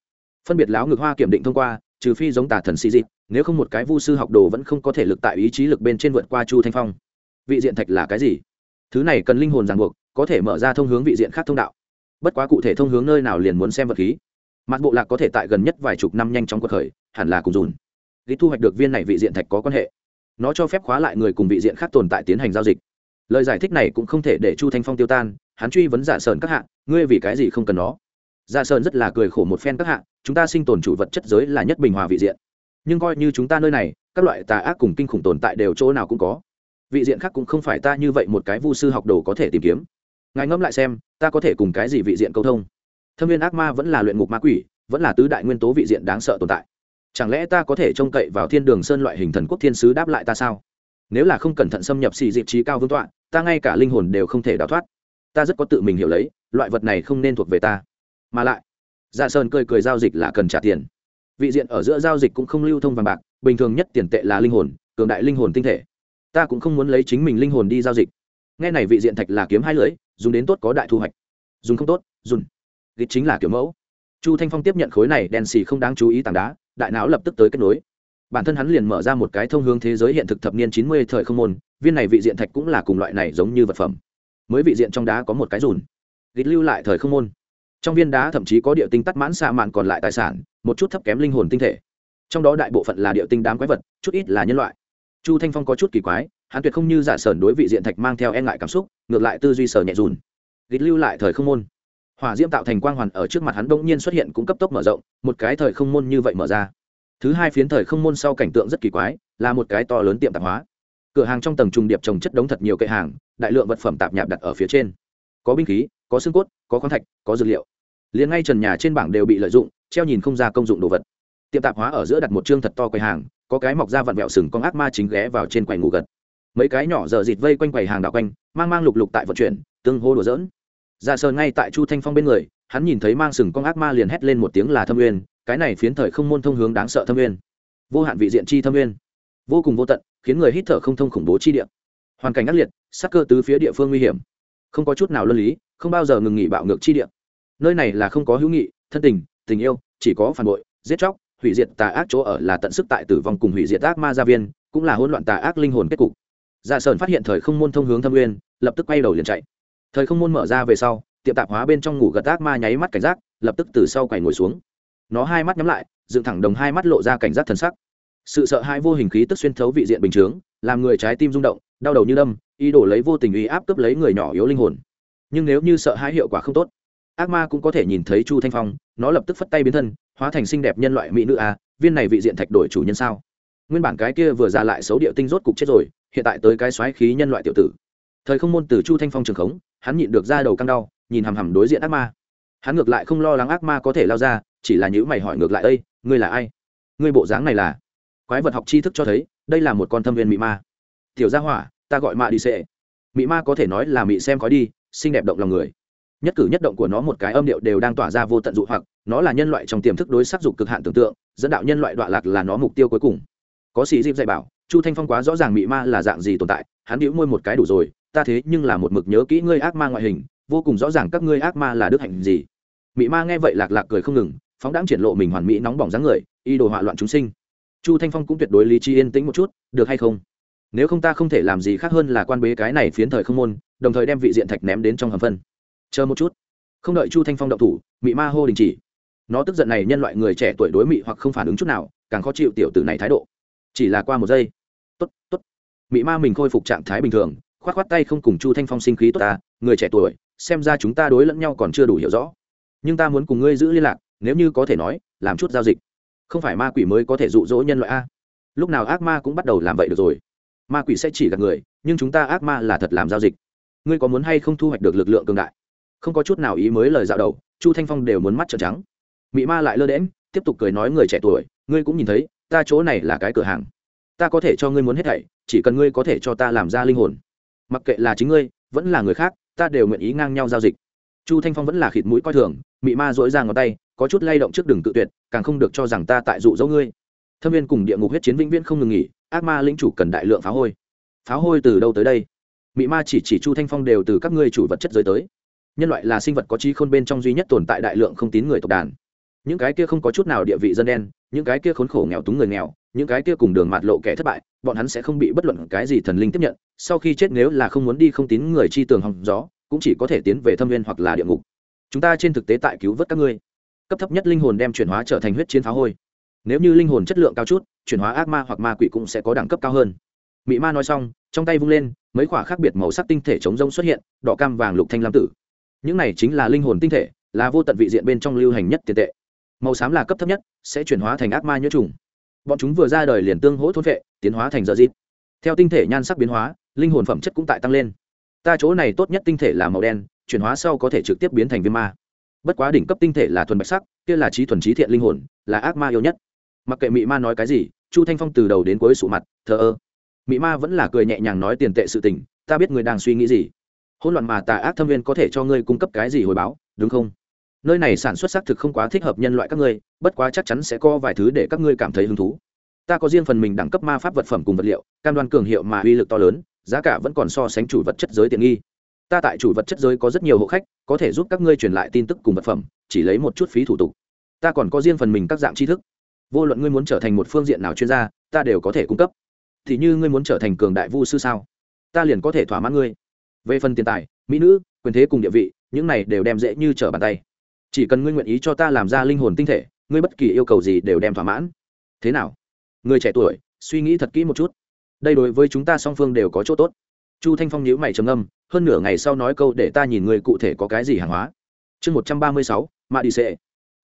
A: Phân biệt láo ngược hoa kiểm định thông qua, trừ phi giống tà thần xì dịp nếu không một cái vu sư học đồ vẫn không có thể lực tại ý chí lực bên trên vượt qua chu thanh phong. Vị diện thạch là cái gì? Thứ này cần linh hồn ràng buộc, có thể mở ra thông hướng vị diện khác thông đạo. Bất quá cụ thể thông hướng nơi nào liền muốn xem vật khí. Mặt bộ lạc có thể tại gần nhất vài chục năm nhanh chóng cuộc khởi, hẳn là cùng dùn. Ghi thu hoạch được viên này vị diện thạch có quan hệ. Nó cho phép khóa lại người cùng vị diện khác tồn tại tiến hành giao dịch lời giải thích này cũng không thể để chu thanh phong tiêu tan hắn truy vấn giả sơn các hạ, ngươi vì cái gì không cần nó? Giả sơn rất là cười khổ một phen các hạ, chúng ta sinh tồn chủ vật chất giới là nhất bình hòa vị diện. Nhưng coi như chúng ta nơi này các loại tà ác cùng kinh khủng tồn tại đều chỗ nào cũng có. Vị diện khác cũng không phải ta như vậy một cái vu sư học đồ có thể tìm kiếm. Ngài ngẫm lại xem ta có thể cùng cái gì vị diện câu thông? Thâm viên ác ma vẫn là luyện ngục ma quỷ vẫn là tứ đại nguyên tố vị diện đáng sợ tồn tại. Chẳng lẽ ta có thể trông cậy vào thiên đường sơn loại hình thần quốc thiên sứ đáp lại ta sao? Nếu là không cẩn thận xâm nhập xì dịp trí cao vương tọa ta ngay cả linh hồn đều không thể đào thoát. Ta rất có tự mình hiểu lấy, loại vật này không nên thuộc về ta. Mà lại dạ sơn cười cười giao dịch là cần trả tiền. Vị diện ở giữa giao dịch cũng không lưu thông vàng bạc, bình thường nhất tiền tệ là linh hồn, cường đại linh hồn tinh thể. Ta cũng không muốn lấy chính mình linh hồn đi giao dịch. Nghe này vị diện thạch là kiếm hai lưỡi, dùng đến tốt có đại thu hoạch. Dùng không tốt, dùng. Gịch chính là kiểu mẫu. Chu thanh phong tiếp nhận khối này đen xì không đáng chú ý tảng đá, đại não lập tức tới kết nối bản thân hắn liền mở ra một cái thông hướng thế giới hiện thực thập niên chín mươi thời không môn, viên này vị diện thạch cũng là cùng loại này giống như vật phẩm. Mới vị diện trong đá có một cái rùn, gịt lưu lại thời không môn. Trong viên đá thậm chí có địa tinh tắt mãn xạ mạn còn lại tài sản, một chút thấp kém linh hồn tinh thể. Trong đó đại bộ phận là địa tinh đám quái vật, chút ít là nhân loại. Chu thanh phong có chút kỳ quái, hắn tuyệt không như giả sởn đối vị diện thạch mang theo e ngại cảm xúc, ngược lại tư duy sở nhẹ dùn gịt lưu lại thời không môn. Hỏa diễm tạo thành quang hoàn ở trước mặt hắn bỗng nhiên xuất hiện cũng cấp tốc mở rộng, một cái thời không môn như vậy mở ra thứ hai phiến thời không môn sau cảnh tượng rất kỳ quái, là một cái to lớn tiệm tạp hóa. Cửa hàng trong tầng trùng điệp trồng chất đống thật nhiều cây hàng, đại lượng vật phẩm tạp nhạp đặt ở phía trên. Có binh khí, có xương cốt, có khoáng thạch, có dược liệu. Liền ngay trần nhà trên bảng đều bị lợi dụng, treo nhìn không ra công dụng đồ vật. Tiệm tạp hóa ở giữa đặt một chương thật to quầy hàng, có cái mọc ra vặn vẹo sừng con ác ma chính ghé vào trên quầy ngủ gật. Mấy cái nhỏ giờ dịt vây quanh quầy hàng đạo quanh, mang mang lục lục tại vận chuyển, tương hô đùa dỡn ra dạ sơn ngay tại chu thanh phong bên người, hắn nhìn thấy mang sừng con ác ma liền hét lên một tiếng là thâm uyên cái này phiến thời không môn thông hướng đáng sợ thâm nguyên. Vô hạn vị diện chi thâm nguyên. Vô cùng vô tận, khiến người hít thở không thông khủng bố chi địa. Hoàn cảnh ác liệt, sắc cơ tứ phía địa phương nguy hiểm. Không có chút nào luân lý, không bao giờ ngừng nghỉ bạo ngược chi địa. Nơi này là không có hữu nghị, thân tình tình yêu, chỉ có phản bội, giết chóc, hủy diệt tà ác chỗ ở là tận sức tại tử vong cùng hủy diệt ác ma gia viên, cũng là hỗn loạn tà ác linh hồn kết cục. Dạ sơn phát hiện thời không môn thông hướng thâm nguyên, lập tức quay đầu liền chạy. Thời không môn mở ra về sau, tiệm tạp hóa bên trong ngủ gật ác ma nháy mắt cảnh giác, lập tức từ sau quầy ngồi xuống nó hai mắt nhắm lại, dựng thẳng đồng hai mắt lộ ra cảnh giác thần sắc. Sự sợ hãi vô hình khí tức xuyên thấu vị diện bình chướng, làm người trái tim rung động, đau đầu như đâm, ý đồ lấy vô tình ý áp cướp lấy người nhỏ yếu linh hồn. Nhưng nếu như sợ hãi hiệu quả không tốt, ác ma cũng có thể nhìn thấy chu thanh phong, nó lập tức phất tay biến thân, hóa thành xinh đẹp nhân loại mỹ nữ a viên này vị diện thạch đổi chủ nhân sao? Nguyên bản cái kia vừa ra lại xấu địa tinh rốt cục chết rồi, hiện tại tới cái xoáy khí nhân loại tiểu tử. Thời không môn từ chu thanh phong trường khống, hắn nhịn được ra đầu căng đau, nhìn hằm hằm đối diện ác ma. Hắn ngược lại không lo lắng ác ma có thể lao ra chỉ là những mày hỏi ngược lại đây ngươi là ai? Ngươi bộ dáng này là? Quái vật học tri thức cho thấy, đây là một con thâm viên mị ma. Tiểu gia hỏa, ta gọi mạ đi xệ mị ma có thể nói là mị xem khói đi, xinh đẹp động lòng người. Nhất cử nhất động của nó một cái âm điệu đều đang tỏa ra vô tận dụ hoặc, nó là nhân loại trong tiềm thức đối sắc dục cực hạn tưởng tượng, dẫn đạo nhân loại đoạn lạc là nó mục tiêu cuối cùng. Có sĩ dịp dạy bảo, chu thanh phong quá rõ ràng mị ma là dạng gì tồn tại, hắn đĩu môi một cái đủ rồi, ta thế nhưng là một mực nhớ kỹ ngươi ác ma ngoại hình, vô cùng rõ ràng các ngươi ác ma là đức hạnh gì. Mị ma nghe vậy lạc lạc cười không ngừng phóng đáng triển lộ mình hoàn mỹ nóng bỏng dáng người, y đồ hỏa loạn chúng sinh. Chu thanh phong cũng tuyệt đối lý trí yên tĩnh một chút, được hay không? Nếu không ta không thể làm gì khác hơn là quan bế cái này phiến thời không môn, đồng thời đem vị diện thạch ném đến trong hầm phân. Chờ một chút. Không đợi chu thanh phong động thủ, mị ma hô đình chỉ. Nó tức giận này nhân loại người trẻ tuổi đối mị hoặc không phản ứng chút nào, càng khó chịu tiểu tử này thái độ. Chỉ là qua một giây. Tốt tốt. Mị ma mình khôi phục trạng thái bình thường k h o á t k h o á t tay không cùng chu thanh phong sinh khí tốt ta, người trẻ tuổi, xem ra chúng ta đối lẫn nhau còn chưa đủ hiểu rõ. Nhưng ta muốn cùng ngươi giữ liên lạc nếu như có thể nói, làm chút giao dịch. Không phải ma quỷ mới có thể dụ dỗ nhân loại a. Lúc nào ác ma cũng bắt đầu làm vậy được rồi. Ma quỷ sẽ chỉ gặp người, nhưng chúng ta ác ma là thật làm giao dịch. Ngươi có muốn hay không thu hoạch được lực lượng cường đại? Không có chút nào ý mới lời dạo đầu, chu thanh phong đều muốn mắt trợn trắng. Mị ma lại lơ đễm tiếp tục cười nói người trẻ tuổi, ngươi cũng nhìn thấy, ta chỗ này là cái cửa hàng. Ta có thể cho ngươi muốn hết thảy, chỉ cần ngươi có thể cho ta làm ra linh hồn. Mặc kệ là chính ngươi, vẫn là người khác, ta đều nguyện ý ngang nhau giao dịch. Chu thanh phong vẫn là khịt mũi coi thường, mị ma dỗi ra ngón tay có chút lay động trước đường tự tuyệt, càng không được cho rằng ta tại dụ dỗ ngươi. Thâm viên cùng địa ngục huyết chiến vĩnh viễn không ngừng nghỉ, ác ma lĩnh chủ cần đại lượng pháo hôi. Pháo hôi từ đâu tới đây? Mị ma chỉ chỉ chu thanh phong đều từ các ngươi chủ vật chất giới tới. Nhân loại là sinh vật có trí khôn bên trong duy nhất tồn tại đại lượng không tín người tộc đàn. Những cái kia không có chút nào địa vị dân đen, những cái kia khốn khổ nghèo túng người nghèo, những cái kia cùng đường mạt lộ kẻ thất bại, bọn hắn sẽ không bị bất luận cái gì thần linh tiếp nhận, sau khi chết nếu là không muốn đi không tín người chi tường hòng gió, cũng chỉ có thể tiến về thâm viên hoặc là địa ngục. Chúng ta trên thực tế tại cứu vớt các ngươi cấp thấp nhất linh hồn đem chuyển hóa trở thành huyết chiến phá hôi. Nếu như linh hồn chất lượng cao chút, chuyển hóa ác ma hoặc ma quỷ cũng sẽ có đẳng cấp cao hơn. Mị ma nói xong, trong tay vung lên, mấy khoả khác biệt màu sắc tinh thể chống rông xuất hiện, đỏ cam vàng lục thanh lam tử. Những này chính là linh hồn tinh thể, là vô tận vị diện bên trong lưu hành nhất tiền tệ. Màu xám là cấp thấp nhất, sẽ chuyển hóa thành ác ma nhiễm trùng. Bọn chúng vừa ra đời liền tương hỗ thôn vệ tiến hóa thành dở dịp theo tinh thể nhan sắc biến hóa, linh hồn phẩm chất cũng tại tăng lên. Ta chỗ này tốt nhất tinh thể là màu đen, chuyển hóa sau có thể trực tiếp biến thành viêm ma bất quá đỉnh cấp tinh thể là thuần bạch sắc, kia là trí thuần trí thiện linh hồn, là ác ma yêu nhất. Mặc kệ mị ma nói cái gì, chu thanh phong từ đầu đến cuối sụ mặt, thờ ơ. Mị ma vẫn là cười nhẹ nhàng nói tiền tệ sự tình, ta biết người đang suy nghĩ gì. Hỗn loạn mà tà ác thâm viên có thể cho ngươi cung cấp cái gì hồi báo, đúng không? Nơi này sản xuất xác thực không quá thích hợp nhân loại các ngươi, bất quá chắc chắn sẽ có vài thứ để các ngươi cảm thấy hứng thú. Ta có riêng phần mình đẳng cấp ma pháp vật phẩm cùng vật liệu, cam đoan cường hiệu mà uy lực to lớn, giá cả vẫn còn so sánh chủ vật chất giới tiện nghi ta tại chủ vật chất giới có rất nhiều hộ khách, có thể giúp các ngươi truyền lại tin tức cùng vật phẩm, chỉ lấy một chút phí thủ tục. Ta còn có riêng phần mình các dạng tri thức. Vô luận ngươi muốn trở thành một phương diện nào chuyên gia, ta đều có thể cung cấp. Thì như ngươi muốn trở thành cường đại vu sư sao? Ta liền có thể thỏa mãn ngươi. Về phần tiền tài, mỹ nữ, quyền thế cùng địa vị, những này đều đem dễ như trở bàn tay. Chỉ cần ngươi nguyện ý cho ta làm ra linh hồn tinh thể, ngươi bất kỳ yêu cầu gì đều đem thỏa mãn. Thế nào? Người trẻ tuổi, suy nghĩ thật kỹ một chút. Đây đối với chúng ta song phương đều có chỗ tốt chu thanh phong nhíu mày trầm âm hơn nửa ngày sau nói câu để ta nhìn người cụ thể có cái gì hàng hóa. Chương một trăm ba mươi sáu, mạ đi xệ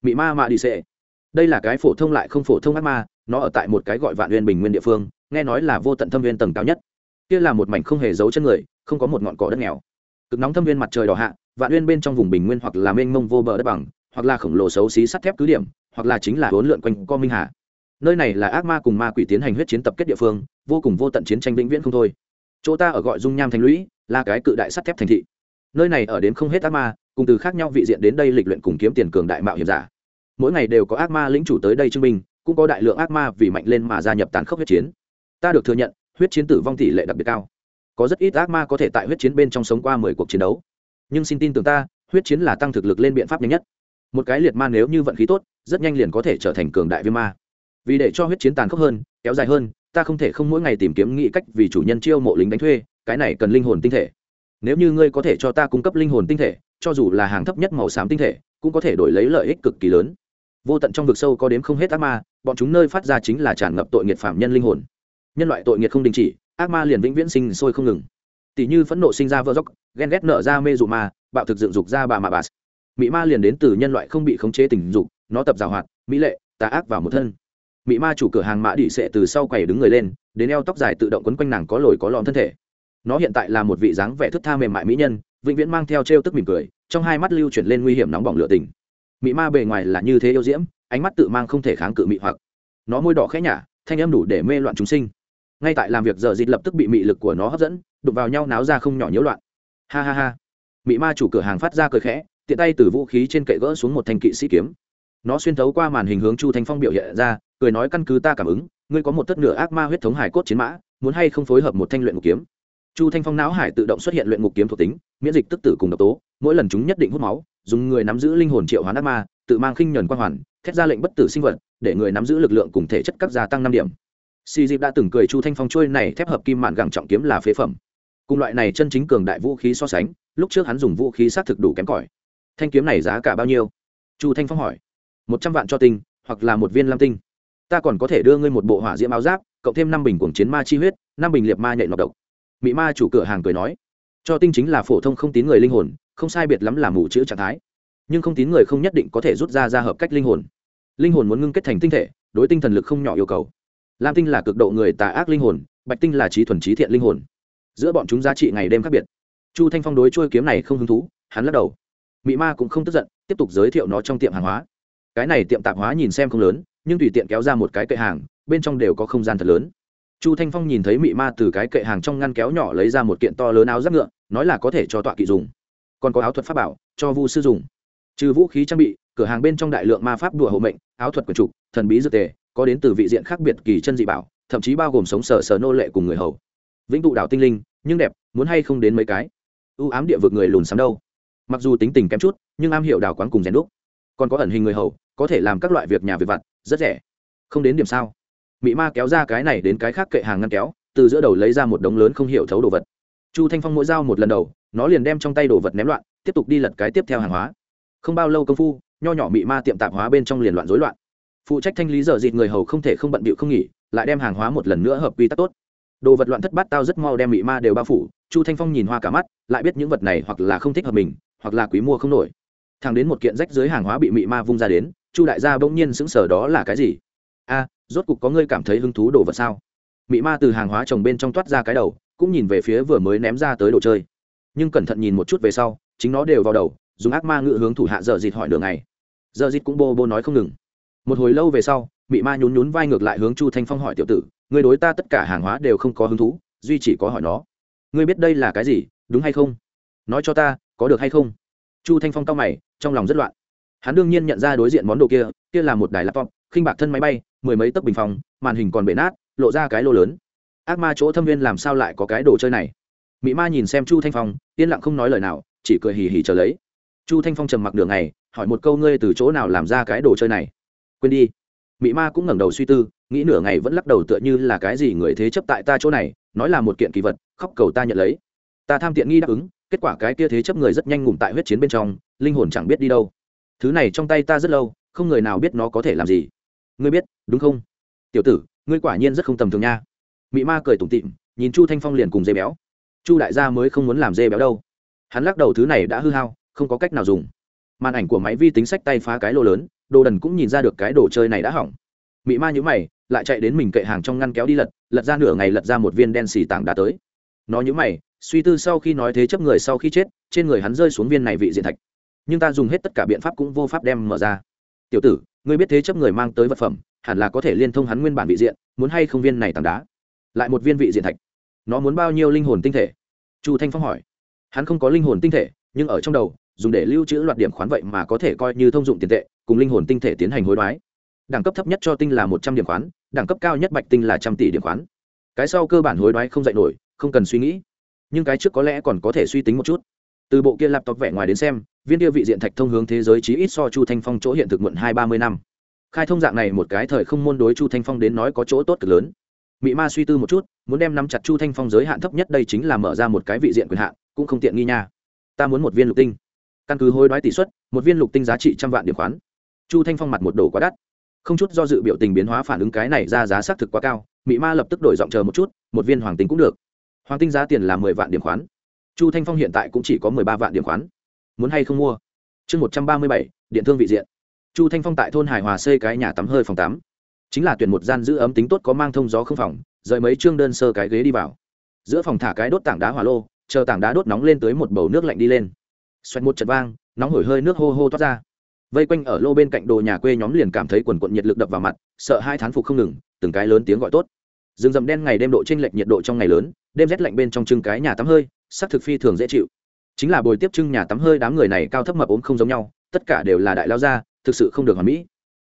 A: mị ma mạ đi xệ đây là cái phổ thông lại không phổ thông ác ma, nó ở tại một cái gọi vạn uyên bình nguyên địa phương, nghe nói là vô tận thâm viên tầng cao nhất. Kia là một mảnh không hề giấu chân người, không có một ngọn cỏ đất nghèo. Cực nóng thâm viên mặt trời đỏ hạ, vạn uyên bên trong vùng bình nguyên hoặc là mênh mông vô bờ đất bằng, hoặc là khổng lồ xấu xí sắt thép cứ điểm, hoặc là chính là hỗn lượn quanh co minh hà. Nơi này là ác ma cùng ma quỷ tiến hành huyết chiến tập kết địa phương, vô cùng vô tận chiến tranh vĩnh viễn không thôi chỗ ta ở gọi dung nham thành lũy, là cái cự đại sắt thép thành thị. Nơi này ở đến không hết ác ma, cùng từ khác nhau vị diện đến đây lịch luyện cùng kiếm tiền cường đại mạo hiểm giả. Mỗi ngày đều có ác ma lĩnh chủ tới đây chứng minh, cũng có đại lượng ác ma vì mạnh lên mà gia nhập tàn khốc huyết chiến. Ta được thừa nhận, huyết chiến tử vong tỷ lệ đặc biệt cao. Có rất ít ác ma có thể tại huyết chiến bên trong sống qua mười cuộc chiến đấu. Nhưng xin tin tưởng ta, huyết chiến là tăng thực lực lên biện pháp nhanh nhất. Một cái liệt ma nếu như vận khí tốt, rất nhanh liền có thể trở thành cường đại viêm ma. Vì để cho huyết chiến tàn khốc hơn, kéo dài hơn ta không thể không mỗi ngày tìm kiếm nghĩ cách vì chủ nhân chiêu mộ lính đánh thuê, cái này cần linh hồn tinh thể. Nếu như ngươi có thể cho ta cung cấp linh hồn tinh thể, cho dù là hàng thấp nhất màu xám tinh thể, cũng có thể đổi lấy lợi ích cực kỳ lớn. Vô tận trong vực sâu có đếm không hết ác ma, bọn chúng nơi phát ra chính là tràn ngập tội nghiệt phạm nhân linh hồn. Nhân loại tội nghiệt không đình chỉ, ác ma liền vĩnh viễn sinh sôi không ngừng. Tỷ như phẫn nộ sinh ra vỡ dốc, ghen ghét nợ ra mê dụ ma, bạo thực dựng dục ra bà mà bà. Mỹ ma liền đến từ nhân loại không bị khống chế tình dục, nó tập rào hoạt, mỹ lệ, tà ác vào một thân. Mị ma chủ cửa hàng mã đĩ sệ từ sau quầy đứng người lên, đến eo tóc dài tự động quấn quanh nàng có lồi có lõm thân thể. Nó hiện tại là một vị dáng vẻ thức tha mềm mại mỹ nhân, vĩnh viễn mang theo t r e o tức mỉm cười, trong hai mắt lưu chuyển lên nguy hiểm nóng bỏng lửa tình. Mị ma bề ngoài là như thế yêu diễm, ánh mắt tự mang không thể kháng cự mị hoặc. Nó môi đỏ khẽ nhả, thanh âm đủ để mê loạn chúng sinh. Ngay tại làm việc giờ dịt lập tức bị mị lực của nó hấp dẫn, đụng vào nhau náo ra không nhỏ nhiễu loạn. Ha ha ha. Mị ma chủ cửa hàng phát ra cười khẽ, tiện tay từ vũ khí trên kệ gỡ xuống một thanh kỵ sĩ kiếm nó xuyên thấu qua màn hình hướng chu thanh phong biểu hiện ra, cười nói căn cứ ta cảm ứng, ngươi có một tấc nửa ác ma huyết thống hải cốt chiến mã, muốn hay không phối hợp một thanh luyện ngục kiếm. Chu thanh phong não hải tự động xuất hiện luyện ngục kiếm thuộc tính, miễn dịch tức tử cùng độc tố, mỗi lần chúng nhất định hút máu, dùng người nắm giữ linh hồn triệu hoán ác ma, tự mang khinh nhuần quan hoàn, thét ra lệnh bất tử sinh vật, để người nắm giữ lực lượng cùng thể chất các gia tăng năm điểm. Si dịp đã từng cười chu thanh phong trôi này thép hợp kim mạn gẳng trọng kiếm là phế phẩm. Cùng loại này chân chính cường đại vũ khí so sánh, lúc trước hắn dùng vũ khí xác thực đủ kém cỏi. Thanh kiếm này giá cả bao nhiêu? Chu thanh phong hỏi một trăm vạn cho tinh, hoặc là một viên lam tinh. Ta còn có thể đưa ngươi một bộ hỏa diễm áo giáp, cộng thêm năm bình cuồng chiến ma chi huyết, năm bình liệt ma nhạy nọc độc. Mỹ ma chủ cửa hàng cười nói. Cho tinh chính là phổ thông không tín người linh hồn, không sai biệt lắm là mù chữ trạng thái. Nhưng không tín người không nhất định có thể rút ra ra hợp cách linh hồn. Linh hồn muốn ngưng kết thành tinh thể, đối tinh thần lực không nhỏ yêu cầu. Lam tinh là cực độ người tà ác linh hồn, bạch tinh là trí thuần trí thiện linh hồn. Giữa bọn chúng giá trị ngày đêm khác biệt. Chu thanh phong đối trôi kiếm này không hứng thú, hắn lắc đầu. Mỹ ma cũng không tức giận, tiếp tục giới thiệu nó trong tiệm hàng hóa cái này tiệm tạp hóa nhìn xem không lớn, nhưng tùy tiện kéo ra một cái kệ hàng, bên trong đều có không gian thật lớn. Chu thanh phong nhìn thấy mị ma từ cái kệ hàng trong ngăn kéo nhỏ lấy ra một kiện to lớn áo giáp ngựa, nói là có thể cho tọa kỵ dùng. Còn có áo thuật pháp bảo, cho vu sư dùng. Trừ vũ khí trang bị, cửa hàng bên trong đại lượng ma pháp đùa hộ mệnh, áo thuật quần trục, thần bí dược tề, có đến từ vị diện khác biệt kỳ chân dị bảo, thậm chí bao gồm sống sờ sờ nô lệ cùng người hầu. Vĩnh tụ đảo tinh linh, nhưng đẹp, muốn hay không đến mấy cái? Ưu ám địa vực người lùn sắm đâu? Mặc dù tính tình kém chút, nhưng am hiểu đảo quán cùng rèn đúc. Còn có ẩn hình người hầu có thể làm các loại việc nhà việc vặt, rất rẻ. Không đến điểm sao? Mị ma kéo ra cái này đến cái khác kệ hàng ngăn kéo, từ giữa đầu lấy ra một đống lớn không hiểu thấu đồ vật. Chu thanh phong mỗi dao một lần đầu, nó liền đem trong tay đồ vật ném loạn, tiếp tục đi lật cái tiếp theo hàng hóa. Không bao lâu công phu, nho nhỏ mị ma tiệm tạp hóa bên trong liền loạn rối loạn. Phụ trách thanh lý giờ dịt người hầu không thể không bận bịu không nghỉ, lại đem hàng hóa một lần nữa hợp quy tắc tốt. Đồ vật loạn thất bát tao rất mau đem mị ma đều bao phủ, chu thanh phong nhìn hoa cả mắt, lại biết những vật này hoặc là không thích hợp mình, hoặc là quý mua không nổi. Thằng đến một kiện rách dưới hàng hóa bị mị ma vung ra đến chu đại gia bỗng nhiên sững sờ đó là cái gì? A, rốt cục có ngươi cảm thấy hứng thú đồ vật sao? Mị ma từ hàng hóa trồng bên trong toát ra cái đầu, cũng nhìn về phía vừa mới ném ra tới đồ chơi. Nhưng cẩn thận nhìn một chút về sau, chính nó đều vào đầu, dùng ác ma ngự hướng thủ hạ dợ dịt hỏi đường này. Dợ dịt cũng bô bô nói không ngừng. Một hồi lâu về sau, mị ma nhún nhún vai ngược lại hướng chu thanh phong hỏi tiểu tử người đối ta tất cả hàng hóa đều không có hứng thú, duy chỉ có hỏi nó. Ngươi biết đây là cái gì, đúng hay không? Nói cho ta, có được hay không? Chu thanh phong cao mày, trong lòng rất loạn hắn đương nhiên nhận ra đối diện món đồ kia kia là một đài laptop, khinh bạc thân máy bay, mười mấy tấc bình phòng, màn hình còn bể nát, lộ ra cái lô lớn. Ác ma chỗ thâm viên làm sao lại có cái đồ chơi này? Mỹ ma nhìn xem chu thanh phong, yên lặng không nói lời nào, chỉ cười hì hì chờ lấy. Chu thanh phong trầm mặc đường này hỏi một câu ngươi từ chỗ nào làm ra cái đồ chơi này? Quên đi. Mỹ ma cũng ngẩng đầu suy tư, nghĩ nửa ngày vẫn lắc đầu tựa như là cái gì người thế chấp tại ta chỗ này, nói là một kiện kỳ vật, khóc cầu ta nhận lấy. Ta tham tiện nghi đáp ứng, kết quả cái kia thế chấp người rất nhanh ngủm tại huyết chiến bên trong, linh hồn chẳng biết đi đâu thứ này trong tay ta rất lâu, không người nào biết nó có thể làm gì. Ngươi biết, đúng không? Tiểu tử, ngươi quả nhiên rất không tầm thường nha. Mị ma cười tủm tịm nhìn chu thanh phong liền cùng dê béo. Chu đại gia mới không muốn làm dê béo đâu. Hắn lắc đầu, thứ này đã hư hao, không có cách nào dùng. Màn ảnh của máy vi tính sách tay phá cái lô lớn, đồ đần cũng nhìn ra được cái đồ chơi này đã hỏng. Mị ma nhữ mày, lại chạy đến mình kệ hàng trong ngăn kéo đi lật lật ra nửa ngày lật ra một viên đen xì tảng đá tới. Nó nhữ mày, suy tư sau khi nói thế chấp người sau khi chết, trên người hắn rơi xuống viên này vị diện thạch nhưng ta dùng hết tất cả biện pháp cũng vô pháp đem mở ra. Tiểu tử, ngươi biết thế chấp người mang tới vật phẩm, hẳn là có thể liên thông hắn nguyên bản vị diện, muốn hay không viên này tảng đá? Lại một viên vị diện thạch. Nó muốn bao nhiêu linh hồn tinh thể? Chu thanh phong hỏi. Hắn không có linh hồn tinh thể, nhưng ở trong đầu, dùng để lưu trữ loạt điểm khoán vậy mà có thể coi như thông dụng tiền tệ, cùng linh hồn tinh thể tiến hành hối đoái. Đẳng cấp thấp nhất cho tinh là một trăm điểm khoán, đẳng cấp cao nhất bạch tinh là trăm tỷ điểm khoán. Cái sau cơ bản hối đoái không dạy nổi, không cần suy nghĩ. Nhưng cái trước có lẽ còn có thể suy tính một chút từ bộ kia laptop vẻ ngoài đến xem, viên kia vị diện thạch thông hướng thế giới chí ít so chu thanh phong chỗ hiện thực muộn hai ba mươi năm. Khai thông dạng này một cái thời không môn đối chu thanh phong đến nói có chỗ tốt cực lớn. Mị ma suy tư một chút, muốn đem nắm chặt chu thanh phong giới hạn thấp nhất đây chính là mở ra một cái vị diện quyền hạn, cũng không tiện nghi nha. Ta muốn một viên lục tinh. Căn cứ hối đoái tỷ suất, một viên lục tinh giá trị trăm vạn điểm khoán. Chu thanh phong mặt một đồ quá đắt. Không chút do dự biểu tình biến hóa phản ứng cái này ra giá xác thực quá cao, mị ma lập tức đổi giọng chờ một chút, một viên hoàng tinh cũng được. Hoàng tinh giá tiền là mười vạn điểm khoán chu thanh phong hiện tại cũng chỉ có mười ba vạn điểm khoán. Muốn hay không mua? Chương một trăm ba mươi bảy, điện thương vị diện. Chu thanh phong tại thôn hải hòa xây cái nhà tắm hơi phòng tắm. Chính là tuyển một gian giữ ấm tính tốt có mang thông gió không phòng, rời mấy chương đơn sơ cái ghế đi vào. Giữa phòng thả cái đốt tảng đá hỏa lô, chờ tảng đá đốt nóng lên tới một bầu nước lạnh đi lên. Xoẹt một chật vang, nóng hổi hơi nước hô hô toát ra. Vây quanh ở lô bên cạnh đồ nhà quê nhóm liền cảm thấy quần quận nhiệt lực đập vào mặt, sợ hai thán phục không ngừng, từng cái lớn tiếng gọi tốt. Rừng rậm đen ngày đêm độ chênh lệch nhiệt độ trong ngày lớn, đêm rét lạnh bên trong trưng cái nhà tắm hơi sắc thực phi thường dễ chịu. Chính là bồi tiếp trưng nhà tắm hơi đám người này cao thấp mập ốm không giống nhau, tất cả đều là đại lao gia, thực sự không được hoàn mỹ.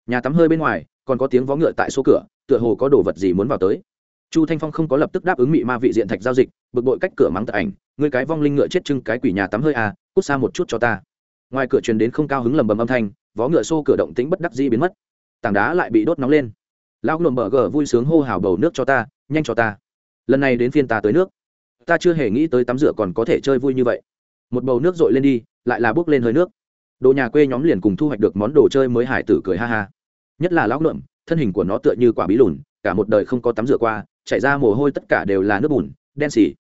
A: Nhà tắm hơi bên ngoài, còn có tiếng vó ngựa tại số cửa, tựa hồ có đồ vật gì muốn vào tới. Chu thanh phong không có lập tức đáp ứng mị ma vị diện thạch giao dịch, bực bội cách cửa mắng tật ảnh người cái vong linh ngựa chết trưng cái quỷ nhà tắm hơi à cút xa một chút cho ta. Ngoài cửa truyền đến không cao hứng lầm bầm âm thanh, vó ngựa xô cửa động tính bất đắc di biến mất. Tảng đá lại bị đốt nóng lên. Lão lồm bờ gờ vui sướng hô hào bầu nước cho ta, nhanh cho ta. Lần này đến phiên ta tới nước ta chưa hề nghĩ tới tắm rửa còn có thể chơi vui như vậy. Một bầu nước dội lên đi, lại là bước lên hơi nước. Đồ nhà quê nhóm liền cùng thu hoạch được món đồ chơi mới hải tử cười ha ha. Nhất là lão lượm thân hình của nó tựa như quả bí lùn, cả một đời không có tắm rửa qua chạy ra mồ hôi tất cả đều là nước bùn, đen xỉ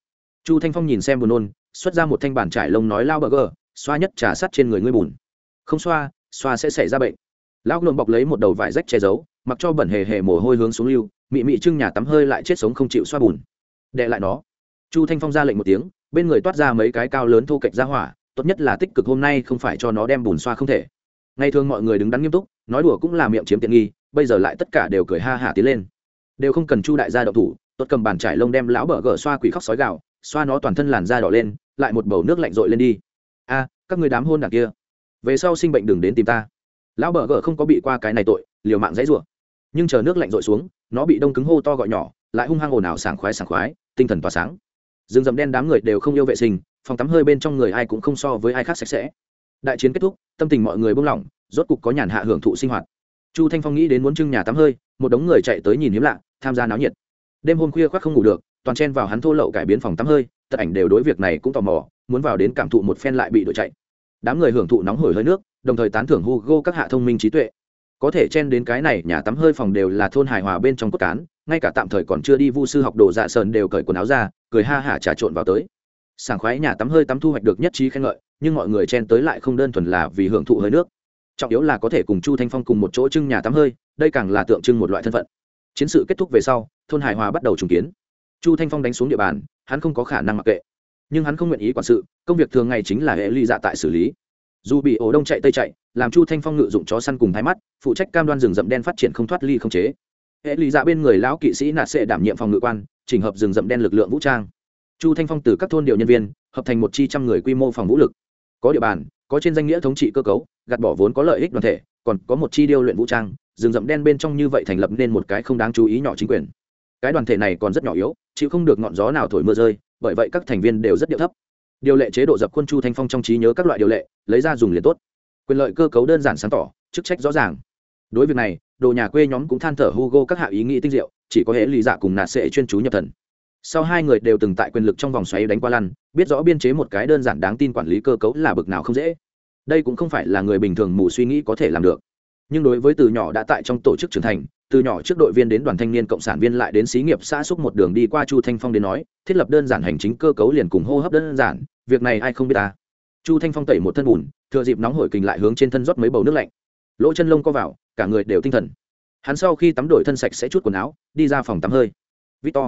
A: chu thanh phong nhìn xem buồn nôn, xuất ra một thanh bản trải lông nói lao bờ gờ, xoa nhất trà sắt trên người ngươi bùn. Không xoa xoa sẽ xảy ra bệnh. Lão lượm bọc lấy một đầu vải rách che giấu, mặc cho bẩn hề hề mồ hôi hướng xuống lưu, mị mị trưng nhà tắm hơi lại chết sống không chịu xoa bùn. Đệ lại nó chu thanh phong ra lệnh một tiếng, bên người toát ra mấy cái cao lớn thô kệch ra hỏa, tốt nhất là tích cực hôm nay không phải cho nó đem bùn xoa không thể. Ngày thường mọi người đứng đắn nghiêm túc, nói đùa cũng là miệng chiếm tiện nghi, bây giờ lại tất cả đều cười ha hả tiến lên. Đều không cần chu đại gia đậu thủ, tốt cầm bàn trải lông đem lão bờ gờ xoa quỷ khóc sói gạo xoa nó toàn thân làn da đỏ lên, lại một bầu nước lạnh rội lên đi. A, các người đám hôn đằng kia, về sau sinh bệnh đừng đến tìm ta. Lão bờ gờ không có bị qua cái này tội, liều mạng dãy rủa. Nhưng chờ nước lạnh rội xuống, nó bị đông cứng hô to gọi nhỏ, lại hung hăng ồn ào sảng khoái sảng khoái, tinh thần tỏa sáng rừng rậm đen đám người đều không yêu vệ sinh, phòng tắm hơi bên trong người ai cũng không so với ai khác sạch sẽ. Đại chiến kết thúc, tâm tình mọi người buông lỏng, rốt cục có nhàn hạ hưởng thụ sinh hoạt. Chu thanh phong nghĩ đến muốn trưng nhà tắm hơi, một đống người chạy tới nhìn hiếm lạ, tham gia náo nhiệt. Đêm hôm khuya khoác không ngủ được, toàn chen vào hắn thô lậu cải biến phòng tắm hơi tất ảnh đều đối việc này cũng tò mò, muốn vào đến cảm thụ một phen lại bị đổi chạy. Đám người hưởng thụ nóng hổi hơi nước, đồng thời tán thưởng hugo các hạ thông minh trí tuệ có thể chen đến cái này, nhà tắm hơi phòng đều là thôn hài hòa bên trong cốt cán, ngay cả tạm thời còn chưa đi vu sư học đồ dạ sơn đều cởi quần áo ra, cười ha hả trà trộn vào tới. Sảng khoái nhà tắm hơi tắm thu hoạch được nhất trí khen ngợi, nhưng mọi người chen tới lại không đơn thuần là vì hưởng thụ hơi nước. Trọng yếu là có thể cùng chu thanh phong cùng một chỗ trưng nhà tắm hơi, đây càng là tượng trưng một loại thân phận. Chiến sự kết thúc về sau, thôn hài hòa bắt đầu trùng kiến. Chu thanh phong đánh xuống địa bàn, hắn không có khả năng mặc kệ. Nhưng hắn không nguyện ý quản sự, công việc thường ngày chính là hệ ly dạ tại xử lý dù bị ổ đông chạy tây chạy, làm chu thanh phong ngự dụng chó săn cùng thái mắt, phụ trách cam đoan rừng rậm đen phát triển không thoát ly không chế. Hệ lý dạ bên người lão kỵ sĩ nạt sệ đảm nhiệm phòng ngự quan, chỉnh hợp rừng rậm đen lực lượng vũ trang. Chu thanh phong từ các thôn điều nhân viên, hợp thành một chi trăm người quy mô phòng vũ lực. Có địa bàn, có trên danh nghĩa thống trị cơ cấu, gạt bỏ vốn có lợi ích đoàn thể, còn có một chi điêu luyện vũ trang, rừng rậm đen bên trong như vậy thành lập nên một cái không đáng chú ý nhỏ chính quyền. Cái đoàn thể này còn rất nhỏ yếu, chịu không được ngọn gió nào thổi mưa rơi, bởi vậy các thành viên đều rất điệu thấp điều lệ chế độ dập khuôn chu thanh phong trong trí nhớ các loại điều lệ, lấy ra dùng liền tốt. Quyền lợi cơ cấu đơn giản sáng tỏ, chức trách rõ ràng. Đối việc này, đồ nhà quê nhóm cũng than thở hugo các hạ ý nghĩ tinh diệu, chỉ có hệ lý dạ cùng nạt sệ chuyên chú nhập thần. Sau hai người đều từng tại quyền lực trong vòng xoáy đánh qua lăn, biết rõ biên chế một cái đơn giản đáng tin quản lý cơ cấu là bực nào không dễ. Đây cũng không phải là người bình thường mù suy nghĩ có thể làm được. Nhưng đối với từ nhỏ đã tại trong tổ chức trưởng thành từ nhỏ trước đội viên đến đoàn thanh niên cộng sản viên lại đến xí nghiệp xã xúc một đường đi qua chu thanh phong đến nói, thiết lập đơn giản hành chính cơ cấu liền cùng hô hấp đơn giản, việc này ai không biết ta. Chu thanh phong tẩy một thân bùn, thừa dịp nóng hổi kình lại hướng trên thân rót mấy bầu nước lạnh. Lỗ chân lông co vào, cả người đều tinh thần. Hắn sau khi tắm đổi thân sạch sẽ chút quần áo, đi ra phòng tắm hơi. Victor,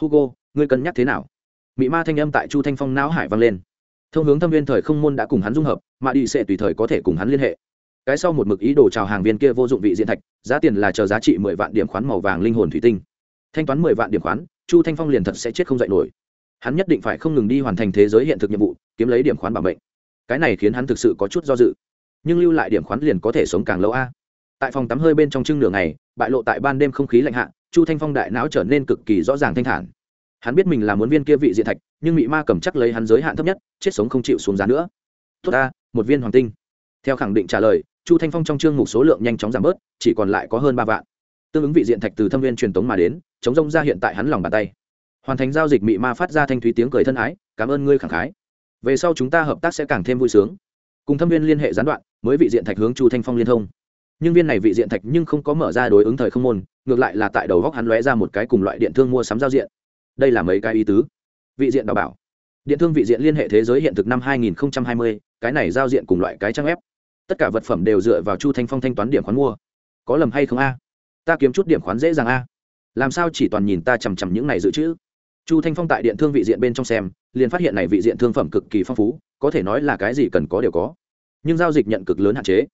A: hugo, ngươi cân nhắc thế nào? Mị ma thanh âm tại chu thanh phong não hải vang lên. Thông hướng thâm viên thời không môn đã cùng hắn dung hợp, mà đi sẽ tùy thời có thể cùng hắn liên hệ cái sau một mực ý đồ chào hàng viên kia vô dụng vị diện thạch, giá tiền là chờ giá trị mười vạn điểm khoán màu vàng linh hồn thủy tinh. Thanh toán mười vạn điểm khoán, chu thanh phong liền thật sẽ chết không dạy nổi. Hắn nhất định phải không ngừng đi hoàn thành thế giới hiện thực nhiệm vụ, kiếm lấy điểm khoán bảo mệnh. Cái này khiến hắn thực sự có chút do dự. Nhưng lưu lại điểm khoán liền có thể sống càng lâu a. Tại phòng tắm hơi bên trong trưng nửa ngày, bại lộ tại ban đêm không khí lạnh hạ, chu thanh phong đại não trở nên cực kỳ rõ ràng thanh thản. Hắn biết mình là muốn viên kia vị diện thạch, nhưng mị ma cầm chắc lấy hắn giới hạn thấp nhất, chết sống không chịu xuống giá nữa. Tốt ta, một viên hoàng tinh theo khẳng định trả lời chu thanh phong trong chương mục số lượng nhanh chóng giảm bớt chỉ còn lại có hơn ba vạn. Tương ứng vị diện thạch từ thâm viên truyền tống mà đến chống rông ra hiện tại hắn lòng bàn tay. Hoàn thành giao dịch mị ma phát ra thanh thúy tiếng cười thân ái cảm ơn ngươi khẳng khái. Về sau chúng ta hợp tác sẽ càng thêm vui sướng. Cùng thâm viên liên hệ gián đoạn mới vị diện thạch hướng chu thanh phong liên thông. Nhưng viên này vị diện thạch nhưng không có mở ra đối ứng thời không môn ngược lại là tại đầu góc hắn lóe ra một cái cùng loại điện thương mua sắm giao diện. Đây là mấy cái ý tứ? Vị diện đào bảo. Điện thương vị diện liên hệ thế giới hiện thực năm 2020, cái này giao diện cùng loại cái trang web tất cả vật phẩm đều dựa vào chu thanh phong thanh toán điểm khoán mua. Có lầm hay không a? Ta kiếm chút điểm khoán dễ dàng a. Làm sao chỉ toàn nhìn ta chằm chằm những này dự trữ? Chu thanh phong tại điện thương vị diện bên trong xem, liền phát hiện này vị diện thương phẩm cực kỳ phong phú, có thể nói là cái gì cần có đều có. Nhưng giao dịch nhận cực lớn hạn chế.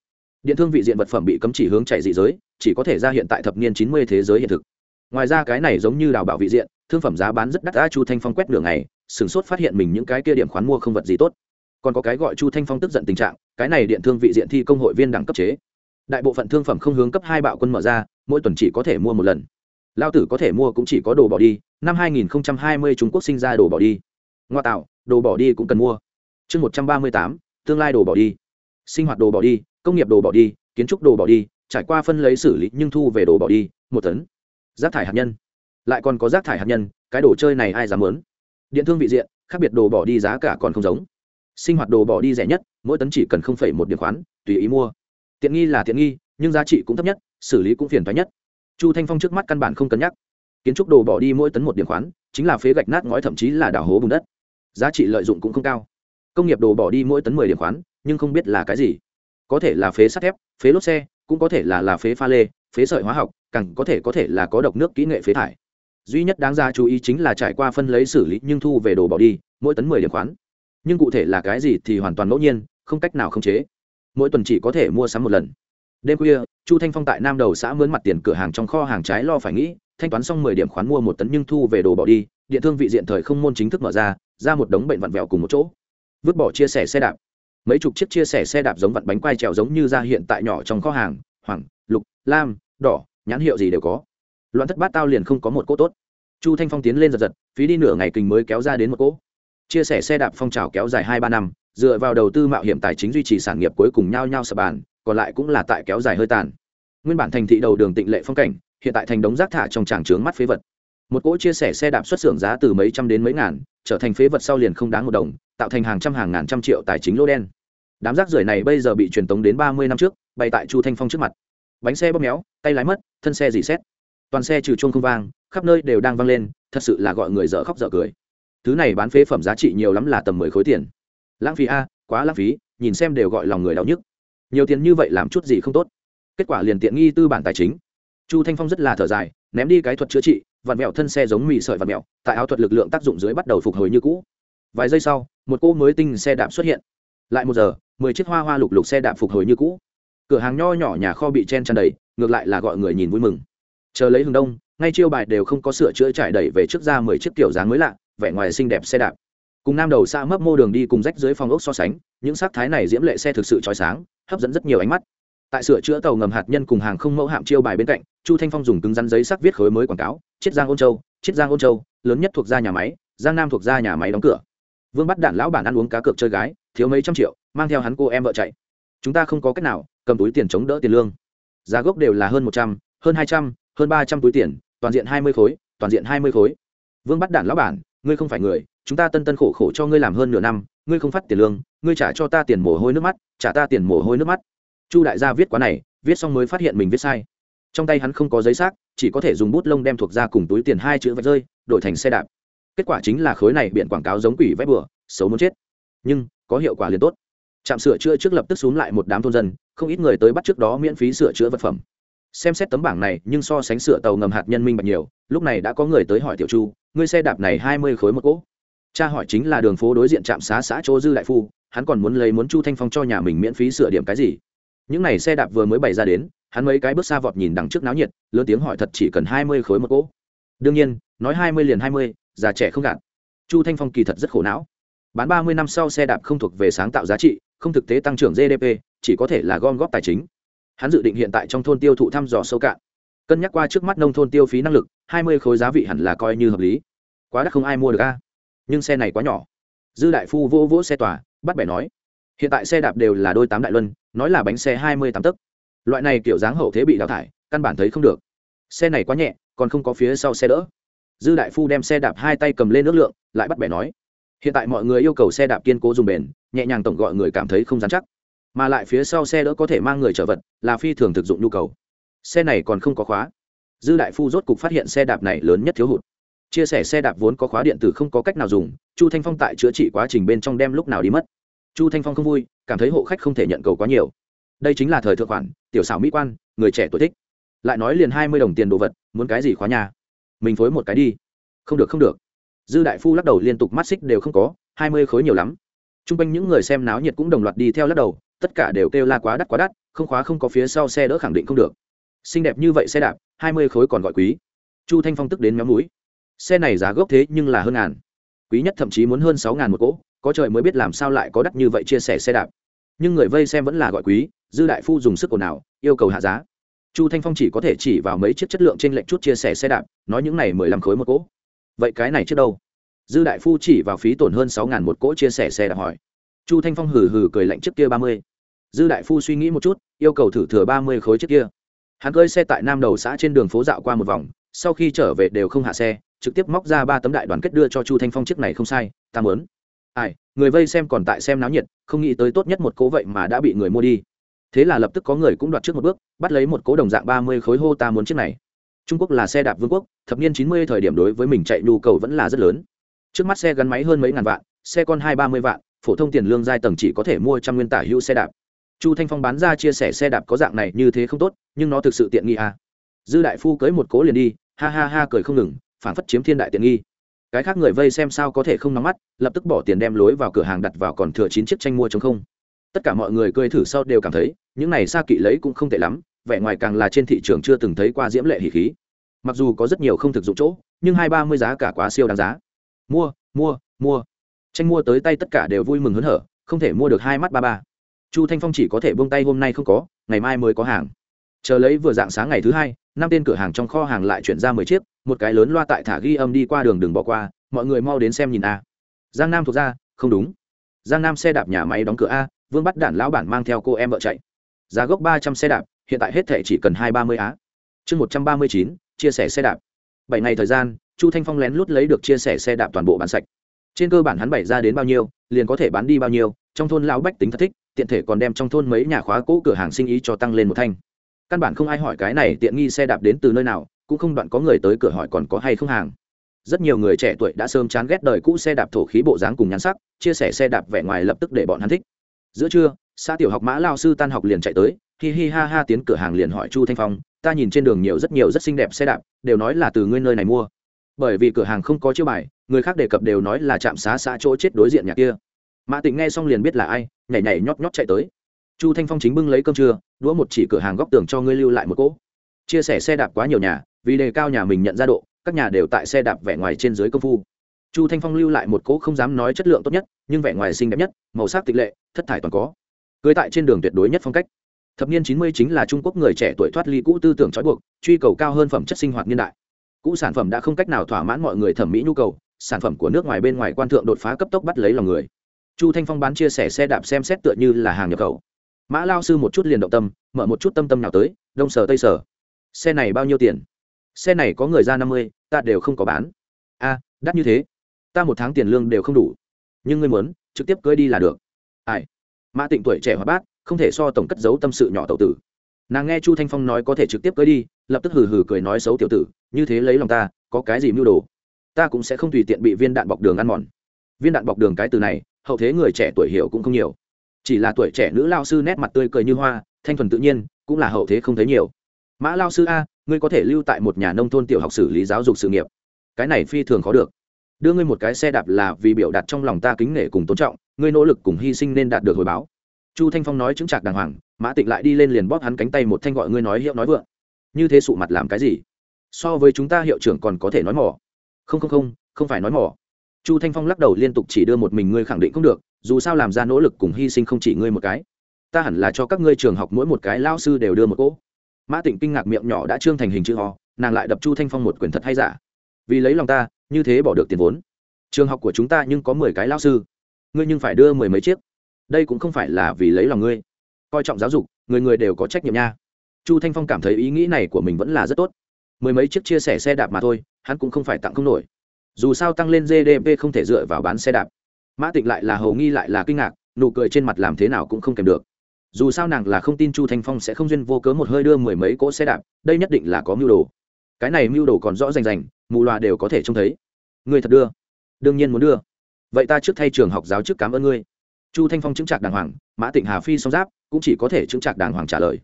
A: Điện thương vị diện vật phẩm bị cấm chỉ hướng chạy dị giới, chỉ có thể ra hiện tại thập niên chín mươi thế giới hiện thực. Ngoài ra cái này giống như đào bảo vị diện, thương phẩm giá bán rất đắt a chu thanh phong quét đường này sửng sốt phát hiện mình những cái kia điểm khoán mua không vật gì tốt còn có cái gọi chu thanh phong tức giận tình trạng, cái này điện thương vị diện thi công hội viên đẳng cấp chế. Đại bộ phận thương phẩm không hướng cấp hai bạo quân mở ra, mỗi tuần chỉ có thể mua một lần. Lao tử có thể mua cũng chỉ có đồ bỏ đi, năm 2020 trung quốc sinh ra đồ bỏ đi. Ngoa tạo, đồ bỏ đi cũng cần mua. Chương một trăm ba mươi tám, tương lai đồ bỏ đi. Sinh hoạt đồ bỏ đi, công nghiệp đồ bỏ đi, kiến trúc đồ bỏ đi, trải qua phân lấy xử lý nhưng thu về đồ bỏ đi, một tấn. Rác thải hạt nhân. Lại còn có rác thải hạt nhân, cái đồ chơi này ai dám muốn? Điện thương vị diện, khác biệt đồ bỏ đi giá cả còn không giống sinh hoạt đồ bỏ đi rẻ nhất, mỗi tấn chỉ cần không phẩy một điểm khoán, tùy ý mua. Tiện nghi là tiện nghi, nhưng giá trị cũng thấp nhất, xử lý cũng phiền thoái nhất. Chu thanh phong trước mắt căn bản không cân nhắc. Kiến trúc đồ bỏ đi mỗi tấn một điểm khoán, chính là phế gạch nát ngói thậm chí là đảo hố bùn đất. Giá trị lợi dụng cũng không cao. Công nghiệp đồ bỏ đi mỗi tấn mười điểm khoán, nhưng không biết là cái gì. Có thể là phế sắt thép, phế lốp xe, cũng có thể là là phế pha lê, phế sợi hóa học, càng có thể có thể là có độc nước kỹ nghệ phế thải. Duy nhất đáng ra chú ý chính là trải qua phân lấy xử lý nhưng thu về đồ bỏ đi, mỗi tấn mười điểm khoán nhưng cụ thể là cái gì thì hoàn toàn ngẫu nhiên, không cách nào khống chế. Mỗi tuần chỉ có thể mua sắm một lần. Đêm khuya, chu thanh phong tại nam đầu xã mướn mặt tiền cửa hàng trong kho hàng trái lo phải nghĩ, thanh toán xong mười điểm khoán mua một tấn nhưng thu về đồ bỏ đi Địa thương vị diện thời không môn chính thức mở ra ra một đống bệnh vặn vẹo cùng một chỗ. Vứt bỏ chia sẻ xe đạp. Mấy chục chiếc chia sẻ xe đạp giống vặn bánh quai trèo giống như ra hiện tại nhỏ trong kho hàng, hoàng, lục, lam, đỏ, nhãn hiệu gì đều có. Loạn thất bát tao liền không có một cỗ tốt. Chu thanh phong tiến lên giật giật, phí đi nửa ngày kình mới kéo ra đến một cỗ chia sẻ xe đạp phong trào kéo dài hai ba năm, dựa vào đầu tư mạo hiểm tài chính duy trì sản nghiệp cuối cùng nhau nhau sập bàn, còn lại cũng là tại kéo dài hơi tàn. Nguyên bản thành thị đầu đường tịnh lệ phong cảnh, hiện tại thành đống rác thả trong tràng trướng mắt phế vật. Một cỗ chia sẻ xe đạp xuất xưởng giá từ mấy trăm đến mấy ngàn, trở thành phế vật sau liền không đáng một đồng, tạo thành hàng trăm hàng ngàn trăm triệu tài chính lô đen. Đám rác rưởi này bây giờ bị truyền tống đến ba mươi năm trước bay tại chu thanh phong trước mặt. Bánh xe bóp méo, tay lái mất, thân xe dì xét toàn xe trừ chuông không vang, khắp nơi đều đang vang lên, thật sự là gọi người dở khóc dở cười thứ này bán phế phẩm giá trị nhiều lắm là tầm mười khối tiền. Lãng phí a, quá lãng phí, nhìn xem đều gọi lòng người đau nhức. Nhiều tiền như vậy làm chút gì không tốt. Kết quả liền tiện nghi tư bản tài chính. Chu thanh phong rất là thở dài, ném đi cái thuật chữa trị, vặn mẹo thân xe giống mì sợi vặn mẹo tại áo thuật lực lượng tác dụng dưới bắt đầu phục hồi như cũ. Vài giây sau, một cô mới tinh xe đạp xuất hiện. Lại một giờ, mười chiếc hoa hoa lục lục xe đạp phục hồi như cũ. Cửa hàng nho nhỏ nhà kho bị chen tràn đầy, ngược lại là gọi người nhìn vui mừng. Chờ lấy hừng đông, ngay chiêu bài đều không có sửa chữa trải đẩy về trước ra mười chiếc kiểu dáng mới lạ vẻ ngoài xinh đẹp xe đạp. Cùng nam đầu xa mấp mô đường đi cùng rách dưới phòng ốc so sánh, những sắc thái này diễm lệ xe thực sự trói sáng, hấp dẫn rất nhiều ánh mắt. Tại sửa chữa tàu ngầm hạt nhân cùng hàng không mẫu hạm chiêu bài bên cạnh, chu thanh phong dùng cứng rắn giấy sắc viết khối mới quảng cáo, chiết giang ôn châu, chiết giang ôn châu, lớn nhất thuộc gia nhà máy, giang nam thuộc gia nhà máy đóng cửa. Vương bắt đạn lão bản ăn uống cá cược chơi gái, thiếu mấy trăm triệu, mang theo hắn cô em vợ chạy. Chúng ta không có cách nào, cầm túi tiền chống đỡ tiền lương. Giá gốc đều là hơn một trăm, hơn hai trăm, hơn ba trăm túi tiền, toàn diện hai mươi khối, toàn diện hai mươi khối. Vương bắt đạn lão bản ngươi không phải người, chúng ta tân tân khổ khổ cho ngươi làm hơn nửa năm, ngươi không phát tiền lương, ngươi trả cho ta tiền mồ hôi nước mắt, trả ta tiền mồ hôi nước mắt. Chu đại gia viết quá này, viết xong mới phát hiện mình viết sai. Trong tay hắn không có giấy xác, chỉ có thể dùng bút lông đem thuộc ra cùng túi tiền hai chữ vạch rơi, đổi thành xe đạp. Kết quả chính là khối này biện quảng cáo giống quỷ vét bừa, xấu muốn chết. Nhưng, có hiệu quả liền tốt. Trạm sửa chữa trước lập tức xuống lại một đám thôn dân, không ít người tới bắt trước đó miễn phí sửa chữa vật phẩm. Xem xét tấm bảng này, nhưng so sánh sửa tàu ngầm hạt nhân minh bạch nhiều lúc này đã có người tới hỏi tiểu chu, ngươi xe đạp này hai mươi khối một cỗ. Cha hỏi chính là đường phố đối diện trạm xá xã chỗ dư đại phu, hắn còn muốn lấy muốn chu thanh phong cho nhà mình miễn phí sửa điểm cái gì. Những n à y xe đạp vừa mới bày ra đến, hắn mấy cái bước xa vọt nhìn đằng trước náo nhiệt, lớn tiếng hỏi thật chỉ cần hai mươi khối một cỗ. Đương nhiên, nói hai mươi liền hai mươi, già trẻ không gạt. Chu thanh phong kỳ thật rất khổ não. Bán ba mươi năm sau xe đạp không thuộc về sáng tạo giá trị, không thực tế tăng trưởng gdp chỉ có thể là gom góp tài chính. Hắn dự định hiện tại trong thôn tiêu thụ thăm dò sâu cạn cân nhắc qua trước mắt nông thôn tiêu phí năng lực, hai mươi khối giá vị hẳn là coi như hợp lý. Quá đắt không ai mua được a. Nhưng xe này quá nhỏ. Dư đại phu vỗ vỗ xe tòa, bắt bẻ nói, hiện tại xe đạp đều là đôi tám đại luân, nói là bánh xe hai mươi tám tấc. Loại này kiểu dáng hậu thế bị đào thải, căn bản thấy không được. Xe này quá nhẹ, còn không có phía sau xe đỡ. Dư đại phu đem xe đạp hai tay cầm lên nước lượng, lại bắt bẻ nói, hiện tại mọi người yêu cầu xe đạp kiên cố dùng bền, nhẹ nhàng tổng gọi người cảm thấy không dán chắc. Mà lại phía sau xe đỡ có thể mang người chở vật, là phi thường thực dụng nhu cầu xe này còn không có khóa. Dư đại phu rốt cục phát hiện xe đạp này lớn nhất thiếu hụt. Chia sẻ xe đạp vốn có khóa điện tử không có cách nào dùng, chu thanh phong tại chữa trị quá trình bên trong đem lúc nào đi mất. Chu thanh phong không vui, cảm thấy hộ khách không thể nhận cầu quá nhiều. Đây chính là thời thượng khoản, tiểu xảo mỹ quan, người trẻ tuổi thích. Lại nói liền hai mươi đồng tiền đồ vật, muốn cái gì khóa nhà? Mình phối một cái đi. Không được không được. Dư đại phu lắc đầu liên tục mắt xích đều không có, hai mươi khối nhiều lắm. T r u n g quanh những người xem náo nhiệt cũng đồng loạt đi theo lắc đầu, tất cả đều kêu la quá đắt quá đắt, không khóa không có phía sau xe đỡ khẳng định không được xinh đẹp như vậy xe đạp, hai mươi khối còn gọi quý. Chu thanh phong tức đến méo mũi. Xe này giá gốc thế nhưng là hơn ngàn. Quý nhất thậm chí muốn hơn sáu ngàn một cỗ, có trời mới biết làm sao lại có đắt như vậy chia sẻ xe đạp. Nhưng người vây xem vẫn là gọi quý, dư đại phu dùng sức ồn ào, yêu cầu hạ giá. Chu thanh phong chỉ có thể chỉ vào mấy chiếc chất lượng trên lệnh chút chia sẻ xe đạp, nói những này mười lăm khối một cỗ. Vậy cái này trước đâu? Dư đại phu chỉ vào phí tổn hơn sáu ngàn một cỗ chia sẻ xe đạp hỏi. Chu thanh phong hừ hừ cười lạnh trước kia ba mươi. Dư đại phu suy nghĩ một chút, yêu cầu thử thừa ba mươi khối trước kia hắn cơi xe tại nam đầu xã trên đường phố dạo qua một vòng, sau khi trở về đều không hạ xe, trực tiếp móc ra ba tấm đại đoàn kết đưa cho chu thanh phong chiếc này không sai, ta mớn ai, người vây xem còn tại xem náo nhiệt, không nghĩ tới tốt nhất một cố vậy mà đã bị người mua đi. Thế là lập tức có người cũng đoạt trước một bước, bắt lấy một cố đồng dạng ba mươi khối hô ta muốn chiếc này. Trung quốc là xe đạp vương quốc, thập niên chín mươi thời điểm đối với mình chạy nhu cầu vẫn là rất lớn. Trước mắt xe gắn máy hơn mấy ngàn vạn, xe con hai ba mươi vạn, phổ thông tiền lương giai tầng chỉ có thể mua trăm nguyên tả hữu xe đạp chu thanh phong bán ra chia sẻ xe đạp có dạng này như thế không tốt, nhưng nó thực sự tiện nghi à. dư đại phu cưới một cố liền đi, ha ha ha cười không ngừng phản phất chiếm thiên đại tiện nghi. Cái khác người vây xem sao có thể không nóng mắt, lập tức bỏ tiền đem lối vào cửa hàng đặt vào còn thừa chín chiếc tranh mua chống không. Tất cả mọi người cười thử sau đều cảm thấy, những này xa kỵ lấy cũng không tệ lắm, vẻ ngoài càng là trên thị trường chưa từng thấy qua diễm lệ hỉ khí. Mặc dù có rất nhiều không thực dụng chỗ, nhưng hai ba mươi giá cả quá siêu đáng giá. Mua mua mua. Tranh mua tới tay tất cả đều vui mừng hớn hở, không thể mua được hai mắt ba ba chu thanh phong chỉ có thể buông tay, hôm nay không có, ngày mai mới có hàng. Chờ lấy vừa dạng sáng ngày thứ hai, năm tên cửa hàng trong kho hàng lại chuyển ra mười chiếc, một cái lớn loa tại thả ghi âm đi qua đường đừng bỏ qua, mọi người mau đến xem nhìn a. Giang nam thuộc ra, không đúng. Giang nam xe đạp nhà máy đóng cửa a, vương bắt đản lão bản mang theo cô em vợ chạy. Giá gốc ba trăm xe đạp, hiện tại hết thẻ chỉ cần hai ba mươi á. Chương một trăm ba mươi chín, chia sẻ xe đạp. Bảy ngày thời gian, chu thanh phong lén lút lấy được chia sẻ xe đạp toàn bộ bán sạch. Trên cơ bản hắn bày ra đến bao nhiêu, liền có thể bán đi bao nhiêu, trong thôn lão bách tính thật thích tiện thể còn đem trong thôn mấy nhà khóa cũ cửa hàng sinh ý cho tăng lên một thanh. Căn bản không ai hỏi cái này tiện nghi xe đạp đến từ nơi nào, cũng không đoạn có người tới cửa hỏi còn có hay không hàng. Rất nhiều người trẻ tuổi đã sớm chán ghét đời cũ xe đạp thổ khí bộ dáng cùng nhắn sắc, chia sẻ xe đạp vẻ ngoài lập tức để bọn hắn thích. Giữa trưa, xã tiểu học mã lao sư tan học liền chạy tới, hi hi ha ha tiến cửa hàng liền hỏi chu thanh phong, ta nhìn trên đường nhiều rất nhiều rất xinh đẹp xe đạp, đều nói là từ ngươi nơi này mua. Bởi vì cửa hàng không có chiêu bài, người khác đề cập đều nói là trạm xá xã chỗ chết đối diện nhà kia mã tịnh nghe xong liền biết là ai, nhảy nhảy nhót nhót chạy tới. Chu thanh phong chính bưng lấy cơm trưa, đũa một chỉ cửa hàng góc tường cho ngươi lưu lại một cỗ. Chia sẻ xe đạp quá nhiều nhà, vì đề cao nhà mình nhận ra độ, các nhà đều tại xe đạp vẻ ngoài trên dưới công phu. Chu thanh phong lưu lại một cỗ không dám nói chất lượng tốt nhất, nhưng vẻ ngoài xinh đẹp nhất, màu sắc tịch lệ, thất thải toàn có. Cưới tại trên đường tuyệt đối nhất phong cách. Thập niên chín mươi chính là trung quốc người trẻ tuổi thoát ly cũ tư tưởng trói buộc, truy cầu cao hơn phẩm chất sinh hoạt niên đại. Cũ sản phẩm đã không cách nào thỏa mãn mọi người thẩm mỹ nhu cầu, sản phẩm của nước ngoài bên ngoài quan thượng đột phá cấp tốc bắt lấy lòng người chu thanh phong bán chia sẻ xe đạp xem xét tựa như là hàng nhập khẩu. Mã lao sư một chút liền động tâm, mở một chút tâm tâm nào tới, đông sở tây sở. Xe này bao nhiêu tiền? Xe này có người ra năm mươi, ta đều không có bán. A, đắt như thế. Ta một tháng tiền lương đều không đủ. Nhưng ngươi muốn, trực tiếp cưới đi là được. Ai? Mã tịnh tuổi trẻ hóa bát, không thể so tổng cất giấu tâm sự nhỏ tậu tử. Nàng nghe chu thanh phong nói có thể trực tiếp cưới đi, lập tức hừ hừ cười nói xấu tiểu tử, như thế lấy lòng ta, có cái gì mưu đồ? Ta cũng sẽ không tùy tiện bị viên đạn bọc đường ăn mòn. Viên đạn bọc đường cái từ này hậu thế người trẻ tuổi hiểu cũng không nhiều. Chỉ là tuổi trẻ nữ lao sư nét mặt tươi cười như hoa, thanh thuần tự nhiên, cũng là hậu thế không thấy nhiều. Mã lao sư a, ngươi có thể lưu tại một nhà nông thôn tiểu học xử lý giáo dục sự nghiệp. Cái này phi thường khó được. Đưa ngươi một cái xe đạp là vì biểu đạt trong lòng ta kính nể cùng tôn trọng, ngươi nỗ lực cùng hy sinh nên đạt được hồi báo. Chu thanh phong nói chứng trạc đàng hoàng, mã tịnh lại đi lên liền bóp hắn cánh tay một thanh gọi ngươi nói hiệu nói vượng. Như thế sụ mặt làm cái gì? So với chúng ta hiệu trưởng còn có thể nói mỏ. Không không không không phải nói mỏ chu thanh phong lắc đầu liên tục chỉ đưa một mình ngươi khẳng định không được, dù sao làm ra nỗ lực cùng hy sinh không chỉ ngươi một cái. Ta hẳn là cho các ngươi trường học mỗi một cái lao sư đều đưa một cỗ. Mã tịnh kinh ngạc miệng nhỏ đã trương thành hình chữ ho nàng lại đập chu thanh phong một quyền thật hay giả. Vì lấy lòng ta, như thế bỏ được tiền vốn. Trường học của chúng ta nhưng có mười cái lao sư. Ngươi nhưng phải đưa mười mấy chiếc. Đây cũng không phải là vì lấy lòng ngươi. Coi trọng giáo dục, người người đều có trách nhiệm nha. Chu thanh phong cảm thấy ý nghĩ này của mình vẫn là rất tốt. Mười mấy chiếc chia sẻ xe đạp mà thôi, hắn cũng không phải tặng không nổi dù sao tăng lên gdp không thể dựa vào bán xe đạp. Mã tịnh lại là hầu nghi lại là kinh ngạc, nụ cười trên mặt làm thế nào cũng không kèm được. Dù sao nàng là không tin chu thanh phong sẽ không duyên vô cớ một hơi đưa mười mấy cỗ xe đạp, đây nhất định là có mưu đồ. Cái này mưu đồ còn rõ rành rành, mù loà đều có thể trông thấy. Người thật đưa. Đương nhiên muốn đưa. Vậy ta trước thay trường học giáo chức cảm ơn ngươi. Chu thanh phong chứng trạc đàng hoàng, mã tịnh hà phi song giáp, cũng chỉ có thể chứng trạc đàng hoàng trả lời.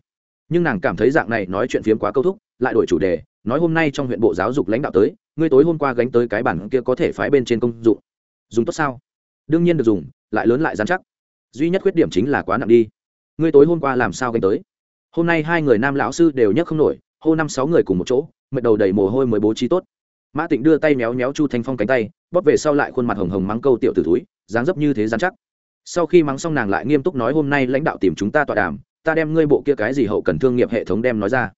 A: Nhưng nàng cảm thấy dạng này nói chuyện phiếm quá câu thúc, lại đổi chủ đề, nói hôm nay trong huyện bộ giáo dục lãnh đạo tới ngươi tối hôm qua gánh tới cái bản kia có thể phái bên trên công dụng. Dùng tốt sao? Đương nhiên được dùng, lại lớn lại dán chắc. Duy nhất khuyết điểm chính là quá nặng đi. Ngươi tối hôm qua làm sao gánh tới? Hôm nay hai người nam lão sư đều nhấc không nổi, hô năm sáu người cùng một chỗ, mệt đầu đầy mồ hôi mới bố trí tốt. Mã tịnh đưa tay méo méo chu thanh phong cánh tay, bóp về sau lại khuôn mặt hồng hồng mắng câu tiểu t túi dáng dấp như thế dán chắc. Sau khi mắng xong nàng lại nghiêm túc nói hôm nay lãnh đạo tìm chúng ta tọa đàm, ta đem ngươi bộ kia cái gì hậu cần thương nghiệp hệ thống đem nói ra.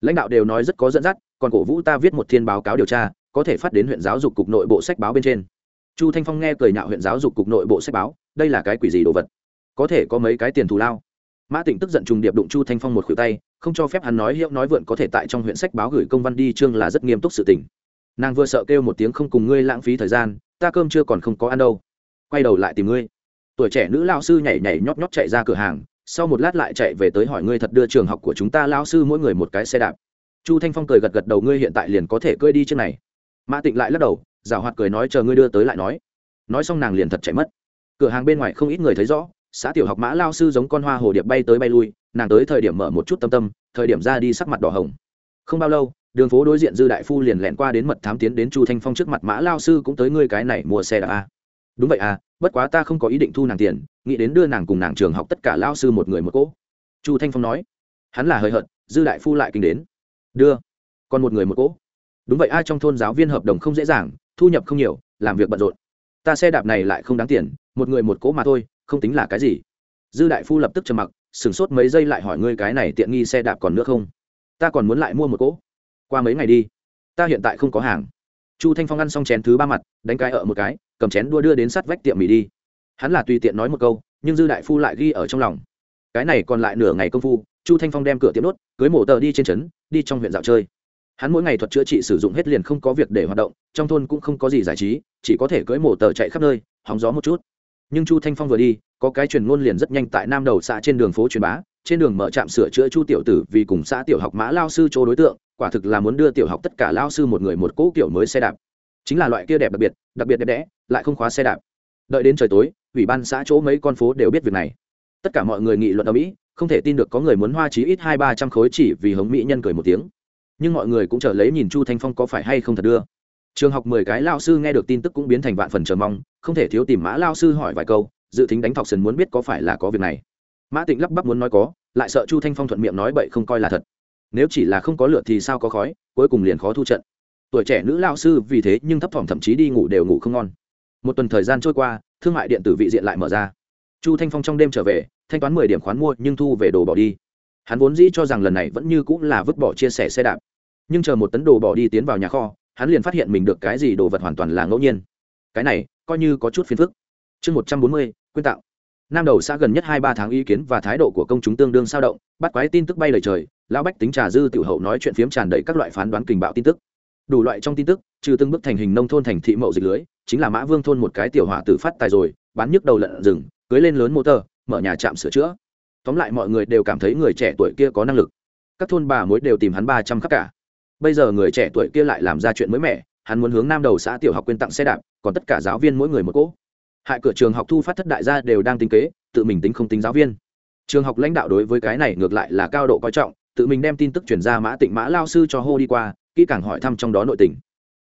A: Lãnh đạo đều nói rất có dẫn dắt, còn cổ vũ ta viết một thiên báo cáo điều tra có thể phát đến huyện giáo dục cục nội bộ sách báo bên trên. Chu thanh phong nghe cười nhạo huyện giáo dục cục nội bộ sách báo, đây là cái quỷ gì đồ vật? Có thể có mấy cái tiền thù lao. Mã tịnh tức giận trùng điệp đụng chu thanh phong một khuỷu tay, không cho phép hắn nói hiệu nói vượn có thể tại trong huyện sách báo gửi công văn đi chương là rất nghiêm túc sự tình. Nàng vừa sợ kêu một tiếng không cùng ngươi lãng phí thời gian, ta cơm chưa còn không có ăn đâu. Quay đầu lại tìm ngươi. Tuổi trẻ nữ lao sư nhảy nhảy nhót nhót chạy ra cửa hàng, sau một lát lại chạy về tới hỏi ngươi thật đưa trường học của chúng ta lao sư mỗi người một cái xe đạp. Chu thanh phong cười gật gật đầu, ngươi hiện tại liền có thể cưỡi đi trên này mã tịnh lại lắc đầu giảo hoạt cười nói chờ ngươi đưa tới lại nói nói xong nàng liền thật chạy mất cửa hàng bên ngoài không ít người thấy rõ xã tiểu học mã lao sư giống con hoa hồ điệp bay tới bay lui nàng tới thời điểm mở một chút tâm tâm thời điểm ra đi sắc mặt đỏ hồng không bao lâu đường phố đối diện dư đại phu liền lẹn qua đến mật thám tiến đến chu thanh phong trước mặt mã lao sư cũng tới ngươi cái này mua xe đạp a đúng vậy à bất quá ta không có ý định thu nàng tiền nghĩ đến đưa nàng cùng nàng trường học tất cả lao sư một người một cỗ chu thanh phong nói hắn là hời hợt dư đại phu lại kinh đến đưa còn một người một cỗ đúng vậy, ai trong thôn giáo viên hợp đồng không dễ dàng, thu nhập không nhiều, làm việc bận rộn. Ta xe đạp này lại không đáng tiền, một người một cỗ mà thôi, không tính là cái gì. Dư đại phu lập tức trầm mặc, sửng sốt mấy giây lại hỏi ngươi cái này tiện nghi xe đạp còn nữa không? Ta còn muốn lại mua một cỗ qua mấy ngày đi, ta hiện tại không có hàng. Chu thanh phong ăn xong chén thứ ba mặt, đánh cái ở một cái, cầm chén đua đưa đến sát vách tiệm mì đi. Hắn là tùy tiện nói một câu, nhưng dư đại phu lại ghi ở trong lòng. Cái này còn lại nửa ngày công phu, chu thanh phong đem cửa tiệm đốt, cưới mổ tờ đi trên trấn, đi trong huyện dạo chơi hắn mỗi ngày thuật chữa trị sử dụng hết liền không có việc để hoạt động, trong thôn cũng không có gì giải trí, chỉ có thể cưỡi mổ tờ chạy khắp nơi, hóng gió một chút. Nhưng chu thanh phong vừa đi, có cái truyền ngôn liền rất nhanh tại nam đầu xã trên đường phố truyền bá, trên đường mở trạm sửa chữa chu tiểu tử vì cùng xã tiểu học mã lao sư chỗ đối tượng, quả thực là muốn đưa tiểu học tất cả lao sư một người một cỗ kiểu mới xe đạp. Chính là loại kia đẹp đặc biệt đặc biệt đẹp đẽ, lại không khóa xe đạp. Đợi đến trời tối, ủy ban xã chỗ mấy con phố đều biết việc này. Tất cả mọi người nghị luận ở mỹ, không thể tin được có người muốn hoa chí ít hai ba trăm khối chỉ vì hống mỹ nhân cười một tiếng nhưng mọi người cũng chờ lấy nhìn chu thanh phong có phải hay không thật đưa. Trường học mười cái lao sư nghe được tin tức cũng biến thành vạn phần chờ mong, không thể thiếu tìm mã lao sư hỏi vài câu, dự tính đánh thọc sần muốn biết có phải là có việc này. Mã tịnh lắp bắp muốn nói có, lại sợ chu thanh phong thuận miệng nói bậy không coi là thật. Nếu chỉ là không có lượt thì sao có khói, cuối cùng liền khó thu trận. Tuổi trẻ nữ lao sư vì thế nhưng thấp thỏm thậm chí đi ngủ đều ngủ không ngon. Một tuần thời gian trôi qua, thương mại điện tử vị diện lại mở ra. Chu thanh phong trong đêm trở về, thanh toán mười điểm khoán mua nhưng thu về đồ bỏ đi. Hắn vốn dĩ cho rằng lần này vẫn như cũng là vứt bỏ chia sẻ xe đạp nhưng chờ một tấn đồ bỏ đi tiến vào nhà kho, hắn liền phát hiện mình được cái gì đồ vật hoàn toàn là ngẫu nhiên. Cái này, coi như có chút phiền phức. Chương một trăm bốn mươi, quyên tạo. Nam đầu xã gần nhất hai ba tháng ý kiến và thái độ của công chúng tương đương sao động, bắt quái tin tức bay lời trời, lão bách tính trà dư tiểu hậu nói chuyện phiếm tràn đầy các loại phán đoán kình bạo tin tức. Đủ loại trong tin tức, trừ từng bước thành hình nông thôn thành thị mậu dịch lưới, chính là mã vương thôn một cái tiểu hỏa tử phát tài rồi, bán nhức đầu lợn rừng, cưới lên lớn motor mở nhà trạm sửa chữa. Tóm lại mọi người đều cảm thấy người trẻ tuổi kia có năng lực. Các thôn bà mối đều tìm hắn ba trăm khắc cả bây giờ người trẻ tuổi kia lại làm ra chuyện mới mẻ, hắn muốn hướng nam đầu xã tiểu học quyên tặng xe đạp, còn tất cả giáo viên mỗi người một cỗ. Hại cửa trường học thu phát thất đại gia đều đang tính kế, tự mình tính không tính giáo viên. Trường học lãnh đạo đối với cái này ngược lại là cao độ coi trọng, tự mình đem tin tức chuyển ra mã tịnh mã lao sư cho hô đi qua, kỹ càng hỏi thăm trong đó nội tình.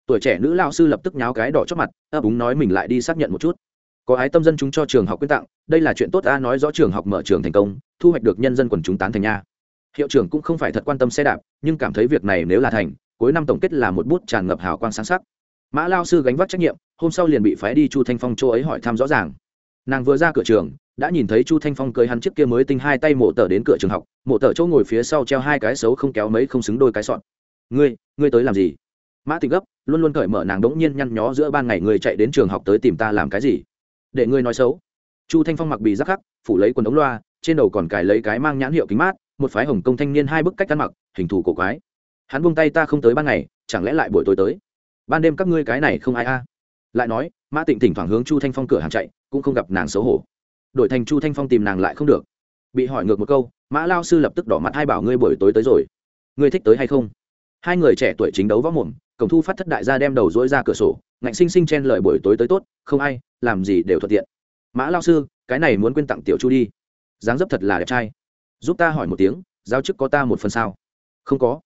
A: Tuổi trẻ nữ lao sư lập tức nháo cái đỏ chót mặt, ấp úng nói mình lại đi xác nhận một chút. Có ái tâm dân chúng cho trường học quyên tặng, đây là chuyện tốt ta nói rõ trường học mở trường thành công, thu hoạch được nhân dân quần chúng tán thành nha hiệu trưởng cũng không phải thật quan tâm xe đạp, nhưng cảm thấy việc này nếu là thành, cuối năm tổng kết là một bút tràn ngập hào quang sáng sắc. Mã lao sư gánh vác trách nhiệm, hôm sau liền bị phái đi chu thanh phong chỗ ấy hỏi thăm rõ ràng. Nàng vừa ra cửa trường, đã nhìn thấy chu thanh phong cưới hắn chiếc kia mới tinh hai tay mộ tờ đến cửa trường học, mộ tờ chỗ ngồi phía sau treo hai cái xấu không kéo mấy không xứng đôi cái sọn ngươi ngươi tới làm gì? Mã tịch gấp, luôn luôn cởi mở nàng đống nhiên nhăn nhó giữa ban ngày ngươi chạy đến trường học tới tìm ta làm cái gì? Để ngươi nói xấu. Chu thanh phong mặc bì rắc khắc, phủ lấy quần ống loa, trên đầu còn cài lấy cái mang nhãn hiệu kính mát một phái hồng công thanh niên hai bức cách ăn mặc, hình thù cổ quái. Hắn buông tay ta không tới ban ngày, chẳng lẽ lại buổi tối tới? Ban đêm các ngươi cái này không ai a. Lại nói, mã tịnh thỉnh thoảng hướng chu thanh phong cửa hàng chạy, cũng không gặp nàng xấu hổ. Đổi thành chu thanh phong tìm nàng lại không được. Bị hỏi ngược một câu, mã lao sư lập tức đỏ mặt hai bảo ngươi buổi tối tới rồi. Ngươi thích tới hay không? Hai người trẻ tuổi chính đấu võ mồm, cổng thu phát thất đại gia đem đầu dỗi ra cửa sổ, ngạnh sinh sinh chen lời buổi tối tới tốt, không ai, làm gì đều thuận tiện. Mã lao sư, cái này muốn quên tặng tiểu chu đi. Dáng dấp thật là đẹp trai giúp ta hỏi một tiếng, giao chức có ta một phần sao? Không có.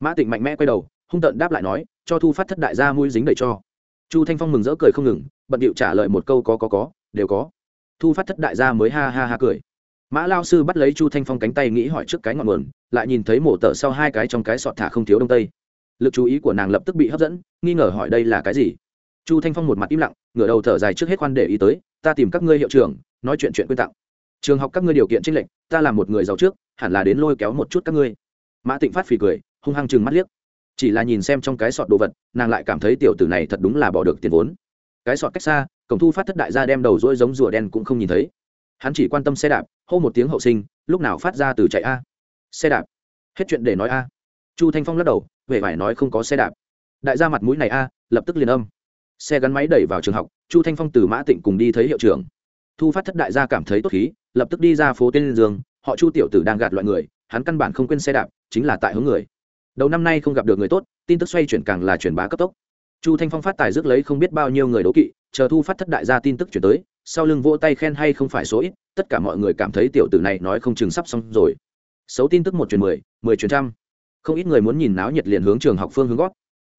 A: Mã tịnh mạnh mẽ quay đầu, hung tợn đáp lại nói, cho thu phát thất đại gia mũi dính đầy cho. Chu thanh phong mừng rỡ cười không ngừng, bận điệu trả lời một câu có có có, đều có. Thu phát thất đại gia mới ha ha ha cười. Mã lao sư bắt lấy chu thanh phong cánh tay nghĩ hỏi trước cái ngọn nguồn, lại nhìn thấy mổ tờ sau hai cái trong cái sọt thả không thiếu đông tây. Lực chú ý của nàng lập tức bị hấp dẫn, nghi ngờ hỏi đây là cái gì? Chu thanh phong một mặt im lặng, ngửa đầu thở dài trước hết khoan để ý tới, ta tìm các ngươi hiệu trưởng, nói chuyện chuyện quyên tặng trường học các ngươi điều kiện tranh lệch, ta làm một người giàu trước, hẳn là đến lôi kéo một chút các ngươi. Mã tịnh phát phì cười, hung hăng chừng mắt liếc. Chỉ là nhìn xem trong cái sọt đồ vật, nàng lại cảm thấy tiểu tử này thật đúng là bỏ được tiền vốn. Cái sọt cách xa, cổng thu phát thất đại gia đem đầu rỗi giống rùa đen cũng không nhìn thấy. Hắn chỉ quan tâm xe đạp, hô một tiếng hậu sinh, lúc nào phát ra từ chạy a. Xe đạp. Hết chuyện để nói a. Chu thanh phong lắc đầu huệ phải nói không có xe đạp. Đại gia mặt mũi này a, lập tức liền âm. Xe gắn máy đẩy vào trường học, chu thanh phong từ mã tịnh cùng đi thấy hiệu trưởng. Thu phát thất đại gia cảm thấy tốt khí lập tức đi ra phố tên liên dương, họ chu tiểu tử đang gạt loại người, hắn căn bản không quên xe đạp, chính là tại hướng người. Đầu năm nay không gặp được người tốt, tin tức xoay chuyển càng là truyền bá cấp tốc. Chu thanh phong phát tài rước lấy không biết bao nhiêu người đố kỵ, chờ thu phát thất đại gia tin tức chuyển tới, sau lưng vỗ tay khen hay không phải số ít, tất cả mọi người cảm thấy tiểu tử này nói không chừng sắp xong rồi. Xấu tin tức một truyền mười mười truyền trăm. Không ít người muốn nhìn náo nhiệt liền hướng trường học phương hướng gót.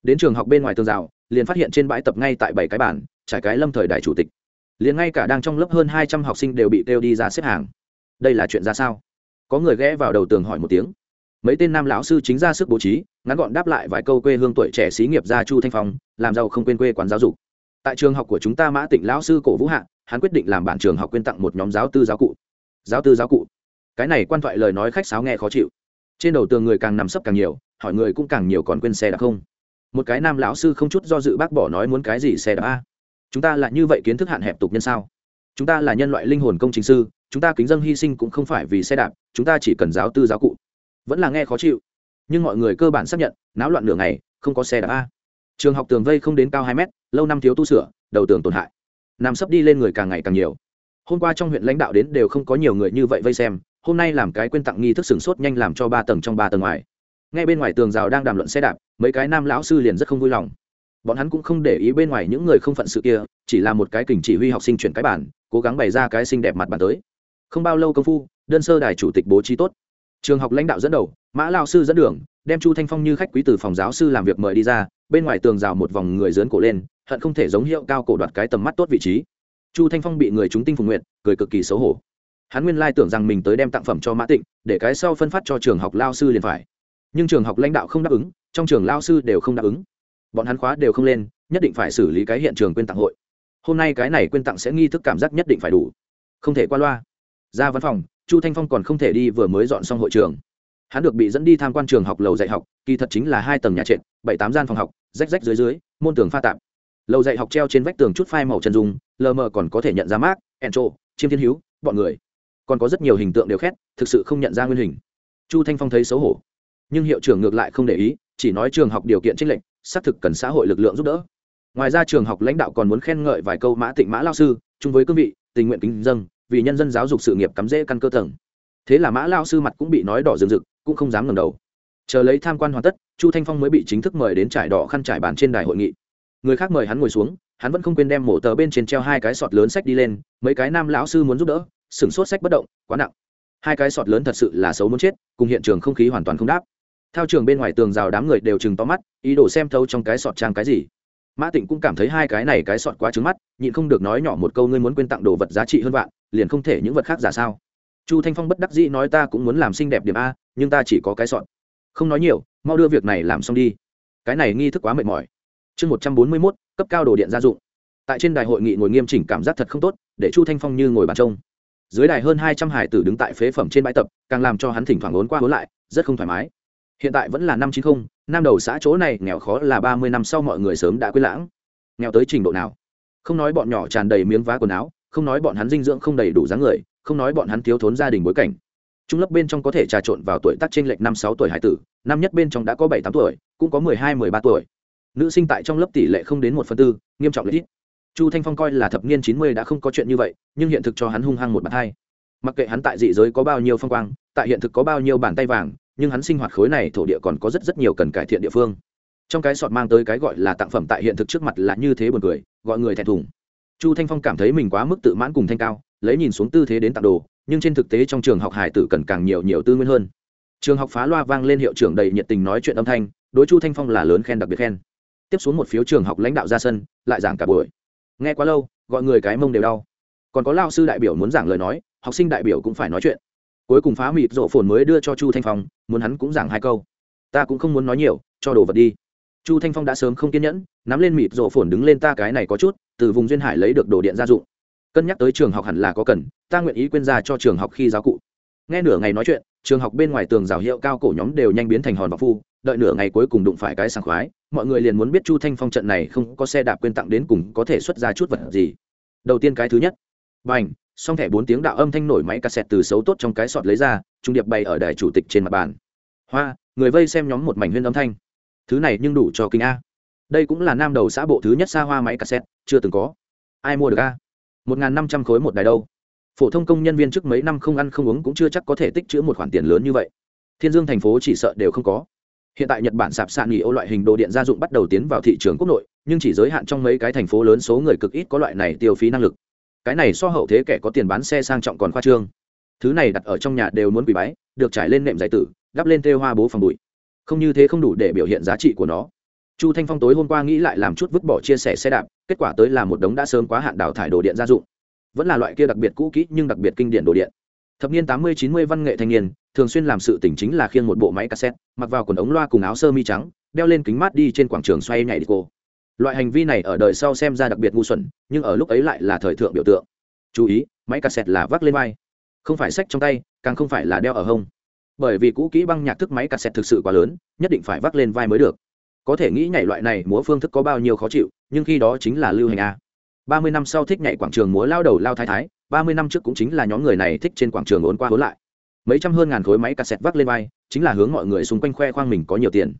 A: Đến trường học bên ngoài tường rào, liền phát hiện trên bãi tập ngay tại bảy cái bản trải cái lâm thời đại chủ tịch liền ngay cả đang trong lớp hơn hai trăm học sinh đều bị kêu đi ra xếp hàng. Đây là chuyện ra sao? Có người ghé vào đầu tường hỏi một tiếng. Mấy tên nam lão sư chính ra sức bố trí, ngắn gọn đáp lại vài câu quê hương tuổi trẻ xí nghiệp gia chu thanh phong, làm giàu không quên quê quán giáo dục. Tại trường học của chúng ta mã tịnh lão sư cổ vũ hạ, hắn quyết định làm bản trường học quyên tặng một nhóm giáo tư giáo cụ. Giáo tư giáo cụ. Cái này quan thoại lời nói khách sáo nghe khó chịu. Trên đầu tường người càng nằm sấp càng nhiều, hỏi người cũng càng nhiều còn quên xe đã không? Một cái nam lão sư không chút do dự bác bỏ nói muốn cái gì xe đã a chúng ta là như vậy kiến thức hạn hẹp tục nhân sao? Chúng ta là nhân loại linh hồn công trình sư, chúng ta kính dân hy sinh cũng không phải vì xe đạp, chúng ta chỉ cần giáo tư giáo cụ. Vẫn là nghe khó chịu. Nhưng mọi người cơ bản xác nhận, náo loạn nửa ngày, không có xe đạp a. Trường học tường vây không đến cao hai mét, lâu năm thiếu tu sửa, đầu tường tổn hại. Nằm sấp đi lên người càng ngày càng nhiều. Hôm qua trong huyện lãnh đạo đến đều không có nhiều người như vậy vây xem, hôm nay làm cái quên tặng nghi thức sửng sốt nhanh làm cho ba tầng trong ba tầng ngoài. Ngay bên ngoài tường rào đang đàm luận xe đạp, mấy cái nam lão sư liền rất không vui lòng bọn hắn cũng không để ý bên ngoài những người không phận sự kia, chỉ là một cái kình chỉ huy học sinh chuyển cái bản cố gắng bày ra cái xinh đẹp mặt bàn tới. Không bao lâu công phu, đơn sơ đài chủ tịch bố trí tốt. Trường học lãnh đạo dẫn đầu, mã lao sư dẫn đường, đem chu thanh phong như khách quý từ phòng giáo sư làm việc mời đi ra, bên ngoài tường rào một vòng người dớn cổ lên, hận không thể giống hiệu cao cổ đoạt cái tầm mắt tốt vị trí. Chu thanh phong bị người chúng tinh phục nguyện, cười cực kỳ xấu hổ. Hắn nguyên lai tưởng rằng mình tới đem tặng phẩm cho mã tịnh, để cái sau phân phát cho trường học lao sư liền phải. Nhưng trường học lãnh đạo không đáp ứng, trong trường lao sư đều không đáp ứng bọn hắn khóa đều không lên, nhất định phải xử lý cái hiện trường quyên tặng hội. Hôm nay cái này quyên tặng sẽ nghi thức cảm giác nhất định phải đủ. Không thể qua loa. Ra văn phòng, chu thanh phong còn không thể đi vừa mới dọn xong hội trường. Hắn được bị dẫn đi tham quan trường học lầu dạy học, kỳ thật chính là hai tầng nhà trệt, bảy tám gian phòng học, rách rách dưới dưới, môn tường pha tạp. Lầu dạy học treo trên vách tường chút phai màu chân dung, lờ mờ còn có thể nhận ra mác encho chiêm thiên hữu bọn người. Còn có rất nhiều hình tượng đều khét, thực sự không nhận ra nguyên hình. Chu thanh phong thấy xấu hổ. Nhưng hiệu trưởng ngược lại không để ý, chỉ nói trường học điều kiện trích lệnh xác thực cần xã hội lực lượng giúp đỡ. Ngoài ra trường học lãnh đạo còn muốn khen ngợi vài câu mã tịnh mã lao sư, chung với cương vị, tình nguyện kính dân, vì nhân dân giáo dục sự nghiệp cắm rễ căn cơ tầng. Thế là mã lao sư mặt cũng bị nói đỏ rừng rực, cũng không dám ngầm đầu. Chờ lấy tham quan hoàn tất, chu thanh phong mới bị chính thức mời đến trải đỏ khăn trải bàn trên đài hội nghị. Người khác mời hắn ngồi xuống, hắn vẫn không quên đem mổ tờ bên trên treo hai cái sọt lớn sách đi lên, mấy cái nam lão sư muốn giúp đỡ, sửng sốt sách bất động, quá nặng. Hai cái sọt lớn thật sự là xấu muốn chết, cùng hiện trường không khí hoàn toàn không đáp theo trường bên ngoài tường rào đám người đều chừng to mắt, ý đồ xem thâu trong cái sọt trang cái gì. Mã tịnh cũng cảm thấy hai cái này cái sọt quá trứng mắt, nhịn không được nói nhỏ một câu, ngươi muốn quên tặng đồ vật giá trị hơn vạn, liền không thể những vật khác giả sao? Chu thanh phong bất đắc dĩ nói, ta cũng muốn làm xinh đẹp điểm a, nhưng ta chỉ có cái sọt. Không nói nhiều, mau đưa việc này làm xong đi. Cái này nghi thức quá mệt mỏi. Chương một trăm bốn mươi mốt, cấp cao đồ điện gia dụng. Tại trên đài hội nghị ngồi nghiêm chỉnh cảm giác thật không tốt, để chu thanh phong như ngồi bàn trông. Dưới đài hơn hai trăm hải tử đứng tại phế phẩm trên bãi tập, càng làm cho hắn thỉnh thoảng ốn qua ốn lại, rất không thoải mái hiện tại vẫn là năm chín không năm đầu xã chỗ này nghèo khó là ba mươi năm sau mọi người sớm đã quên lãng. Nghèo tới trình độ nào? Không nói bọn nhỏ tràn đầy miếng vá quần áo, không nói bọn hắn dinh dưỡng không đầy đủ dáng người, không nói bọn hắn thiếu thốn gia đình bối cảnh. Trung lớp bên trong có thể trà trộn vào tuổi tác trên lệch năm sáu tuổi hải tử, năm nhất bên trong đã có bảy tám tuổi, cũng có mười hai, mười ba tuổi. Nữ sinh tại trong lớp tỷ lệ không đến một phần tư, nghiêm trọng lợi ít. Chu thanh phong coi là thập niên chín mươi đã không có chuyện như vậy, nhưng hiện thực cho hắn hung hăng một bàn tay. mặc kệ hắn tại dị giới có bao nhiêu phong quang, tại hiện thực có bao nhiêu bàn tay vàng nhưng hắn sinh hoạt khối này thổ địa còn có rất rất nhiều cần cải thiện địa phương. Trong cái sọt mang tới cái gọi là tặng phẩm tại hiện thực trước mặt là như thế buồn cười, gọi người thẹn thùng. Chu thanh phong cảm thấy mình quá mức tự mãn cùng thanh cao, lấy nhìn xuống tư thế đến tặng đồ, nhưng trên thực tế trong trường học hải tử cần càng nhiều nhiều tư nguyên hơn. Trường học phá loa vang lên hiệu trưởng đầy nhiệt tình nói chuyện âm thanh, đối chu thanh phong là lớn khen đặc biệt khen. Tiếp xuống một phiếu trường học lãnh đạo ra sân, lại giảng cả buổi. Nghe quá lâu, gọi người cái mông đều đau. Còn có lao sư đại biểu muốn giảng lời nói, học sinh đại biểu cũng phải nói chuyện cuối cùng phá mịt rộ phồn mới đưa cho chu thanh phong, muốn hắn cũng giảng hai câu. Ta cũng không muốn nói nhiều, cho đồ vật đi. Chu thanh phong đã sớm không kiên nhẫn, nắm lên mịt rộ phồn đứng lên ta cái này có chút, từ vùng duyên hải lấy được đồ điện gia dụng. Cân nhắc tới trường học hẳn là có cần, ta nguyện ý quyên ra cho trường học khi giáo cụ. Nghe nửa ngày nói chuyện, trường học bên ngoài tường rào hiệu cao cổ nhóm đều nhanh biến thành hòn và phu, đợi nửa ngày cuối cùng đụng phải cái sảng khoái, mọi người liền muốn biết chu thanh phong trận này không có xe đạp quyên tặng đến cùng có thể xuất ra chút vật gì. Đầu tiên cái thứ nhất. B à n h xong thẻ bốn tiếng đạo âm thanh nổi máy cassette từ xấu tốt trong cái sọt lấy ra, trung điệp bày ở đài chủ tịch trên mặt bàn. Hoa, người vây xem nhóm một mảnh huyên âm thanh. Thứ này nhưng đủ cho kinh a. Đây cũng là nam đầu xã bộ thứ nhất xa hoa máy cassette chưa từng có. Ai mua được a? Một n g h n năm trăm khối một đài đâu? Phổ thông công nhân viên trước mấy năm không ăn không uống cũng chưa chắc có thể tích chữ một khoản tiền lớn như vậy. Thiên dương thành phố chỉ sợ đều không có. Hiện tại nhật bản sạp sạn nghỉ ô loại hình đồ điện gia dụng bắt đầu tiến vào thị trường quốc nội, nhưng chỉ giới hạn trong mấy cái thành phố lớn số người cực ít có loại này tiêu phí năng lực cái này so hậu thế kẻ có tiền bán xe sang trọng còn khoa trương. Thứ này đặt ở trong nhà đều muốn bị bái, được trải lên nệm giải tử đắp lên thêu hoa bố phòng bụi. Không như thế không đủ để biểu hiện giá trị của nó. Chu thanh phong tối hôm qua nghĩ lại làm chút vứt bỏ chia sẻ xe đạp, kết quả tới là một đống đã sớm quá hạn đào thải đồ điện gia dụng. Vẫn là loại kia đặc biệt cũ kỹ nhưng đặc biệt kinh điển đồ điện. Thập niên tám mươi, chín mươi văn nghệ thanh niên, thường xuyên làm sự tỉnh chính là khiêng một bộ máy cassette, mặc vào quần ống loa cùng áo sơ mi trắng, đeo lên kính mát đi trên quảng trường xoay nhảy đi cô loại hành vi này ở đời sau xem ra đặc biệt ngu xuẩn, nhưng ở lúc ấy lại là thời thượng biểu tượng. Chú ý, máy cassette là vác lên vai. Không phải sách trong tay, càng không phải là đeo ở hông. Bởi vì cũ kỹ băng nhạc thức máy cassette thực sự quá lớn, nhất định phải vác lên vai mới được. Có thể nghĩ nhảy loại này múa phương thức có bao nhiêu khó chịu, nhưng khi đó chính là lưu hành a. Ba mươi năm sau thích nhảy quảng trường múa lao đầu lao thái thái, ba mươi năm trước cũng chính là nhóm người này thích trên quảng trường ốn qua hốn lại. Mấy trăm hơn ngàn khối máy cassette vác lên vai, chính là hướng mọi người xung quanh khoe khoang mình có nhiều tiền.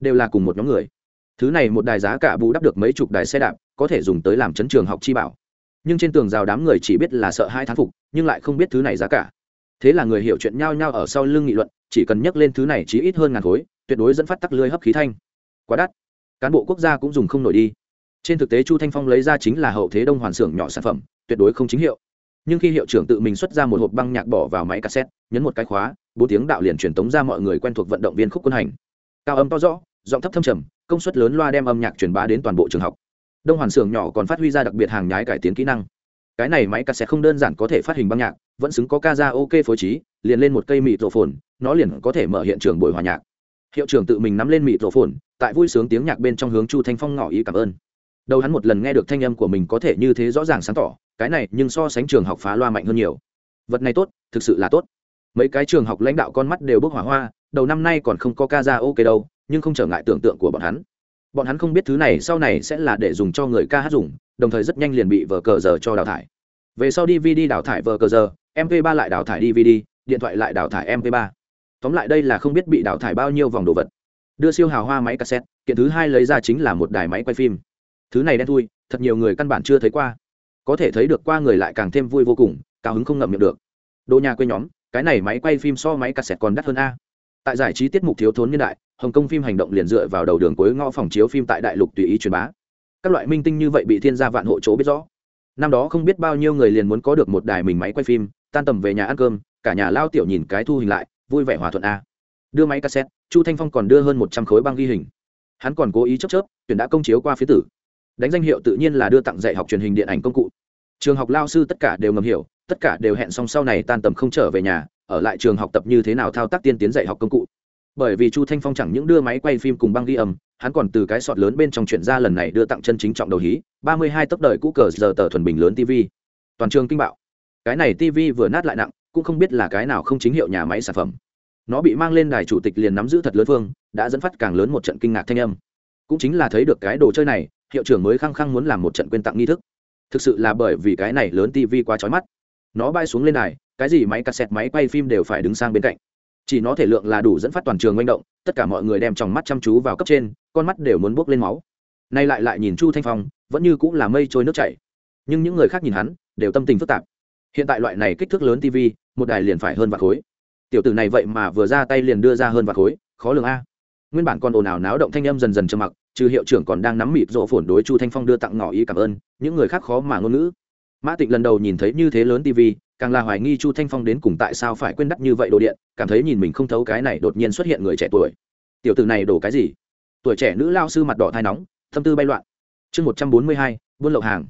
A: Đều là cùng một nhóm người thứ này một đài giá cả bù đắp được mấy chục đài xe đạp, có thể dùng tới làm chấn trường học chi bảo. Nhưng trên tường rào đám người chỉ biết là sợ hai thán phục, nhưng lại không biết thứ này giá cả. Thế là người hiểu chuyện nhau nhau ở sau lưng nghị luận, chỉ cần nhắc lên thứ này chỉ ít hơn ngàn khối, tuyệt đối dẫn phát tắc lưới hấp khí thanh. Quá đắt. Cán bộ quốc gia cũng dùng không nổi đi. Trên thực tế chu thanh phong lấy ra chính là hậu thế đông hoàn xưởng nhỏ sản phẩm, tuyệt đối không chính hiệu. Nhưng khi hiệu trưởng tự mình xuất ra một hộp băng nhạc bỏ vào máy cassette, nhấn một cái khóa, bốn tiếng đạo liền truyền tống ra mọi người quen thuộc vận động viên khúc quân hành. Cao âm to rõ, giọng thấp thâm trầm công suất lớn loa đem âm nhạc truyền bá đến toàn bộ trường học. Đông hoàn xưởng nhỏ còn phát huy ra đặc biệt hàng nhái cải tiến kỹ năng. Cái này máy cassette không đơn giản có thể phát hình băng nhạc, vẫn xứng có ca ra ok phối trí, liền lên một cây mịt rổ phồn nó liền có thể mở hiện trường buổi hòa nhạc. Hiệu trưởng tự mình nắm lên mịt rổ phồn tại vui sướng tiếng nhạc bên trong hướng chu thanh phong ngỏ ý cảm ơn. Đầu hắn một lần nghe được thanh âm của mình có thể như thế rõ ràng sáng tỏ, cái này nhưng so sánh trường học phá loa mạnh hơn nhiều. Vật này tốt, thực sự là tốt. Mấy cái trường học lãnh đạo con mắt đều bốc hỏa hoa, đầu năm nay còn không có ca ra ok đâu nhưng không trở ngại tưởng tượng của bọn hắn. Bọn hắn không biết thứ này sau này sẽ là để dùng cho người ca hát dùng, đồng thời rất nhanh liền bị vờ cờ giờ cho đào thải. Về sau dvd đào thải vờ cờ giờ mp 3 lại đào thải dvd điện thoại lại đào thải mp 3 tóm lại đây là không biết bị đào thải bao nhiêu vòng đồ vật. Đưa siêu hào hoa máy cassette, kiện thứ hai lấy ra chính là một đài máy quay phim. Thứ này đen thui, thật nhiều người căn bản chưa thấy qua. Có thể thấy được qua người lại càng thêm vui vô cùng, cao hứng không ngậm miệng được. Đồ nhà quê nhóm, cái này máy quay phim so máy cassette còn đắt hơn a. Tại giải trí tiết mục thiếu thốn nhân đại hồng kông phim hành động liền dựa vào đầu đường cuối ngõ phòng chiếu phim tại đại lục tùy ý truyền bá. Các loại minh tinh như vậy bị thiên gia vạn hộ chỗ biết rõ. Năm đó không biết bao nhiêu người liền muốn có được một đài mình máy quay phim, tan tầm về nhà ăn cơm, cả nhà lao tiểu nhìn cái thu hình lại, vui vẻ hòa thuận a. Đưa máy cassette, chu thanh phong còn đưa hơn một trăm khối băng ghi hình. Hắn còn cố ý chấp chớp, tuyển đã công chiếu qua phía tử. Đánh danh hiệu tự nhiên là đưa tặng dạy học truyền hình điện ảnh công cụ. Trường học lao sư tất cả đều ngầm hiểu, tất cả đều hẹn xong sau này tan tầm không trở về nhà, ở lại trường học tập như thế nào thao tác tiên tiến dạy học công cụ bởi vì chu thanh phong chẳng những đưa máy quay phim cùng băng ghi âm, hắn còn từ cái sọt lớn bên trong chuyện ra lần này đưa tặng chân chính trọng đầu hí, ba mươi hai tốc đời cũ cờ giờ tờ thuần bình lớn tv toàn trường kinh bạo. Cái này tv vừa nát lại nặng, cũng không biết là cái nào không chính hiệu nhà máy sản phẩm. Nó bị mang lên đài chủ tịch liền nắm giữ thật lớn phương, đã dẫn phát càng lớn một trận kinh ngạc thanh âm. Cũng chính là thấy được cái đồ chơi này, hiệu trưởng mới khăng khăng muốn làm một trận quyên tặng nghi thức. Thực sự là bởi vì cái này lớn tv quá trói mắt. Nó bay xuống lên đài, cái gì máy cassette, máy quay phim đều phải đứng sang bên cạnh chỉ nó thể lượng là đủ dẫn phát toàn trường manh động, tất cả mọi người đem tròng mắt chăm chú vào cấp trên, con mắt đều muốn bốc lên máu. Nay lại lại nhìn chu thanh phong, vẫn như cũng là mây trôi nước chảy. Nhưng những người khác nhìn hắn, đều tâm tình phức tạp. Hiện tại loại này kích thước lớn tv một đài liền phải hơn vạt khối. Tiểu tử này vậy mà vừa ra tay liền đưa ra hơn vạt khối, khó lường a. Nguyên bản còn ồn ào náo động thanh âm dần dần trầm mặc, trừ hiệu trưởng còn đang nắm mịt rộ phồn đối chu thanh phong đưa tặng ngỏ ý cảm ơn, những người khác khó mà ngôn ngữ. Mã tịnh lần đầu nhìn thấy như thế lớn tv càng là hoài nghi chu thanh phong đến cùng tại sao phải quên đắt như vậy đồ điện, cảm thấy nhìn mình không thấu cái này đột nhiên xuất hiện người trẻ tuổi. Tiểu tử này đổ cái gì? Tuổi trẻ nữ lao sư mặt đỏ thai nóng, thâm tư bay loạn. Chương một trăm bốn mươi hai, buôn lậu hàng.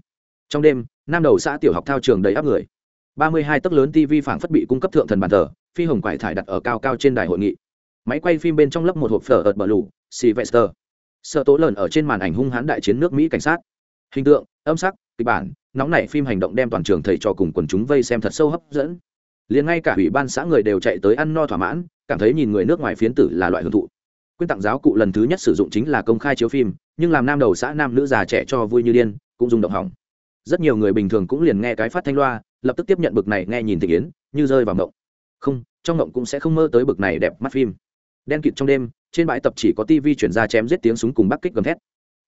A: Trong đêm, nam đầu xã tiểu học thao trường đầy áp người. ba mươi hai tấc lớn tv phản phất bị cung cấp thượng thần bàn thờ, phi hồng quải thải đặt ở cao cao trên đài hội nghị. Máy quay phim bên trong lớp một hộp phở ợt bờ lù, sylvester. Sợ tố lợn ở trên màn ảnh hung hãn đại chiến nước mỹ cảnh sát. Hình tượng, âm sắc, kịch bản nóng nảy phim hành động đem toàn trường thầy trò cùng quần chúng vây xem thật sâu hấp dẫn. Liền ngay cả ủy ban xã người đều chạy tới ăn no thỏa mãn, cảm thấy nhìn người nước ngoài phiến tử là loại hưởng thụ. Quyên tặng giáo cụ lần thứ nhất sử dụng chính là công khai chiếu phim, nhưng làm nam đầu xã nam nữ già trẻ cho vui như điên, cũng dùng động hỏng. Rất nhiều người bình thường cũng liền nghe cái phát thanh loa, lập tức tiếp nhận bực này nghe nhìn thị kiến, như rơi vào mộng. Không, trong mộng cũng sẽ không mơ tới bực này đẹp mắt phim. Đen kịt trong đêm, trên bãi tập chỉ có tivi chuyển ra chém giết tiếng súng cùng bắc kích gầm thét.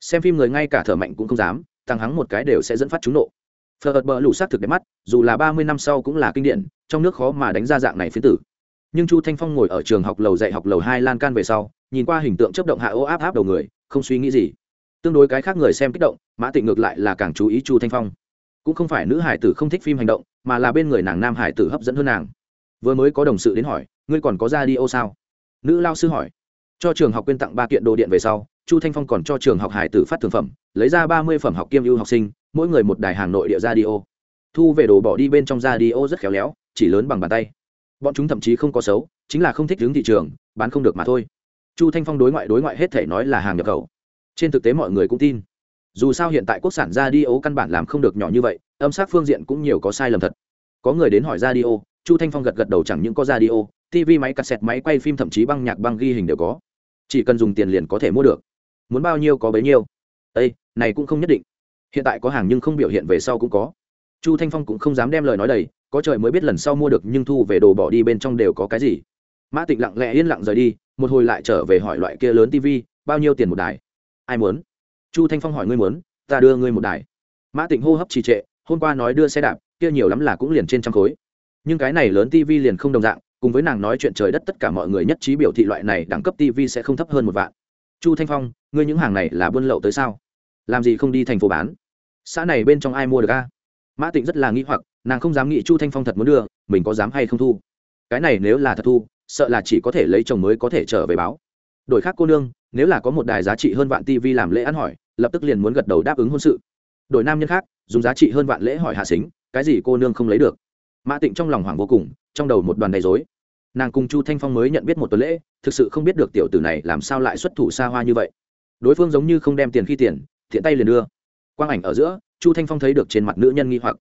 A: Xem phim người ngay cả thở mạnh cũng không dám tăng hắng một cái đều sẽ dẫn phát trúng nộ. Phờ ợt bờ lũ s thực đẹp mắt, dù là ba mươi năm sau cũng là kinh điển, trong nước khó mà đánh ra dạng này phiến tử. Nhưng chu thanh phong ngồi ở trường học lầu dạy học lầu hai lan can về sau, nhìn qua hình tượng chấp động hạ ô áp áp đầu người, không suy nghĩ gì. Tương đối cái khác người xem kích động, mã tịnh ngược lại là càng chú ý chu thanh phong. Cũng không phải nữ hải tử không thích phim hành động, mà là bên người nàng nam hải tử hấp dẫn hơn nàng. Vừa mới có đồng sự đến hỏi, ngươi còn có ra đi ô sao? Nữ lao sư hỏi cho trường học quyên tặng ba kiện đồ điện về sau, chu thanh phong còn cho trường học hải tử phát thường phẩm, lấy ra ba mươi phẩm học kiêm ưu học sinh, mỗi người một đài hàng nội địa ra đi ô thu về đồ bỏ đi bên trong ra đi ô rất khéo léo, chỉ lớn bằng bàn tay. Bọn chúng thậm chí không có xấu, chính là không thích hướng thị trường, bán không được mà thôi. Chu thanh phong đối ngoại đối ngoại hết thể nói là hàng nhập khẩu. Trên thực tế mọi người cũng tin. Dù sao hiện tại quốc sản ra đi ô căn bản làm không được nhỏ như vậy, âm sắc phương diện cũng nhiều có sai lầm thật. Có người đến hỏi ra đi ô chu thanh phong gật gật đầu chẳng những có ra đi ô tv máy, cassette máy, quay phim thậm chí băng nhạc, băng ghi hình đều có chỉ cần dùng tiền liền có thể mua được. Muốn bao nhiêu có bấy nhiêu. Ây này cũng không nhất định. Hiện tại có hàng nhưng không biểu hiện về sau cũng có. Chu thanh phong cũng không dám đem lời nói đầy, có trời mới biết lần sau mua được nhưng thu về đồ bỏ đi bên trong đều có cái gì. Mã tịnh lặng lẽ yên lặng rời đi, một hồi lại trở về hỏi loại kia lớn tv bao nhiêu tiền một đài? Ai muốn? Chu thanh phong hỏi ngươi muốn, ta đưa ngươi một đài. Mã tịnh hô hấp trì trệ, hôm qua nói đưa xe đạp, kia nhiều lắm là cũng liền trên trăm khối. Nhưng cái này lớn tv liền không đồng dạng cùng với nàng nói chuyện trời đất tất cả mọi người nhất trí biểu thị loại này đẳng cấp tv sẽ không thấp hơn một vạn. Chu thanh phong, ngươi những hàng này là buôn lậu tới sao? Làm gì không đi thành phố bán? Xã này bên trong ai mua được a? Mã tịnh rất là nghĩ hoặc, nàng không dám nghĩ chu thanh phong thật muốn đưa, mình có dám hay không thu? Cái này nếu là thật thu, sợ là chỉ có thể lấy chồng mới có thể trở về báo. Đổi khác cô nương, nếu là có một đài giá trị hơn vạn tv làm lễ ăn hỏi, lập tức liền muốn gật đầu đáp ứng hôn sự. Đổi nam nhân khác, dùng giá trị hơn vạn lễ hỏi hạ xính, cái gì cô nương không lấy được? Mã tịnh trong lòng hoảng vô cùng, trong đầu một đoàn đầy dối nàng cùng chu thanh phong mới nhận biết một tuần lễ, thực sự không biết được tiểu tử này làm sao lại xuất thủ xa hoa như vậy. Đối phương giống như không đem tiền khi tiền, thiện tay liền đưa. Quang ảnh ở giữa, chu thanh phong thấy được trên mặt nữ nhân nghi hoặc.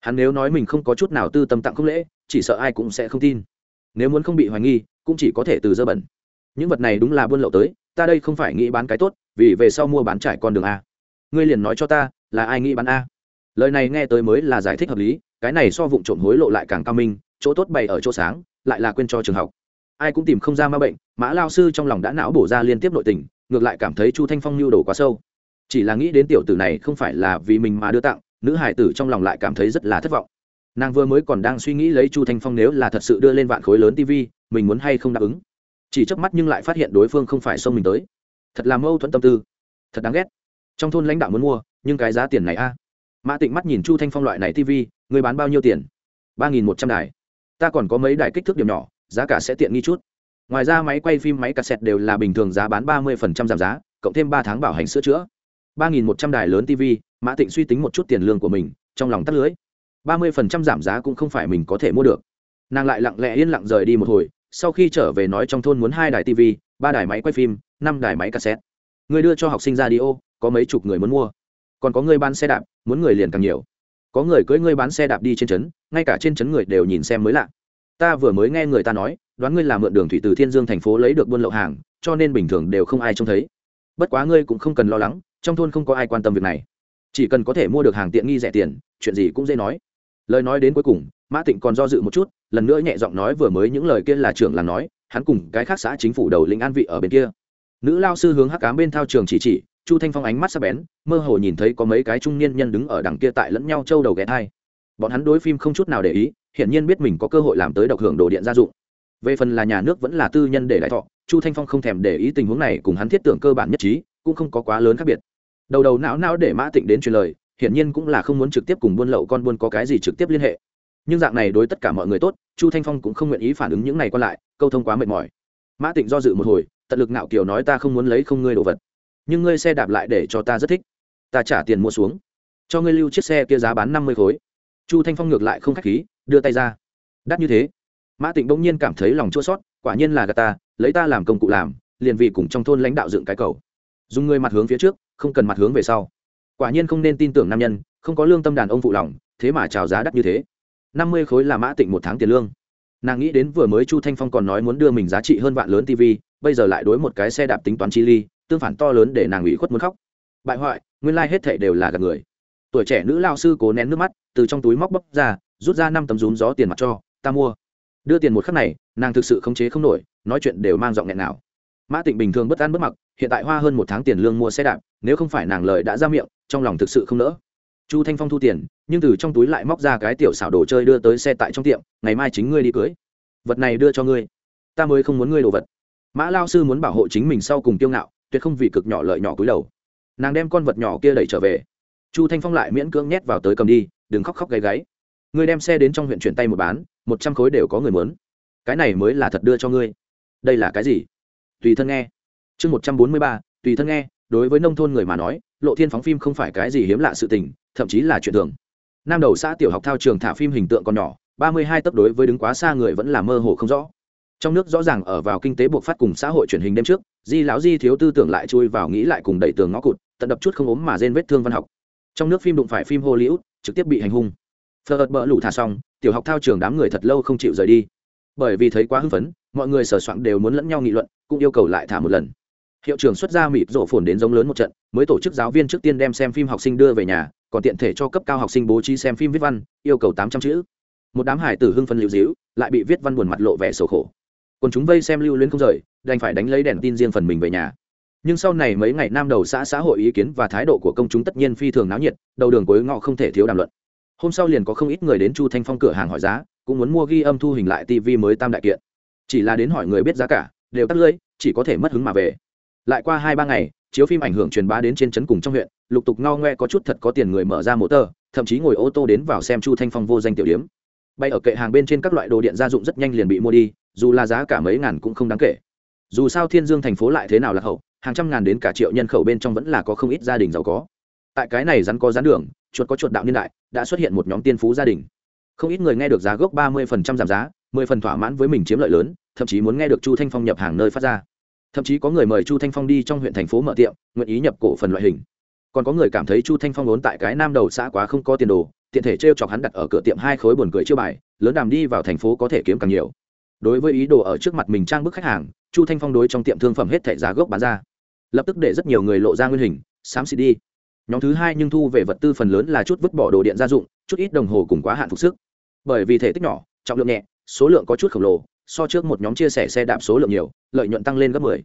A: Hắn nếu nói mình không có chút nào tư tâm tặng không lễ, chỉ sợ ai cũng sẽ không tin. Nếu muốn không bị hoài nghi, cũng chỉ có thể từ dơ bẩn. Những vật này đúng là buôn lậu tới, ta đây không phải nghĩ bán cái tốt, vì về sau mua bán trải con đường a. Ngươi liền nói cho ta, là ai nghĩ bán a? Lời này nghe tới mới là giải thích hợp lý, cái này so vụ trộm hối lộ lại càng cao minh, chỗ tốt bày ở chỗ sáng, lại là quên cho trường học. Ai cũng tìm không ra ma bệnh, mã lao sư trong lòng đã não bổ ra liên tiếp nội tình, ngược lại cảm thấy chu thanh phong lưu đồ quá sâu. Chỉ là nghĩ đến tiểu tử này không phải là vì mình mà đưa tặng, nữ hải tử trong lòng lại cảm thấy rất là thất vọng. Nàng vừa mới còn đang suy nghĩ lấy chu thanh phong nếu là thật sự đưa lên vạn khối lớn tv mình muốn hay không đáp ứng. Chỉ chớp mắt nhưng lại phát hiện đối phương không phải xông mình tới. Thật là mâu thuẫn tâm tư. Thật đáng ghét. Trong thôn lãnh đạo muốn mua, nhưng cái giá tiền này a? Mã tịnh mắt nhìn chu thanh phong loại này tv người bán bao nhiêu tiền? ba nghìn một trăm đài. Ta còn có mấy đài kích thước điểm nhỏ, giá cả sẽ tiện nghi chút. Ngoài ra máy quay phim, máy cassette đều là bình thường giá bán ba mươi phần trăm giảm giá, cộng thêm ba tháng bảo hành sửa chữa. ba nghìn một trăm đài lớn tv mã tịnh suy tính một chút tiền lương của mình, trong lòng tắt lưới. ba mươi phần trăm giảm giá cũng không phải mình có thể mua được. Nàng lại lặng lẽ yên lặng rời đi một hồi, sau khi trở về nói trong thôn muốn hai đài tv ba đài máy quay phim, năm đài máy cassette. Người đưa cho học sinh ra đi ô, có mấy chục người muốn mua còn có người bán xe đạp, muốn người liền càng nhiều. Có người cưỡi ngươi bán xe đạp đi trên trấn, ngay cả trên trấn người đều nhìn xem mới lạ. Ta vừa mới nghe người ta nói, đoán ngươi là mượn đường thủy từ thiên dương thành phố lấy được buôn lậu hàng, cho nên bình thường đều không ai trông thấy. Bất quá ngươi cũng không cần lo lắng, trong thôn không có ai quan tâm việc này. Chỉ cần có thể mua được hàng tiện nghi rẻ tiền, chuyện gì cũng dễ nói. Lời nói đến cuối cùng, mã tịnh còn do dự một chút, lần nữa nhẹ giọng nói vừa mới những lời kia là trưởng là nói, hắn cùng cái khác xã chính phủ đầu lĩnh an vị ở bên kia. Nữ lao sư hướng hắc cám bên thao trường chỉ chỉ chu thanh phong ánh mắt sắc bén, mơ hồ nhìn thấy có mấy cái trung niên nhân đứng ở đằng kia tại lẫn nhau châu đầu ghé thai. Bọn hắn đối phim không chút nào để ý, hiển nhiên biết mình có cơ hội làm tới độc hưởng đồ điện gia dụng. Về phần là nhà nước vẫn là tư nhân để lại thọ, chu thanh phong không thèm để ý tình huống này cùng hắn thiết tưởng cơ bản nhất trí, cũng không có quá lớn khác biệt. Đầu đầu não não để mã tịnh đến truyền lời, hiển nhiên cũng là không muốn trực tiếp cùng buôn lậu con buôn có cái gì trực tiếp liên hệ. Nhưng dạng này đối tất cả mọi người tốt, chu thanh phong cũng không nguyện ý phản ứng những này còn lại, câu thông quá mệt mỏi. Mã tịnh do dự một hồi, tận lực nạo kiều nói ta không muốn lấy không ngươi đồ vật nhưng ngươi xe đạp lại để cho ta rất thích. Ta trả tiền mua xuống. Cho ngươi lưu chiếc xe kia giá bán năm mươi khối. Chu thanh phong ngược lại không k h á c h khí, đưa tay ra. Đắt như thế. Mã tịnh bỗng nhiên cảm thấy lòng chua sót quả nhiên là gà ta, lấy ta làm công cụ làm, liền vì cùng trong thôn lãnh đạo dựng cái cầu. Dùng người mặt hướng phía trước, không cần mặt hướng về sau. Quả nhiên không nên tin tưởng nam nhân, không có lương tâm đàn ông phụ lòng, thế mà trào giá đắt như thế. Năm mươi khối là mã tịnh một tháng tiền lương. Nàng nghĩ đến vừa mới chu thanh phong còn nói muốn đưa mình giá trị hơn vạn lớn tv bây giờ lại đối một cái xe đạp tính toán chi ly tương phản to lớn để nàng ủy khuất muốn khóc. Bại hoại, nguyên lai、like、hết thệ đều là gạt người. Tuổi trẻ nữ lao sư cố nén nước mắt, từ trong túi móc bóc ra, rút ra năm tấm rúm gió tiền mặt cho, ta mua. Đưa tiền một khắc này, nàng thực sự khống chế không nổi, nói chuyện đều mang giọng nghẹn nào mã tịnh bình thường bất an bất mặc, hiện tại hoa hơn một tháng tiền lương mua xe đạp, nếu không phải nàng lời đã ra miệng, trong lòng thực sự không nỡ. Chu thanh phong thu tiền, nhưng từ trong túi lại móc ra cái tiểu xảo đồ chơi đưa tới xe tại trong tiệm, ngày mai chính ngươi đi cưới. Vật này đưa cho ngươi. Ta mới không muốn ngươi đồ vật. Mã lao sư muốn bảo hộ chính mình sau cùng tiêu ngạo tuyệt không vì cực nhỏ lợi nhỏ cúi đầu. Nàng đem con vật nhỏ kia đẩy trở về. Chu thanh phong lại miễn cưỡng nhét vào tới cầm đi, đừng khóc khóc gáy gáy. Ngươi đem xe đến trong huyện chuyển tay một bán, một trăm khối đều có người muốn. Cái này mới là thật đưa cho ngươi. Đây là cái gì? Tùy thân nghe. Chương một trăm bốn mươi ba, tùy thân nghe, đối với nông thôn người mà nói, lộ thiên phóng phim không phải cái gì hiếm lạ sự tình, thậm chí là chuyện thường. Nam đầu xã tiểu học thao trường thả phim hình tượng còn nhỏ, ba mươi hai tấc đối với đứng quá xa người vẫn là mơ hồ không rõ. Trong nước rõ ràng ở vào kinh tế buộc phát cùng xã hội truyền hình đêm trước di lão di thiếu tư tưởng lại chui vào nghĩ lại cùng đẩy tường ngõ cụt, tận đập chút không ốm mà rên vết thương văn học. Trong nước phim đụng phải phim hollywood, trực tiếp bị hành hung. Phờ ợt bỡ lủ thả xong, tiểu học thao trường đám người thật lâu không chịu rời đi. Bởi vì thấy quá hưng phấn, mọi người sờ soạn đều muốn lẫn nhau nghị luận, cũng yêu cầu lại thả một lần. Hiệu trưởng xuất ra mịp rổ phồn đến giống lớn một trận, mới tổ chức giáo viên trước tiên đem xem phim học sinh đưa về nhà, còn tiện thể cho cấp cao học sinh bố trí xem phim viết văn, yêu cầu tám trăm chữ. Một đám hải tử hưng phân lưu dĩu lại bị viết văn buồn mặt lộ vẻ sầu khổ. Còn chúng vây xem lưu luyến không rời đành phải đánh lấy đèn tin riêng phần mình về nhà. Nhưng sau này mấy ngày nam đầu xã xã hội ý kiến và thái độ của công chúng tất nhiên phi thường náo nhiệt đầu đường cuối ngõ không thể thiếu đàm luận. Hôm sau liền có không ít người đến chu thanh phong cửa hàng hỏi giá cũng muốn mua ghi âm thu hình lại tv mới tam đại kiện. Chỉ là đến hỏi người biết giá cả đều tắt lưỡi chỉ có thể mất hứng mà về. Lại qua hai ba ngày chiếu phim ảnh hưởng truyền bá đến trên trấn cùng trong huyện lục tục ngao ngoe có chút thật có tiền người mở ra mô tờ, thậm chí ngồi ô tô đến vào xem chu thanh phong vô danh tiểu điếm. Bay ở kệ hàng bên trên các loại đồ điện gia dụng rất nhanh liền bị mua đi dù là giá cả mấy ngàn cũng không đáng kể dù sao thiên dương thành phố lại thế nào là hậu, hàng trăm ngàn đến cả triệu nhân khẩu bên trong vẫn là có không ít gia đình giàu có. Tại cái này rắn có rắn đường, chuột có chuột đạo niên đại, đã xuất hiện một nhóm tiên phú gia đình. Không ít người nghe được giá gốc ba mươi phần trăm giảm giá, mười phần thỏa mãn với mình chiếm lợi lớn, thậm chí muốn nghe được chu thanh phong nhập hàng nơi phát ra. Thậm chí có người mời chu thanh phong đi trong huyện thành phố mở tiệm, nguyện ý nhập cổ phần loại hình. Còn có người cảm thấy chu thanh phong vốn tại cái nam đầu xã quá không có tiền đồ, tiện thể t r e o chọc hắn đặt ở cửa tiệm hai khối buồn cười chưa bài, lớn đàm đi vào thành phố có thể kiếm càng nhiều. Đối với ý đồ ở trước mặt mình trang bức khách hàng chu thanh phong đối trong tiệm thương phẩm hết thẻ giá gốc bán ra. Lập tức để rất nhiều người lộ ra nguyên hình, xám xịt đi. Nhóm thứ hai nhưng thu về vật tư phần lớn là chút vứt bỏ đồ điện gia dụng, chút ít đồng hồ cùng quá hạn phục sức. Bởi vì thể tích nhỏ, trọng lượng nhẹ, số lượng có chút khổng lồ, so trước một nhóm chia sẻ xe đạp số lượng nhiều, lợi nhuận tăng lên gấp 10.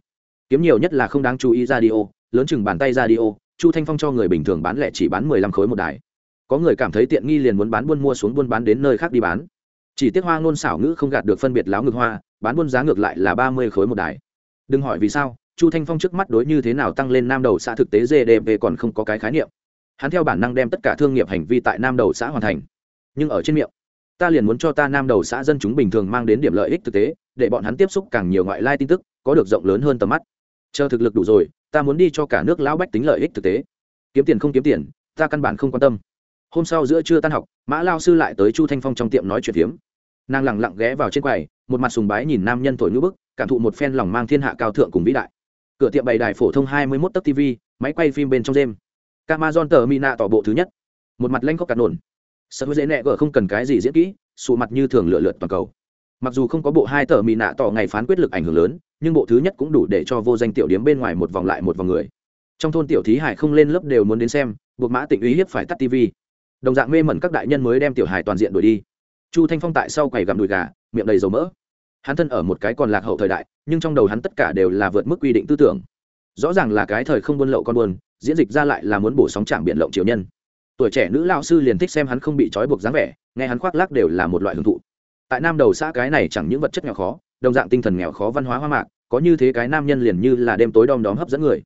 A: kiếm nhiều nhất là không đáng chú ý radio, lớn chừng bàn tay radio, chu thanh phong cho người bình thường bán lẻ chỉ bán 15 khối một đài. Có người cảm thấy tiện nghi liền muốn bán buôn mua xuống buôn bán đến nơi khác đi bán. Chỉ tiếc hoa ngôn xảo ngữ không gạt được phân biệt láo ngực hoa bán buôn giá ngược lại là 30 khối một đài. Đừng hỏi vì sao, chu thanh phong trước mắt đối như thế nào tăng lên nam đầu xã thực tế gdp còn không có cái khái niệm. Hắn theo bản năng đem tất cả thương nghiệp hành vi tại nam đầu xã hoàn thành. Nhưng ở trên miệng, ta liền muốn cho ta nam đầu xã dân chúng bình thường mang đến điểm lợi ích thực tế, để bọn hắn tiếp xúc càng nhiều ngoại lai tin tức, có được rộng lớn hơn tầm mắt. Chờ thực lực đủ rồi, ta muốn đi cho cả nước lão bách tính lợi ích thực tế. Kiếm tiền không kiếm tiền, ta căn bản không quan tâm. Hôm sau giữa trưa tan học, mã lao sư lại tới chu thanh phong trong tiệm nói chuyện phiếm. Nàng lẳng lặng ghé vào trên quầy một mặt sùng bái nhìn nam nhân thổi ngữ bức, cảm thụ một phen lòng mang thiên hạ cao thượng cùng vĩ đại. Cửa tiệm bày đài phổ thông hai mươi 21 tấc tv máy quay phim bên trong đêm Amazon tờ Mina tỏ bộ thứ nhất. Một mặt lanh khóc cạt nổn. Sợ dễ nẹ gở không cần cái gì diễn kỹ, sụ mặt như thường lựa lượt toàn cầu. Mặc dù không có bộ hai tờ mỹ nạ tỏ ngày phán quyết lực ảnh hưởng lớn, nhưng bộ thứ nhất cũng đủ để cho vô danh tiểu điếm bên ngoài một vòng lại một vòng người. Trong thôn tiểu thí hải không lên lớp đều muốn đến xem, buộc mã tịnh uy hiếp phải tắt tv đồng dạng mê mẩn các đại nhân mới đem tiểu hải toàn diện đuổi đi. Chu thanh phong tại sau quầy gặm đùi gà miệng đầy dầu mỡ. Hắn thân ở một cái còn lạc hậu thời đại, nhưng trong đầu hắn tất cả đều là vượt mức quy định tư tưởng. Rõ ràng là cái thời không buôn lậu con buôn, diễn dịch ra lại là muốn bổ sóng trạm biện lộng triều nhân. Tuổi trẻ nữ lao sư liền thích xem hắn không bị trói buộc dáng vẻ, nghe hắn khoác lác đều là một loại hưởng thụ. Tại nam đầu xã cái này chẳng những vật chất nghèo khó, đồng dạng tinh thần nghèo khó văn hóa hoa mạc, có như thế cái nam nhân liền như là đêm tối đom đóm hấp dẫn người.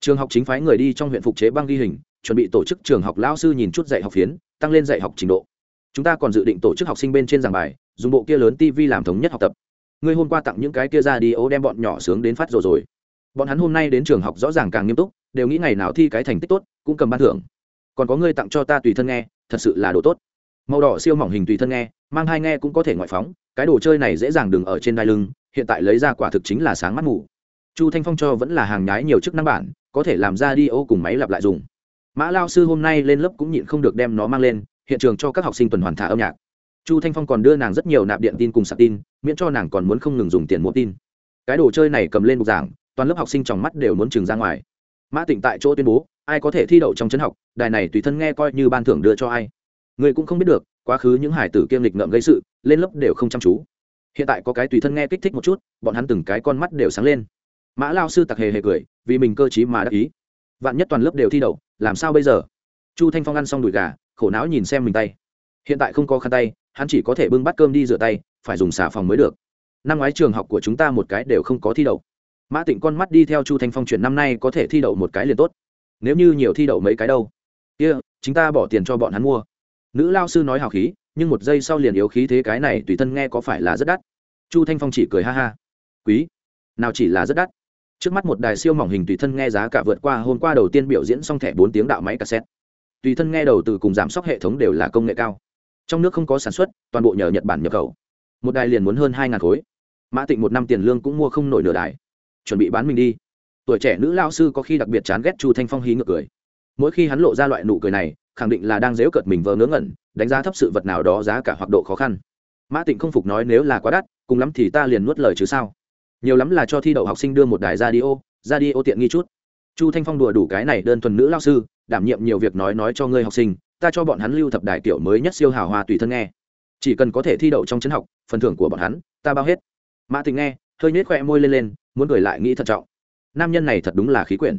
A: Trường học chính phái người đi trong huyện phục chế băng ghi hình, chuẩn bị tổ chức trường học lao sư nhìn chút dạy học phiến, tăng lên dạy học trình độ. Chúng ta còn dự định tổ chức học sinh bên trên giảng bài dùng bộ kia lớn tv làm thống nhất học tập. Ngươi hôm qua tặng những cái kia ra đi ố đem bọn nhỏ sướng đến phát rồi rồi. Bọn hắn hôm nay đến trường học rõ ràng càng nghiêm túc, đều nghĩ ngày nào thi cái thành tích tốt, cũng cầm ban thưởng. Còn có ngươi tặng cho ta tùy thân nghe, thật sự là đồ tốt. Màu đỏ siêu mỏng hình tùy thân nghe, mang hai nghe cũng có thể ngoại phóng, cái đồ chơi này dễ dàng đừng ở trên đai lưng, hiện tại lấy ra quả thực chính là sáng mắt ngủ chu thanh phong cho vẫn là hàng nhái nhiều chức năng bản, có thể làm ra đi, ô, cùng máy lặp lại dùng. Mã lao sư hôm nay lên lớp cũng nhịn không được đem nó mang lên, hiện trường cho các học sinh tuần hoàn thả âm nhạc chu thanh phong còn đưa nàng rất nhiều nạp điện tin cùng sạc tin, miễn cho nàng còn muốn không ngừng dùng tiền mua tin. Cái đồ chơi này cầm lên bục giảng, toàn lớp học sinh trong mắt đều muốn trừng ra ngoài. Mã tịnh tại chỗ tuyên bố, ai có thể thi đậu trong chân học, đài này tùy thân nghe coi như ban thưởng đưa cho ai. Người cũng không biết được, quá khứ những hải tử kiêm lịch ngợm gây sự, lên lớp đều không chăm chú. Hiện tại có cái tùy thân nghe kích thích một chút, bọn hắn từng cái con mắt đều sáng lên. Mã lao sư tặc hề hề cười, vì mình cơ t mà đắc ý. Vạn nhất toàn lớp đều thi đậu, làm sao bây giờ? Chu thanh phong ăn xong đùi gà, khổ não nhìn xem mình tay. Hiện tại không có khăn tay hắn chỉ có thể bưng bát cơm đi rửa tay phải dùng xà phòng mới được. Năm ngoái trường học của chúng ta một cái đều không có thi đậu. Mã tịnh con mắt đi theo chu thanh phong chuyển năm nay có thể thi đậu một cái liền tốt. Nếu như nhiều thi đậu mấy cái đâu? Kia、yeah, chúng ta bỏ tiền cho bọn hắn mua. Nữ lao sư nói hào khí nhưng một giây sau liền yếu khí thế cái này tùy thân nghe có phải là rất đắt. Chu thanh phong chỉ cười ha ha. Quý nào chỉ là rất đắt. Trước mắt một đài siêu mỏng hình tùy thân nghe giá cả vượt qua hôm qua đầu tiên biểu diễn xong thẻ bốn tiếng đạo máy cassette. Tùy thân nghe đầu từ cùng giảm sốc hệ thống đều là công nghệ cao trong nước không có sản xuất, toàn bộ nhờ nhật bản nhập khẩu. Một đài liền muốn hơn hai ngàn khối. Mã tịnh một năm tiền lương cũng mua không nổi nửa đài. Chuẩn bị bán mình đi. Tuổi trẻ nữ lao sư có khi đặc biệt chán ghét chu thanh phong hí ngược cười. Mỗi khi hắn lộ ra loại nụ cười này, khẳng định là đang dếu cợt mình vờ ngớ ngẩn, đánh giá thấp sự vật nào đó giá cả hoặc độ khó khăn. Mã tịnh không phục nói nếu là quá đắt, cùng lắm thì ta liền nuốt lời chứ sao. Nhiều lắm là cho thi đậu học sinh đưa một đài ra đi ô ra đi ô tiện nghi chút. Chu thanh phong đùa đủ cái này đơn thuần nữ lao sư, đảm nhiệm nhiều việc nói nói cho ngươi học sinh ta cho bọn hắn lưu thập đài kiểu mới nhất siêu hào hoa tùy thân nghe. Chỉ cần có thể thi đậu trong chấn học, phần thưởng của bọn hắn, ta bao hết. Mã tình nghe, hơi nhếch khoe môi lên lên, muốn cười lại nghĩ thận trọng. Nam nhân này thật đúng là khí quyển.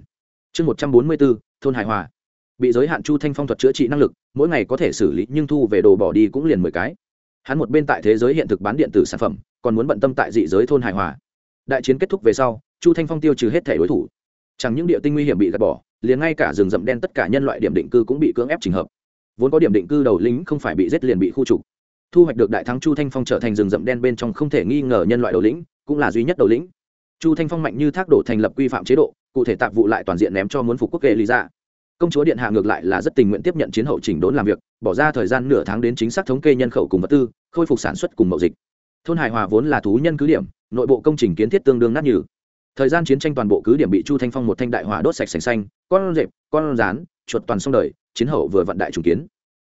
A: Chương một trăm bốn mươi bốn, thôn hải hòa. Bị giới hạn chu thanh phong thuật chữa trị năng lực, mỗi ngày có thể xử lý, nhưng thu về đồ bỏ đi cũng liền mười cái. Hắn một bên tại thế giới hiện thực bán điện tử sản phẩm, còn muốn bận tâm tại dị giới thôn hài hòa. Đại chiến kết thúc về sau, chu thanh phong tiêu trừ hết thể đối thủ. Chẳng những địa tinh nguy hiểm bị gạt bỏ, liền ngay cả rừng rậm đen tất cả nhân loại điểm định cư cũng bị cưỡng ép trình hợp vốn có điểm định cư đầu lính không phải bị giết liền bị khu trục. Thu hoạch được đại thắng chu thanh phong trở thành rừng rậm đen bên trong không thể nghi ngờ nhân loại đầu lĩnh cũng là duy nhất đầu lĩnh chu thanh phong mạnh như thác đổ thành lập quy phạm chế độ, cụ thể tạp vụ lại toàn diện ném cho muốn phục quốc kệ lý ra. Công chúa điện hạ ngược lại là rất tình nguyện tiếp nhận chiến hậu chỉnh đốn làm việc, bỏ ra thời gian nửa tháng đến chính xác thống kê nhân khẩu cùng vật tư, khôi phục sản xuất cùng mậu dịch. Thôn hài hòa vốn là thú nhân cứ điểm, nội bộ công trình kiến thiết tương đương nát nhừ. Thời gian chiến tranh toàn bộ cứ điểm bị chu thanh phong một thanh đại hỏa đốt sạch sành xanh, con rệp, con rán chuột toàn sông đời chiến hậu vừa vận đại trùng kiến.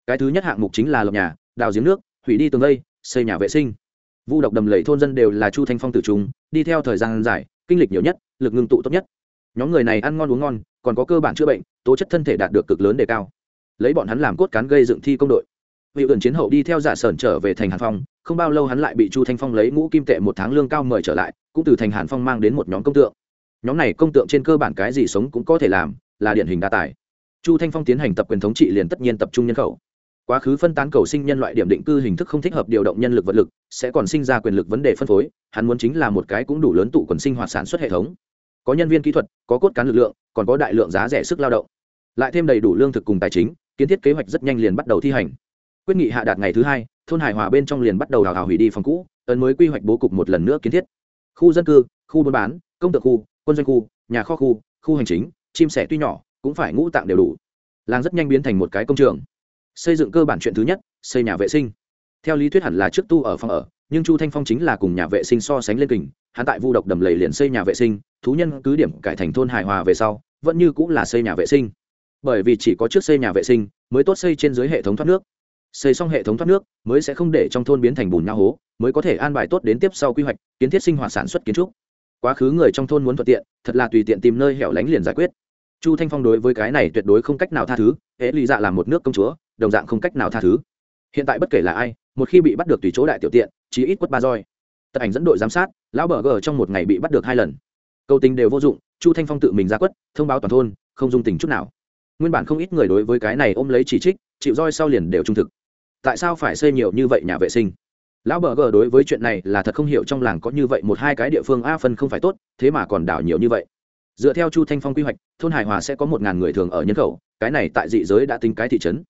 A: Cái thứ nhất hạng mục chính là lập nhà đào giếng nước hủy đi tường lây xây nhà vệ sinh. Vu độc đầm lầy thôn dân đều là chu thanh phong tử trùng, đi theo thời gian dài kinh lịch nhiều nhất lực ngưng tụ tốt nhất. Nhóm người này ăn ngon uống ngon còn có cơ bản chữa bệnh tố chất thân thể đạt được cực lớn đề cao. Lấy bọn hắn làm cốt cán gây dựng thi công đội. Vị ẩn chiến hậu đi theo giả sởn trở về thành hàn phong không bao lâu hắn lại bị chu thanh phong lấy ngũ kim tệ một tháng lương cao mời trở lại cũng từ thành hàn phong mang đến một nhóm công tượng. Nhóm này công tượng trên cơ bản cái gì sống cũng có thể làm là điển hình đa tài chu thanh phong tiến hành tập quyền thống trị liền tất nhiên tập trung nhân khẩu. Quá khứ phân tán cầu sinh nhân loại điểm định cư hình thức không thích hợp điều động nhân lực vật lực, sẽ còn sinh ra quyền lực vấn đề phân phối, hắn muốn chính là một cái cũng đủ lớn tụ quần sinh hoạt sản xuất hệ thống. Có nhân viên kỹ thuật, có cốt cán lực lượng, còn có đại lượng giá rẻ sức lao động. Lại thêm đầy đủ lương thực cùng tài chính, kiến thiết kế hoạch rất nhanh liền bắt đầu thi hành. Quyết nghị hạ đạt ngày thứ hai, thôn hải hòa bên trong liền bắt đầu đào hào hủy đi phòng cũ, ấn mới quy hoạch bố cục một lần nữa kiến thiết. Khu dân cư, khu buôn bán, công tượng khu, quân doanh khu, nhà kho khu khu hành chính, chim sẻ tuy nhỏ cũng phải ngũ tạng đều đủ. Làng rất nhanh biến thành một cái công trường. Xây dựng cơ bản chuyện thứ nhất, xây nhà vệ sinh. Theo lý thuyết hẳn là trước tu ở phòng ở, nhưng chu thanh phong chính là cùng nhà vệ sinh so sánh lên kình, hắn tại vu độc đầm lầy liền xây nhà vệ sinh, thú nhân cứ điểm cải thành thôn hài hòa về sau, vẫn như cũng là xây nhà vệ sinh. Bởi vì chỉ có trước xây nhà vệ sinh, mới tốt xây trên dưới hệ thống thoát nước. Xây xong hệ thống thoát nước, mới sẽ không để trong thôn biến thành bùn nhau hố, mới có thể an bài tốt đến tiếp sau quy hoạch, kiến thiết sinh hoạt sản xuất kiến trúc. Quá khứ người trong thôn muốn thuận tiện, thật là tùy tiện tìm nơi hẻo lánh liền giải quyết chu thanh phong đối với cái này tuyệt đối không cách nào tha thứ, hễ lý dạ làm một nước công chúa, đồng dạng không cách nào tha thứ. Hiện tại bất kể là ai, một khi bị bắt được tùy chỗ đại tiểu tiện chỉ ít quất ba roi. Tật ảnh dẫn đội giám sát, lão bờ gờ trong một ngày bị bắt được hai lần. Câu tình đều vô dụng, chu thanh phong tự mình ra quất, thông báo toàn thôn, không dung tình chút nào. Nguyên bản không ít người đối với cái này ôm lấy chỉ trích, chịu roi sau liền đều trung thực. Tại sao phải xây nhiều như vậy nhà vệ sinh? Lão bờ gờ đối với chuyện này là thật không hiểu trong làng có như vậy một hai cái địa phương, a, phân không phải tốt, thế mà còn đảo nhiều như vậy dựa theo chu thanh phong quy hoạch, thôn hải hòa sẽ có một ngàn người thường ở nhân khẩu, cái này tại dị giới đã tính cái thị trấn.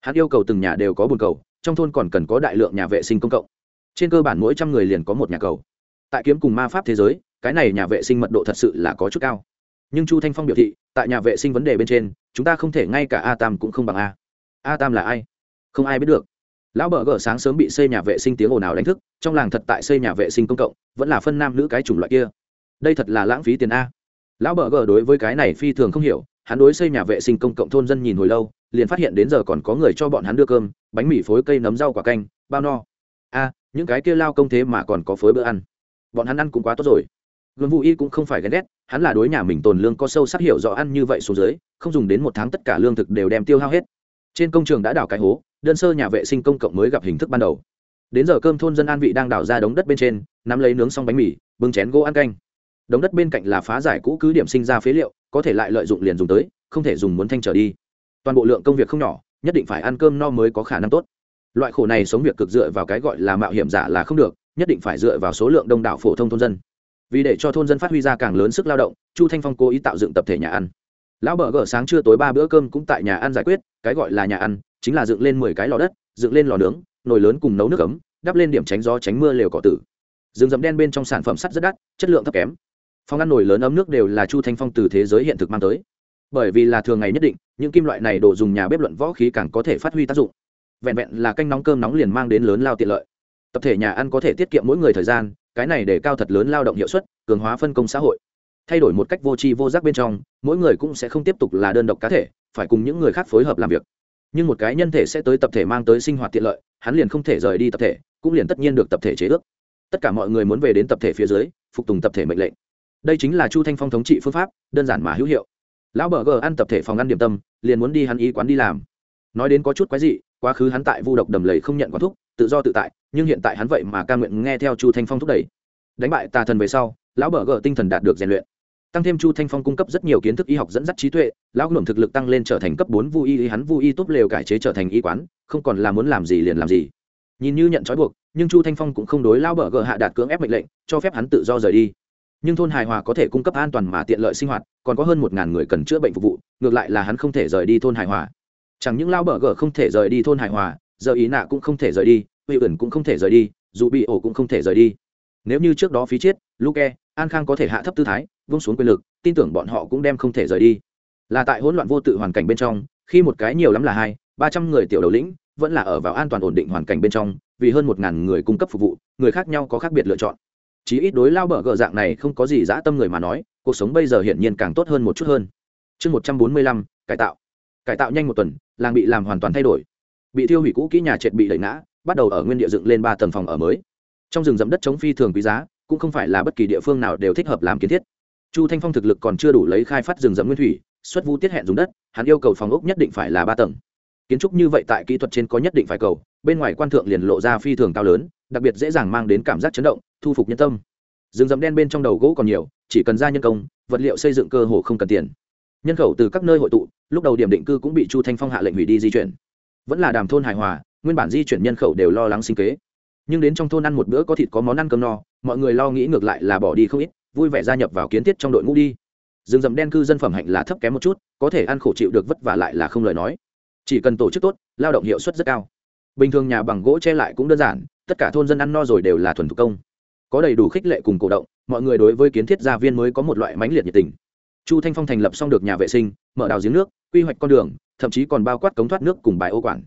A: Hắn yêu cầu từng nhà đều có bồn cầu, trong thôn còn cần có đại lượng nhà vệ sinh công cộng. Trên cơ bản mỗi trăm người liền có một nhà cầu. Tại kiếm cùng ma pháp thế giới, cái này nhà vệ sinh mật độ thật sự là có chút cao. Nhưng chu thanh phong biểu thị, tại nhà vệ sinh vấn đề bên trên, chúng ta không thể ngay cả a tam cũng không bằng a. A tam là ai? Không ai biết được. Lão bờ gờ sáng sớm bị xây nhà vệ sinh tiếng ồn ào đánh thức, trong làng thật tại xây nhà vệ sinh công cộng, vẫn là phân nam nữ cái chủng loại kia. Đây thật là lãng phí tiền a lão bờ gờ đối với cái này phi thường không hiểu, hắn đối xây nhà vệ sinh công cộng thôn dân nhìn hồi lâu, liền phát hiện đến giờ còn có người cho bọn hắn đưa cơm, bánh mì phối, cây nấm rau quả canh, bao no. A, những cái kia lao công thế mà còn có phối bữa ăn. Bọn hắn ăn cũng quá tốt rồi. Gương vũ y cũng không phải ghen ghét, hắn là đối nhà mình tồn lương có sâu sắc hiểu rõ ăn như vậy xuống dưới, không dùng đến một tháng tất cả lương thực đều đem tiêu hao hết. Trên công trường đã đào cái hố, đơn sơ nhà vệ sinh công cộng mới gặp hình thức ban đầu. Đến giờ cơm thôn dân an vị đang đào ra đống đất bên trên, nắm lấy nướng xong bánh mì, bưng chén gỗ ăn canh đống đất bên cạnh là phá giải cũ cứ điểm sinh ra phế liệu, có thể lại lợi dụng liền dùng tới, không thể dùng muốn thanh trở đi. Toàn bộ lượng công việc không nhỏ, nhất định phải ăn cơm no mới có khả năng tốt. Loại khổ này sống việc cực dựa vào cái gọi là mạo hiểm giả là không được, nhất định phải dựa vào số lượng đông đảo phổ thông thôn dân. Vì để cho thôn dân phát huy ra càng lớn sức lao động, chu thanh phong cố ý tạo dựng tập thể nhà ăn. Lão bờ gờ sáng trưa tối ba bữa cơm cũng tại nhà ăn giải quyết, cái gọi là nhà ăn, chính là dựng lên mười cái lò đất, dựng lên lò nướng, nồi lớn cùng nấu nước ấm, đắp lên điểm tránh gió tránh mưa lều cỏ tử. Rừng rậm đen bên trong sản phẩm sắt rất đắt, chất lượng thấp kém. Phong ăn nổi lớn ấm nước đều là chu thanh phong từ thế giới hiện thực mang tới. Bởi vì là thường ngày nhất định, những kim loại này đồ dùng nhà bếp luận võ khí càng có thể phát huy tác dụng. Vẹn vẹn là canh nóng cơm nóng liền mang đến lớn lao tiện lợi. Tập thể nhà ăn có thể tiết kiệm mỗi người thời gian, cái này để cao thật lớn lao động hiệu suất, cường hóa phân công xã hội. Thay đổi một cách vô tri vô giác bên trong, mỗi người cũng sẽ không tiếp tục là đơn độc cá thể, phải cùng những người khác phối hợp làm việc. Nhưng một cái nhân thể sẽ tới tập thể mang tới sinh hoạt tiện lợi, hắn liền không thể rời đi tập thể, cũng liền tất nhiên được tập thể chế ước. Tất cả mọi người muốn về đến tập thể phía dưới, phục tùng tập thể mệnh lệnh đây chính là chu thanh phong thống trị phương pháp, đơn giản mà hữu hiệu. Lão bờ gờ ăn tập thể phòng ăn điểm tâm, liền muốn đi hắn ý quán đi làm. Nói đến có chút quái dị, quá khứ hắn tại vu độc đầm lầy không nhận quán thúc tự do tự tại, nhưng hiện tại hắn vậy mà ca nguyện nghe theo chu thanh phong thúc đẩy. Đánh bại tà thần về sau, lão bờ gờ tinh thần đạt được rèn luyện. Tăng thêm chu thanh phong cung cấp rất nhiều kiến thức y học dẫn dắt trí tuệ, lão luận thực lực tăng lên trở thành cấp bốn vu y, hắn vu y tốt lều cải chế trở thành y quán, không còn là muốn làm gì liền làm gì. Nhìn như nhận trói buộc, nhưng chu thanh phong cũng không đối Lão bờ gờ hạ đạt cưỡng ép mệnh lệnh, cho phép hắn tự do rời đi nhưng thôn hài hòa có thể cung cấp an toàn mà tiện lợi sinh hoạt, còn có hơn một ngàn người cần chữa bệnh phục vụ, ngược lại là hắn không thể rời đi thôn hài hòa. Chẳng những lao bờ gờ không thể rời đi thôn hài hòa, giờ ý nạ cũng không thể rời đi, huy ẩn cũng không thể rời đi, dù bị ổ cũng không thể rời đi. Nếu như trước đó phí chết, luke, an khang có thể hạ thấp tư thái, vung xuống quyền lực, tin tưởng bọn họ cũng đem không thể rời đi. Là tại hỗn loạn vô tự hoàn cảnh bên trong, khi một cái nhiều lắm là hai, ba trăm người tiểu đầu lĩnh vẫn là ở vào an toàn ổn định hoàn cảnh bên trong, vì hơn một ngàn người cung cấp phục vụ, người khác nhau có khác biệt lựa chọn chí ít đối lao bờ gờ dạng này không có gì dã tâm người mà nói, cuộc sống bây giờ hiển nhiên càng tốt hơn một chút hơn. Chương một trăm bốn mươi lăm, cải tạo. Cải tạo nhanh một tuần, làng bị làm hoàn toàn thay đổi. Bị thiêu hủy cũ kỹ nhà trệt bị đẩy ngã, bắt đầu ở nguyên địa dựng lên ba tầng phòng ở mới. Trong rừng rậm đất chống phi thường quý giá, cũng không phải là bất kỳ địa phương nào đều thích hợp làm kiến thiết. Chu thanh phong thực lực còn chưa đủ lấy khai phát rừng rậm nguyên thủy, xuất vu tiết hẹn dùng đất, hắn yêu cầu phòng ốc nhất định phải là ba tầng. Kiến trúc như vậy tại kỹ thuật trên có nhất định phải cầu, bên ngoài quan thượng liền lộ ra phi thường cao lớn, đặc biệt dễ dàng mang đến cảm giác chấn động thu phục nhân tâm. Rừng rậm đen bên trong đầu gỗ còn nhiều, chỉ cần ra nhân công, vật liệu xây dựng cơ hồ không cần tiền. Nhân khẩu từ các nơi hội tụ, lúc đầu điểm định cư cũng bị chu thanh phong hạ lệnh hủy đi di chuyển. Vẫn là đàm thôn hài hòa, nguyên bản di chuyển nhân khẩu đều lo lắng sinh kế. Nhưng đến trong thôn ăn một bữa có thịt có món ăn cơm no, mọi người lo nghĩ ngược lại là bỏ đi không ít, vui vẻ gia nhập vào kiến thiết trong đội ngũ đi. Rừng rậm đen cư dân phẩm hạnh là thấp kém một chút, có thể ăn khổ chịu được vất vả lại là không lời nói. Chỉ cần tổ chức tốt, lao động hiệu suất rất cao. Bình thường nhà bằng gỗ che lại cũng đơn giản, tất cả thôn dân ăn no rồi đều là thuần thủ công có đầy đủ khích lệ cùng cổ động, mọi người đối với kiến thiết gia viên mới có một loại mãnh liệt nhiệt tình. Chu thanh phong thành lập xong được nhà vệ sinh, mở đào giếng nước, quy hoạch con đường, thậm chí còn bao quát cống thoát nước cùng bài ô quản.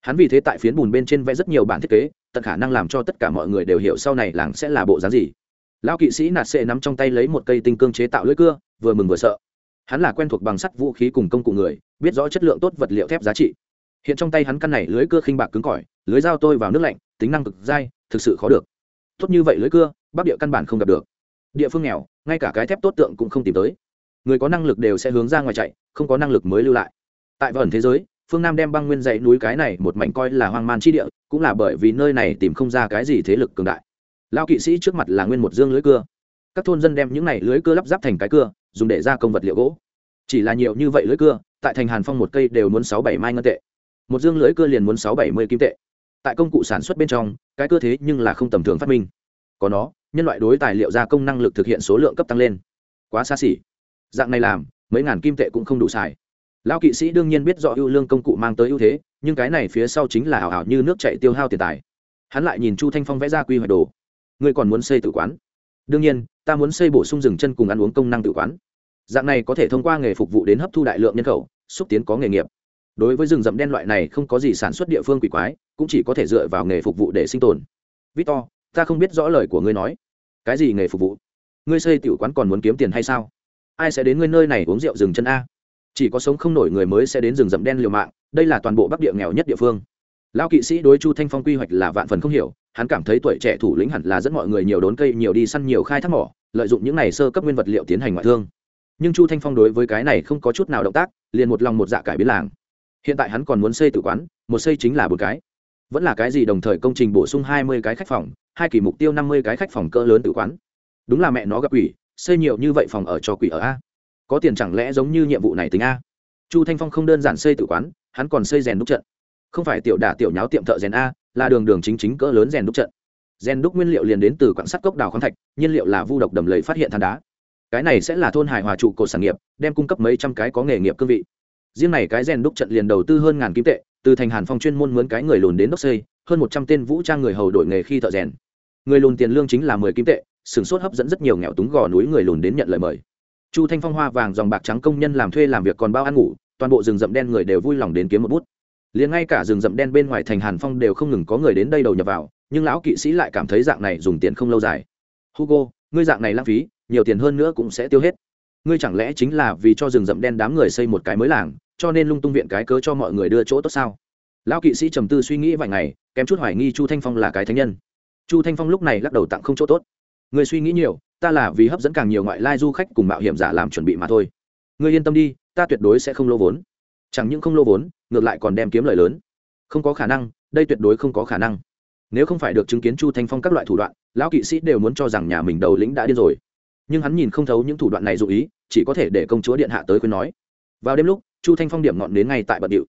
A: Hắn vì thế tại phiến bùn bên trên vẽ rất nhiều bản thiết kế, tận khả năng làm cho tất cả mọi người đều hiểu sau này làng sẽ là bộ dáng gì. Lão kỵ sĩ nạt sệ nắm trong tay lấy một cây tinh cương chế tạo lưỡi cưa, vừa mừng vừa sợ. Hắn là quen thuộc bằng sắt vũ khí cùng công cụ người, biết rõ chất lượng tốt vật liệu thép giá trị. Hiện trong tay hắn căn này lưới cưa khinh bạc cứng cỏi, lưới dao tôi vào nước lạnh, tính năng cực dai, thực sự khó được tốt như vậy lưới cưa, bắc địa căn bản không gặp được. Địa phương nghèo, ngay cả cái thép tốt tượng cũng không tìm tới. Người có năng lực đều sẽ hướng ra ngoài chạy, không có năng lực mới lưu lại. Tại vẩn thế giới, phương nam đem băng nguyên dãy núi cái này một mảnh coi là hoang man chi địa, cũng là bởi vì nơi này tìm không ra cái gì thế lực cường đại. Lao kỵ sĩ trước mặt là nguyên một dương lưới cưa. Các thôn dân đem những này lưới cưa lắp ráp thành cái cưa, dùng để ra công vật liệu gỗ. Chỉ là nhiều như vậy lưới cưa, tại thành hàn phong một cây đều muốn sáu bảy mai ngân tệ. Một dương lưới cưa liền muốn sáu bảy mươi kim tệ tại công cụ sản xuất bên trong, cái cơ thế nhưng là không tầm thường phát minh. Có nó, nhân loại đối tài liệu gia công năng lực thực hiện số lượng cấp tăng lên. Quá xa xỉ. Dạng này làm, mấy ngàn kim tệ cũng không đủ xài. Lão kỵ sĩ đương nhiên biết rõ ưu lương công cụ mang tới ưu thế, nhưng cái này phía sau chính là hào hào như nước chạy tiêu hao tiền tài. Hắn lại nhìn chu thanh phong vẽ ra quy hoạch đồ. Ngươi còn muốn xây tự quán? Đương nhiên, ta muốn xây bổ sung rừng chân cùng ăn uống công năng tự quán. Dạng này có thể thông qua nghề phục vụ đến hấp thu đại lượng nhân khẩu, xúc tiến có nghề nghiệp. Đối với rừng rậm đen loại này không có gì sản xuất địa phương quỷ quái cũng chỉ có thể dựa vào nghề phục vụ để sinh tồn. Victor, ta không biết rõ lời của ngươi nói. Cái gì nghề phục vụ? Ngươi xây tiểu quán còn muốn kiếm tiền hay sao? Ai sẽ đến ngươi nơi này uống rượu rừng chân a? Chỉ có sống không nổi người mới sẽ đến rừng rậm đen liều mạng, đây là toàn bộ bắc địa nghèo nhất địa phương. Lão kỵ sĩ đối chu thanh phong quy hoạch là vạn phần không hiểu, hắn cảm thấy tuổi trẻ thủ lĩnh hẳn là dẫn mọi người nhiều đốn cây, nhiều đi săn, nhiều khai thác mỏ, lợi dụng những này sơ cấp nguyên vật liệu tiến hành ngoại thương. Nhưng chu thanh phong đối với cái này không có chút nào động tác, liền một lòng một dạ cải biến làng. Hiện tại hắn còn muốn xây tự quán, một xây chính là một cái vẫn là cái gì đồng thời công trình bổ sung hai mươi cái khách phòng, hai kỳ mục tiêu năm mươi cái khách phòng cỡ lớn tự quán. Đúng là mẹ nó gặp quỷ, xây nhiều như vậy phòng ở cho quỷ ở a. Có tiền chẳng lẽ giống như nhiệm vụ này tính a? Chu thanh phong không đơn giản xây tự quán, hắn còn xây rèn đúc trận. Không phải tiểu đả tiểu nháo tiệm thợ rèn a, là đường đường chính chính cỡ lớn rèn đúc trận. Rèn đúc nguyên liệu liền đến từ quảng sắt cốc đào khoáng thạch, nhiên liệu là vu độc đầm lầy phát hiện than đá. Cái này sẽ là thôn hải hòa trụ cột sản nghiệp, đem cung cấp mấy trăm cái có nghề nghiệp cương vị. Riêng này cái rèn đúc trận liền đầu tư hơn ngàn kim tệ từ thành hàn phong chuyên môn mướn cái người lùn đến đốc xây, hơn một trăm tên vũ trang người hầu đổi nghề khi thợ rèn. Người lùn tiền lương chính là mười kim tệ sửng sốt hấp dẫn rất nhiều nghèo túng gò núi người lùn đến nhận lời mời. Chu thanh phong hoa vàng dòng bạc trắng công nhân làm thuê làm việc còn bao ăn ngủ, toàn bộ rừng rậm đen người đều vui lòng đến kiếm một bút. Liền ngay cả rừng rậm đen bên ngoài thành hàn phong đều không ngừng có người đến đây đầu nhập vào, nhưng lão kỵ sĩ lại cảm thấy dạng này dùng tiền không lâu dài. Hugo, ngươi dạng này lãng phí, nhiều tiền hơn nữa cũng sẽ tiêu hết. Ngươi chẳng lẽ chính là vì cho rừng rậm đen đám người xây một cái mới làng cho nên lung tung viện cái cớ cho mọi người đưa chỗ tốt sao? Lão kỵ sĩ trầm tư suy nghĩ vài ngày, kém chút hoài nghi chu thanh phong là cái thánh nhân. Chu thanh phong lúc này lắc đầu tặng không chỗ tốt. Người suy nghĩ nhiều, ta là vì hấp dẫn càng nhiều ngoại lai du khách cùng mạo hiểm giả làm chuẩn bị mà thôi. Người yên tâm đi, ta tuyệt đối sẽ không lô vốn. Chẳng những không lô vốn, ngược lại còn đem kiếm lời lớn. Không có khả năng, đây tuyệt đối không có khả năng. Nếu không phải được chứng kiến chu thanh phong các loại thủ đoạn, lão kỵ sĩ đều muốn cho rằng nhà mình đầu lĩnh đã điên rồi. Nhưng hắn nhìn không thấu những thủ đoạn này dụ ý, chỉ có thể để công chúa điện hạ tới khuyên nói. Vào đêm lúc chu thanh phong điểm ngọn đến ngay tại bận điệu.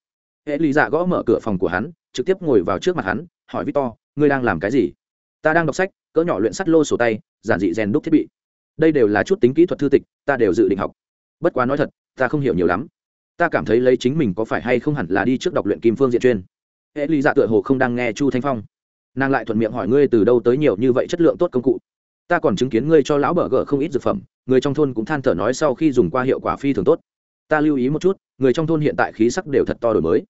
A: Hệ lý dạ gõ mở cửa phòng của hắn, trực tiếp ngồi vào trước mặt hắn, hỏi victor, ngươi đang làm cái gì? Ta đang đọc sách, cỡ nhỏ luyện sắt lô sổ tay, giản dị rèn đúc thiết bị. Đây đều là chút tính kỹ thuật thư tịch, ta đều dự định học. Bất quá nói thật, ta không hiểu nhiều lắm. Ta cảm thấy lấy chính mình có phải hay không hẳn là đi trước đọc luyện kim phương diện chuyên. Hệ lý dạ tựa hồ không đang nghe chu thanh phong. Nàng lại thuận miệng hỏi ngươi từ đâu tới nhiều như vậy chất lượng tốt công cụ. Ta còn chứng kiến ngươi cho lão bờ gờ không ít dược phẩm, người trong thôn cũng than thở nói sau khi dùng qua hiệu quả phi thường tốt ta lưu ý một chút, người trong thôn hiện tại khí sắc đều thật to đổi mới.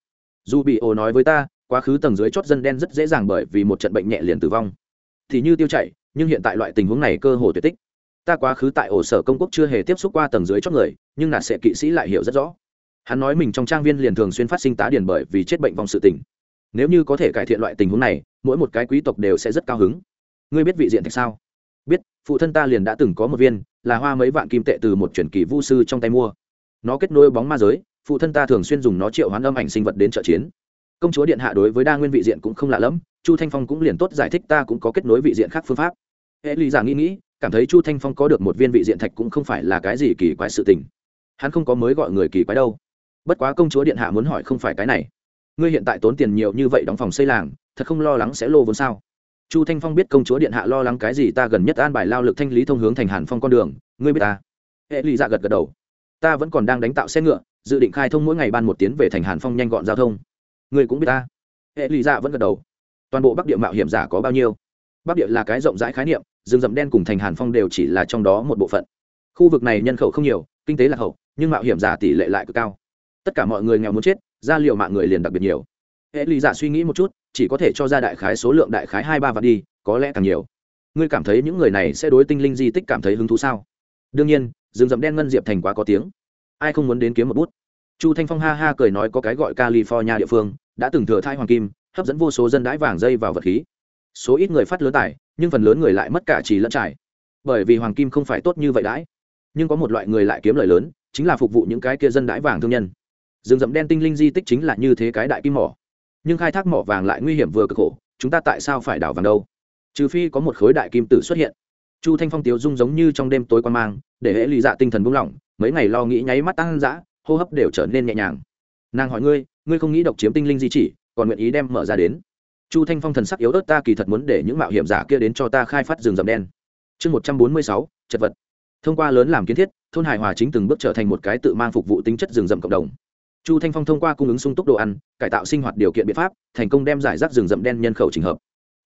A: Dù bị ồ nói với ta, quá khứ tầng dưới chót dân đen rất dễ dàng bởi vì một trận bệnh nhẹ liền tử vong. Thì như tiêu chảy, nhưng hiện tại loại tình huống này cơ hồ tuyệt tích. Ta quá khứ tại ổ sở công quốc chưa hề tiếp xúc qua tầng dưới chót người, nhưng nạt sẽ kỵ sĩ lại hiểu rất rõ. Hắn nói mình trong trang viên liền thường xuyên phát sinh tá điền bởi vì chết bệnh vòng sự tỉnh. nếu như có thể cải thiện loại tình huống này, mỗi một cái quý tộc đều sẽ rất cao hứng. Ngươi biết vị diện thạch sao? Biết, phụ thân ta liền đã từng có một viên, là hoa mấy vạn kim tệ từ một truyền kỳ vu sư trong tay mua nó kết nối bóng ma giới, phụ thân ta thường xuyên dùng nó triệu hoán âm ảnh sinh vật đến trợ chiến. Công chúa điện hạ đối với đa nguyên vị diện cũng không lạ lẫm, chu thanh phong cũng liền tốt giải thích ta cũng có kết nối vị diện khác phương pháp. Hệ lý giả nghĩ nghĩ, cảm thấy chu thanh phong có được một viên vị diện thạch cũng không phải là cái gì kỳ quái sự tình. Hắn không có mới gọi người kỳ quái đâu. Bất quá công chúa điện hạ muốn hỏi không phải cái này. Ngươi hiện tại tốn tiền nhiều như vậy đóng phòng xây làng, thật không lo lắng sẽ lô vốn sao? Chu thanh phong biết công chúa điện hạ lo lắng cái gì ta gần nhất an bài lao lực thanh lý thông hướng thành hàn phong con đường, ngươi biết ta. Hệ lý giả gật gật đầu ta vẫn còn đang đánh tạo xe ngựa, dự định khai thông mỗi ngày ban một tiếng về thành hàn phong nhanh gọn giao thông. Người cũng biết ta. Hệ lý dạ vẫn gật đầu. Toàn bộ bắc địa mạo hiểm giả có bao nhiêu? Bắc địa là cái rộng rãi khái niệm, rừng rậm đen cùng thành hàn phong đều chỉ là trong đó một bộ phận. Khu vực này nhân khẩu không nhiều, kinh tế là hậu, nhưng mạo hiểm giả tỷ lệ lại cực cao. Tất cả mọi người nghèo muốn chết, ra liệu mạng người liền đặc biệt nhiều. Hệ lý giả dạ suy nghĩ một chút, chỉ có thể cho ra đại khái số lượng đại khái hai ba vạn đi, có lẽ càng nhiều. Ngươi cảm thấy những người này sẽ đối tinh linh di tích cảm thấy hứng thú sao? Đương nhiên rừng rậm đen ngân diệp thành quá có tiếng. Ai không muốn đến kiếm một bút? Chu thanh phong ha ha cười nói có cái gọi california địa phương, đã từng thừa thai hoàng kim, hấp dẫn vô số dân đãi vàng dây vào vật khí. Số ít người phát lớn tài, nhưng phần lớn người lại mất cả trì lẫn trải. Bởi vì hoàng kim không phải tốt như vậy đãi. Nhưng có một loại người lại kiếm lời lớn, chính là phục vụ những cái kia dân đãi vàng thương nhân. Rừng rậm đen tinh linh di tích chính là như thế cái đại kim mỏ. Nhưng khai thác mỏ vàng lại nguy hiểm vừa cực khổ, chúng ta tại sao phải đào vàng đâu? Trừ phi có một khối đại kim tử xuất hiện. Chu thanh phong tiếu dung giống như trong đêm tối quan mang để hễ lý dạ tinh thần buông lỏng, mấy ngày lo nghĩ nháy mắt tăng dã, hô hấp đều trở nên nhẹ nhàng. Nàng hỏi ngươi ngươi không nghĩ độc chiếm tinh linh di chỉ, còn nguyện ý đem mở ra đến. Chu thanh phong thần sắc yếu ớt, ta kỳ thật muốn để những mạo hiểm giả kia đến cho ta khai phát rừng rậm đen. Chương một trăm bốn mươi sáu, chật vật. Thông qua lớn làm kiến thiết, thôn hải hòa chính từng bước trở thành một cái tự mang phục vụ tính chất rừng rậm cộng đồng. Chu thanh phong thông qua cung ứng sung túc đồ ăn, cải tạo sinh hoạt điều kiện biện pháp, thành công đem giải rác rừng rậm đen nhân khẩu trình hợp.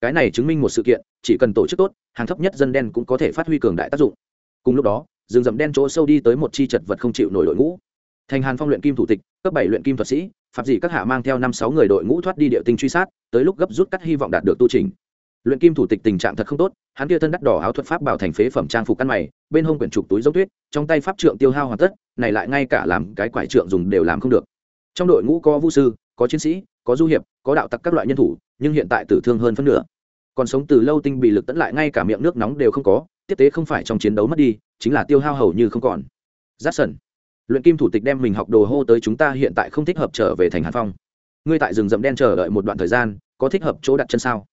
A: Cái này chứng minh một sự kiện, chỉ cần tổ chức tốt, hàng thấp nhất dân đen cũng có thể phát huy cường đại tác dụng. Cùng lúc đó rừng rậm đen chỗ sâu đi tới một chi chật vật không chịu nổi đội ngũ. Thành hàn phong luyện kim thủ tịch, cấp bảy luyện kim thuật sĩ phạm dị các hạ mang theo năm sáu người đội ngũ thoát đi địa tinh truy sát, tới lúc gấp rút cắt hy vọng đạt được tu trình. Luyện kim thủ tịch tình trạng thật không tốt, hắn kia thân đắt đỏ áo thuật pháp bảo thành phế phẩm trang phục căn mày, bên hông quyển trục túi giống tuyết, trong tay pháp trượng tiêu hao hoàn tất, này lại ngay cả làm cái quải trượng dùng đều làm không được. Trong đội ngũ có vũ sư, có chiến sĩ, có du hiệp, có đạo tặc các loại nhân thủ, nhưng hiện tại tử thương hơn phân nửa. Còn sống từ lâu tinh bị lực tẫn lại ngay cả miệng nước nóng đều không có tiếp tế không phải trong chiến đấu mất đi, chính là tiêu hao hầu như không còn. Giáp sần luyện kim thủ tịch đem mình học đồ hô tới chúng ta hiện tại không thích hợp trở về thành hàn phong. Ngươi tại rừng rậm đen chờ đợi một đoạn thời gian, có thích hợp chỗ đặt chân sao?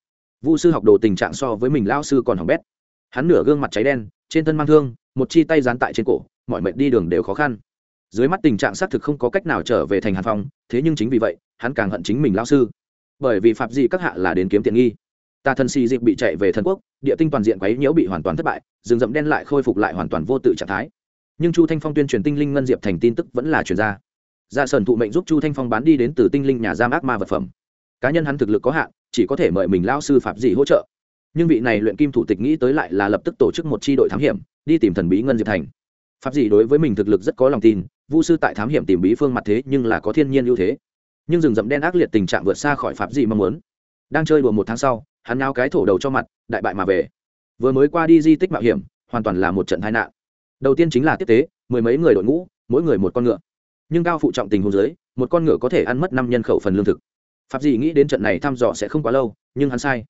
A: Vu sư học đồ tình trạng so với mình lao sư còn hỏng bét. Hắn nửa gương mặt cháy đen, trên thân mang thương, một chi tay dán tại trên cổ, mọi mệnh đi đường đều khó khăn. Dưới mắt tình trạng xác thực không có cách nào trở về thành hàn phong, thế nhưng chính vì vậy, hắn càng hận chính mình lao sư. Bởi vì phạm gì các hạ là đến kiếm tiện nghi ta thần xì dịp bị chạy về thần quốc, địa tinh toàn diện quấy nhiễu bị hoàn toàn thất bại, rừng rậm đen lại khôi phục lại hoàn toàn vô tự trạng thái. Nhưng chu thanh phong tuyên truyền tinh linh ngân diệp thành tin tức vẫn là truyền ra. Dạ sơn thụ mệnh giúp chu thanh phong bán đi đến từ tinh linh nhà giam ác ma vật phẩm. Cá nhân hắn thực lực có hạn, chỉ có thể mời mình lao sư phạm gì hỗ trợ. Nhưng vị này luyện kim thủ tịch nghĩ tới lại là lập tức tổ chức một tri đội thám hiểm, đi tìm thần bí ngân diệp thành. Pháp gì đối với mình thực lực rất có lòng tin, vu sư tại thám hiểm tìm bí phương mặt thế nhưng là có thiên nhiên ưu thế. Nhưng rừng rậm đen ác liệt tình trạng vượt xa khỏi pháp gì mong muốn. Đang chơi đùa một tháng sau hắn nao cái thổ đầu cho mặt, đại bại mà về. Vừa mới qua đi di tích mạo hiểm, hoàn toàn là một trận tai nạn. Đầu tiên chính là tiếp tế, mười mấy người đội ngũ, mỗi người một con ngựa. Nhưng cao phụ trọng tình hôn giới một con ngựa có thể ăn mất năm nhân khẩu phần lương thực. Pháp gì nghĩ đến trận này thăm dò sẽ không quá lâu, nhưng hắn sai.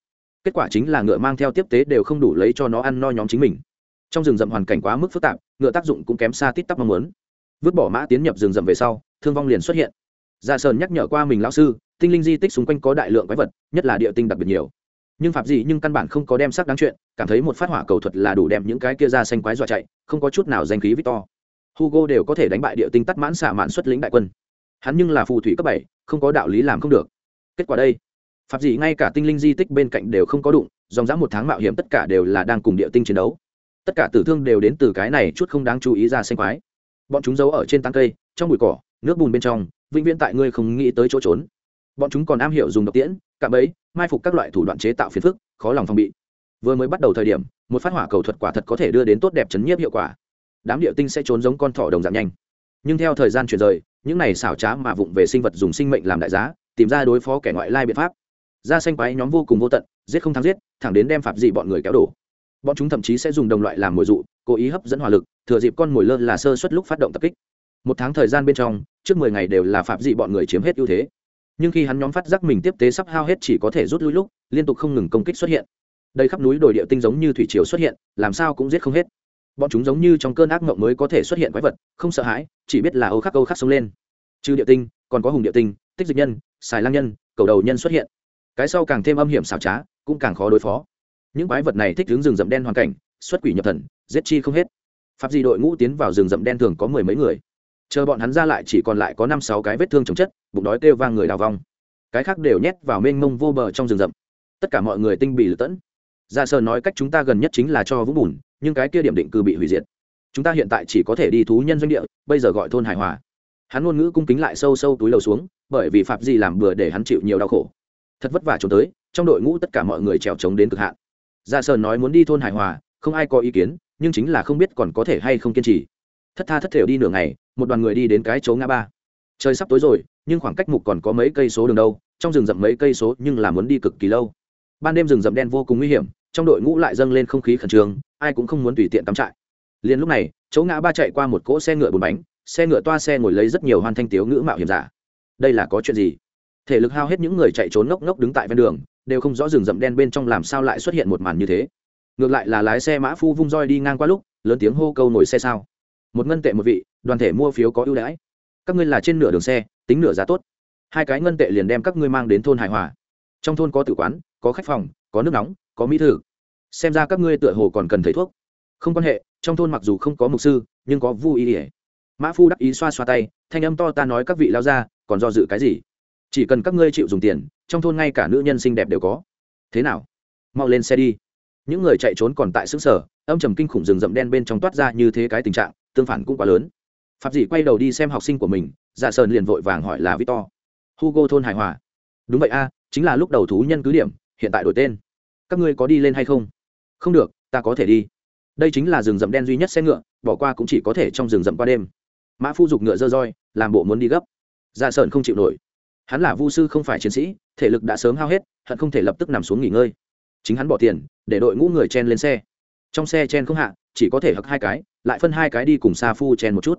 A: Kết quả chính là ngựa mang theo tiếp tế đều không đủ lấy cho nó ăn no nhóm chính mình. Trong rừng rậm hoàn cảnh quá mức phức tạp, ngựa tác dụng cũng kém xa tít tắp mong muốn. Vứt bỏ mã tiến nhập rừng rậm về sau, thương vong liền xuất hiện. Gia sơn nhắc nhở qua mình lão sư, tinh linh di tích xung quanh có đại lượng quái vật, nhất là địa tinh đặc biệt nhiều nhưng phạm gì nhưng căn bản không có đem sắc đáng chuyện, cảm thấy một phát hỏa cầu thuật là đủ đem những cái kia ra xanh quái dọa chạy, không có chút nào danh khí victor. Hugo đều có thể đánh bại địa tinh tắt mãn xạ mạn xuất lĩnh đại quân. Hắn nhưng là phù thủy cấp bảy, không có đạo lý làm không được. Kết quả đây, phạm gì ngay cả tinh linh di tích bên cạnh đều không có đụng, dòng dã một tháng mạo hiểm tất cả đều là đang cùng địa tinh chiến đấu. Tất cả tử thương đều đến từ cái này chút không đáng chú ý ra xanh quái. Bọn chúng giấu ở trên tán cây, trong bụi cỏ, nước bùn bên trong, vĩnh viễn tại ngươi không nghĩ tới chỗ trốn. Bọn chúng còn am hiểu dùng độc tiễn, cạm ấy mai phục các loại thủ đoạn chế tạo phiền phức, khó lòng phòng bị. Vừa mới bắt đầu thời điểm, một phát hỏa cầu thuật quả thật có thể đưa đến tốt đẹp chấn nhiếp hiệu quả. Đám địa tinh sẽ trốn giống con thỏ đồng dạng nhanh. Nhưng theo thời gian chuyển rời, những này xảo trá mà vụng về sinh vật dùng sinh mệnh làm đại giá, tìm ra đối phó kẻ ngoại lai biện pháp. Ra xanh quái nhóm vô cùng vô tận, giết không thắng giết, thẳng đến đem phạm dị bọn người kéo đổ. Bọn chúng thậm chí sẽ dùng đồng loại làm mồi dụ, cố ý hấp dẫn hỏa lực, thừa dịp con mồi lơ là sơ suất lúc phát động tập kích. Một tháng thời gian bên trong, trước mười ngày đều là phạm dị bọn người chiếm hết ưu thế nhưng khi hắn nhóm phát giác mình tiếp tế sắp hao hết chỉ có thể rút lui lúc, liên tục không ngừng công kích xuất hiện. Đây khắp núi đồi địa tinh giống như thủy triều xuất hiện, làm sao cũng giết không hết. Bọn chúng giống như trong cơn ác mộng mới có thể xuất hiện quái vật, không sợ hãi, chỉ biết là âu khắc âu khắc sống lên. Trừ địa tinh, còn có hùng địa tinh, tích dịch nhân, xài lang nhân, cầu đầu nhân xuất hiện. Cái sau càng thêm âm hiểm xảo trá, cũng càng khó đối phó. Những quái vật này thích hướng rừng rậm đen hoàn cảnh, xuất quỷ nhập thần, giết chi không hết. Pháp di đội ngũ tiến vào rừng rậm đen thường có mười mấy người chờ bọn hắn ra lại chỉ còn lại có năm sáu cái vết thương chồng chất, bụng đói kêu vang người đào vong. Cái khác đều nhét vào mênh mông vô bờ trong rừng rậm. Tất cả mọi người tinh bị lật tẫn. Ra sơn nói cách chúng ta gần nhất chính là cho vũng bùn, nhưng cái kia điểm định cư bị hủy diệt. Chúng ta hiện tại chỉ có thể đi thú nhân doanh địa, bây giờ gọi thôn hải hòa. Hắn ngôn ngữ cung kính lại sâu sâu túi lầu xuống, bởi vì phạm gì làm bừa để hắn chịu nhiều đau khổ. Thật vất vả trốn tới, trong đội ngũ tất cả mọi người trèo trống đến cực hạn. Ra sơn nói muốn đi thôn hải hòa, không ai có ý kiến, nhưng chính là không biết còn có thể hay không kiên trì. Thất tha thất thểu đi nửa ngày một đoàn người đi đến cái chỗ ngã ba. Trời sắp tối rồi, nhưng khoảng cách mục còn có mấy cây số đường đâu, trong rừng rậm mấy cây số nhưng là muốn đi cực kỳ lâu. Ban đêm rừng rậm đen vô cùng nguy hiểm, trong đội ngũ lại dâng lên không khí khẩn trương, ai cũng không muốn tùy tiện cắm trại. Liền lúc này, chỗ ngã ba chạy qua một cỗ xe ngựa bốn bánh, xe ngựa toa xe ngồi lấy rất nhiều hoan thanh tiếu ngữ mạo hiểm giả. Đây là có chuyện gì? Thể lực hao hết những người chạy trốn ngốc ngốc đứng tại ven đường, đều không rõ rừng rậm đen bên trong làm sao lại xuất hiện một màn như thế. Ngược lại là lái xe mã phu vung roi đi ngang qua lúc, lớn tiếng hô câu nổi xe sao. Một ngân tệ một vị đoàn thể mua phiếu có ưu đãi. Các ngươi là trên nửa đường xe, tính nửa giá tốt. Hai cái ngân tệ liền đem các ngươi mang đến thôn hải hòa. Trong thôn có tử quán, có khách phòng, có nước nóng, có mỹ thử xem ra các ngươi tựa hồ còn cần thấy thuốc. Không quan hệ, trong thôn mặc dù không có mục sư, nhưng có vu ý ỉa mã phu đắc ý xoa xoa tay, thanh âm to ta nói các vị lao ra, còn do dự cái gì? Chỉ cần các ngươi chịu dùng tiền, trong thôn ngay cả nữ nhân xinh đẹp đều có. Thế nào? Mau lên xe đi. Những người chạy trốn còn tại xứ sở, âm trầm kinh khủng rừng rậm đen bên trong toát ra như thế cái tình trạng, tương phản cũng quá lớn phạm dị quay đầu đi xem học sinh của mình dạ sơn liền vội vàng hỏi là victor. Hugo thôn hài hòa. Đúng vậy a, chính là lúc đầu thú nhân cứ điểm, hiện tại đổi tên. Các ngươi có đi lên hay không? Không được, ta có thể đi. Đây chính là rừng rậm đen duy nhất xe ngựa, bỏ qua cũng chỉ có thể trong rừng rậm qua đêm. Mã phu giục ngựa dơ roi, làm bộ muốn đi gấp. Dạ sơn không chịu nổi. Hắn là vu sư không phải chiến sĩ, thể lực đã sớm hao hết, hận không thể lập tức nằm xuống nghỉ ngơi. Chính hắn bỏ tiền, để đội ngũ người chen lên xe. Trong xe chen không hạ, chỉ có thể hực hai cái, lại phân hai cái đi cùng sa phu chen một chút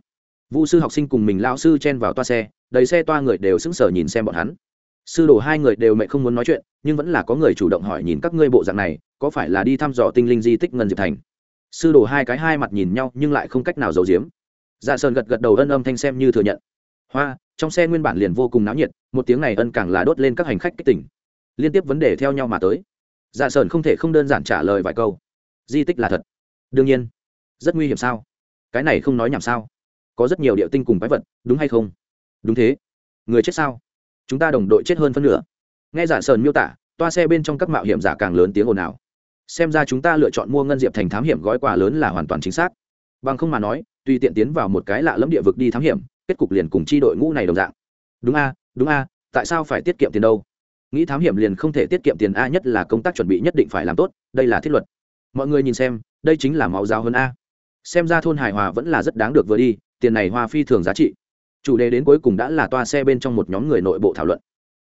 A: vu sư học sinh cùng mình lao sư chen vào toa xe, đầy xe toa người đều sững sờ nhìn xem bọn hắn. Sư đồ hai người đều mẹ không muốn nói chuyện, nhưng vẫn là có người chủ động hỏi nhìn các ngươi bộ dạng này, có phải là đi thăm dò tinh linh di tích ngân diệp thành? Sư đồ hai cái hai mặt nhìn nhau nhưng lại không cách nào giấu giếm. Dạ sơn gật gật đầu ân âm thanh xem như thừa nhận. Hoa, trong xe nguyên bản liền vô cùng náo nhiệt, một tiếng này ân càng là đốt lên các hành khách kích tỉnh. Liên tiếp vấn đề theo nhau mà tới. Dạ sơn không thể không đơn giản trả lời vài câu. Di tích là thật. Đương nhiên. Rất nguy hiểm sao? Cái này không nói nhảm sao? Có rất nhiều địa tinh cùng quái vật, đúng hay không? Đúng thế. Người chết sao? Chúng ta đồng đội chết hơn phân nửa. Nghe giả sơn miêu tả, toa xe bên trong các mạo hiểm giả càng lớn tiếng ồn ào. Xem ra chúng ta lựa chọn mua ngân diệp thành thám hiểm gói quà lớn là hoàn toàn chính xác. Bằng không mà nói, tùy tiện tiến vào một cái lạ lẫm địa vực đi thám hiểm, kết cục liền cùng chi đội ngũ này đồng dạng. Đúng a đúng a, tại sao phải tiết kiệm tiền đâu? Nghĩ thám hiểm liền không thể tiết kiệm tiền a nhất là công tác chuẩn bị nhất định phải làm tốt, đây là thiết luật. Mọi người nhìn xem, đây chính là máu giáo hơn a. Xem ra thôn hài hòa vẫn là rất đáng được vừa đi tiền này hoa phi thường giá trị. Chủ đề đến cuối cùng đã là toa xe bên trong một nhóm người nội bộ thảo luận.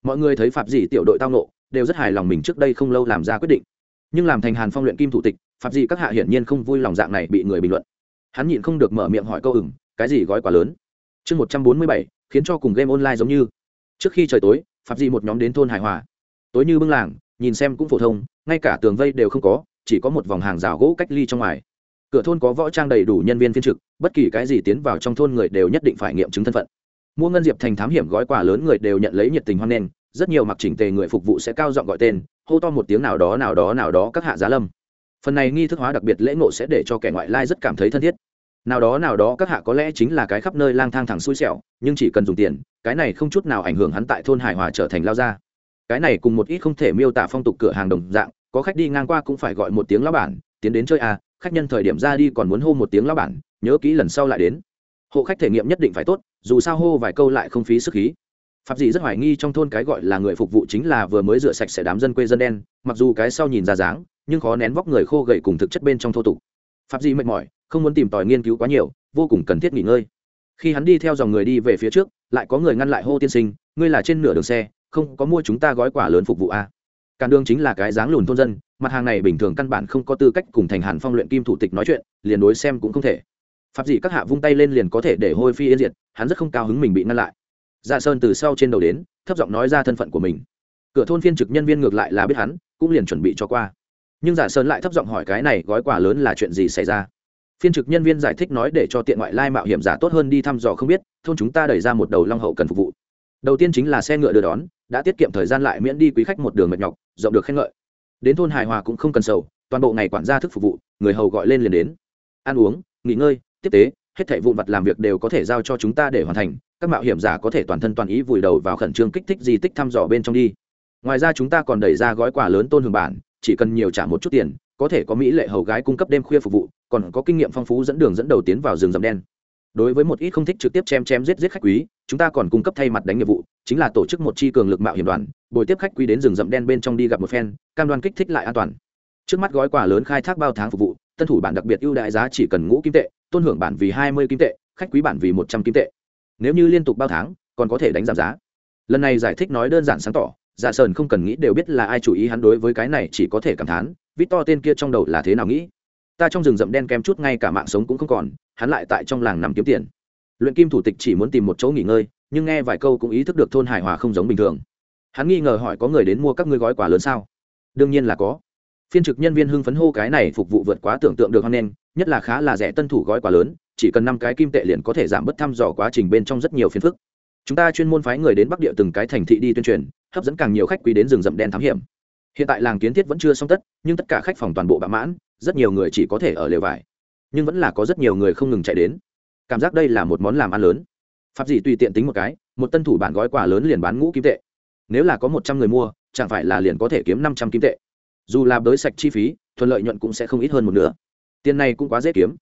A: Mọi người thấy phạm dị tiểu đội tao nộ đều rất hài lòng mình trước đây không lâu làm ra quyết định. Nhưng làm thành hàn phong luyện kim thủ tịch, phạm dị các hạ hiển nhiên không vui lòng dạng này bị người bình luận. Hắn nhịn không được mở miệng hỏi câu ửng cái gì gói quá lớn? Chương một trăm bốn mươi bảy, khiến cho cùng game online giống như. Trước khi trời tối, phạm dị một nhóm đến thôn hải hòa. Tối như bưng làng, nhìn xem cũng phổ thông, ngay cả tường vây đều không có, chỉ có một vòng hàng rào gỗ cách ly trong ngoài cửa thôn có võ trang đầy đủ nhân viên phiên trực, bất kỳ cái gì tiến vào trong thôn người đều nhất định phải nghiệm chứng thân phận. Mua ngân diệp thành thám hiểm gói quà lớn người đều nhận lấy nhiệt tình hoan nghênh, rất nhiều mặc chỉnh tề người phục vụ sẽ cao giọng gọi tên, hô to một tiếng nào đó nào đó nào đó các hạ giá lâm. Phần này nghi thức hóa đặc biệt lễ ngộ sẽ để cho kẻ ngoại lai rất cảm thấy thân thiết. Nào đó nào đó các hạ có lẽ chính là cái khắp nơi lang thang thẳng xui xẻo, nhưng chỉ cần dùng tiền, cái này không chút nào ảnh hưởng hắn tại thôn hải hòa trở thành lao gia. Cái này cùng một ít không thể miêu tả phong tục cửa hàng đồng dạng, có khách đi ngang qua cũng phải gọi một tiếng lao bản, tiến đến chơi à khách nhân thời điểm ra đi còn muốn hô một tiếng lao bản, nhớ kỹ lần sau lại đến. Hộ khách thể nghiệm nhất định phải tốt, dù sao hô vài câu lại không phí sức khí. Pháp dị rất hoài nghi trong thôn cái gọi là người phục vụ chính là vừa mới rửa sạch sẽ đám dân quê dân đen, mặc dù cái sau nhìn ra dáng, nhưng khó nén vóc người khô gầy cùng thực chất bên trong thô tục. Pháp dị mệt mỏi, không muốn tìm tòi nghiên cứu quá nhiều, vô cùng cần thiết nghỉ ngơi. Khi hắn đi theo dòng người đi về phía trước, lại có người ngăn lại hô tiên sinh, ngươi là trên nửa đường xe, không có mua chúng ta gói quả lớn phục vụ a à? cản đường chính là cái dáng lùn thôn dân mặt hàng này bình thường căn bản không có tư cách cùng thành hàn phong luyện kim thủ tịch nói chuyện, liền đối xem cũng không thể. Pháp dị các hạ vung tay lên liền có thể để hôi phi yên diệt, hắn rất không cao hứng mình bị ngăn lại. Dạ sơn từ sau trên đầu đến, thấp giọng nói ra thân phận của mình. Cửa thôn phiên trực nhân viên ngược lại là biết hắn, cũng liền chuẩn bị cho qua. Nhưng dạ sơn lại thấp giọng hỏi cái này gói quà lớn là chuyện gì xảy ra? Phiên trực nhân viên giải thích nói để cho tiện ngoại lai mạo hiểm giả tốt hơn đi thăm dò không biết, thôn chúng ta đẩy ra một đầu long hậu cần phục vụ. Đầu tiên chính là xe ngựa đưa đón, đã tiết kiệm thời gian lại miễn đi quý khách một đường mệt nhọc, rộng được khen ngợi đến thôn hài hòa cũng không cần sầu, toàn bộ ngày quản gia thức phục vụ, người hầu gọi lên liền đến. Ăn uống, nghỉ ngơi, tiếp tế, hết thảy vụn vặt làm việc đều có thể giao cho chúng ta để hoàn thành, các mạo hiểm giả có thể toàn thân toàn ý vùi đầu vào khẩn trương kích thích di tích thăm dò bên trong đi. Ngoài ra chúng ta còn đẩy ra gói quà lớn tôn hưởng bản, chỉ cần nhiều trả một chút tiền, có thể có mỹ lệ hầu gái cung cấp đêm khuya phục vụ, còn có kinh nghiệm phong phú dẫn đường dẫn đầu tiến vào rừng rậm đen. Đối với một ít không thích trực tiếp chém chém giết giết khách quý chúng ta còn cung cấp thay mặt đánh nghiệp vụ, chính là tổ chức một chi cường lực mạo hiểm đoàn bồi tiếp khách quý đến rừng rậm đen bên trong đi gặp một phen, cam đoan kích thích lại an toàn. Trước mắt gói quà lớn khai thác bao tháng phục vụ, tân thủ bản đặc biệt ưu đại giá chỉ cần ngũ kim tệ, tôn hưởng bản vì hai mươi kim tệ, khách quý bản vì một trăm kim tệ. Nếu như liên tục bao tháng, còn có thể đánh giảm giá. Lần này giải thích nói đơn giản sáng tỏ dạ sơn không cần nghĩ đều biết là ai chủ ý hắn đối với cái này chỉ có thể cảm thán, vít to tên kia trong đầu là thế nào nghĩ. Ta trong rừng rậm đen kem chút ngay cả mạng sống cũng không còn, hắn lại tại trong làng nằm kiếm tiền luyện kim thủ tịch chỉ muốn tìm một chỗ nghỉ ngơi, nhưng nghe vài câu cũng ý thức được thôn hải hòa không giống bình thường. Hắn nghi ngờ hỏi có người đến mua các ngươi gói quà lớn sao? Đương nhiên là có. Phiên trực nhân viên hưng phấn hô cái này phục vụ vượt quá tưởng tượng được hoan nghênh, nhất là khá là rẻ tân thủ gói quà lớn, chỉ cần năm cái kim tệ liền có thể giảm bớt thăm dò quá trình bên trong rất nhiều phiền phức. Chúng ta chuyên môn phái người đến bắc địa từng cái thành thị đi tuyên truyền, hấp dẫn càng nhiều khách quý đến rừng rậm đen thám hiểm. Hiện tại làng kiến thiết vẫn chưa xong tất, nhưng tất cả khách phòng toàn bộ bạ mãn, rất nhiều người chỉ có thể ở lều vải. Nhưng vẫn là có rất nhiều người không ngừng chạy đến cảm giác đây là một món làm ăn lớn. Pháp dị tùy tiện tính một cái, một tân thủ bản gói quà lớn liền bán ngũ kim tệ. Nếu là có một trăm người mua, chẳng phải là liền có thể kiếm năm trăm kim tệ. Dù làm đới sạch chi phí, thuận lợi nhuận cũng sẽ không ít hơn một nửa. Tiền này cũng quá dễ kiếm.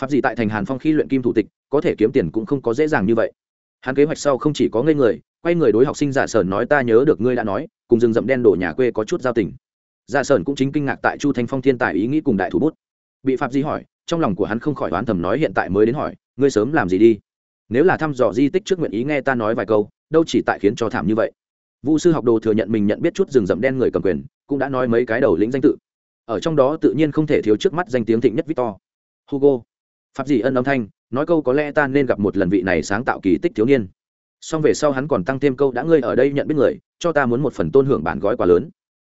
A: Pháp dị tại thành hàn phong khi luyện kim thủ tịch, có thể kiếm tiền cũng không có dễ dàng như vậy. Hắn kế hoạch sau không chỉ có ngây người, quay người đối học sinh giả sờn nói ta nhớ được ngươi đã nói, cùng rừng rậm đen đổ nhà quê có chút giao tình. Giả sờn cũng chính kinh ngạc tại chu thanh phong thiên tài ý nghĩ cùng đại thủ bút. Bị pháp di hỏi, trong lòng của hắn không khỏi đoán thầm nói hiện tại mới đến hỏi ngươi sớm làm gì đi. Nếu là thăm dò di tích trước nguyện ý nghe ta nói vài câu, đâu chỉ tại khiến cho thảm như vậy. Vu sư học đồ thừa nhận mình nhận biết chút rừng rậm đen người cầm quyền, cũng đã nói mấy cái đầu lĩnh danh tự. Ở trong đó tự nhiên không thể thiếu trước mắt danh tiếng thịnh nhất victor. Hugo. Pháp dị ân âm thanh, nói câu có lẽ ta nên gặp một lần vị này sáng tạo kỳ tích thiếu niên. Song về sau hắn còn tăng thêm câu đã ngươi ở đây nhận biết người, cho ta muốn một phần tôn hưởng bản gói quá lớn.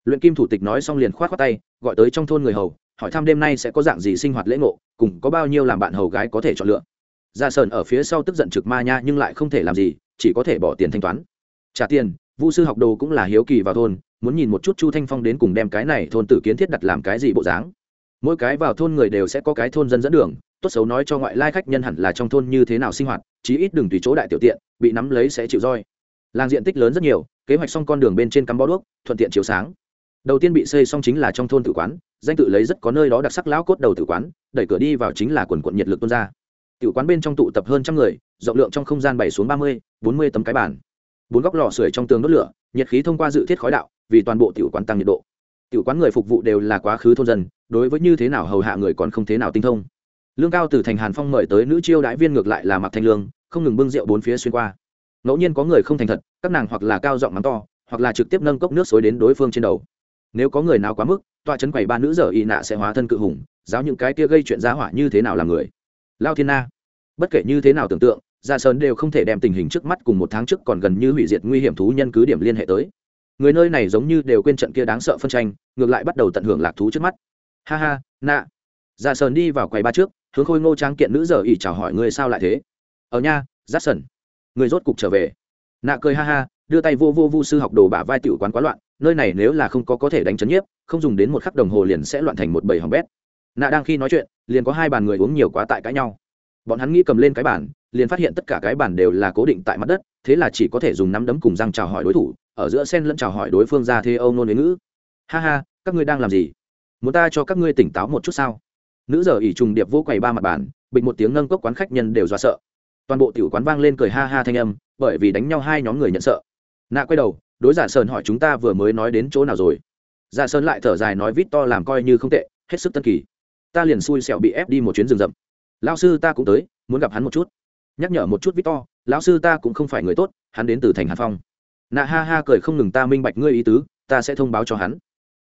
A: Luyện kim thủ tịch nói xong liền khoát khoát tay, gọi tới trong thôn người hầu, hỏi thăm đêm nay sẽ có dạng gì sinh hoạt lễ ngộ, cùng có bao nhiêu làm bạn hầu gái có thể chọn lựa ra sơn ở phía sau tức giận trực ma nha nhưng lại không thể làm gì, chỉ có thể bỏ tiền thanh toán. Trả tiền, vu sư học đồ cũng là hiếu kỳ vào thôn, muốn nhìn một chút chu thanh phong đến cùng đem cái này thôn tử kiến thiết đặt làm cái gì bộ dáng. Mỗi cái vào thôn người đều sẽ có cái thôn dân dẫn đường, tốt xấu nói cho ngoại lai khách nhân hẳn là trong thôn như thế nào sinh hoạt, chí ít đừng tùy chỗ đại tiểu tiện, bị nắm lấy sẽ chịu roi. Làng diện tích lớn rất nhiều, kế hoạch xong con đường bên trên cắm bó đuốc, thuận tiện chiếu sáng. Đầu tiên bị xây xong chính là trong thôn tử quán, danh tự lấy rất có nơi đó đặc sắc lão cốt đầu tử quán, đẩy cửa đi vào chính là quần quận nhiệt lực tuôn ra. Tiểu quán bên trong tụ tập hơn trăm người, rộng lượng trong không gian bảy xuống ba mươi, bốn mươi tấm cái bàn. Bốn góc lò sưởi trong tường đốt lửa, nhiệt khí thông qua dự thiết khói đạo, vì toàn bộ tiểu quán tăng nhiệt độ. Tiểu quán người phục vụ đều là quá khứ thôn dân, đối với như thế nào hầu hạ người còn không thế nào tinh thông. Lương cao từ thành hàn phong mời tới nữ chiêu đãi viên ngược lại là mặc thanh lương, không ngừng bưng rượu bốn phía xuyên qua. Ngẫu nhiên có người không thành thật, các nàng hoặc là cao giọng mắng to, hoặc là trực tiếp nâng cốc nước xối đến đối phương trên đầu. Nếu có người nào quá mức, tọa chấn quầy ba nữ giờ y nạ sẽ hóa thân cự hùng, giáo những cái kia gây chuyện giá hỏa như thế nào là người lao thiên na. Bất kể như thế nào tưởng tượng Ra sơn đều không thể đem tình hình trước mắt cùng một tháng trước còn gần như hủy diệt nguy hiểm thú nhân cứ điểm liên hệ tới. Người nơi này giống như đều quên trận kia đáng sợ phân tranh, ngược lại bắt đầu tận hưởng lạc thú trước mắt. Ha ha nạ Ra sơn đi vào quầy ba trước, hướng khôi ngô trang kiện nữ giờ ỉ chào hỏi người sao lại thế. Ở nha giắt sần người rốt cục trở về. Nạ cười ha ha, đưa tay vô vô vu sư học đồ bả vai tiểu quán quá loạn, nơi này nếu là không có có thể đánh chấn nhiếp, không dùng đến một khắc đồng hồ liền sẽ loạn thành một bầy hỏng bét nạ đang khi nói chuyện, liền có hai bàn người uống nhiều quá tại cãi nhau. Bọn hắn nghĩ cầm lên cái bàn, liền phát hiện tất cả cái bàn đều là cố định tại mặt đất, thế là chỉ có thể dùng nắm đấm cùng răng chào hỏi đối thủ, ở giữa sen lẫn chào hỏi đối phương ra thế âu nôn với ngữ. Ha ha, các ngươi đang làm gì? Muốn ta cho các ngươi tỉnh táo một chút sao? Nữ giờ ỉ trùng điệp vô quầy ba mặt bàn, bịch một tiếng nâng cốc quán khách nhân đều do sợ. Toàn bộ tiểu quán vang lên cười ha ha thanh âm, bởi vì đánh nhau hai nhóm người nhận sợ. Nạ quay đầu, đối giả sơn hỏi chúng ta vừa mới nói đến chỗ nào rồi? Giả sơn lại thở dài nói vít to làm coi như không tệ, hết sức tân kỳ ta liền xui xẻo bị ép đi một chuyến rừng rậm. Lao sư ta cũng tới, muốn gặp hắn một chút. Nhắc nhở một chút vít to lão sư ta cũng không phải người tốt, hắn đến từ thành hàn phong. Nạ ha ha cười không ngừng ta minh bạch ngươi ý tứ, ta sẽ thông báo cho hắn.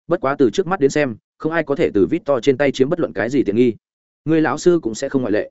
A: Bất quá từ trước mắt đến xem, không ai có thể từ vít to trên tay chiếm bất luận cái gì tiện nghi. Người lão sư cũng sẽ không ngoại lệ.